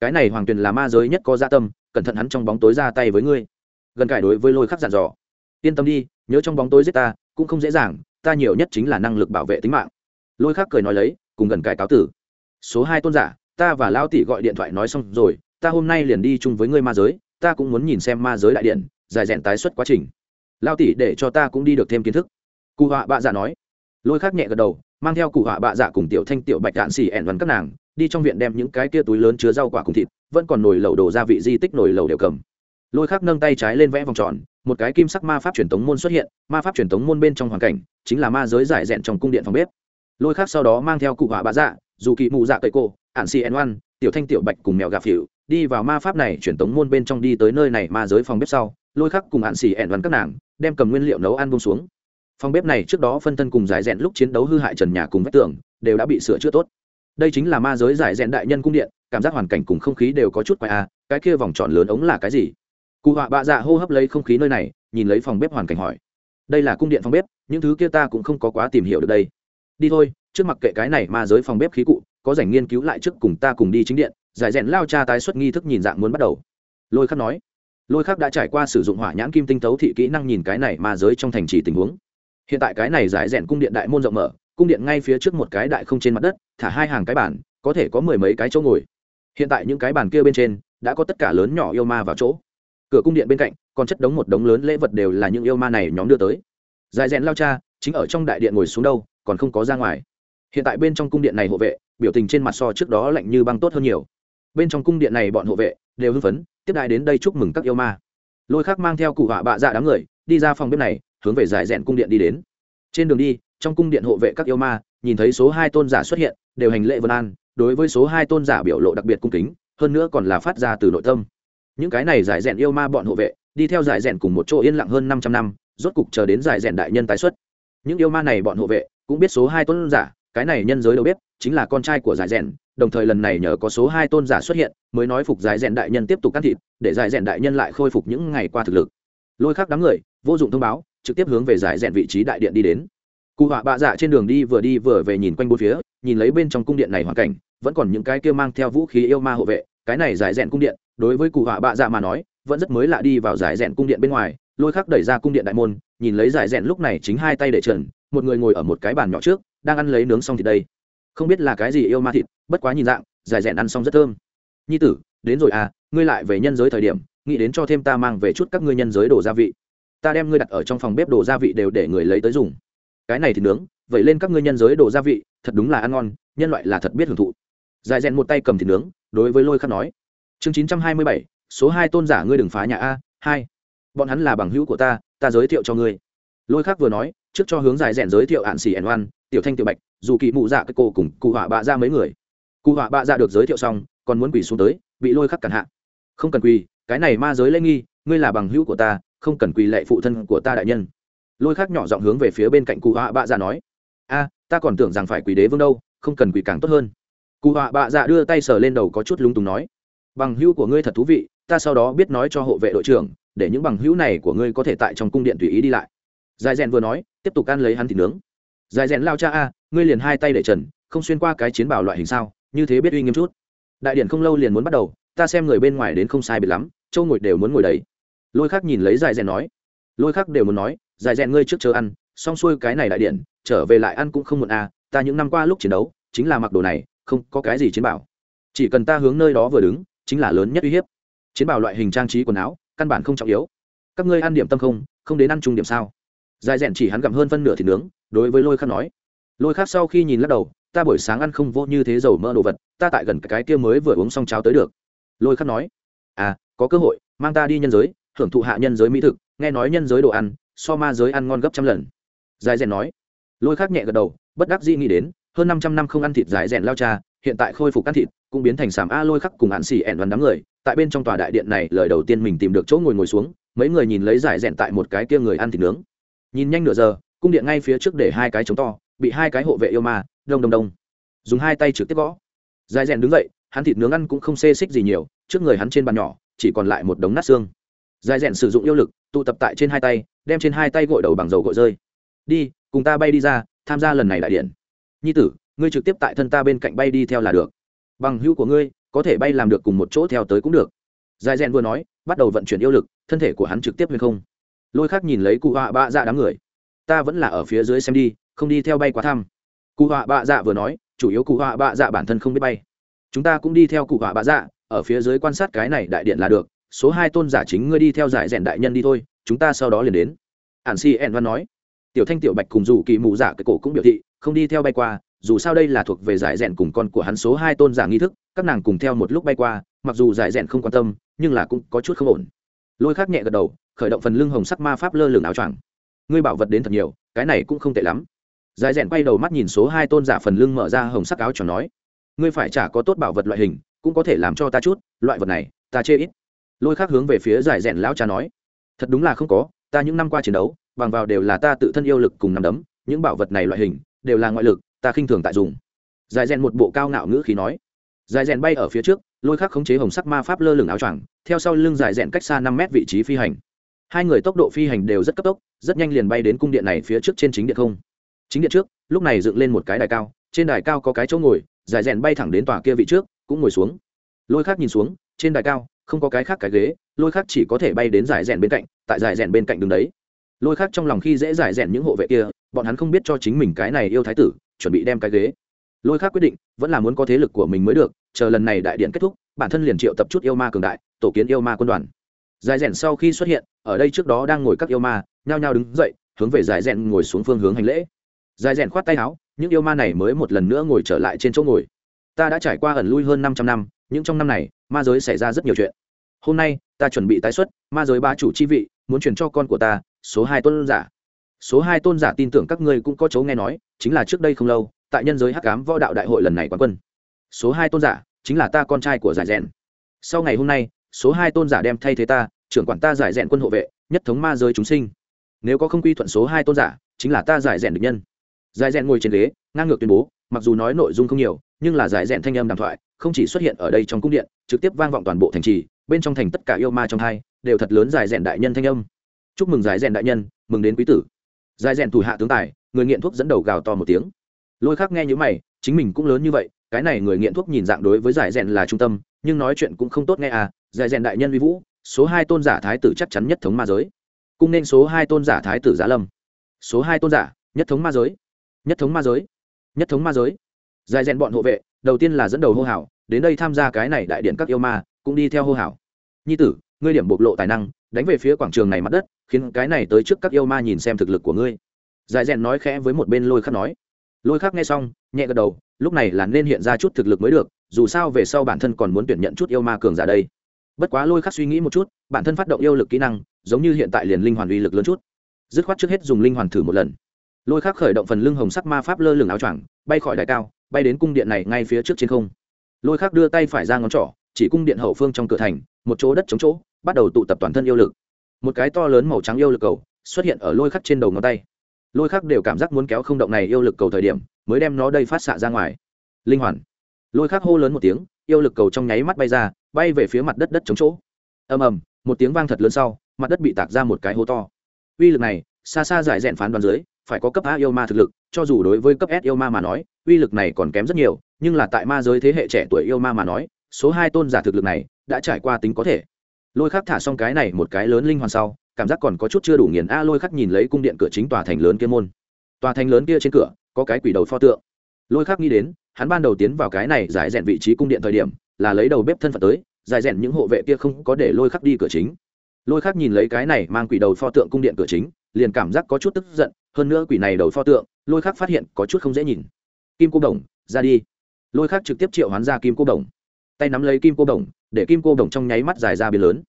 Cái này hoàng tuyển là ma giới nhất có gia dạ tâm cẩn thận hắn trong bóng tối ra tay với ngươi. Gần cải đối với lôi khác dặn dò yên tâm đi nhớ trong bóng tối giết ta cũng không dễ dàng ta nhiều nhất chính là năng lực bảo vệ tính mạng. Lôi khác cười nói lấy cùng gần cải cáo tử. Số hai tôn giả, ta và lão tỷ gọi điện thoại nói xong rồi, ta hôm nay liền đi chung với ngươi ma giới, ta cũng muốn nhìn xem ma giới đại điện dài rèn tái xuất quá trình. Lao tỷ để cho ta cũng đi được thêm kiến thức. Cụ họa bạ dạ nói. Lôi khắc nhẹ gật đầu, mang theo cụ họa bạ dạ cùng tiểu thanh tiểu bạch đạn xì ẻn vắn các nàng, đi trong viện đem những cái kia túi lớn chứa rau quả cùng thịt, vẫn còn nồi lẩu đồ gia vị di tích nồi lẩu đều cầm. Lôi khắc nâng tay trái lên vẽ vòng tròn, một cái kim sắc ma pháp truyền tống môn xuất hiện, ma pháp truyền tống môn bên trong hoàn cảnh, chính là ma giới giải rẽn trong cung điện phòng bếp lôi khắc sau đó mang theo cụ họa bạ dạ dù kỳ mụ dạ cậy cô ạn xì n oan, tiểu thanh tiểu bạch cùng mèo gà phịu đi vào ma pháp này truyền tống môn bên trong đi tới nơi này ma giới phòng bếp sau, lôi khắc cùng hạn xì ẹn văn các nàng, đem cầm nguyên liệu nấu ăn bông xuống. Phòng bếp này trước đó phân thân cùng giải rẽn lúc chiến đấu hư hại trần nhà cùng vách tường, đều đã bị sửa chữa tốt. Đây chính là ma giới giải rẽn đại nhân cung điện, cảm giác hoàn cảnh cùng không khí đều có chút quái a, cái kia vòng tròn lớn ống là cái gì? Cụ họa bạ dạ hô hấp lấy không khí nơi này, nhìn lấy phòng bếp hoàn cảnh hỏi. Đây là cung điện phòng bếp, những thứ kia ta cũng không có quá tìm hiểu được đây đi thôi, trước mặc kệ cái này ma giới phòng bếp khí cụ, có dành nghiên cứu lại trước cùng ta cùng đi chính điện, giải rẽn lao cha tái xuất nghi thức nhìn dạng muốn bắt đầu. Lôi khắc nói. Lôi khắc đã trải qua sử dụng hỏa nhãn kim tinh tấu thị kỹ năng nhìn cái này ma giới trong thành trì tình huống. Hiện tại cái này giải rẽn cung điện đại môn rộng mở, cung điện ngay phía trước một cái đại không trên mặt đất, thả hai hàng cái bản có thể có mười mấy cái chỗ ngồi. Hiện tại những cái bàn kia bên trên, đã có tất cả lớn nhỏ yêu ma vào chỗ. Cửa cung điện bên cạnh, còn chất đống một đống lớn lễ vật đều là những yêu ma này nhóm đưa tới. Dài rẽn lao cha, chính ở trong đại điện ngồi xuống đâu còn không có ra ngoài. Hiện tại bên trong cung điện này hộ vệ, biểu tình trên mặt so trước đó lạnh như băng tốt hơn nhiều. Bên trong cung điện này bọn hộ vệ, đều hưng phấn, tiếp đại đến đây chúc mừng các yêu ma. Lôi khác mang theo cụ họa bạ dạ đám người, đi ra phòng bếp này, hướng về giải rẽn cung điện đi đến. Trên đường đi, trong cung điện hộ vệ các yêu ma, nhìn thấy số hai tôn giả xuất hiện, đều hành lễ vân an, đối với số hai tôn giả biểu lộ đặc biệt cung kính, hơn nữa còn là phát ra từ nội tâm. Những cái này giải rẽn yêu ma bọn hộ vệ, đi theo giải rẽn cùng một chỗ yên lặng hơn 500 năm, rốt cục chờ đến giải rẽn đại nhân tái xuất. Những yêu ma này bọn hộ vệ cũng biết số hai tôn giả, cái này nhân giới đầu bếp chính là con trai của giải rèn, đồng thời lần này nhờ có số hai tôn giả xuất hiện, mới nói phục giải rèn đại nhân tiếp tục can thịt, để giải rèn đại nhân lại khôi phục những ngày qua thực lực. Lôi khắc đám người, vô dụng thông báo, trực tiếp hướng về giải rèn vị trí đại điện đi đến. Cụ họa bạ dạ trên đường đi vừa đi vừa về nhìn quanh bốn phía, nhìn lấy bên trong cung điện này hoàn cảnh, vẫn còn những cái kia mang theo vũ khí yêu ma hộ vệ, cái này giải rèn cung điện, đối với cụ họa bạ dạ mà nói, vẫn rất mới lạ đi vào giải rèn cung điện bên ngoài. Lôi khắc đẩy ra cung điện đại môn, nhìn lấy giải rèn lúc này chính hai tay để trần một người ngồi ở một cái bàn nhỏ trước, đang ăn lấy nướng xong thịt đây. Không biết là cái gì yêu ma thịt, bất quá nhìn dạng giải rẽn ăn xong rất thơm. Nhi tử, đến rồi à ngươi lại về nhân giới thời điểm, nghĩ đến cho thêm ta mang về chút các ngươi nhân giới đồ gia vị. Ta đem ngươi đặt ở trong phòng bếp đồ gia vị đều để người lấy tới dùng. Cái này thì nướng, vậy lên các ngươi nhân giới đồ gia vị, thật đúng là ăn ngon, nhân loại là thật biết hưởng thụ. Dài rèn một tay cầm thịt nướng, đối với lôi khắc nói. Chương chín trăm hai mươi bảy, số hai tôn giả ngươi đừng phá nhà a, hai. Bọn hắn là bằng hữu của ta ta giới thiệu cho ngươi. Lôi khắc vừa nói trước cho hướng dài rèn giới thiệu hạn xỉ ẩn oan, tiểu thanh tiểu bạch, dù kỳ mụ dạ cái cô cùng cụ họa bạ ra mấy người. Cụ họa bạ ra được giới thiệu xong, còn muốn quỳ xuống tới, bị lôi khắc cản hạ. Không cần quỳ, cái này ma giới lễ nghi, ngươi là bằng hữu của ta, không cần quỳ lệ phụ thân của ta đại nhân. Lôi khắc nhỏ giọng hướng về phía bên cạnh cụ họa bạ ra nói, a, ta còn tưởng rằng phải quỳ đế vương đâu, không cần quỳ càng tốt hơn. Cụ họa bạ dạ đưa tay sờ lên đầu có chút lúng túng nói, bằng hữu của ngươi thật thú vị, ta sau đó biết nói cho hộ vệ đội trưởng, để những bằng hữu này của ngươi có thể tại trong cung điện tùy ý đi lại dài rèn vừa nói, tiếp tục ăn lấy hắn thịt nướng. Dài rèn lao cha a, ngươi liền hai tay để trần, không xuyên qua cái chiến bảo loại hình sao, như thế biết uy nghiêm chút. Đại điện không lâu liền muốn bắt đầu, ta xem người bên ngoài đến không sai biệt lắm, châu ngồi đều muốn ngồi đấy lôi khắc nhìn lấy dài rèn nói. Lôi khắc đều muốn nói dài rèn ngươi trước chờ ăn, xong xuôi cái này đại điện, trở về lại ăn cũng không muộn a, ta những năm qua lúc chiến đấu, chính là mặc đồ này, không có cái gì chiến bảo. Chỉ cần ta hướng nơi đó vừa đứng, chính là lớn nhất uy hiếp. Chiến bảo loại hình trang trí quần áo, căn bản không trọng yếu. Các ngươi ăn điểm tâm không không đến ăn chung điểm sao? Dài rèn chỉ hắn gặm hơn phân nửa thịt nướng, đối với lôi khắc nói. Lôi khắc sau khi nhìn lắc đầu, ta buổi sáng ăn không vô như thế dầu mỡ đồ vật, ta tại gần cái kia mới vừa uống xong cháo tới được. Lôi khắc nói. À có cơ hội, mang ta đi nhân giới hưởng thụ hạ nhân giới mỹ thực, nghe nói nhân giới đồ ăn, so ma giới ăn ngon gấp trăm lần. Dài rèn nói. Lôi khắc nhẹ gật đầu, bất đắc dĩ nghĩ đến, hơn 500 năm không ăn thịt dài rèn lao cha, hiện tại khôi phục ăn thịt, cũng biến thành sảm a lôi khắc cùng hạn xỉ ẻn đoàn đám người, tại bên trong tòa đại điện này, lời đầu tiên mình tìm được chỗ ngồi ngồi xuống, mấy người nhìn lấy giải rèn tại một cái kia người ăn thịt nướng nhìn nhanh nửa giờ, cung điện ngay phía trước để hai cái trống to, bị hai cái hộ vệ yêu ma, đông đông đông. Dùng hai tay trực tiếp gõ. Dài rèn đứng dậy, hắn thịt nướng ăn cũng không xê xích gì nhiều, trước người hắn trên bàn nhỏ, chỉ còn lại một đống nát xương. Dài rèn sử dụng yêu lực, tụ tập tại trên hai tay, đem trên hai tay gội đầu bằng dầu gội rơi. Đi, cùng ta bay đi ra, tham gia lần này đại điện. Nhi tử, ngươi trực tiếp tại thân ta bên cạnh bay đi theo là được. Bằng hữu của ngươi, có thể bay làm được cùng một chỗ theo tới cũng được. Dài rèn vừa nói, bắt đầu vận chuyển yêu lực, thân thể của hắn trực tiếp lên không lôi khác nhìn lấy cụ họa bạ dạ đám người. Ta vẫn là ở phía dưới xem đi, không đi theo bay quá thăm. Cụ họa bạ dạ vừa nói, chủ yếu cụ họa bạ dạ bản thân không biết bay. Chúng ta cũng đi theo cụ họa bạ dạ ở phía dưới quan sát cái này đại điện là được, số hai tôn giả chính ngươi đi theo giải rèn đại nhân đi thôi, chúng ta sau đó liền đến. Ản si en văn nói. Tiểu thanh, tiểu bạch cùng dù kỳ mù giả cái cổ cũng biểu thị, không đi theo bay qua, dù sao đây là thuộc về giải rèn cùng con của hắn số hai tôn giả nghi thức, các nàng cùng theo một lúc bay qua, mặc dù giải rèn không quan tâm, nhưng là cũng có chút không ổn. Lôi khác nhẹ gật đầu khởi động phần lưng hồng sắc ma pháp lơ lửng áo choàng. Ngươi bảo vật đến thật nhiều, cái này cũng không tệ lắm. Dài rèn quay đầu mắt nhìn số hai tôn giả phần lưng mở ra hồng sắc áo choàng nói, ngươi phải chả có tốt bảo vật loại hình, cũng có thể làm cho ta chút, loại vật này, ta chê ít. Lôi khác hướng về phía giải rèn lão cha nói, thật đúng là không có, ta những năm qua chiến đấu, bằng vào đều là ta tự thân yêu lực cùng nằm đấm, những bảo vật này loại hình, đều là ngoại lực, ta khinh thường tại dùng. Giải rèn một bộ cao ngạo ngữ khí nói, giải rèn bay ở phía trước, lôi khắc khống chế hồng sắc ma pháp lơ lửng áo choàng, theo sau lưng giải rèn cách xa năm mét vị trí phi hành hai người tốc độ phi hành đều rất cấp tốc, rất nhanh liền bay đến cung điện này phía trước trên chính điện không. Chính điện trước, lúc này dựng lên một cái đài cao, trên đài cao có cái chỗ ngồi giải rèn bay thẳng đến tòa kia vị trước, cũng ngồi xuống. Lôi khắc nhìn xuống, trên đài cao, không có cái khác cái ghế, lôi khắc chỉ có thể bay đến giải rèn bên cạnh, tại giải rèn bên cạnh đường đấy. Lôi khắc trong lòng khi dễ giải rèn những hộ vệ kia, bọn hắn không biết cho chính mình cái này yêu thái tử, chuẩn bị đem cái ghế. Lôi khắc quyết định, vẫn là muốn có thế lực của mình mới được, chờ lần này đại điện kết thúc, bản thân liền triệu tập chút yêu ma cường đại, tổ kiến yêu ma quân đoàn giải rèn sau khi xuất hiện, ở đây trước đó đang ngồi các yêu ma, nhao nhao đứng dậy, hướng về giải rèn ngồi xuống phương hướng hành lễ. Giải rèn khoát tay áo, những yêu ma này mới một lần nữa ngồi trở lại trên chỗ ngồi. Ta đã trải qua ẩn lui hơn năm trăm năm, những trong năm này, ma giới xảy ra rất nhiều chuyện. Hôm nay, ta chuẩn bị tái xuất, ma giới ba chủ chi vị, muốn truyền cho con của ta, số hai tôn giả. Số hai tôn giả tin tưởng các ngươi cũng có chấu nghe nói, chính là trước đây không lâu, tại nhân giới hắc ám võ đạo đại hội lần này quán quân. Số hai tôn giả, chính là ta con trai của giải rèn. Sau ngày hôm nay số hai tôn giả đem thay thế ta, trưởng quản ta giải rèn quân hộ vệ, nhất thống ma giới chúng sinh. Nếu có không quy thuận số hai tôn giả, chính là ta giải rèn được nhân. Giải rèn ngồi trên ghế, ngang ngược tuyên bố, mặc dù nói nội dung không nhiều, nhưng là giải rèn thanh âm đàm thoại, không chỉ xuất hiện ở đây trong cung điện, trực tiếp vang vọng toàn bộ thành trì, bên trong thành tất cả yêu ma trong hai, đều thật lớn giải rèn đại nhân thanh âm. Chúc mừng giải rèn đại nhân, mừng đến quý tử. Giải rèn thủ hạ tướng tài, người nghiện thuốc dẫn đầu gào to một tiếng. Lôi khác nghe như mày, chính mình cũng lớn như vậy, cái này người nghiện thuốc nhìn dạng đối với giải rèn là trung tâm nhưng nói chuyện cũng không tốt nghe à dài rèn đại nhân vi vũ, số hai tôn giả thái tử chắc chắn nhất thống ma giới. Cung nên số hai tôn giả thái tử giá lâm. Số hai tôn giả, nhất thống ma giới. Nhất thống ma giới. Nhất thống ma giới. Dài rèn bọn hộ vệ, đầu tiên là dẫn đầu hô hào, đến đây tham gia cái này đại điện các yêu ma, cũng đi theo hô hào. Nhi tử, ngươi điểm bộc lộ tài năng, đánh về phía quảng trường này mặt đất, khiến cái này tới trước các yêu ma nhìn xem thực lực của ngươi. Dài rèn nói khẽ với một bên lôi khắc nói. Lôi khắc nghe xong, nhẹ gật đầu lúc này là nên hiện ra chút thực lực mới được, dù sao về sau bản thân còn muốn tuyển nhận chút yêu ma cường giả đây. Bất quá lôi khắc suy nghĩ một chút, bản thân phát động yêu lực kỹ năng, giống như hiện tại liền linh hoàn uy lực lớn chút. Dứt khoát trước hết dùng linh hoàn thử một lần. Lôi khắc khởi động phần lưng hồng sắc ma pháp lơ lửng áo choàng, bay khỏi đài cao, bay đến cung điện này ngay phía trước trên không. Lôi khắc đưa tay phải ra ngón trỏ, chỉ cung điện hậu phương trong cửa thành, một chỗ đất chống chỗ, bắt đầu tụ tập toàn thân yêu lực. Một cái to lớn màu trắng yêu lực cầu xuất hiện ở lôi khắc trên đầu ngón tay. Lôi khắc đều cảm giác muốn kéo không động này yêu lực cầu thời điểm mới đem nó đây phát xạ ra ngoài. Linh hoàn. Lôi khắc hô lớn một tiếng, yêu lực cầu trong nháy mắt bay ra, bay về phía mặt đất đất chống chỗ. Ầm ầm, một tiếng vang thật lớn sau, mặt đất bị tạc ra một cái hố to. Uy lực này, xa xa giải rẽn phán đoán dưới, phải có cấp a yêu ma thực lực, cho dù đối với cấp s yêu ma mà nói, uy lực này còn kém rất nhiều, nhưng là tại ma giới thế hệ trẻ tuổi yêu ma mà nói, số hai tôn giả thực lực này, đã trải qua tính có thể. Lôi khắc thả xong cái này một cái lớn linh hoàn sau, cảm giác còn có chút chưa đủ nghiền a lôi khắc nhìn lấy cung điện cửa chính tòa thành lớn kia môn tòa thành lớn kia trên cửa, có cái quỷ đầu pho tượng. Lôi khắc nghĩ đến, hắn ban đầu tiến vào cái này giải rèn vị trí cung điện thời điểm, là lấy đầu bếp thân phận tới, giải rèn những hộ vệ kia không có để lôi khắc đi cửa chính. Lôi khắc nhìn lấy cái này mang quỷ đầu pho tượng cung điện cửa chính, liền cảm giác có chút tức giận, hơn nữa quỷ này đầu pho tượng, lôi khắc phát hiện có chút không dễ nhìn. Kim cô đồng, ra đi. Lôi khắc trực tiếp triệu hoán ra kim cô đồng. Tay nắm lấy kim cô đồng, để kim cô đồng trong nháy mắt dài ra biến lớn.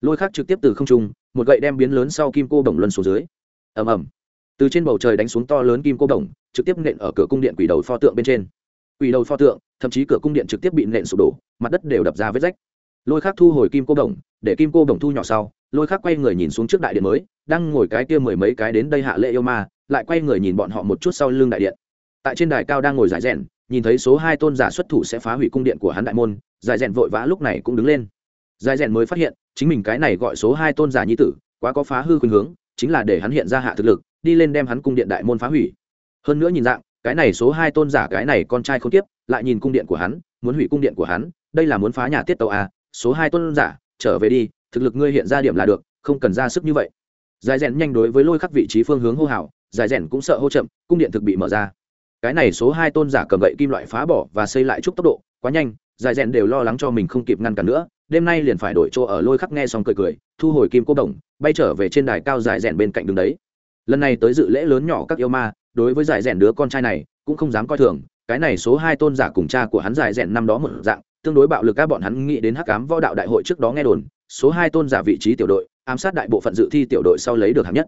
Lôi khắc trực tiếp từ không trung, một gậy đem biến lớn sau kim cô đồng luân xuống dưới. Ầm ầm từ trên bầu trời đánh xuống to lớn kim cô đồng, trực tiếp nện ở cửa cung điện quỷ đầu pho tượng bên trên. Quỷ đầu pho tượng, thậm chí cửa cung điện trực tiếp bị nện sụp đổ, mặt đất đều đập ra vết rách. Lôi khắc thu hồi kim cô đồng, để kim cô đồng thu nhỏ sau, lôi khắc quay người nhìn xuống trước đại điện mới, đang ngồi cái kia mười mấy cái đến đây hạ lệ yêu ma, lại quay người nhìn bọn họ một chút sau lưng đại điện. Tại trên đài cao đang ngồi giải rèn, nhìn thấy số hai tôn giả xuất thủ sẽ phá hủy cung điện của hắn đại môn, giải rèn vội vã lúc này cũng đứng lên. Giải rèn mới phát hiện, chính mình cái này gọi số hai tôn giả nhi tử, quá có phá hư khuynh hướng, chính là để hắn hiện ra hạ thực lực đi lên đem hắn cung điện đại môn phá hủy. Hơn nữa nhìn dạng, cái này số hai tôn giả cái này con trai không tiếp, lại nhìn cung điện của hắn, muốn hủy cung điện của hắn, đây là muốn phá nhà tiết tàu à số hai tôn giả, trở về đi, thực lực ngươi hiện ra điểm là được, không cần ra sức như vậy. Giải rèn nhanh đối với lôi khắc vị trí phương hướng hô hào, giải rèn cũng sợ hô chậm, cung điện thực bị mở ra. Cái này số hai tôn giả cầm gậy kim loại phá bỏ và xây lại chút tốc độ, quá nhanh, giải rèn đều lo lắng cho mình không kịp ngăn cản nữa, đêm nay liền phải đổi chỗ ở lôi khắc nghe xong cười cười, thu hồi kim cô đồng, bay trở về trên đài cao giải rèn bên cạnh đường đấy lần này tới dự lễ lớn nhỏ các yêu ma, đối với giải rèn đứa con trai này, cũng không dám coi thường. Cái này số hai tôn giả cùng cha của hắn giải rèn năm đó một dạng, tương đối bạo lực các bọn hắn nghĩ đến hắc cám võ đạo đại hội trước đó nghe đồn, số hai tôn giả vị trí tiểu đội, ám sát đại bộ phận dự thi tiểu đội sau lấy được hạng nhất.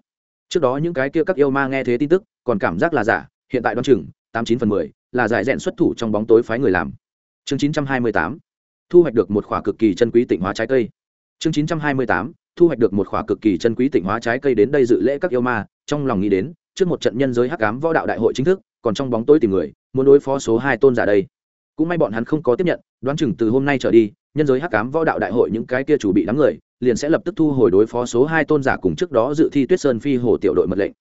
Trước đó những cái kia các yêu ma nghe thế tin tức, còn cảm giác là giả, hiện tại đoán chừng, tám chín phần mười, là giải rèn xuất thủ trong bóng tối phái người làm. Chương chín trăm hai mươi tám, thu hoạch được một khoả cực kỳ chân quý tịnh hóa trái cây. Chương chín trăm hai mươi tám, thu hoạch được một khoả cực kỳ chân quý tịnh hóa trái cây đến đây dự lễ các yêu ma trong lòng nghĩ đến, trước một trận nhân giới hắc cám võ đạo đại hội chính thức, còn trong bóng tối tìm người, muốn đối phó số hai tôn giả đây. Cũng may bọn hắn không có tiếp nhận, đoán chừng từ hôm nay trở đi, nhân giới hắc cám võ đạo đại hội những cái kia chủ bị đám người, liền sẽ lập tức thu hồi đối phó số hai tôn giả cùng trước đó dự thi tuyết sơn phi hồ tiểu đội mật lệnh.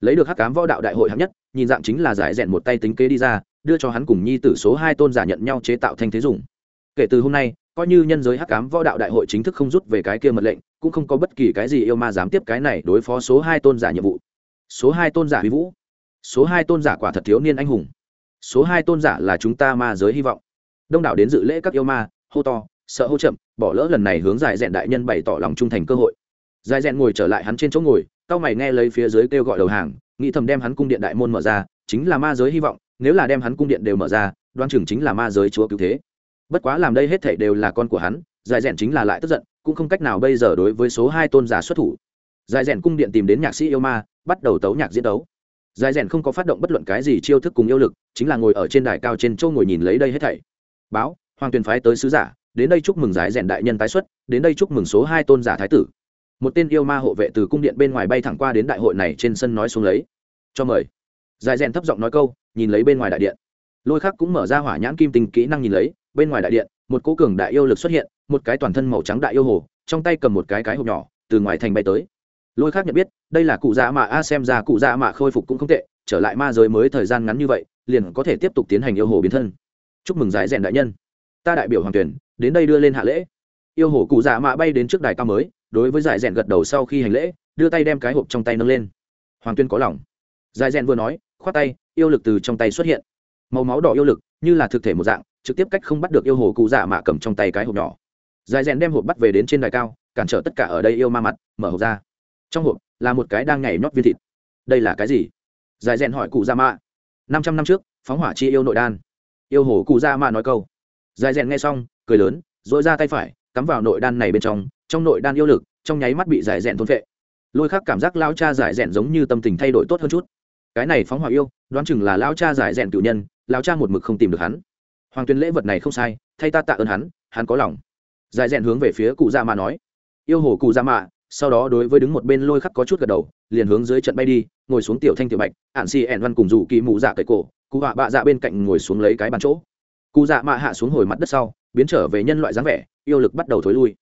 Lấy được hắc cám võ đạo đại hội hạng nhất, nhìn dạng chính là giải rèn một tay tính kế đi ra, đưa cho hắn cùng nhi tử số hai tôn giả nhận nhau chế tạo thanh thế dùng. Kể từ hôm nay, coi như nhân giới hắc cám võ đạo đại hội chính thức không rút về cái kia mật lệnh, cũng không có bất kỳ cái gì yêu ma dám tiếp cái này đối phó số hai tôn giả nhiệm vụ số hai tôn giả huy vũ. Số hai tôn giả quả thật thiếu niên anh hùng. Số hai tôn giả là chúng ta ma giới hy vọng. Đông đảo đến dự lễ các yêu ma, hô to, sợ hô chậm, bỏ lỡ lần này hướng dài rèn đại nhân bày tỏ lòng trung thành cơ hội. Dài rèn ngồi trở lại hắn trên chỗ ngồi, cao mày nghe lấy phía dưới kêu gọi đầu hàng, nghĩ thầm đem hắn cung điện đại môn mở ra, chính là ma giới hy vọng, nếu là đem hắn cung điện đều mở ra, đoan chừng chính là ma giới chúa cứu thế. Bất quá làm đây hết thảy đều là con của hắn dài rèn chính là lại tức giận, cũng không cách nào bây giờ đối với số hai tôn giả xuất thủ dài rèn cung điện tìm đến nhạc sĩ yêu ma, bắt đầu tấu nhạc diễn đấu dài rèn không có phát động bất luận cái gì chiêu thức cùng yêu lực, chính là ngồi ở trên đài cao trên châu ngồi nhìn lấy đây hết thảy. Báo, hoàng tuyền phái tới sứ giả, đến đây chúc mừng giải rèn đại nhân tái xuất, đến đây chúc mừng số hai tôn giả thái tử. Một tên yêu ma hộ vệ từ cung điện bên ngoài bay thẳng qua đến đại hội này trên sân nói xuống lấy. Cho mời. Giải rèn thấp giọng nói câu, nhìn lấy bên ngoài đại điện. Lôi khắc cũng mở ra hỏa nhãn kim tình kỹ năng nhìn lấy, bên ngoài đại điện, một cố cường đại yêu lực xuất hiện, một cái toàn thân màu trắng đại yêu hồ, trong tay cầm một cái cái hộp nhỏ, từ ngoài thành bay tới lôi khác nhận biết, đây là cụ dạ mạ, a, xem ra cụ dạ mạ khôi phục cũng không tệ, trở lại ma giới mới thời gian ngắn như vậy, liền có thể tiếp tục tiến hành yêu hồ biến thân. Chúc mừng giải rèn đại nhân. Ta đại biểu hoàng tuyển, đến đây đưa lên hạ lễ. Yêu hồ cụ dạ mạ bay đến trước đài cao mới, đối với giải rèn gật đầu sau khi hành lễ, đưa tay đem cái hộp trong tay nâng lên. Hoàng tuyên có lòng. Giải rèn vừa nói, khoát tay, yêu lực từ trong tay xuất hiện. Màu máu đỏ yêu lực, như là thực thể một dạng, trực tiếp cách không bắt được yêu hồ cụ dạ mạ cầm trong tay cái hộp nhỏ. Giải rèn đem hộp bắt về đến trên đài cao, cản trở tất cả ở đây yêu ma mặt, mở hộp ra trong hộp là một cái đang nhảy nhót viên thịt. Đây là cái gì? Giải rèn hỏi cụ gia mạ. Năm trăm năm trước, phóng hỏa chi yêu nội đan. Yêu hồ cụ gia mạ nói câu. Giải rèn nghe xong, cười lớn dội ra tay phải, cắm vào nội đan này bên trong trong nội đan yêu lực, trong nháy mắt bị giải rèn thôn phệ. lôi khắc cảm giác lao cha giải rèn giống như tâm tình thay đổi tốt hơn chút. Cái này phóng hỏa yêu, đoán chừng là lao cha giải rèn cựu nhân, lao cha một mực không tìm được hắn. Hoàng tuyên lễ vật này không sai, thay ta tạ ơn hắn hắn có lòng. Giải rèn hướng về phía cụ gia mạ nói. Yêu hồ cụ gia mạ sau đó đối với đứng một bên lôi khắc có chút gật đầu, liền hướng dưới trận bay đi, ngồi xuống tiểu thanh tiểu bạch ạn xì ẻn văn cùng rủ kỳ mụ dạ cậy cổ, cụ họa bạ dạ bên cạnh ngồi xuống lấy cái bàn chỗ. Cụ dạ mạ hạ xuống hồi mặt đất sau, biến trở về nhân loại dáng vẻ, yêu lực bắt đầu thối lui.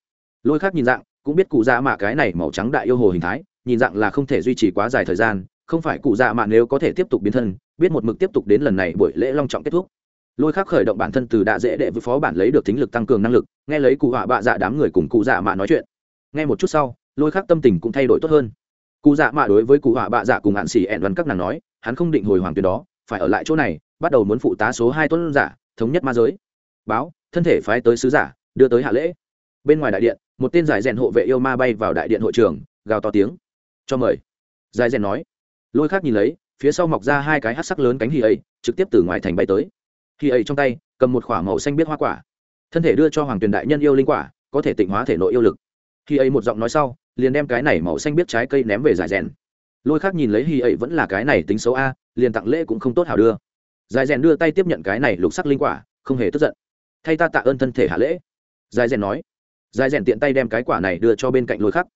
Lôi khắc nhìn dạng, cũng biết cụ dạ mạ cái này màu trắng đại yêu hồ hình thái, nhìn dạng là không thể duy trì quá dài thời gian, không phải cụ dạ mạ nếu có thể tiếp tục biến thân, biết một mực tiếp tục đến lần này buổi lễ long trọng kết thúc. Lôi khắc khởi động bản thân từ đạ dễ đệ với phó bản lấy được thính lực tăng cường năng lực, nghe lấy cụ họa bạ dạ đám người cùng cụ dạ mạ nói chuyện. Nghe một chút sau lôi khác tâm tình cũng thay đổi tốt hơn. Cụ dạ mạ đối với cụ họa bạ dạ cùng hạn xỉ ẹn đoán các nàng nói, hắn không định hồi hoàng tuyến đó, phải ở lại chỗ này, bắt đầu muốn phụ tá số hai tuấn giả, thống nhất ma giới. Báo, thân thể phái tới sứ giả, đưa tới hạ lễ. Bên ngoài đại điện, một tên giải rèn hộ vệ yêu ma bay vào đại điện hội trường, gào to tiếng. Cho mời. Giải rèn nói. Lôi khác nhìn lấy, phía sau mọc ra hai cái hát sắc lớn cánh hì ấy, trực tiếp từ ngoài thành bay tới. Hì ấy trong tay, cầm một k h ỏ a màu xanh biết hoa quả. Thân thể đưa cho hoàng tuyền đại nhân yêu linh quả, có thể tịnh hóa thể nội yêu lực. Hì ấy một giọng nói sau liền đem cái này màu xanh biết trái cây ném về giải rèn. Lôi khác nhìn lấy hy ấy vẫn là cái này tính xấu a, liền tặng lễ cũng không tốt hảo đưa. Giải rèn đưa tay tiếp nhận cái này lục sắc linh quả, không hề tức giận. Thay ta tạ ơn thân thể hạ lễ. Giải rèn nói. Giải rèn tiện tay đem cái quả này đưa cho bên cạnh lôi khắc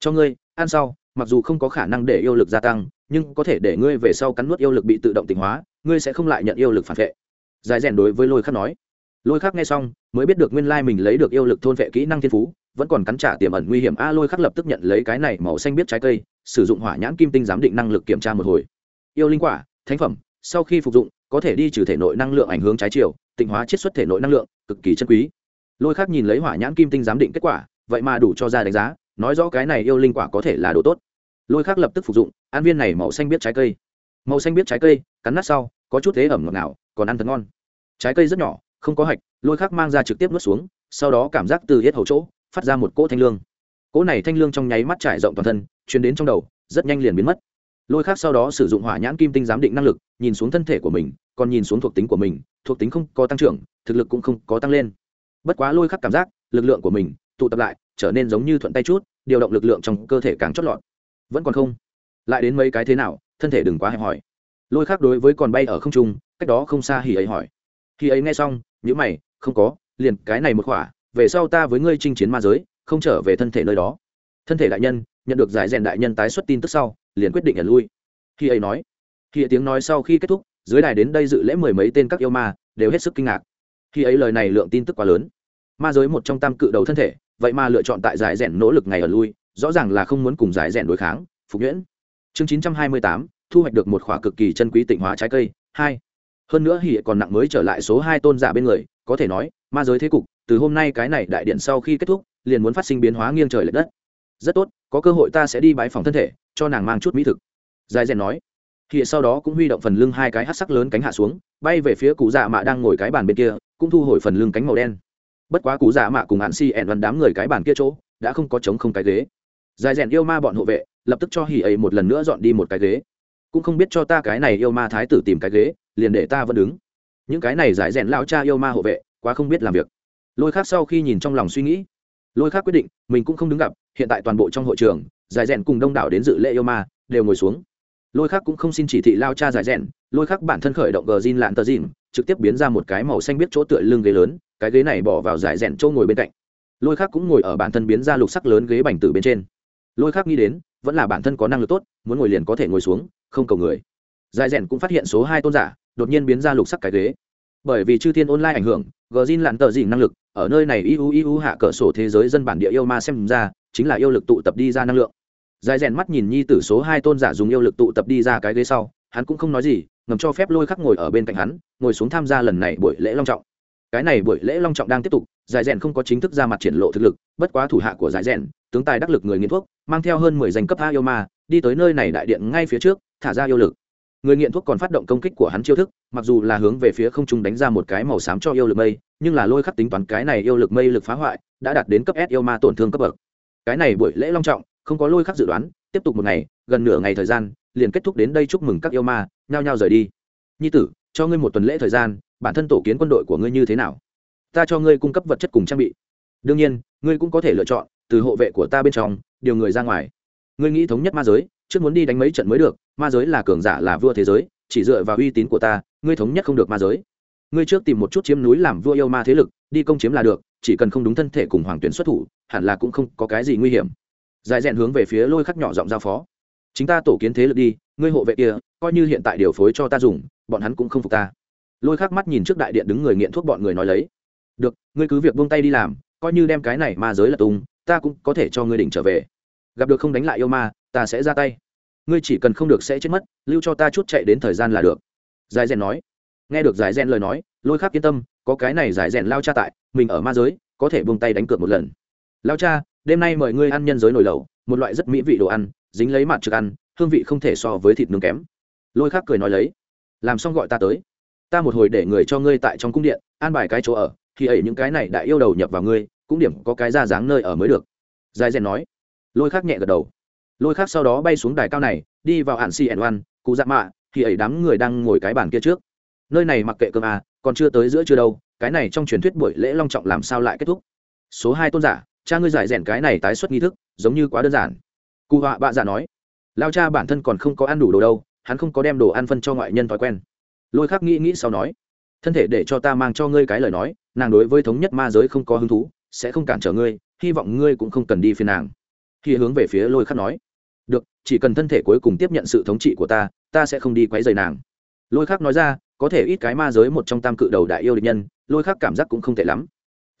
cho ngươi, ăn sau, mặc dù không có khả năng để yêu lực gia tăng, nhưng có thể để ngươi về sau cắn nuốt yêu lực bị tự động tỉnh hóa, ngươi sẽ không lại nhận yêu lực phản vệ. Giải rèn đối với lôi khắc nói. Lôi khắc nghe xong, mới biết được nguyên lai mình lấy được yêu lực thôn vệ kỹ năng thiên phú vẫn còn cắn trả tiềm ẩn nguy hiểm. A lôi khắc lập tức nhận lấy cái này màu xanh biết trái cây, sử dụng hỏa nhãn kim tinh giám định năng lực kiểm tra một hồi. Yêu linh quả, thánh phẩm, sau khi phục dụng, có thể đi trừ thể nội năng lượng ảnh hướng trái chiều, tịnh hóa chiết xuất thể nội năng lượng, cực kỳ chân quý. Lôi khắc nhìn lấy hỏa nhãn kim tinh giám định kết quả, vậy mà đủ cho ra đánh giá, nói rõ cái này yêu linh quả có thể là đồ tốt. Lôi khắc lập tức phục dụng, ăn viên này màu xanh biết trái cây. Màu xanh biết trái cây, cắn nát sau, có chút thế ẩm ngọt nào còn ăn thật ngon. Trái cây rất nhỏ, không có hạch, lôi khắc mang ra trực tiếp nuốt xuống, sau đó cảm giác từ hết hầu chỗ phát ra một cỗ thanh lương. Cỗ này thanh lương trong nháy mắt trải rộng toàn thân chuyến đến trong đầu, rất nhanh liền biến mất. Lôi khác sau đó sử dụng hỏa nhãn kim tinh giám định năng lực, nhìn xuống thân thể của mình, còn nhìn xuống thuộc tính của mình, thuộc tính không có tăng trưởng, thực lực cũng không có tăng lên. Bất quá lôi khắc cảm giác, lực lượng của mình, tụ tập lại, trở nên giống như thuận tay chút, điều động lực lượng trong cơ thể càng chót lọt. Vẫn còn không? Lại đến mấy cái thế nào? Thân thể đừng quá hẹp hỏi. Lôi khắc đối với còn bay ở không trung, cách đó không xa hỉ ấy hỏi. Khi ấy nghe xong nhữ mày, không có, liền cái này một khỏa về sau ta với ngươi chinh chiến ma giới, không trở về thân thể nơi đó. Thân thể đại nhân, nhận được giải rèn đại nhân tái xuất tin tức sau, liền quyết định ẩn lui. Khi ấy nói, khi ấy tiếng nói sau khi kết thúc, dưới đài đến đây dự lễ mười mấy tên các yêu ma, đều hết sức kinh ngạc. Khi ấy lời này lượng tin tức quá lớn. Ma giới một trong tam cự đầu thân thể, vậy mà lựa chọn tại giải rèn nỗ lực ngày ở lui, rõ ràng là không muốn cùng giải rèn đối kháng. Phục nhuyễn chương chín trăm hai mươi tám, thu hoạch được một khỏa cực kỳ chân quý tịnh hóa trái cây. Hai, hơn nữa hỉ còn nặng mới trở lại số hai tôn giả bên người, có thể nói, ma giới thế cục từ hôm nay cái này đại điện sau khi kết thúc, liền muốn phát sinh biến hóa nghiêng trời l ệ đất. Rất tốt, có cơ hội ta sẽ đi bãi phòng thân thể, cho nàng mang chút mỹ thực. Dài rèn nói. Thì sau đó cũng huy động phần lưng hai cái hát sắc lớn cánh hạ xuống, bay về phía cụ dạ mạ đang ngồi cái bàn bên kia, cũng thu hồi phần lưng cánh màu đen. Bất quá cụ dạ mạ cùng hạn si ẹn văn đám người cái bàn kia chỗ, đã không có trống không cái ghế. Dài rèn yêu ma bọn hộ vệ, lập tức cho hỉ ấy một lần nữa dọn đi một cái ghế. Cũng không biết cho ta cái này yêu ma thái tử tìm cái ghế, liền để ta vẫn đứng. Những cái này giải rèn lao cha yêu ma hộ vệ, quá không biết làm việc lôi khác sau khi nhìn trong lòng suy nghĩ, lôi khác quyết định, mình cũng không đứng gặp, hiện tại toàn bộ trong hội trường, giải rèn cùng đông đảo đến dự lễ yêu ma, đều ngồi xuống. Lôi khác cũng không xin chỉ thị lao cha giải rèn, lôi khác bản thân khởi động gờ zin lạn tờ zin trực tiếp biến ra một cái màu xanh biết chỗ tựa lưng ghế lớn, cái ghế này bỏ vào giải rèn chỗ ngồi bên cạnh. Lôi khác cũng ngồi ở bản thân biến ra lục sắc lớn ghế bành tử bên trên. Lôi khác nghĩ đến, vẫn là bản thân có năng lực tốt, muốn ngồi liền có thể ngồi xuống, không cầu người. Giải rèn cũng phát hiện số hai tôn giả, đột nhiên biến ra lục sắc cái ghế. Bởi vì chư thiên online ảnh hưởng gờ zin lạn tờ dình năng lực ở nơi này iu iu hạ cỡ sổ thế giới dân bản địa yêu ma xem ra, chính là yêu lực tụ tập đi ra năng lượng. Dài rèn mắt nhìn nhi tử số hai tôn giả dùng yêu lực tụ tập đi ra cái ghế sau, hắn cũng không nói gì, ngầm cho phép lôi khắc ngồi ở bên cạnh hắn, ngồi xuống tham gia lần này buổi lễ long trọng. Cái này buổi lễ long trọng đang tiếp tục giải rèn không có chính thức ra mặt triển lộ thực lực, bất quá thủ hạ của giải rèn, tướng tài đắc lực người nghiên thuốc, mang theo hơn mười danh cấp a yêu ma, đi tới nơi này đại điện ngay phía trước, thả ra yêu lực người nghiện thuốc còn phát động công kích của hắn chiêu thức, mặc dù là hướng về phía không trung đánh ra một cái màu xám cho yêu lực mây, nhưng là lôi khắc tính toán cái này yêu lực mây lực phá hoại, đã đạt đến cấp s yêu ma tổn thương cấp bậc. Cái này buổi lễ long trọng, không có lôi khắc dự đoán, tiếp tục một ngày, gần nửa ngày thời gian, liền kết thúc đến đây chúc mừng các yêu ma, nhao nhao rời đi. Nhi tử, cho ngươi một tuần lễ thời gian, bản thân tổ kiến quân đội của ngươi như thế nào? Ta cho ngươi cung cấp vật chất cùng trang bị. Đương nhiên, ngươi cũng có thể lựa chọn, từ hộ vệ của ta bên trong, điều người ra ngoài. Ngươi nghĩ thống nhất ma giới trước muốn đi đánh mấy trận mới được, ma giới là cường giả là vua thế giới, chỉ dựa vào uy tín của ta, ngươi thống nhất không được ma giới. Ngươi trước tìm một chút chiếm núi làm vua yêu ma thế lực, đi công chiếm là được, chỉ cần không đúng thân thể cùng hoàng tuyển xuất thủ, hẳn là cũng không có cái gì nguy hiểm. Dài rèn hướng về phía lôi khắc nhỏ giọng giao phó. Chính ta tổ kiến thế lực đi, ngươi hộ vệ kia, coi như hiện tại điều phối cho ta dùng, bọn hắn cũng không phục ta. Lôi khắc mắt nhìn trước đại điện đứng người nghiện thuốc bọn người nói lấy. Được, ngươi cứ việc buông tay đi làm, coi như đem cái này ma giới là tung, ta cũng có thể cho ngươi đỉnh trở về. Gặp được không đánh lại yêu ma ta sẽ ra tay. Ngươi chỉ cần không được sẽ chết mất, lưu cho ta chút chạy đến thời gian là được. Giải rèn nói. Nghe được giải rèn lời nói, lôi khắc yên tâm, có cái này giải rèn lao cha tại, mình ở ma giới, có thể buông tay đánh cược một lần. Lao cha, đêm nay mời ngươi ăn nhân giới nồi lẩu, một loại rất mỹ vị đồ ăn, dính lấy mặt trực ăn, hương vị không thể so với thịt nướng kém. Lôi khắc cười nói lấy. Làm xong gọi ta tới. Ta một hồi để người cho ngươi tại trong cung điện, an bài cái chỗ ở, thì ấy những cái này đã yêu đầu nhập vào ngươi, cũng điểm có cái ra dáng nơi ở mới được. Giải rèn nói. Lôi khắc nhẹ gật đầu lôi khác sau đó bay xuống đài cao này, đi vào hạn si ẩn oan cụ dạ mạ, thì ấy đám người đang ngồi cái bàn kia trước. Nơi này mặc kệ cơm à còn chưa tới giữa chưa đâu, cái này trong truyền thuyết buổi lễ long trọng làm sao lại kết thúc? Số hai tôn giả, cha ngươi giải rèn cái này tái xuất nghi thức, giống như quá đơn giản. Cụ họa bạ giả nói, lao cha bản thân còn không có ăn đủ đồ đâu, hắn không có đem đồ ăn phân cho ngoại nhân thói quen. Lôi khắc nghĩ nghĩ sau nói, thân thể để cho ta mang cho ngươi cái lời nói, nàng đối với thống nhất ma giới không có hứng thú, sẽ không cản trở ngươi, hy vọng ngươi cũng không cần đi phiền nàng. Khi hướng về phía lôi khắc nói được chỉ cần thân thể cuối cùng tiếp nhận sự thống trị của ta ta sẽ không đi quấy rầy nàng. Lôi khắc nói ra có thể ít cái ma giới một trong tam cự đầu đại yêu địch nhân lôi khắc cảm giác cũng không tệ lắm.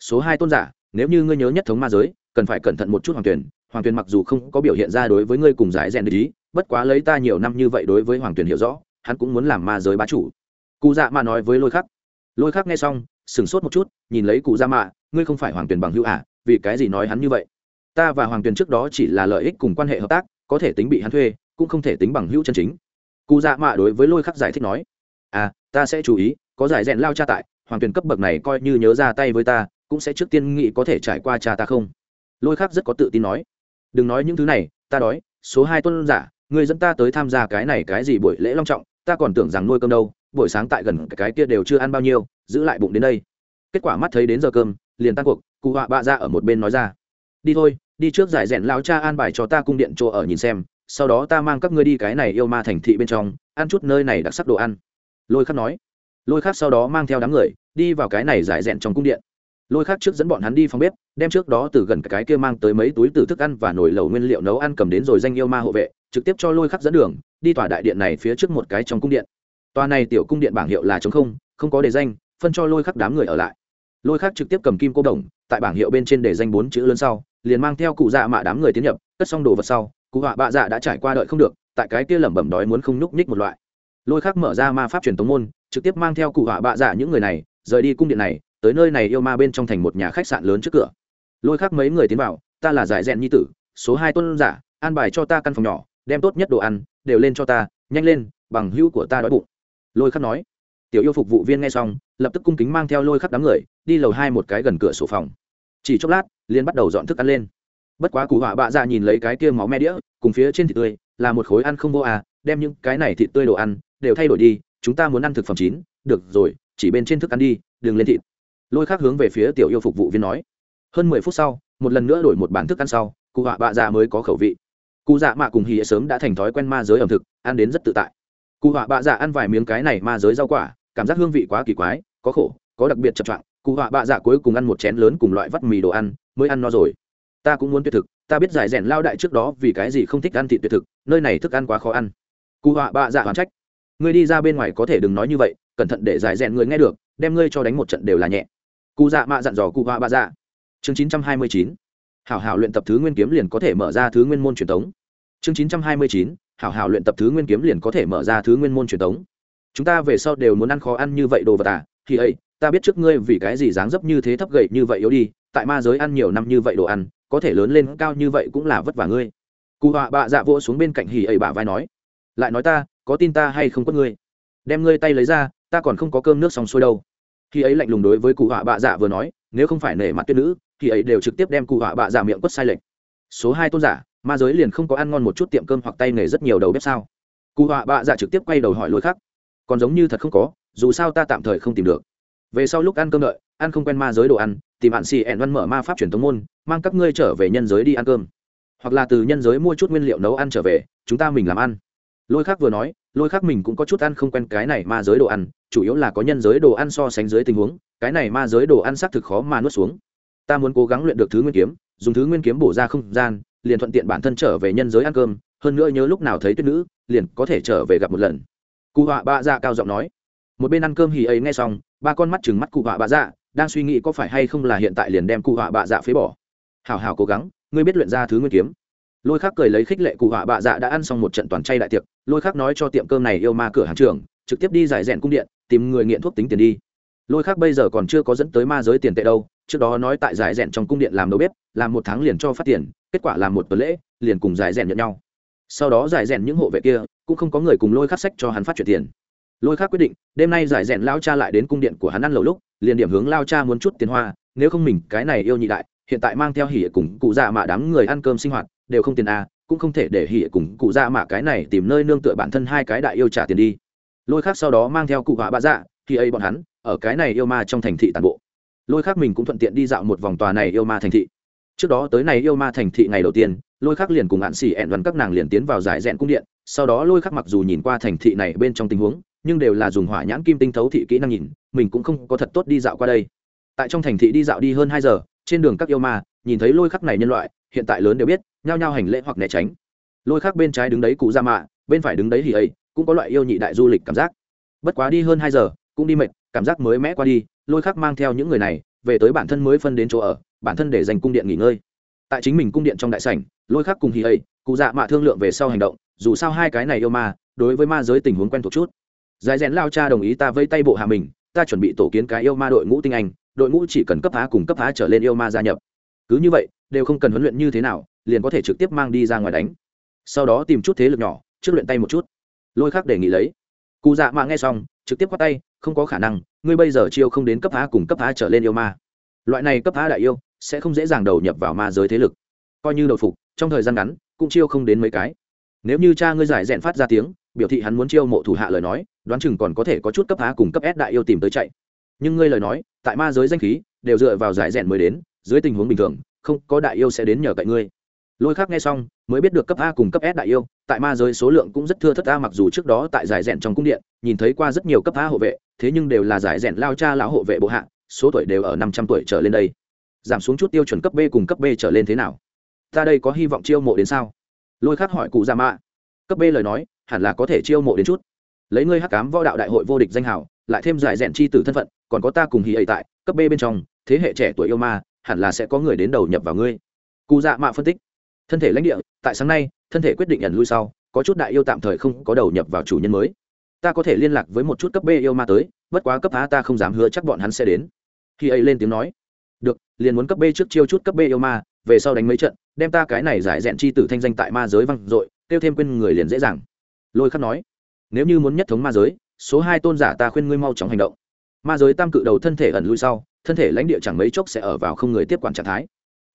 Số hai tôn giả nếu như ngươi nhớ nhất thống ma giới cần phải cẩn thận một chút hoàng tuyền. Hoàng tuyền mặc dù không có biểu hiện ra đối với ngươi cùng giải rèn ý bất quá lấy ta nhiều năm như vậy đối với hoàng tuyền hiểu rõ hắn cũng muốn làm ma giới bá chủ. Cụ dạ mà nói với lôi khắc. Lôi khắc nghe xong sửng sốt một chút nhìn lấy cụ dạ mạ ngươi không phải hoàng tuyền bằng hữu ả à, vì cái gì nói hắn như vậy? Ta và hoàng tuyền trước đó chỉ là lợi ích cùng quan hệ hợp tác có thể tính bị hắn thuê, cũng không thể tính bằng hữu chân chính. Cụ dạ mạ đối với lôi khắc giải thích nói à ta sẽ chú ý, có giải rèn lao cha tại, hoàng tuyển cấp bậc này coi như nhớ ra tay với ta, cũng sẽ trước tiên nghĩ có thể trải qua cha ta không? Lôi khắc rất có tự tin nói, đừng nói những thứ này, ta đói, số hai tuân giả, người dẫn ta tới tham gia cái này cái gì buổi lễ long trọng, ta còn tưởng rằng nuôi cơm đâu, buổi sáng tại gần cái kia đều chưa ăn bao nhiêu, giữ lại bụng đến đây. Kết quả mắt thấy đến giờ cơm, liền tan cuộc cụ họa bạ ra ở một bên nói ra, đi thôi đi trước giải rèn lao cha an bài cho ta cung điện chỗ ở nhìn xem, sau đó ta mang các ngươi đi cái này yêu ma thành thị bên trong, ăn chút nơi này đặc sắc đồ ăn. Lôi khắc nói. Lôi khắc sau đó mang theo đám người, đi vào cái này giải rèn trong cung điện. Lôi khác trước dẫn bọn hắn đi phòng bếp, đem trước đó từ gần cái kia mang tới mấy túi từ thức ăn và nồi lẩu nguyên liệu nấu ăn cầm đến rồi danh yêu ma hộ vệ, trực tiếp cho lôi khắc dẫn đường, đi tòa đại điện này phía trước một cái trong cung điện. Tòa này tiểu cung điện bảng hiệu là chống không không có đề danh, phân cho lôi khắc đám người ở lại. Lôi khắc trực tiếp cầm kim cô đồng, tại bảng hiệu bên trên đề danh bốn chữ lớn sau liền mang theo cụ dạ mạ đám người tiến nhập, cất xong đồ vật sau, cụ họa bạ dạ đã trải qua đợi không được, tại cái kia lẩm bẩm đói muốn không nhúc nhích một loại. Lôi khắc mở ra ma pháp truyền tống môn, trực tiếp mang theo cụ họa bạ dạ những người này, rời đi cung điện này, tới nơi này yêu ma bên trong thành một nhà khách sạn lớn trước cửa. Lôi khắc mấy người tiến vào, ta là giải rèn nhi tử, số hai tôn giả, an bài cho ta căn phòng nhỏ, đem tốt nhất đồ ăn, đều lên cho ta, nhanh lên, bằng hữu của ta đói bụng. Lôi khắc nói. Tiểu yêu phục vụ viên nghe xong, lập tức cung kính mang theo lôi khắc đám người, đi lầu hai một cái gần cửa sổ phòng chỉ chốc lát liên bắt đầu dọn thức ăn lên. Bất quá cụ họa bạ dạ nhìn lấy cái kia máu me đĩa, cùng phía trên thịt tươi, là một khối ăn không vô à đem những cái này thịt tươi đồ ăn đều thay đổi đi, chúng ta muốn ăn thực phẩm chín, được rồi, chỉ bên trên thức ăn đi, đừng lên thịt. Lôi khác hướng về phía tiểu yêu phục vụ viên nói. Hơn mười phút sau, một lần nữa đổi một bản thức ăn sau cụ họa bạ dạ mới có khẩu vị. Cụ dạ mạ cùng hì sớm đã thành thói quen ma giới ẩm thực, ăn đến rất tự tại. Cụ họa bạ dạ ăn vài miếng cái này ma giới rau quả, cảm giác hương vị quá kỳ quái, có khổ, có đặc biệt chập choạng cụ họa bạ dạ cuối cùng ăn một chén lớn cùng loại vắt mì đồ ăn, mới ăn no rồi. Ta cũng muốn tuyệt thực, ta biết giải rèn lao đại trước đó vì cái gì không thích ăn thịt tuyệt thực, nơi này thức ăn quá khó ăn. Cụ họa bạ dạ hoán trách. Ngươi đi ra bên ngoài có thể đừng nói như vậy, cẩn thận để giải rèn người nghe được, đem ngươi cho đánh một trận đều là nhẹ. Cụ dạ mạ dặn dò cụ họa bạ dạ. Chương chín trăm hai mươi chín. Hảo hảo luyện tập thứ nguyên kiếm liền có thể mở ra thứ nguyên môn truyền thống chương chín trăm hai mươi chín. Hảo hảo luyện tập thứ nguyên kiếm liền có thể mở ra thứ nguyên môn truyền thống chúng ta về sau đều muốn ăn khó ăn như vậy đồ vật à? Thì ấy ta biết trước ngươi vì cái gì dáng dấp như thế thấp gậy như vậy yếu đi, tại ma giới ăn nhiều năm như vậy đồ ăn, có thể lớn lên cao như vậy cũng là vất vả ngươi. Cụ họa bạ dạ vỗ xuống bên cạnh hỉ ấy bả vai nói, lại nói ta, có tin ta hay không có ngươi? Đem ngươi tay lấy ra, ta còn không có cơm nước xong xuôi đâu. Khi ấy lạnh lùng đối với cụ họa bạ dạ vừa nói, nếu không phải nể mặt tuyết nữ thì ấy đều trực tiếp đem cụ họa bạ dạ miệng quất sai lệch. Số hai tôn giả, ma giới liền không có ăn ngon một chút tiệm cơm hoặc tay nghề rất nhiều đầu bếp sao? Cụ họa bạ dạ trực tiếp quay đầu hỏi lối khác còn giống như thật không có, dù sao ta tạm thời không tìm được về sau lúc ăn cơm đợi, ăn không quen ma giới đồ ăn, tìm bạn xì ẹn văn mở ma pháp truyền thống môn, mang các ngươi trở về nhân giới đi ăn cơm. Hoặc là từ nhân giới mua chút nguyên liệu nấu ăn trở về, chúng ta mình làm ăn. Lôi khác vừa nói, lôi khác mình cũng có chút ăn không quen cái này ma giới đồ ăn, chủ yếu là có nhân giới đồ ăn so sánh dưới tình huống, cái này ma giới đồ ăn xác thực khó mà nuốt xuống. Ta muốn cố gắng luyện được thứ nguyên kiếm, dùng thứ nguyên kiếm bổ ra không gian, liền thuận tiện bản thân trở về nhân giới ăn cơm, hơn nữa nhớ lúc nào thấy tuyết nữ, liền có thể trở về gặp một lần. Cụ họa bạ dạ cao giọng nói. Một bên ăn cơm hì ấy nghe xong ba con mắt chừng mắt cụ họa bạ dạ đang suy nghĩ có phải hay không là hiện tại liền đem cụ họa bạ dạ phế bỏ. Hào hào cố gắng, ngươi biết luyện ra thứ nguyên kiếm. Lôi khác cười lấy khích lệ cụ họa bạ dạ đã ăn xong một trận toàn chay đại tiệc, lôi khác nói cho tiệm cơm này yêu ma cửa hàng trường trực tiếp đi giải rèn cung điện, tìm người nghiện thuốc tính tiền đi. Lôi khác bây giờ còn chưa có dẫn tới ma giới tiền tệ đâu, trước đó nói tại giải rèn trong cung điện làm đầu bếp, làm một tháng liền cho phát tiền, kết quả làm một tuần lễ, liền cùng giải rèn nhận nhau. Sau đó giải rèn những hộ vệ kia, cũng không có người cùng lôi khắc sách cho hắn phát chuyển tiền lôi khác quyết định đêm nay giải rẽn lao cha lại đến cung điện của hắn ăn lầu lúc liền điểm hướng lao cha muốn chút tiền hoa nếu không mình cái này yêu nhị đại hiện tại mang theo hỉ cùng cụ già mạ đám người ăn cơm sinh hoạt đều không tiền a à, cũng không thể để hỉ cùng cụ già mạ cái này tìm nơi nương tựa bản thân hai cái đại yêu trả tiền đi. Lôi khác sau đó mang theo cụ họa bạ dạ khi ấy bọn hắn ở cái này yêu ma trong thành thị tàn bộ. Lôi khác mình cũng thuận tiện đi dạo một vòng tòa này yêu ma thành thị. Trước đó tới này yêu ma thành thị ngày đầu tiên lôi khắc liền cùng hạn xỉ ẹn văn các nàng liền tiến vào giải rẽn cung điện sau đó lôi khắc mặc dù nhìn qua thành thị này bên trong tình huống nhưng đều là dùng hỏa nhãn kim tinh thấu thị kỹ năng nhìn, mình cũng không có thật tốt đi dạo qua đây. Tại trong thành thị đi dạo đi hơn hai giờ, trên đường các yêu ma, nhìn thấy lôi khắc này nhân loại, hiện tại lớn đều biết, nhao nhao hành lễ hoặc né tránh. Lôi khắc bên trái đứng đấy cụ ra mạ, bên phải đứng đấy thì ấy, cũng có loại yêu nhị đại du lịch cảm giác. Bất quá đi hơn hai giờ, cũng đi mệt, cảm giác mới mẽ qua đi, lôi khắc mang theo những người này, về tới bản thân mới phân đến chỗ ở, bản thân để dành cung điện nghỉ ngơi. Tại chính mình cung điện trong đại sảnh, lôi khắc cùng hì ấy, cụ dạ mạ thương lượng về sau hành động, dù sao hai cái này yêu ma, đối với ma giới tình huống quen thuộc chút giải rèn lao cha đồng ý ta vây tay bộ hạ mình, ta chuẩn bị tổ kiến cái yêu ma đội ngũ tinh anh, đội ngũ chỉ cần cấp phá cùng cấp phá trở lên yêu ma gia nhập. Cứ như vậy, đều không cần huấn luyện như thế nào, liền có thể trực tiếp mang đi ra ngoài đánh. Sau đó tìm chút thế lực nhỏ, trước luyện tay một chút. Lôi khác đề nghị lấy. Cụ dạ mạ nghe xong, trực tiếp quát tay, không có khả năng, ngươi bây giờ chiêu không đến cấp phá cùng cấp phá trở lên yêu ma. Loại này cấp phá đại yêu, sẽ không dễ dàng đầu nhập vào ma giới thế lực. Coi như đầu phục, trong thời gian ngắn, cũng chiêu không đến mấy cái. Nếu như cha ngươi giải rèn phát ra tiếng, biểu thị hắn muốn chiêu mộ thủ hạ lời nói đoán chừng còn có thể có chút cấp phá cùng cấp s đại yêu tìm tới chạy. Nhưng ngươi lời nói, tại ma giới danh khí, đều dựa vào giải rèn mới đến, dưới tình huống bình thường, không có đại yêu sẽ đến nhờ cậy ngươi. Lôi khác nghe xong, mới biết được cấp a cùng cấp s đại yêu, tại ma giới số lượng cũng rất thưa thất a mặc dù trước đó tại giải rèn trong cung điện, nhìn thấy qua rất nhiều cấp a hộ vệ, thế nhưng đều là giải rèn lao cha lão hộ vệ bộ hạ, số tuổi đều ở năm trăm tuổi trở lên đây. Giảm xuống chút tiêu chuẩn cấp b cùng cấp b trở lên thế nào? Ta đây có hy vọng chiêu mộ đến sao? Lôi khắc hỏi cụ già mạ. Cấp b lời nói, hẳn là có thể chiêu mộ đến chút lấy ngươi hắc cám võ đạo đại hội vô địch danh hào, lại thêm giải rèn chi tử thân phận, còn có ta cùng hì ấy tại, cấp b bên trong, thế hệ trẻ tuổi yêu ma, hẳn là sẽ có người đến đầu nhập vào ngươi. Cụ dạ mạ phân tích. Thân thể lãnh địa, tại sáng nay, thân thể quyết định nhận lui sau, có chút đại yêu tạm thời không có đầu nhập vào chủ nhân mới. Ta có thể liên lạc với một chút cấp b yêu ma tới, bất quá cấp a ta không dám hứa chắc bọn hắn sẽ đến. Khi ấy lên tiếng nói. Được, liền muốn cấp b trước chiêu chút cấp b yêu ma, về sau đánh mấy trận, đem ta cái này giải rẽn chi tử thanh danh tại ma giới văng dội, tiêu thêm quên người liền dễ dàng. Lôi khắc nói nếu như muốn nhất thống ma giới, số hai tôn giả ta khuyên ngươi mau chóng hành động. Ma giới tam cự đầu thân thể ẩn lui sau, thân thể lãnh địa chẳng mấy chốc sẽ ở vào không người tiếp quản trạng thái.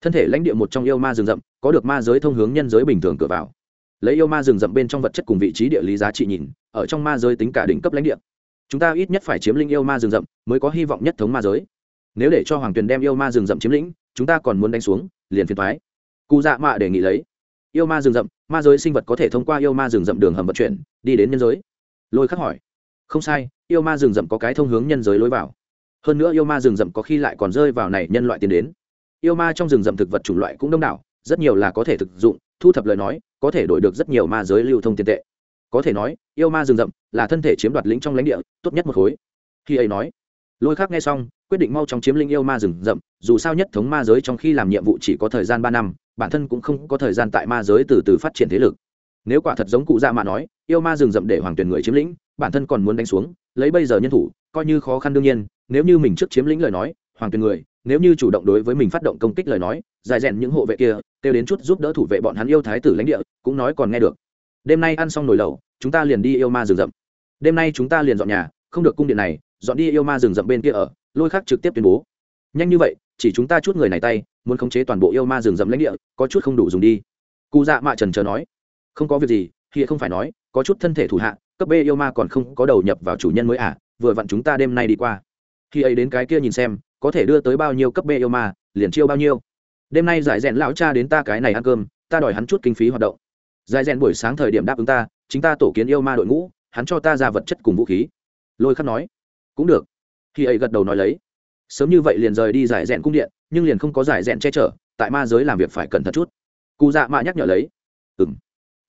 Thân thể lãnh địa một trong yêu ma rừng rậm, có được ma giới thông hướng nhân giới bình thường cửa vào. Lấy yêu ma rừng rậm bên trong vật chất cùng vị trí địa lý giá trị nhìn, ở trong ma giới tính cả đỉnh cấp lãnh địa. Chúng ta ít nhất phải chiếm lĩnh yêu ma rừng rậm mới có hy vọng nhất thống ma giới. Nếu để cho hoàng tuyền đem yêu ma rừng rậm chiếm lĩnh, chúng ta còn muốn đánh xuống, liền phiền thoái cụ dạ mạ đề nghị lấy. Yêu ma rừng rậm, ma giới sinh vật có thể thông qua yêu ma rừng rậm đường hầm vận chuyển đi đến nhân giới. Lôi khắc hỏi. Không sai, yêu ma rừng rậm có cái thông hướng nhân giới lối vào. Hơn nữa yêu ma rừng rậm có khi lại còn rơi vào này nhân loại tiến đến. Yêu ma trong rừng rậm thực vật chủng loại cũng đông đảo, rất nhiều là có thể thực dụng, thu thập lời nói, có thể đổi được rất nhiều ma giới lưu thông tiền tệ. Có thể nói, yêu ma rừng rậm là thân thể chiếm đoạt lĩnh trong lãnh địa, tốt nhất một khối. Khi ấy nói, lôi khác nghe xong, quyết định mau chóng chiếm lĩnh yêu ma rừng rậm, dù sao nhất thống ma giới trong khi làm nhiệm vụ chỉ có thời gian ba năm, bản thân cũng không có thời gian tại ma giới từ từ phát triển thế lực. Nếu quả thật giống cụ dạ mà nói yêu ma rừng rậm để hoàng tuyển người chiếm lĩnh, bản thân còn muốn đánh xuống, lấy bây giờ nhân thủ, coi như khó khăn đương nhiên, nếu như mình trước chiếm lĩnh lời nói, hoàng tuyển người, nếu như chủ động đối với mình phát động công kích lời nói dài rèn những hộ vệ kia, kêu đến chút giúp đỡ thủ vệ bọn hắn yêu thái tử lãnh địa, cũng nói còn nghe được. Đêm nay ăn xong nồi lẩu, chúng ta liền đi yêu ma rừng rậm. Đêm nay chúng ta liền dọn nhà, không được cung điện này, dọn đi yêu ma rừng rậm bên kia ở, lôi khắc trực tiếp tuyên bố. Nhanh như vậy, chỉ chúng ta chút người này tay, muốn khống chế toàn bộ yêu ma rừng rậm lãnh địa, có chút không đủ dùng đi. Cụ dạ mạ trần chờ nói. Không có việc gì hiện không phải nói, có chút thân thể thủ hạ, cấp b yêu ma còn không có đầu nhập vào chủ nhân mới à vừa vặn chúng ta đêm nay đi qua. Khi ấy đến cái kia nhìn xem, có thể đưa tới bao nhiêu cấp b yêu ma, liền chiêu bao nhiêu. Đêm nay giải rèn lão cha đến ta cái này ăn cơm, ta đòi hắn chút kinh phí hoạt động. Giải rèn buổi sáng thời điểm đáp ứng ta, chính ta tổ kiến yêu ma đội ngũ, hắn cho ta ra vật chất cùng vũ khí. Lôi khắc nói, cũng được. Khi ấy gật đầu nói lấy. Sớm như vậy liền rời đi giải rèn cung điện, nhưng liền không có giải rèn che chở, tại ma giới làm việc phải cẩn thận chút. Cụ dạ mạ nhắc nhở lấy. Ừng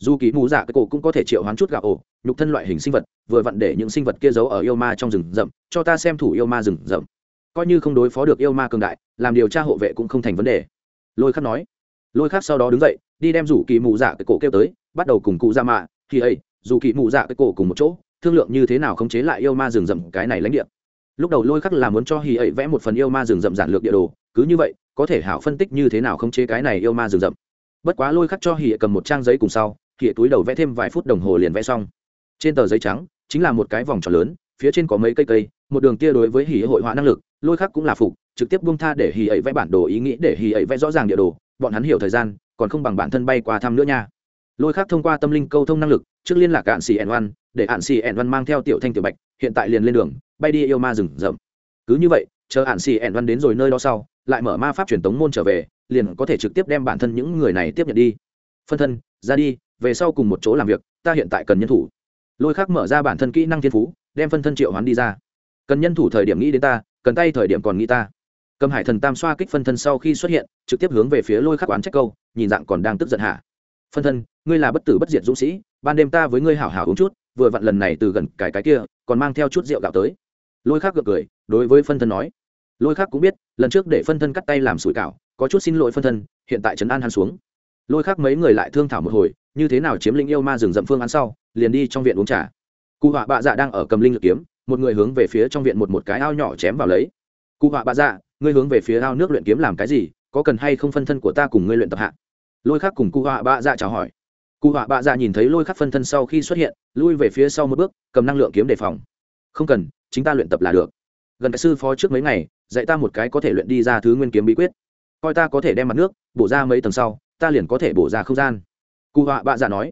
dù kỳ mù dạ cái cổ cũng có thể triệu hoán chút gạo ổ, nhục thân loại hình sinh vật, vừa vặn để những sinh vật kia giấu ở yêu ma trong rừng rậm, cho ta xem thủ yêu ma rừng rậm. Coi như không đối phó được yêu ma cường đại, làm điều tra hộ vệ cũng không thành vấn đề. Lôi khắc nói. Lôi khắc sau đó đứng dậy, đi đem rủ kỳ mù dạ cái cổ kêu tới, bắt đầu cùng cụ ra mạ, thì ấy, dù kỳ mù dạ cái cổ cùng một chỗ, thương lượng như thế nào khống chế lại yêu ma rừng rậm cái này lãnh địa. Lúc đầu lôi khắc là muốn cho hì ấy vẽ một phần yêu ma rừng rậm giản lược địa đồ, cứ như vậy, có thể hảo phân tích như thế nào khống chế cái này yêu ma rừng rậm. Bất quá lôi khắc cho hì cầm một trang giấy cùng sau thì túi đầu vẽ thêm vài phút đồng hồ liền vẽ xong. Trên tờ giấy trắng chính là một cái vòng tròn lớn, phía trên có mấy cây cây, một đường kia đối với hỉ hội họa năng lực, lôi khắc cũng là phục, trực tiếp buông tha để hỉ ấy vẽ bản đồ ý nghĩ để hỉ ấy vẽ rõ ràng địa đồ, bọn hắn hiểu thời gian, còn không bằng bản thân bay qua thăm nữa nha. Lôi khắc thông qua tâm linh câu thông năng lực, trước liên lạc cạn xì ẻn văn, để ạn xì ẻn văn mang theo tiểu thanh tiểu bạch, hiện tại liền lên đường, bay đi yêu ma rừng rậm. Cứ như vậy, chờ ạn xì ẻn văn đến rồi nơi đó sau, lại mở ma pháp truyền tống môn trở về, liền có thể trực tiếp đem bản thân những người này tiếp nhận đi. Phân thân, ra đi về sau cùng một chỗ làm việc, ta hiện tại cần nhân thủ. Lôi khắc mở ra bản thân kỹ năng thiên phú, đem phân thân triệu hoán đi ra. Cần nhân thủ thời điểm nghĩ đến ta, cần tay thời điểm còn nghĩ ta. Cầm hải thần tam xoa kích phân thân sau khi xuất hiện, trực tiếp hướng về phía lôi khắc oán trách câu, nhìn dạng còn đang tức giận hạ. Phân thân, ngươi là bất tử bất diệt dũng sĩ, ban đêm ta với ngươi hảo hảo uống chút, vừa vặn lần này từ gần cái cái kia, còn mang theo chút rượu gạo tới. Lôi khắc gật cười, đối với phân thân nói. Lôi khắc cũng biết, lần trước để phân thân cắt tay làm sủi cảo, có chút xin lỗi phân thân, hiện tại trấn an hắn xuống lôi khắc mấy người lại thương thảo một hồi, như thế nào chiếm lĩnh yêu ma rừng rậm phương án sau, liền đi trong viện uống trà. Cụ họa bạ dạ đang ở cầm linh lực kiếm, một người hướng về phía trong viện một một cái ao nhỏ chém vào lấy. Cụ họa bạ dạ ngươi hướng về phía ao nước luyện kiếm làm cái gì, có cần hay không phân thân của ta cùng ngươi luyện tập hạ? Lôi khắc cùng cụ họa bạ dạ chào hỏi. Cụ họa bạ dạ nhìn thấy lôi khắc phân thân sau khi xuất hiện, lui về phía sau một bước, cầm năng lượng kiếm đề phòng. Không cần, chính ta luyện tập là được. Gần cái sư phó trước mấy ngày, dạy ta một cái có thể luyện đi ra thứ nguyên kiếm bí quyết. Coi ta có thể đem mặt nước, bổ ra mấy tầng sau ta liền có thể bổ ra không gian. Cụ họa bạ dạ nói,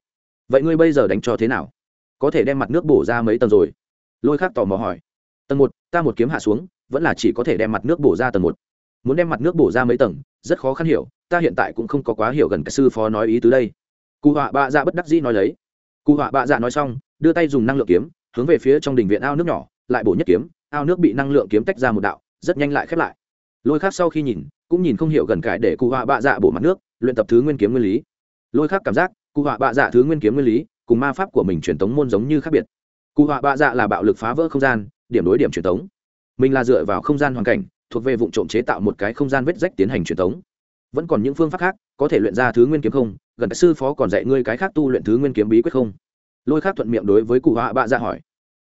vậy ngươi bây giờ đánh cho thế nào? Có thể đem mặt nước bổ ra mấy tầng rồi. Lôi khắc tò mò hỏi, tầng một, ta một kiếm hạ xuống, vẫn là chỉ có thể đem mặt nước bổ ra tầng một. Muốn đem mặt nước bổ ra mấy tầng, rất khó khăn hiểu, ta hiện tại cũng không có quá hiểu gần cái sư phó nói ý tứ đây. Cụ họa bạ dạ bất đắc dĩ nói lấy. Cụ họa bạ dạ nói xong, đưa tay dùng năng lượng kiếm, hướng về phía trong đình viện ao nước nhỏ, lại bổ nhất kiếm, ao nước bị năng lượng kiếm tách ra một đạo, rất nhanh lại khép lại lôi khác sau khi nhìn, cũng nhìn không hiểu gần cải để cụ họa bạ dạ bổ mặt nước, luyện tập thứ nguyên kiếm nguyên lý. Lôi khác cảm giác, cụ họa bạ dạ thứ nguyên kiếm nguyên lý, cùng ma pháp của mình truyền tống môn giống như khác biệt. Cụ họa bạ dạ là bạo lực phá vỡ không gian, điểm đối điểm truyền tống. Mình là dựa vào không gian hoàn cảnh, thuộc về vụ trộm chế tạo một cái không gian vết rách tiến hành truyền tống. Vẫn còn những phương pháp khác, có thể luyện ra thứ nguyên kiếm không, gần sư phó còn dạy ngươi cái khác tu luyện thứ nguyên kiếm bí quyết không? Lôi khác thuận miệng đối với cụ họa bạ dạ hỏi.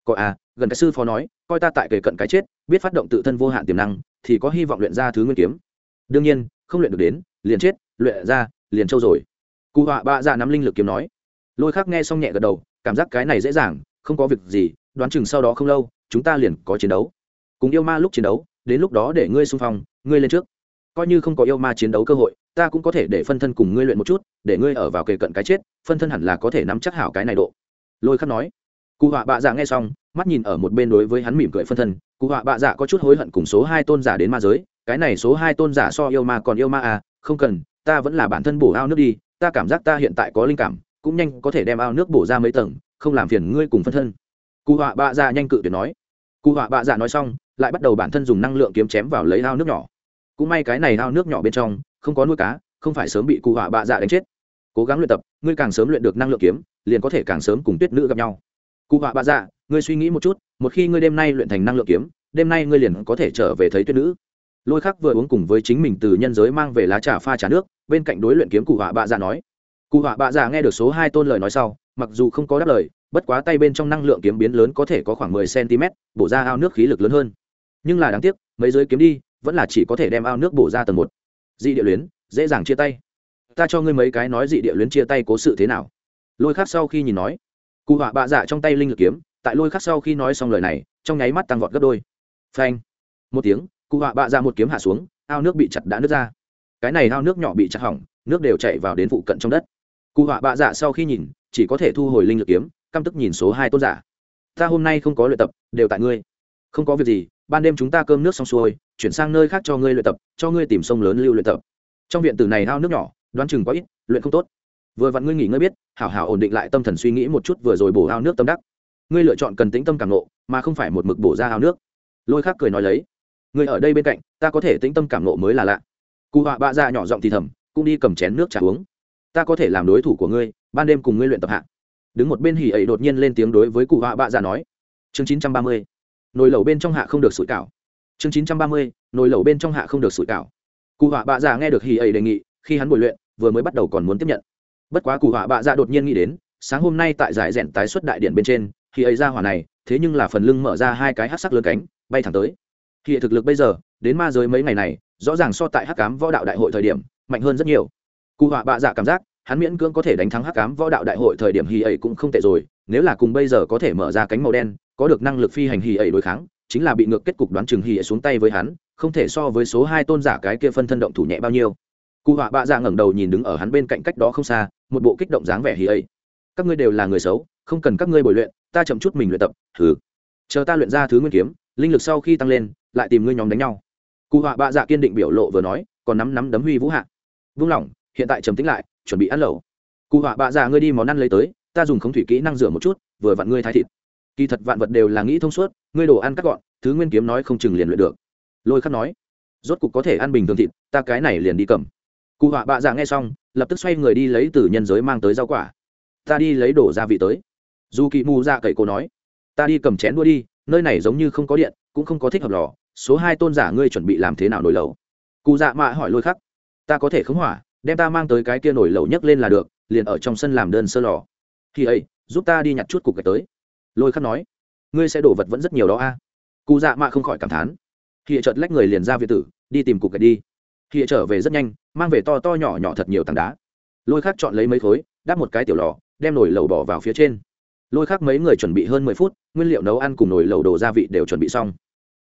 Có à gần cái sư phó nói, coi ta tại kề cận cái chết, biết phát động tự thân vô hạn tiềm năng thì có hy vọng luyện ra thứ nguyên kiếm. Đương nhiên, không luyện được đến, liền chết, luyện ra, liền trâu rồi. Cụ họa bạ dạ nắm linh lực kiếm nói. Lôi khác nghe xong nhẹ gật đầu, cảm giác cái này dễ dàng, không có việc gì, đoán chừng sau đó không lâu, chúng ta liền có chiến đấu. Cùng yêu ma lúc chiến đấu, đến lúc đó để ngươi xung phong, ngươi lên trước. Coi như không có yêu ma chiến đấu cơ hội, ta cũng có thể để phân thân cùng ngươi luyện một chút, để ngươi ở vào kề cận cái chết, phân thân hẳn là có thể nắm chắc hảo cái này độ. Lôi khắc nói. Cụ họa bạ dạ nghe xong mắt nhìn ở một bên đối với hắn mỉm cười phân thân, cụ họa bạ dạ có chút hối hận cùng số hai tôn giả đến ma giới, cái này số hai tôn giả so yêu ma còn yêu ma à không cần, ta vẫn là bản thân bổ ao nước đi, ta cảm giác ta hiện tại có linh cảm, cũng nhanh có thể đem ao nước bổ ra mấy tầng, không làm phiền ngươi cùng phân thân. Cụ họa bạ dạ nhanh cự tuyệt nói. Cụ họa bạ dạ nói xong, lại bắt đầu bản thân dùng năng lượng kiếm chém vào lấy ao nước nhỏ. Cũng may cái này ao nước nhỏ bên trong, không có nuôi cá, không phải sớm bị cụ họa bạ dạ đánh chết. Cố gắng luyện tập, ngươi càng sớm luyện được năng lượng kiếm, liền có thể càng sớm cùng tuyết nữ gặp nhau cụ họa bạ dạ ngươi suy nghĩ một chút, một khi ngươi đêm nay luyện thành năng lượng kiếm, đêm nay ngươi liền có thể trở về thấy tuyết nữ. Lôi khắc vừa uống cùng với chính mình từ nhân giới mang về lá trà pha trà nước, bên cạnh đối luyện kiếm cụ họa bạ dạ nói. Cụ họa bạ dạ nghe được số hai tôn lời nói sau, mặc dù không có đáp lời, bất quá tay bên trong năng lượng kiếm biến lớn có thể có khoảng mười cm bổ ra ao nước khí lực lớn hơn. Nhưng là đáng tiếc, mấy giới kiếm đi, vẫn là chỉ có thể đem ao nước bổ ra tầng một. Dị địa luyến, dễ dàng chia tay. Ta cho ngươi mấy cái nói dị địa luyến chia tay cố sự thế nào? Lôi khắc sau khi nhìn nói cụ họa bạ dạ trong tay linh lực kiếm, tại lôi khắc sau khi nói xong lời này, trong nháy mắt tăng vọt gấp đôi. Phanh. Một tiếng, cụ họa bạ dạ một kiếm hạ xuống, ao nước bị chặt đã nứt ra. Cái này ao nước nhỏ bị chặt hỏng, nước đều chạy vào đến phụ cận trong đất. Cụ họa bạ dạ sau khi nhìn, chỉ có thể thu hồi linh lực kiếm, căm tức nhìn số hai tôn giả. Ta hôm nay không có luyện tập, đều tại ngươi. Không có việc gì, ban đêm chúng ta cơm nước xong xuôi, chuyển sang nơi khác cho ngươi luyện tập, cho ngươi tìm sông lớn lưu luyện tập. Trong viện tử này ao nước nhỏ, đoán chừng quá ít, luyện không tốt vừa vặn ngươi nghỉ ngơi biết, hảo hảo ổn định lại tâm thần suy nghĩ một chút vừa rồi bổ ao nước tâm đắc. Ngươi lựa chọn cần tĩnh tâm cảm nộ mà không phải một mực bổ ra ao nước. Lôi khác cười nói lấy. Ngươi ở đây bên cạnh, ta có thể tĩnh tâm cảm nộ mới là lạ. Cụ họa bạ ra nhỏ giọng thì thầm, cũng đi cầm chén nước trả uống. Ta có thể làm đối thủ của ngươi, ban đêm cùng ngươi luyện tập hạ. Đứng một bên hỉ ấy đột nhiên lên tiếng đối với cụ họa bạ ra nói. Chương chín trăm ba mươi. Nồi lẩu bên trong hạ không được sủi cảo. Chương chín trăm ba mươi. Nồi lẩu bên trong hạ không được sủi cảo. Cụ họa bạ già nghe được hỉ ấy đề nghị, khi hắn bồi luyện, vừa mới bắt đầu còn muốn tiếp nhận bất quá cụ họa bạ dạ đột nhiên nghĩ đến, sáng hôm nay tại giải rẽn tái xuất đại điện bên trên hì ấy ra hỏa này, thế nhưng là phần lưng mở ra hai cái hát sắc lớn cánh, bay thẳng tới. Khi thực lực bây giờ, đến ma giới mấy ngày này, rõ ràng so tại hắc cám võ đạo đại hội thời điểm, mạnh hơn rất nhiều. Cụ họa bạ dạ cảm giác, hắn miễn cưỡng có thể đánh thắng hắc cám võ đạo đại hội thời điểm hì ấy cũng không tệ rồi, nếu là cùng bây giờ có thể mở ra cánh màu đen, có được năng lực phi hành hì ấy đối kháng, chính là bị ngược kết cục đoán chừng hì ấy xuống tay với hắn, không thể so với số hai tôn giả cái kia phân thân động thủ nhẹ bao nhiêu cụ họa bạ dạ ngẩng đầu nhìn đứng ở hắn bên cạnh cách đó không xa, một bộ kích động dáng vẻ hì ấy. Các ngươi đều là người xấu, không cần các ngươi bồi luyện, ta chậm chút mình luyện tập, thử. Chờ ta luyện ra thứ nguyên kiếm, linh lực sau khi tăng lên, lại tìm ngươi nhóm đánh nhau. Cụ họa bạ dạ kiên định biểu lộ vừa nói, còn nắm nắm đấm huy vũ hạ. Vung lỏng, hiện tại trầm tính lại, chuẩn bị ăn lẩu. Cụ họa bạ dạ ngươi đi món ăn lấy tới, ta dùng khống thủy kỹ năng rửa một chút, vừa vặn ngươi thái thịt. Kỳ thật vạn vật đều là nghĩ thông suốt, ngươi đồ ăn cắt gọn, thứ nguyên kiếm nói không chừng liền luyện được. Lôi khắc nói, rốt cục có thể ăn bình thường thịt, ta cái này liền đi cầm cụ họa bạ dạ nghe xong, lập tức xoay người đi lấy từ nhân giới mang tới rau quả. Ta đi lấy đổ gia vị tới. Dù kỳ mù dạ cậy cô nói, ta đi cầm chén đua đi, nơi này giống như không có điện, cũng không có thích hợp lò, số hai tôn giả ngươi chuẩn bị làm thế nào nổi lẩu? Cụ dạ mạ hỏi lôi khắc, ta có thể khống hỏa, đem ta mang tới cái kia nổi lẩu nhấc lên là được, liền ở trong sân làm đơn sơ lò. Khi ấy, giúp ta đi nhặt chút cục gạch tới. Lôi khắc nói, ngươi sẽ đổ vật vẫn rất nhiều đó a. Cụ dạ mạ không khỏi cảm thán khi chợt lách người liền ra việt tử, đi tìm cục gạch đi khi trở về rất nhanh mang về to to nhỏ nhỏ thật nhiều tảng đá. Lôi khắc chọn lấy mấy khối đắp một cái tiểu lò đem nồi lẩu bỏ vào phía trên. Lôi khắc mấy người chuẩn bị hơn mười phút nguyên liệu nấu ăn cùng nồi lẩu đồ gia vị đều chuẩn bị xong.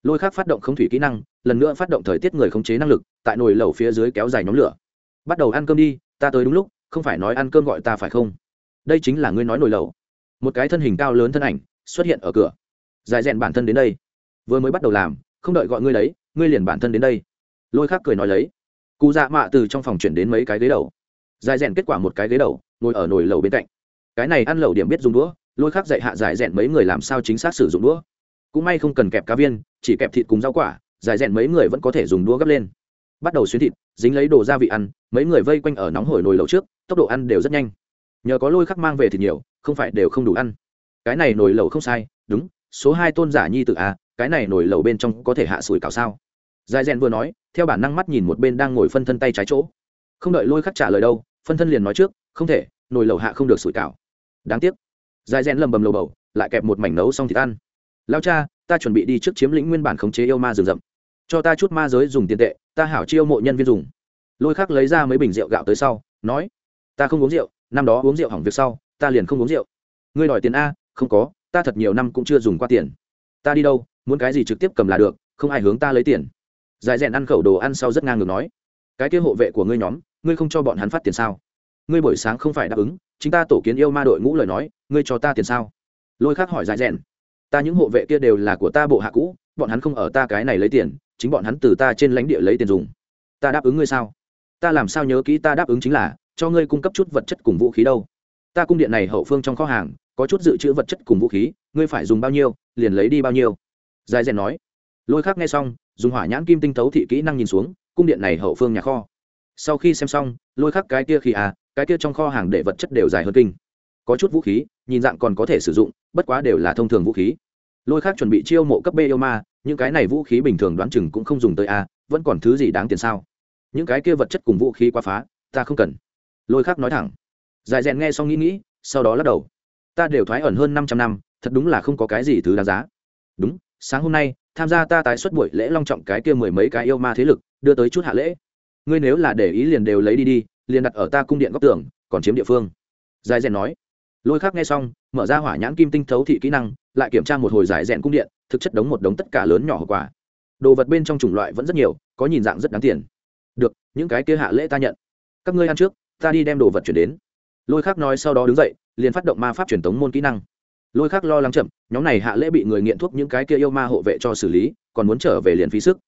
Lôi khắc phát động không thủy kỹ năng lần nữa phát động thời tiết người khống chế năng lực tại nồi lẩu phía dưới kéo dài nhóm lửa. Bắt đầu ăn cơm đi ta tới đúng lúc không phải nói ăn cơm gọi ta phải không? Đây chính là ngươi nói nồi lẩu. Một cái thân hình cao lớn thân ảnh xuất hiện ở cửa. Dài rèn bản thân đến đây. Vừa mới bắt đầu làm không đợi gọi ngươi đấy, ngươi liền bản thân đến đây lôi khắc cười nói lấy. Cụ dạ mạ từ trong phòng chuyển đến mấy cái ghế đầu. Dài rèn kết quả một cái ghế đầu, ngồi ở nồi lẩu bên cạnh. Cái này ăn lẩu điểm biết dùng đũa, lôi khắc dạy hạ giải rèn mấy người làm sao chính xác sử dụng đũa. Cũng may không cần kẹp cá viên, chỉ kẹp thịt cùng rau quả dài rèn mấy người vẫn có thể dùng đũa gấp lên. Bắt đầu xuyến thịt, dính lấy đồ gia vị ăn, mấy người vây quanh ở nóng hổi nồi lẩu trước, tốc độ ăn đều rất nhanh. Nhờ có lôi khắc mang về thì nhiều, không phải đều không đủ ăn. Cái này nồi lẩu không sai, đúng, số hai tôn giả nhi tự a à, cái này nồi lẩu bên trong có thể hạ sủi cảo sao? Dài rèn vừa nói, theo bản năng mắt nhìn một bên đang ngồi phân thân tay trái chỗ. Không đợi lôi khắc trả lời đâu, phân thân liền nói trước, không thể, nồi lẩu hạ không được sủi cảo. Đáng tiếc. Dài rèn lầm bầm lầu bầu, lại kẹp một mảnh nấu xong thịt ăn. Lao cha, ta chuẩn bị đi trước chiếm lĩnh nguyên bản khống chế yêu ma rừng rậm. Cho ta chút ma giới dùng tiền tệ, ta hảo chiêu mộ nhân viên dùng. Lôi khắc lấy ra mấy bình rượu gạo tới sau, nói, ta không uống rượu, năm đó uống rượu hỏng việc sau, ta liền không uống rượu. Ngươi đòi tiền a, không có, ta thật nhiều năm cũng chưa dùng qua tiền. Ta đi đâu, muốn cái gì trực tiếp cầm là được, không ai hướng ta lấy tiền dài rèn ăn khẩu đồ ăn sau rất ngang ngược nói, cái kia hộ vệ của ngươi nhóm, ngươi không cho bọn hắn phát tiền sao? Ngươi buổi sáng không phải đáp ứng chính ta tổ kiến yêu ma đội ngũ lời nói, ngươi cho ta tiền sao? Lôi khác hỏi dài rèn, ta những hộ vệ kia đều là của ta bộ hạ cũ, bọn hắn không ở ta cái này lấy tiền, chính bọn hắn từ ta trên lãnh địa lấy tiền dùng. Ta đáp ứng ngươi sao? Ta làm sao nhớ kỹ ta đáp ứng chính là, cho ngươi cung cấp chút vật chất cùng vũ khí đâu. Ta cung điện này hậu phương trong kho hàng, có chút dự trữ vật chất cùng vũ khí, ngươi phải dùng bao nhiêu, liền lấy đi bao nhiêu? Dài rèn nói. Lôi khác nghe xong dùng hỏa nhãn kim tinh tấu thị kỹ năng nhìn xuống, cung điện này hậu phương nhà kho. Sau khi xem xong, lôi khắc cái kia khi à cái kia trong kho hàng để vật chất đều dài hơn kinh. Có chút vũ khí, nhìn dạng còn có thể sử dụng, bất quá đều là thông thường vũ khí. Lôi khắc chuẩn bị chiêu mộ cấp b yêu ma, những cái này vũ khí bình thường đoán chừng cũng không dùng tới a vẫn còn thứ gì đáng tiền sao? Những cái kia vật chất cùng vũ khí quá phá, ta không cần. Lôi khắc nói thẳng. Dài rèn nghe xong nghĩ nghĩ, sau đó lắc đầu. Ta đều thoái ẩn hơn năm trăm năm, thật đúng là không có cái gì thứ đáng giá. Đúng sáng hôm nay, tham gia ta tái xuất buổi lễ long trọng cái kia mười mấy cái yêu ma thế lực, đưa tới chút hạ lễ. Ngươi nếu là để ý liền đều lấy đi đi, liền đặt ở ta cung điện góc tường, còn chiếm địa phương. Dài rèn nói. Lôi khác nghe xong, mở ra hỏa nhãn kim tinh thấu thị kỹ năng, lại kiểm tra một hồi giải rèn cung điện, thực chất đống một đống tất cả lớn nhỏ hậu quả. Đồ vật bên trong chủng loại vẫn rất nhiều, có nhìn dạng rất đáng tiền. Được, những cái kia hạ lễ ta nhận. Các ngươi ăn trước, ta đi đem đồ vật chuyển đến. Lôi khác nói sau đó đứng dậy, liền phát động ma pháp truyền tống môn kỹ năng lôi khác lo lắng chậm, nhóm này hạ lễ bị người nghiện thuốc những cái kia yêu ma hộ vệ cho xử lý, còn muốn trở về liền phí sức.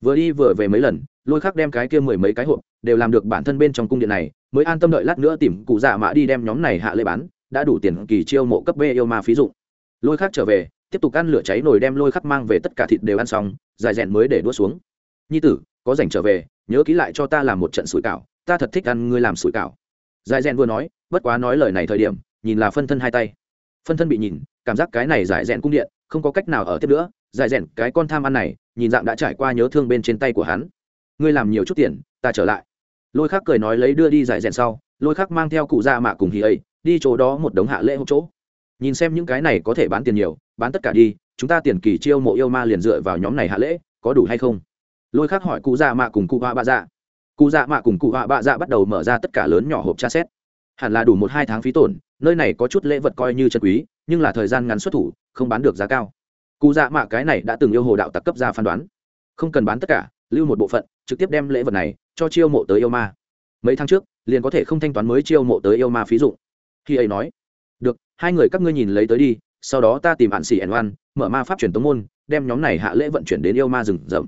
Vừa đi vừa về mấy lần, lôi khác đem cái kia mười mấy cái hộp đều làm được bản thân bên trong cung điện này, mới an tâm đợi lát nữa tìm cụ dạ mã đi đem nhóm này hạ lễ bán, đã đủ tiền kỳ chiêu mộ cấp b yêu ma phí dụng. Lôi khác trở về, tiếp tục ăn lửa cháy nồi đem lôi khắc mang về tất cả thịt đều ăn xong, dài rèn mới để đua xuống. Nhi tử, có rảnh trở về, nhớ ký lại cho ta làm một trận sủi cảo, ta thật thích ăn ngươi làm sủi cảo. Dài rèn vừa nói, bất quá nói lời này thời điểm, nhìn là phân thân hai tay phân thân bị nhìn, cảm giác cái này giải rẽn cung điện, không có cách nào ở tiếp nữa, giải rẽn cái con tham ăn này, nhìn dạng đã trải qua nhớ thương bên trên tay của hắn. Ngươi làm nhiều chút tiền, ta trở lại. Lôi khắc cười nói lấy đưa đi giải rẽn sau, lôi khắc mang theo cụ ra mạ cùng hì ấy, đi chỗ đó một đống hạ lễ hộp chỗ. Nhìn xem những cái này có thể bán tiền nhiều, bán tất cả đi, chúng ta tiền kỳ chiêu mộ yêu ma liền dựa vào nhóm này hạ lễ, có đủ hay không? Lôi khắc hỏi cụ dạ mạ cùng cụ họa bạ dạ. Cụ dạ mạ cùng cụ họa bạ dạ bắt đầu mở ra tất cả lớn nhỏ hộp tra xét hẳn là đủ một hai tháng phí tổn, nơi này có chút lễ vật coi như chân quý, nhưng là thời gian ngắn xuất thủ, không bán được giá cao. Cụ dạ mạ cái này đã từng yêu hồ đạo tặc cấp ra phán đoán. Không cần bán tất cả, lưu một bộ phận, trực tiếp đem lễ vật này cho chiêu mộ tới yêu ma. Mấy tháng trước, liền có thể không thanh toán mới chiêu mộ tới yêu ma phí dụng. Khi ấy nói, được, hai người các ngươi nhìn lấy tới đi, sau đó ta tìm bạn xỉ ẩn oan, mở ma pháp truyền tống môn, đem nhóm này hạ lễ vận chuyển đến yêu ma rừng rậm.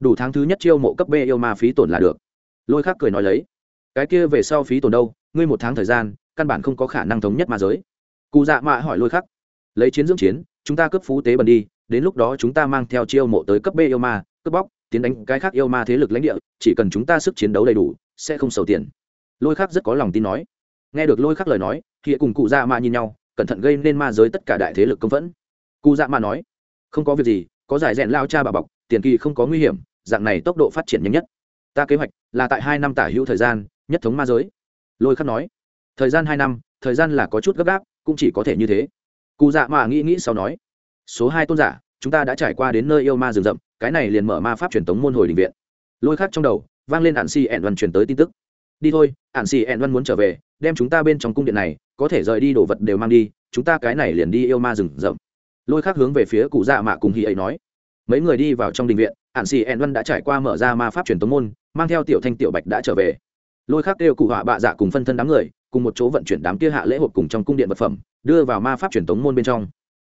Đủ tháng thứ nhất chiêu mộ cấp b yêu ma phí tổn là được. Lôi khác cười nói lấy, cái kia về sau phí tổn đâu? Ngươi một tháng thời gian, căn bản không có khả năng thống nhất ma giới. Cụ dạ mạ hỏi lôi khắc, lấy chiến dưỡng chiến, chúng ta cấp phú tế bần đi, đến lúc đó chúng ta mang theo chiêu mộ tới cấp b yêu ma, cướp bóc, tiến đánh cái khác yêu ma thế lực lãnh địa, chỉ cần chúng ta sức chiến đấu đầy đủ, sẽ không sầu tiền. Lôi khắc rất có lòng tin nói. Nghe được lôi khắc lời nói, thì cùng cụ dạ mạ nhìn nhau, cẩn thận gây nên ma giới tất cả đại thế lực công phẫn. Cụ dạ mạ nói, không có việc gì, có giải rèn lao cha bà bọc, tiền kỳ không có nguy hiểm, dạng này tốc độ phát triển nhanh nhất. Ta kế hoạch là tại hai năm tả hữu thời gian, nhất thống ma giới lôi khắc nói, thời gian hai năm, thời gian là có chút gấp gáp, cũng chỉ có thể như thế. Cụ dạ mạ nghĩ nghĩ sau nói, số hai tôn giả, chúng ta đã trải qua đến nơi yêu ma rừng rậm, cái này liền mở ma pháp truyền thống môn hồi định viện. Lôi khắc trong đầu, vang lên ạn xì ẹn văn truyền tới tin tức. Đi thôi ạn xì ẹn văn muốn trở về, đem chúng ta bên trong cung điện này, có thể rời đi đồ vật đều mang đi, chúng ta cái này liền đi yêu ma rừng rậm. Lôi khắc hướng về phía cụ dạ mạ cùng hy ấy nói, mấy người đi vào trong đình viện ạn xì ẹn văn đã trải qua mở ra ma pháp truyền tống môn, mang theo tiểu thanh tiểu bạch đã trở về lôi khắc kêu cụ họa bạ dạ cùng phân thân đám người, cùng một chỗ vận chuyển đám kia hạ lễ hộp cùng trong cung điện vật phẩm, đưa vào ma pháp truyền tống môn bên trong.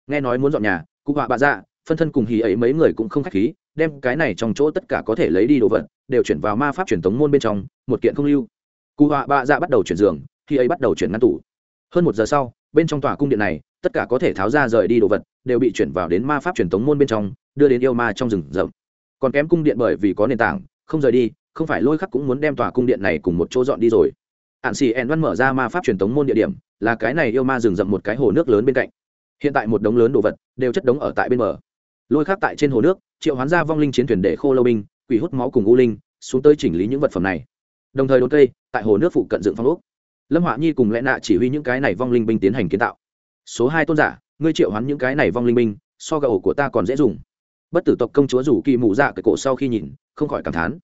Nghe nói muốn dọn nhà, cụ họa bạ dạ phân thân cùng hì ấy mấy người cũng không khách khí, đem cái này trong chỗ tất cả có thể lấy đi đồ vật, đều chuyển vào ma pháp truyền tống môn bên trong, một kiện không lưu. Cụ họa bạ dạ bắt đầu chuyển giường, hì ấy bắt đầu chuyển ngăn tủ. Hơn một giờ sau, bên trong tòa cung điện này, tất cả có thể tháo ra rời đi đồ vật, đều bị chuyển vào đến ma pháp truyền tống môn bên trong, đưa đến yêu ma trong rừng rậm. Còn kém cung điện bởi vì có nền tảng, không rời đi không phải lôi khắc cũng muốn đem tòa cung điện này cùng một chỗ dọn đi rồi. Ạn xì ẹn văn mở ra ma pháp truyền thống môn địa điểm, là cái này yêu ma rừng rậm một cái hồ nước lớn bên cạnh. Hiện tại một đống lớn đồ vật đều chất đống ở tại bên bờ. Lôi khắc tại trên hồ nước, triệu hoán ra vong linh chiến thuyền để khô lâu binh, quỷ hút máu cùng u linh, xuống tới chỉnh lý những vật phẩm này. Đồng thời đốn cây, tại hồ nước phụ cận dựng phong ốc. Lâm họa nhi cùng lẽ nạ chỉ huy những cái này vong linh binh tiến hành kiến tạo. Số hai tôn giả, ngươi triệu hoán những cái này vong linh binh, so gà ổ của ta còn dễ dùng. Bất tử tộc công chúa rủ kỳ mù dạ cái cổ sau khi nhìn, không khỏi cảm thán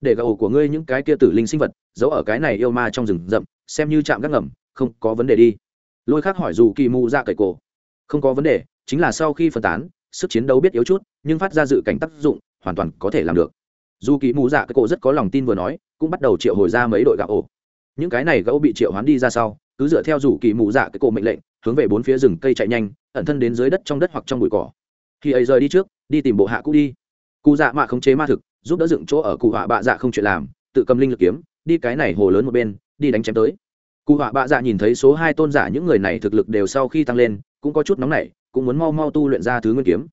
để gà ổ của ngươi những cái kia tử linh sinh vật giấu ở cái này yêu ma trong rừng rậm, xem như chạm gác ngầm, không có vấn đề đi. Lôi khác hỏi dù kỳ mù dạ cậy cổ. Không có vấn đề, chính là sau khi phân tán, sức chiến đấu biết yếu chút, nhưng phát ra dự cảnh tác dụng, hoàn toàn có thể làm được. Dù kỳ mù dạ cái cổ rất có lòng tin vừa nói, cũng bắt đầu triệu hồi ra mấy đội gạo ổ. Những cái này gấu bị triệu hoán đi ra sau, cứ dựa theo rủ kỳ mù dạ cái cổ mệnh lệnh, hướng về bốn phía rừng cây chạy nhanh, ẩn thân đến dưới đất trong đất hoặc trong bụi cỏ. Khi ấy rời đi trước, đi tìm bộ hạ cũ đi. Cụ dạ mạ khống chế ma thực giúp đỡ dựng chỗ ở cụ họa bạ dạ không chuyện làm, tự cầm linh lực kiếm, đi cái này hồ lớn một bên, đi đánh chém tới. Cụ họa bạ dạ nhìn thấy số hai tôn giả những người này thực lực đều sau khi tăng lên, cũng có chút nóng nảy, cũng muốn mau mau tu luyện ra thứ nguyên kiếm.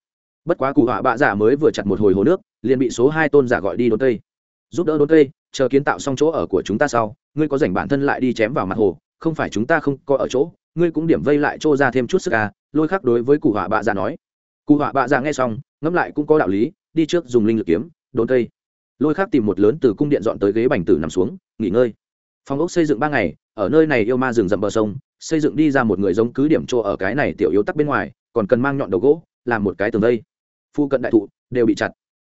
Bất quá cụ họa bạ dạ mới vừa chặt một hồi hồ nước, liền bị số hai tôn giả gọi đi đốn cây. Giúp đỡ đốn cây, chờ kiến tạo xong chỗ ở của chúng ta sau, ngươi có dành bản thân lại đi chém vào mặt hồ, không phải chúng ta không có ở chỗ, ngươi cũng điểm vây lại trô ra thêm chút sức à lôi khắc đối với cụ họa bạ dạ nói. Cụ họa bạ dạ nghe xong, ngẫm lại cũng có đạo lý, đi trước dùng linh lực kiếm đốn cây. Lôi khác tìm một lớn từ cung điện dọn tới ghế bành tử nằm xuống, nghỉ ngơi. Phòng ốc xây dựng ba ngày, ở nơi này yêu ma rừng rậm bờ sông, xây dựng đi ra một người giống cứ điểm chỗ ở cái này tiểu yếu tắc bên ngoài, còn cần mang nhọn đầu gỗ, làm một cái tường vây phu cận đại thụ đều bị chặt.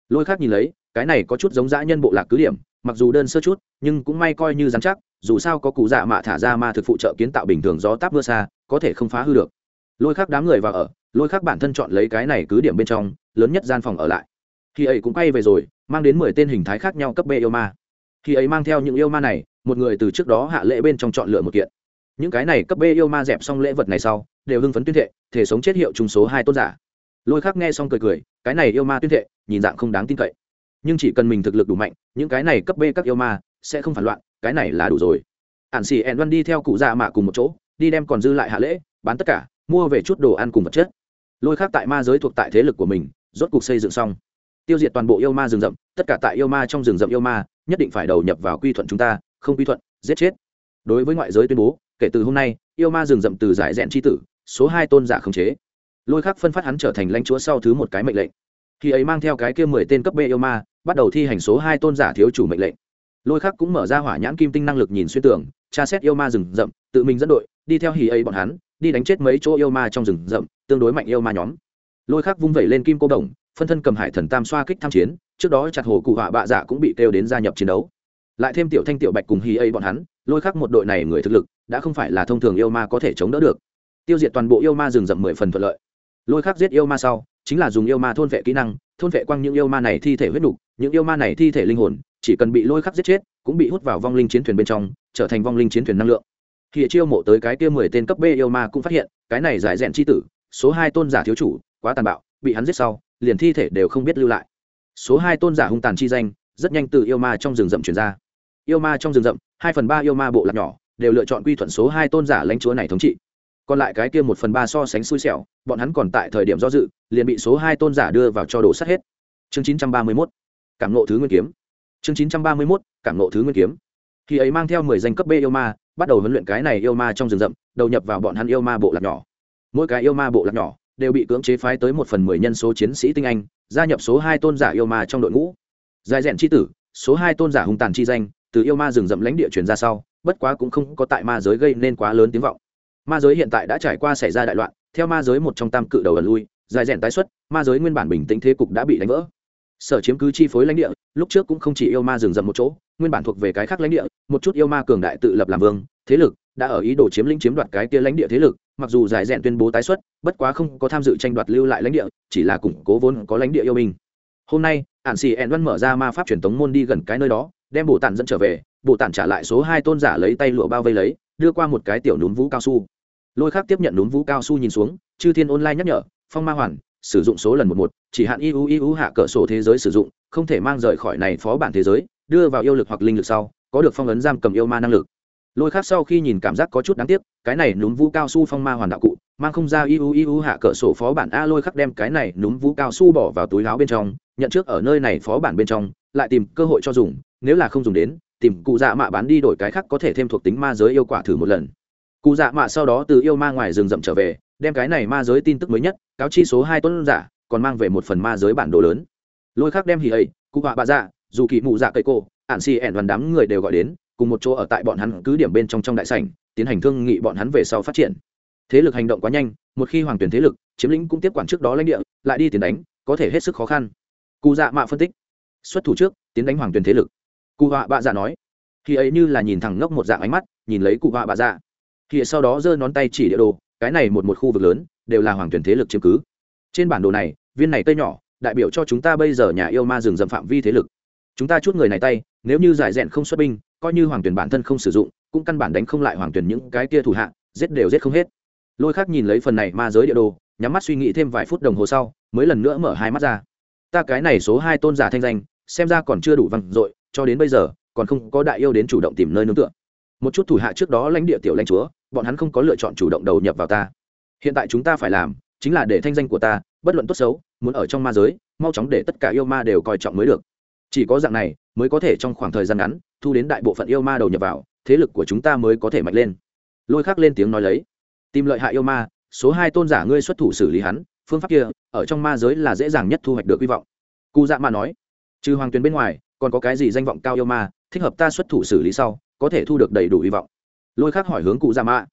Lôi khác nhìn lấy, cái này có chút giống dã nhân bộ lạc cứ điểm, mặc dù đơn sơ chút, nhưng cũng may coi như dám chắc, dù sao có cụ dạ mạ thả ra ma thực phụ trợ kiến tạo bình thường gió táp mưa xa, có thể không phá hư được. Lôi khác đám người vào ở, lôi khác bản thân chọn lấy cái này cứ điểm bên trong, lớn nhất gian phòng ở lại khi ấy cũng quay về rồi, mang đến mười tên hình thái khác nhau cấp b yêu ma. Khi ấy mang theo những yêu ma này, một người từ trước đó hạ lễ bên trong chọn lựa một kiện. Những cái này cấp b yêu ma dẹp xong lễ vật này sau, đều hưng phấn tuyên thệ, thể sống chết hiệu chung số hai tôn giả. Lôi khác nghe xong cười cười, cái này yêu ma tuyên thệ, nhìn dạng không đáng tin cậy. Nhưng chỉ cần mình thực lực đủ mạnh, những cái này cấp b các yêu ma sẽ không phản loạn, cái này là đủ rồi. Ản xì ẹn văn đi theo cụ già mạ cùng một chỗ, đi đem còn dư lại hạ lễ, bán tất cả, mua về chút đồ ăn cùng vật chất. Lôi khác tại ma giới thuộc tại thế lực của mình, rốt cuộc xây dựng xong tiêu diệt toàn bộ yêu ma rừng rậm, tất cả tại yêu ma trong rừng rậm yêu ma, nhất định phải đầu nhập vào quy thuận chúng ta, không quy thuận, giết chết. Đối với ngoại giới tuyên bố, kể từ hôm nay, yêu ma rừng rậm từ giải rẽn tri tử, số hai tôn giả khống chế. Lôi khắc phân phát hắn trở thành lãnh chúa sau thứ một cái mệnh lệnh. Khi ấy mang theo cái kia mười tên cấp b yêu ma, bắt đầu thi hành số hai tôn giả thiếu chủ mệnh lệnh. Lôi khắc cũng mở ra hỏa nhãn kim tinh năng lực nhìn xuyên tưởng tra xét yêu ma rừng rậm, tự mình dẫn đội, đi theo hì ấy bọn hắn, đi đánh chết mấy chỗ yêu ma trong rừng rậm, tương đối mạnh yêu ma nhóm. Lôi khắc vung vẩy lên kim cô đồng phân thân cầm hải thần tam xoa kích tham chiến, trước đó chặt hồ cụ họa bạ dạ cũng bị kêu đến gia nhập chiến đấu. Lại thêm tiểu thanh, tiểu bạch cùng hy ấy bọn hắn, lôi khắc một đội này người thực lực, đã không phải là thông thường yêu ma có thể chống đỡ được. Tiêu diệt toàn bộ yêu ma rừng rậm mười phần thuận lợi. Lôi khắc giết yêu ma sau, chính là dùng yêu ma thôn vệ kỹ năng, thôn vệ quăng những yêu ma này thi thể huyết đục những yêu ma này thi thể linh hồn, chỉ cần bị lôi khắc giết chết, cũng bị hút vào vong linh chiến thuyền bên trong, trở thành vong linh chiến thuyền năng lượng. Khi chiêu mộ tới cái kia mười tên cấp b yêu ma cũng phát hiện, cái này giải rẽn c tử, số hai tôn giả thiếu chủ, quá tàn bạo, bị hắn giết sau liền thi thể đều không biết lưu lại. Số hai tôn giả hung tàn chi danh, rất nhanh từ yêu ma trong rừng rậm chuyển ra. Yêu ma trong rừng rậm, hai phần ba yêu ma bộ lạc nhỏ, đều lựa chọn quy thuận số hai tôn giả lãnh chúa này thống trị. Còn lại cái kia một phần ba so sánh xui xẻo, bọn hắn còn tại thời điểm do dự, liền bị số hai tôn giả đưa vào cho đồ sát hết. Chương chín trăm ba mươi mốt, cảm nộ thứ nguyên kiếm. Chương chín trăm ba mươi mốt, cảm nộ thứ nguyên kiếm. Khi ấy mang theo mười danh cấp b yêu ma, bắt đầu huấn luyện cái này yêu ma trong rừng rậm, đầu nhập vào bọn hắn yêu ma bộ lạc nhỏ. Mỗi cái yêu ma bộ lạc nhỏ đều bị cưỡng chế phái tới một phần mười nhân số chiến sĩ tinh anh, gia nhập số hai tôn giả yêu ma trong đội ngũ. Dài rèn c h i tử, số hai tôn giả hung tàn chi danh, từ yêu ma rừng rậm lãnh địa truyền ra sau, bất quá cũng không có tại ma giới gây nên quá lớn tiếng vọng. Ma giới hiện tại đã trải qua xảy ra đại loạn, theo ma giới một trong tam cự đầu ẩn lui dài rèn tái xuất, ma giới nguyên bản bình tĩnh thế cục đã bị đánh vỡ. Sở chiếm cứ chi phối lãnh địa, lúc trước cũng không chỉ yêu ma rừng rậm một chỗ, nguyên bản thuộc về cái khác lãnh địa, một chút yêu ma cường đại tự lập làm vương, thế lực, đã ở ý đồ chiếm lĩnh chiếm đoạt cái kia lãnh địa thế lực mặc dù giải rèn tuyên bố tái xuất, bất quá không có tham dự tranh đoạt lưu lại lãnh địa, chỉ là củng cố vốn có lãnh địa yêu mình. hôm nay ạn xì ẹn văn mở ra ma pháp truyền tống môn đi gần cái nơi đó, đem bộ tản dẫn trở về bộ tản trả lại số hai tôn giả lấy tay lụa bao vây lấy, đưa qua một cái tiểu núm vũ cao su lôi khác tiếp nhận núm vũ cao su nhìn xuống, chư thiên online nhắc nhở, phong ma hoàn, sử dụng số lần một một, chỉ hạn iu iu hạ cỡ sổ thế giới sử dụng, không thể mang rời khỏi này phó bản thế giới, đưa vào yêu lực hoặc linh lực sau, có được phong ấn giam cầm yêu ma năng lực lôi khác sau khi nhìn cảm giác có chút đáng tiếc, cái này núm vũ cao su phong ma hoàn đạo cụ, mang không ra iu iu hạ cỡ sổ phó bản a lôi khắc đem cái này núm vũ cao su bỏ vào túi áo bên trong, nhận trước ở nơi này phó bản bên trong, lại tìm cơ hội cho dùng, nếu là không dùng đến, tìm cụ dạ mạ bán đi đổi cái khác có thể thêm thuộc tính ma giới yêu quả thử một lần. Cụ dạ mạ sau đó từ yêu ma ngoài rừng rậm trở về, đem cái này ma giới tin tức mới nhất, cáo chi số hai tuấn giả, còn mang về một phần ma giới bản đồ lớn. Lôi khác đem hì ấy cụ họa bạ dạ dù kỳ mụ dạ cây cô ạn xì ẻn đoàn đám người đều gọi đến cùng một chỗ ở tại bọn hắn cứ điểm bên trong trong đại sảnh, tiến hành thương nghị bọn hắn về sau phát triển. Thế lực hành động quá nhanh, một khi hoàng tuyển thế lực, chiếm lĩnh cũng tiếp quản trước đó lãnh địa, lại đi tiến đánh, có thể hết sức khó khăn. Cụ dạ mạ phân tích. Xuất thủ trước, tiến đánh hoàng tuyển thế lực. Cụ họa bạ dạ nói. Khi ấy như là nhìn thẳng ngốc một dạng ánh mắt, nhìn lấy cụ họa bạ dạ. Khi sau đó giơ ngón tay chỉ địa đồ, cái này một một khu vực lớn, đều là hoàng tuyển thế lực chiếm cứ. Trên bản đồ này, viên này tây nhỏ, đại biểu cho chúng ta bây giờ nhà yêu ma rừng rậm phạm vi thế lực. Chúng ta chút người này tay, nếu như giải rẽn không xuất binh coi như hoàng tuyển bản thân không sử dụng, cũng căn bản đánh không lại hoàng tuyển những cái kia thủ hạ, giết đều giết không hết. Lôi khác nhìn lấy phần này ma giới địa đồ, nhắm mắt suy nghĩ thêm vài phút đồng hồ sau, mới lần nữa mở hai mắt ra. Ta cái này số hai tôn giả thanh danh, xem ra còn chưa đủ văng dội, cho đến bây giờ, còn không có đại yêu đến chủ động tìm nơi nương tựa. Một chút thủ hạ trước đó lãnh địa tiểu lãnh chúa, bọn hắn không có lựa chọn chủ động đầu nhập vào ta. Hiện tại chúng ta phải làm, chính là để thanh danh của ta, bất luận tốt xấu, muốn ở trong ma giới, mau chóng để tất cả yêu ma đều coi trọng mới được. Chỉ có dạng này mới có thể trong khoảng thời gian ngắn thu đến đại bộ phận yêu ma đầu nhập vào, thế lực của chúng ta mới có thể mạnh lên. Lôi khắc lên tiếng nói lấy. Tìm lợi hại yêu ma, số hai tôn giả ngươi xuất thủ xử lý hắn, phương pháp kia, ở trong ma giới là dễ dàng nhất thu hoạch được hy vọng. Cụ dạ mà nói. Trừ hoàng tuyền bên ngoài, còn có cái gì danh vọng cao yêu ma, thích hợp ta xuất thủ xử lý sau, có thể thu được đầy đủ hy vọng? Lôi khắc hỏi hướng cụ dạ mạ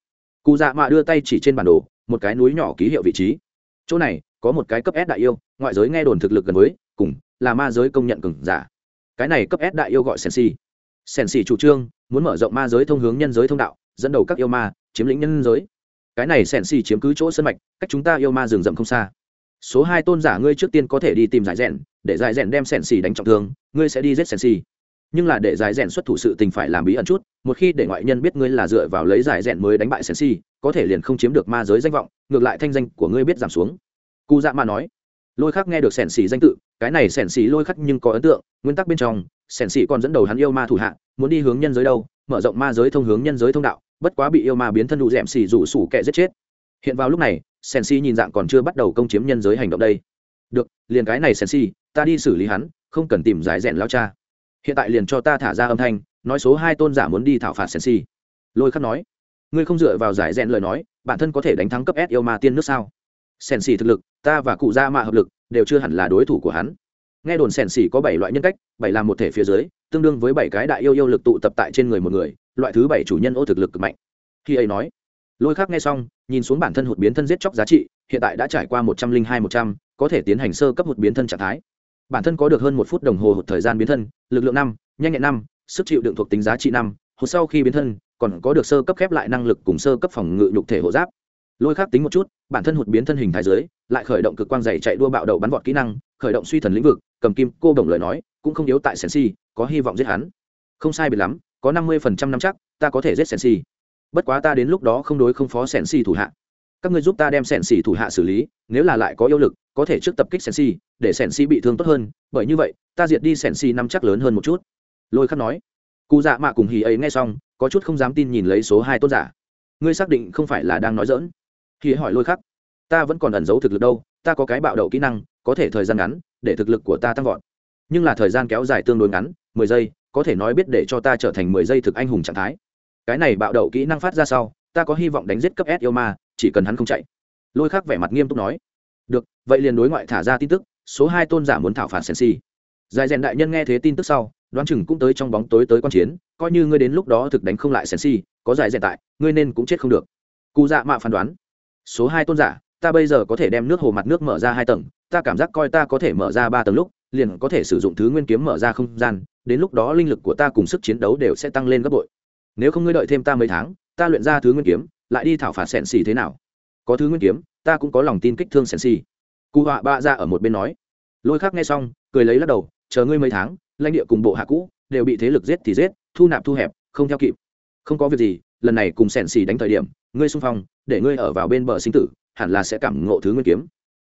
cụ dạ mạ đưa tay chỉ trên bản đồ, một cái núi nhỏ ký hiệu vị trí. Chỗ này, có một cái cấp s đại yêu, ngoại giới nghe đồn thực lực gần với, cùng là ma giới công nhận cừng giả cái này cấp s đại yêu gọi sensi. Sensi chủ trương, muốn mở rộng ma giới thông hướng nhân giới thông đạo, dẫn đầu các yêu ma, chiếm lĩnh nhân giới. Cái này sensi chiếm cứ chỗ sân mạch, cách chúng ta yêu ma rừng rậm không xa. Số hai tôn giả ngươi trước tiên có thể đi tìm giải rèn, để giải rèn đem sensi đánh trọng thương, ngươi sẽ đi giết sensi. Nhưng là để giải rèn xuất thủ sự tình phải làm bí ẩn chút, một khi để ngoại nhân biết ngươi là dựa vào lấy giải rèn mới đánh bại sensi, có thể liền không chiếm được ma giới danh vọng, ngược lại thanh danh của ngươi biết giảm xuống. Cụ dạ mà nói lôi khắc nghe được sẻn xỉ danh tự, cái này sẻn xỉ lôi khắc nhưng có ấn tượng, nguyên tắc bên trong, sẻn xỉ còn dẫn đầu hắn yêu ma thủ hạ, muốn đi hướng nhân giới đâu, mở rộng ma giới thông hướng nhân giới thông đạo, bất quá bị yêu ma biến thân đủ d xỉ rủ sủ kẻ giết chết. Hiện vào lúc này, sẻn xỉ nhìn dạng còn chưa bắt đầu công chiếm nhân giới hành động đây. Được, liền cái này sẻn xỉ ta đi xử lý hắn, không cần tìm giải rẽn lao cha. Hiện tại liền cho ta thả ra âm thanh, nói số hai tôn giả muốn đi thảo phạt sẻn xỉ lôi khắc nói, ngươi không dựa vào giải rẽn lời nói, bản thân có thể đánh thắng cấp s yêu ma tiên nước sao? Sèn xì thực lực, ta và cụ gia mạ hợp lực, đều chưa hẳn là đối thủ của hắn. Nghe đồn sèn xì có bảy loại nhân cách, bảy làm một thể phía dưới, tương đương với bảy cái đại yêu yêu lực tụ tập tại trên người một người, loại thứ bảy chủ nhân ô thực lực cực mạnh. Khi ấy nói, lôi khác nghe xong, nhìn xuống bản thân hụt biến thân giết chóc giá trị, hiện tại đã trải qua một trăm linh hai một trăm, có thể tiến hành sơ cấp hụt biến thân trạng thái. Bản thân có được hơn một phút đồng hồ hụt thời gian biến thân, lực lượng năm, nhanh nhẹn năm, sức chịu đựng thuộc tính giá trị năm, hụt sau khi biến thân, còn có được sơ cấp khép lại năng lực cùng sơ cấp phòng ngự nhục thể hộ giáp lôi khác tính một chút, bản thân hụt biến thân hình thái dưới lại khởi động cực quang dày chạy đua bạo đầu bắn vọt kỹ năng, khởi động suy thần lĩnh vực, cầm kim cô đồng lời nói, cũng không yếu tại sensi có hy vọng giết hắn. Không sai biệt lắm, có năm mươi phần trăm năm chắc, ta có thể giết sensi bất quá ta đến lúc đó không đối không phó sensi thủ hạ. Các ngươi giúp ta đem sensi thủ hạ xử lý, nếu là lại có yêu lực, có thể trước tập kích sensi để sensi bị thương tốt hơn. Bởi như vậy, ta diệt đi sensi năm chắc lớn hơn một chút. Lôi khắc nói. Cụ dạ mạ cùng hì ấy nghe xong, có chút không dám tin nhìn lấy số hai tôn giả. Ngươi xác định không phải là đang nói dỡn khi hỏi lôi khắc, ta vẫn còn ẩn giấu thực lực đâu, ta có cái bạo đậu kỹ năng, có thể thời gian ngắn để thực lực của ta tăng vọt. Nhưng là thời gian kéo dài tương đối ngắn, mười giây, có thể nói biết để cho ta trở thành mười giây thực anh hùng trạng thái. Cái này bạo đậu kỹ năng phát ra sau, ta có hy vọng đánh giết cấp s yêu ma, chỉ cần hắn không chạy. Lôi khắc vẻ mặt nghiêm túc nói, được, vậy liền đối ngoại thả ra tin tức, số hai tôn giả muốn thảo phạt sensi dài rèn đại nhân nghe thế tin tức sau, đoán chừng cũng tới trong bóng tối tới quan chiến, coi như ngươi đến lúc đó thực đánh không lại sensi có dài rèn tại, ngươi nên cũng chết không được. Cụ dạ mạ phán đoán số hai tôn giả, ta bây giờ có thể đem nước hồ mặt nước mở ra hai tầng, ta cảm giác coi ta có thể mở ra ba tầng lúc, liền có thể sử dụng thứ nguyên kiếm mở ra không gian, đến lúc đó linh lực của ta cùng sức chiến đấu đều sẽ tăng lên gấp bội. Nếu không ngươi đợi thêm ta mấy tháng, ta luyện ra thứ nguyên kiếm, lại đi thảo phạt sẹn xì thế nào? Có thứ nguyên kiếm, ta cũng có lòng tin kích thương sẹn xì. Cụ họa bạ ra ở một bên nói. Lôi khác nghe xong, cười lấy lắc đầu, chờ ngươi mấy tháng, lãnh địa cùng bộ hạ cũ, đều bị thế lực giết thì giết, thu nạp thu hẹp, không theo kịp. Không có việc gì, lần này cùng sẹn xì đánh thời điểm ngươi xung phong, để ngươi ở vào bên bờ sinh tử, hẳn là sẽ cảm ngộ thứ nguyên kiếm.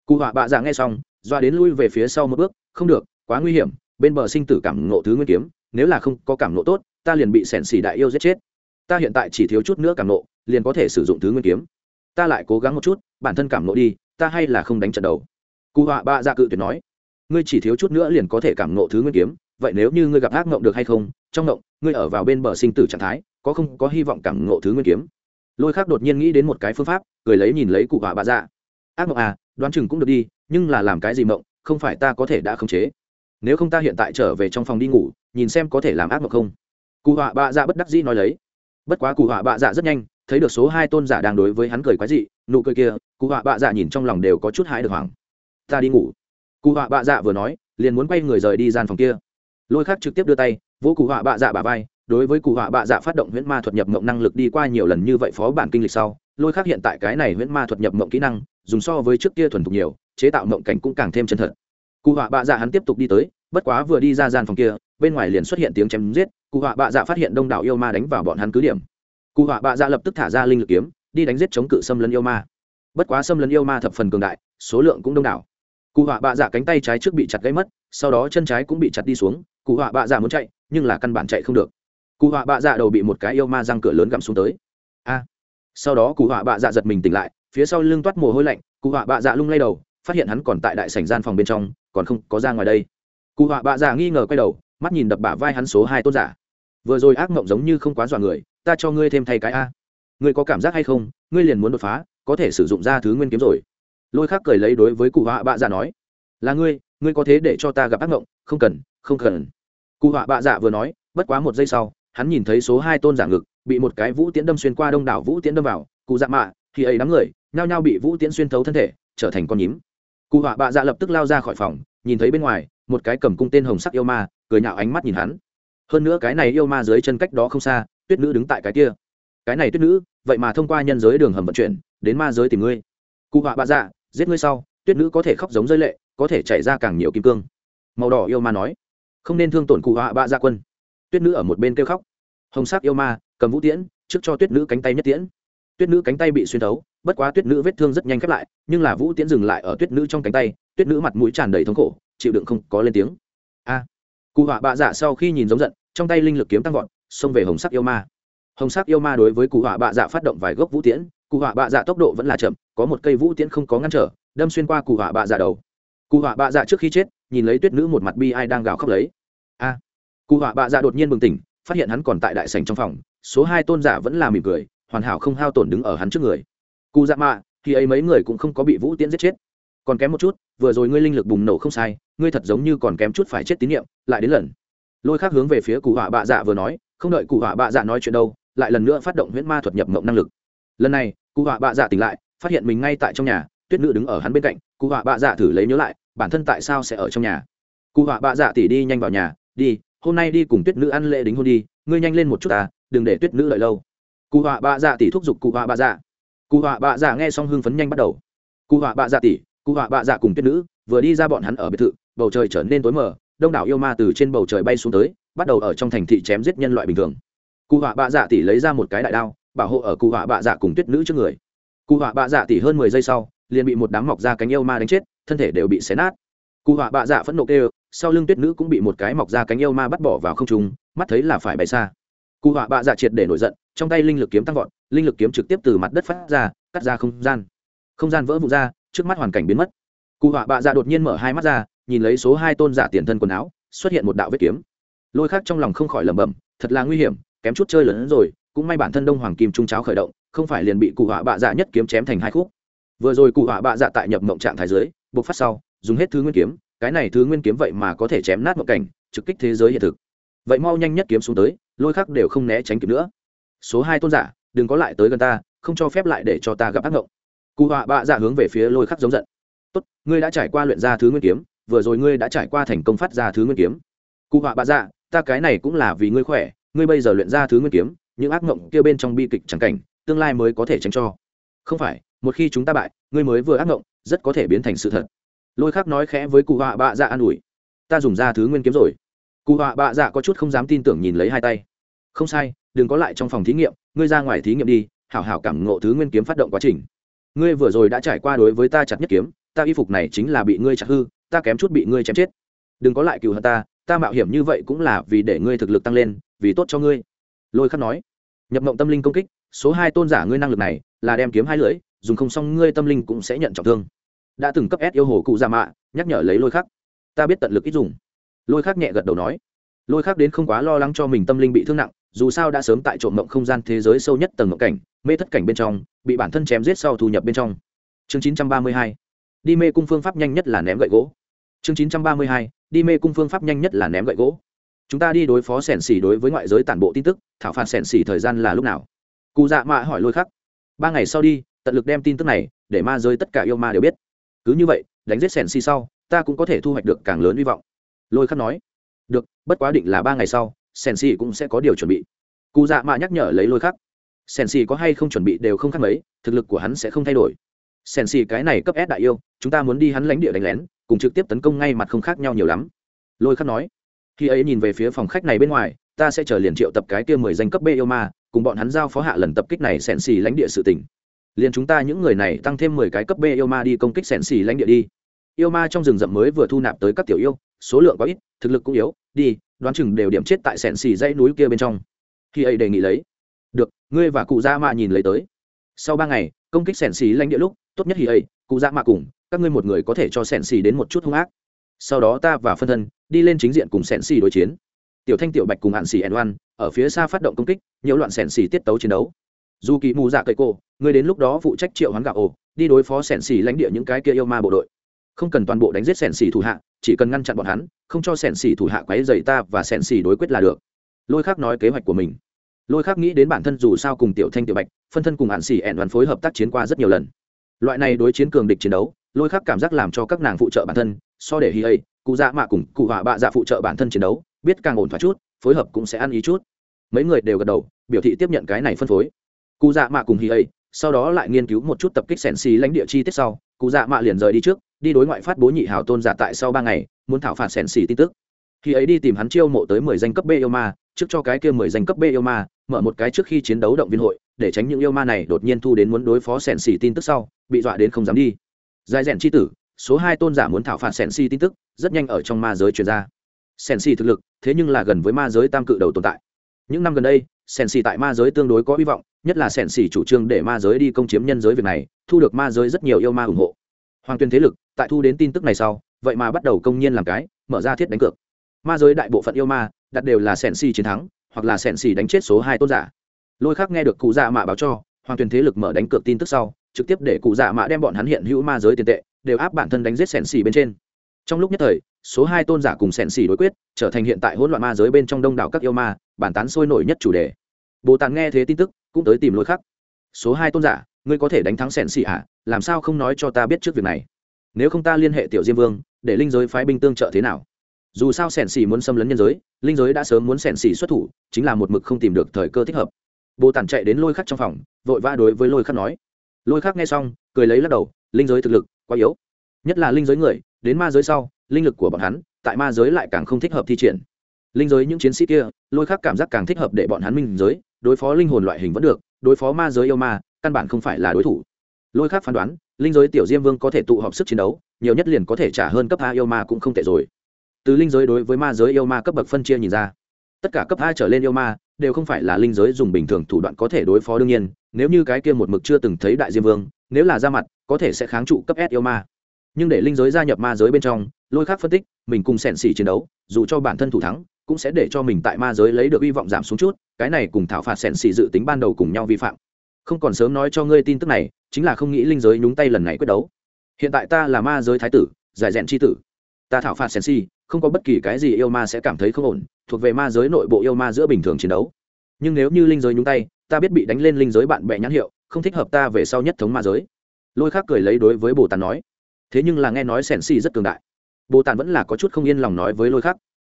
Cụ họa bạ dạ nghe xong, doa đến lui về phía sau một bước, không được, quá nguy hiểm, bên bờ sinh tử cảm ngộ thứ nguyên kiếm, nếu là không có cảm ngộ tốt, ta liền bị sẻn xì đại yêu giết chết. Ta hiện tại chỉ thiếu chút nữa cảm ngộ, liền có thể sử dụng thứ nguyên kiếm. Ta lại cố gắng một chút, bản thân cảm ngộ đi, ta hay là không đánh trận đầu. Cụ họa bạ dạ cự tuyệt nói, ngươi chỉ thiếu chút nữa liền có thể cảm ngộ thứ nguyên kiếm, vậy nếu như ngươi gặp ác ngộng được hay không, trong ngộng, ngươi ở vào bên bờ sinh tử trạng thái, có không có hy vọng cảm ngộ thứ nguyên kiếm? Lôi khác đột nhiên nghĩ đến một cái phương pháp, cười lấy nhìn lấy cụ họa bà dạ. Ác mộng à đoán chừng cũng được đi, nhưng là làm cái gì mộng, không phải ta có thể đã khống chế. Nếu không ta hiện tại trở về trong phòng đi ngủ, nhìn xem có thể làm ác mộng không. Cụ họa bà dạ bất đắc dĩ nói lấy. Bất quá cụ họa bà dạ rất nhanh, thấy được số hai tôn giả đang đối với hắn cười quái dị, nụ cười kia, cụ họa bà dạ nhìn trong lòng đều có chút hãi được hoảng. Ta đi ngủ. Cụ họa bà dạ vừa nói, liền muốn quay người rời đi gian phòng kia. Lôi khác trực tiếp đưa tay, vỗ cụ họa bà dạ bà vai đối với cụ họa bạ dạ phát động huyễn ma thuật nhập mộng năng lực đi qua nhiều lần như vậy phó bản kinh lịch sau, lôi khác hiện tại cái này huyễn ma thuật nhập mộng kỹ năng, dùng so với trước kia thuần thục nhiều, chế tạo mộng cảnh cũng càng thêm chân thật. Cụ họa bạ dạ hắn tiếp tục đi tới, bất quá vừa đi ra gian phòng kia, bên ngoài liền xuất hiện tiếng chém giết, cụ họa bạ dạ phát hiện đông đảo yêu ma đánh vào bọn hắn cứ điểm. Cụ họa bạ dạ lập tức thả ra linh lực kiếm, đi đánh giết chống cự xâm lấn yêu ma. Bất quá xâm lấn yêu ma thập phần cường đại, số lượng cũng đông đảo. Cụ họa bạ dạ cánh tay trái trước bị chặt gãy mất, sau đó chân trái cũng bị chặt đi xuống, cụ họa bạ dạ muốn chạy, nhưng là căn bản chạy không được cụ họa bạ dạ đầu bị một cái yêu ma răng cửa lớn gặm xuống tới. A. Sau đó cụ họa bạ dạ giật mình tỉnh lại, phía sau lưng toát mồ hôi lạnh, cụ họa bạ dạ lung lay đầu, phát hiện hắn còn tại đại sảnh gian phòng bên trong, còn không có ra ngoài đây. Cụ họa bạ dạ nghi ngờ quay đầu, mắt nhìn đập bả vai hắn số hai tôn giả. Vừa rồi ác mộng giống như không quá dọa người, ta cho ngươi thêm thay cái a. Ngươi có cảm giác hay không? Ngươi liền muốn đột phá, có thể sử dụng ra thứ nguyên kiếm rồi. Lôi khác cười lấy đối với cụ họa bạ dạ nói, là ngươi ngươi có thế để cho ta gặp ác mộng? Không cần không cần. Cụ họa bạ dạ vừa nói, bất quá một giây sau hắn nhìn thấy số hai tôn giả ngực, bị một cái vũ tiễn đâm xuyên qua đông đảo vũ tiễn đâm vào, cụ dạ mạ, thì ấy đám người, nhao nhao bị vũ tiễn xuyên thấu thân thể, trở thành con nhím. Cụ họa bạ dạ lập tức lao ra khỏi phòng, nhìn thấy bên ngoài, một cái cầm cung tên hồng sắc yêu ma, cười nhạo ánh mắt nhìn hắn. Hơn nữa cái này yêu ma dưới chân cách đó không xa, tuyết nữ đứng tại cái kia. Cái này tuyết nữ, vậy mà thông qua nhân giới đường hầm vận chuyển, đến ma giới tìm ngươi. Cụ họa bạ dạ giết ngươi sau, tuyết nữ có thể khóc giống rơi lệ, có thể chảy ra càng nhiều kim cương. Màu đỏ yêu ma nói, không nên thương tổn cụ họa bạ dạ quân. Tuyết nữ ở một bên kêu khóc hồng sắc yêu ma, cầm vũ tiễn, trước cho tuyết nữ cánh tay nhất tiễn. Tuyết nữ cánh tay bị xuyên thấu, bất quá tuyết nữ vết thương rất nhanh khép lại, nhưng là vũ tiễn dừng lại ở tuyết nữ trong cánh tay, tuyết nữ mặt mũi tràn đầy thống khổ, chịu đựng không có lên tiếng. A. Cụ họa bạ dạ sau khi nhìn giống giận, trong tay linh lực kiếm tăng vọt, xông về hồng sắc yêu ma. Hồng sắc yêu ma đối với cụ họa bạ dạ phát động vài gốc vũ tiễn, cụ họa bạ dạ tốc độ vẫn là chậm, có một cây vũ tiễn không có ngăn trở, đâm xuyên qua cụ họa bạ dạ đầu. Cụ họa bạ dạ trước khi chết, nhìn lấy tuyết nữ một mặt bi ai đang gào khóc lấy. A. Cụ họa bạ dạ đột nhiên bừng tỉnh phát hiện hắn còn tại đại sành trong phòng, số hai tôn giả vẫn là mỉm cười, hoàn hảo không hao tổn đứng ở hắn trước người. Cụ dạ mạ, thì ấy mấy người cũng không có bị vũ tiễn giết chết. Còn kém một chút, vừa rồi ngươi linh lực bùng nổ không sai, ngươi thật giống như còn kém chút phải chết tín nhiệm, lại đến lần. Lôi khác hướng về phía cụ họa bạ dạ vừa nói, không đợi cụ họa bạ dạ nói chuyện đâu, lại lần nữa phát động huyễn ma thuật nhập mộng năng lực. Lần này cụ họa bạ dạ tỉnh lại, phát hiện mình ngay tại trong nhà, tuyết nữ đứng ở hắn bên cạnh cụ họa bạ dạ thử lấy nhớ lại, bản thân tại sao sẽ ở trong nhà. Cụ họa bạ dạ tỉ đi nhanh vào nhà, đi hôm nay đi cùng tuyết nữ ăn lễ đính hôn đi ngươi nhanh lên một chút à đừng để tuyết nữ đợi lâu. Cụ họa bạ dạ tỷ thúc giục cụ họa bạ dạ. Cụ họa bạ dạ nghe xong hưng phấn nhanh bắt đầu. Cụ họa bạ dạ tỷ, cụ họa bạ dạ cùng tuyết nữ vừa đi ra bọn hắn ở biệt thự bầu trời trở nên tối mờ đông đảo yêu ma từ trên bầu trời bay xuống tới bắt đầu ở trong thành thị chém giết nhân loại bình thường. Cụ họa bạ dạ tỷ lấy ra một cái đại đao bảo hộ ở cụ họa bạ dạ cùng tuyết nữ trước người. Cụ họa bạ dạ tỷ hơn mười giây sau liền bị một đám mọc ra cánh yêu ma đánh chết thân thể đều bị xé nát. Cụ họa bạ dạ phẫn nộ kêu sau lưng tuyết nữ cũng bị một cái mọc ra cánh yêu ma bắt bỏ vào không trung mắt thấy là phải bay xa. Cụ họa bạ dạ triệt để nổi giận trong tay linh lực kiếm tăng vọt linh lực kiếm trực tiếp từ mặt đất phát ra cắt ra không gian. Không gian vỡ vụn ra trước mắt hoàn cảnh biến mất. Cụ họa bạ dạ đột nhiên mở hai mắt ra nhìn lấy số hai tôn giả tiền thân quần áo xuất hiện một đạo vết kiếm. Lôi khác trong lòng không khỏi lẩm bẩm thật là nguy hiểm kém chút chơi lớn hơn rồi cũng may bản thân đông hoàng kim trung cháo khởi động không phải liền bị cụ họa bạ dạ nhất kiếm chém thành hai khúc. Vừa rồi cụ họa bạ dạ tại nhập mộng trạng thái dưới, buộc phát sau dùng hết thứ nguyên kiếm cái này thứ nguyên kiếm vậy mà có thể chém nát một cảnh, trực kích thế giới hiện thực. Vậy mau nhanh nhất kiếm xuống tới, lôi khắc đều không né tránh kịp nữa. Số hai tôn giả, đừng có lại tới gần ta, không cho phép lại để cho ta gặp ác ngộng. Cụ họa bạ dạ hướng về phía lôi khắc giống giận. Tốt, ngươi đã trải qua luyện ra thứ nguyên kiếm, vừa rồi ngươi đã trải qua thành công phát ra thứ nguyên kiếm. Cụ họa bạ dạ ta cái này cũng là vì ngươi khỏe, ngươi bây giờ luyện ra thứ nguyên kiếm, những ác ngộng kia bên trong bi kịch chẳng cảnh, tương lai mới có thể tránh cho. Không phải, một khi chúng ta bại, ngươi mới vừa ác ngộng, rất có thể biến thành sự thật lôi khắc nói khẽ với cụ họa bạ dạ an ủi. Ta dùng ra thứ nguyên kiếm rồi. Cụ họa bạ dạ có chút không dám tin tưởng nhìn lấy hai tay. Không sai, đừng có lại trong phòng thí nghiệm, ngươi ra ngoài thí nghiệm đi, hảo hảo cảm ngộ thứ nguyên kiếm phát động quá trình. Ngươi vừa rồi đã trải qua đối với ta chặt nhất kiếm, ta y phục này chính là bị ngươi chặt hư, ta kém chút bị ngươi chém chết. Đừng có lại cựu hận ta ta mạo hiểm như vậy cũng là vì để ngươi thực lực tăng lên, vì tốt cho ngươi. Lôi khắc nói. Nhập mộng tâm linh công kích, số hai tôn giả ngươi năng lực này là đem kiếm hai lưỡi, dùng không xong ngươi tâm linh cũng sẽ nhận trọng thương đã từng cấp ép yêu hồ cụ già mạ, nhắc nhở lấy lôi khắc. Ta biết tận lực ít dùng. Lôi khắc nhẹ gật đầu nói. Lôi khắc đến không quá lo lắng cho mình tâm linh bị thương nặng, dù sao đã sớm tại trộm mộng không gian thế giới sâu nhất tầng mộng cảnh, mê thất cảnh bên trong, bị bản thân chém giết sau thu nhập bên trong. Chương chín trăm ba mươi hai. Đi mê cung phương pháp nhanh nhất là ném gậy gỗ. Chương chín trăm ba mươi hai. Đi mê cung phương pháp nhanh nhất là ném gậy gỗ. Chúng ta đi đối phó sẻn xỉ đối với ngoại giới tản bộ tin tức, thảo phạt sẻn xỉ thời gian là lúc nào? Cụ dạ mạ hỏi lôi khắc. Ba ngày sau đi, tận lực đem tin tức này để ma giới tất cả yêu ma đều biết cứ như vậy, đánh giết sèn si sau, ta cũng có thể thu hoạch được càng lớn hy vọng. Lôi khắc nói, được, bất quá định là ba ngày sau sèn si cũng sẽ có điều chuẩn bị. Cụ dạ mạ nhắc nhở lấy lôi khắc sèn si có hay không chuẩn bị đều không khác mấy, thực lực của hắn sẽ không thay đổi. Sèn si cái này cấp s đại yêu, chúng ta muốn đi hắn lãnh địa đánh lén, cùng trực tiếp tấn công ngay mặt không khác nhau nhiều lắm. Lôi khắc nói, khi ấy nhìn về phía phòng khách này bên ngoài, ta sẽ chờ liền triệu tập cái kia mười danh cấp b yêu ma, cùng bọn hắn giao phó hạ lần tập kích này sèn xì lãnh địa sự tỉnh liền chúng ta những người này tăng thêm mười cái cấp b yêu ma đi công kích sẻn xì lãnh địa đi. Yêu ma trong rừng rậm mới vừa thu nạp tới các tiểu yêu, số lượng có ít, thực lực cũng yếu, đi, đoán chừng đều điểm chết tại sẻn xì dãy núi kia bên trong. Khi ấy đề nghị lấy. Được, ngươi và cụ gia mạ nhìn lấy tới. Sau ba ngày, công kích sẻn xì lãnh địa lúc, tốt nhất thì ấy, cụ gia mạ cùng, các ngươi một người có thể cho sẻn xì đến một chút hung ác. Sau đó ta và phân thân, đi lên chính diện cùng sẻn xì đối chiến. Tiểu thanh, tiểu bạch cùng hạn xì ẩn oan, ở phía xa phát động công kích, nhiễu loạn sẻn xì tiết tấu chiến đấu dù kỳ mù dạ cây cô người đến lúc đó phụ trách triệu hoán gạo ồ đi đối phó sẻn xì lãnh địa những cái kia yêu ma bộ đội. Không cần toàn bộ đánh giết sẻn xì thủ hạ, chỉ cần ngăn chặn bọn hắn, không cho sẻn xì thủ hạ quấy dày ta và sẻn xì đối quyết là được. Lôi khác nói kế hoạch của mình. Lôi khác nghĩ đến bản thân dù sao cùng tiểu thanh tiểu bạch, phân thân cùng hạn xì ẻn đoàn phối hợp tác chiến qua rất nhiều lần. Loại này đối chiến cường địch chiến đấu, lôi khác cảm giác làm cho các nàng phụ trợ bản thân, so để hi hay cụ dạ mạ cùng cụ họa bạ dạ phụ trợ bản thân chiến đấu, biết càng ổn thỏa chút, phối hợp cũng sẽ ăn ý chút. Mấy người đều gật đầu, biểu thị tiếp nhận cái này phân phối cụ dạ mạ cùng hi ấy, sau đó lại nghiên cứu một chút tập kích sèn xì lãnh địa chi tiết sau cụ dạ mạ liền rời đi trước đi đối ngoại phát bố nhị hào tôn giả tại sau ba ngày muốn thảo phạt sèn xì tin tức. Khi ấy đi tìm hắn chiêu mộ tới mười danh cấp b yêu ma trước cho cái kia mười danh cấp b yêu ma mở một cái trước khi chiến đấu động viên hội để tránh những yêu ma này đột nhiên thu đến muốn đối phó sèn xì tin tức sau bị dọa đến không dám đi. Dài rèn tri tử số hai tôn giả muốn thảo phạt sèn xì tin tức rất nhanh ở trong ma giới truyền ra. Sèn xì thực lực thế nhưng là gần với ma giới tam cự đầu tồn tại. Những năm gần đây sèn xì tại ma giới tương đối có hy vọng, nhất là sèn xì chủ trương để ma giới đi công chiếm nhân giới việc này, thu được ma giới rất nhiều yêu ma ủng hộ. Hoàng tuyên thế lực, tại thu đến tin tức này sau, vậy mà bắt đầu công nhiên làm cái, mở ra thiết đánh cược. Ma giới đại bộ phận yêu ma, đặt đều là sèn xì chiến thắng, hoặc là sèn xì đánh chết số hai tôn giả. Lôi khác nghe được cụ dạ mạ báo cho, hoàng tuyên thế lực mở đánh cược tin tức sau, trực tiếp để cụ dạ mạ đem bọn hắn hiện hữu ma giới tiền tệ, đều áp bản thân đánh giết sèn xì bên trên. Trong lúc nhất thời, số hai tôn giả cùng sèn xì đối quyết, trở thành hiện tại hỗn loạn ma giới bên trong đông đảo các yêu ma bản tán sôi nổi nhất chủ đề. Bồ tàn nghe thế tin tức, cũng tới tìm lối khắc. Số hai tôn giả, ngươi có thể đánh thắng sẻn xì ạ à? làm sao không nói cho ta biết trước việc này? Nếu không ta liên hệ tiểu diêm vương, để linh giới phái binh tương trợ thế nào? Dù sao sẻn xì muốn xâm lấn nhân giới, linh giới đã sớm muốn sẻn xì xuất thủ, chính là một mực không tìm được thời cơ thích hợp. Bồ tàn chạy đến lôi khắc trong phòng, vội vã đối với lôi khắc nói. Lôi khắc nghe xong, cười lấy lắc đầu, linh giới thực lực quá yếu. Nhất là linh giới người, đến ma giới sau, linh lực của bọn hắn, tại ma giới lại càng không thích hợp thi triển linh giới những chiến sĩ kia, lôi khắc cảm giác càng thích hợp để bọn hắn minh giới, đối phó linh hồn loại hình vẫn được, đối phó ma giới yêu ma, căn bản không phải là đối thủ. Lôi khắc phán đoán, linh giới tiểu diêm vương có thể tụ họp sức chiến đấu, nhiều nhất liền có thể trả hơn cấp a yêu ma cũng không tệ rồi. Từ linh giới đối với ma giới yêu ma cấp bậc phân chia nhìn ra, tất cả cấp a trở lên yêu ma đều không phải là linh giới dùng bình thường thủ đoạn có thể đối phó đương nhiên, nếu như cái kia một mực chưa từng thấy đại diêm vương, nếu là ra mặt, có thể sẽ kháng trụ cấp s yêu ma. Nhưng để linh giới gia nhập ma giới bên trong, lôi khác phân tích, mình cùng sẻn xỉ chiến đấu, dù cho bản thân thủ thắng cũng sẽ để cho mình tại ma giới lấy được hy vọng giảm xuống chút, cái này cùng thảo phạt sẻn xì dự tính ban đầu cùng nhau vi phạm. Không còn sớm nói cho ngươi tin tức này, chính là không nghĩ linh giới nhúng tay lần này quyết đấu. Hiện tại ta là ma giới thái tử, giải rèn c h i tử. Ta thảo phạt sẻn xỉ không có bất kỳ cái gì yêu ma sẽ cảm thấy không ổn, thuộc về ma giới nội bộ yêu ma giữa bình thường chiến đấu. Nhưng nếu như linh giới nhúng tay, ta biết bị đánh lên linh giới bạn bè nhãn hiệu, không thích hợp ta về sau nhất thống ma giới. Lôi khác cười lấy đối với bồ tàn nói. Thế nhưng là nghe nói sẻn xì rất cường đại. Bồ tàn vẫn là có chút không yên lòng nói với lôi khác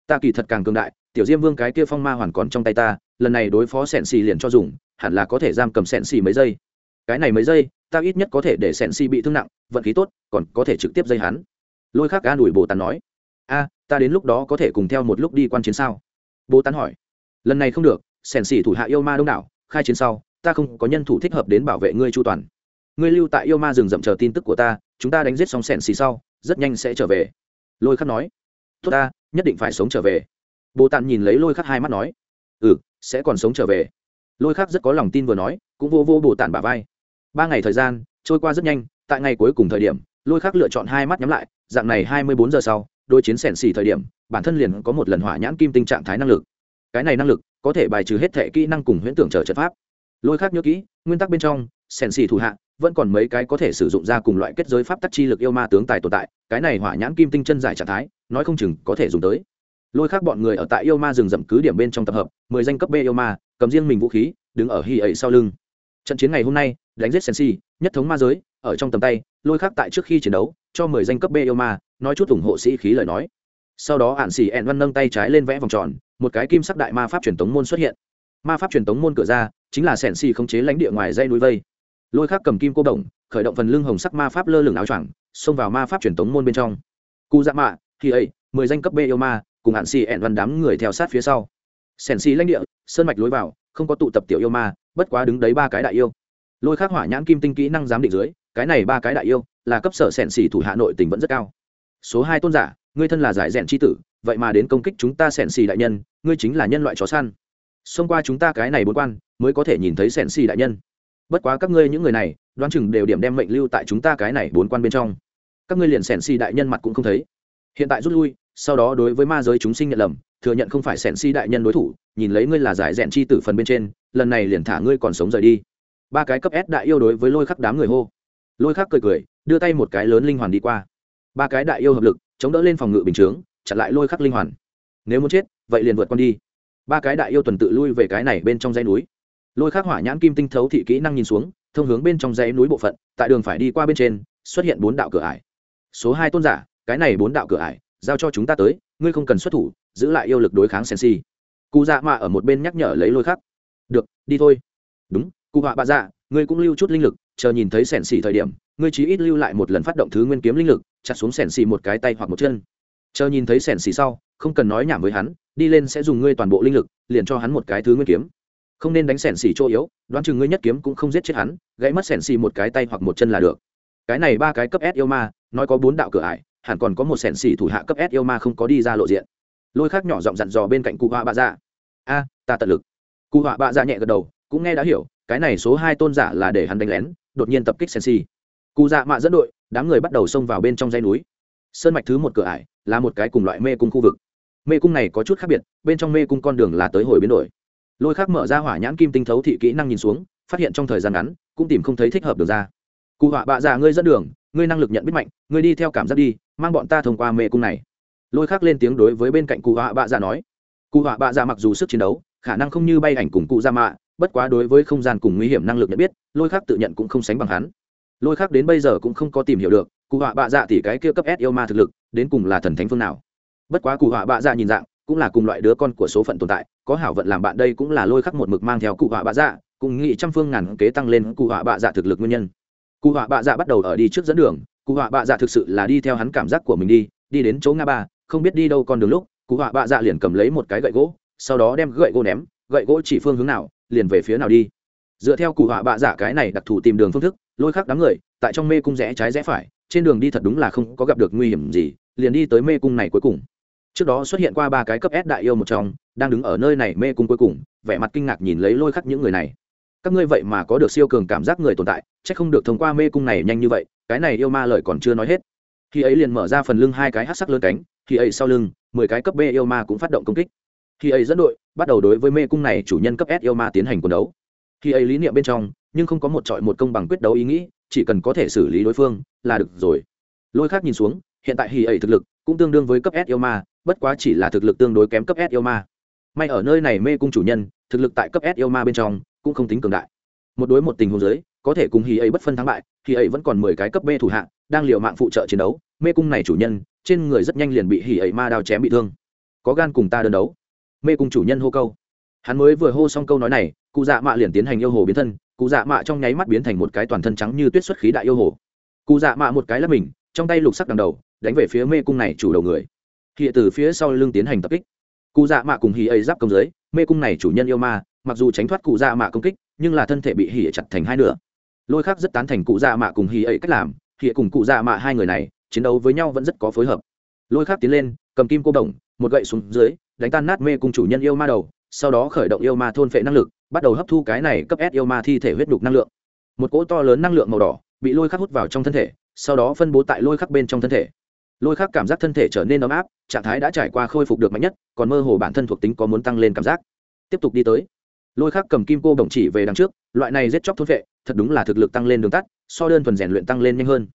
ta kỳ thật càng cường đại, tiểu diêm vương cái kia phong ma hoàn còn trong tay ta, lần này đối phó sẻn xì liền cho dùng, hẳn là có thể giam cầm sẻn xì mấy giây. Cái này mấy giây, ta ít nhất có thể để sẻn xì bị thương nặng, vận khí tốt, còn có thể trực tiếp dây hắn. Lôi khác ga đuổi bồ tàn nói, a, ta đến lúc đó có thể cùng theo một lúc đi quan chiến sao? Bồ tàn hỏi, lần này không được sẻn xì thủ hạ yêu ma đông đảo, khai chiến sau, ta không có nhân thủ thích hợp đến bảo vệ ngươi chu toàn. Ngươi lưu tại yêu ma rừng rậm chờ tin tức của ta, chúng ta đánh giết xong sẻn xì sau, rất nhanh sẽ trở về. Lôi khắc nói, tốt ta nhất định phải sống trở về. Bồ tàn nhìn lấy lôi khắc hai mắt nói ừ sẽ còn sống trở về. Lôi khắc rất có lòng tin vừa nói, cũng vô vô bồ tàn bả vai. Ba ngày thời gian, trôi qua rất nhanh, tại ngày cuối cùng thời điểm, lôi khắc lựa chọn hai mắt nhắm lại, dạng này hai mươi bốn giờ sau đôi chiến sẻn xì thời điểm, bản thân liền có một lần hỏa nhãn kim tinh trạng thái năng lực. Cái này năng lực có thể bài trừ hết thệ kỹ năng cùng huyễn tưởng trở trận pháp. Lôi khác nhớ kỹ, nguyên tắc bên trong sẻn xì thủ hạ vẫn còn mấy cái có thể sử dụng ra cùng loại kết giới pháp tắc chi lực yêu ma tướng tài tồn tại, cái này hỏa nhãn kim tinh chân giải trạng thái, nói không chừng có thể dùng tới. Lôi khác bọn người ở tại yêu ma rừng rậm cứ điểm bên trong tập hợp, mười danh cấp b yêu ma, cầm riêng mình vũ khí, đứng ở hy ấy sau lưng. Trận chiến ngày hôm nay, đánh giết sensi, nhất thống ma giới, ở trong tầm tay, lôi khác tại trước khi chiến đấu, cho mười danh cấp b yêu ma, nói chút ủng hộ sĩ khí lời nói. Sau đó ạn xỉ ẹn văn nâng tay trái lên vẽ vòng tròn, một cái kim sắc đại ma pháp truyền tống môn xuất hiện. Ma pháp truyền tống môn cửa ra, chính là sẻn xì khống chế lãnh địa ngoài dây núi vây lôi khác cầm kim cô đồng, khởi động phần lưng hồng sắc ma pháp lơ lửng áo choàng, xông vào ma pháp truyền tống môn bên trong. Cụ dạ mạ khi ấy, mười danh cấp b yêu ma, cùng hạn xì ẹn văn đám người theo sát phía sau. Sèn xì lãnh địa, sơn mạch lối vào, không có tụ tập tiểu yêu ma, bất quá đứng đấy ba cái đại yêu. Lôi khác hỏa nhãn kim tinh kỹ năng giám định dưới, cái này ba cái đại yêu, là cấp sở sèn xì thủ hạ nội tình vẫn rất cao. Số hai tôn giả, ngươi thân là giải rèn c h i tử, vậy mà đến công kích chúng ta sèn xì đại nhân, ngươi chính là nhân loại chó săn. Xông qua chúng ta cái này bốn quan, mới có thể nhìn thấy sèn xì đại nhân bất quá các ngươi những người này, đoán chừng đều điểm đem mệnh lưu tại chúng ta cái này bốn quan bên trong. Các ngươi liền sẻn si đại nhân mặt cũng không thấy. Hiện tại rút lui, sau đó đối với ma giới chúng sinh nhận lầm, thừa nhận không phải sẻn si đại nhân đối thủ, nhìn lấy ngươi là giải rẽn chi tử phần bên trên, lần này liền thả ngươi còn sống rời đi. Ba cái cấp s đại yêu đối với lôi khắc đám người hô. Lôi khắc cười cười, đưa tay một cái lớn linh hoàn đi qua. Ba cái đại yêu hợp lực, chống đỡ lên phòng ngự bình chướng, chặn lại lôi khắc linh hoàn. Nếu muốn chết, vậy liền vượt con đi. Ba cái đại yêu tuần tự lui về cái này bên trong dây núi lôi khắc hỏa nhãn kim tinh thấu thị kỹ năng nhìn xuống, thông hướng bên trong dãy núi bộ phận, tại đường phải đi qua bên trên, xuất hiện bốn đạo cửa ải. Số hai tôn giả, cái này bốn đạo cửa ải, giao cho chúng ta tới, ngươi không cần xuất thủ, giữ lại yêu lực đối kháng sensi. Cụ dạ mạ ở một bên nhắc nhở lấy lôi khắc. Được, đi thôi. Đúng, cụ dạ họa bạ dạ ngươi cũng lưu chút linh lực, chờ nhìn thấy sẻn xì thời điểm, ngươi chỉ ít lưu lại một lần phát động thứ nguyên kiếm linh lực, chặt xuống sẻn xì một cái tay hoặc một chân. Chờ nhìn thấy sẻn xì sau, không cần nói nhảm với hắn, đi lên sẽ dùng ngươi toàn bộ linh lực, liền cho hắn một cái thứ nguyên kiếm không nên đánh sẻn xì chỗ yếu, đoán chừng ngươi nhất kiếm cũng không giết chết hắn, gãy mất sẻn xì một cái tay hoặc một chân là được. Cái này ba cái cấp s yêu ma, nói có bốn đạo cửa ải, hẳn còn có một sẻn xì thủ hạ cấp s yêu ma không có đi ra lộ diện. Lôi khác nhỏ giọng dặn dò bên cạnh cụ họa bạ dạ. A, ta tận lực. Cụ họa bạ dạ nhẹ gật đầu, cũng nghe đã hiểu, cái này số hai tôn giả là để hắn đánh lén, đột nhiên tập kích sensi cụ dạ mạ dẫn đội, đám người bắt đầu xông vào bên trong dãy núi. Sơn mạch thứ một cửa ải là một cái cùng loại mê cung khu vực. Mê cung này có chút khác biệt, bên trong mê cung con đường là tới hồi biến đổi lôi khác mở ra hỏa nhãn kim tinh thấu thị kỹ năng nhìn xuống, phát hiện trong thời gian ngắn, cũng tìm không thấy thích hợp được ra. Cụ họa bạ già ngươi dẫn đường, ngươi năng lực nhận biết mạnh, ngươi đi theo cảm giác đi, mang bọn ta thông qua mê cung này. Lôi khác lên tiếng đối với bên cạnh cụ họa bạ già nói. Cụ họa bạ già mặc dù sức chiến đấu, khả năng không như bay ảnh cùng cụ ra mạ, bất quá đối với không gian cùng nguy hiểm năng lực nhận biết, lôi khác tự nhận cũng không sánh bằng hắn. Lôi khác đến bây giờ cũng không có tìm hiểu được, cụ họa bạ dạ thì cái kia cấp s yêu ma thực lực, đến cùng là thần thánh phương nào. Bất quá cụ họa bạ dạ nhìn dạng cũng là cùng loại đứa con của số phận tồn tại, có hảo vận làm bạn đây cũng là lôi khắc một mực mang theo cụ họa bạ dạ cùng nghị trăm phương ngàn kế tăng lên cụ họa bạ dạ thực lực nguyên nhân. Cụ họa bạ dạ bắt đầu ở đi trước dẫn đường, cụ họa bạ dạ thực sự là đi theo hắn cảm giác của mình đi đi đến chỗ nga ba, không biết đi đâu con đường lúc, cụ họa bạ dạ liền cầm lấy một cái gậy gỗ, sau đó đem gậy gỗ ném, gậy gỗ chỉ phương hướng nào, liền về phía nào đi. Dựa theo cụ họa bạ dạ cái này đặc thù tìm đường phương thức, lôi khắc đám người, tại trong mê cung rẽ trái rẽ phải, trên đường đi thật đúng là không có gặp được nguy hiểm gì, liền đi tới mê cung này cuối cùng trước đó xuất hiện qua ba cái cấp s đại yêu một trong, đang đứng ở nơi này mê cung cuối cùng, vẻ mặt kinh ngạc nhìn lấy lôi khắc những người này. Các ngươi vậy mà có được siêu cường cảm giác người tồn tại c h ắ c không được thông qua mê cung này nhanh như vậy, cái này yêu ma lời còn chưa nói hết. Khi ấy liền mở ra phần lưng hai cái hát sắc lớn cánh, khi ấy sau lưng, mười cái cấp b yêu ma cũng phát động công kích. Khi ấy dẫn đội bắt đầu đối với mê cung này chủ nhân cấp s yêu ma tiến hành quần đấu. Khi ấy lý niệm bên trong, nhưng không có một trọi một công bằng quyết đấu ý nghĩ, chỉ cần có thể xử lý đối phương là được rồi. Lôi khác nhìn xuống, hiện tại hì ấy thực lực cũng tương đương với cấp s yêu ma bất quá chỉ là thực lực tương đối kém cấp s yêu ma. May ở nơi này mê cung chủ nhân thực lực tại cấp s yêu ma bên trong cũng không tính cường đại. Một đối một tình huống giới có thể cùng hì ấy bất phân thắng bại hì ấy vẫn còn mười cái cấp b thủ hạng, đang liều mạng phụ trợ chiến đấu mê cung này chủ nhân trên người rất nhanh liền bị hỉ ấy ma đao chém bị thương. Có gan cùng ta đơn đấu. Mê cung chủ nhân hô câu. Hắn mới vừa hô xong câu nói này cụ dạ mạ liền tiến hành yêu hồ biến thân cụ dạ mạ trong nháy mắt biến thành một cái toàn thân trắng như tuyết xuất khí đại yêu hồ. Cụ dạ mạ một cái lắc mình trong tay lục sắc đằng đầu đánh về phía mê cung này chủ đầu người hiện từ phía sau lưng tiến hành tập kích. Cụ dạ mạ cùng hì ấy giáp công giới, mê cung này chủ nhân yêu ma mặc dù tránh thoát cụ dạ mạ công kích nhưng là thân thể bị hỉ chặt thành hai nửa. Lôi khác rất tán thành cụ dạ mạ cùng hì ấy cách làm hỉ cùng cụ dạ mạ hai người này chiến đấu với nhau vẫn rất có phối hợp. Lôi khác tiến lên cầm kim cô đồng một gậy xuống dưới đánh tan nát mê cung chủ nhân yêu ma đầu sau đó khởi động yêu ma thôn phệ năng lực bắt đầu hấp thu cái này cấp s yêu ma thi thể huyết đục năng lượng. Một cỗ to lớn năng lượng màu đỏ bị lôi khắc hút vào trong thân thể sau đó phân bố tại lôi khắc bên trong thân thể lôi khác cảm giác thân thể trở nên ấm áp, trạng thái đã trải qua khôi phục được mạnh nhất, còn mơ hồ bản thân thuộc tính có muốn tăng lên cảm giác. Tiếp tục đi tới. Lôi khác cầm kim cô đồng chỉ về đằng trước, loại này giết chóc thốt vệ, thật đúng là thực lực tăng lên đường tắt, so đơn thuần rèn luyện tăng lên nhanh hơn.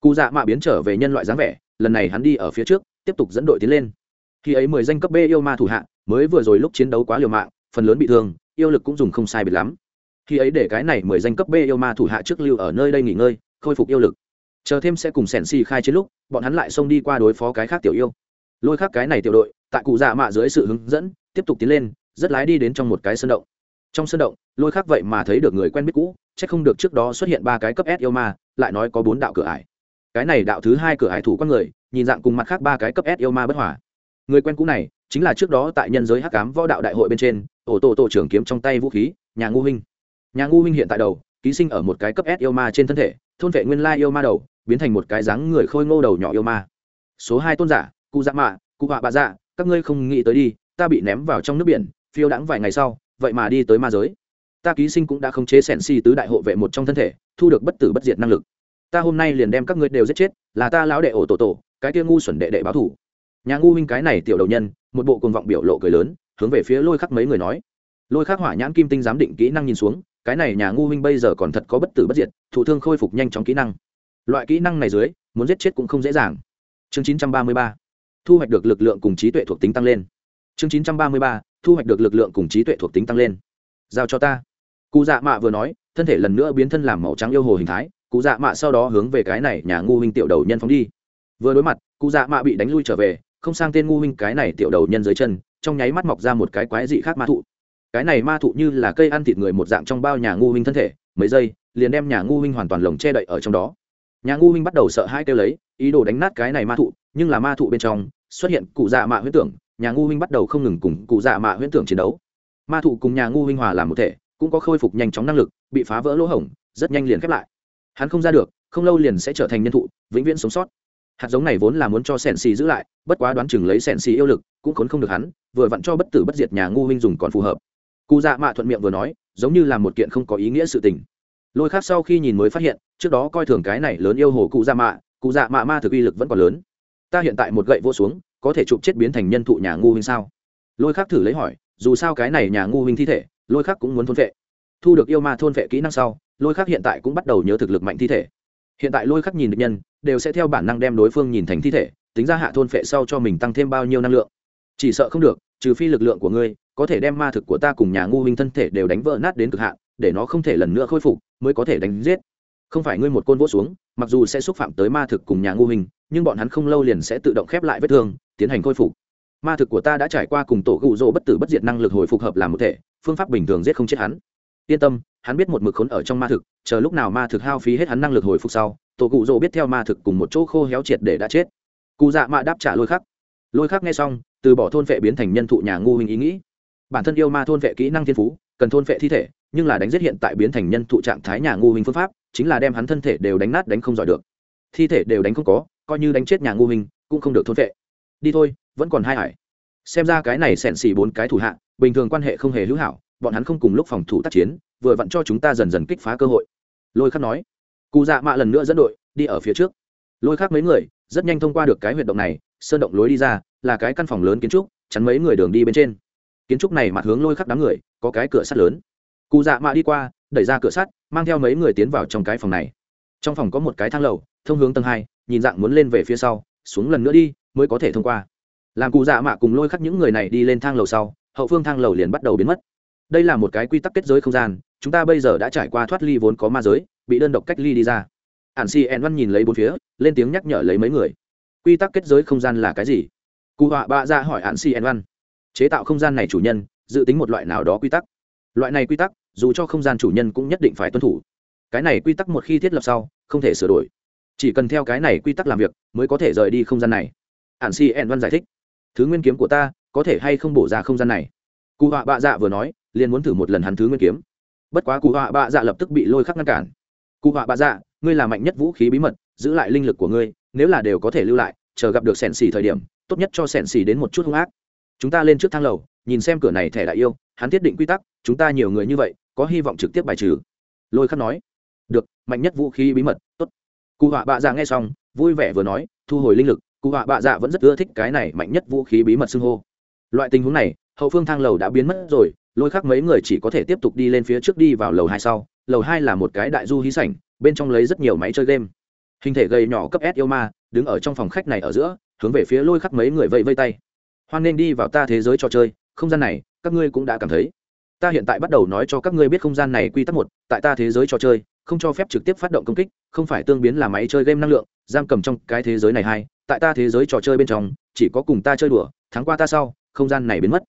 Cụ dạ mạ biến trở về nhân loại dáng vẻ, lần này hắn đi ở phía trước, tiếp tục dẫn đội tiến lên. Khi ấy mười danh cấp b yêu ma thủ hạ, mới vừa rồi lúc chiến đấu quá liều mạng, phần lớn bị thương, yêu lực cũng dùng không sai biệt lắm. Khi ấy để cái này mười danh cấp b yêu ma thủ hạ trước lưu ở nơi đây nghỉ ngơi, khôi phục yêu lực chờ thêm sẽ cùng sẻn xì khai chiến lúc, bọn hắn lại xông đi qua đối phó cái khác tiểu yêu. Lôi khác cái này tiểu đội, tại cụ dạ mạ dưới sự hướng dẫn, tiếp tục tiến lên, rất lái đi đến trong một cái sân động. Trong sân động, lôi khác vậy mà thấy được người quen biết cũ c h ắ c không được trước đó xuất hiện ba cái cấp s yêu ma, lại nói có bốn đạo cửa ải. Cái này đạo thứ hai cửa ải thủ con người, nhìn dạng cùng mặt khác ba cái cấp s yêu ma bất hòa. Người quen cũ này, chính là trước đó tại nhân giới hắc cám võ đạo đại hội bên trên, ổ tổ tổ trưởng kiếm trong tay vũ khí, nhà ngu huynh. Nhà ngu huynh hiện tại đầu, ký sinh ở một cái cấp s yêu ma trên thân thể, thôn vệ nguyên lai yêu ma đầu biến thành một cái dáng người khôi ngô đầu nhỏ yêu ma. Số hai tôn giả, cụ dạ mạ, cụ họa bạ dạ các ngươi không nghĩ tới đi, ta bị ném vào trong nước biển, phiêu đãng vài ngày sau, vậy mà đi tới ma giới. Ta ký sinh cũng đã khống chế sẻn si tứ đại hộ vệ một trong thân thể, thu được bất tử bất diệt năng lực. Ta hôm nay liền đem các ngươi đều giết chết, là ta lão đệ ổ tổ tổ, cái kia ngu xuẩn đệ đệ báo thủ. Nhà ngu huynh cái này tiểu đầu nhân, một bộ cuồng vọng biểu lộ cười lớn, hướng về phía lôi khắc mấy người nói. Lôi khắc hỏa nhãn kim tinh giám định kỹ năng nhìn xuống, cái này nhà ngu huynh bây giờ còn thật có bất tử bất diệt thủ thương khôi phục nhanh chóng kỹ năng loại kỹ năng này dưới, muốn giết chết cũng không dễ dàng. Chương 933 thu hoạch được lực lượng cùng trí tuệ thuộc tính tăng lên. Chương 933 thu hoạch được lực lượng cùng trí tuệ thuộc tính tăng lên. Giao cho ta. Cụ dạ mạ vừa nói, thân thể lần nữa biến thân làm màu trắng yêu hồ hình thái. Cụ dạ mạ sau đó hướng về cái này nhà ngu huynh tiểu đầu nhân phóng đi. Vừa đối mặt, cụ dạ mạ bị đánh lui trở về, không sang tên ngu huynh cái này tiểu đầu nhân dưới chân, trong nháy mắt mọc ra một cái quái dị khác ma thụ. Cái này ma thụ như là cây ăn thịt người một dạng trong bao nhà ngu huynh thân thể. Mấy giây, liền đem nhà ngu huynh hoàn toàn lồng che đậy ở trong đó nhà ngu huynh bắt đầu sợ hai kêu lấy, ý đồ đánh nát cái này ma thụ, nhưng là ma thụ bên trong xuất hiện cụ dạ mạ huyết tưởng, nhà ngu huynh bắt đầu không ngừng cùng cụ dạ mạ huyễn tưởng chiến đấu. Ma thụ cùng nhà ngu huynh hòa làm một thể, cũng có khôi phục nhanh chóng năng lực, bị phá vỡ lỗ hổng, rất nhanh liền khép lại. Hắn không ra được, không lâu liền sẽ trở thành nhân thụ, vĩnh viễn sống sót. Hạt giống này vốn là muốn cho sèn xì giữ lại, bất quá đoán chừng lấy sèn xì yêu lực, cũng khốn không được hắn, vừa vặn cho bất tử bất diệt nhà ngu huynh dùng còn phù hợp. Cụ dạ mạ thuận miệng vừa nói, giống như là một kiện không có ý nghĩa sự tình lôi khác sau khi nhìn mới phát hiện, trước đó coi thường cái này lớn yêu hồ cụ dạ mạ, cụ dạ mạ ma thực uy lực vẫn còn lớn. Ta hiện tại một gậy vô xuống, có thể chụp chết biến thành nhân thụ nhà ngu huynh sao? Lôi khắc thử lấy hỏi, dù sao cái này nhà ngu huynh thi thể, lôi khắc cũng muốn thôn vệ. Thu được yêu ma thôn vệ kỹ năng sau, lôi khắc hiện tại cũng bắt đầu nhớ thực lực mạnh thi thể. Hiện tại lôi khắc nhìn được nhân, đều sẽ theo bản năng đem đối phương nhìn thành thi thể, tính ra hạ thôn vệ sau cho mình tăng thêm bao nhiêu năng lượng. Chỉ sợ không được, trừ phi lực lượng của ngươi, có thể đem ma thực của ta cùng nhà ngu huynh thân thể đều đánh vỡ nát đến cực hạn để nó không thể lần nữa khôi phục, mới có thể đánh giết. Không phải ngươi một côn vỗ xuống, mặc dù sẽ xúc phạm tới ma thực cùng nhà ngu hình, nhưng bọn hắn không lâu liền sẽ tự động khép lại vết thương, tiến hành khôi phục. Ma thực của ta đã trải qua cùng tổ gụ rỗ bất tử bất diệt năng lực hồi phục hợp làm một thể, phương pháp bình thường giết không chết hắn. Yên tâm, hắn biết một mực khốn ở trong ma thực, chờ lúc nào ma thực hao phí hết hắn năng lực hồi phục sau, tổ cụ rỗ biết theo ma thực cùng một chỗ khô héo triệt để đã chết. Cụ dạ mạ đáp trả lôi khắc. Lôi khắc nghe xong, từ bỏ thôn vệ biến thành nhân thụ nhà ngu hình ý nghĩ. Bản thân yêu ma thôn vệ kỹ năng thiên phú cần thôn vệ thi thể, nhưng là đánh giết hiện tại biến thành nhân thụ trạng thái nhà ngu hình phương pháp, chính là đem hắn thân thể đều đánh nát đánh không giỏi được. Thi thể đều đánh không có, coi như đánh chết nhà ngu hình cũng không được thôn vệ đi thôi, vẫn còn hai hải. Xem ra cái này sẻn xì bốn cái thủ hạ, bình thường quan hệ không hề hữu hảo, bọn hắn không cùng lúc phòng thủ tác chiến, vừa vặn cho chúng ta dần dần kích phá cơ hội. Lôi khắc nói. Cụ dạ mạ lần nữa dẫn đội, đi ở phía trước. Lôi khắc mấy người, rất nhanh thông qua được cái huyệt động này, sơn động lối đi ra, là cái căn phòng lớn kiến trúc, chắn mấy người đường đi bên trên. Kiến trúc này mặt hướng lôi khắc đám người có cái cửa sắt lớn. Cụ dạ mạ đi qua, đẩy ra cửa sắt, mang theo mấy người tiến vào trong cái phòng này. Trong phòng có một cái thang lầu, thông hướng tầng hai, nhìn dạng muốn lên về phía sau, xuống lần nữa đi, mới có thể thông qua. Làm cụ dạ mạ cùng lôi khắc những người này đi lên thang lầu sau, hậu phương thang lầu liền bắt đầu biến mất. Đây là một cái quy tắc kết giới không gian, chúng ta bây giờ đã trải qua thoát ly vốn có ma giới, bị đơn độc cách ly đi ra. Ản si en văn nhìn lấy bốn phía, lên tiếng nhắc nhở lấy mấy người. Quy tắc kết giới không gian là cái gì? Cụ họa bạ ra hỏi hỏi n si en văn. Chế tạo không gian này chủ nhân dự tính một loại nào đó quy tắc. Loại này quy tắc, dù cho không gian chủ nhân cũng nhất định phải tuân thủ. Cái này quy tắc một khi thiết lập sau, không thể sửa đổi. Chỉ cần theo cái này quy tắc làm việc, mới có thể rời đi không gian này. Ản si en văn giải thích. Thứ nguyên kiếm của ta, có thể hay không bổ ra không gian này? Cụ họa bạ dạ vừa nói, liền muốn thử một lần hắn thứ nguyên kiếm. Bất quá cụ họa bạ dạ lập tức bị lôi khắc ngăn cản. Cụ họa bạ dạ ngươi là mạnh nhất vũ khí bí mật, giữ lại linh lực của ngươi, nếu là đều có thể lưu lại, chờ gặp được sẻn xì thời điểm, tốt nhất cho sẻn xì đến một chút hung ác chúng ta lên trước thang lầu, nhìn xem cửa này thẻ đại yêu, hắn thiết định quy tắc, chúng ta nhiều người như vậy, có hy vọng trực tiếp bài trừ. Lôi khắc nói. Được, mạnh nhất vũ khí bí mật, tốt. Cụ họa bạ dạ nghe xong, vui vẻ vừa nói, thu hồi linh lực, cụ họa bạ dạ vẫn rất ưa thích cái này mạnh nhất vũ khí bí mật xưng hô. Loại tình huống này, hậu phương thang lầu đã biến mất rồi, lôi khắc mấy người chỉ có thể tiếp tục đi lên phía trước đi vào lầu hai sau. Lầu hai là một cái đại du hí sảnh, bên trong lấy rất nhiều máy chơi game. Hình thể gầy nhỏ cấp s yêu ma, đứng ở trong phòng khách này ở giữa, hướng về phía lôi khắc mấy người vây vây tay hoan nên đi vào ta thế giới trò chơi, không gian này, các ngươi cũng đã cảm thấy. Ta hiện tại bắt đầu nói cho các ngươi biết không gian này quy tắc một, tại ta thế giới trò chơi, không cho phép trực tiếp phát động công kích, không phải tương biến là máy chơi game năng lượng, giam cầm trong cái thế giới này hai, tại ta thế giới trò chơi bên trong, chỉ có cùng ta chơi đùa tháng qua ta sau, không gian này biến mất.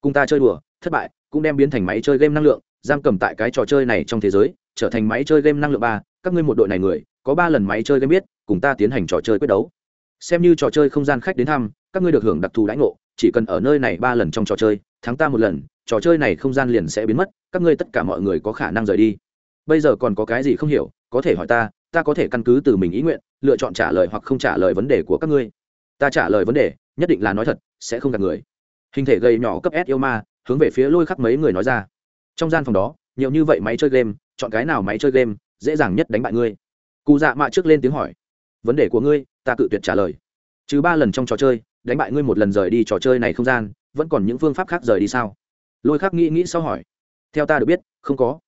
Cùng ta chơi đùa, thất bại, cũng đem biến thành máy chơi game năng lượng, giam cầm tại cái trò chơi này trong thế giới, trở thành máy chơi game năng lượng ba, các ngươi một đội này người, có ba lần máy chơi game biết, cùng ta tiến hành trò chơi quyết đấu. Xem như trò chơi không gian khách đến thăm, các ngươi được hưởng đặc thù đãi ngộ chỉ cần ở nơi này ba lần trong trò chơi, thắng ta một lần, trò chơi này không gian liền sẽ biến mất, các ngươi tất cả mọi người có khả năng rời đi. Bây giờ còn có cái gì không hiểu, có thể hỏi ta ta có thể căn cứ từ mình ý nguyện, lựa chọn trả lời hoặc không trả lời vấn đề của các ngươi. Ta trả lời vấn đề, nhất định là nói thật, sẽ không gạt người. Hình thể gầy nhỏ cấp s yêu ma, hướng về phía lôi khắc mấy người nói ra. Trong gian phòng đó, nhiều như vậy máy chơi game, chọn cái nào máy chơi game, dễ dàng nhất đánh bại ngươi. Cụ dạ mạ trước lên tiếng hỏi. Vấn đề của ngươi, ta cự tuyệt trả lời. Trừ ba lần trong trò chơi đánh bại ngươi một lần rời đi trò chơi này không gian, vẫn còn những phương pháp khác rời đi sao? Lôi khắc nghĩ nghĩ sau hỏi. Theo ta được biết, không có.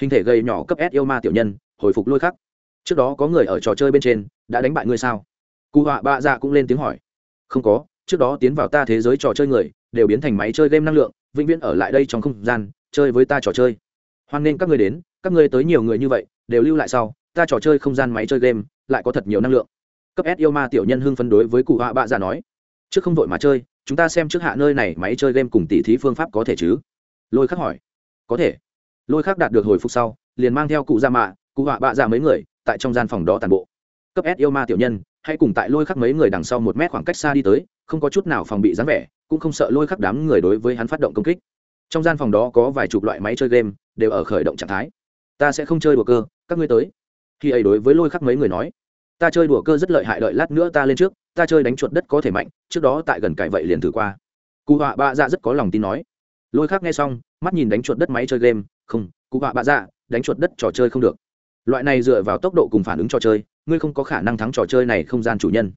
Hình thể gầy nhỏ cấp s yêu ma tiểu nhân, hồi phục lôi khắc. Trước đó có người ở trò chơi bên trên, đã đánh bại ngươi sao? Cụ họa bạ dạ cũng lên tiếng hỏi. Không có, trước đó tiến vào ta thế giới trò chơi người, đều biến thành máy chơi game năng lượng, vĩnh viễn ở lại đây trong không gian, chơi với ta trò chơi. Hoan nên các người đến, các người tới nhiều người như vậy, đều lưu lại sau, ta trò chơi không gian máy chơi game, lại có thật nhiều năng lượng. Cấp s yêu ma tiểu nhân hưng phấn đối với cụ họa bạ dạ nói trước không vội mà chơi, chúng ta xem trước hạ nơi này máy chơi game cùng tỉ thí phương pháp có thể chứ? Lôi khắc hỏi. Có thể. Lôi khắc đạt được hồi phục sau, liền mang theo cụ gia mạ, cụ họa bạ ra mấy người, tại trong gian phòng đó tàn bộ. Cấp s yêu ma tiểu nhân, hãy cùng tại lôi khắc mấy người đằng sau một mét khoảng cách xa đi tới, không có chút nào phòng bị dáng vẻ, cũng không sợ lôi khắc đám người đối với hắn phát động công kích. Trong gian phòng đó có vài chục loại máy chơi game, đều ở khởi động trạng thái. Ta sẽ không chơi đùa cơ, các ngươi tới. Khi ấy đối với lôi khắc mấy người nói, ta chơi đùa cơ rất lợi hại, đợi lát nữa ta lên trước ta chơi đánh chuột đất có thể mạnh, trước đó tại gần cải vậy liền thử qua. Cụ họa bạ dạ rất có lòng tin nói. Lôi khắc nghe xong, mắt nhìn đánh chuột đất máy chơi game, không, cụ họa bạ dạ đánh chuột đất trò chơi không được. Loại này dựa vào tốc độ cùng phản ứng trò chơi, ngươi không có khả năng thắng trò chơi này không gian chủ nhân.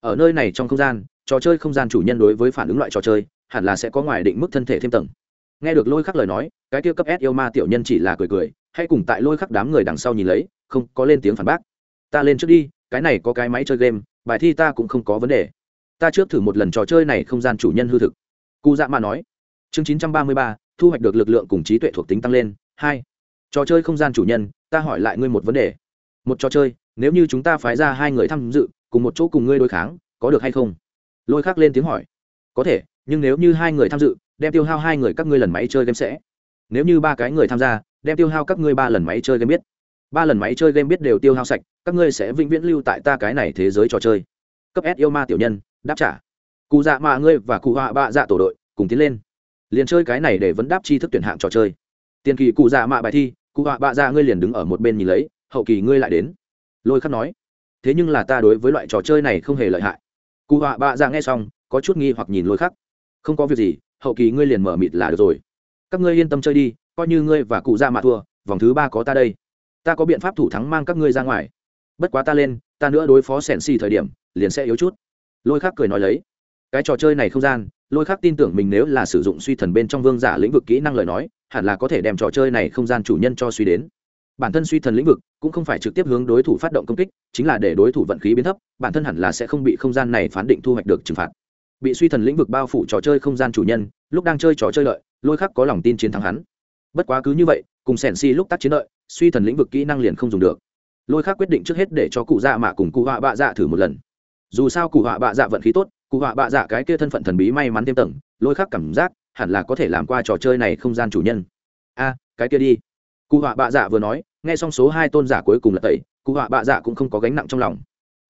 Ở nơi này trong không gian, trò chơi không gian chủ nhân đối với phản ứng loại trò chơi, hẳn là sẽ có ngoài định mức thân thể thêm tầng. Nghe được lôi khắc lời nói, cái tiêu cấp s yêu ma tiểu nhân chỉ là cười cười, hay cùng tại lôi khắc đám người đằng sau nhìn lấy, không có lên tiếng phản bác. Ta lên trước đi, cái này có cái máy chơi game bài thi ta cũng không có vấn đề. Ta trước thử một lần trò chơi này không gian chủ nhân hư thực. Cụ dạ mà nói. Chương chín trăm ba mươi ba, thu hoạch được lực lượng cùng trí tuệ thuộc tính tăng lên. Hai. Trò chơi không gian chủ nhân, ta hỏi lại ngươi một vấn đề. Một trò chơi, nếu như chúng ta phái ra hai người tham dự, cùng một chỗ cùng ngươi đối kháng, có được hay không? Lôi khắc lên tiếng hỏi. Có thể, nhưng nếu như hai người tham dự, đem tiêu hao hai người các ngươi lần máy chơi game sẽ. Nếu như ba cái người tham gia, đem tiêu hao các ngươi ba lần máy chơi game biết ba lần máy chơi game biết đều tiêu hao sạch, các ngươi sẽ vĩnh viễn lưu tại ta cái này thế giới trò chơi. Cấp s yêu ma tiểu nhân, đáp trả. Cụ dạ mạ ngươi và cụ họa bạ dạ tổ đội, cùng tiến lên. Liền chơi cái này để vấn đáp chi thức tuyển hạng trò chơi. Tiền kỳ cụ dạ mạ bài thi, cụ họa bạ dạ ngươi liền đứng ở một bên nhìn lấy, hậu kỳ ngươi lại đến. Lôi khắc nói. Thế nhưng là ta đối với loại trò chơi này không hề lợi hại. Cụ họa bạ dạ nghe xong, có chút nghi hoặc nhìn lôi khắc. Không có việc gì, hậu kỳ ngươi liền mở mịt là được rồi. Các ngươi yên tâm chơi đi, coi như ngươi và cụ dạ mạ thua, vòng thứ ba có ta đây ta có biện pháp thủ thắng mang các ngươi ra ngoài. Bất quá ta lên, ta nữa đối phó sẻn xì thời điểm, liền sẽ yếu chút. Lôi khắc cười nói lấy. Cái trò chơi này không gian, lôi khắc tin tưởng mình nếu là sử dụng suy thần bên trong vương giả lĩnh vực kỹ năng lời nói, hẳn là có thể đem trò chơi này không gian chủ nhân cho suy đến. Bản thân suy thần lĩnh vực cũng không phải trực tiếp hướng đối thủ phát động công kích, chính là để đối thủ vận khí biến thấp, bản thân hẳn là sẽ không bị không gian này phán định thu hoạch được trừng phạt. Bị suy thần lĩnh vực bao phủ trò chơi không gian chủ nhân, lúc đang chơi trò chơi lợi, lôi khắc có lòng tin chiến thắng hắn. Bất quá cứ như vậy, cùng sẻn si lúc tác chiến lợi suy thần lĩnh vực kỹ năng liền không dùng được. Lôi khắc quyết định trước hết để cho cụ dạ mạ cùng cụ họa bạ dạ thử một lần. Dù sao cụ họa bạ dạ vận khí tốt, cụ họa bạ dạ cái kia thân phận thần bí may mắn thêm tầng, lôi khắc cảm giác hẳn là có thể làm qua trò chơi này không gian chủ nhân. A, cái kia đi. Cụ họa bạ dạ vừa nói, nghe xong số hai tôn giả cuối cùng là tẩy, cụ họa bạ dạ cũng không có gánh nặng trong lòng.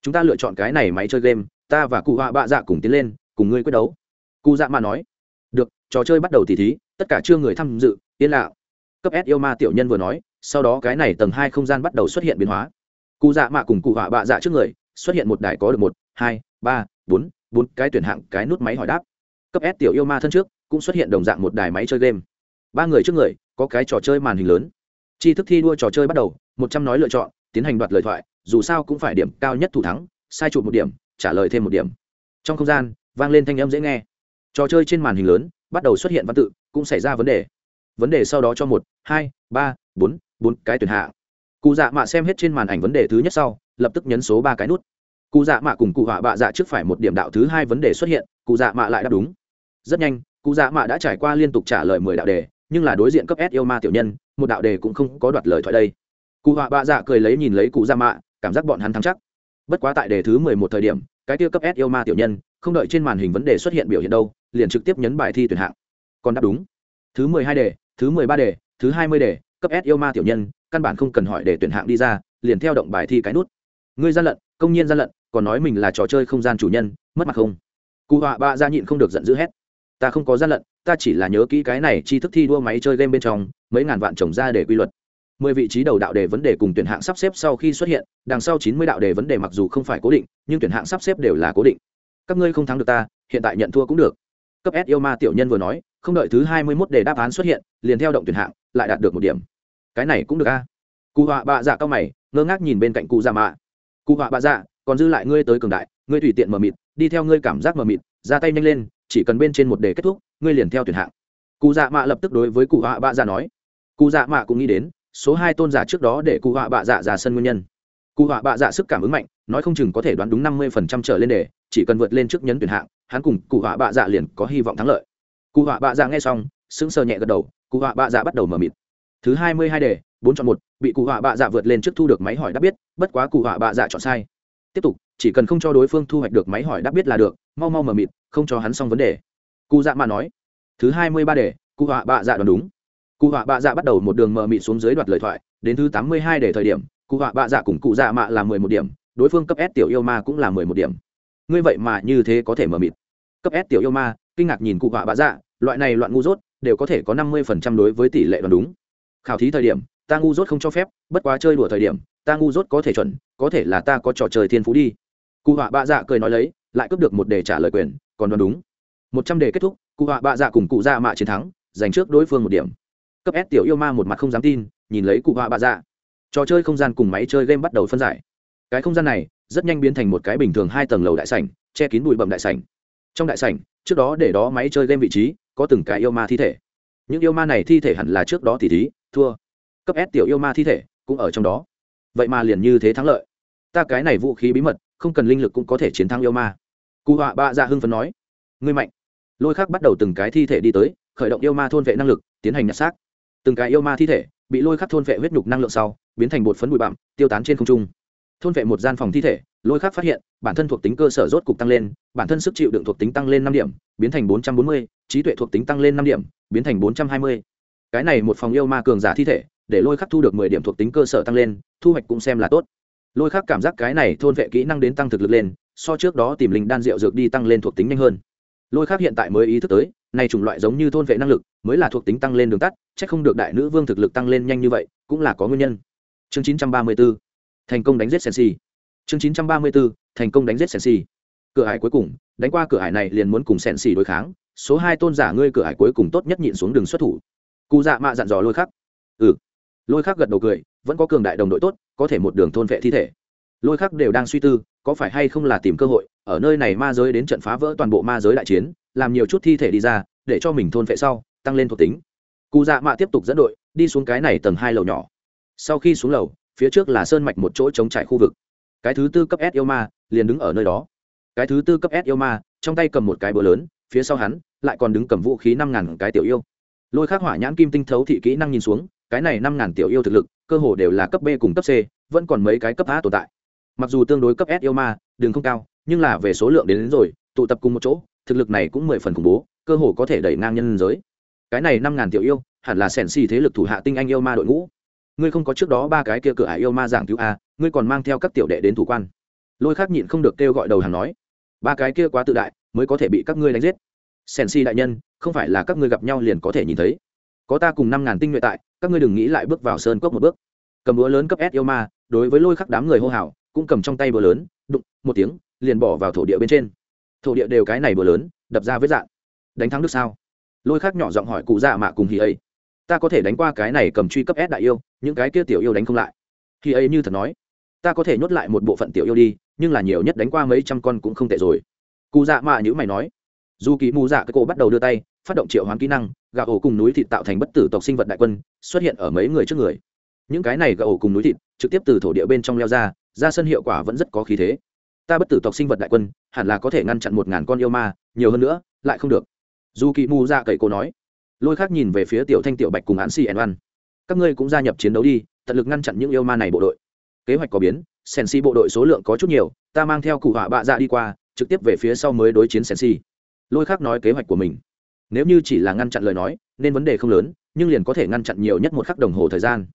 Chúng ta lựa chọn cái này máy chơi game, ta và cụ họa bạ dạ cùng tiến lên, cùng ngươi quyết đấu. Cụ dạ mạ nói, được, trò chơi bắt đầu tỉ thí, tất cả chưa người tham dự, yên lạo cấp s yêu ma tiểu nhân vừa nói, sau đó cái này tầng hai không gian bắt đầu xuất hiện biến hóa. Cụ dạ mạ cùng cụ họa bạ dạ trước người, xuất hiện một đài có được một, hai, ba, bốn bốn cái tuyển hạng, cái nút máy hỏi đáp. Cấp s tiểu yêu ma thân trước, cũng xuất hiện đồng dạng một đài máy chơi game. Ba người trước người, có cái trò chơi màn hình lớn. Chi thức thi đua trò chơi bắt đầu, một trăm nói lựa chọn, tiến hành đoạt lời thoại, dù sao cũng phải điểm cao nhất thủ thắng, sai chụp một điểm, trả lời thêm một điểm. Trong không gian, vang lên thanh âm dễ nghe. Trò chơi trên màn hình lớn, bắt đầu xuất hiện văn tự, cũng xảy ra vấn đề vấn đề sau đó cho một, hai, ba, bốn bốn cái tuyển hạ. Cụ dạ mạ xem hết trên màn ảnh vấn đề thứ nhất sau, lập tức nhấn số ba cái nút. Cụ dạ mạ cùng cụ họa bạ dạ trước phải một điểm đạo thứ hai vấn đề xuất hiện, cụ dạ mạ lại đáp đúng. Rất nhanh, cụ dạ mạ đã trải qua liên tục trả lời mười đạo đề, nhưng là đối diện cấp s yêu ma tiểu nhân, một đạo đề cũng không có đoạt lời thoại đây. Cụ họa bạ dạ cười lấy nhìn lấy cụ dạ mạ, cảm giác bọn hắn thắng chắc. Bất quá tại đề thứ mười một thời điểm, cái tiêu cấp s yêu ma tiểu nhân, không đợi trên màn hình vấn đề xuất hiện biểu hiện đâu, liền trực tiếp nhấn bài thi tuyển hạng. Còn đáp đúng. Thứ mười hai đề thứ mười ba đề, thứ hai mươi đề, cấp s yêu ma tiểu nhân, căn bản không cần hỏi để tuyển hạng đi ra, liền theo động bài thi cái nút. Ngươi gian lận, công nhiên gian lận, còn nói mình là trò chơi không gian chủ nhân, mất mặt không? Cụ họa bạ ra nhịn không được giận dữ hét. Ta không có gian lận, ta chỉ là nhớ kỹ cái này chi thức thi đua máy chơi game bên trong, mấy ngàn vạn trồng ra để quy luật. Mười vị trí đầu đạo đề vấn đề cùng tuyển hạng sắp xếp sau khi xuất hiện, đằng sau chín mươi đạo đề vấn đề mặc dù không phải cố định, nhưng tuyển hạng sắp xếp đều là cố định. Các ngươi không thắng được ta, hiện tại nhận thua cũng được cấp s yêu ma tiểu nhân vừa nói, không đợi thứ hai mươi mốt đề đáp án xuất hiện, liền theo động tuyển hạng, lại đạt được một điểm. Cái này cũng được a. Cụ họa bạ dạ cao mày, ngơ ngác nhìn bên cạnh cụ dạ mạ. Cụ họa bạ dạ còn dư lại ngươi tới cường đại, ngươi tùy tiện mờ mịt, đi theo ngươi cảm giác mờ mịt, ra tay nhanh lên, chỉ cần bên trên một đề kết thúc, ngươi liền theo tuyển hạng. Cụ dạ mạ lập tức đối với cụ họa bạ dạ nói. Cụ dạ mạ cũng nghĩ đến, số hai tôn giả trước đó để cụ họa bạ dạ ra sân nguyên nhân. Cụ họa bạ dạ sức cảm ứng mạnh, nói không chừng có thể đoán đúng năm mươi phần trăm trở lên đề, chỉ cần vượt lên trước nhấn tuyển hạng hắn cùng cụ họa bạ dạ liền có hy vọng thắng lợi. Cụ họa bạ dạ nghe xong, sững sờ nhẹ gật đầu, cụ họa bạ dạ bắt đầu mờ mịt. Thứ hai mươi hai đề, bốn chọn một, bị cụ họa bạ dạ vượt lên trước thu được máy hỏi đáp biết, bất quá cụ họa bạ dạ chọn sai. Tiếp tục, chỉ cần không cho đối phương thu hoạch được máy hỏi đáp biết là được, mau mau mờ mịt, không cho hắn xong vấn đề. Cụ dạ mà nói, thứ hai mươi ba đề, cụ họa bạ dạ đoán đúng. Cụ họa bạ dạ bắt đầu một đường mờ mịt xuống dưới đoạt lời thoại, đến thứ tám mươi hai đề thời điểm, cụ họa bạ dạ cùng cụ dạ mạ là mười một điểm, đối phương cấp s tiểu yêu ma cũng là mười một điểm ngươi vậy mà như thế có thể mờ mịt. Cấp s tiểu yêu ma, kinh ngạc nhìn cụ họa bạ dạ loại này loạn ngu dốt đều có thể có năm mươi phần trăm đối với tỷ lệ đoán đúng. Khảo thí thời điểm, ta ngu dốt không cho phép, bất quá chơi đùa thời điểm, ta ngu dốt có thể chuẩn, có thể là ta có trò chơi thiên phú đi. Cụ họa bạ dạ cười nói lấy, lại cướp được một đề trả lời quyền, còn đoán đúng. Một trăm đề kết thúc, cụ họa bạ dạ cùng cụ dạ mạ chiến thắng, giành trước đối phương một điểm. Cấp s tiểu yêu ma một mặt không dám tin, nhìn lấy cụ họa bạ dạ. Trò chơi không gian cùng máy chơi game bắt đầu phân giải. Cái không gian này rất nhanh biến thành một cái bình thường hai tầng lầu đại sảnh, che kín bụi bậm đại sảnh. Trong đại sảnh, trước đó để đó máy chơi game vị trí, có từng cái yêu ma thi thể. Những yêu ma này thi thể hẳn là trước đó thì thí, thua. Cấp s tiểu yêu ma thi thể cũng ở trong đó. Vậy mà liền như thế thắng lợi. Ta cái này vũ khí bí mật, không cần linh lực cũng có thể chiến thắng yêu ma. Cụ họa bạ dạ hưng phấn nói. Ngươi mạnh. Lôi khắc bắt đầu từng cái thi thể đi tới, khởi động yêu ma thôn vệ năng lực, tiến hành nhặt xác. Từng cái yêu ma thi thể bị lôi khắc thôn vệ huyết nhục năng lượng sau, biến thành bột phấn bụi bặm, tiêu tán trên không trung thôn vệ một gian phòng thi thể, lôi khắc phát hiện, bản thân thuộc tính cơ sở rốt cục tăng lên, bản thân sức chịu đựng thuộc tính tăng lên năm điểm, biến thành bốn trăm bốn mươi, trí tuệ thuộc tính tăng lên năm điểm, biến thành bốn trăm hai mươi. Cái này một phòng yêu ma cường giả thi thể, để lôi khắc thu được mười điểm thuộc tính cơ sở tăng lên, thu hoạch cũng xem là tốt. Lôi khắc cảm giác cái này thôn vệ kỹ năng đến tăng thực lực lên, so trước đó tìm linh đan rượu dược đi tăng lên thuộc tính nhanh hơn. Lôi khắc hiện tại mới ý thức tới, này chủng loại giống như thôn vệ năng lực, mới là thuộc tính tăng lên đường tắt, chắc không được đại nữ vương thực lực tăng lên nhanh như vậy, cũng là có nguyên nhân. Chương 934 thành công đánh giết sensi. Chương 934 thành công đánh giết sensi. Cửa hải cuối cùng, đánh qua cửa hải này liền muốn cùng sensi đối kháng. Số hai tôn giả ngươi cửa hải cuối cùng tốt nhất nhịn xuống đường xuất thủ. Cụ dạ mạ dặn dò lôi khắc. Ừ. Lôi khắc gật đầu cười, vẫn có cường đại đồng đội tốt, có thể một đường thôn vệ thi thể. Lôi khắc đều đang suy tư, có phải hay không là tìm cơ hội, ở nơi này ma giới đến trận phá vỡ toàn bộ ma giới đại chiến, làm nhiều chút thi thể đi ra, để cho mình thôn vệ sau, tăng lên thuộc tính. Cụ dạ mạ tiếp tục dẫn đội, đi xuống cái này tầng hai lầu nhỏ. Sau khi xuống lầu phía trước là sơn mạch một chỗ trống trải khu vực. Cái thứ tư cấp s yêu ma liền đứng ở nơi đó. Cái thứ tư cấp s yêu ma trong tay cầm một cái búa lớn phía sau hắn lại còn đứng cầm vũ khí năm ngàn cái tiểu yêu. Lôi khắc hỏa nhãn kim tinh thấu thị kỹ năng nhìn xuống cái này năm ngàn tiểu yêu thực lực cơ hồ đều là cấp b cùng cấp c vẫn còn mấy cái cấp a tồn tại. Mặc dù tương đối cấp s yêu ma đường không cao nhưng là về số lượng đến, đến rồi tụ tập cùng một chỗ thực lực này cũng mười phần khủng bố cơ hồ có thể đẩy ngang nhân giới. Cái này năm ngàn tiểu yêu hẳn là sẻn xì thế lực thủ hạ tinh anh yêu ma đội ngũ ngươi không có trước đó ba cái kia cửa ải yêu ma giảng cứu a, ngươi còn mang theo các tiểu đệ đến thủ quan. Lôi khác nhịn không được kêu gọi đầu hàng nói, ba cái kia quá tự đại, mới có thể bị các ngươi đánh giết. Sẻn si đại nhân, không phải là các ngươi gặp nhau liền có thể nhìn thấy. Có ta cùng năm ngàn tinh nhuệ tại, các ngươi đừng nghĩ lại bước vào sơn cốc một bước. Cầm búa lớn cấp s yêu ma, đối với lôi khắc đám người hô hào, cũng cầm trong tay búa lớn, đụng một tiếng, liền bỏ vào thổ địa bên trên. Thổ địa đều cái này búa lớn, đập ra vết dạn. Đánh thắng được sao? Lôi khắc nhỏ giọng hỏi cụ dạ mạ cùng hì ấy ta có thể đánh qua cái này cầm truy cấp s đại yêu, những cái kia tiểu yêu đánh không lại. Khi ấy như thật nói, ta có thể nhốt lại một bộ phận tiểu yêu đi, nhưng là nhiều nhất đánh qua mấy trăm con cũng không tệ rồi. Cụ dạ mạ nhữ mày nói, dù kỳ mù dạ cái cổ bắt đầu đưa tay, phát động triệu hoán kỹ năng, gà ổ cùng núi thịt tạo thành bất tử tộc sinh vật đại quân, xuất hiện ở mấy người trước người. Những cái này gà ổ cùng núi thịt, trực tiếp từ thổ địa bên trong leo ra ra sân hiệu quả vẫn rất có khí thế. Ta bất tử tộc sinh vật đại quân, hẳn là có thể ngăn chặn một ngàn con yêu ma, nhiều hơn nữa, lại không được. Dù kỳ mù dạ cậy cổ nói lôi khác nhìn về phía tiểu thanh tiểu bạch cùng hãn xì ẩn văn các ngươi cũng gia nhập chiến đấu đi, tận lực ngăn chặn những yêu ma này bộ đội. Kế hoạch có biến sèn si bộ đội số lượng có chút nhiều, ta mang theo cụ họa bạ dạ đi qua, trực tiếp về phía sau mới đối chiến sèn si. Lôi khác nói kế hoạch của mình. Nếu như chỉ là ngăn chặn lời nói, nên vấn đề không lớn, nhưng liền có thể ngăn chặn nhiều nhất một khắc đồng hồ thời gian.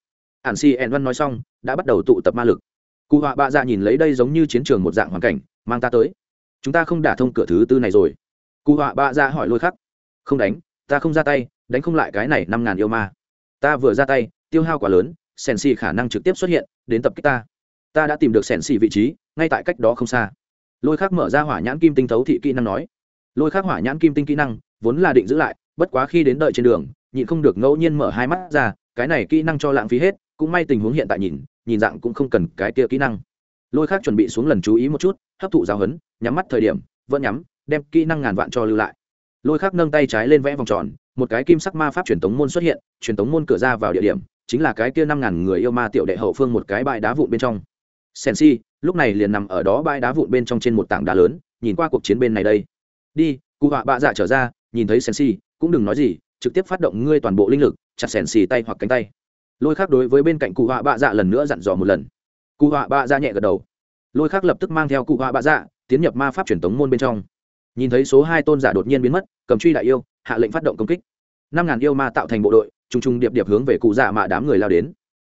Ản si ẩn văn nói xong, đã bắt đầu tụ tập ma lực. Cụ họa bạ dạ nhìn lấy đây giống như chiến trường một dạng hoàn cảnh, mang ta tới. Chúng ta không đả thông cửa thứ tư này rồi. Cụ họa bạ dạ hỏi lôi khắc không đánh ta không ra tay, đánh không lại cái này năm ngàn yêu ma. Ta vừa ra tay, tiêu hao quá lớn sèn xì khả năng trực tiếp xuất hiện, đến tập kích ta. Ta đã tìm được sèn xì vị trí, ngay tại cách đó không xa. Lôi khác mở ra hỏa nhãn kim tinh thấu thị kỹ năng nói. Lôi khác hỏa nhãn kim tinh kỹ năng, vốn là định giữ lại, bất quá khi đến đợi trên đường, nhịn không được ngẫu nhiên mở hai mắt ra, cái này kỹ năng cho lãng phí hết, cũng may tình huống hiện tại nhìn nhìn dạng cũng không cần cái kia kỹ năng. Lôi khác chuẩn bị xuống lần chú ý một chút, hấp thụ giáo hấn nhắm mắt thời điểm, vẫn nhắm, đem kỹ năng ngàn vạn cho lưu lại lôi khác nâng tay trái lên vẽ vòng tròn, một cái kim sắc ma pháp truyền tống môn xuất hiện, truyền tống môn cửa ra vào địa điểm, chính là cái kia năm ngàn người yêu ma tiểu đệ hậu phương một cái bãi đá vụn bên trong. Sensi lúc này liền nằm ở đó bãi đá vụn bên trong trên một tảng đá lớn, nhìn qua cuộc chiến bên này đây. Đi, cụ họa bạ dạ trở ra, nhìn thấy sensi cũng đừng nói gì, trực tiếp phát động ngươi toàn bộ linh lực, chặt sensi tay hoặc cánh tay. Lôi khác đối với bên cạnh cụ họa bạ dạ lần nữa dặn dò một lần. Cụ họa bạ dạ nhẹ gật đầu. Lôi khác lập tức mang theo cụ họa bạ dạ tiến nhập ma pháp truyền tống môn bên trong nhìn thấy số hai tôn giả đột nhiên biến mất, cầm truy đại yêu, hạ lệnh phát động công kích. Năm ngàn yêu ma tạo thành bộ đội t r ù n g t r ù n g điệp điệp hướng về cụ dạ mà đám người lao đến.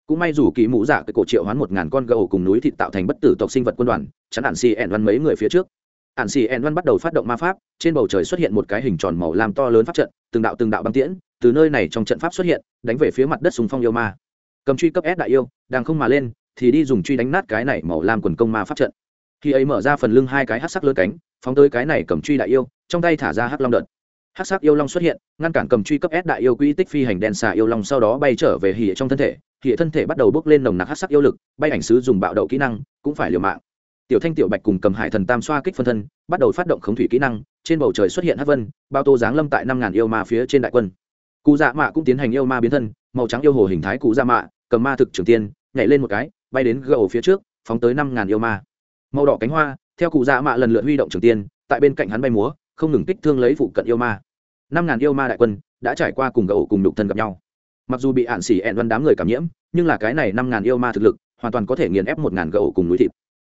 Cũng may dù kỳ mũ dạ cái cổ triệu hoán một ngàn con gấu cùng núi thịt tạo thành bất tử tộc sinh vật quân đoàn, chắn ạn xì ẹn văn mấy người phía trước. Ạn xì ẹn văn bắt đầu phát động ma pháp, trên bầu trời xuất hiện một cái hình tròn màu làm to lớn pháp trận, từng đạo từng đạo băng tiễn, từ nơi này trong trận pháp xuất hiện, đánh về phía mặt đất sùng phong yêu ma. Cầm truy cấp s đại yêu, đang không mà lên, thì đi dùng truy đánh nát cái này màu làm quần công ma pháp trận khi ấy mở ra phần lưng hai cái hát sắc lớn cánh, phóng tới cái này cầm truy đại yêu, trong tay thả ra hắc long đợt. Hắc sắc yêu long xuất hiện, ngăn cản cầm truy cấp s đại yêu quỹ tích phi hành đen xà yêu long sau đó bay trở về hỉ trong thân thể. Hỉ thân thể bắt đầu bước lên nồng nặc hắc sắc yêu lực, bay ảnh sứ dùng bạo đậu kỹ năng, cũng phải liều mạng. Tiểu thanh tiểu bạch cùng cầm hải thần tam xoa kích phân thân, bắt đầu phát động khống thủy kỹ năng, trên bầu trời xuất hiện hắc vân, bao tô giáng lâm tại năm ngàn yêu ma phía trên đại quân. Cụ dạ mạ cũng tiến hành yêu ma biến thân, màu trắng yêu hồ hình thái cụ dạ mạ, cầm ma thực trường tiên, nhảy lên một cái, bay đến gầu phía trước, phóng tới năm ngàn yêu ma màu đỏ cánh hoa, theo cụ dạ mạ lần lượt huy động trường tiên, tại bên cạnh hắn bay múa, không ngừng kích thương lấy phụ cận yêu ma. Năm ngàn yêu ma đại quân đã trải qua cùng gậu cùng nhục thân gặp nhau. Mặc dù bị ạn xỉ ẹn văn đám người cảm nhiễm, nhưng là cái này năm ngàn yêu ma thực lực hoàn toàn có thể nghiền ép một ngàn gậu cùng núi thịt.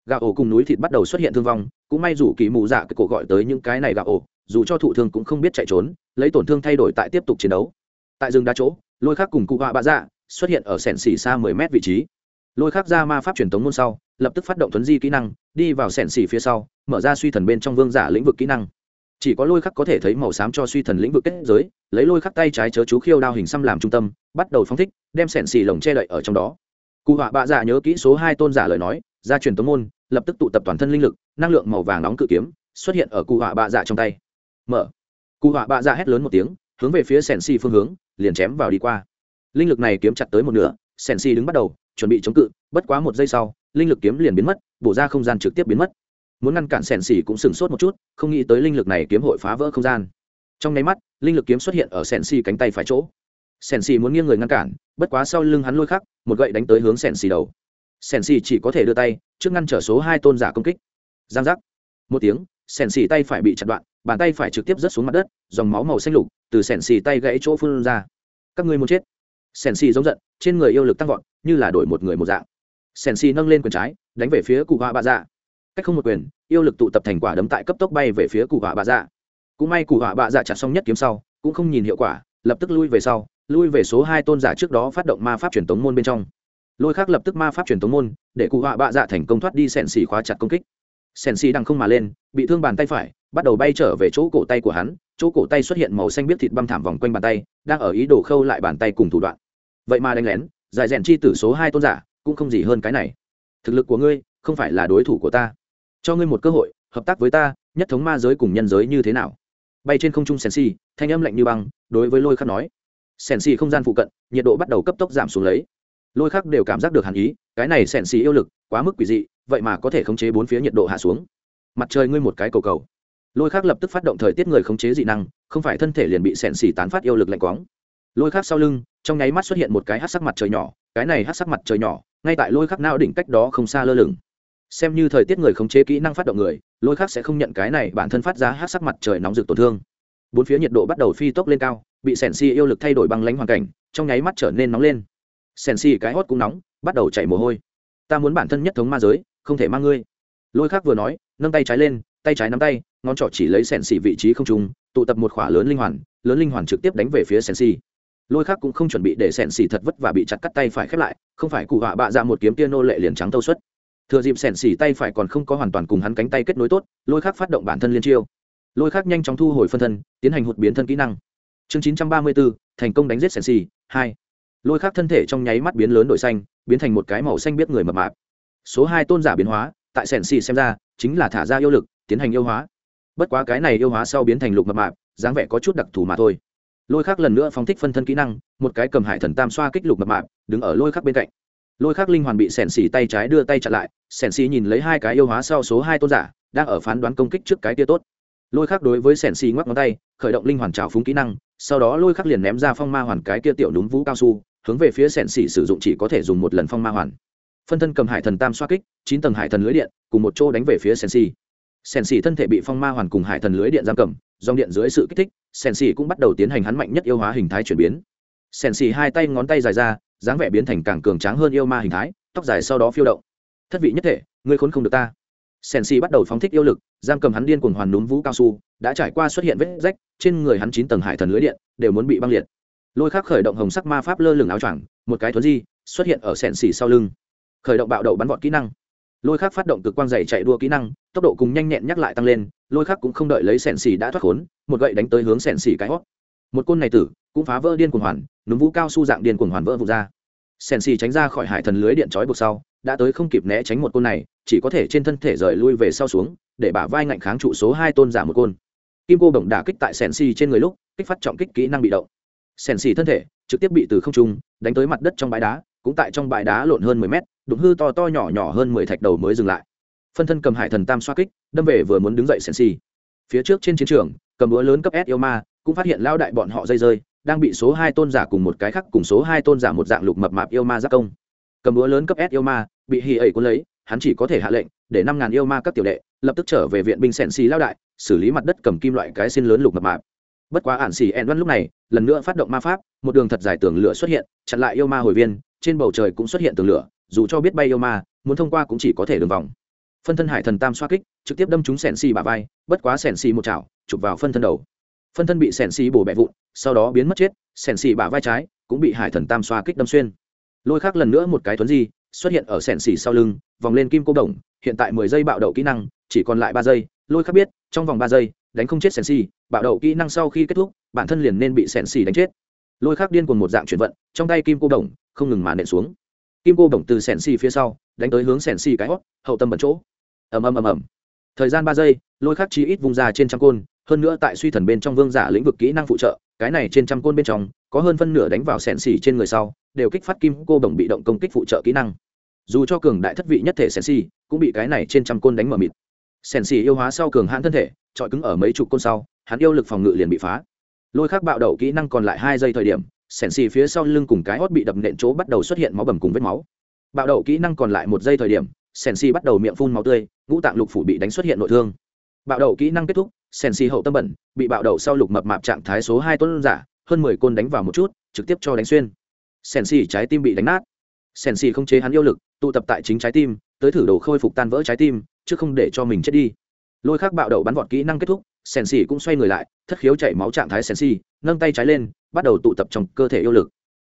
Gạo ổ cùng núi thịt bắt đầu xuất hiện thương vong, cũng may dù kỳ mù dạ cái cổ gọi tới những cái này gạo ổ dù cho thụ thương cũng không biết chạy trốn, lấy tổn thương thay đổi tại tiếp tục chiến đấu. Tại rừng đa chỗ, lôi khác cùng cụ họa bạ dạ xuất hiện ở sẻn xỉ xa mười mét vị trí lôi khắc ra ma pháp truyền tống môn sau, lập tức phát động thuấn di kỹ năng, đi vào sẻn xỉ phía sau, mở ra suy thần bên trong vương giả lĩnh vực kỹ năng. Chỉ có lôi khắc có thể thấy màu xám cho suy thần lĩnh vực kết giới, lấy lôi khắc tay trái chớ chú khiêu đao hình xăm làm trung tâm, bắt đầu phóng thích, đem sẻn xì lồng che đậy ở trong đó. Cụ họa bạ dạ nhớ kỹ số hai tôn giả lời nói, ra truyền tống môn, lập tức tụ tập toàn thân linh lực, năng lượng màu vàng nóng cự kiếm, xuất hiện ở cụ họa bạ dạ trong tay. Mở. Cụ họa bạ dạ hét lớn một tiếng, hướng về phía sẻn xì phương hướng, liền chém vào đi qua. Linh lực này kiếm chặt tới một nửa, sẻn xì đứng bắt đầu chuẩn bị chống cự, bất quá một giây sau, linh lực kiếm liền biến mất, bổ ra không gian trực tiếp biến mất. Muốn ngăn cản sẻn xỉ cũng sừng sốt một chút, không nghĩ tới linh lực này kiếm hội phá vỡ không gian. Trong nháy mắt, linh lực kiếm xuất hiện ở sẻn xỉ cánh tay phải chỗ. Sẻn xỉ muốn nghiêng người ngăn cản, bất quá sau lưng hắn lôi khắc, một gậy đánh tới hướng sẻn xỉ đầu. Sẻn xỉ chỉ có thể đưa tay, trước ngăn trở số hai tôn giả công kích. Giang giác. Một tiếng, sẻn xỉ tay phải bị chặt đoạn, bàn tay phải trực tiếp rớt xuống mặt đất, dòng máu màu xanh lục từ sẻn xỉ tay gãy chỗ phun ra. Các ngươi muốn chết sẻn si giống giận, trên người yêu lực tăng vọt, như là đổi một người một dạng. Sẻn si nâng lên quyền trái, đánh về phía cụ họa bà dạ cách không một quyền, yêu lực tụ tập thành quả đấm tại cấp tốc bay về phía cụ họa bà dạ cũng may cụ họa bà dạ chặt xong nhất kiếm sau, cũng không nhìn hiệu quả, lập tức lui về sau, lui về số hai tôn giả trước đó phát động ma pháp truyền tống môn bên trong. Lôi khác lập tức ma pháp truyền tống môn, để cụ họa bạ dạ thành công thoát đi sèn xì khóa chặt công kích. Sèn xì đang không mà lên, bị thương bàn tay phải, bắt đầu bay trở về chỗ cổ tay của hắn chỗ cổ tay xuất hiện màu xanh biết thịt băm thảm vòng quanh bàn tay, đang ở ý đồ khâu lại bàn tay cùng thủ đoạn. Vậy mà đánh lén, giải rèn chi tử số hai tôn giả, cũng không gì hơn cái này. Thực lực của ngươi, không phải là đối thủ của ta. Cho ngươi một cơ hội, hợp tác với ta, nhất thống ma giới cùng nhân giới như thế nào? Bay trên không trung sèn si thanh âm lạnh như băng, đối với lôi khắc nói. Sèn si không gian phụ cận, nhiệt độ bắt đầu cấp tốc giảm xuống lấy. Lôi khắc đều cảm giác được hàn ý, cái này sèn si yêu lực, quá mức quỷ dị, vậy mà có thể khống chế bốn phía nhiệt độ hạ xuống. Mặt trời ngươi một cái cầu cầu lôi khác lập tức phát động thời tiết người khống chế dị năng, không phải thân thể liền bị sẹn xì tán phát yêu lực lạnh quóng lôi khác sau lưng, trong nháy mắt xuất hiện một cái hát sắc mặt trời nhỏ, cái này hát sắc mặt trời nhỏ, ngay tại lôi khắc nao đỉnh cách đó không xa lơ lửng. Xem như thời tiết người khống chế kỹ năng phát động người, lôi khắc sẽ không nhận cái này bản thân phát ra hát sắc mặt trời nóng rực tổn thương. Bốn phía nhiệt độ bắt đầu phi tốc lên cao, bị sẻn xì yêu lực thay đổi băng lánh hoàn cảnh, trong nháy mắt trở nên nóng lên. Sẻn xì cái hót cũng nóng, bắt đầu chảy mồ hôi. Ta muốn bản thân nhất thống ma giới, không thể mang ngươi. Lôi khắc vừa nói, nâng tay trái lên tay trái nắm tay, ngón trỏ chỉ lấy sèn xì vị trí không trùng tụ tập một khỏa lớn linh hoàn, lớn linh hoàn trực tiếp đánh về phía sèn xì lôi khác cũng không chuẩn bị để sèn xì thật vất và bị chặt cắt tay phải khép lại, không phải cụ họa bạ ra một kiếm tia nô lệ liền trắng tâu suất. Thừa dịp sèn xì tay phải còn không có hoàn toàn cùng hắn cánh tay kết nối tốt, lôi khác phát động bản thân liên chiêu. Lôi khác nhanh chóng thu hồi phân thân, tiến hành hụt biến thân kỹ năng. Chương chín trăm ba mươi bốn thành công đánh giết sèn xì hai. Lôi khác thân thể trong nháy mắt biến lớn đổi xanh, biến thành một cái màu xanh biết người mập mạp. Số hai tôn giả biến hóa, tại sèn xì xem ra, chính là thả ra yêu lực tiến hành yêu hóa. Bất quá cái này yêu hóa sau biến thành lục mập mạp, dáng vẻ có chút đặc thù mà thôi. Lôi khác lần nữa phóng thích phân thân kỹ năng, một cái cầm hải thần tam xoa kích lục mập mạp, đứng ở lôi khác bên cạnh. Lôi khác linh hoàn bị sẻn xỉ tay trái đưa tay chặn lại, sẻn xỉ nhìn lấy hai cái yêu hóa sau số hai tôn giả, đang ở phán đoán công kích trước cái tia tốt. Lôi khác đối với sẻn xỉ ngoắc ngón tay, khởi động linh hoàn trào phúng kỹ năng, sau đó lôi khác liền ném ra phong ma hoàn cái kia tiểu đúng vũ cao su, hướng về phía sẻn xỉ sử dụng chỉ có thể dùng một lần phong ma hoàn. Phân thân cầm hải thần tam xoa kích, chín tầng hải thần lưới điện, cùng một chỗ đánh về phía sẻn xỉ sèn xỉ thân thể bị phong ma hoàn cùng hải thần lưới điện giam cầm, dòng điện dưới sự kích thích, sèn xì cũng bắt đầu tiến hành hắn mạnh nhất yêu hóa hình thái chuyển biến. Sèn xì hai tay ngón tay dài ra, dáng vẻ biến thành càng cường tráng hơn yêu ma hình thái, tóc dài sau đó phiêu động. Thất vị nhất thể, ngươi khốn không được ta. Sèn xì bắt đầu phóng thích yêu lực, giam cầm hắn điên cuồng hoàn núm vũ cao su, đã trải qua xuất hiện vết rách, trên người hắn chín tầng hải thần lưới điện đều muốn bị băng liệt. Lôi khắc khởi động hồng sắc ma pháp lơ lửng áo choàng, một cái thuấn di, xuất hiện ở sèn xì sau lưng. Khởi động bạo đậu bắn vọt kỹ năng lôi khắc phát động cực quang dày chạy đua kỹ năng, tốc độ cùng nhanh nhẹn nhắc lại tăng lên, lôi khắc cũng không đợi lấy sẻn xì đã thoát khốn, một gậy đánh tới hướng sẻn xì cái hót. Một côn này tử, cũng phá vỡ điên cuồng hoàn, núm vũ cao su dạng điên cuồng hoàn vỡ vụt ra. Sẻn xì tránh ra khỏi hải thần lưới điện trói buộc sau, đã tới không kịp né tránh một côn này, chỉ có thể trên thân thể rời lui về sau xuống, để bả vai ngạnh kháng trụ số hai tôn giả một côn. Kim cô bổng đả kích tại sẻn xì trên người lúc, kích phát trọng kích kỹ năng bị động. Sẻn xì thân thể, trực tiếp bị từ không trung, đánh tới mặt đất trong bãi đá, cũng tại trong bãi đá lộn hơn mười mét đụng hư to to nhỏ nhỏ hơn mười thạch đầu mới dừng lại. Phân thân cầm hải thần tam xoa kích, đâm về vừa muốn đứng dậy sèn xì phía trước trên chiến trường, cầm búa lớn cấp s yêu ma, cũng phát hiện lao đại bọn họ dây rơi đang bị số hai tôn giả cùng một cái khác cùng số hai tôn giả một dạng lục mập mạp yêu ma giác công. Cầm búa lớn cấp s yêu ma, bị hì ẩy cuốn lấy, hắn chỉ có thể hạ lệnh, để năm ngàn yêu ma các tiểu đệ, lập tức trở về viện binh sèn xì lao đại, xử lý mặt đất cầm kim loại cái xin lớn lục mập mạp. Bất quá ản xì ẹn văn lúc này, lần nữa phát động ma pháp, một đường thật dài tường lửa xuất hiện, chặn lại yêu ma hồi viên, trên bầu trời cũng xuất hiện tường lửa dù cho biết bay yêu ma, muốn thông qua cũng chỉ có thể đường vòng. Phân thân hải thần tam xoa kích, trực tiếp đâm trúng sẻn xì bà vai, bất quá sẻn xì một chảo, chụp vào phân thân đầu. Phân thân bị sẻn xì bổ bẹ vụn, sau đó biến mất chết sẻn xì bả vai trái cũng bị hải thần tam xoa kích đâm xuyên. Lôi khác lần nữa một cái thuấn di, xuất hiện ở sẻn xì sau lưng, vòng lên kim cô đồng, hiện tại mười giây bạo đậu kỹ năng, chỉ còn lại ba giây. Lôi khác biết, trong vòng ba giây, đánh không chết sẻn xì, bạo đậu kỹ năng sau khi kết thúc, bản thân liền nên bị sẻn xì đánh chết. Lôi khác điên cùng một dạng chuyển vận, trong tay kim cô đồng, không ngừng mà nện xuống kim cô bổng từ sẻn xì phía sau, đánh tới hướng sẻn xì cái hót, hậu tâm bẩn chỗ. Ầm ầm ầm ầm. Thời gian ba giây, lôi khắc chi ít vùng ra trên trăm côn, hơn nữa tại suy thần bên trong vương giả lĩnh vực kỹ năng phụ trợ, cái này trên trăm côn bên trong, có hơn phân nửa đánh vào sẻn xì trên người sau, đều kích phát kim cô đồng bị động công kích phụ trợ kỹ năng. Dù cho cường đại thất vị nhất thể sẻn xì, cũng bị cái này trên trăm côn đánh mở mịt. Sẻn xì yêu hóa sau cường hãn thân thể trọi cứng ở mấy chục côn sau, hắn yêu lực phòng ngự liền bị phá. Lôi khắc bạo đậu kỹ năng còn lại hai giây thời điểm sẻn xì phía sau lưng cùng cái hót bị đập nện chỗ bắt đầu xuất hiện máu bầm cùng vết máu. Bạo đậu kỹ năng còn lại một giây thời điểm, sẻn xì bắt đầu miệng phun máu tươi, ngũ tạng lục phủ bị đánh xuất hiện nội thương. Bạo đậu kỹ năng kết thúc, sẻn xì hậu tâm bẩn, bị bạo đậu sau lục mập mạp trạng thái số hai tuấn giả, hơn mười côn đánh vào một chút, trực tiếp cho đánh xuyên. Sẻn xì trái tim bị đánh nát. Sẻn xì không chế hắn yêu lực, tụ tập tại chính trái tim, tới thử đồ khôi phục tan vỡ trái tim, chứ không để cho mình chết đi. Lôi khác bạo đậu bắn vọt kỹ năng kết thúc sèn xì cũng xoay người lại, thất khiếu chảy máu trạng thái sèn xì nâng tay trái lên, bắt đầu tụ tập trong cơ thể yêu lực.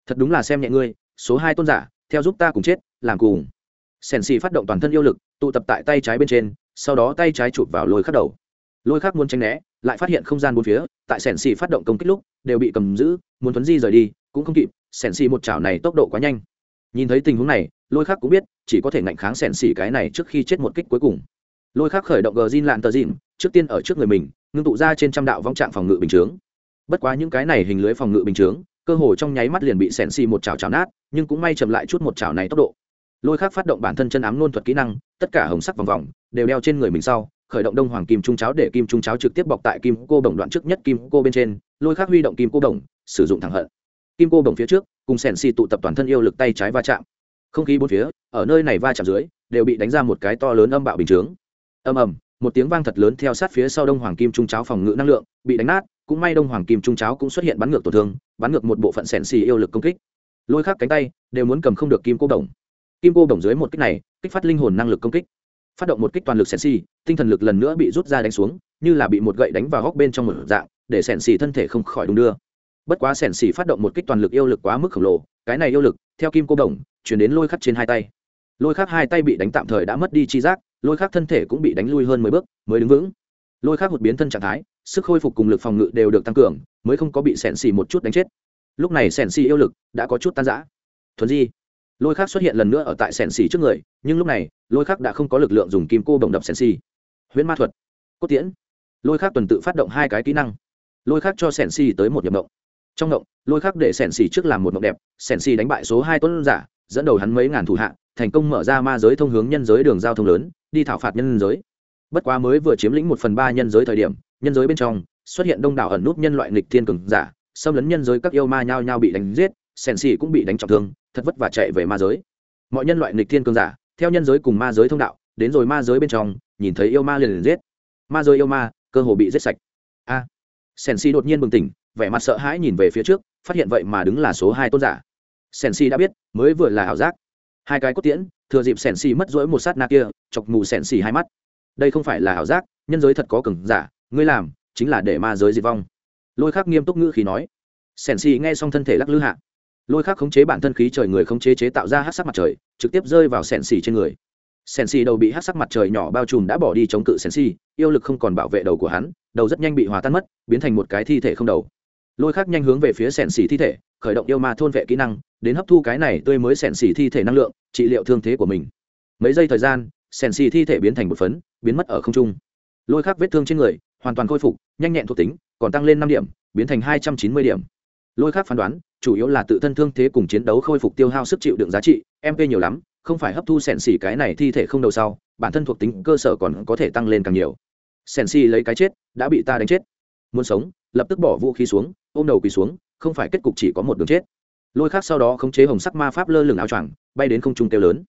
Thật đúng là xem nhẹ ngươi, số hai tôn giả, theo giúp ta cùng chết, làm cùng. Sèn xì phát động toàn thân yêu lực, tụ tập tại tay trái bên trên, sau đó tay trái chụp vào lôi khắc đầu. Lôi khắc muốn tránh né, lại phát hiện không gian bốn phía, tại sèn xì phát động công kích lúc, đều bị cầm giữ, muốn thuấn di rời đi, cũng không kịp sèn xì một chảo này tốc độ quá nhanh. Nhìn thấy tình huống này, lôi khắc cũng biết, chỉ có thể ngạnh kháng sèn xì cái này trước khi chết một kích cuối cùng. Lôi khắc khởi động gờ zin lạn tờ dìn trước tiên ở trước người mình ngưng tụ ra trên trăm đạo vong trạng phòng ngự bình chướng. Bất quá những cái này hình lưới phòng ngự bình chướng, cơ hồ trong nháy mắt liền bị sèn xì một chảo chảo nát, nhưng cũng may chậm lại chút một chảo này tốc độ. Lôi khác phát động bản thân chân ám nôn thuật kỹ năng, tất cả hồng sắc vòng vòng đều đeo trên người mình sau, khởi động đông hoàng kim trung cháo để kim trung cháo trực tiếp bọc tại kim cô đồng đoạn trước nhất kim cô bên trên, lôi khác huy động kim cô đồng, sử dụng thẳng hận. Kim cô đồng phía trước, cùng sèn xì tụ tập toàn thân yêu lực tay trái va chạm. Không khí bốn phía, ở nơi này va chạm dưới, đều bị đánh ra một cái to lớn âm bạo bình chướng. Âm ầm một tiếng vang thật lớn theo sát phía sau đông hoàng kim trung cháo phòng ngự năng lượng, bị đánh nát, cũng may đông hoàng kim trung cháo cũng xuất hiện bắn ngược tổn thương, bắn ngược một bộ phận Sẻn xì yêu lực công kích. Lôi khắc cánh tay, đều muốn cầm không được kim cô đồng. Kim cô đồng dưới một kích này, kích phát linh hồn năng lực công kích. Phát động một kích toàn lực Sẻn xì, tinh thần lực lần nữa bị rút ra đánh xuống, như là bị một gậy đánh vào góc bên trong một dạng, để Sẻn xì thân thể không khỏi đung đưa. Bất quá Sẻn xì phát động một kích toàn lực yêu lực quá mức khổng lồ, cái này yêu lực, theo kim cô đồng, chuyển đến lôi khắc trên hai tay. Lôi khắc hai tay bị đánh tạm thời đã mất đi chi giác lôi khắc thân thể cũng bị đánh lui hơn mười bước, mới đứng vững. Lôi khắc một biến thân trạng thái, sức khôi phục cùng lực phòng ngự đều được tăng cường, mới không có bị sẻn xì một chút đánh chết. Lúc này sẻn xì yêu lực đã có chút tan giã thuần di, lôi khắc xuất hiện lần nữa ở tại sẻn xì trước người, nhưng lúc này, lôi khắc đã không có lực lượng dùng kim cô bồng đập sẻn xì. Huyễn ma thuật, cốt tiễn, lôi khắc tuần tự phát động hai cái kỹ năng. Lôi khắc cho sẻn xì tới một nhập động. Trong động, lôi khắc để sẻn xì trước làm một động đẹp sẻn xì đánh bại số hai tuấn giả, dẫn đầu hắn mấy ngàn thủ hạ, thành công mở ra ma giới thông hướng nhân giới đường giao thông lớn đi thảo phạt nhân giới. Bất quá mới vừa chiếm lĩnh một phần ba nhân giới thời điểm nhân giới bên trong xuất hiện đông đảo ẩn nút nhân loại nghịch thiên cường giả xâm lấn nhân giới các yêu ma nhao nhao bị đánh giết sèn xì cũng bị đánh trọng thương thật vất vả chạy về ma giới. Mọi nhân loại nghịch thiên cường giả theo nhân giới cùng ma giới thông đạo đến rồi ma giới bên trong nhìn thấy yêu ma liền liền giết. Ma giới yêu ma cơ hồ bị giết sạch. A à, sèn xì đột nhiên bừng tỉnh vẻ mặt sợ hãi nhìn về phía trước phát hiện vậy mà đứng là số hai tôn giả. Sèn xì đã biết mới vừa là ảo giác. Hai cái cốt tiễn thừa dịp sẻn xì mất rỗi một sát na kia, chọc mù sẻn xì hai mắt. Đây không phải là ảo giác, nhân giới thật có cường giả, ngươi làm chính là để ma giới diệt vong. Lôi khắc nghiêm túc ngữ khí nói. Sẻn xì nghe xong thân thể lắc lư hạ. Lôi khắc khống chế bản thân khí trời người khống chế chế tạo ra hát sắc mặt trời, trực tiếp rơi vào sẻn xì trên người. Sẻn xì đầu bị hát sắc mặt trời nhỏ bao trùm đã bỏ đi chống cự sẻn xì, yêu lực không còn bảo vệ đầu của hắn, đầu rất nhanh bị hòa tan mất, biến thành một cái thi thể không đầu. Lôi khắc nhanh hướng về phía sẻn xì thi thể, khởi động yêu ma thôn vệ kỹ năng đến hấp thu cái này tươi mới sèn xì thi thể năng lượng, trị liệu thương thế của mình. Mấy giây thời gian, sèn xì thi thể biến thành một phấn, biến mất ở không trung. Lôi khắc vết thương trên người, hoàn toàn khôi phục, nhanh nhẹn thuộc tính, còn tăng lên năm điểm, biến thành hai trăm chín mươi điểm. Lôi khắc phán đoán, chủ yếu là tự thân thương thế cùng chiến đấu khôi phục tiêu hao sức chịu đựng giá trị mp nhiều lắm, không phải hấp thu sèn xì cái này thi thể không đầu sau, bản thân thuộc tính cơ sở còn có thể tăng lên càng nhiều. Sèn xì lấy cái chết, đã bị ta đánh chết. Muốn sống, lập tức bỏ vũ khí xuống, ôm đầu quỳ xuống, không phải kết cục chỉ có một đường chết lôi khác sau đó khống chế hồng sắc ma pháp lơ lửng áo choàng, bay đến không trung kêu lớn.